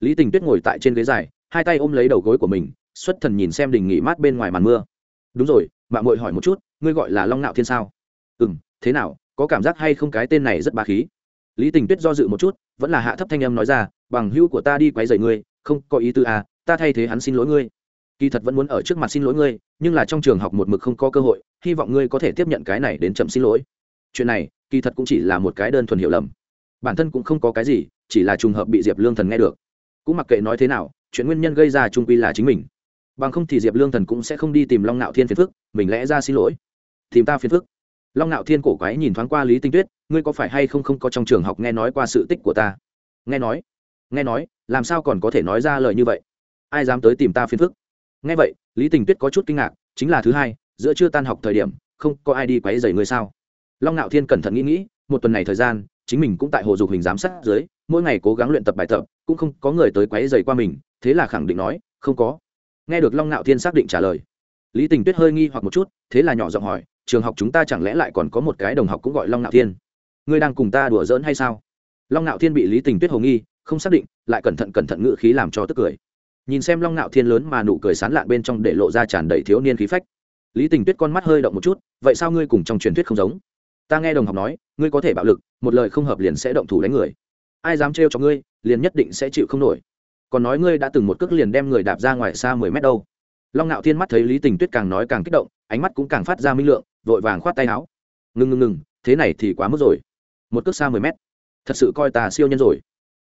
Lý tình tuyết ngồi tại trên ghế dài, hai tay ôm lấy đầu gối của mình, xuất thần nhìn xem đình nghỉ mát bên ngoài màn mưa. Đúng rồi mạng mội hỏi một chút, ngươi gọi là long nạo thiên sao? Ừ m thế nào, có cảm giác hay không cái tên này rất bà khí? Lý tình tuyết do dự một chút, vẫn là hạ thấp thanh âm nói ra, bằng hữu của ta đi quấy rầy ngươi, không có ý tư à ta thay thế hắn xin lỗi ngươi. Kỳ thật vẫn muốn ở trước mặt xin lỗi ngươi, nhưng là trong trường học một mực không có cơ hội, hy vọng ngươi có thể tiếp nhận cái này đến chậm xin lỗi chuyện này kỳ thật cũng chỉ là một cái đơn thuần hiểu lầm. Bản thân cũng không có cái gì, chỉ là trùng hợp bị diệp lương thần nghe được. Cũng mặc kệ nói thế nào, chuyện nguyên nhân gây ra trung quy là chính mình. Bằng không thì diệp lương thần cũng sẽ không đi tìm long nạo thiên phiền phức, mình lẽ ra xin lỗi. Tìm ta phiền phức. Long nạo thiên cổ quái nhìn thoáng qua lý tinh tuyết, ngươi có phải hay không không có trong trường học nghe nói qua sự tích của ta? Nghe nói. Nghe nói, làm sao còn có thể nói ra lời như vậy? Ai dám tới tìm ta phiền phức? Nghe vậy, lý tình tuyết có chút kinh ngạc, chính là thứ hai, giữa chưa tan học thời điểm, không có ai đi quấy dày ngươi sao? Long nạo thiên cẩn thận nghĩ nghĩ, một tuần này thời gian, chính mình cũng tại hồ dục hình giám sát dưới, mỗi ngày cố gắng luyện tập bài tập, cũng không có người tới quấy dày qua mình, thế là khẳng định nói, không có. Nghe được long nạo thiên xác định trả lời, lý tình tuyết hơi nghi hoặc một chút, thế là nhỏ giọng hỏi, trường học chúng ta chẳng lẽ lại còn có một cái đồng học cũng gọi long nạo thiên? Ngươi đang cùng ta đùa giỡn hay sao? Long nạo thiên bị lý tình tuyết hồ nghi, không xác định, lại cẩn thận cẩn thận ngự khí làm cho tức cười. Nhìn xem long nạo thiên lớn mà nụ cười sán lạn bên trong để lộ ra tràn đầy thiếu niên khí phách, lý tình tuyết con mắt hơi động một chút, vậy sao ngươi cùng trong truyền thuyết không giống? Ta nghe đồng học nói, ngươi có thể bạo lực, một lời không hợp liền sẽ động thủ đánh người. Ai dám trêu cho ngươi, liền nhất định sẽ chịu không nổi. Còn nói ngươi đã từng một cước liền đem người đạp ra ngoài xa mười mét đâu. Long ngạo thiên mắt thấy lý tình tuyết càng nói càng kích động, ánh mắt cũng càng phát ra minh lượng, vội vàng khoát tay áo. Ngừng ngừng ngừng thế này thì quá mức rồi. Một cước xa mười mét. Thật sự coi ta siêu nhân rồi.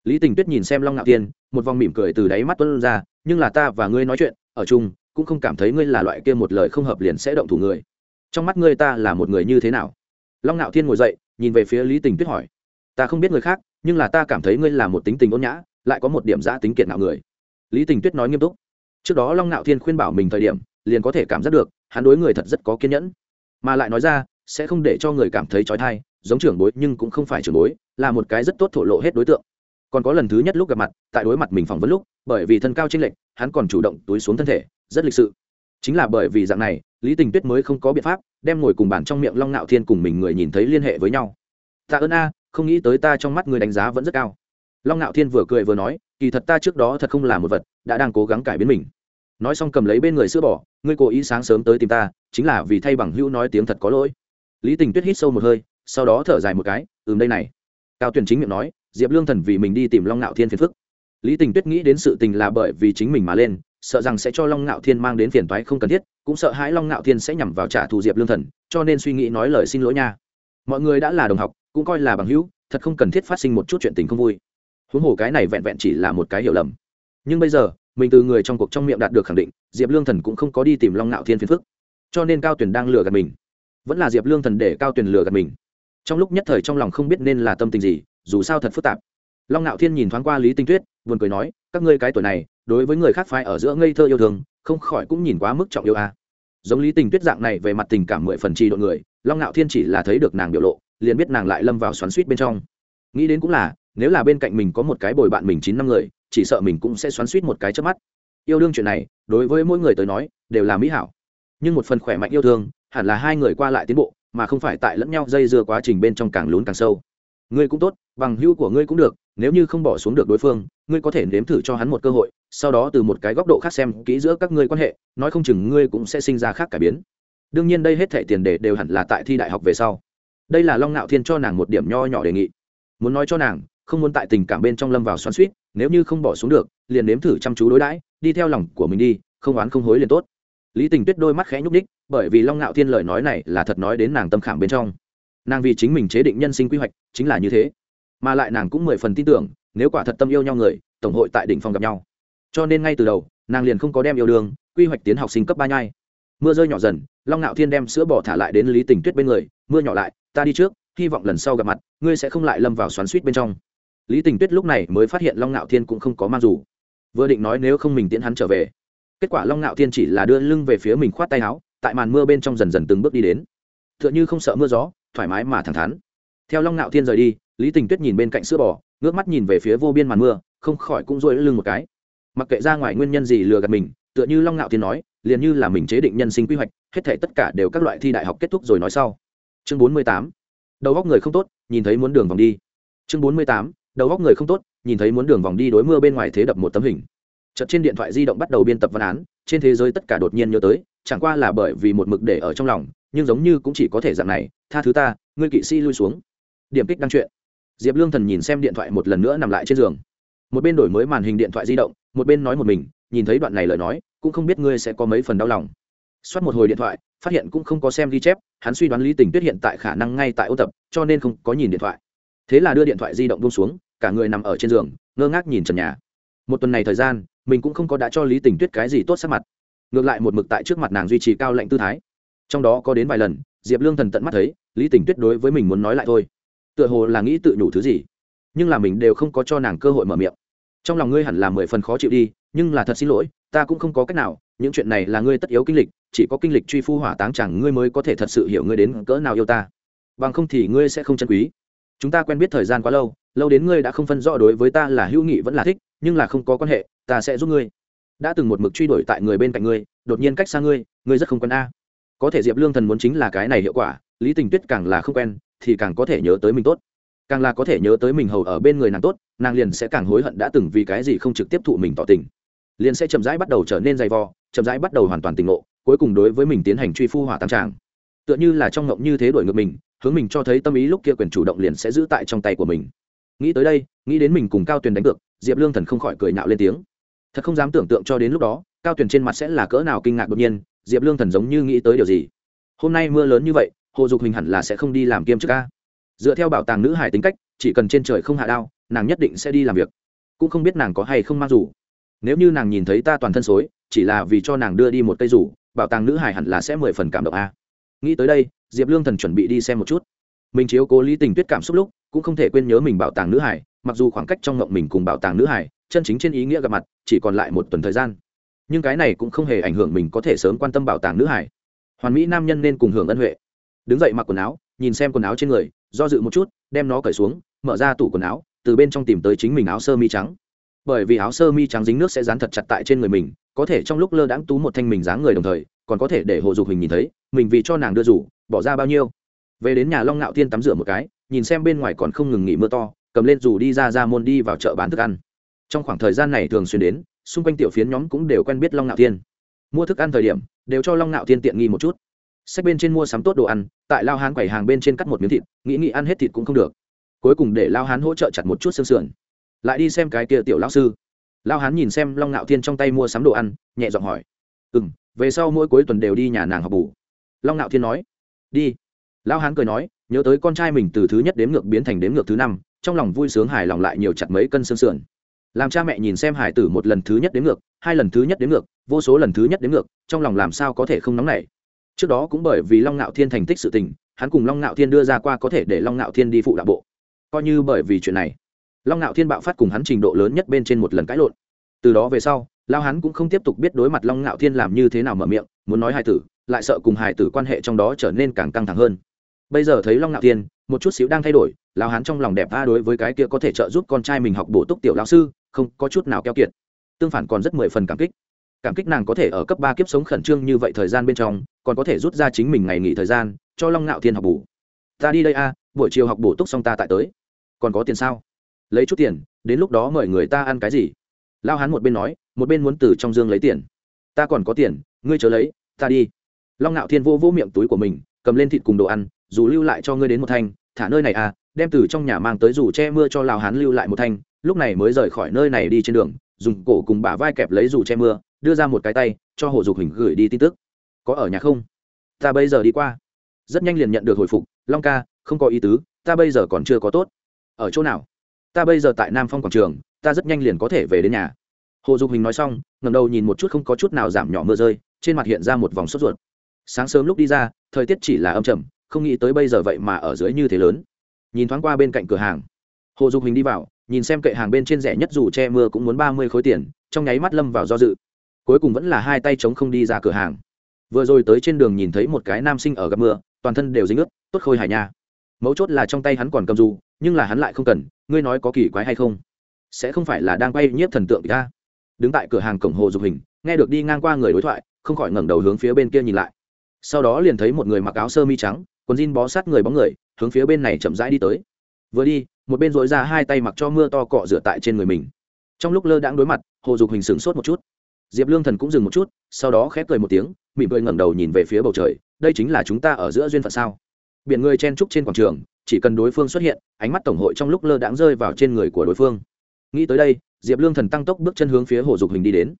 Lý tình tuyết nhìn xem long ngạo thiên, một vòng mỉm cười từ đáy mắt tuân ra, nhưng là ta và ngươi nói chuyện, ở chung, cũng không cảm thấy ngươi là loại kia một lời không hợp liền sẽ động thủ người. Trong mắt ngươi ta là một người như thế nào? Long ngạo thiên ngồi dậy, nhìn về phía lý tình tuyết hỏi, ta không biết người khác, nhưng là ta cảm thấy ngươi là một tính tình ôn nhã, lại có một điểm giã tính kiệt ngạo người. Lý tình tuyết nói nghiêm túc, trước đó long ngạo thiên khuyên bảo mình thời điểm, liền có thể cảm giác được, hắn đối người thật rất có kiên nhẫn. Mà lại nói ra, sẽ không để cho người cảm thấy trói thai, giống trưởng bối nhưng cũng không phải trưởng bối, là một cái rất tốt thổ lộ hết đối tượng. Còn có lần thứ nhất lúc gặp mặt, tại đối mặt mình phỏng vấn lúc, bởi vì thân cao tranh lệch, hắn còn chủ động túi xuống thân thể, rất lịch sự chính là bởi vì dạng này, lý tình tuyết mới không có biện pháp đem ngồi cùng bàn trong miệng long ngạo thiên cùng mình người nhìn thấy liên hệ với nhau. Tạ ơn a, không nghĩ tới ta trong mắt người đánh giá vẫn rất cao. Long ngạo thiên vừa cười vừa nói, kỳ thật ta trước đó thật không là một vật đã đang cố gắng cải biến mình. Nói xong cầm lấy bên người sữa bỏ ngươi cố ý sáng sớm tới tìm ta, chính là vì thay bằng hữu nói tiếng thật có lỗi. Lý tình tuyết hít sâu một hơi, sau đó thở dài một cái, ừm, đây này. Cao tuyển chính miệng nói, diệp lương thần vì mình đi tìm long ngạo thiên phiền phức. Lý tình tuyết nghĩ đến sự tình là bởi vì chính mình mà lên sợ rằng sẽ cho long ngạo thiên mang đến phiền toái không cần thiết, cũng sợ hãi long ngạo thiên sẽ nhằm vào trả thù diệp lương thần, cho nên suy nghĩ nói lời xin lỗi nha. Mọi người đã là đồng học, cũng coi là bằng hữu, thật không cần thiết phát sinh một chút chuyện tình không vui. Huống hồ cái này vẹn vẹn chỉ là một cái hiểu lầm. Nhưng bây giờ, mình từ người trong cuộc trong miệng đạt được khẳng định, diệp lương thần cũng không có đi tìm long ngạo thiên phiền phức. Cho nên cao Tuyền đang lừa gạt mình. Vẫn là diệp lương thần để cao Tuyền lừa gạt mình. Trong lúc nhất thời trong lòng không biết nên là tâm tình gì, dù sao thật phức tạp. Long ngạo thiên nhìn thoáng qua lý tinh tuyết buồn cười nói, các ngươi cái tuổi này, đối với người khác phái ở giữa ngây thơ yêu thương, không khỏi cũng nhìn quá mức trọng yêu a. À. giống lý tình tuyết dạng này về mặt tình cảm mười phần trì độ người, long ngạo thiên chỉ là thấy được nàng biểu lộ, liền biết nàng lại lâm vào xoắn suýt bên trong. Nghĩ đến cũng là, nếu là bên cạnh mình có một cái bồi bạn mình chín năm người, chỉ sợ mình cũng sẽ xoắn suýt một cái trước mắt. Yêu đương chuyện này, đối với mỗi người tới nói, đều là mỹ hảo. Nhưng một phần khỏe mạnh yêu thương, hẳn là hai người qua lại tiến bộ, mà không phải tại lẫn nhau dây dưa quá trình bên trong càng lún càng sâu. Ngươi cũng tốt, bằng hữu của ngươi cũng được nếu như không bỏ xuống được đối phương, ngươi có thể nếm thử cho hắn một cơ hội, sau đó từ một cái góc độ khác xem kỹ giữa các ngươi quan hệ, nói không chừng ngươi cũng sẽ sinh ra khác cải biến. Đương nhiên đây hết thẻ tiền đề đều hẳn là tại thi đại học về sau. Đây là long ngạo thiên cho nàng một điểm nho nhỏ đề nghị. Muốn nói cho nàng, không muốn tại tình cảm bên trong lâm vào xoắn suýt nếu như không bỏ xuống được, liền nếm thử chăm chú đối đãi, đi theo lòng của mình đi, không oán không hối liền tốt. Lý tình tuyết đôi mắt khẽ nhúc ních bởi vì long ngạo thiên lời nói này là thật nói đến nàng tâm khảm bên trong. Nàng vì chính mình chế định nhân sinh quy hoạch, chính là như thế mà lại nàng cũng mười phần tin tưởng, nếu quả thật tâm yêu nhau người, tổng hội tại đỉnh phòng gặp nhau. Cho nên ngay từ đầu, nàng liền không có đem yêu đương, quy hoạch tiến học sinh cấp ba nhai. Mưa rơi nhỏ dần, long ngạo thiên đem sữa bò thả lại đến lý tình tuyết bên người, mưa nhỏ lại, ta đi trước, hy vọng lần sau gặp mặt, ngươi sẽ không lại lâm vào xoắn suýt bên trong. Lý tình tuyết lúc này mới phát hiện long ngạo thiên cũng không có mang dù. Vừa định nói nếu không mình tiễn hắn trở về. Kết quả long ngạo thiên chỉ là đưa lưng về phía mình khoát tay áo, tại màn mưa bên trong dần dần từng bước đi đến. T h ư ợ n h ư không sợ mưa gió, thoải mái mà thẳng thắn. Theo long ngạo thiên rời đi lý tình tuyết nhìn bên cạnh sữa bò, ngước mắt nhìn về phía vô biên màn mưa, không khỏi cũng rôi lưng một cái. Mặc kệ ra ngoài nguyên nhân gì lừa gạt mình, tựa như long ngạo tiên nói, liền như là mình chế định nhân sinh quy hoạch, hết thể tất cả đều các loại thi đại học kết thúc rồi nói sau. Chương bốn mươi tám. Đầu góc người không tốt, nhìn thấy muốn đường vòng đi. Chương bốn mươi tám. Đầu góc người không tốt, nhìn thấy muốn đường vòng đi đối mưa bên ngoài thế đập một tấm hình. Chợt trên điện thoại di động bắt đầu biên tập văn án, trên thế giới tất cả đột nhiên nhớ tới, chẳng qua là bởi vì một mực để ở trong lòng, nhưng giống như cũng chỉ có thể dạng này, tha thứ ta, ngươi kỵ sĩ lui xuống. Điểm kích đăng chuyện diệp lương thần nhìn xem điện thoại một lần nữa nằm lại trên giường. Một bên đổi mới màn hình điện thoại di động, một bên nói một mình, nhìn thấy đoạn này lời nói, cũng không biết ngươi sẽ có mấy phần đau lòng. Soát một hồi điện thoại, phát hiện cũng không có xem ghi chép, hắn suy đoán lý tình tuyết hiện tại khả năng ngay tại ô tập, cho nên không có nhìn điện thoại. Thế là đưa điện thoại di động buông xuống, cả người nằm ở trên giường, ngơ ngác nhìn trần nhà. Một tuần này thời gian, mình cũng không có đã cho lý tình tuyết cái gì tốt sắc mặt. Ngược lại một mực tại trước mặt nàng duy trì cao lạnh tư thái. Trong đó có đến vài lần, diệp lương thần tận mắt thấy, lý tình tuyết đối với mình muốn nói lại thôi tựa hồ là nghĩ tự nhủ thứ gì. Nhưng là mình đều không có cho nàng cơ hội mở miệng. Trong lòng ngươi hẳn là mười phần khó chịu đi, nhưng là thật xin lỗi, ta cũng không có cách nào, những chuyện này là ngươi tất yếu kinh lịch, chỉ có kinh lịch truy phu hỏa táng chẳng ngươi mới có thể thật sự hiểu ngươi đến cỡ nào yêu ta. Bằng không thì ngươi sẽ không chân quý. Chúng ta quen biết thời gian quá lâu lâu đến ngươi đã không phân rõ đối với ta là hữu nghị vẫn là thích, nhưng là không có quan hệ, ta sẽ giúp ngươi. Đã từng một mực truy đuổi tại người bên cạnh ngươi, đột nhiên cách xa ngươi ngươi rất không quen a. Có thể diệp lương thần muốn chính là cái này hiệu quả, lý tình tuyết càng là không quen thì càng có thể nhớ tới mình tốt. Càng là có thể nhớ tới mình hầu ở bên người nàng tốt, nàng liền sẽ càng hối hận đã từng vì cái gì không trực tiếp thụ mình tỏ tình. Liền sẽ chậm rãi bắt đầu trở nên dày vò, chậm rãi bắt đầu hoàn toàn tỉnh ngộ, cuối cùng đối với mình tiến hành truy phu hỏa tam tràng. Tựa như là trong ngộng như thế đổi ngược mình, hướng mình cho thấy tâm ý lúc kia quyền chủ động liền sẽ giữ tại trong tay của mình. Nghĩ tới đây, nghĩ đến mình cùng cao tuyền đánh cược, diệp lương thần không khỏi cười nạo lên tiếng. Thật không dám tưởng tượng cho đến lúc đó, cao tuyền trên mặt sẽ là cỡ nào kinh ngạc đột nhiên, diệp lương thần giống như nghĩ tới điều gì. Hôm nay mưa lớn như vậy hồ dục hình hẳn là sẽ không đi làm kiêm chức ca. Dựa theo bảo tàng nữ hải tính cách, chỉ cần trên trời không hạ đao, nàng nhất định sẽ đi làm việc. Cũng không biết nàng có hay không mang rủ. Nếu như nàng nhìn thấy ta toàn thân xối, chỉ là vì cho nàng đưa đi một cây rủ, bảo tàng nữ hải hẳn là sẽ mười phần cảm động a. Nghĩ tới đây, diệp lương thần chuẩn bị đi xem một chút. Mình chiếu cố lý tình tuyết cảm xúc lúc, cũng không thể quên nhớ mình bảo tàng nữ hải, mặc dù khoảng cách trong ngộng mình cùng bảo tàng nữ hải, chân chính trên ý nghĩa gặp mặt, chỉ còn lại một tuần thời gian. Nhưng cái này cũng không hề ảnh hưởng mình có thể sớm quan tâm bảo tàng nữ hải. Hoàn mỹ nam nhân nên cùng hưởng ân huệ đứng dậy mặc quần áo, nhìn xem quần áo trên người, do dự một chút, đem nó cởi xuống, mở ra tủ quần áo, từ bên trong tìm tới chính mình áo sơ mi trắng. Bởi vì áo sơ mi trắng dính nước sẽ dán thật chặt tại trên người mình, có thể trong lúc lơ đãng tú một thanh mình dáng người đồng thời, còn có thể để hồ dục hình nhìn thấy, mình vì cho nàng đưa rủ, bỏ ra bao nhiêu. Về đến nhà long ngạo thiên tắm rửa một cái, nhìn xem bên ngoài còn không ngừng nghỉ mưa to, cầm lên dù đi ra ra môn đi vào chợ bán thức ăn. Trong khoảng thời gian này thường xuyên đến, xung quanh tiểu phiến nhóm cũng đều quen biết long ngạo thiên. Mua thức ăn thời điểm, đều cho long ngạo thiên tiện nghi một chút sách bên trên mua sắm tốt đồ ăn, tại lao hán quầy hàng bên trên cắt một miếng thịt, nghĩ nghĩ ăn hết thịt cũng không được. Cuối cùng để lao hán hỗ trợ chặt một chút xương sườn. Lại đi xem cái kia tiểu lao sư. Lao hán nhìn xem long ngạo thiên trong tay mua sắm đồ ăn, nhẹ giọng hỏi. Ừ m về sau mỗi cuối tuần đều đi nhà nàng học bù. Long ngạo thiên nói. Đi. Lao hán cười nói, nhớ tới con trai mình từ thứ nhất đếm ngược biến thành đếm ngược thứ năm, trong lòng vui sướng hài lòng lại nhiều chặt mấy cân xương sườn. Làm cha mẹ nhìn xem hải tử một lần thứ nhất đến ngược, hai lần thứ nhất đến ngược, vô số lần thứ nhất đến ngược, trong lòng làm sao có thể không nóng nảy? Trước đó cũng bởi vì long ngạo thiên thành tích sự tình, hắn cùng long ngạo thiên đưa ra qua có thể để long ngạo thiên đi phụ đạo bộ. Coi như bởi vì chuyện này, long ngạo thiên bạo phát cùng hắn trình độ lớn nhất bên trên một lần cãi lộn. Từ đó về sau, lao hắn cũng không tiếp tục biết đối mặt long ngạo thiên làm như thế nào mở miệng, muốn nói hài tử, lại sợ cùng hài tử quan hệ trong đó trở nên càng căng thẳng hơn. Bây giờ thấy long ngạo thiên, một chút xíu đang thay đổi, lao hắn trong lòng đẹp tha đối với cái kia có thể trợ giúp con trai mình học bổ túc tiểu lao sư, không có chút nào keo kiệt. Tương phản còn rất mười phần cảm kích. Cảm kích nàng có thể ở cấp ba kiếp sống khẩn trương như vậy thời gian bên trong còn có thể rút ra chính mình ngày nghỉ thời gian, cho long ngạo thiên học bổ ta đi đây a buổi chiều học bổ túc xong ta tại tới. Còn có tiền sao? Lấy chút tiền, đến lúc đó mời người ta ăn cái gì? Lao hán một bên nói, một bên muốn từ trong dương lấy tiền. Ta còn có tiền, ngươi chờ lấy, ta đi. Long ngạo thiên vô vô miệng túi của mình, cầm lên thịt cùng đồ ăn, dù lưu lại cho ngươi đến một thanh, thả nơi này à đem từ trong nhà mang tới dù che mưa cho lao hán lưu lại một thanh, lúc này mới rời khỏi nơi này đi trên đường, dùng cổ cùng bả vai kẹp lấy dù che mưa, đưa ra một cái tay, cho hồ dục hình gửi đi tin tức có ở nhà không? Ta bây giờ đi qua. Rất nhanh liền nhận được hồi phục, long ca, không có ý tứ, ta bây giờ còn chưa có tốt. Ở chỗ nào? Ta bây giờ tại nam phong quảng trường, ta rất nhanh liền có thể về đến nhà. Hồ dục hình nói xong ngầm đầu nhìn một chút không có chút nào giảm nhỏ mưa rơi, trên mặt hiện ra một vòng sốt ruột. Sáng sớm lúc đi ra, thời tiết chỉ là âm trầm, không nghĩ tới bây giờ vậy mà ở dưới như thế lớn. Nhìn thoáng qua bên cạnh cửa hàng, hồ dục hình đi vào, nhìn xem kệ hàng bên trên rẻ nhất dù che mưa cũng muốn ba mươi khối tiền, trong nháy mắt lâm vào do dự. Cuối cùng vẫn là hai tay chống không đi ra cửa hàng vừa rồi tới trên đường nhìn thấy một cái nam sinh ở gặp mưa, toàn thân đều dính ướt, tốt khôi hài nha. Mấu chốt là trong tay hắn còn cầm dù, nhưng là hắn lại không cần, ngươi nói có kỳ quái hay không? Sẽ không phải là đang quay nhiếp thần tượng ra? Đứng tại cửa hàng cổng hồ dục hình, nghe được đi ngang qua người đối thoại, không khỏi ngẩng đầu hướng phía bên kia nhìn lại. Sau đó liền thấy một người mặc áo sơ mi trắng, quần jean bó sát người bóng người, hướng phía bên này chậm rãi đi tới. Vừa đi, một bên dối ra hai tay mặc cho mưa to cọ rửa tại trên người mình. Trong lúc lơ đãng đối mặt, hồ dục hình sửng sốt một chút diệp lương thần cũng dừng một chút, sau đó khép cười một tiếng, mỉm cười ngẩng đầu nhìn về phía bầu trời, đây chính là chúng ta ở giữa duyên phận sao? Biển người chen trúc trên quảng trường, chỉ cần đối phương xuất hiện, ánh mắt tổng hội trong lúc lơ đãng rơi vào trên người của đối phương. Nghĩ tới đây, diệp lương thần tăng tốc bước chân hướng phía hồ dục hình đi đến.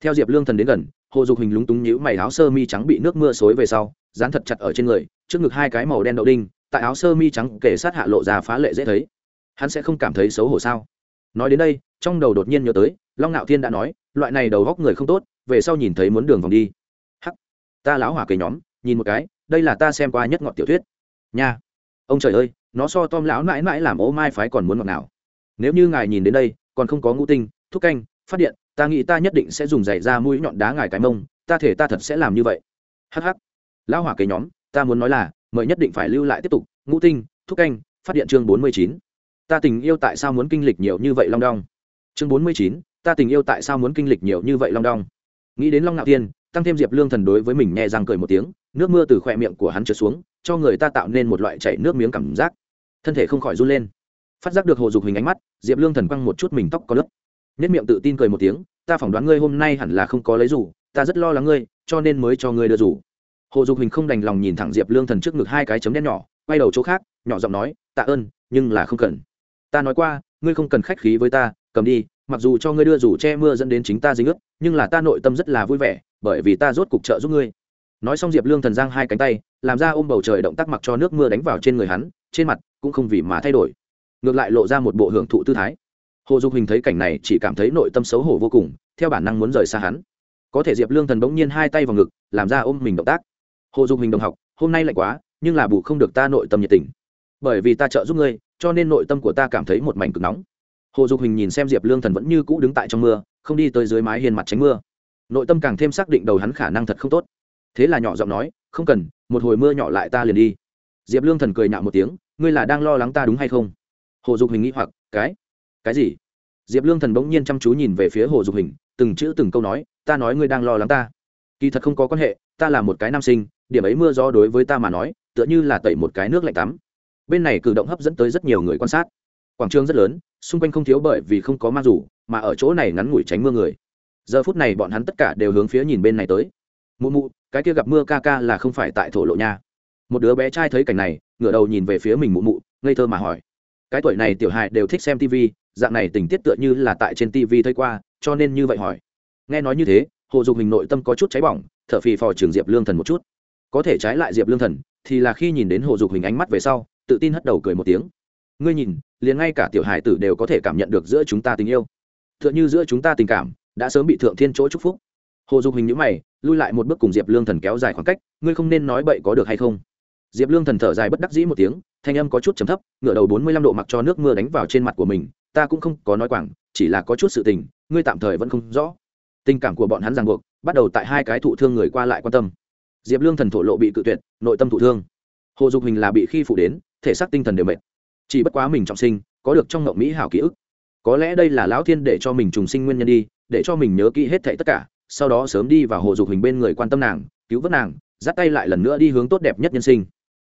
Theo diệp lương thần đến gần, hồ dục hình lúng túng nhíu mày áo sơ mi trắng bị nước mưa xối về sau, dán thật chặt ở trên người, trước ngực hai cái màu đen đậu đinh, tại áo sơ mi trắng kể sát hạ lộ ra phá lệ dễ thấy. Hắn sẽ không cảm thấy xấu hổ sao? Nói đến đây, trong đầu đột nhiên nhớ tới long ngạo thiên đã nói, loại này đầu góc người không tốt, về sau nhìn thấy muốn đường vòng đi. Hắc, ta lão hỏa cây nhóm, nhìn một cái, đây là ta xem qua nhất ngọn tiểu thuyết. Nha, ông trời ơi, nó so tom lão mãi mãi làm ô mai phái còn muốn ngọt nào nếu như ngài nhìn đến đây, còn không có ngũ tinh thuốc canh, phát điện, ta nghĩ ta nhất định sẽ dùng giày ra mũi nhọn đá ngài cái mông, ta thể ta thật sẽ làm như vậy. Hh lão hỏa kế nhóm, ta muốn nói là, mời nhất định phải lưu lại tiếp tục, ngũ tinh thuốc canh, phát điện chương bốn mươi chín. Ta tình yêu tại sao muốn kinh lịch nhiều như vậy long đong? Chương bốn mươi chín ta tình yêu tại sao muốn kinh lịch nhiều như vậy long đong? Nghĩ đến long ngạo tiên tăng thêm diệp lương thần đối với mình nhẹ răng cười một tiếng, nước mưa từ khoe miệng của hắn trượt xuống, cho người ta tạo nên một loại chảy nước miếng cảm giác. Thân thể không khỏi run lên. Phát giác được hồ dục hình ánh mắt, diệp lương thần quăng một chút mình tóc có lớp. Nhất miệng tự tin cười một tiếng, ta phỏng đoán ngươi hôm nay hẳn là không có lấy rủ ta rất lo lắng ngươi, cho nên mới cho ngươi đưa rủ hồ dục hình không đành lòng nhìn thẳng diệp lương thần trước ngực hai cái chấm đen nhỏ, quay đầu chỗ khác, nhỏ giọng nói, tạ ơn, nhưng là không cần. Ta nói qua, ngươi không cần khách khí với ta, cầm đi mặc dù cho ngươi đưa rủ che mưa dẫn đến chính ta dính ướt, nhưng là ta nội tâm rất là vui vẻ, bởi vì ta rốt cục trợ giúp ngươi. Nói xong diệp lương thần giang hai cánh tay, làm ra ôm bầu trời động tác mặc cho nước mưa đánh vào trên người hắn, trên mặt cũng không vì mà thay đổi. Ngược lại lộ ra một bộ hưởng thụ tư thái. Hồ dục hình thấy cảnh này chỉ cảm thấy nội tâm xấu hổ vô cùng, theo bản năng muốn rời xa hắn. Có thể diệp lương thần bỗng nhiên hai tay vào ngực, làm ra ôm mình động tác. Hồ dục hình đồng học, hôm nay lạnh quá, nhưng là bù không được ta nội tâm nhiệt tình. Bởi vì ta trợ giúp ngươi, cho nên nội tâm của ta cảm thấy một mảnh cực nóng hồ dục hình nhìn xem diệp lương thần vẫn như cũ đứng tại trong mưa, không đi tới dưới mái hiên mặt tránh mưa. Nội tâm càng thêm xác định đầu hắn khả năng thật không tốt. Thế là nhỏ giọng nói, không cần, một hồi mưa nhỏ lại ta liền đi. Diệp lương thần cười nhạo một tiếng, ngươi là đang lo lắng ta đúng hay không? Hồ dục hình nghĩ hoặc, cái? Cái gì? Diệp lương thần bỗng nhiên chăm chú nhìn về phía hồ dục hình từng chữ từng câu nói, ta nói ngươi đang lo lắng ta. Kỳ thật không có quan hệ, ta là một cái nam sinh, điểm ấy mưa gió đối với ta mà nói, tựa như là tẩy một cái nước lạnh tắm. Bên này cử động hấp dẫn tới rất nhiều người quan sát quảng trường rất lớn, xung quanh không thiếu bởi vì không có mang rủ, mà ở chỗ này ngắn ngủi tránh mưa người. Giờ phút này bọn hắn tất cả đều hướng phía nhìn bên này tới. Mụ mụ, cái kia gặp mưa ca ca là không phải tại thổ lộ nha. Một đứa bé trai thấy cảnh này, ngửa đầu nhìn về phía mình mụ mụ, ngây thơ mà hỏi. Cái tuổi này tiểu hài đều thích xem tv dạng này tình tiết tựa như là tại trên tv thấy qua, cho nên như vậy hỏi. Nghe nói như thế, hồ dục hình nội tâm có chút cháy bỏng, thở phì phò trường diệp lương thần một chút. Có thể trái lại diệp lương thần, thì là khi nhìn đến hồ dục hình ánh mắt về sau, tự tin hất đầu cười một tiếng ngươi nhìn, liền ngay cả tiểu Hải tử đều có thể cảm nhận được giữa chúng ta tình yêu. T h ư ợ n h ư giữa chúng ta tình cảm đã sớm bị thượng thiên chỗ chúc phúc. Hồ dục hình nhữ mày, lui lại một bước cùng diệp lương thần kéo dài khoảng cách, ngươi không nên nói bậy có được hay không? Diệp lương thần thở dài bất đắc dĩ một tiếng, thanh âm có chút chấm thấp ngựa đầu bốn mươi lăm độ mặc cho nước mưa đánh vào trên mặt của mình, ta cũng không có nói quảng, chỉ là có chút sự tình, ngươi tạm thời vẫn không rõ. Tình cảm của bọn hắn ràng buộc, bắt đầu tại hai cái thụ thương người qua lại quan tâm. Diệp lương thần thổ lộ bị cự tuyệt, nội tâm thụ thương. Hồ dục hình là bị khi phụ đến, thể xác tinh thần đều mệt chỉ bất quá mình trọng sinh, có được trong ngộng mỹ hảo ký ức. Có lẽ đây là lão thiên để cho mình trùng sinh nguyên nhân đi, để cho mình nhớ kỹ hết thảy tất cả, sau đó sớm đi vào hồ dục hình bên người quan tâm nàng, cứu vớt nàng, dắt tay lại lần nữa đi hướng tốt đẹp nhất nhân sinh.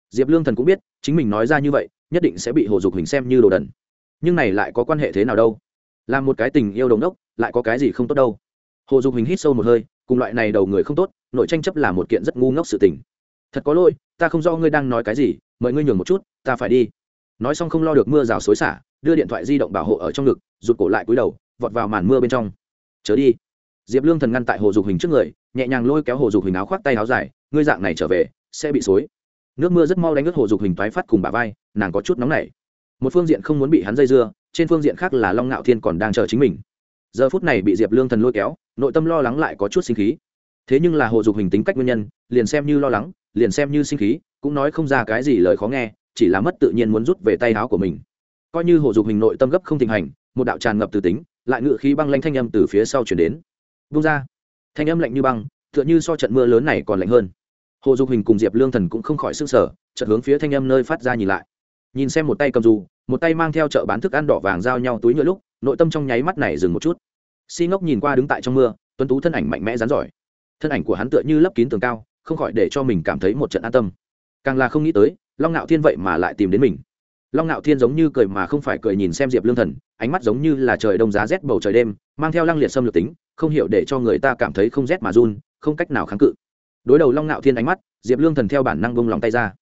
Diệp lương thần cũng biết, chính mình nói ra như vậy, nhất định sẽ bị hồ dục hình xem như đồ đần. Nhưng này lại có quan hệ thế nào đâu? Làm một cái tình yêu đồng đốc, lại có cái gì không tốt đâu? Hồ dục hình hít sâu một hơi, cùng loại này đầu người không tốt, nội tranh chấp là một kiện rất ngu ngốc sự tình. Thật có lỗi, ta không do ngươi đang nói cái gì, mời ngươi nhường một chút, ta phải đi nói xong không lo được mưa rào xối xả, đưa điện thoại di động bảo hộ ở trong ngực, rụt cổ lại cúi đầu, vọt vào màn mưa bên trong. Chớ đi. Diệp lương thần ngăn tại hồ dục hình trước người, nhẹ nhàng lôi kéo hồ dục hình áo khoác tay áo dài, ngươi dạng này trở về, sẽ bị xối. Nước mưa rất mau đánh ướt hồ dục hình toái phát cùng bà vai, nàng có chút nóng nảy. Một phương diện không muốn bị hắn dây dưa, trên phương diện khác là long ngạo thiên còn đang chờ chính mình. Giờ phút này bị diệp lương thần lôi kéo, nội tâm lo lắng lại có chút sinh khí. Thế nhưng là hồ dục hình tính cách nguyên nhân, liền xem như lo lắng, liền xem như sinh khí, cũng nói không ra cái gì lời khó nghe chỉ là mất tự nhiên muốn rút về tay áo của mình. Coi như hồ dục hình nội tâm gấp không thịnh hành, một đạo tràn ngập từ tính, lại ngự khí băng lanh thanh âm từ phía sau chuyển đến. Vung ra, thanh âm lạnh như băng, tựa như so trận mưa lớn này còn lạnh hơn. Hồ dục hình cùng diệp lương thần cũng không khỏi s ư n g sở chợt hướng phía thanh âm nơi phát ra nhìn lại. Nhìn xem một tay cầm dù, một tay mang theo chợ bán thức ăn đỏ vàng giao nhau túi nhựa lúc, nội tâm trong nháy mắt này dừng một chút. Si ngốc nhìn qua đứng tại trong mưa, tuấn tú thân ảnh mạnh mẽ rán giỏi. Thân ảnh của hắn tựa như lấp kín tường cao, không khỏi để cho mình cảm thấy một trận an tâm. Càng là không nghĩ tới long ngạo thiên vậy mà lại tìm đến mình. Long ngạo thiên giống như cười mà không phải cười nhìn xem diệp lương thần, ánh mắt giống như là trời đông giá rét bầu trời đêm, mang theo lăng liệt xâm lược tính, không hiểu để cho người ta cảm thấy không rét mà run, không cách nào kháng cự. Đối đầu long ngạo thiên ánh mắt, diệp lương thần theo bản năng bông lòng tay ra.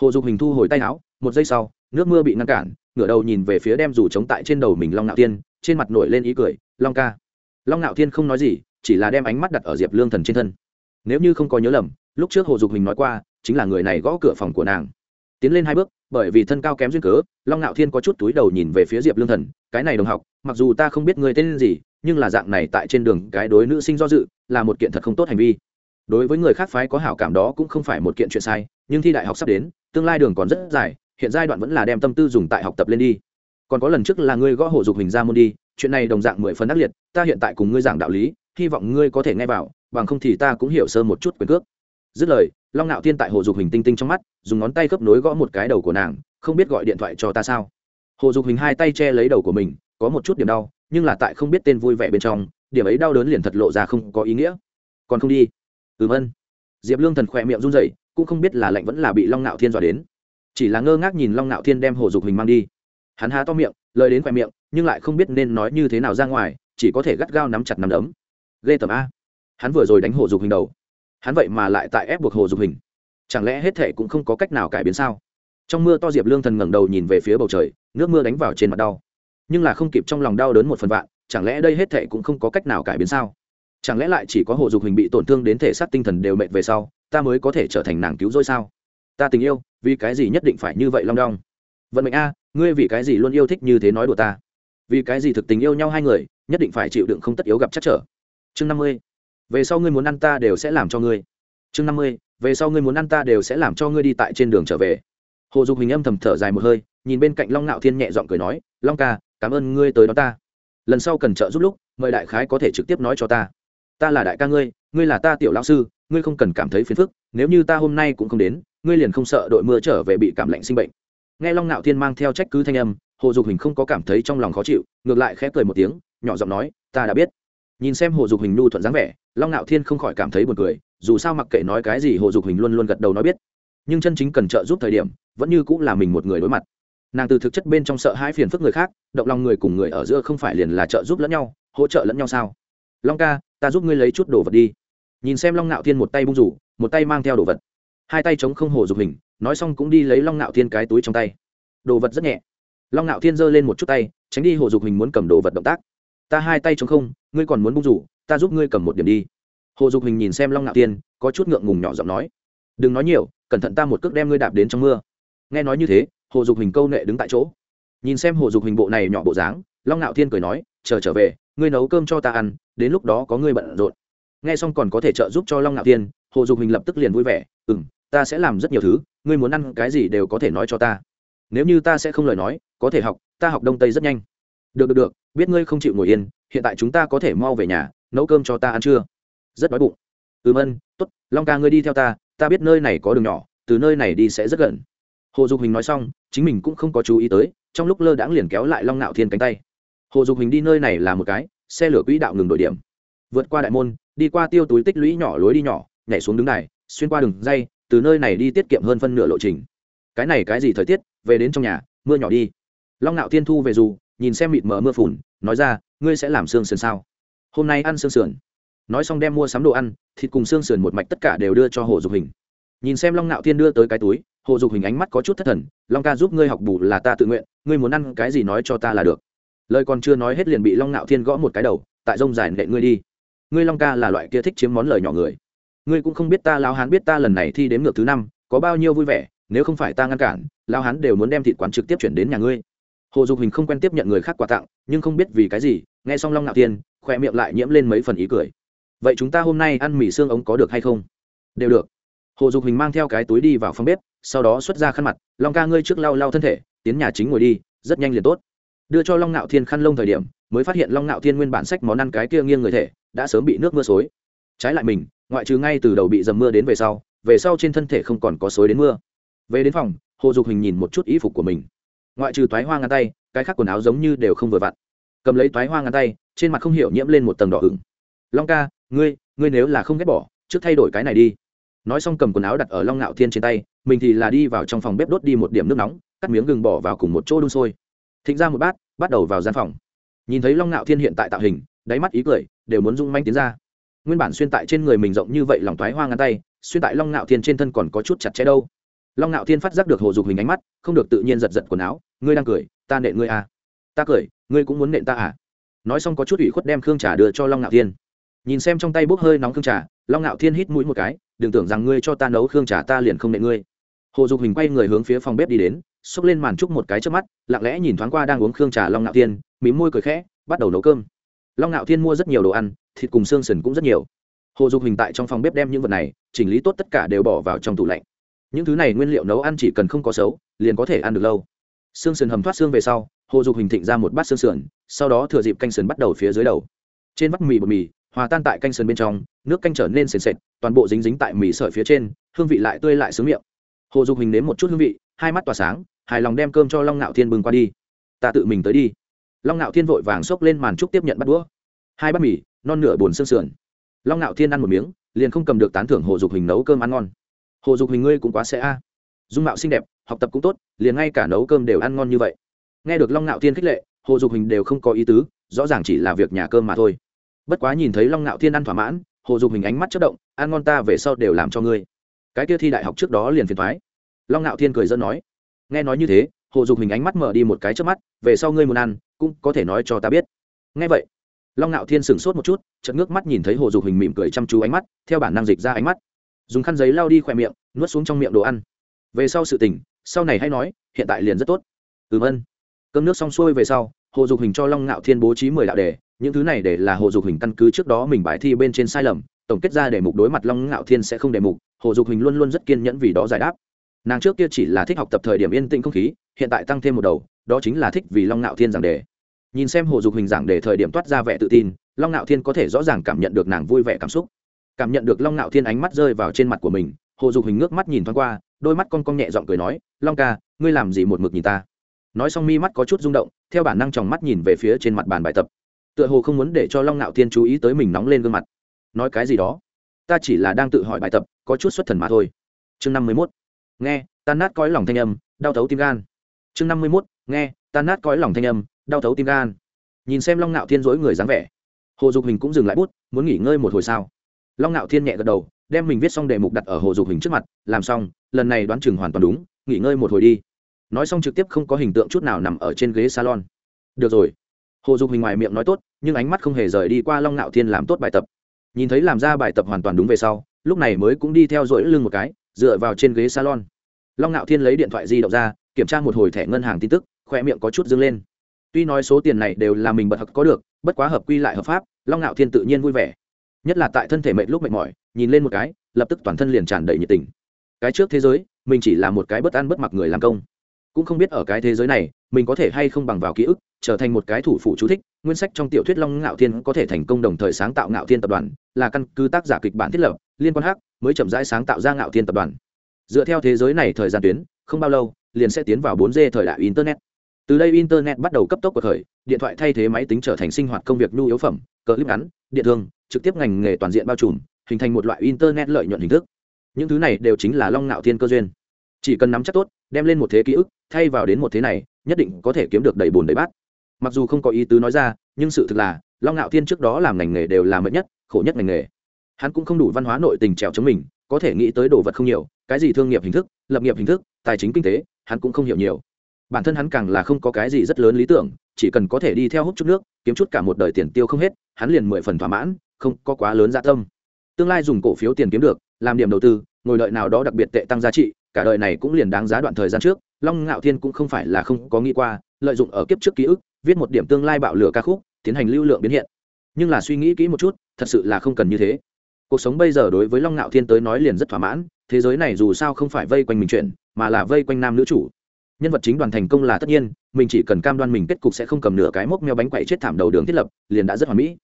Hồ dục hình thu hồi tay áo, một giây sau, nước mưa bị ngăn cản, ngửa đầu nhìn về phía đem dù chống tại trên đầu mình long ngạo thiên, trên mặt nổi lên ý cười, long ca. Long ngạo thiên không nói gì, chỉ là đem ánh mắt đặt ở diệp lương thần trên thân. Nếu như không có nhớ lầm, lúc trước hồ dục hình nói qua, chính là người này gõ cửa phòng của nàng tiến lên hai bước, bởi vì thân cao kém duyên cớ, long ngạo thiên có chút túi đầu nhìn về phía diệp lương thần, cái này đồng học, mặc dù ta không biết người tên gì, nhưng là dạng này tại trên đường, cái đối nữ sinh do dự, là một kiện thật không tốt hành vi. Đối với người khác phái có hảo cảm đó cũng không phải một kiện chuyện sai, nhưng thi đại học sắp đến, tương lai đường còn rất dài, hiện giai đoạn vẫn là đem tâm tư dùng tại học tập lên đi. Còn có lần trước là ngươi gõ hộ dục hình ra môn đi, chuyện này đồng dạng mười phần ác liệt, ta hiện tại cùng ngươi giảng đạo lý, hy vọng ngươi có thể nghe vào, bằng không thì ta cũng hiểu sơ một chút quyền cước dứt lời, long nạo thiên tại hồ dục hình tinh tinh trong mắt, dùng ngón tay khớp nối gõ một cái đầu của nàng, không biết gọi điện thoại cho ta sao. Hồ dục hình hai tay che lấy đầu của mình, có một chút điểm đau, nhưng là tại không biết tên vui vẻ bên trong, điểm ấy đau đớn liền thật lộ ra không có ý nghĩa. Còn không đi. Ừm ân diệp lương thần khỏe miệng run rẩy, cũng không biết là lạnh vẫn là bị long nạo thiên dọa đến. Chỉ là ngơ ngác nhìn long nạo thiên đem hồ dục hình mang đi. Hắn há to miệng, lời đến khỏe miệng, nhưng lại không biết nên nói như thế nào ra ngoài, chỉ có thể gắt gao nắm chặt nắm đấm. Ghê tầm a. Hắn vừa rồi đánh hồ dục hình đầu hắn vậy mà lại tại ép buộc hồ dục hình. Chẳng lẽ hết thệ cũng không có cách nào cải biến sao? Trong mưa to diệp lương thần ngẩng đầu nhìn về phía bầu trời, nước mưa đánh vào trên mặt đau. Nhưng là không kịp trong lòng đau đớn một phần vạn, chẳng lẽ đây hết thệ cũng không có cách nào cải biến sao? Chẳng lẽ lại chỉ có hồ dục hình bị tổn thương đến thể xác tinh thần đều mệt về sau, ta mới có thể trở thành nàng cứu rỗi sao? Ta tình yêu, vì cái gì nhất định phải như vậy long đong? Vận mệnh a, ngươi vì cái gì luôn yêu thích như thế nói đùa ta? Vì cái gì thực tình yêu nhau hai người, nhất định phải chịu đựng không tất yếu gặp chắc trở. Chương năm mươi về sau ngươi muốn ăn ta đều sẽ làm cho ngươi. Chương năm mươi, về sau ngươi muốn ăn ta đều sẽ làm cho ngươi đi tại trên đường trở về. Hồ dục hình âm thầm thở dài một hơi, nhìn bên cạnh long ngạo thiên nhẹ giọng cười nói, long ca, cảm ơn ngươi tới đó ta. Lần sau cần trợ giúp lúc, mời đại khái có thể trực tiếp nói cho ta. Ta là đại ca ngươi ngươi là ta tiểu lao sư, ngươi không cần cảm thấy phiền phức, nếu như ta hôm nay cũng không đến, ngươi liền không sợ đội mưa trở về bị cảm lạnh sinh bệnh. Nghe long ngạo thiên mang theo trách cứ thanh âm, hồ dục hình không có cảm thấy trong lòng khó chịu, ngược lại khẽ cười một tiếng, nhỏ giọng nói, ta đã biết nhìn xem hồ dục hình nhu thuận dáng vẻ, long ngạo thiên không khỏi cảm thấy buồn cười, dù sao mặc kệ nói cái gì hồ dục hình luôn luôn gật đầu nói biết. Nhưng chân chính cần trợ giúp thời điểm, vẫn như cũng là mình một người đối mặt. Nàng từ thực chất bên trong sợ hãi phiền phức người khác, động lòng người cùng người ở giữa không phải liền là trợ giúp lẫn nhau, hỗ trợ lẫn nhau sao? Long ca, ta giúp ngươi lấy chút đồ vật đi. Nhìn xem long ngạo thiên một tay bung rủ, một tay mang theo đồ vật. Hai tay chống không hồ dục hình, nói xong cũng đi lấy long ngạo thiên cái túi trong tay. Đồ vật rất nhẹ. Long ngạo thiên giơ lên một chút tay, tránh đi hồ dục hình muốn cầm đồ vật động tác ta hai tay chống không, ngươi còn muốn bung rủ, ta giúp ngươi cầm một điểm đi. Hồ dục hình nhìn xem long ngạo thiên có chút ngượng ngùng nhỏ giọng nói, đừng nói nhiều, cẩn thận ta một cước đem ngươi đạp đến trong mưa. Nghe nói như thế, hồ dục hình câu nệ đứng tại chỗ. Nhìn xem hồ dục hình bộ này nhỏ bộ dáng, long ngạo thiên cười nói, chờ trở về, ngươi nấu cơm cho ta ăn, đến lúc đó có ngươi bận rộn. Nghe xong còn có thể trợ giúp cho long ngạo thiên hồ dục hình lập tức liền vui vẻ ừ m ta sẽ làm rất nhiều thứ, ngươi muốn ăn cái gì đều có thể nói cho ta. Nếu như ta sẽ không lời nói, có thể học, ta học đông tây rất nhanh được được được, biết ngươi không chịu ngồi yên, hiện tại chúng ta có thể mau về nhà, nấu cơm cho ta ăn chưa? Rất đói bụng. Ừm, ân t ố t long ca ngươi đi theo ta ta biết nơi này có đường nhỏ, từ nơi này đi sẽ rất gần. Hồ dục hình nói xong, chính mình cũng không có chú ý tới, trong lúc lơ đãng liền kéo lại long Nạo thiên cánh tay. Hồ dục hình đi nơi này là một cái, xe lửa quỹ đạo ngừng đội điểm. Vượt qua đại môn, đi qua tiêu túi tích lũy nhỏ lối đi nhỏ, nhảy xuống đứng đài, xuyên qua đường dây, từ nơi này đi tiết kiệm hơn phân nửa lộ trình. Cái này cái gì thời tiết, về đến trong nhà, mưa nhỏ đi. Long Nạo thiên thu về dù nhìn xem mịt mờ mưa phùn, nói ra, ngươi sẽ làm xương sườn sao? Hôm nay ăn xương sườn. Nói xong đem mua sắm đồ ăn, thịt cùng xương sườn một mạch tất cả đều đưa cho hồ dục hình. Nhìn xem long nạo thiên đưa tới cái túi, hồ dục hình ánh mắt có chút thất thần, long ca giúp ngươi học bù là ta tự nguyện, ngươi muốn ăn cái gì nói cho ta là được. Lời còn chưa nói hết liền bị long nạo thiên gõ một cái đầu, tại rông dài nệ ngươi đi. Ngươi long ca là loại kia thích chiếm món lời nhỏ người. Ngươi cũng không biết ta lao hán biết ta lần này thi đếm ngược thứ năm, có bao nhiêu vui vẻ, nếu không phải ta ngăn cản lao hán đều muốn đem thịt quán trực tiếp chuyển đến nhà ngươi hồ dục hình không quen tiếp nhận người khác quà tặng, nhưng không biết vì cái gì, nghe xong long ngạo thiên khoe miệng lại nhiễm lên mấy phần ý cười. Vậy chúng ta hôm nay ăn mì xương ống có được hay không? Đều được. Hồ dục hình mang theo cái túi đi vào phòng bếp, sau đó xuất ra khăn mặt, long ca ngươi trước lau lau thân thể, tiến nhà chính ngồi đi, rất nhanh liền tốt. Đưa cho long ngạo thiên khăn lông thời điểm, mới phát hiện long ngạo thiên nguyên bản sách món ăn cái kia nghiêng người thể, đã sớm bị nước mưa xối. Trái lại mình, ngoại trừ ngay từ đầu bị dầm mưa đến về sau về sau trên thân thể không còn có xối đến mưa. Về đến phòng, hồ dục hình nhìn một chút ý phục của mình ngoại trừ toái hoa ngăn tay, cái khác quần áo giống như đều không vừa vặn. Cầm lấy toái hoa ngăn tay, trên mặt không hiểu nhiễm lên một tầng đỏ ửng. Long ca, ngươi ngươi nếu là không ghét bỏ, trước thay đổi cái này đi. Nói xong cầm quần áo đặt ở long ngạo thiên trên tay, mình thì là đi vào trong phòng bếp đốt đi một điểm nước nóng, cắt miếng gừng bỏ vào cùng một chỗ đun sôi. Thịnh ra một bát, bắt đầu vào gian phòng. Nhìn thấy long ngạo thiên hiện tại tạo hình, đáy mắt ý cười, đều muốn rung manh tiến ra. Nguyên bản xuyên tại trên người mình rộng như vậy lòng thoái hoa ngăn tay, xuyên tại long ngạo thiên trên thân còn có chút chặt chẽ đâu. Long ngạo thiên phát giác được hồ dục hình ánh mắt, không được tự nhiên giật giật quần áo ngươi đang cười, ta nện ngươi à. Ta cười, ngươi cũng muốn nện ta à. Nói xong có chút ủy khuất đem khương trà đưa cho long ngạo thiên. Nhìn xem trong tay bốc hơi nóng khương trà, long ngạo thiên hít mũi một cái, đừng tưởng rằng ngươi cho ta nấu khương trà ta liền không nện ngươi. Hồ dục hình quay người hướng phía phòng bếp đi đến, xốc lên màn trúc một cái trước mắt, lặng lẽ nhìn thoáng qua đang uống khương trà long ngạo thiên, mím môi cười khẽ, bắt đầu nấu cơm. Long ngạo thiên mua rất nhiều đồ ăn, thịt cùng xương sần cũng rất nhiều. Hồ dục hình tại trong phòng bếp đem những vật này, chỉnh lý tốt tất cả đều bỏ vào trong tủ lạnh. Những thứ này nguyên liệu nấu ăn chỉ cần không có xấu, liền có thể ăn được lâu xương sườn hầm thoát xương về sau, hồ dục hình thịnh ra một bát xương sườn, sau đó thừa dịp canh sườn bắt đầu phía dưới đầu. Trên vắt mì bột mì, hòa tan tại canh sườn bên trong, nước canh trở nên sền sệt, toàn bộ dính dính tại mì sợi phía trên, hương vị lại tươi lại sướng miệng. Hồ dục hình nếm một chút hương vị, hai mắt tỏa sáng, hài lòng đem cơm cho long ngạo thiên bưng qua đi. Ta tự mình tới đi. Long ngạo thiên vội vàng xốc lên màn trúc tiếp nhận bắt đũa. Hai bát mì, non nửa bồn xương sườn. Long ngạo thiên ăn một miếng, liền không cầm được tán thưởng hồ dục hình nấu cơm ăn ngon. Hồ dục hình ngươi cũng quá sẽ a. Dung mạo xinh đẹp học tập cũng tốt, liền ngay cả nấu cơm đều ăn ngon như vậy. Nghe được long ngạo thiên khích lệ, hồ dục hình đều không có ý tứ, rõ ràng chỉ là việc nhà cơm mà thôi. Bất quá nhìn thấy long ngạo thiên ăn thỏa mãn, hồ dục hình ánh mắt chất động, ăn ngon ta về sau đều làm cho ngươi. Cái kia thi đại học trước đó liền phiền thoái long ngạo thiên cười dân nói, nghe nói như thế, hồ dục hình ánh mắt mở đi một cái trước mắt, về sau ngươi muốn ăn, cũng có thể nói cho ta biết. Nghe vậy, long ngạo thiên sửng sốt một chút, chợt ngước mắt nhìn thấy hồ dục hình mỉm cười chăm chú ánh mắt, theo bản năng dịch ra ánh mắt. Dùng khăn giấy lao đi khỏe miệng, nuốt xuống trong miệng đồ ăn. Về sau sự tình sau này hay nói, hiện tại liền rất tốt. Ừm ân. Cơm nước xong xuôi về sau, hồ dục hình cho long ngạo thiên bố trí mười đạo đề, những thứ này để là hồ dục hình căn cứ trước đó mình bài thi bên trên sai lầm, tổng kết ra đề mục đối mặt long ngạo thiên sẽ không đề mục, hồ dục hình luôn luôn rất kiên nhẫn vì đó giải đáp. Nàng trước kia chỉ là thích học tập thời điểm yên tĩnh không khí, hiện tại tăng thêm một đầu, đó chính là thích vì long ngạo thiên giảng đề. Nhìn xem hồ dục hình giảng đề thời điểm toát ra vẻ tự tin, long ngạo thiên có thể rõ ràng cảm nhận được nàng vui vẻ cảm xúc. Cảm nhận được long ngạo thiên ánh mắt rơi vào trên mặt của mình hồ dục hình ngước mắt nhìn thoáng qua, đôi mắt con con nhẹ giọng cười nói, long ca, ngươi làm gì một mực nhìn ta? Nói xong mi mắt có chút rung động, theo bản năng tròng mắt nhìn về phía trên mặt bàn bài tập. Tựa hồ không muốn để cho long ngạo thiên chú ý tới mình nóng lên gương mặt. Nói cái gì đó? Ta chỉ là đang tự hỏi bài tập, có chút xuất thần mà thôi. Chương năm mươi mốt. Nghe, tan nát cõi lòng thanh âm, đau thấu tim gan. Chương năm mươi mốt. Nghe, tan nát cõi lòng thanh âm, đau thấu tim gan. Nhìn xem long ngạo thiên dối người dáng vẻ, hồ dục hình cũng dừng lại bút, muốn nghỉ ngơi một hồi sao? Long ngạo thiên nhẹ gật đầu đem mình viết xong đề mục đặt ở hồ dục hình trước mặt, làm xong, lần này đoán chừng hoàn toàn đúng, nghỉ ngơi một hồi đi. Nói xong trực tiếp không có hình tượng chút nào nằm ở trên ghế salon. Được rồi. Hồ dục hình ngoài miệng nói tốt, nhưng ánh mắt không hề rời đi qua long ngạo thiên làm tốt bài tập. Nhìn thấy làm ra bài tập hoàn toàn đúng về sau, lúc này mới cũng đi theo dỗi lưng một cái, dựa vào trên ghế salon. Long ngạo thiên lấy điện thoại di động ra, kiểm tra một hồi thẻ ngân hàng tin tức, khoe miệng có chút dâng lên. Tuy nói số tiền này đều là mình bật học có được, bất quá hợp quy lại hợp pháp, long ngạo thiên tự nhiên vui vẻ nhất là tại thân thể mệt lúc mệt mỏi, nhìn lên một cái, lập tức toàn thân liền tràn đầy nhiệt tình. Cái trước thế giới, mình chỉ là một cái bất ăn bất mặc người làm công. Cũng không biết ở cái thế giới này, mình có thể hay không bằng vào ký ức, trở thành một cái thủ phủ chú thích, nguyên sách trong tiểu thuyết long ngạo thiên có thể thành công đồng thời sáng tạo ngạo thiên tập đoàn, là căn cứ tác giả kịch bản thiết lập, liên quan hắc, mới chậm rãi sáng tạo ra ngạo thiên tập đoàn. Dựa theo thế giới này thời gian tuyến, không bao lâu, liền sẽ tiến vào 4G thời đại internet. Từ đây internet bắt đầu cấp tốc của thời, điện thoại thay thế máy tính trở thành sinh hoạt công việc nhu yếu phẩm, clip ngắn, điện thương trực tiếp ngành nghề toàn diện bao trùm, hình thành một loại internet lợi nhuận hình thức. Những thứ này đều chính là long ngạo thiên cơ duyên. Chỉ cần nắm chắc tốt, đem lên một thế ký ức, thay vào đến một thế này, nhất định có thể kiếm được đầy bùn đầy bát. Mặc dù không có ý tứ nói ra, nhưng sự thực là, long ngạo thiên trước đó làm ngành nghề đều là mệt nhất, khổ nhất ngành nghề. Hắn cũng không đủ văn hóa nội tình trèo chống mình, có thể nghĩ tới đồ vật không nhiều, cái gì thương nghiệp hình thức, lập nghiệp hình thức, tài chính kinh tế, hắn cũng không hiểu nhiều. Bản thân hắn càng là không có cái gì rất lớn lý tưởng, chỉ cần có thể đi theo hút chút nước, kiếm chút cả một đời tiền tiêu không hết, hắn liền mười phần thỏa mãn không có quá lớn dạ tâm. Tương lai dùng cổ phiếu tiền kiếm được, làm điểm đầu tư, ngồi đợi nào đó đặc biệt tệ tăng giá trị, cả đời này cũng liền đáng giá đoạn thời gian trước. Long ngạo thiên cũng không phải là không có nghĩ qua, lợi dụng ở kiếp trước ký ức, viết một điểm tương lai bạo lửa ca khúc, tiến hành lưu lượng biến hiện. Nhưng là suy nghĩ kỹ một chút, thật sự là không cần như thế. Cuộc sống bây giờ đối với long ngạo thiên tới nói liền rất thỏa mãn, thế giới này dù sao không phải vây quanh mình chuyện, mà là vây quanh nam nữ chủ. Nhân vật chính đoàn thành công là tất nhiên, mình chỉ cần cam đoan mình kết cục sẽ không cầm nửa cái mốc meo bánh quậy chết thảm đầu đường thiết lập, liền đã rất hoàn mỹ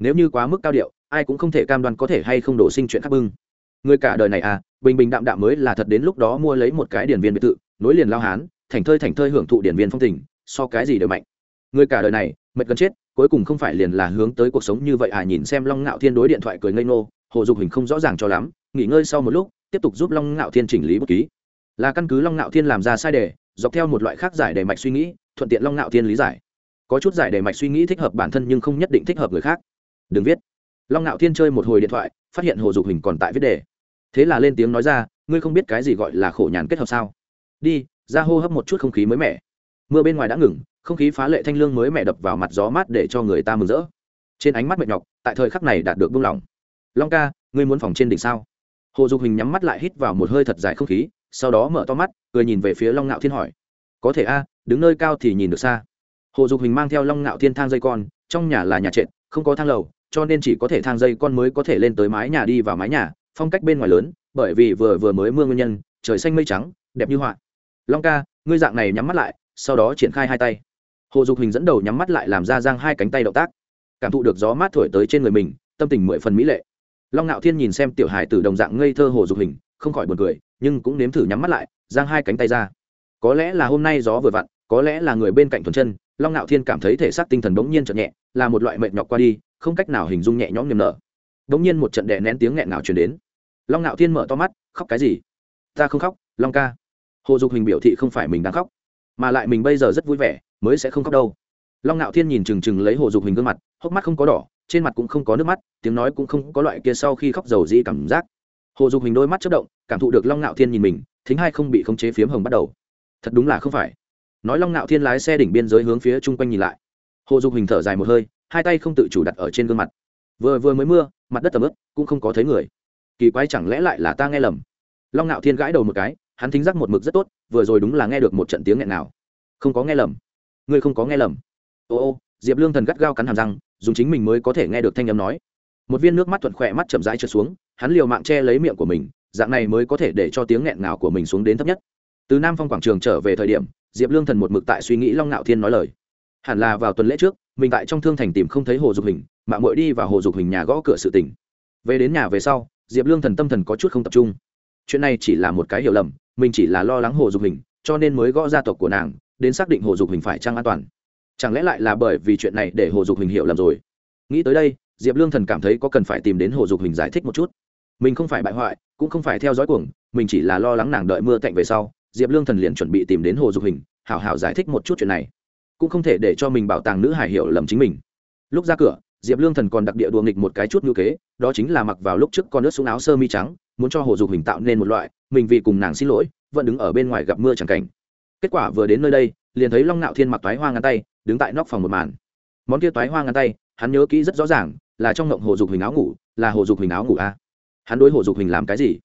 nếu như quá mức cao điệu, ai cũng không thể cam đoan có thể hay không đổ sinh chuyện khác bưng. Người cả đời này à bình bình đạm đạm mới là thật đến lúc đó mua lấy một cái điển viên biệt thự, nối liền lao hán, thành thơi thành thơi hưởng thụ điển viên phong tình, so cái gì đều mạnh. Người cả đời này, mệt gần chết, cuối cùng không phải liền là hướng tới cuộc sống như vậy à nhìn xem long ngạo thiên đối điện thoại cười ngây ngô, hồ dục hình không rõ ràng cho lắm, nghỉ ngơi sau một lúc, tiếp tục giúp long ngạo thiên chỉnh lý bút ký. Là căn cứ long ngạo thiên làm ra sai đề, dọc theo một loại khác giải đề mạch suy nghĩ, thuận tiện long ngạo thiên lý giải. Có chút giải đề mạch suy nghĩ thích hợp bản thân nhưng không nhất định thích hợp người khác đừng viết. Long ngạo thiên chơi một hồi điện thoại, phát hiện hồ dục hình còn tại viết đề. Thế là lên tiếng nói ra, ngươi không biết cái gì gọi là khổ nhàn kết hợp sao? Đi, ra hô hấp một chút không khí mới mẻ. Mưa bên ngoài đã ngừng, không khí phá lệ thanh lương mới mẻ đập vào mặt gió mát để cho người ta mừng rỡ. Trên ánh mắt mệt nhọc, tại thời khắc này đạt được buông lỏng. Long ca, ngươi muốn phòng trên đỉnh sao? Hồ dục hình nhắm mắt lại hít vào một hơi thật dài không khí, sau đó mở to mắt, cười nhìn về phía long ngạo thiên hỏi, có thể a, đứng nơi cao thì nhìn được xa. Hồ dục hình mang theo long ngạo thiên thang dây con, trong nhà là nhà trệt, không có thang lầu cho nên chỉ có thể thang dây con mới có thể lên tới mái nhà đi vào mái nhà, phong cách bên ngoài lớn, bởi vì vừa vừa mới mưa nguyên nhân, trời xanh mây trắng, đẹp như họa. Long ca, ngươi dạng này nhắm mắt lại, sau đó triển khai hai tay. Hồ dục hình dẫn đầu nhắm mắt lại làm ra giang hai cánh tay động tác. Cảm thụ được gió mát thổi tới trên người mình, tâm tình mười phần mỹ lệ. Long ngạo thiên nhìn xem tiểu hải tử đồng dạng ngây thơ hồ dục hình, không khỏi buồn cười, nhưng cũng nếm thử nhắm mắt lại, giang hai cánh tay ra. Có lẽ là hôm nay gió vừa vặn, có lẽ là người bên cạnh thuần chân, long ngạo thiên cảm thấy thể xác tinh thần bỗng nhiên chậm nhẹ, là một loại mệt nhọc qua đi không cách nào hình dung nhẹ nhõm niềm nở. Bỗng nhiên một trận đè nén tiếng nghẹn nào truyền đến. Long ngạo thiên mở to mắt, khóc cái gì? Ta không khóc, long ca. Hồ dục hình biểu thị không phải mình đang khóc, mà lại mình bây giờ rất vui vẻ, mới sẽ không khóc đâu. Long ngạo thiên nhìn chừng chừng lấy hồ dục hình gương mặt, hốc mắt không có đỏ, trên mặt cũng không có nước mắt, tiếng nói cũng không có loại kia sau khi khóc dầu dĩ cảm giác. Hồ dục hình đôi mắt chất động, cảm thụ được long ngạo thiên nhìn mình, thính hai không bị khống chế phiếm hồng bắt đầu. Thật đúng là không phải. Nói long ngạo thiên lái xe đỉnh biên giới hướng phía chung quanh nhìn lại. Hồ dục hình thở dài một hơi hai tay không tự chủ đặt ở trên gương mặt. Vừa vừa mới mưa, mặt đất tầm ướp cũng không có thấy người. Kỳ quái chẳng lẽ lại là ta nghe lầm? Long ngạo thiên gãi đầu một cái, hắn thính giác một mực rất tốt, vừa rồi đúng là nghe được một trận tiếng nghẹn nào không có nghe lầm. Ngươi không có nghe lầm. Ô ô, diệp lương thần gắt gao cắn hàm răng, dùng chính mình mới có thể nghe được thanh âm nói. Một viên nước mắt thuận khỏe mắt chậm rãi trượt xuống, hắn liều mạng che lấy miệng của mình, dạng này mới có thể để cho tiếng nghẹn nào của mình xuống đến thấp nhất. Từ nam phong quảng trường trở về thời điểm, diệp lương thần một mực tại suy nghĩ long ngạo thiên nói lời. Hẳn là vào tuần lễ trước mình tại trong thương thành tìm không thấy hồ dục hình mạng mội đi vào hồ dục hình nhà gõ cửa sự tỉnh về đến nhà về sau, diệp lương thần tâm thần có chút không tập trung. Chuyện này chỉ là một cái hiểu lầm, mình chỉ là lo lắng hồ dục hình, cho nên mới gõ gia tộc của nàng, đến xác định hồ dục hình phải trăng an toàn. Chẳng lẽ lại là bởi vì chuyện này để hồ dục hình hiểu lầm rồi? Nghĩ tới đây, diệp lương thần cảm thấy có cần phải tìm đến hồ dục hình giải thích một chút. Mình không phải bại hoại, cũng không phải theo dõi cuồng, mình chỉ là lo lắng nàng đợi mưa cạnh về sau, diệp lương thần liền chuẩn bị tìm đến hồ dục hình, hảo hảo giải thích một chút chuyện này cũng không thể để cho mình bảo tàng nữ hải hiểu lầm chính mình. Lúc ra cửa, diệp lương thần còn đặc địa đùa nghịch một cái chút ngữ kế, đó chính là mặc vào lúc trước con ướt xuống áo sơ mi trắng, muốn cho hồ dục hình tạo nên một loại, mình vì cùng nàng xin lỗi, vẫn đứng ở bên ngoài gặp mưa chẳng cảnh. Kết quả vừa đến nơi đây, liền thấy long Nạo thiên mặc toái hoa ngăn tay, đứng tại nóc phòng một màn. Món kia toái hoa ngăn tay, hắn nhớ kỹ rất rõ ràng, là trong ngộng hồ dục hình áo ngủ, là hồ dục hình áo ngủ a. Hắn đối hồ dục hình làm cái gì?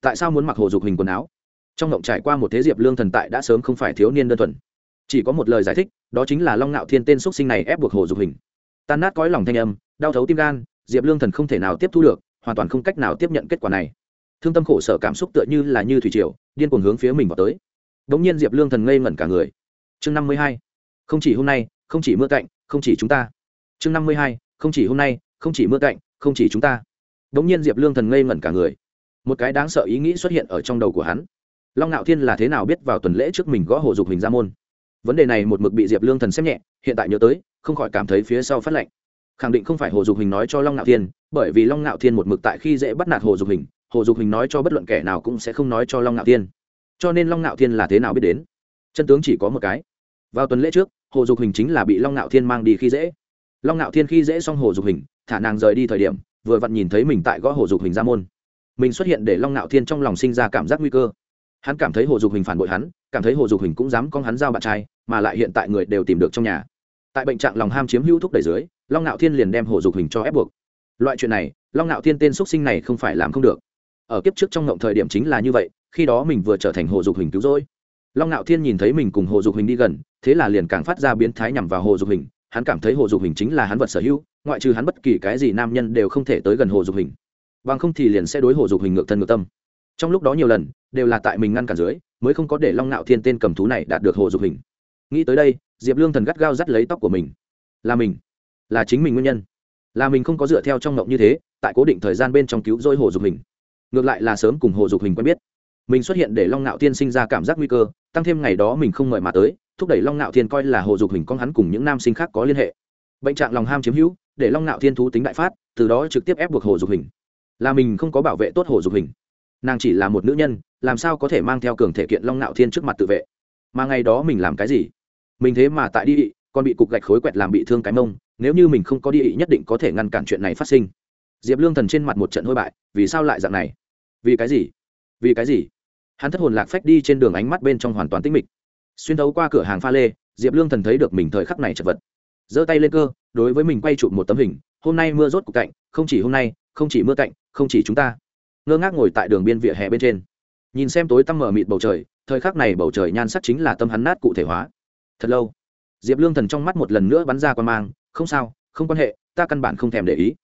Tại sao muốn mặc hồ dục hình quần áo? Trong ngộng trải qua một thế diệp lương thần tại đã sớm không phải thiếu niên đơn thuần chỉ có một lời giải thích, đó chính là long ngạo thiên tên x sinh này ép buộc hồ dục hình. Tan nát cõi lòng thanh âm, đau thấu tim gan, diệp lương thần không thể nào tiếp thu được, hoàn toàn không cách nào tiếp nhận kết quả này. Thương tâm khổ sở cảm xúc tựa như là như thủy triều, điên cuồng hướng phía mình vào tới. Đ ỗ n g nhiên diệp lương thần ngây ngẩn cả người. Chương năm mươi hai, không chỉ hôm nay, không chỉ mưa cạnh, không chỉ chúng ta. Chương năm mươi hai, không chỉ hôm nay, không chỉ mưa cạnh, không chỉ chúng ta. Đ ỗ n g nhiên diệp lương thần ngây ngẩn cả người. Một cái đáng sợ ý nghĩ xuất hiện ở trong đầu của hắn. Long ngạo thiên là thế nào biết vào tuần lễ trước mình gõ hồ dục hình ra môn? Vấn đề này một mực bị diệp lương thần xem nhẹ hiện tại nhớ tới không khỏi cảm thấy phía sau phát lệnh khẳng định không phải hồ dục hình nói cho long ngạo thiên bởi vì long ngạo thiên một mực tại khi dễ bắt nạt hồ dục hình hồ dục hình nói cho bất luận kẻ nào cũng sẽ không nói cho long ngạo thiên cho nên long ngạo thiên là thế nào biết đến chân tướng chỉ có một cái vào tuần lễ trước hồ dục hình chính là bị long ngạo thiên mang đi khi dễ long ngạo thiên khi dễ xong hồ dục hình thả nàng rời đi thời điểm vừa vặn nhìn thấy mình tại gõ hồ dục hình ra môn mình xuất hiện để long ngạo thiên trong lòng sinh ra cảm giác nguy cơ hắn cảm thấy hồ dục hình phản bội hắn, cảm thấy hồ dục hình cũng dám con hắn giao bạn trai, mà lại hiện tại người đều tìm được trong nhà. Tại bệnh trạng lòng ham chiếm hữu thúc đẩy dưới, long ngạo thiên liền đem hồ dục hình cho ép buộc. Loại chuyện này, long ngạo thiên tên x sinh này không phải làm không được. Ở kiếp trước trong ngộng thời điểm chính là như vậy, khi đó mình vừa trở thành hồ dục hình cứu rỗi. Long ngạo thiên nhìn thấy mình cùng hồ dục hình đi gần, thế là liền càng phát ra biến thái nhằm vào hồ dục hình hắn cảm thấy hồ dục hình chính là hắn vật sở hữu, ngoại trừ hắn bất kỳ cái gì nam nhân đều không thể tới gần hồ dục hình bằng không thì liền sẽ đối hồ dục hình ngược thân ngược tâm trong lúc đó nhiều lần, đều là tại mình ngăn cản dưới, mới không có để long ngạo thiên tên cầm thú này đạt được hồ dục hình. Nghĩ tới đây, diệp lương thần gắt gao dắt lấy tóc của mình. Là mình. Là chính mình nguyên nhân. Là mình không có dựa theo trong ngộng như thế, tại cố định thời gian bên trong cứu rỗi hồ dục hình. Ngược lại là sớm cùng hồ dục hình quen biết. Mình xuất hiện để long ngạo thiên sinh ra cảm giác nguy cơ, tăng thêm ngày đó mình không mời mà tới, thúc đẩy long ngạo thiên coi là hồ dục hình con hắn cùng những nam sinh khác có liên hệ. Bệnh trạng lòng ham chiếm hữu, để long ngạo thiên thú tính đại phát, từ đó trực tiếp ép buộc hồ dục hình. Là mình không có bảo vệ tốt hồ dục hình nàng chỉ là một nữ nhân, làm sao có thể mang theo cường thể kiện long ngạo thiên trước mặt tự vệ? Mà ngày đó mình làm cái gì? Mình thế mà tại đi ị, còn bị cục gạch khối quẹt làm bị thương cái mông, nếu như mình không có đi ị nhất định có thể ngăn cản chuyện này phát sinh. Diệp lương thần trên mặt một trận hôi bại, vì sao lại dạng này? Vì cái gì? Vì cái gì? Hắn thất hồn lạc phách đi trên đường ánh mắt bên trong hoàn toàn tĩnh mịch. Xuyên thấu qua cửa hàng pha lê, diệp lương thần thấy được mình thời khắc này chật vật. Giơ tay lên cơ, đối với mình quay chụp một tấm hình, hôm nay mưa rốt cục cạnh không chỉ hôm nay, không chỉ mưa cạnh không chỉ chúng ta ngơ ngác ngồi tại đường biên vỉa hè bên trên. Nhìn xem tối tăm mở mịt bầu trời, thời khắc này bầu trời nhan sắc chính là tâm hắn nát cụ thể hóa. Thật lâu, diệp lương thần trong mắt một lần nữa bắn ra quan mang, không sao, không quan hệ, ta căn bản không thèm để ý.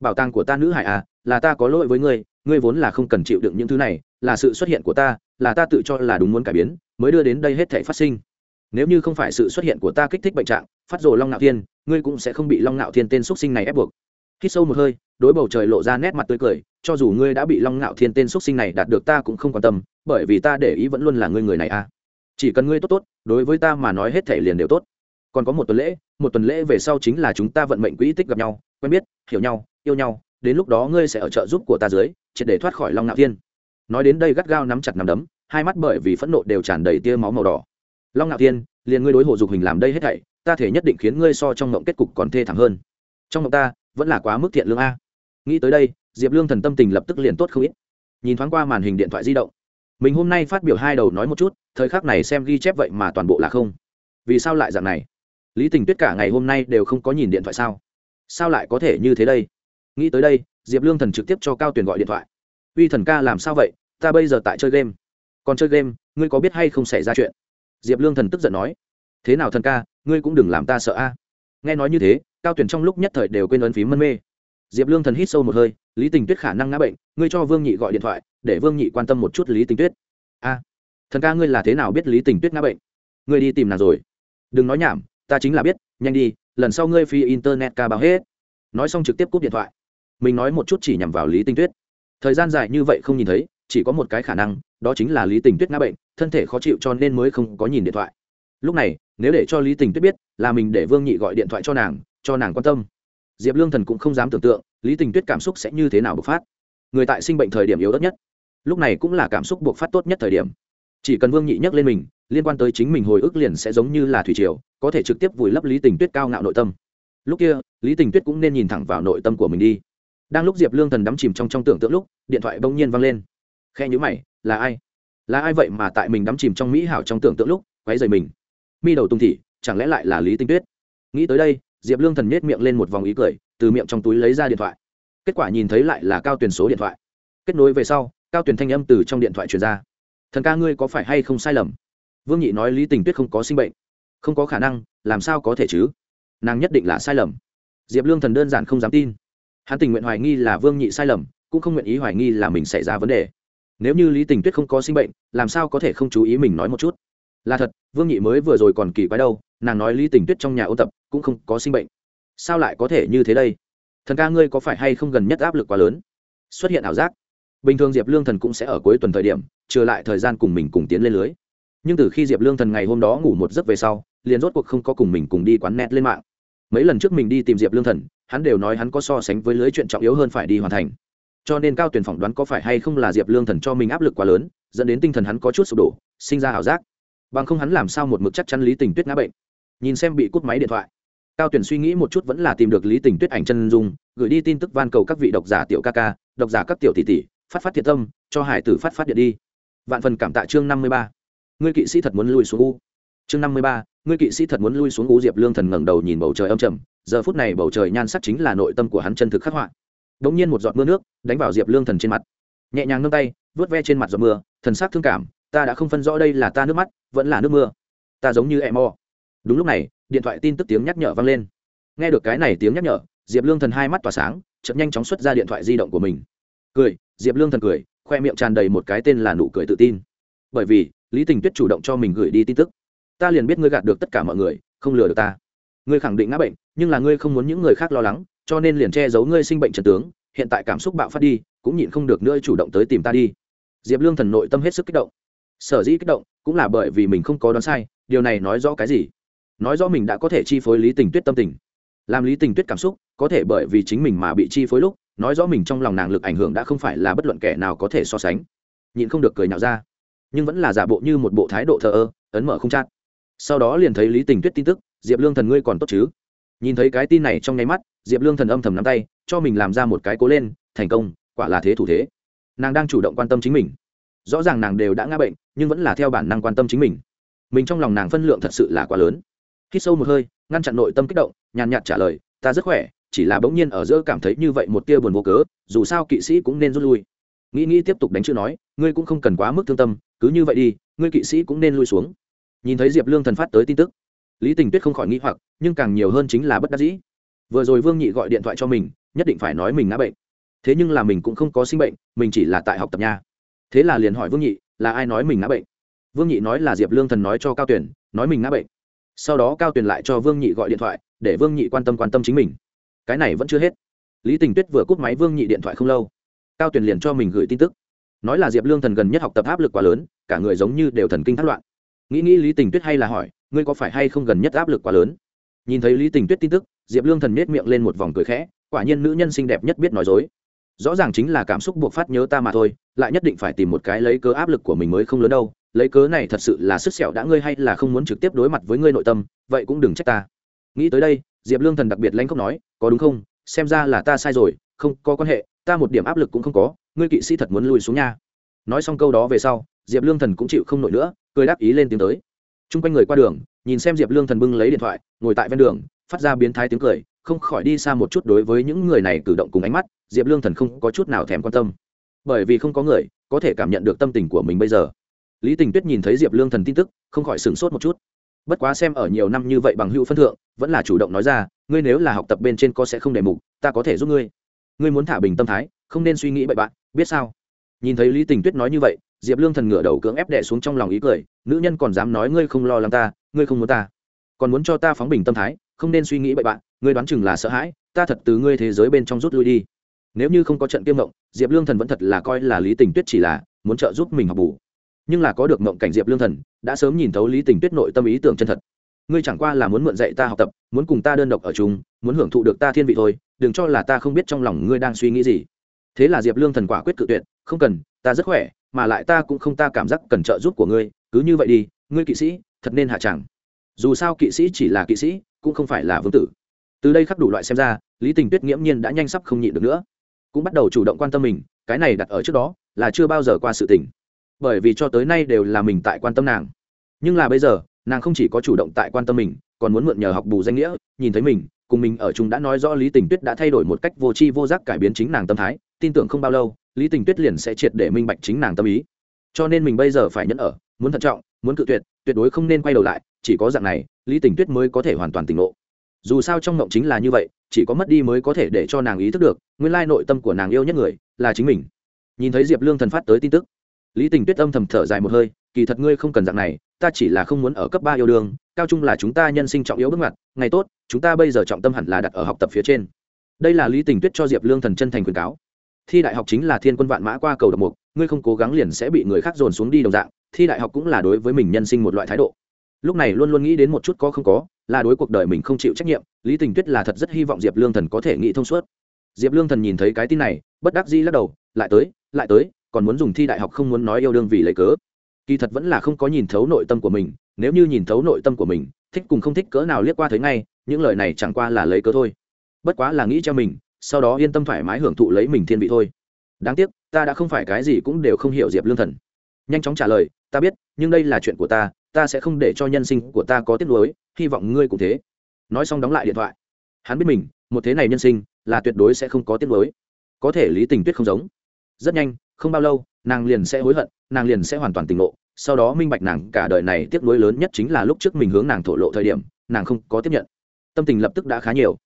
Bảo tàng của ta nữ hải à là ta có lỗi với ngươi ngươi vốn là không cần chịu đựng những thứ này, là sự xuất hiện của ta, là ta tự cho là đúng muốn cải biến, mới đưa đến đây hết thể phát sinh. Nếu như không phải sự xuất hiện của ta kích thích bệnh trạng, phát rồ long ngạo thiên, ngươi cũng sẽ không bị long ngạo thiên tên x sinh này ép buộc hít sâu một hơi, đối bầu trời lộ ra nét mặt tươi cười, cho dù ngươi đã bị long ngạo thiên tên x sinh này đạt được ta cũng không quan tâm, bởi vì ta để ý vẫn luôn là ngươi người này à. Chỉ cần ngươi tốt tốt, đối với ta mà nói hết thể liền đều tốt. Còn có một tuần lễ, một tuần lễ về sau chính là chúng ta vận mệnh quỹ tích gặp nhau, quen biết, hiểu nhau, yêu nhau, đến lúc đó ngươi sẽ ở trợ giúp của ta dưới, triệt để thoát khỏi long ngạo thiên. Nói đến đây gắt gao nắm chặt nắm đấm, hai mắt bởi vì phẫn nộ đều tràn đầy tia máu màu đỏ. Long ngạo thiên, liền ngươi đối hộ dục hình làm đây hết thảy, ta thể nhất định khiến ngươi so trong mộng kết cục còn thê thảm hơn. Trong mộng ta vẫn là quá mức thiện lương a. Nghĩ tới đây, diệp lương thần tâm tình lập tức liền tốt không ít. Nhìn thoáng qua màn hình điện thoại di động, mình hôm nay phát biểu hai đầu nói một chút, thời khắc này xem ghi chép vậy mà toàn bộ là không. Vì sao lại dạng này? Lý tình tuyết cả ngày hôm nay đều không có nhìn điện thoại sao? Sao lại có thể như thế đây? Nghĩ tới đây, diệp lương thần trực tiếp cho cao tuyền gọi điện thoại. Uy thần ca, làm sao vậy? Ta bây giờ tại chơi game. Còn chơi game? Ngươi có biết hay không xảy ra chuyện? Diệp lương thần tức giận nói. Thế nào thần ca, ngươi cũng đừng làm ta sợ a. Nghe nói như thế cao tuyển trong lúc nhất thời đều quên ấn phí mân mê. Diệp lương thần hít sâu một hơi, lý tình tuyết khả năng ngã bệnh, ngươi cho vương nhị gọi điện thoại, để vương nhị quan tâm một chút lý tình tuyết. A, thần ca ngươi là thế nào biết lý tình tuyết ngã bệnh? Ngươi đi tìm nàng rồi. Đừng nói nhảm, ta chính là biết, nhanh đi, lần sau ngươi phi internet ca báo hết. Nói xong trực tiếp cúp điện thoại. Mình nói một chút chỉ nhằm vào lý tình tuyết. Thời gian dài như vậy không nhìn thấy, chỉ có một cái khả năng, đó chính là lý tình tuyết ngã bệnh, thân thể khó chịu cho nên mới không có nhìn điện thoại. Lúc này, nếu để cho lý tình tuyết biết, là mình để vương nhị gọi điện thoại cho nàng cho nàng quan tâm. Diệp lương thần cũng không dám tưởng tượng, lý tình tuyết cảm xúc sẽ như thế nào bộc phát. Người tại sinh bệnh thời điểm yếu đất nhất, lúc này cũng là cảm xúc bộc phát tốt nhất thời điểm. Chỉ cần vương nhị nhắc lên mình, liên quan tới chính mình hồi ức liền sẽ giống như là thủy triều, có thể trực tiếp vùi lấp lý tình tuyết cao ngạo nội tâm. Lúc kia, lý tình tuyết cũng nên nhìn thẳng vào nội tâm của mình đi. Đang lúc diệp lương thần đắm chìm trong trong tưởng tượng lúc, điện thoại bỗng nhiên vang lên. Khe nhữ mày, là ai? Là ai vậy mà tại mình đắm chìm trong mỹ hảo trong tưởng tượng lúc quáy dày mình? Mi đầu tung thị, chẳng lẽ lại là lý tinh tuyết? Nghĩ tới đây diệp lương thần nhét miệng lên một vòng ý cười, từ miệng trong túi lấy ra điện thoại. Kết quả nhìn thấy lại là cao tuyển số điện thoại. Kết nối về sau, cao tuyển thanh âm từ trong điện thoại truyền ra. Thần ca ngươi có phải hay không sai lầm? Vương nhị nói lý tình tuyết không có sinh bệnh. Không có khả năng, làm sao có thể chứ? Nàng nhất định là sai lầm. Diệp lương thần đơn giản không dám tin. Hắn tình nguyện hoài nghi là vương nhị sai lầm, cũng không nguyện ý hoài nghi là mình xảy ra vấn đề. Nếu như lý tình tuyết không có sinh bệnh, làm sao có thể không chú ý mình nói một chút? Là thật, vương nhị mới vừa rồi còn kỳ quái đâu nàng nói lý tình tuyết trong nhà ôn tập cũng không có sinh bệnh. Sao lại có thể như thế đây? Thần ca ngươi có phải hay không gần nhất áp lực quá lớn? Xuất hiện ảo giác. Bình thường diệp lương thần cũng sẽ ở cuối tuần thời điểm, trừ lại thời gian cùng mình cùng tiến lên lưới. Nhưng từ khi diệp lương thần ngày hôm đó ngủ một giấc về sau, liền rốt cuộc không có cùng mình cùng đi quán net lên mạng. Mấy lần trước mình đi tìm diệp lương thần, hắn đều nói hắn có so sánh với lưới chuyện trọng yếu hơn phải đi hoàn thành. Cho nên cao tuyển phỏng đoán có phải hay không là diệp lương thần cho mình áp lực quá lớn, dẫn đến tinh thần hắn có chút sụp đổ, sinh ra ảo giác. Bằng không hắn làm sao một mực chắc chắn lý tình tuyết ngã bệnh nhìn xem bị cút máy điện thoại. Cao tuyển suy nghĩ một chút vẫn là tìm được lý tình tuyết ảnh chân dung, gửi đi tin tức van cầu các vị độc giả tiểu ca ca, độc giả các tiểu tỷ tỷ, phát phát thiệt tâm, cho hải tử phát phát điện đi. Vạn phần cảm tạ chương năm mươi ba. Ngươi kỵ sĩ thật muốn lui xuống u. Chương năm mươi ba, ngươi kỵ sĩ thật muốn lui xuống u diệp lương thần ngẩng đầu nhìn bầu trời âm trầm, giờ phút này bầu trời nhan sắc chính là nội tâm của hắn chân thực khắc họa. Đ ỗ n g nhiên một giọt mưa nước đánh vào diệp lương thần trên mặt. Nhẹ nhàng nâng tay vớt ve trên mặt giọt mưa, thần sắc thương cảm, ta đã không phân rõ đây là ta nước mắt, vẫn là nước mưa. Ta giống như em o đúng lúc này, điện thoại tin tức tiếng nhắc nhở vang lên. Nghe được cái này tiếng nhắc nhở, diệp lương thần hai mắt tỏa sáng chậm nhanh chóng xuất ra điện thoại di động của mình. Cười, diệp lương thần cười, khoe miệng tràn đầy một cái tên là nụ cười tự tin. Bởi vì, lý tình tuyết chủ động cho mình gửi đi tin tức. Ta liền biết ngươi gạt được tất cả mọi người, không lừa được ta. Ngươi khẳng định ngã bệnh, nhưng là ngươi không muốn những người khác lo lắng, cho nên liền che giấu ngươi sinh bệnh trần tướng, hiện tại cảm xúc bạo phát đi, cũng nhịn không được nữa chủ động tới tìm ta đi. Diệp lương thần nội tâm hết sức kích động. Sở dĩ kích động, cũng là bởi vì mình không có đoán sai, điều này nói rõ cái gì? Nói rõ mình đã có thể chi phối lý tình tuyết tâm tình. Làm lý tình tuyết cảm xúc, có thể bởi vì chính mình mà bị chi phối lúc, nói rõ mình trong lòng nàng lực ảnh hưởng đã không phải là bất luận kẻ nào có thể so sánh. Nhịn không được cười nhạo ra. Nhưng vẫn là giả bộ như một bộ thái độ thờ ơ, ấn mở không chát. Sau đó liền thấy lý tình tuyết tin tức, diệp lương thần ngươi còn tốt chứ? Nhìn thấy cái tin này trong nháy mắt, diệp lương thần âm thầm nắm tay, cho mình làm ra một cái cố lên, thành công, quả là thế thủ thế. Nàng đang chủ động quan tâm chính mình. Rõ ràng nàng đều đã ngã bệnh, nhưng vẫn là theo bản năng quan tâm chính mình. Mình trong lòng nàng phân lượng thật sự là quá lớn hít sâu một hơi, ngăn chặn nội tâm kích động, nhàn nhạt trả lời, ta rất khỏe, chỉ là bỗng nhiên ở giữa cảm thấy như vậy một tia buồn vô cớ, dù sao kỵ sĩ cũng nên rút lui. Nghĩ nghĩ tiếp tục đánh chữ nói, ngươi cũng không cần quá mức thương tâm, cứ như vậy đi, ngươi kỵ sĩ cũng nên lui xuống. Nhìn thấy diệp lương thần phát tới tin tức, lý tình tuyết không khỏi nghĩ hoặc, nhưng càng nhiều hơn chính là bất đắc dĩ. Vừa rồi vương nhị gọi điện thoại cho mình, nhất định phải nói mình ngã bệnh. Thế nhưng là mình cũng không có sinh bệnh, mình chỉ là tại học tập nha. Thế là liền hỏi vương nhị, là ai nói mình ngã bệnh? Vương nhị nói là diệp lương thần nói cho cao tuyển, nói mình ngã bệnh sau đó cao tuyền lại cho vương nhị gọi điện thoại, để vương nhị quan tâm quan tâm chính mình. Cái này vẫn chưa hết. Lý tình tuyết vừa cúp máy vương nhị điện thoại không lâu, cao tuyền liền cho mình gửi tin tức. Nói là diệp lương thần gần nhất học tập áp lực quá lớn, cả người giống như đều thần kinh thất loạn. Nghĩ nghĩ lý tình tuyết hay là hỏi, ngươi có phải hay không gần nhất áp lực quá lớn? Nhìn thấy lý tình tuyết tin tức, diệp lương thần miết miệng lên một vòng cười khẽ, quả nhiên nữ nhân xinh đẹp nhất biết nói dối. Rõ ràng chính là cảm xúc buộc phát nhớ ta mà thôi, lại nhất định phải tìm một cái lấy cớ áp lực của mình mới không lớn đâu lấy cớ này thật sự là sức sẹo đã ngươi hay là không muốn trực tiếp đối mặt với ngươi nội tâm, vậy cũng đừng trách ta. Nghĩ tới đây, diệp lương thần đặc biệt lanh không nói, có đúng không? Xem ra là ta sai rồi, không có quan hệ, ta một điểm áp lực cũng không có, ngươi kỵ sĩ thật muốn lùi xuống nha. Nói xong câu đó về sau, diệp lương thần cũng chịu không nổi nữa, cười đáp ý lên tiếng tới. T r u n g quanh người qua đường, nhìn xem diệp lương thần bưng lấy điện thoại, ngồi tại ven đường, phát ra biến thái tiếng cười, không khỏi đi xa một chút đối với những người này cử động cùng ánh mắt, diệp lương thần không có chút nào thèm quan tâm. Bởi vì không có người có thể cảm nhận được tâm tình của mình bây giờ lý tình tuyết nhìn thấy diệp lương thần tin tức, không khỏi sửng sốt một chút. Bất quá xem ở nhiều năm như vậy bằng hữu phân thượng, vẫn là chủ động nói ra, ngươi nếu là học tập bên trên có sẽ không đề mục, ta có thể giúp ngươi. Ngươi muốn thả bình tâm thái, không nên suy nghĩ bậy bạn, biết sao? Nhìn thấy lý tình tuyết nói như vậy, diệp lương thần ngửa đầu cưỡng ép đẻ xuống trong lòng ý cười, nữ nhân còn dám nói ngươi không lo lắng ta, ngươi không muốn ta. Còn muốn cho ta phóng bình tâm thái, không nên suy nghĩ bậy bạn, ngươi đoán chừng là sợ hãi, ta thật từ ngươi thế giới bên trong rút lui đi. Nếu như không có trận kiêm mộng, diệp lương thần vẫn thật là coi là lý tình tuyết chỉ là muốn trợ giúp mình học bù nhưng là có được mộng cảnh diệp lương thần, đã sớm nhìn thấu lý tình tuyết nội tâm ý tưởng chân thật. Ngươi chẳng qua là muốn mượn dạy ta học tập, muốn cùng ta đơn độc ở chung, muốn hưởng thụ được ta thiên vị thôi, đừng cho là ta không biết trong lòng ngươi đang suy nghĩ gì. Thế là diệp lương thần quả quyết cự tuyệt, không cần, ta rất khỏe, mà lại ta cũng không ta cảm giác cần trợ giúp của ngươi, cứ như vậy đi, ngươi kỵ sĩ, thật nên hạ chẳng. Dù sao kỵ sĩ chỉ là kỵ sĩ, cũng không phải là vương tử. Từ đây khắc đủ loại xem ra, lý tình tuyết nghiễm nhiên đã nhanh sắp không nhịn được nữa. Cũng bắt đầu chủ động quan tâm mình, cái này đặt ở trước đó, là chưa bao giờ qua sự tình bởi vì cho tới nay đều là mình tại quan tâm nàng. Nhưng là bây giờ, nàng không chỉ có chủ động tại quan tâm mình, còn muốn mượn nhờ học bù danh nghĩa, nhìn thấy mình, cùng mình ở chung đã nói rõ lý tình tuyết đã thay đổi một cách vô tri vô giác cải biến chính nàng tâm thái, tin tưởng không bao lâu, lý tình tuyết liền sẽ triệt để minh bạch chính nàng tâm ý. Cho nên mình bây giờ phải nhẫn ở, muốn thận trọng, muốn cự tuyệt tuyệt đối không nên quay đầu lại, chỉ có dạng này, lý tình tuyết mới có thể hoàn toàn tỉnh ngộ. Dù sao trong mộng chính là như vậy, chỉ có mất đi mới có thể để cho nàng ý thức được, nguyên lai nội tâm của nàng yêu nhất người là chính mình. Nhìn thấy diệp lương thần phát tới tin tức lý tình tuyết âm thầm thở dài một hơi, kỳ thật ngươi không cần dạng này, ta chỉ là không muốn ở cấp ba yêu đương, cao trung là chúng ta nhân sinh trọng yếu bước ngoặt, ngày tốt, chúng ta bây giờ trọng tâm hẳn là đặt ở học tập phía trên. Đây là lý tình tuyết cho diệp lương thần chân thành khuyến cáo. Thi đại học chính là thiên quân vạn mã qua cầu độc mục, ngươi không cố gắng liền sẽ bị người khác dồn xuống đi đồng dạng, thi đại học cũng là đối với mình nhân sinh một loại thái độ. Lúc này luôn luôn nghĩ đến một chút có không có, là đối cuộc đời mình không chịu trách nhiệm, lý tình tuyết là thật rất hy vọng diệp lương thần có thể nghĩ thông suốt. Diệp lương thần nhìn thấy cái tin này, bất đắc dĩ lắc đầu, lại tới lại tới còn muốn dùng thi đại học không muốn nói yêu đương vì lấy cớ. Kỳ thật vẫn là không có nhìn thấu nội tâm của mình, nếu như nhìn thấu nội tâm của mình, thích cùng không thích cỡ nào liếc qua thấy ngay, những lời này chẳng qua là lấy cớ thôi. Bất quá là nghĩ cho mình, sau đó yên tâm thoải mái hưởng thụ lấy mình thiên vị thôi. Đáng tiếc, ta đã không phải cái gì cũng đều không hiểu diệp lương thần. Nhanh chóng trả lời, ta biết, nhưng đây là chuyện của ta ta sẽ không để cho nhân sinh của ta có tiếc nuối, hy vọng ngươi cũng thế. Nói xong đóng lại điện thoại. Hắn biết mình, một thế này nhân sinh là tuyệt đối sẽ không có tiếc nuối. Có thể lý tình tuyết không giống. Rất nhanh không bao lâu, nàng liền sẽ hối hận, nàng liền sẽ hoàn toàn tỉnh ngộ. Sau đó minh bạch nàng cả đời này tiếc nuối lớn nhất chính là lúc trước mình hướng nàng thổ lộ thời điểm, nàng không có tiếp nhận. Tâm tình lập tức đã khá nhiều.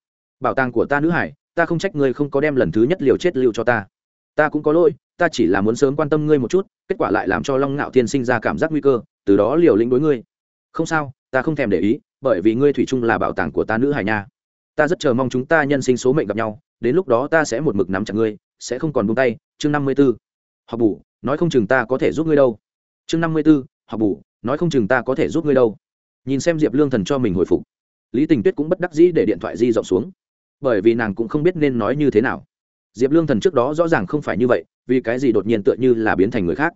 Bảo tàng của ta nữ hải, ta không trách ngươi không có đem lần thứ nhất liều chết lưu cho ta. Ta cũng có lỗi, ta chỉ là muốn sớm quan tâm ngươi một chút, kết quả lại làm cho long ngạo thiên sinh ra cảm giác nguy cơ, từ đó liều lĩnh đối ngươi. Không sao, ta không thèm để ý, bởi vì ngươi thủy chung là bảo tàng của ta nữ hải nha. Ta rất chờ mong chúng ta nhân sinh số mệnh gặp nhau, đến lúc đó ta sẽ một mực nắm chặt ngươi, sẽ không còn buông tay. Chương năm mươi b ố học bù, nói không chừng ta có thể giúp ngươi đâu. Chương năm mươi b ố học bù, nói không chừng ta có thể giúp ngươi đâu. Nhìn xem diệp lương thần cho mình hồi phục, lý tình tuyết cũng bất đắc dĩ để điện thoại di rộng xuống. Bởi vì nàng cũng không biết nên nói như thế nào. Diệp lương thần trước đó rõ ràng không phải như vậy, vì cái gì đột nhiên tựa như là biến thành người khác.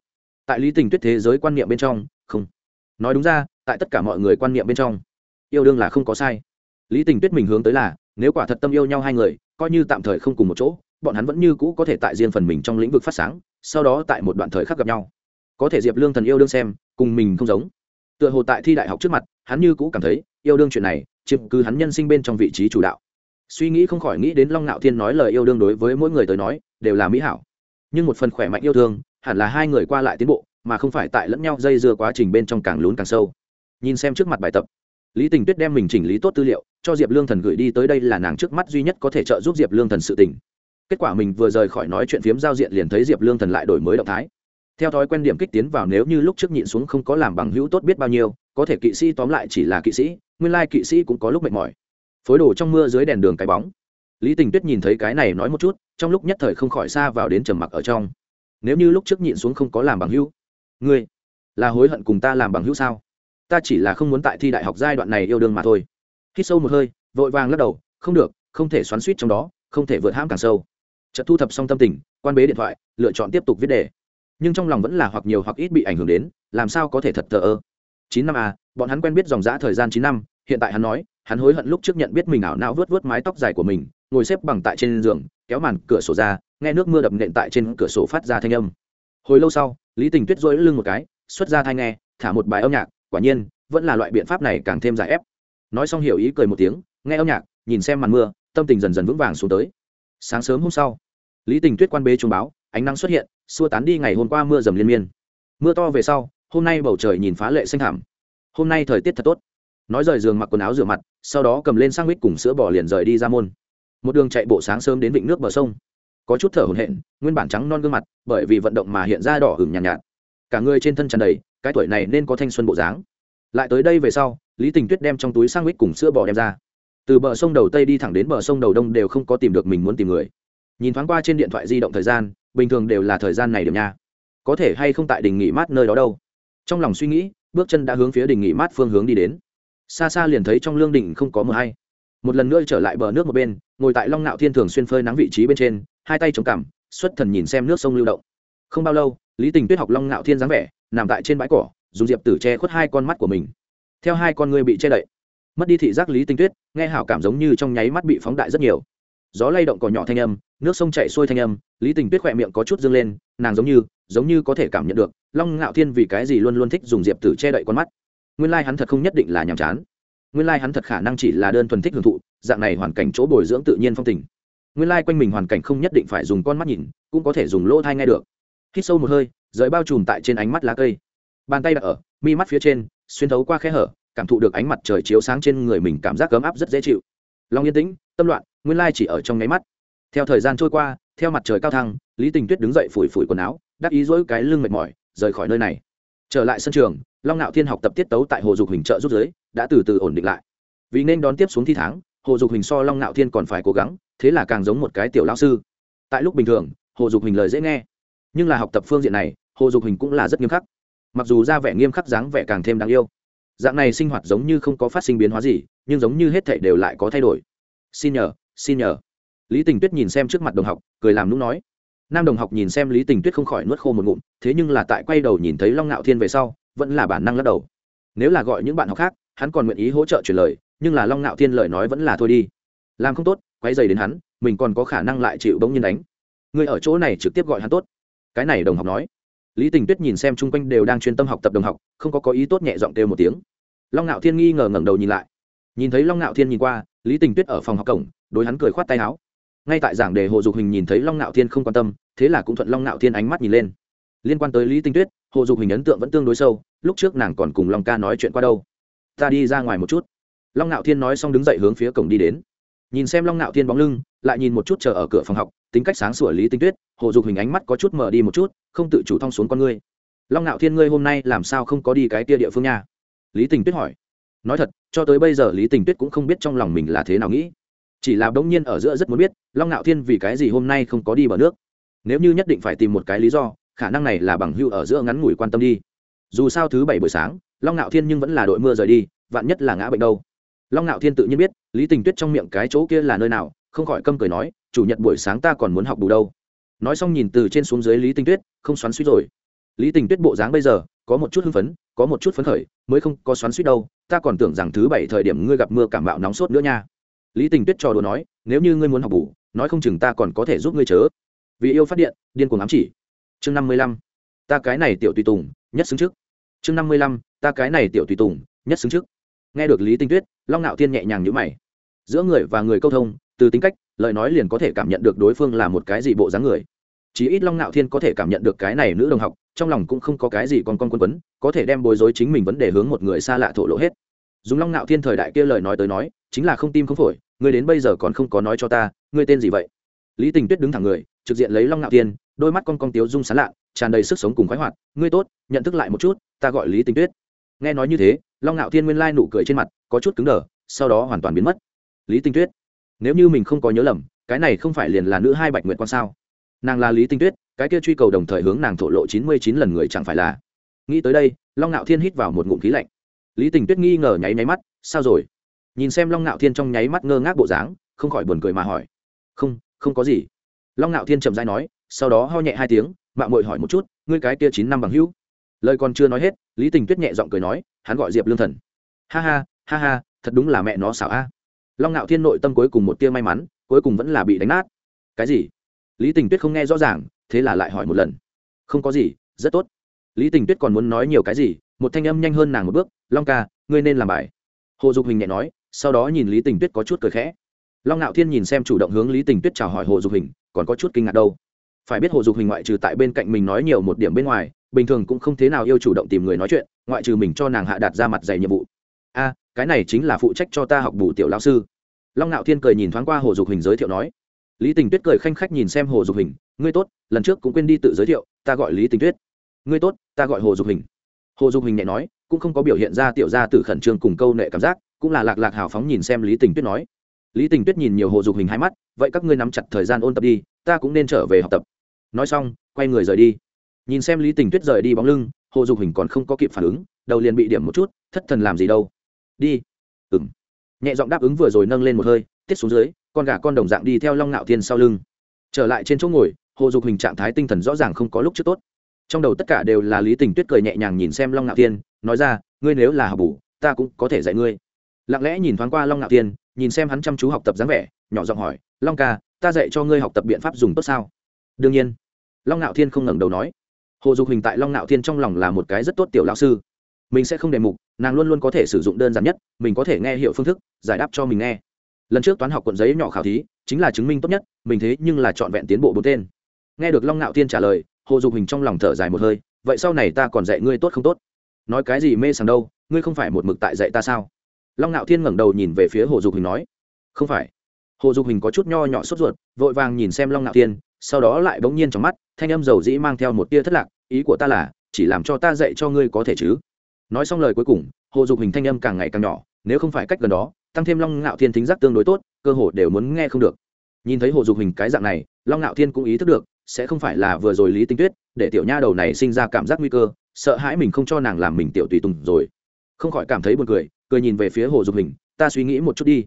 Tại lý tình tuyết thế giới quan niệm bên trong, không. Nói đúng ra, tại tất cả mọi người quan niệm bên trong, yêu đương là không có sai. Lý tình tuyết mình hướng tới là, nếu quả thật tâm yêu nhau hai người, coi như tạm thời không cùng một chỗ bọn hắn vẫn như cũ có thể tại riêng phần mình trong lĩnh vực phát sáng, sau đó tại một đoạn thời khắc gặp nhau. Có thể diệp lương thần yêu đương xem, cùng mình không giống. Tựa hồ tại thi đại học trước mặt, hắn như cũ cảm thấy, yêu đương chuyện này, chiếm cứ hắn nhân sinh bên trong vị trí chủ đạo. Suy nghĩ không khỏi nghĩ đến long ngạo thiên nói lời yêu đương đối với mỗi người tới nói, đều là mỹ hảo. Nhưng một phần khỏe mạnh yêu thương, hẳn là hai người qua lại tiến bộ, mà không phải tại lẫn nhau dây dưa quá trình bên trong càng lún càng sâu. Nhìn xem trước mặt bài tập, lý tình tuyết đem mình chỉnh lý tốt tư liệu, cho diệp lương thần gửi đi tới đây là nàng trước mắt duy nhất có thể trợ giúp diệp lương thần sự tình kết quả mình vừa rời khỏi nói chuyện phiếm giao diện liền thấy diệp lương thần lại đổi mới động thái. Theo thói quen điểm kích tiến vào nếu như lúc trước nhịn xuống không có làm bằng hữu tốt biết bao nhiêu, có thể kỵ sĩ tóm lại chỉ là kỵ sĩ, nguyên lai kỵ sĩ cũng có lúc mệt mỏi. Phối đồ trong mưa dưới đèn đường cái bóng. Lý tình tuyết nhìn thấy cái này nói một chút, trong lúc nhất thời không khỏi xa vào đến trầm mặc ở trong. Nếu như lúc trước nhịn xuống không có làm bằng hữu, ngươi là hối hận cùng ta làm bằng hữu sao? Ta chỉ là không muốn tại thi đại học giai đoạn này yêu đương mà thôi. Khi sâu một hơi, vội vàng lắc đầu, không được, không thể xoắn suýt trong đó, không thể vượt hãm càng sâu chợt thu thập xong tâm tình, quan bế điện thoại, lựa chọn tiếp tục viết đề. Nhưng trong lòng vẫn là hoặc nhiều hoặc ít bị ảnh hưởng đến, làm sao có thể thật thờ ơ. Chín năm à bọn hắn quen biết dòng dã thời gian chín năm, hiện tại hắn nói, hắn hối hận lúc trước nhận biết mình ảo não vớt vớt mái tóc dài của mình, ngồi xếp bằng tại trên giường, kéo màn cửa sổ ra, nghe nước mưa đập nện tại trên cửa sổ phát ra thanh âm. Hồi lâu sau, lý tình tuyết dỗi lưng một cái, xuất ra thai nghe, thả một bài âm nhạc, quả nhiên, vẫn là loại biện pháp này càng thêm giải ép. Nói xong hiểu ý cười một tiếng, nghe âm nhạc, nhìn xem màn mưa, tâm tình dần dần vững vàng xuống tới. Sáng sớm hôm sau lý tình tuyết quan bế trung báo ánh nắng xuất hiện xua tán đi ngày hôm qua mưa dầm liên miên. Mưa to về sau hôm nay bầu trời nhìn phá lệ xanh thảm hôm nay thời tiết thật tốt. Nói rời giường mặc quần áo rửa mặt sau đó cầm lên sang mít cùng sữa bò liền rời đi ra môn. Một đường chạy bộ sáng sớm đến vịnh nước bờ sông. Có chút thở hổn hển nguyên bản trắng non gương mặt bởi vì vận động mà hiện ra đỏ hửng nhàn nhạt, nhạt. Cả người trên thân tràn đầy cái tuổi này nên có thanh xuân bộ dáng. Lại tới đây về sau lý tình tuyết đem trong túi sang mít cùng sữa bò đem ra. Từ bờ sông đầu tây đi thẳng đến bờ sông đầu đông đều không có tìm được mình muốn tìm người nhìn thoáng qua trên điện thoại di động thời gian, bình thường đều là thời gian này điểm nha. Có thể hay không tại đình nghỉ mát nơi đó đâu? Trong lòng suy nghĩ, bước chân đã hướng phía đình nghỉ mát phương hướng đi đến. Xa xa liền thấy trong lương đình không có mờ hay. Một lần nữa trở lại bờ nước một bên, ngồi tại long nạo thiên thường xuyên phơi nắng vị trí bên trên, hai tay chống cằm, xuất thần nhìn xem nước sông lưu động. Không bao lâu, lý tình tuyết học long nạo thiên dáng vẻ, nằm tại trên bãi cỏ, dùng diệp tử che khuất hai con mắt của mình. Theo hai con ngươi bị che đậy, mất đi thị giác lý tinh tuyết, nghe hảo cảm giống như trong nháy mắt bị phóng đại rất nhiều. Gió lay động cỏ nhỏ thanh âm nước sông chảy xuôi thanh âm, lý tình tuyết khỏe miệng có chút dâng lên, nàng giống như giống như có thể cảm nhận được, long ngạo thiên vì cái gì luôn luôn thích dùng diệp tử che đậy con mắt. Nguyên lai、like、hắn thật không nhất định là nhàm chán. Nguyên lai、like、hắn thật khả năng chỉ là đơn thuần thích hưởng thụ, dạng này hoàn cảnh chỗ bồi dưỡng tự nhiên phong tình. Nguyên lai、like、quanh mình hoàn cảnh không nhất định phải dùng con mắt nhìn, cũng có thể dùng lỗ thai nghe được. Hít sâu một hơi, rời bao trùm tại trên ánh mắt lá cây. Bàn tay đặt ở, mi mắt phía trên, xuyên thấu qua khe hở, cảm thụ được ánh mặt trời chiếu sáng trên người mình cảm giác ấm áp rất dễ chịu. Long yên tĩnh, tâm loạn, nguyên lai chỉ ở trong nháy mắt theo thời gian trôi qua, theo mặt trời cao thăng, lý tình tuyết đứng dậy phủi phủi quần áo, đắc ý dỗi cái lưng mệt mỏi, rời khỏi nơi này. Trở lại sân trường, long nạo thiên học tập tiết tấu tại hồ dục hình trợ rút giới, đã từ từ ổn định lại. Vì nên đón tiếp xuống thi tháng, hồ dục hình so long nạo thiên còn phải cố gắng, thế là càng giống một cái tiểu lao sư. Tại lúc bình thường, hồ dục hình lời dễ nghe. Nhưng là học tập phương diện này, hồ dục hình cũng là rất nghiêm khắc. Mặc dù ra vẻ nghiêm khắc dáng vẻ càng thêm đáng yêu. Dạng này sinh hoạt giống như không có phát sinh biến hóa gì, nhưng giống như hết thảy đều lại có thay đổi. Xin nhờ xin nhờ lý tình tuyết nhìn xem trước mặt đồng học, cười làm nũng nói. Nam đồng học nhìn xem lý tình tuyết không khỏi nuốt khô một ngụm, thế nhưng là tại quay đầu nhìn thấy long ngạo thiên về sau, vẫn là bản năng lắc đầu. Nếu là gọi những bạn học khác, hắn còn nguyện ý hỗ trợ truyền lời, nhưng là long ngạo thiên lời nói vẫn là thôi đi. Làm không tốt, quay dày đến hắn, mình còn có khả năng lại chịu bỗng nhiên đánh. Người ở chỗ này trực tiếp gọi hắn tốt. Cái này đồng học nói. Lý tình tuyết nhìn xem chung quanh đều đang chuyên tâm học tập đồng học, không có có ý tốt nhẹ giọng kêu một tiếng. Long ngạo thiên nghi ngờ ngẩng đầu nhìn lại. Nhìn thấy long ngạo thiên nhìn qua, lý tình tuyết ở phòng học cổng, đối hắn cười khoát tay áo ngay tại giảng đề hồ dục hình nhìn thấy long Nạo thiên không quan tâm, thế là cũng thuận long Nạo thiên ánh mắt nhìn lên. Liên quan tới lý tinh tuyết, hồ dục hình ấn tượng vẫn tương đối sâu, lúc trước nàng còn cùng long ca nói chuyện qua đâu. Ta đi ra ngoài một chút. Long Nạo thiên nói xong đứng dậy hướng phía cổng đi đến. Nhìn xem long Nạo thiên bóng lưng, lại nhìn một chút chờ ở cửa phòng học, tính cách sáng sủa lý tinh tuyết, hồ dục hình ánh mắt có chút mở đi một chút, không tự chủ thong xuống con ngươi. Long Nạo thiên ngươi hôm nay làm sao không có đi cái tia địa phương nha? Lý tình tuyết hỏi. Nói thật, cho tới bây giờ lý tình tuyết cũng không biết trong lòng mình là thế nào nghĩ chỉ là bỗng nhiên ở giữa rất muốn biết, long ngạo thiên vì cái gì hôm nay không có đi bờ nước. Nếu như nhất định phải tìm một cái lý do, khả năng này là bằng hưu ở giữa ngắn ngủi quan tâm đi. Dù sao thứ bảy buổi sáng, long ngạo thiên nhưng vẫn là đội mưa rời đi, vạn nhất là ngã bệnh đâu. Long ngạo thiên tự nhiên biết, lý tình tuyết trong miệng cái chỗ kia là nơi nào, không khỏi câm cười nói, chủ nhật buổi sáng ta còn muốn học đủ đâu. Nói xong nhìn từ trên xuống dưới lý tình tuyết, không xoắn suýt rồi. Lý tình tuyết bộ dáng bây giờ, có một chút hưng phấn, có một chút phấn khởi, mới không có xoắn suýt đâu, ta còn tưởng rằng thứ bảy thời điểm ngươi gặp mưa cảm bạo nóng sốt nữa nha lý tình tuyết trò đùa nói, nếu như ngươi muốn học bù, nói không chừng ta còn có thể giúp ngươi chớ. Vì yêu phát điện, điên cuồng ám chỉ. Chương năm mươi lăm, ta cái này tiểu tùy tùng, nhất xứng trước. Chương năm mươi lăm, ta cái này tiểu tùy tùng, nhất xứng trước. Nghe được lý tinh tuyết, long ngạo thiên nhẹ nhàng nhữ mày. Giữa người và người câu thông, từ tính cách, lời nói liền có thể cảm nhận được đối phương là một cái gì bộ dáng người. Chí ít long ngạo thiên có thể cảm nhận được cái này nữ đồng học, trong lòng cũng không có cái gì còn con quân quấn, có thể đem bối rối chính mình vấn đề hướng một người xa lạ thổ lộ hết. Dùng long ngạo thiên thời đại kia lời nói tới nói chính là không tim không phổi, ngươi đến bây giờ còn không có nói cho ta, ngươi tên gì vậy? Lý tình tuyết đứng thẳng người, trực diện lấy long ngạo thiên đôi mắt con con tiếu rung sán lạ tràn đầy sức sống cùng khoái hoạt, ngươi tốt, nhận thức lại một chút, ta gọi lý tình tuyết. Nghe nói như thế, long ngạo thiên nguyên lai nụ cười trên mặt có chút cứng đờ, sau đó hoàn toàn biến mất. Lý tinh tuyết, nếu như mình không có nhớ lầm, cái này không phải liền là nữ hai bạch nguyện quan sao? Nàng là lý tinh tuyết, cái kia truy cầu đồng thời hướng nàng thổ lộ chín mươi chín lần người chẳng phải là. Nghĩ tới đây, long ngạo thiên hít vào một ngụm khí lạnh. Lý tình tuyết nghi ngờ nháy nháy mắt, sao rồi? Nhìn xem long ngạo thiên trong nháy mắt ngơ ngác bộ dáng, không khỏi buồn cười mà hỏi. Không không có gì. Long ngạo thiên chậm dai nói, sau đó ho nhẹ hai tiếng mạng mội hỏi một chút, ngươi cái tia chín năm bằng hữu? Lời còn chưa nói hết, lý tình tuyết nhẹ giọng cười nói, hắn gọi diệp lương thần. Ha ha ha ha, thật đúng là mẹ nó xảo a. Long ngạo thiên nội tâm cuối cùng một tia may mắn, cuối cùng vẫn là bị đánh nát. Cái gì? Lý tình tuyết không nghe rõ ràng, thế là lại hỏi một lần. Không có gì, rất tốt. Lý tình tuyết còn muốn nói nhiều cái gì, một thanh âm nhanh hơn nàng một bước, long ca, ngươi nên làm bài. Hồ dục hình nhẹ nói sau đó nhìn lý tình tuyết có chút cười khẽ long ngạo thiên nhìn xem chủ động hướng lý tình tuyết chào hỏi hồ dục hình còn có chút kinh ngạc đâu phải biết hồ dục hình ngoại trừ tại bên cạnh mình nói nhiều một điểm bên ngoài bình thường cũng không thế nào yêu chủ động tìm người nói chuyện ngoại trừ mình cho nàng hạ đạt ra mặt dày nhiệm vụ a cái này chính là phụ trách cho ta học bù tiểu lão sư long ngạo thiên cười nhìn thoáng qua hồ dục hình giới thiệu nói lý tình tuyết cười khanh khách nhìn xem hồ dục hình ngươi tốt lần trước cũng quên đi tự giới thiệu ta gọi lý tình tuyết ngươi tốt ta gọi hồ dục hình hồ dục hình nhẹ nói cũng không có biểu hiện ra tiểu gia tử khẩn trương cùng câu nệ cảm giác cũng là lạc lạc hào phóng nhìn xem lý tình tuyết nói. Lý tình tuyết nhìn nhiều hồ dục hình hai mắt, vậy các ngươi nắm chặt thời gian ôn tập đi, ta cũng nên trở về học tập. Nói xong, quay người rời đi. Nhìn xem lý tình tuyết rời đi bóng lưng, hồ dục hình còn không có kịp phản ứng, đầu liền bị điểm một chút, thất thần làm gì đâu. Đi. Ừng nhẹ giọng đáp ứng vừa rồi nâng lên một hơi, tiết xuống dưới, con gà con đồng dạng đi theo long ngạo thiên sau lưng. Trở lại trên chỗ ngồi, hồ dục hình trạng thái tinh thần rõ ràng không có lúc trước tốt. Trong đầu tất cả đều là lý tình tuyết cười nhẹ nhàng nhìn xem long ngạo thiên, nói ra, ngươi nếu là học bù, ta cũng có thể dạy ngươi lặng lẽ nhìn thoáng qua long ngạo thiên nhìn xem hắn chăm chú học tập dáng vẻ, nhỏ giọng hỏi, long ca, ta dạy cho ngươi học tập biện pháp dùng tốt sao? Đương nhiên. Long ngạo thiên không ngẩng đầu nói. Hồ dục hình tại long ngạo thiên trong lòng là một cái rất tốt tiểu lão sư. Mình sẽ không đề mục, nàng luôn luôn có thể sử dụng đơn giản nhất, mình có thể nghe hiệu phương thức, giải đáp cho mình nghe. Lần trước toán học cuộn giấy nhỏ khảo thí, chính là chứng minh tốt nhất, mình thế nhưng là trọn vẹn tiến bộ bốn tên. Nghe được long ngạo thiên trả lời, hồ dục hình trong lòng thở dài một hơi, vậy sau này ta còn dạy ngươi tốt không tốt? Nói cái gì mê sảng đâu, ngươi không phải một mực tại dạy ta sao? Long ngạo thiên ngẩng đầu nhìn về phía hồ dục hình nói, không phải. Hồ dục hình có chút nho nhỏ sốt ruột, vội vàng nhìn xem long ngạo thiên, sau đó lại bỗng nhiên trong mắt, thanh âm dầu dĩ mang theo một tia thất lạc, ý của ta là, chỉ làm cho ta dạy cho ngươi có thể chứ? Nói xong lời cuối cùng, hồ dục hình thanh âm càng ngày càng nhỏ, nếu không phải cách gần đó, tăng thêm long ngạo thiên thính giác tương đối tốt, cơ hồ đều muốn nghe không được. Nhìn thấy hồ dục hình cái dạng này, long ngạo thiên cũng ý thức được, sẽ không phải là vừa rồi lý tinh tuyết, để tiểu nha đầu này sinh ra cảm giác nguy cơ, sợ hãi mình không cho nàng làm mình tiểu tùy tùng rồi. Không khỏi cảm thấy buồn cười cười nhìn về phía hồ dục hình, ta suy nghĩ một chút đi.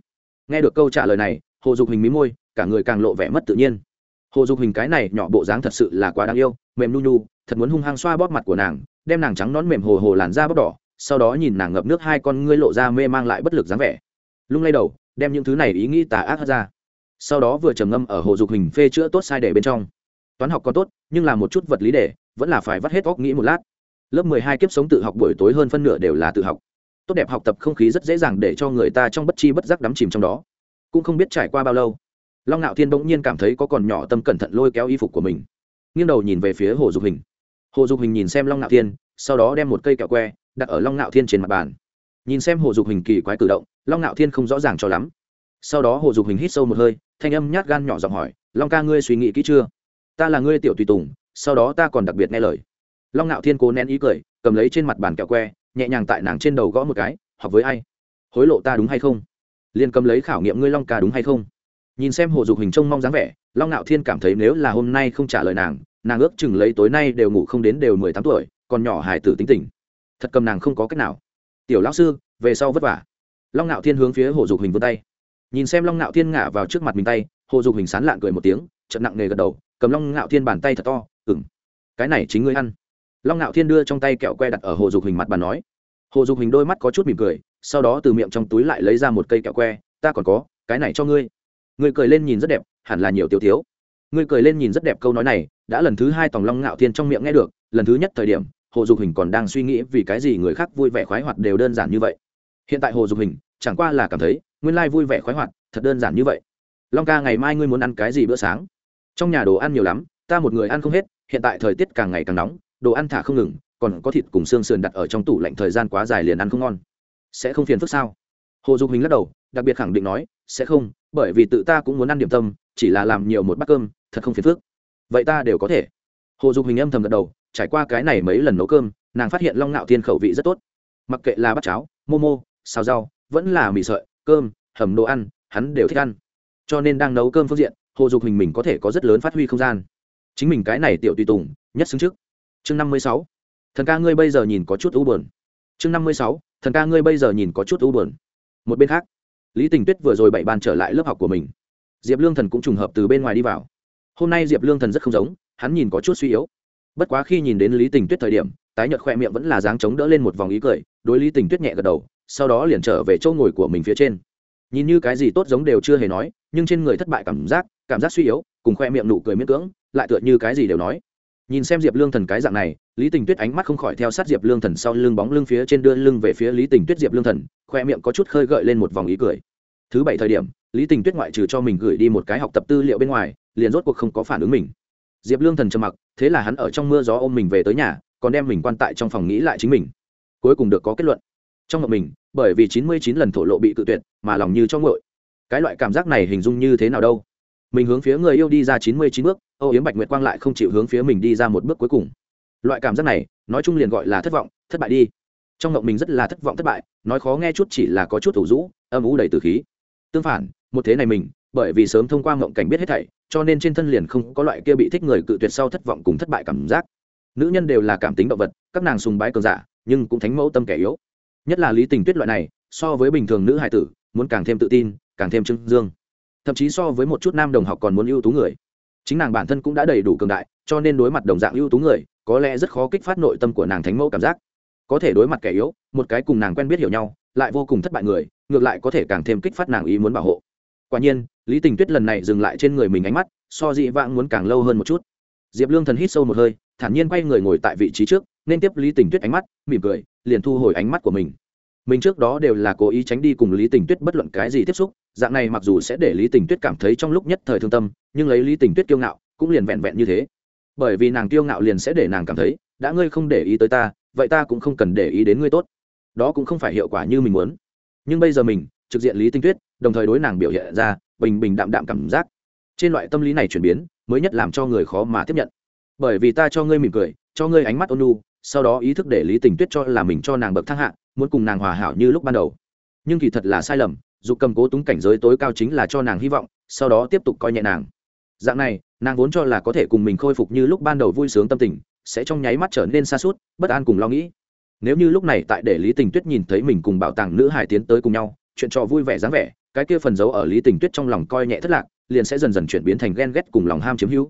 Nghe được câu trả lời này, hồ dục hình mí môi, cả người càng lộ vẻ mất tự nhiên. Hồ dục hình cái này nhỏ bộ dáng thật sự là quá đáng yêu, mềm nu nu, thật muốn hung hăng xoa bóp mặt của nàng, đem nàng trắng nón mềm hồ hồ làn da bóp đỏ, sau đó nhìn nàng ngập nước hai con ngươi lộ ra mê mang lại bất lực dáng vẻ. Lung lay đầu, đem những thứ này ý nghĩ tà ác hất ra. Sau đó vừa trầm ngâm ở hồ dục hình phê chữa tốt sai để bên trong. Toán học có tốt, nhưng là một chút vật lý để, vẫn là phải vắt hết óc nghĩ một lát. Lớp mười hai kiếp sống tự học buổi tối hơn phân nửa đều là tự học tốt đẹp học tập không khí rất dễ dàng để cho người ta trong bất chi bất giác đắm chìm trong đó. Cũng không biết trải qua bao lâu, long ngạo thiên bỗng nhiên cảm thấy có còn nhỏ tâm cẩn thận lôi kéo y phục của mình. Nghiêng đầu nhìn về phía hồ dục hình. Hồ dục hình nhìn xem long ngạo thiên, sau đó đem một cây kẹo que đặt ở long ngạo thiên trên mặt bàn. Nhìn xem hồ dục hình kỳ quái cử động, long ngạo thiên không rõ ràng cho lắm. Sau đó hồ dục hình hít sâu một hơi, thanh âm nhát gan nhỏ giọng hỏi, long ca ngươi suy nghĩ kỹ chưa? Ta là ngươi tiểu tùy tùng, sau đó ta còn đặc biệt nghe lời. Long ngạo thiên cố nén ý cười, cầm lấy trên mặt bàn kẹo que nhẹ nhàng tại nàng trên đầu gõ một cái, học với ai? Hối lộ ta đúng hay không? Liền cầm lấy khảo nghiệm ngươi long ca đúng hay không? Nhìn xem hồ dục hình trông mong dáng vẻ, long ngạo thiên cảm thấy nếu là hôm nay không trả lời nàng nàng ước chừng lấy tối nay đều ngủ không đến đều mười tám tuổi, còn nhỏ hải tử tính tình. Thật cầm nàng không có cách nào. Tiểu lão sư, về sau vất vả. Long ngạo thiên hướng phía hồ dục hình vươn tay. Nhìn xem long ngạo thiên ngả vào trước mặt mình tay, hồ dục hình sán lạng cười một tiếng chậm nặng nề gật đầu, cầm long ngạo thiên bàn tay thật to ừng cái này chính ngươi ăn long ngạo thiên đưa trong tay kẹo que đặt ở hồ dục hình mặt bàn nói. Hồ dục hình đôi mắt có chút mỉm cười, sau đó từ miệng trong túi lại lấy ra một cây kẹo que. Ta còn có, cái này cho ngươi. Ngươi cười lên nhìn rất đẹp, hẳn là nhiều tiêu thiếu. Ngươi cười lên nhìn rất đẹp câu nói này, đã lần thứ hai tòng long ngạo thiên trong miệng nghe được, lần thứ nhất thời điểm, hồ dục hình còn đang suy nghĩ vì cái gì người khác vui vẻ khoái hoạt đều đơn giản như vậy. Hiện tại hồ dục hình chẳng qua là cảm thấy, nguyên lai vui vẻ khoái hoạt, thật đơn giản như vậy. Long ca ngày mai ngươi muốn ăn cái gì bữa sáng? Trong nhà đồ ăn nhiều lắm, ta một người ăn không hết, hiện tại thời tiết càng ngày càng nóng đồ ăn thả không ngừng, còn có thịt cùng xương sườn đặt ở trong tủ lạnh thời gian quá dài liền ăn không ngon. Sẽ không phiền phức sao? Hồ dục hình lắc đầu, đặc biệt khẳng định nói, sẽ không, bởi vì tự ta cũng muốn ăn điểm tâm, chỉ là làm nhiều một bát cơm, thật không phiền phức. Vậy ta đều có thể. Hồ dục hình âm thầm gật đầu, trải qua cái này mấy lần nấu cơm, nàng phát hiện long ngạo thiên khẩu vị rất tốt. Mặc kệ là bát cháo momo xào rau, vẫn là mì sợi, cơm, hầm đồ ăn, hắn đều thích ăn. Cho nên đang nấu cơm phương diện, hồ dục hình mình có thể có rất lớn phát huy không gian. Chính mình cái này tiểu tùy tùng, nhất xứng trước chương năm mươi sáu. Thần ca ngươi bây giờ nhìn có chút u buồn. Chương năm mươi sáu. Thần ca ngươi bây giờ nhìn có chút u buồn. Một bên khác, lý tình tuyết vừa rồi bảy bàn trở lại lớp học của mình. Diệp lương thần cũng trùng hợp từ bên ngoài đi vào. Hôm nay diệp lương thần rất không giống, hắn nhìn có chút suy yếu. Bất quá khi nhìn đến lý tình tuyết thời điểm, tái nhợt khoe miệng vẫn là dáng chống đỡ lên một vòng ý cười, đối lý tình tuyết nhẹ gật đầu, sau đó liền trở về chỗ ngồi của mình phía trên. Nhìn như cái gì tốt giống đều chưa hề nói, nhưng trên người thất bại cảm giác cảm giác suy yếu, cùng khoe miệng nụ cười miễn cưỡng, lại tựa như cái gì đều nói nhìn xem diệp lương thần cái dạng này, lý tình tuyết ánh mắt không khỏi theo sát diệp lương thần sau lưng bóng lưng phía trên đưa lưng về phía lý tình tuyết diệp lương thần, khoe miệng có chút khơi gợi lên một vòng ý cười. Thứ bảy thời điểm, lý tình tuyết ngoại trừ cho mình gửi đi một cái học tập tư liệu bên ngoài, liền rốt cuộc không có phản ứng mình. Diệp lương thần trầm mặc, thế là hắn ở trong mưa gió ôm mình về tới nhà, còn đem mình quan tại trong phòng nghĩ lại chính mình. Cuối cùng được có kết luận. Trong ngọc mình, bởi vì chín mươi chín lần thổ lộ bị cự tuyệt, mà lòng như cho ngội cái loại cảm giác này hình dung như thế nào đâu? Mình hướng phía người yêu đi ra chín mươi chín bước, âu yếm bạch nguyệt quang lại không chịu hướng phía mình đi ra một bước cuối cùng. Loại cảm giác này, nói chung liền gọi là thất vọng, thất bại đi. Trong ngộng mình rất là thất vọng thất bại, nói khó nghe chút chỉ là có chút thủ rũ, âm ủ đầy từ khí. Tương phản, một thế này mình, bởi vì sớm thông qua ngộng cảnh biết hết thảy, cho nên trên thân liền không có loại kia bị thích người cự tuyệt sau thất vọng cùng thất bại cảm giác. Nữ nhân đều là cảm tính động vật, các nàng sùng bái cường giả, nhưng cũng thánh mẫu tâm kẻ yếu. Nhất là lý tình tuyết loại này, so với bình thường nữ hải tử, muốn càng thêm tự tin, càng thêm trưng dương thậm chí so với một chút nam đồng học còn muốn ưu tú người. Chính nàng bản thân cũng đã đầy đủ cường đại, cho nên đối mặt đồng dạng ưu tú người, có lẽ rất khó kích phát nội tâm của nàng thánh mẫu cảm giác. Có thể đối mặt kẻ yếu, một cái cùng nàng quen biết hiểu nhau, lại vô cùng thất bại người, ngược lại có thể càng thêm kích phát nàng ý muốn bảo hộ. Quả nhiên, lý tình tuyết lần này dừng lại trên người mình ánh mắt, so dị vãng muốn càng lâu hơn một chút. Diệp lương thần hít sâu một hơi, thản nhiên quay người ngồi tại vị trí trước, nên tiếp lý tình tuyết ánh mắt, mỉm cười, liền thu hồi ánh mắt của mình mình trước đó đều là cố ý tránh đi cùng lý tình tuyết bất luận cái gì tiếp xúc, dạng này mặc dù sẽ để lý tình tuyết cảm thấy trong lúc nhất thời thương tâm, nhưng lấy lý tình tuyết kiêu ngạo, cũng liền vẹn vẹn như thế. Bởi vì nàng kiêu ngạo liền sẽ để nàng cảm thấy, đã ngươi không để ý tới ta, vậy ta cũng không cần để ý đến ngươi tốt. Đó cũng không phải hiệu quả như mình muốn. Nhưng bây giờ mình, trực diện lý tinh tuyết, đồng thời đối nàng biểu hiện ra bình bình đạm đạm cảm giác. Trên loại tâm lý này chuyển biến, mới nhất làm cho người khó mà tiếp nhận. Bởi vì ta cho ngươi mỉm cười, cho ngươi ánh mắt ôn nu sau đó ý thức để lý tình tuyết cho là mình cho nàng bậc thang hạ muốn cùng nàng hòa hảo như lúc ban đầu. Nhưng kỳ thật là sai lầm, dù cầm cố túng cảnh giới tối cao chính là cho nàng hy vọng, sau đó tiếp tục coi nhẹ nàng. Dạng này, nàng vốn cho là có thể cùng mình khôi phục như lúc ban đầu vui sướng tâm tình, sẽ trong nháy mắt trở nên xa suốt, bất an cùng lo nghĩ. Nếu như lúc này tại để lý tình tuyết nhìn thấy mình cùng bảo tàng nữ hải tiến tới cùng nhau, chuyện trò vui vẻ dáng vẻ, cái kia phần giấu ở lý tình tuyết trong lòng coi nhẹ thất lạc, liền sẽ dần dần chuyển biến thành ghen ghét cùng lòng ham chiếm hữu.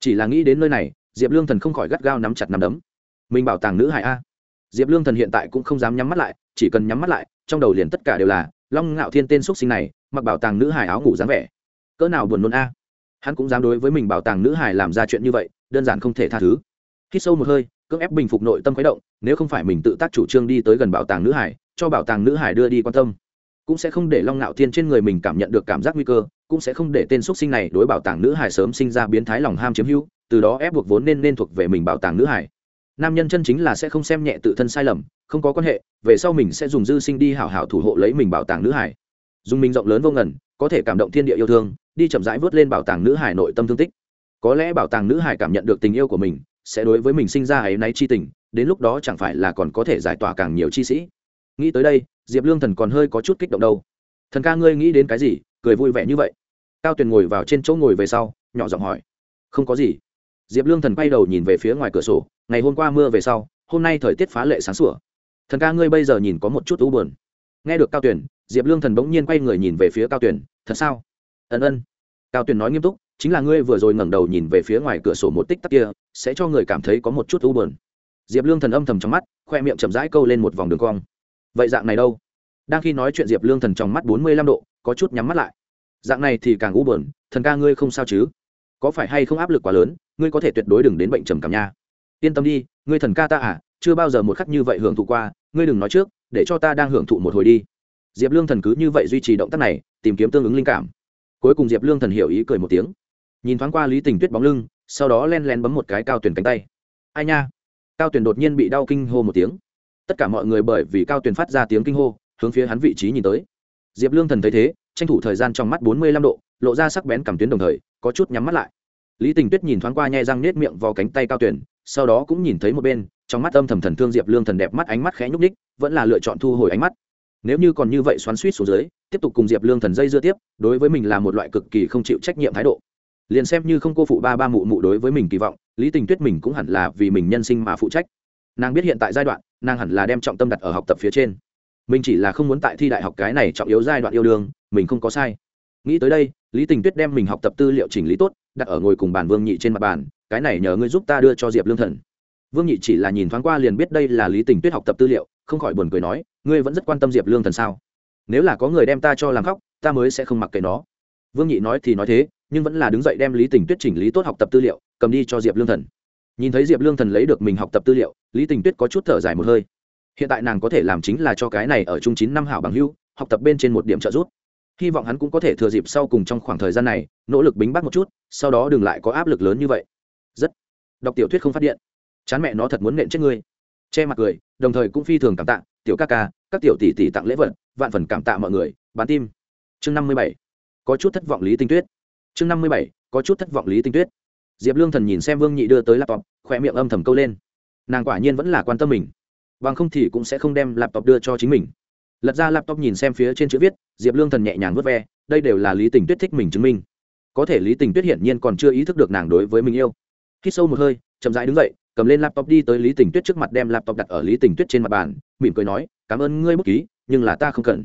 Chỉ là nghĩ đến nơi này, diệp lương thần không khỏi gắt gao nắm chặt nắm đấm. Mình bảo tàng nữ hải a diệp lương thần hiện tại cũng không dám nhắm mắt lại, chỉ cần nhắm mắt lại, trong đầu liền tất cả đều là, long ngạo thiên tên x sinh này, mặc bảo tàng nữ hải áo ngủ dáng vẻ. Cỡ nào buồn nôn a. Hắn cũng dám đối với mình bảo tàng nữ hải làm ra chuyện như vậy, đơn giản không thể tha thứ. Khi sâu một hơi, cưỡng ép bình phục nội tâm khuấy động, nếu không phải mình tự tác chủ trương đi tới gần bảo tàng nữ hải cho bảo tàng nữ hải đưa đi quan tâm, cũng sẽ không để long ngạo thiên trên người mình cảm nhận được cảm giác nguy cơ, cũng sẽ không để tên x sinh này đối bảo tàng nữ hải sớm sinh ra biến thái lòng ham chiếm hữu, từ đó ép buộc vốn nên nên thuộc về mình bảo tàng nữ hải nam nhân chân chính là sẽ không xem nhẹ tự thân sai lầm, không có quan hệ, về sau mình sẽ dùng dư sinh đi hảo hảo thủ hộ lấy mình bảo tàng nữ hải. Dùng mình rộng lớn vô ngần, có thể cảm động thiên địa yêu thương, đi chậm rãi vớt lên bảo tàng nữ hải nội tâm thương tích. Có lẽ bảo tàng nữ hải cảm nhận được tình yêu của mình, sẽ đối với mình sinh ra ấy náy chi tình, đến lúc đó chẳng phải là còn có thể giải tỏa càng nhiều chi sĩ. Nghĩ tới đây, diệp lương thần còn hơi có chút kích động đâu. Thần ca, ngươi nghĩ đến cái gì? Cười vui vẻ như vậy. Cao tuyền ngồi vào trên chỗ ngồi về sau, nhỏ giọng hỏi. Không có gì diệp lương thần quay đầu nhìn về phía ngoài cửa sổ ngày hôm qua mưa về sau hôm nay thời tiết phá lệ sáng sủa. Thần ca ngươi bây giờ nhìn có một chút u buồn. Nghe được cao Tuyển, diệp lương thần bỗng nhiên quay người nhìn về phía cao Tuyển. thật sao? Ân ân. Cao Tuyển nói nghiêm túc chính là ngươi vừa rồi ngẩng đầu nhìn về phía ngoài cửa sổ một tích tắc kia sẽ cho người cảm thấy có một chút u buồn. Diệp lương thần âm thầm trong mắt khoe miệng chậm rãi câu lên một vòng đường cong. Vậy dạng này đâu? Đang khi nói chuyện diệp lương thần trong mắt bốn mươi lăm độ có chút nhắm mắt lại. Dạng này thì càng u buồn thần ca ngươi không sao chứ? Có phải hay không áp lực quá lớn, ngươi có thể tuyệt đối đừng đến bệnh trầm cảm nha. Yên tâm đi, ngươi thần ca ta à chưa bao giờ một khắc như vậy hưởng thụ qua, ngươi đừng nói trước, để cho ta đang hưởng thụ một hồi đi. Diệp lương thần cứ như vậy duy trì động tác này, tìm kiếm tương ứng linh cảm. Cuối cùng diệp lương thần hiểu ý cười một tiếng. Nhìn thoáng qua lý tình tuyết bóng lưng, sau đó len len bấm một cái cao tuyển cánh tay. Ai nha? Cao tuyển đột nhiên bị đau kinh hô một tiếng. Tất cả mọi người bởi vì cao tuyển phát ra tiếng kinh hô, hướng phía hắn vị trí nhìn tới. Diệp lương thần thấy thế, tranh thủ thời gian trong mắt bốn mươi lăm độ lộ ra sắc bén cảm tuyến đồng thời, có chút nhắm mắt lại. Lý tình tuyết nhìn thoáng qua nhai răng nết miệng vào cánh tay cao tuyển, sau đó cũng nhìn thấy một bên, trong mắt âm thầm thần thương diệp lương thần đẹp mắt ánh mắt khẽ nhúc ních vẫn là lựa chọn thu hồi ánh mắt. Nếu như còn như vậy xoắn suýt xuống dưới, tiếp tục cùng diệp lương thần dây dưa tiếp, đối với mình là một loại cực kỳ không chịu trách nhiệm thái độ. Liền xem như không cô phụ ba ba mụ mụ đối với mình kỳ vọng, lý tình tuyết mình cũng hẳn là vì mình nhân sinh mà phụ trách. Nàng biết hiện tại giai đoạn, nàng hẳn là đem trọng tâm đặt ở học tập phía trên. Mình chỉ là không muốn tại thi đại học cái này trọng yếu giai đoạn yêu đương, mình không có sai nghĩ tới đây, lý tình tuyết đem mình học tập tư liệu chỉnh lý tốt, đặt ở ngồi cùng bàn vương nhị trên mặt bàn, cái này nhờ ngươi giúp ta đưa cho diệp lương thần. Vương nhị chỉ là nhìn thoáng qua liền biết đây là lý tình tuyết học tập tư liệu, không khỏi buồn cười nói, ngươi vẫn rất quan tâm diệp lương thần sao? Nếu là có người đem ta cho làm khóc, ta mới sẽ không mặc kệ nó. Vương nhị nói thì nói thế, nhưng vẫn là đứng dậy đem lý tình tuyết chỉnh lý tốt học tập tư liệu, cầm đi cho diệp lương thần. Nhìn thấy diệp lương thần lấy được mình học tập tư liệu, lý tình tuyết có chút thở dài một hơi. Hiện tại nàng có thể làm chính là cho cái này ở trung chín năm hảo bằng hưu học tập bên trên một điểm trợ giúp hy vọng hắn cũng có thể thừa dịp sau cùng trong khoảng thời gian này, nỗ lực bính bắt một chút, sau đó đừng lại có áp lực lớn như vậy. Rất. Đọc tiểu thuyết không phát điện. Chán mẹ nó thật muốn nện chết ngươi. Che mặt cười, đồng thời cũng phi thường cảm tạ, tiểu ca ca, các tiểu tỷ tỷ tặng lễ vật, vạn phần cảm tạ mọi người, bán tim. Chương năm mươi bảy. Có chút thất vọng lý tinh tuyết. Chương năm mươi bảy. Có chút thất vọng lý tinh tuyết. Diệp lương thần nhìn xem vương nhị đưa tới laptop khoe miệng âm thầm câu lên. Nàng quả nhiên vẫn là quan tâm mình. Bằng không thì cũng sẽ không đem laptop đưa cho chính mình lật ra laptop nhìn xem phía trên chữ viết, diệp lương thần nhẹ nhàng vớt ve, đây đều là lý tình tuyết thích mình chứng minh. Có thể lý tình tuyết hiển nhiên còn chưa ý thức được nàng đối với mình yêu. Khi sâu một hơi, chậm rãi đứng dậy, cầm lên laptop đi tới lý tình tuyết trước mặt đem laptop đặt ở lý tình tuyết trên mặt bàn, mỉm cười nói, cảm ơn ngươi bút ký, nhưng là ta không cần.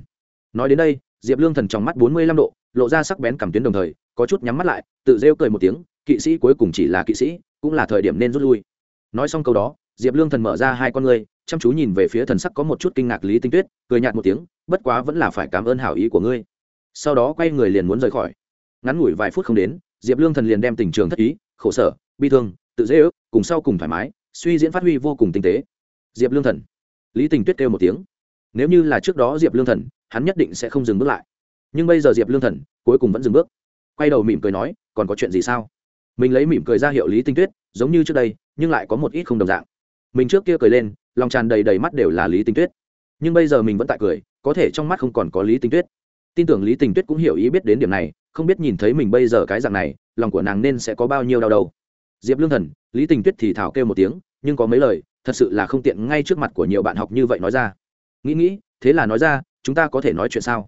Nói đến đây, diệp lương thần trong mắt bốn mươi lăm độ, lộ ra sắc bén cảm tuyến đồng thời, có chút nhắm mắt lại, tự rêu cười một tiếng, kỵ sĩ cuối cùng chỉ là kỵ sĩ, cũng là thời điểm nên rút lui. Nói xong câu đó, diệp lương thần mở ra hai con ngươi chăm chú nhìn về phía thần sắc có một chút kinh ngạc lý tinh tuyết, cười nhạt một tiếng, bất quá vẫn là phải cảm ơn hảo ý của ngươi. Sau đó quay người liền muốn rời khỏi. Ngắn ngủi vài phút không đến, diệp lương thần liền đem tình trường thất ý, khổ sở, bi thương, tự dễ ước, cùng sau cùng thoải mái, suy diễn phát huy vô cùng tinh tế. Diệp lương thần. Lý tình tuyết kêu một tiếng. Nếu như là trước đó diệp lương thần, hắn nhất định sẽ không dừng bước lại. Nhưng bây giờ diệp lương thần, cuối cùng vẫn dừng bước. Quay đầu mỉm cười nói, còn có chuyện gì sao? Mình lấy mỉm cười ra hiệu lý tinh tuyết, giống như trước đây, nhưng lại có một ít không đồng dạng. Mình trước kia cười lên lòng tràn đầy đầy mắt đều là lý tinh tuyết. Nhưng bây giờ mình vẫn tại cười, có thể trong mắt không còn có lý tinh tuyết. Tin tưởng lý tình tuyết cũng hiểu ý biết đến điểm này, không biết nhìn thấy mình bây giờ cái dạng này, lòng của nàng nên sẽ có bao nhiêu đau đầu. Diệp lương thần, lý tình tuyết thì thảo kêu một tiếng, nhưng có mấy lời, thật sự là không tiện ngay trước mặt của nhiều bạn học như vậy nói ra. Nghĩ nghĩ, thế là nói ra, chúng ta có thể nói chuyện sao?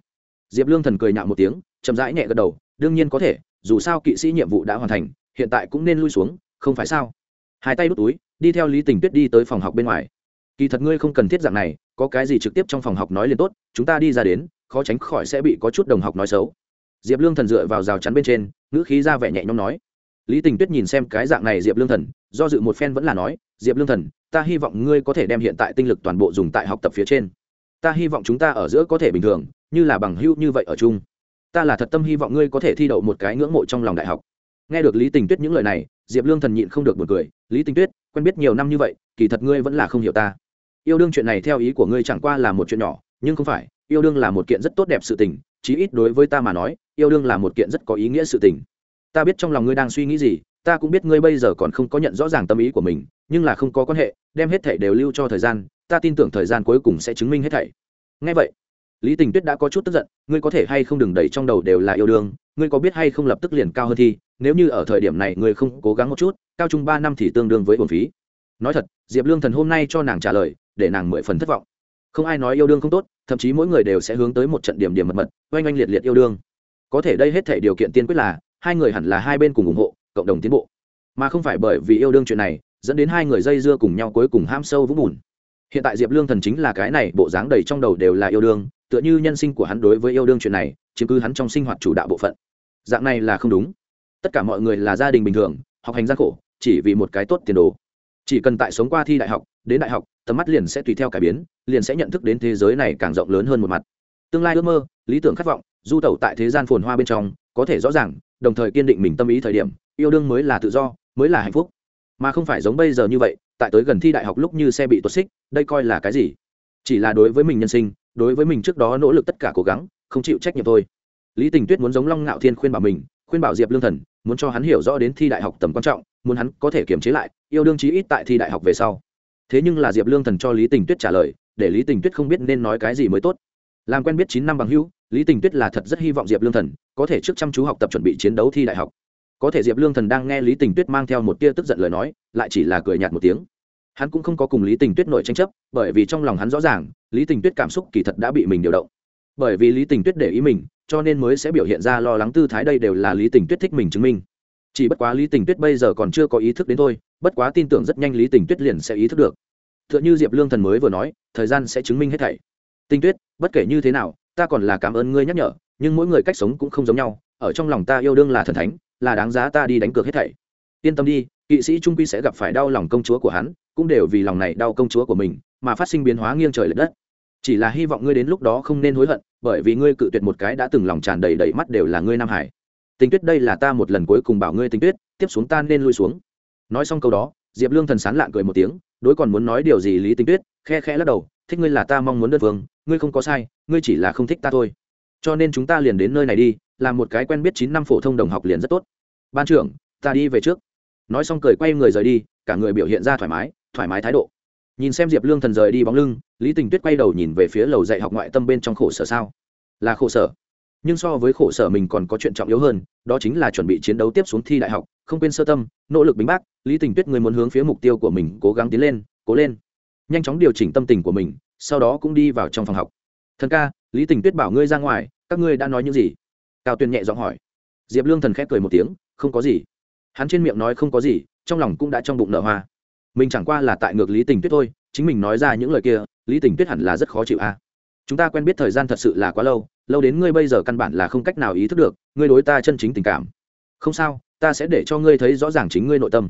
Diệp lương thần cười nhạo một tiếng, chậm rãi nhẹ gật đầu, đương nhiên có thể, dù sao kỵ sĩ nhiệm vụ đã hoàn thành, hiện tại cũng nên lui xuống, không phải sao? Hai tay đút túi, đi theo lý tình tuyết đi tới phòng học bên ngoài kỳ thật ngươi không cần thiết dạng này, có cái gì trực tiếp trong phòng học nói liền tốt, chúng ta đi ra đến, khó tránh khỏi sẽ bị có chút đồng học nói xấu. Diệp lương thần dựa vào rào chắn bên trên, ngữ khí ra vẻ nhẹ nhõm nói. Lý tình tuyết nhìn xem cái dạng này diệp lương thần, do dự một phen vẫn là nói, diệp lương thần, ta hy vọng ngươi có thể đem hiện tại tinh lực toàn bộ dùng tại học tập phía trên. Ta hy vọng chúng ta ở giữa có thể bình thường, như là bằng hữu như vậy ở chung. Ta là thật tâm hy vọng ngươi có thể thi đậu một cái ngưỡng mộ trong lòng đại học. Nghe được lý tình tuyết những lời này, diệp lương thần nhịn không được một cười, lý tình tuyết, quen biết nhiều năm như vậy, kỳ thật ngươi vẫn là không hiểu ta yêu đương chuyện này theo ý của ngươi chẳng qua là một chuyện nhỏ, nhưng không phải, yêu đương là một kiện rất tốt đẹp sự tình, chí ít đối với ta mà nói, yêu đương là một kiện rất có ý nghĩa sự tình. Ta biết trong lòng ngươi đang suy nghĩ gì, ta cũng biết ngươi bây giờ còn không có nhận rõ ràng tâm ý của mình, nhưng là không có quan hệ, đem hết thảy đều lưu cho thời gian, ta tin tưởng thời gian cuối cùng sẽ chứng minh hết thảy. Ngay vậy, lý tình tuyết đã có chút tức giận, ngươi có thể hay không đừng đẩy trong đầu đều là yêu đương, ngươi có biết hay không lập tức liền cao hơn thi, nếu như ở thời điểm này ngươi không cố gắng một chút, cao trung ba năm thì tương đương với bổn phí. Nói thật, diệp lương thần hôm nay cho nàng trả lời để nàng mười phần thất vọng. Không ai nói yêu đương không tốt, thậm chí mỗi người đều sẽ hướng tới một trận điểm điểm mật mật, oanh oanh liệt liệt yêu đương. Có thể đây hết thể điều kiện tiên quyết là, hai người hẳn là hai bên cùng ủng hộ, cộng đồng tiến bộ. Mà không phải bởi vì yêu đương chuyện này, dẫn đến hai người dây dưa cùng nhau cuối cùng ham sâu vũng bùn. Hiện tại diệp lương thần chính là cái này, bộ dáng đầy trong đầu đều là yêu đương, tựa như nhân sinh của hắn đối với yêu đương chuyện này chứng cứ hắn trong sinh hoạt chủ đạo bộ phận. Dạng này là không đúng. Tất cả mọi người là gia đình bình thường, học hành gian khổ, chỉ vì một cái tốt tiền đồ. Chỉ cần tại sống qua thi đại học, đến đại học tầm mắt liền sẽ tùy theo cải biến, liền sẽ nhận thức đến thế giới này càng rộng lớn hơn một mặt. Tương lai ước mơ, lý tưởng khát vọng, du tẩu tại thế gian phồn hoa bên trong, có thể rõ ràng, đồng thời kiên định mình tâm ý thời điểm, yêu đương mới là tự do, mới là hạnh phúc. Mà không phải giống bây giờ như vậy, tại tới gần thi đại học lúc như xe bị tuột xích, đây coi là cái gì? Chỉ là đối với mình nhân sinh, đối với mình trước đó nỗ lực tất cả cố gắng, không chịu trách nhiệm thôi. Lý tình tuyết muốn giống long ngạo thiên khuyên bảo mình, khuyên bảo diệp lương thần, muốn cho hắn hiểu rõ đến thi đại học tầm quan trọng, muốn hắn có thể kiềm chế lại, yêu đương chí ít tại thi đại học về sau thế nhưng là diệp lương thần cho lý tình tuyết trả lời, để lý tình tuyết không biết nên nói cái gì mới tốt. Làm quen biết chín năm bằng hữu, lý tình tuyết là thật rất hy vọng diệp lương thần có thể trước chăm chú học tập chuẩn bị chiến đấu thi đại học. Có thể diệp lương thần đang nghe lý tình tuyết mang theo một tia tức giận lời nói, lại chỉ là cười nhạt một tiếng. Hắn cũng không có cùng lý tình tuyết nội tranh chấp, bởi vì trong lòng hắn rõ ràng, lý tình tuyết cảm xúc kỳ thật đã bị mình điều động. Bởi vì lý tình tuyết để ý mình, cho nên mới sẽ biểu hiện ra lo lắng tư thái đây đều là lý tình tuyết thích mình chứng minh. Chỉ bất quá lý tình tuyết bây giờ còn chưa có ý thức đến thôi bất quá tin tưởng rất nhanh lý tình tuyết liền sẽ ý thức được. T h ư ợ n h ư diệp lương thần mới vừa nói, thời gian sẽ chứng minh hết thảy. Tinh tuyết, bất kể như thế nào, ta còn là cảm ơn ngươi nhắc nhở, nhưng mỗi người cách sống cũng không giống nhau, ở trong lòng ta yêu đương là thần thánh, là đáng giá ta đi đánh cược hết thảy. Yên tâm đi, kỵ sĩ trung quy sẽ gặp phải đau lòng công chúa của hắn, cũng đều vì lòng này đau công chúa của mình mà phát sinh biến hóa nghiêng trời l ệ đất. Chỉ là hy vọng ngươi đến lúc đó không nên hối hận, bởi vì ngươi cự tuyệt một cái đã từng lòng tràn đầy đầy mắt đều là ngươi nam hải. Tình tuyết, đây là ta một lần cuối cùng bảo ngươi tình tuyết, tiếp xuống ta nên lui xuống nói xong câu đó, diệp lương thần sán lạng cười một tiếng, đối còn muốn nói điều gì lý tính tuyết, khe khe lắc đầu, thích ngươi là ta mong muốn đơn phương, ngươi không có sai, ngươi chỉ là không thích ta thôi. Cho nên chúng ta liền đến nơi này đi, làm một cái quen biết chín năm phổ thông đồng học liền rất tốt. Ban trưởng, ta đi về trước. Nói xong cười quay người rời đi, cả người biểu hiện ra thoải mái thoải mái thái độ. Nhìn xem diệp lương thần rời đi bóng lưng, lý tình tuyết quay đầu nhìn về phía lầu dạy học ngoại tâm bên trong khổ sở sao? Là khổ sở nhưng so với khổ sở mình còn có chuyện trọng yếu hơn, đó chính là chuẩn bị chiến đấu tiếp xuống thi đại học, không quên sơ tâm, nỗ lực bính bác, lý tình tuyết người muốn hướng phía mục tiêu của mình cố gắng tiến lên, cố lên. Nhanh chóng điều chỉnh tâm tình của mình, sau đó cũng đi vào trong phòng học. Thần ca, lý tình tuyết bảo ngươi ra ngoài, các ngươi đã nói những gì? Cao tuyên nhẹ giọng hỏi. Diệp lương thần khép cười một tiếng, không có gì. Hắn trên miệng nói không có gì, trong lòng cũng đã trong bụng nở hoa. Mình chẳng qua là tại ngược lý tình tuyết thôi, chính mình nói ra những lời kia, lý tình tuyết hẳn là rất khó chịu a. Chúng ta quen biết thời gian thật sự là quá lâu lâu đến ngươi bây giờ căn bản là không cách nào ý thức được, ngươi đối ta chân chính tình cảm. Không sao, ta sẽ để cho ngươi thấy rõ ràng chính ngươi nội tâm.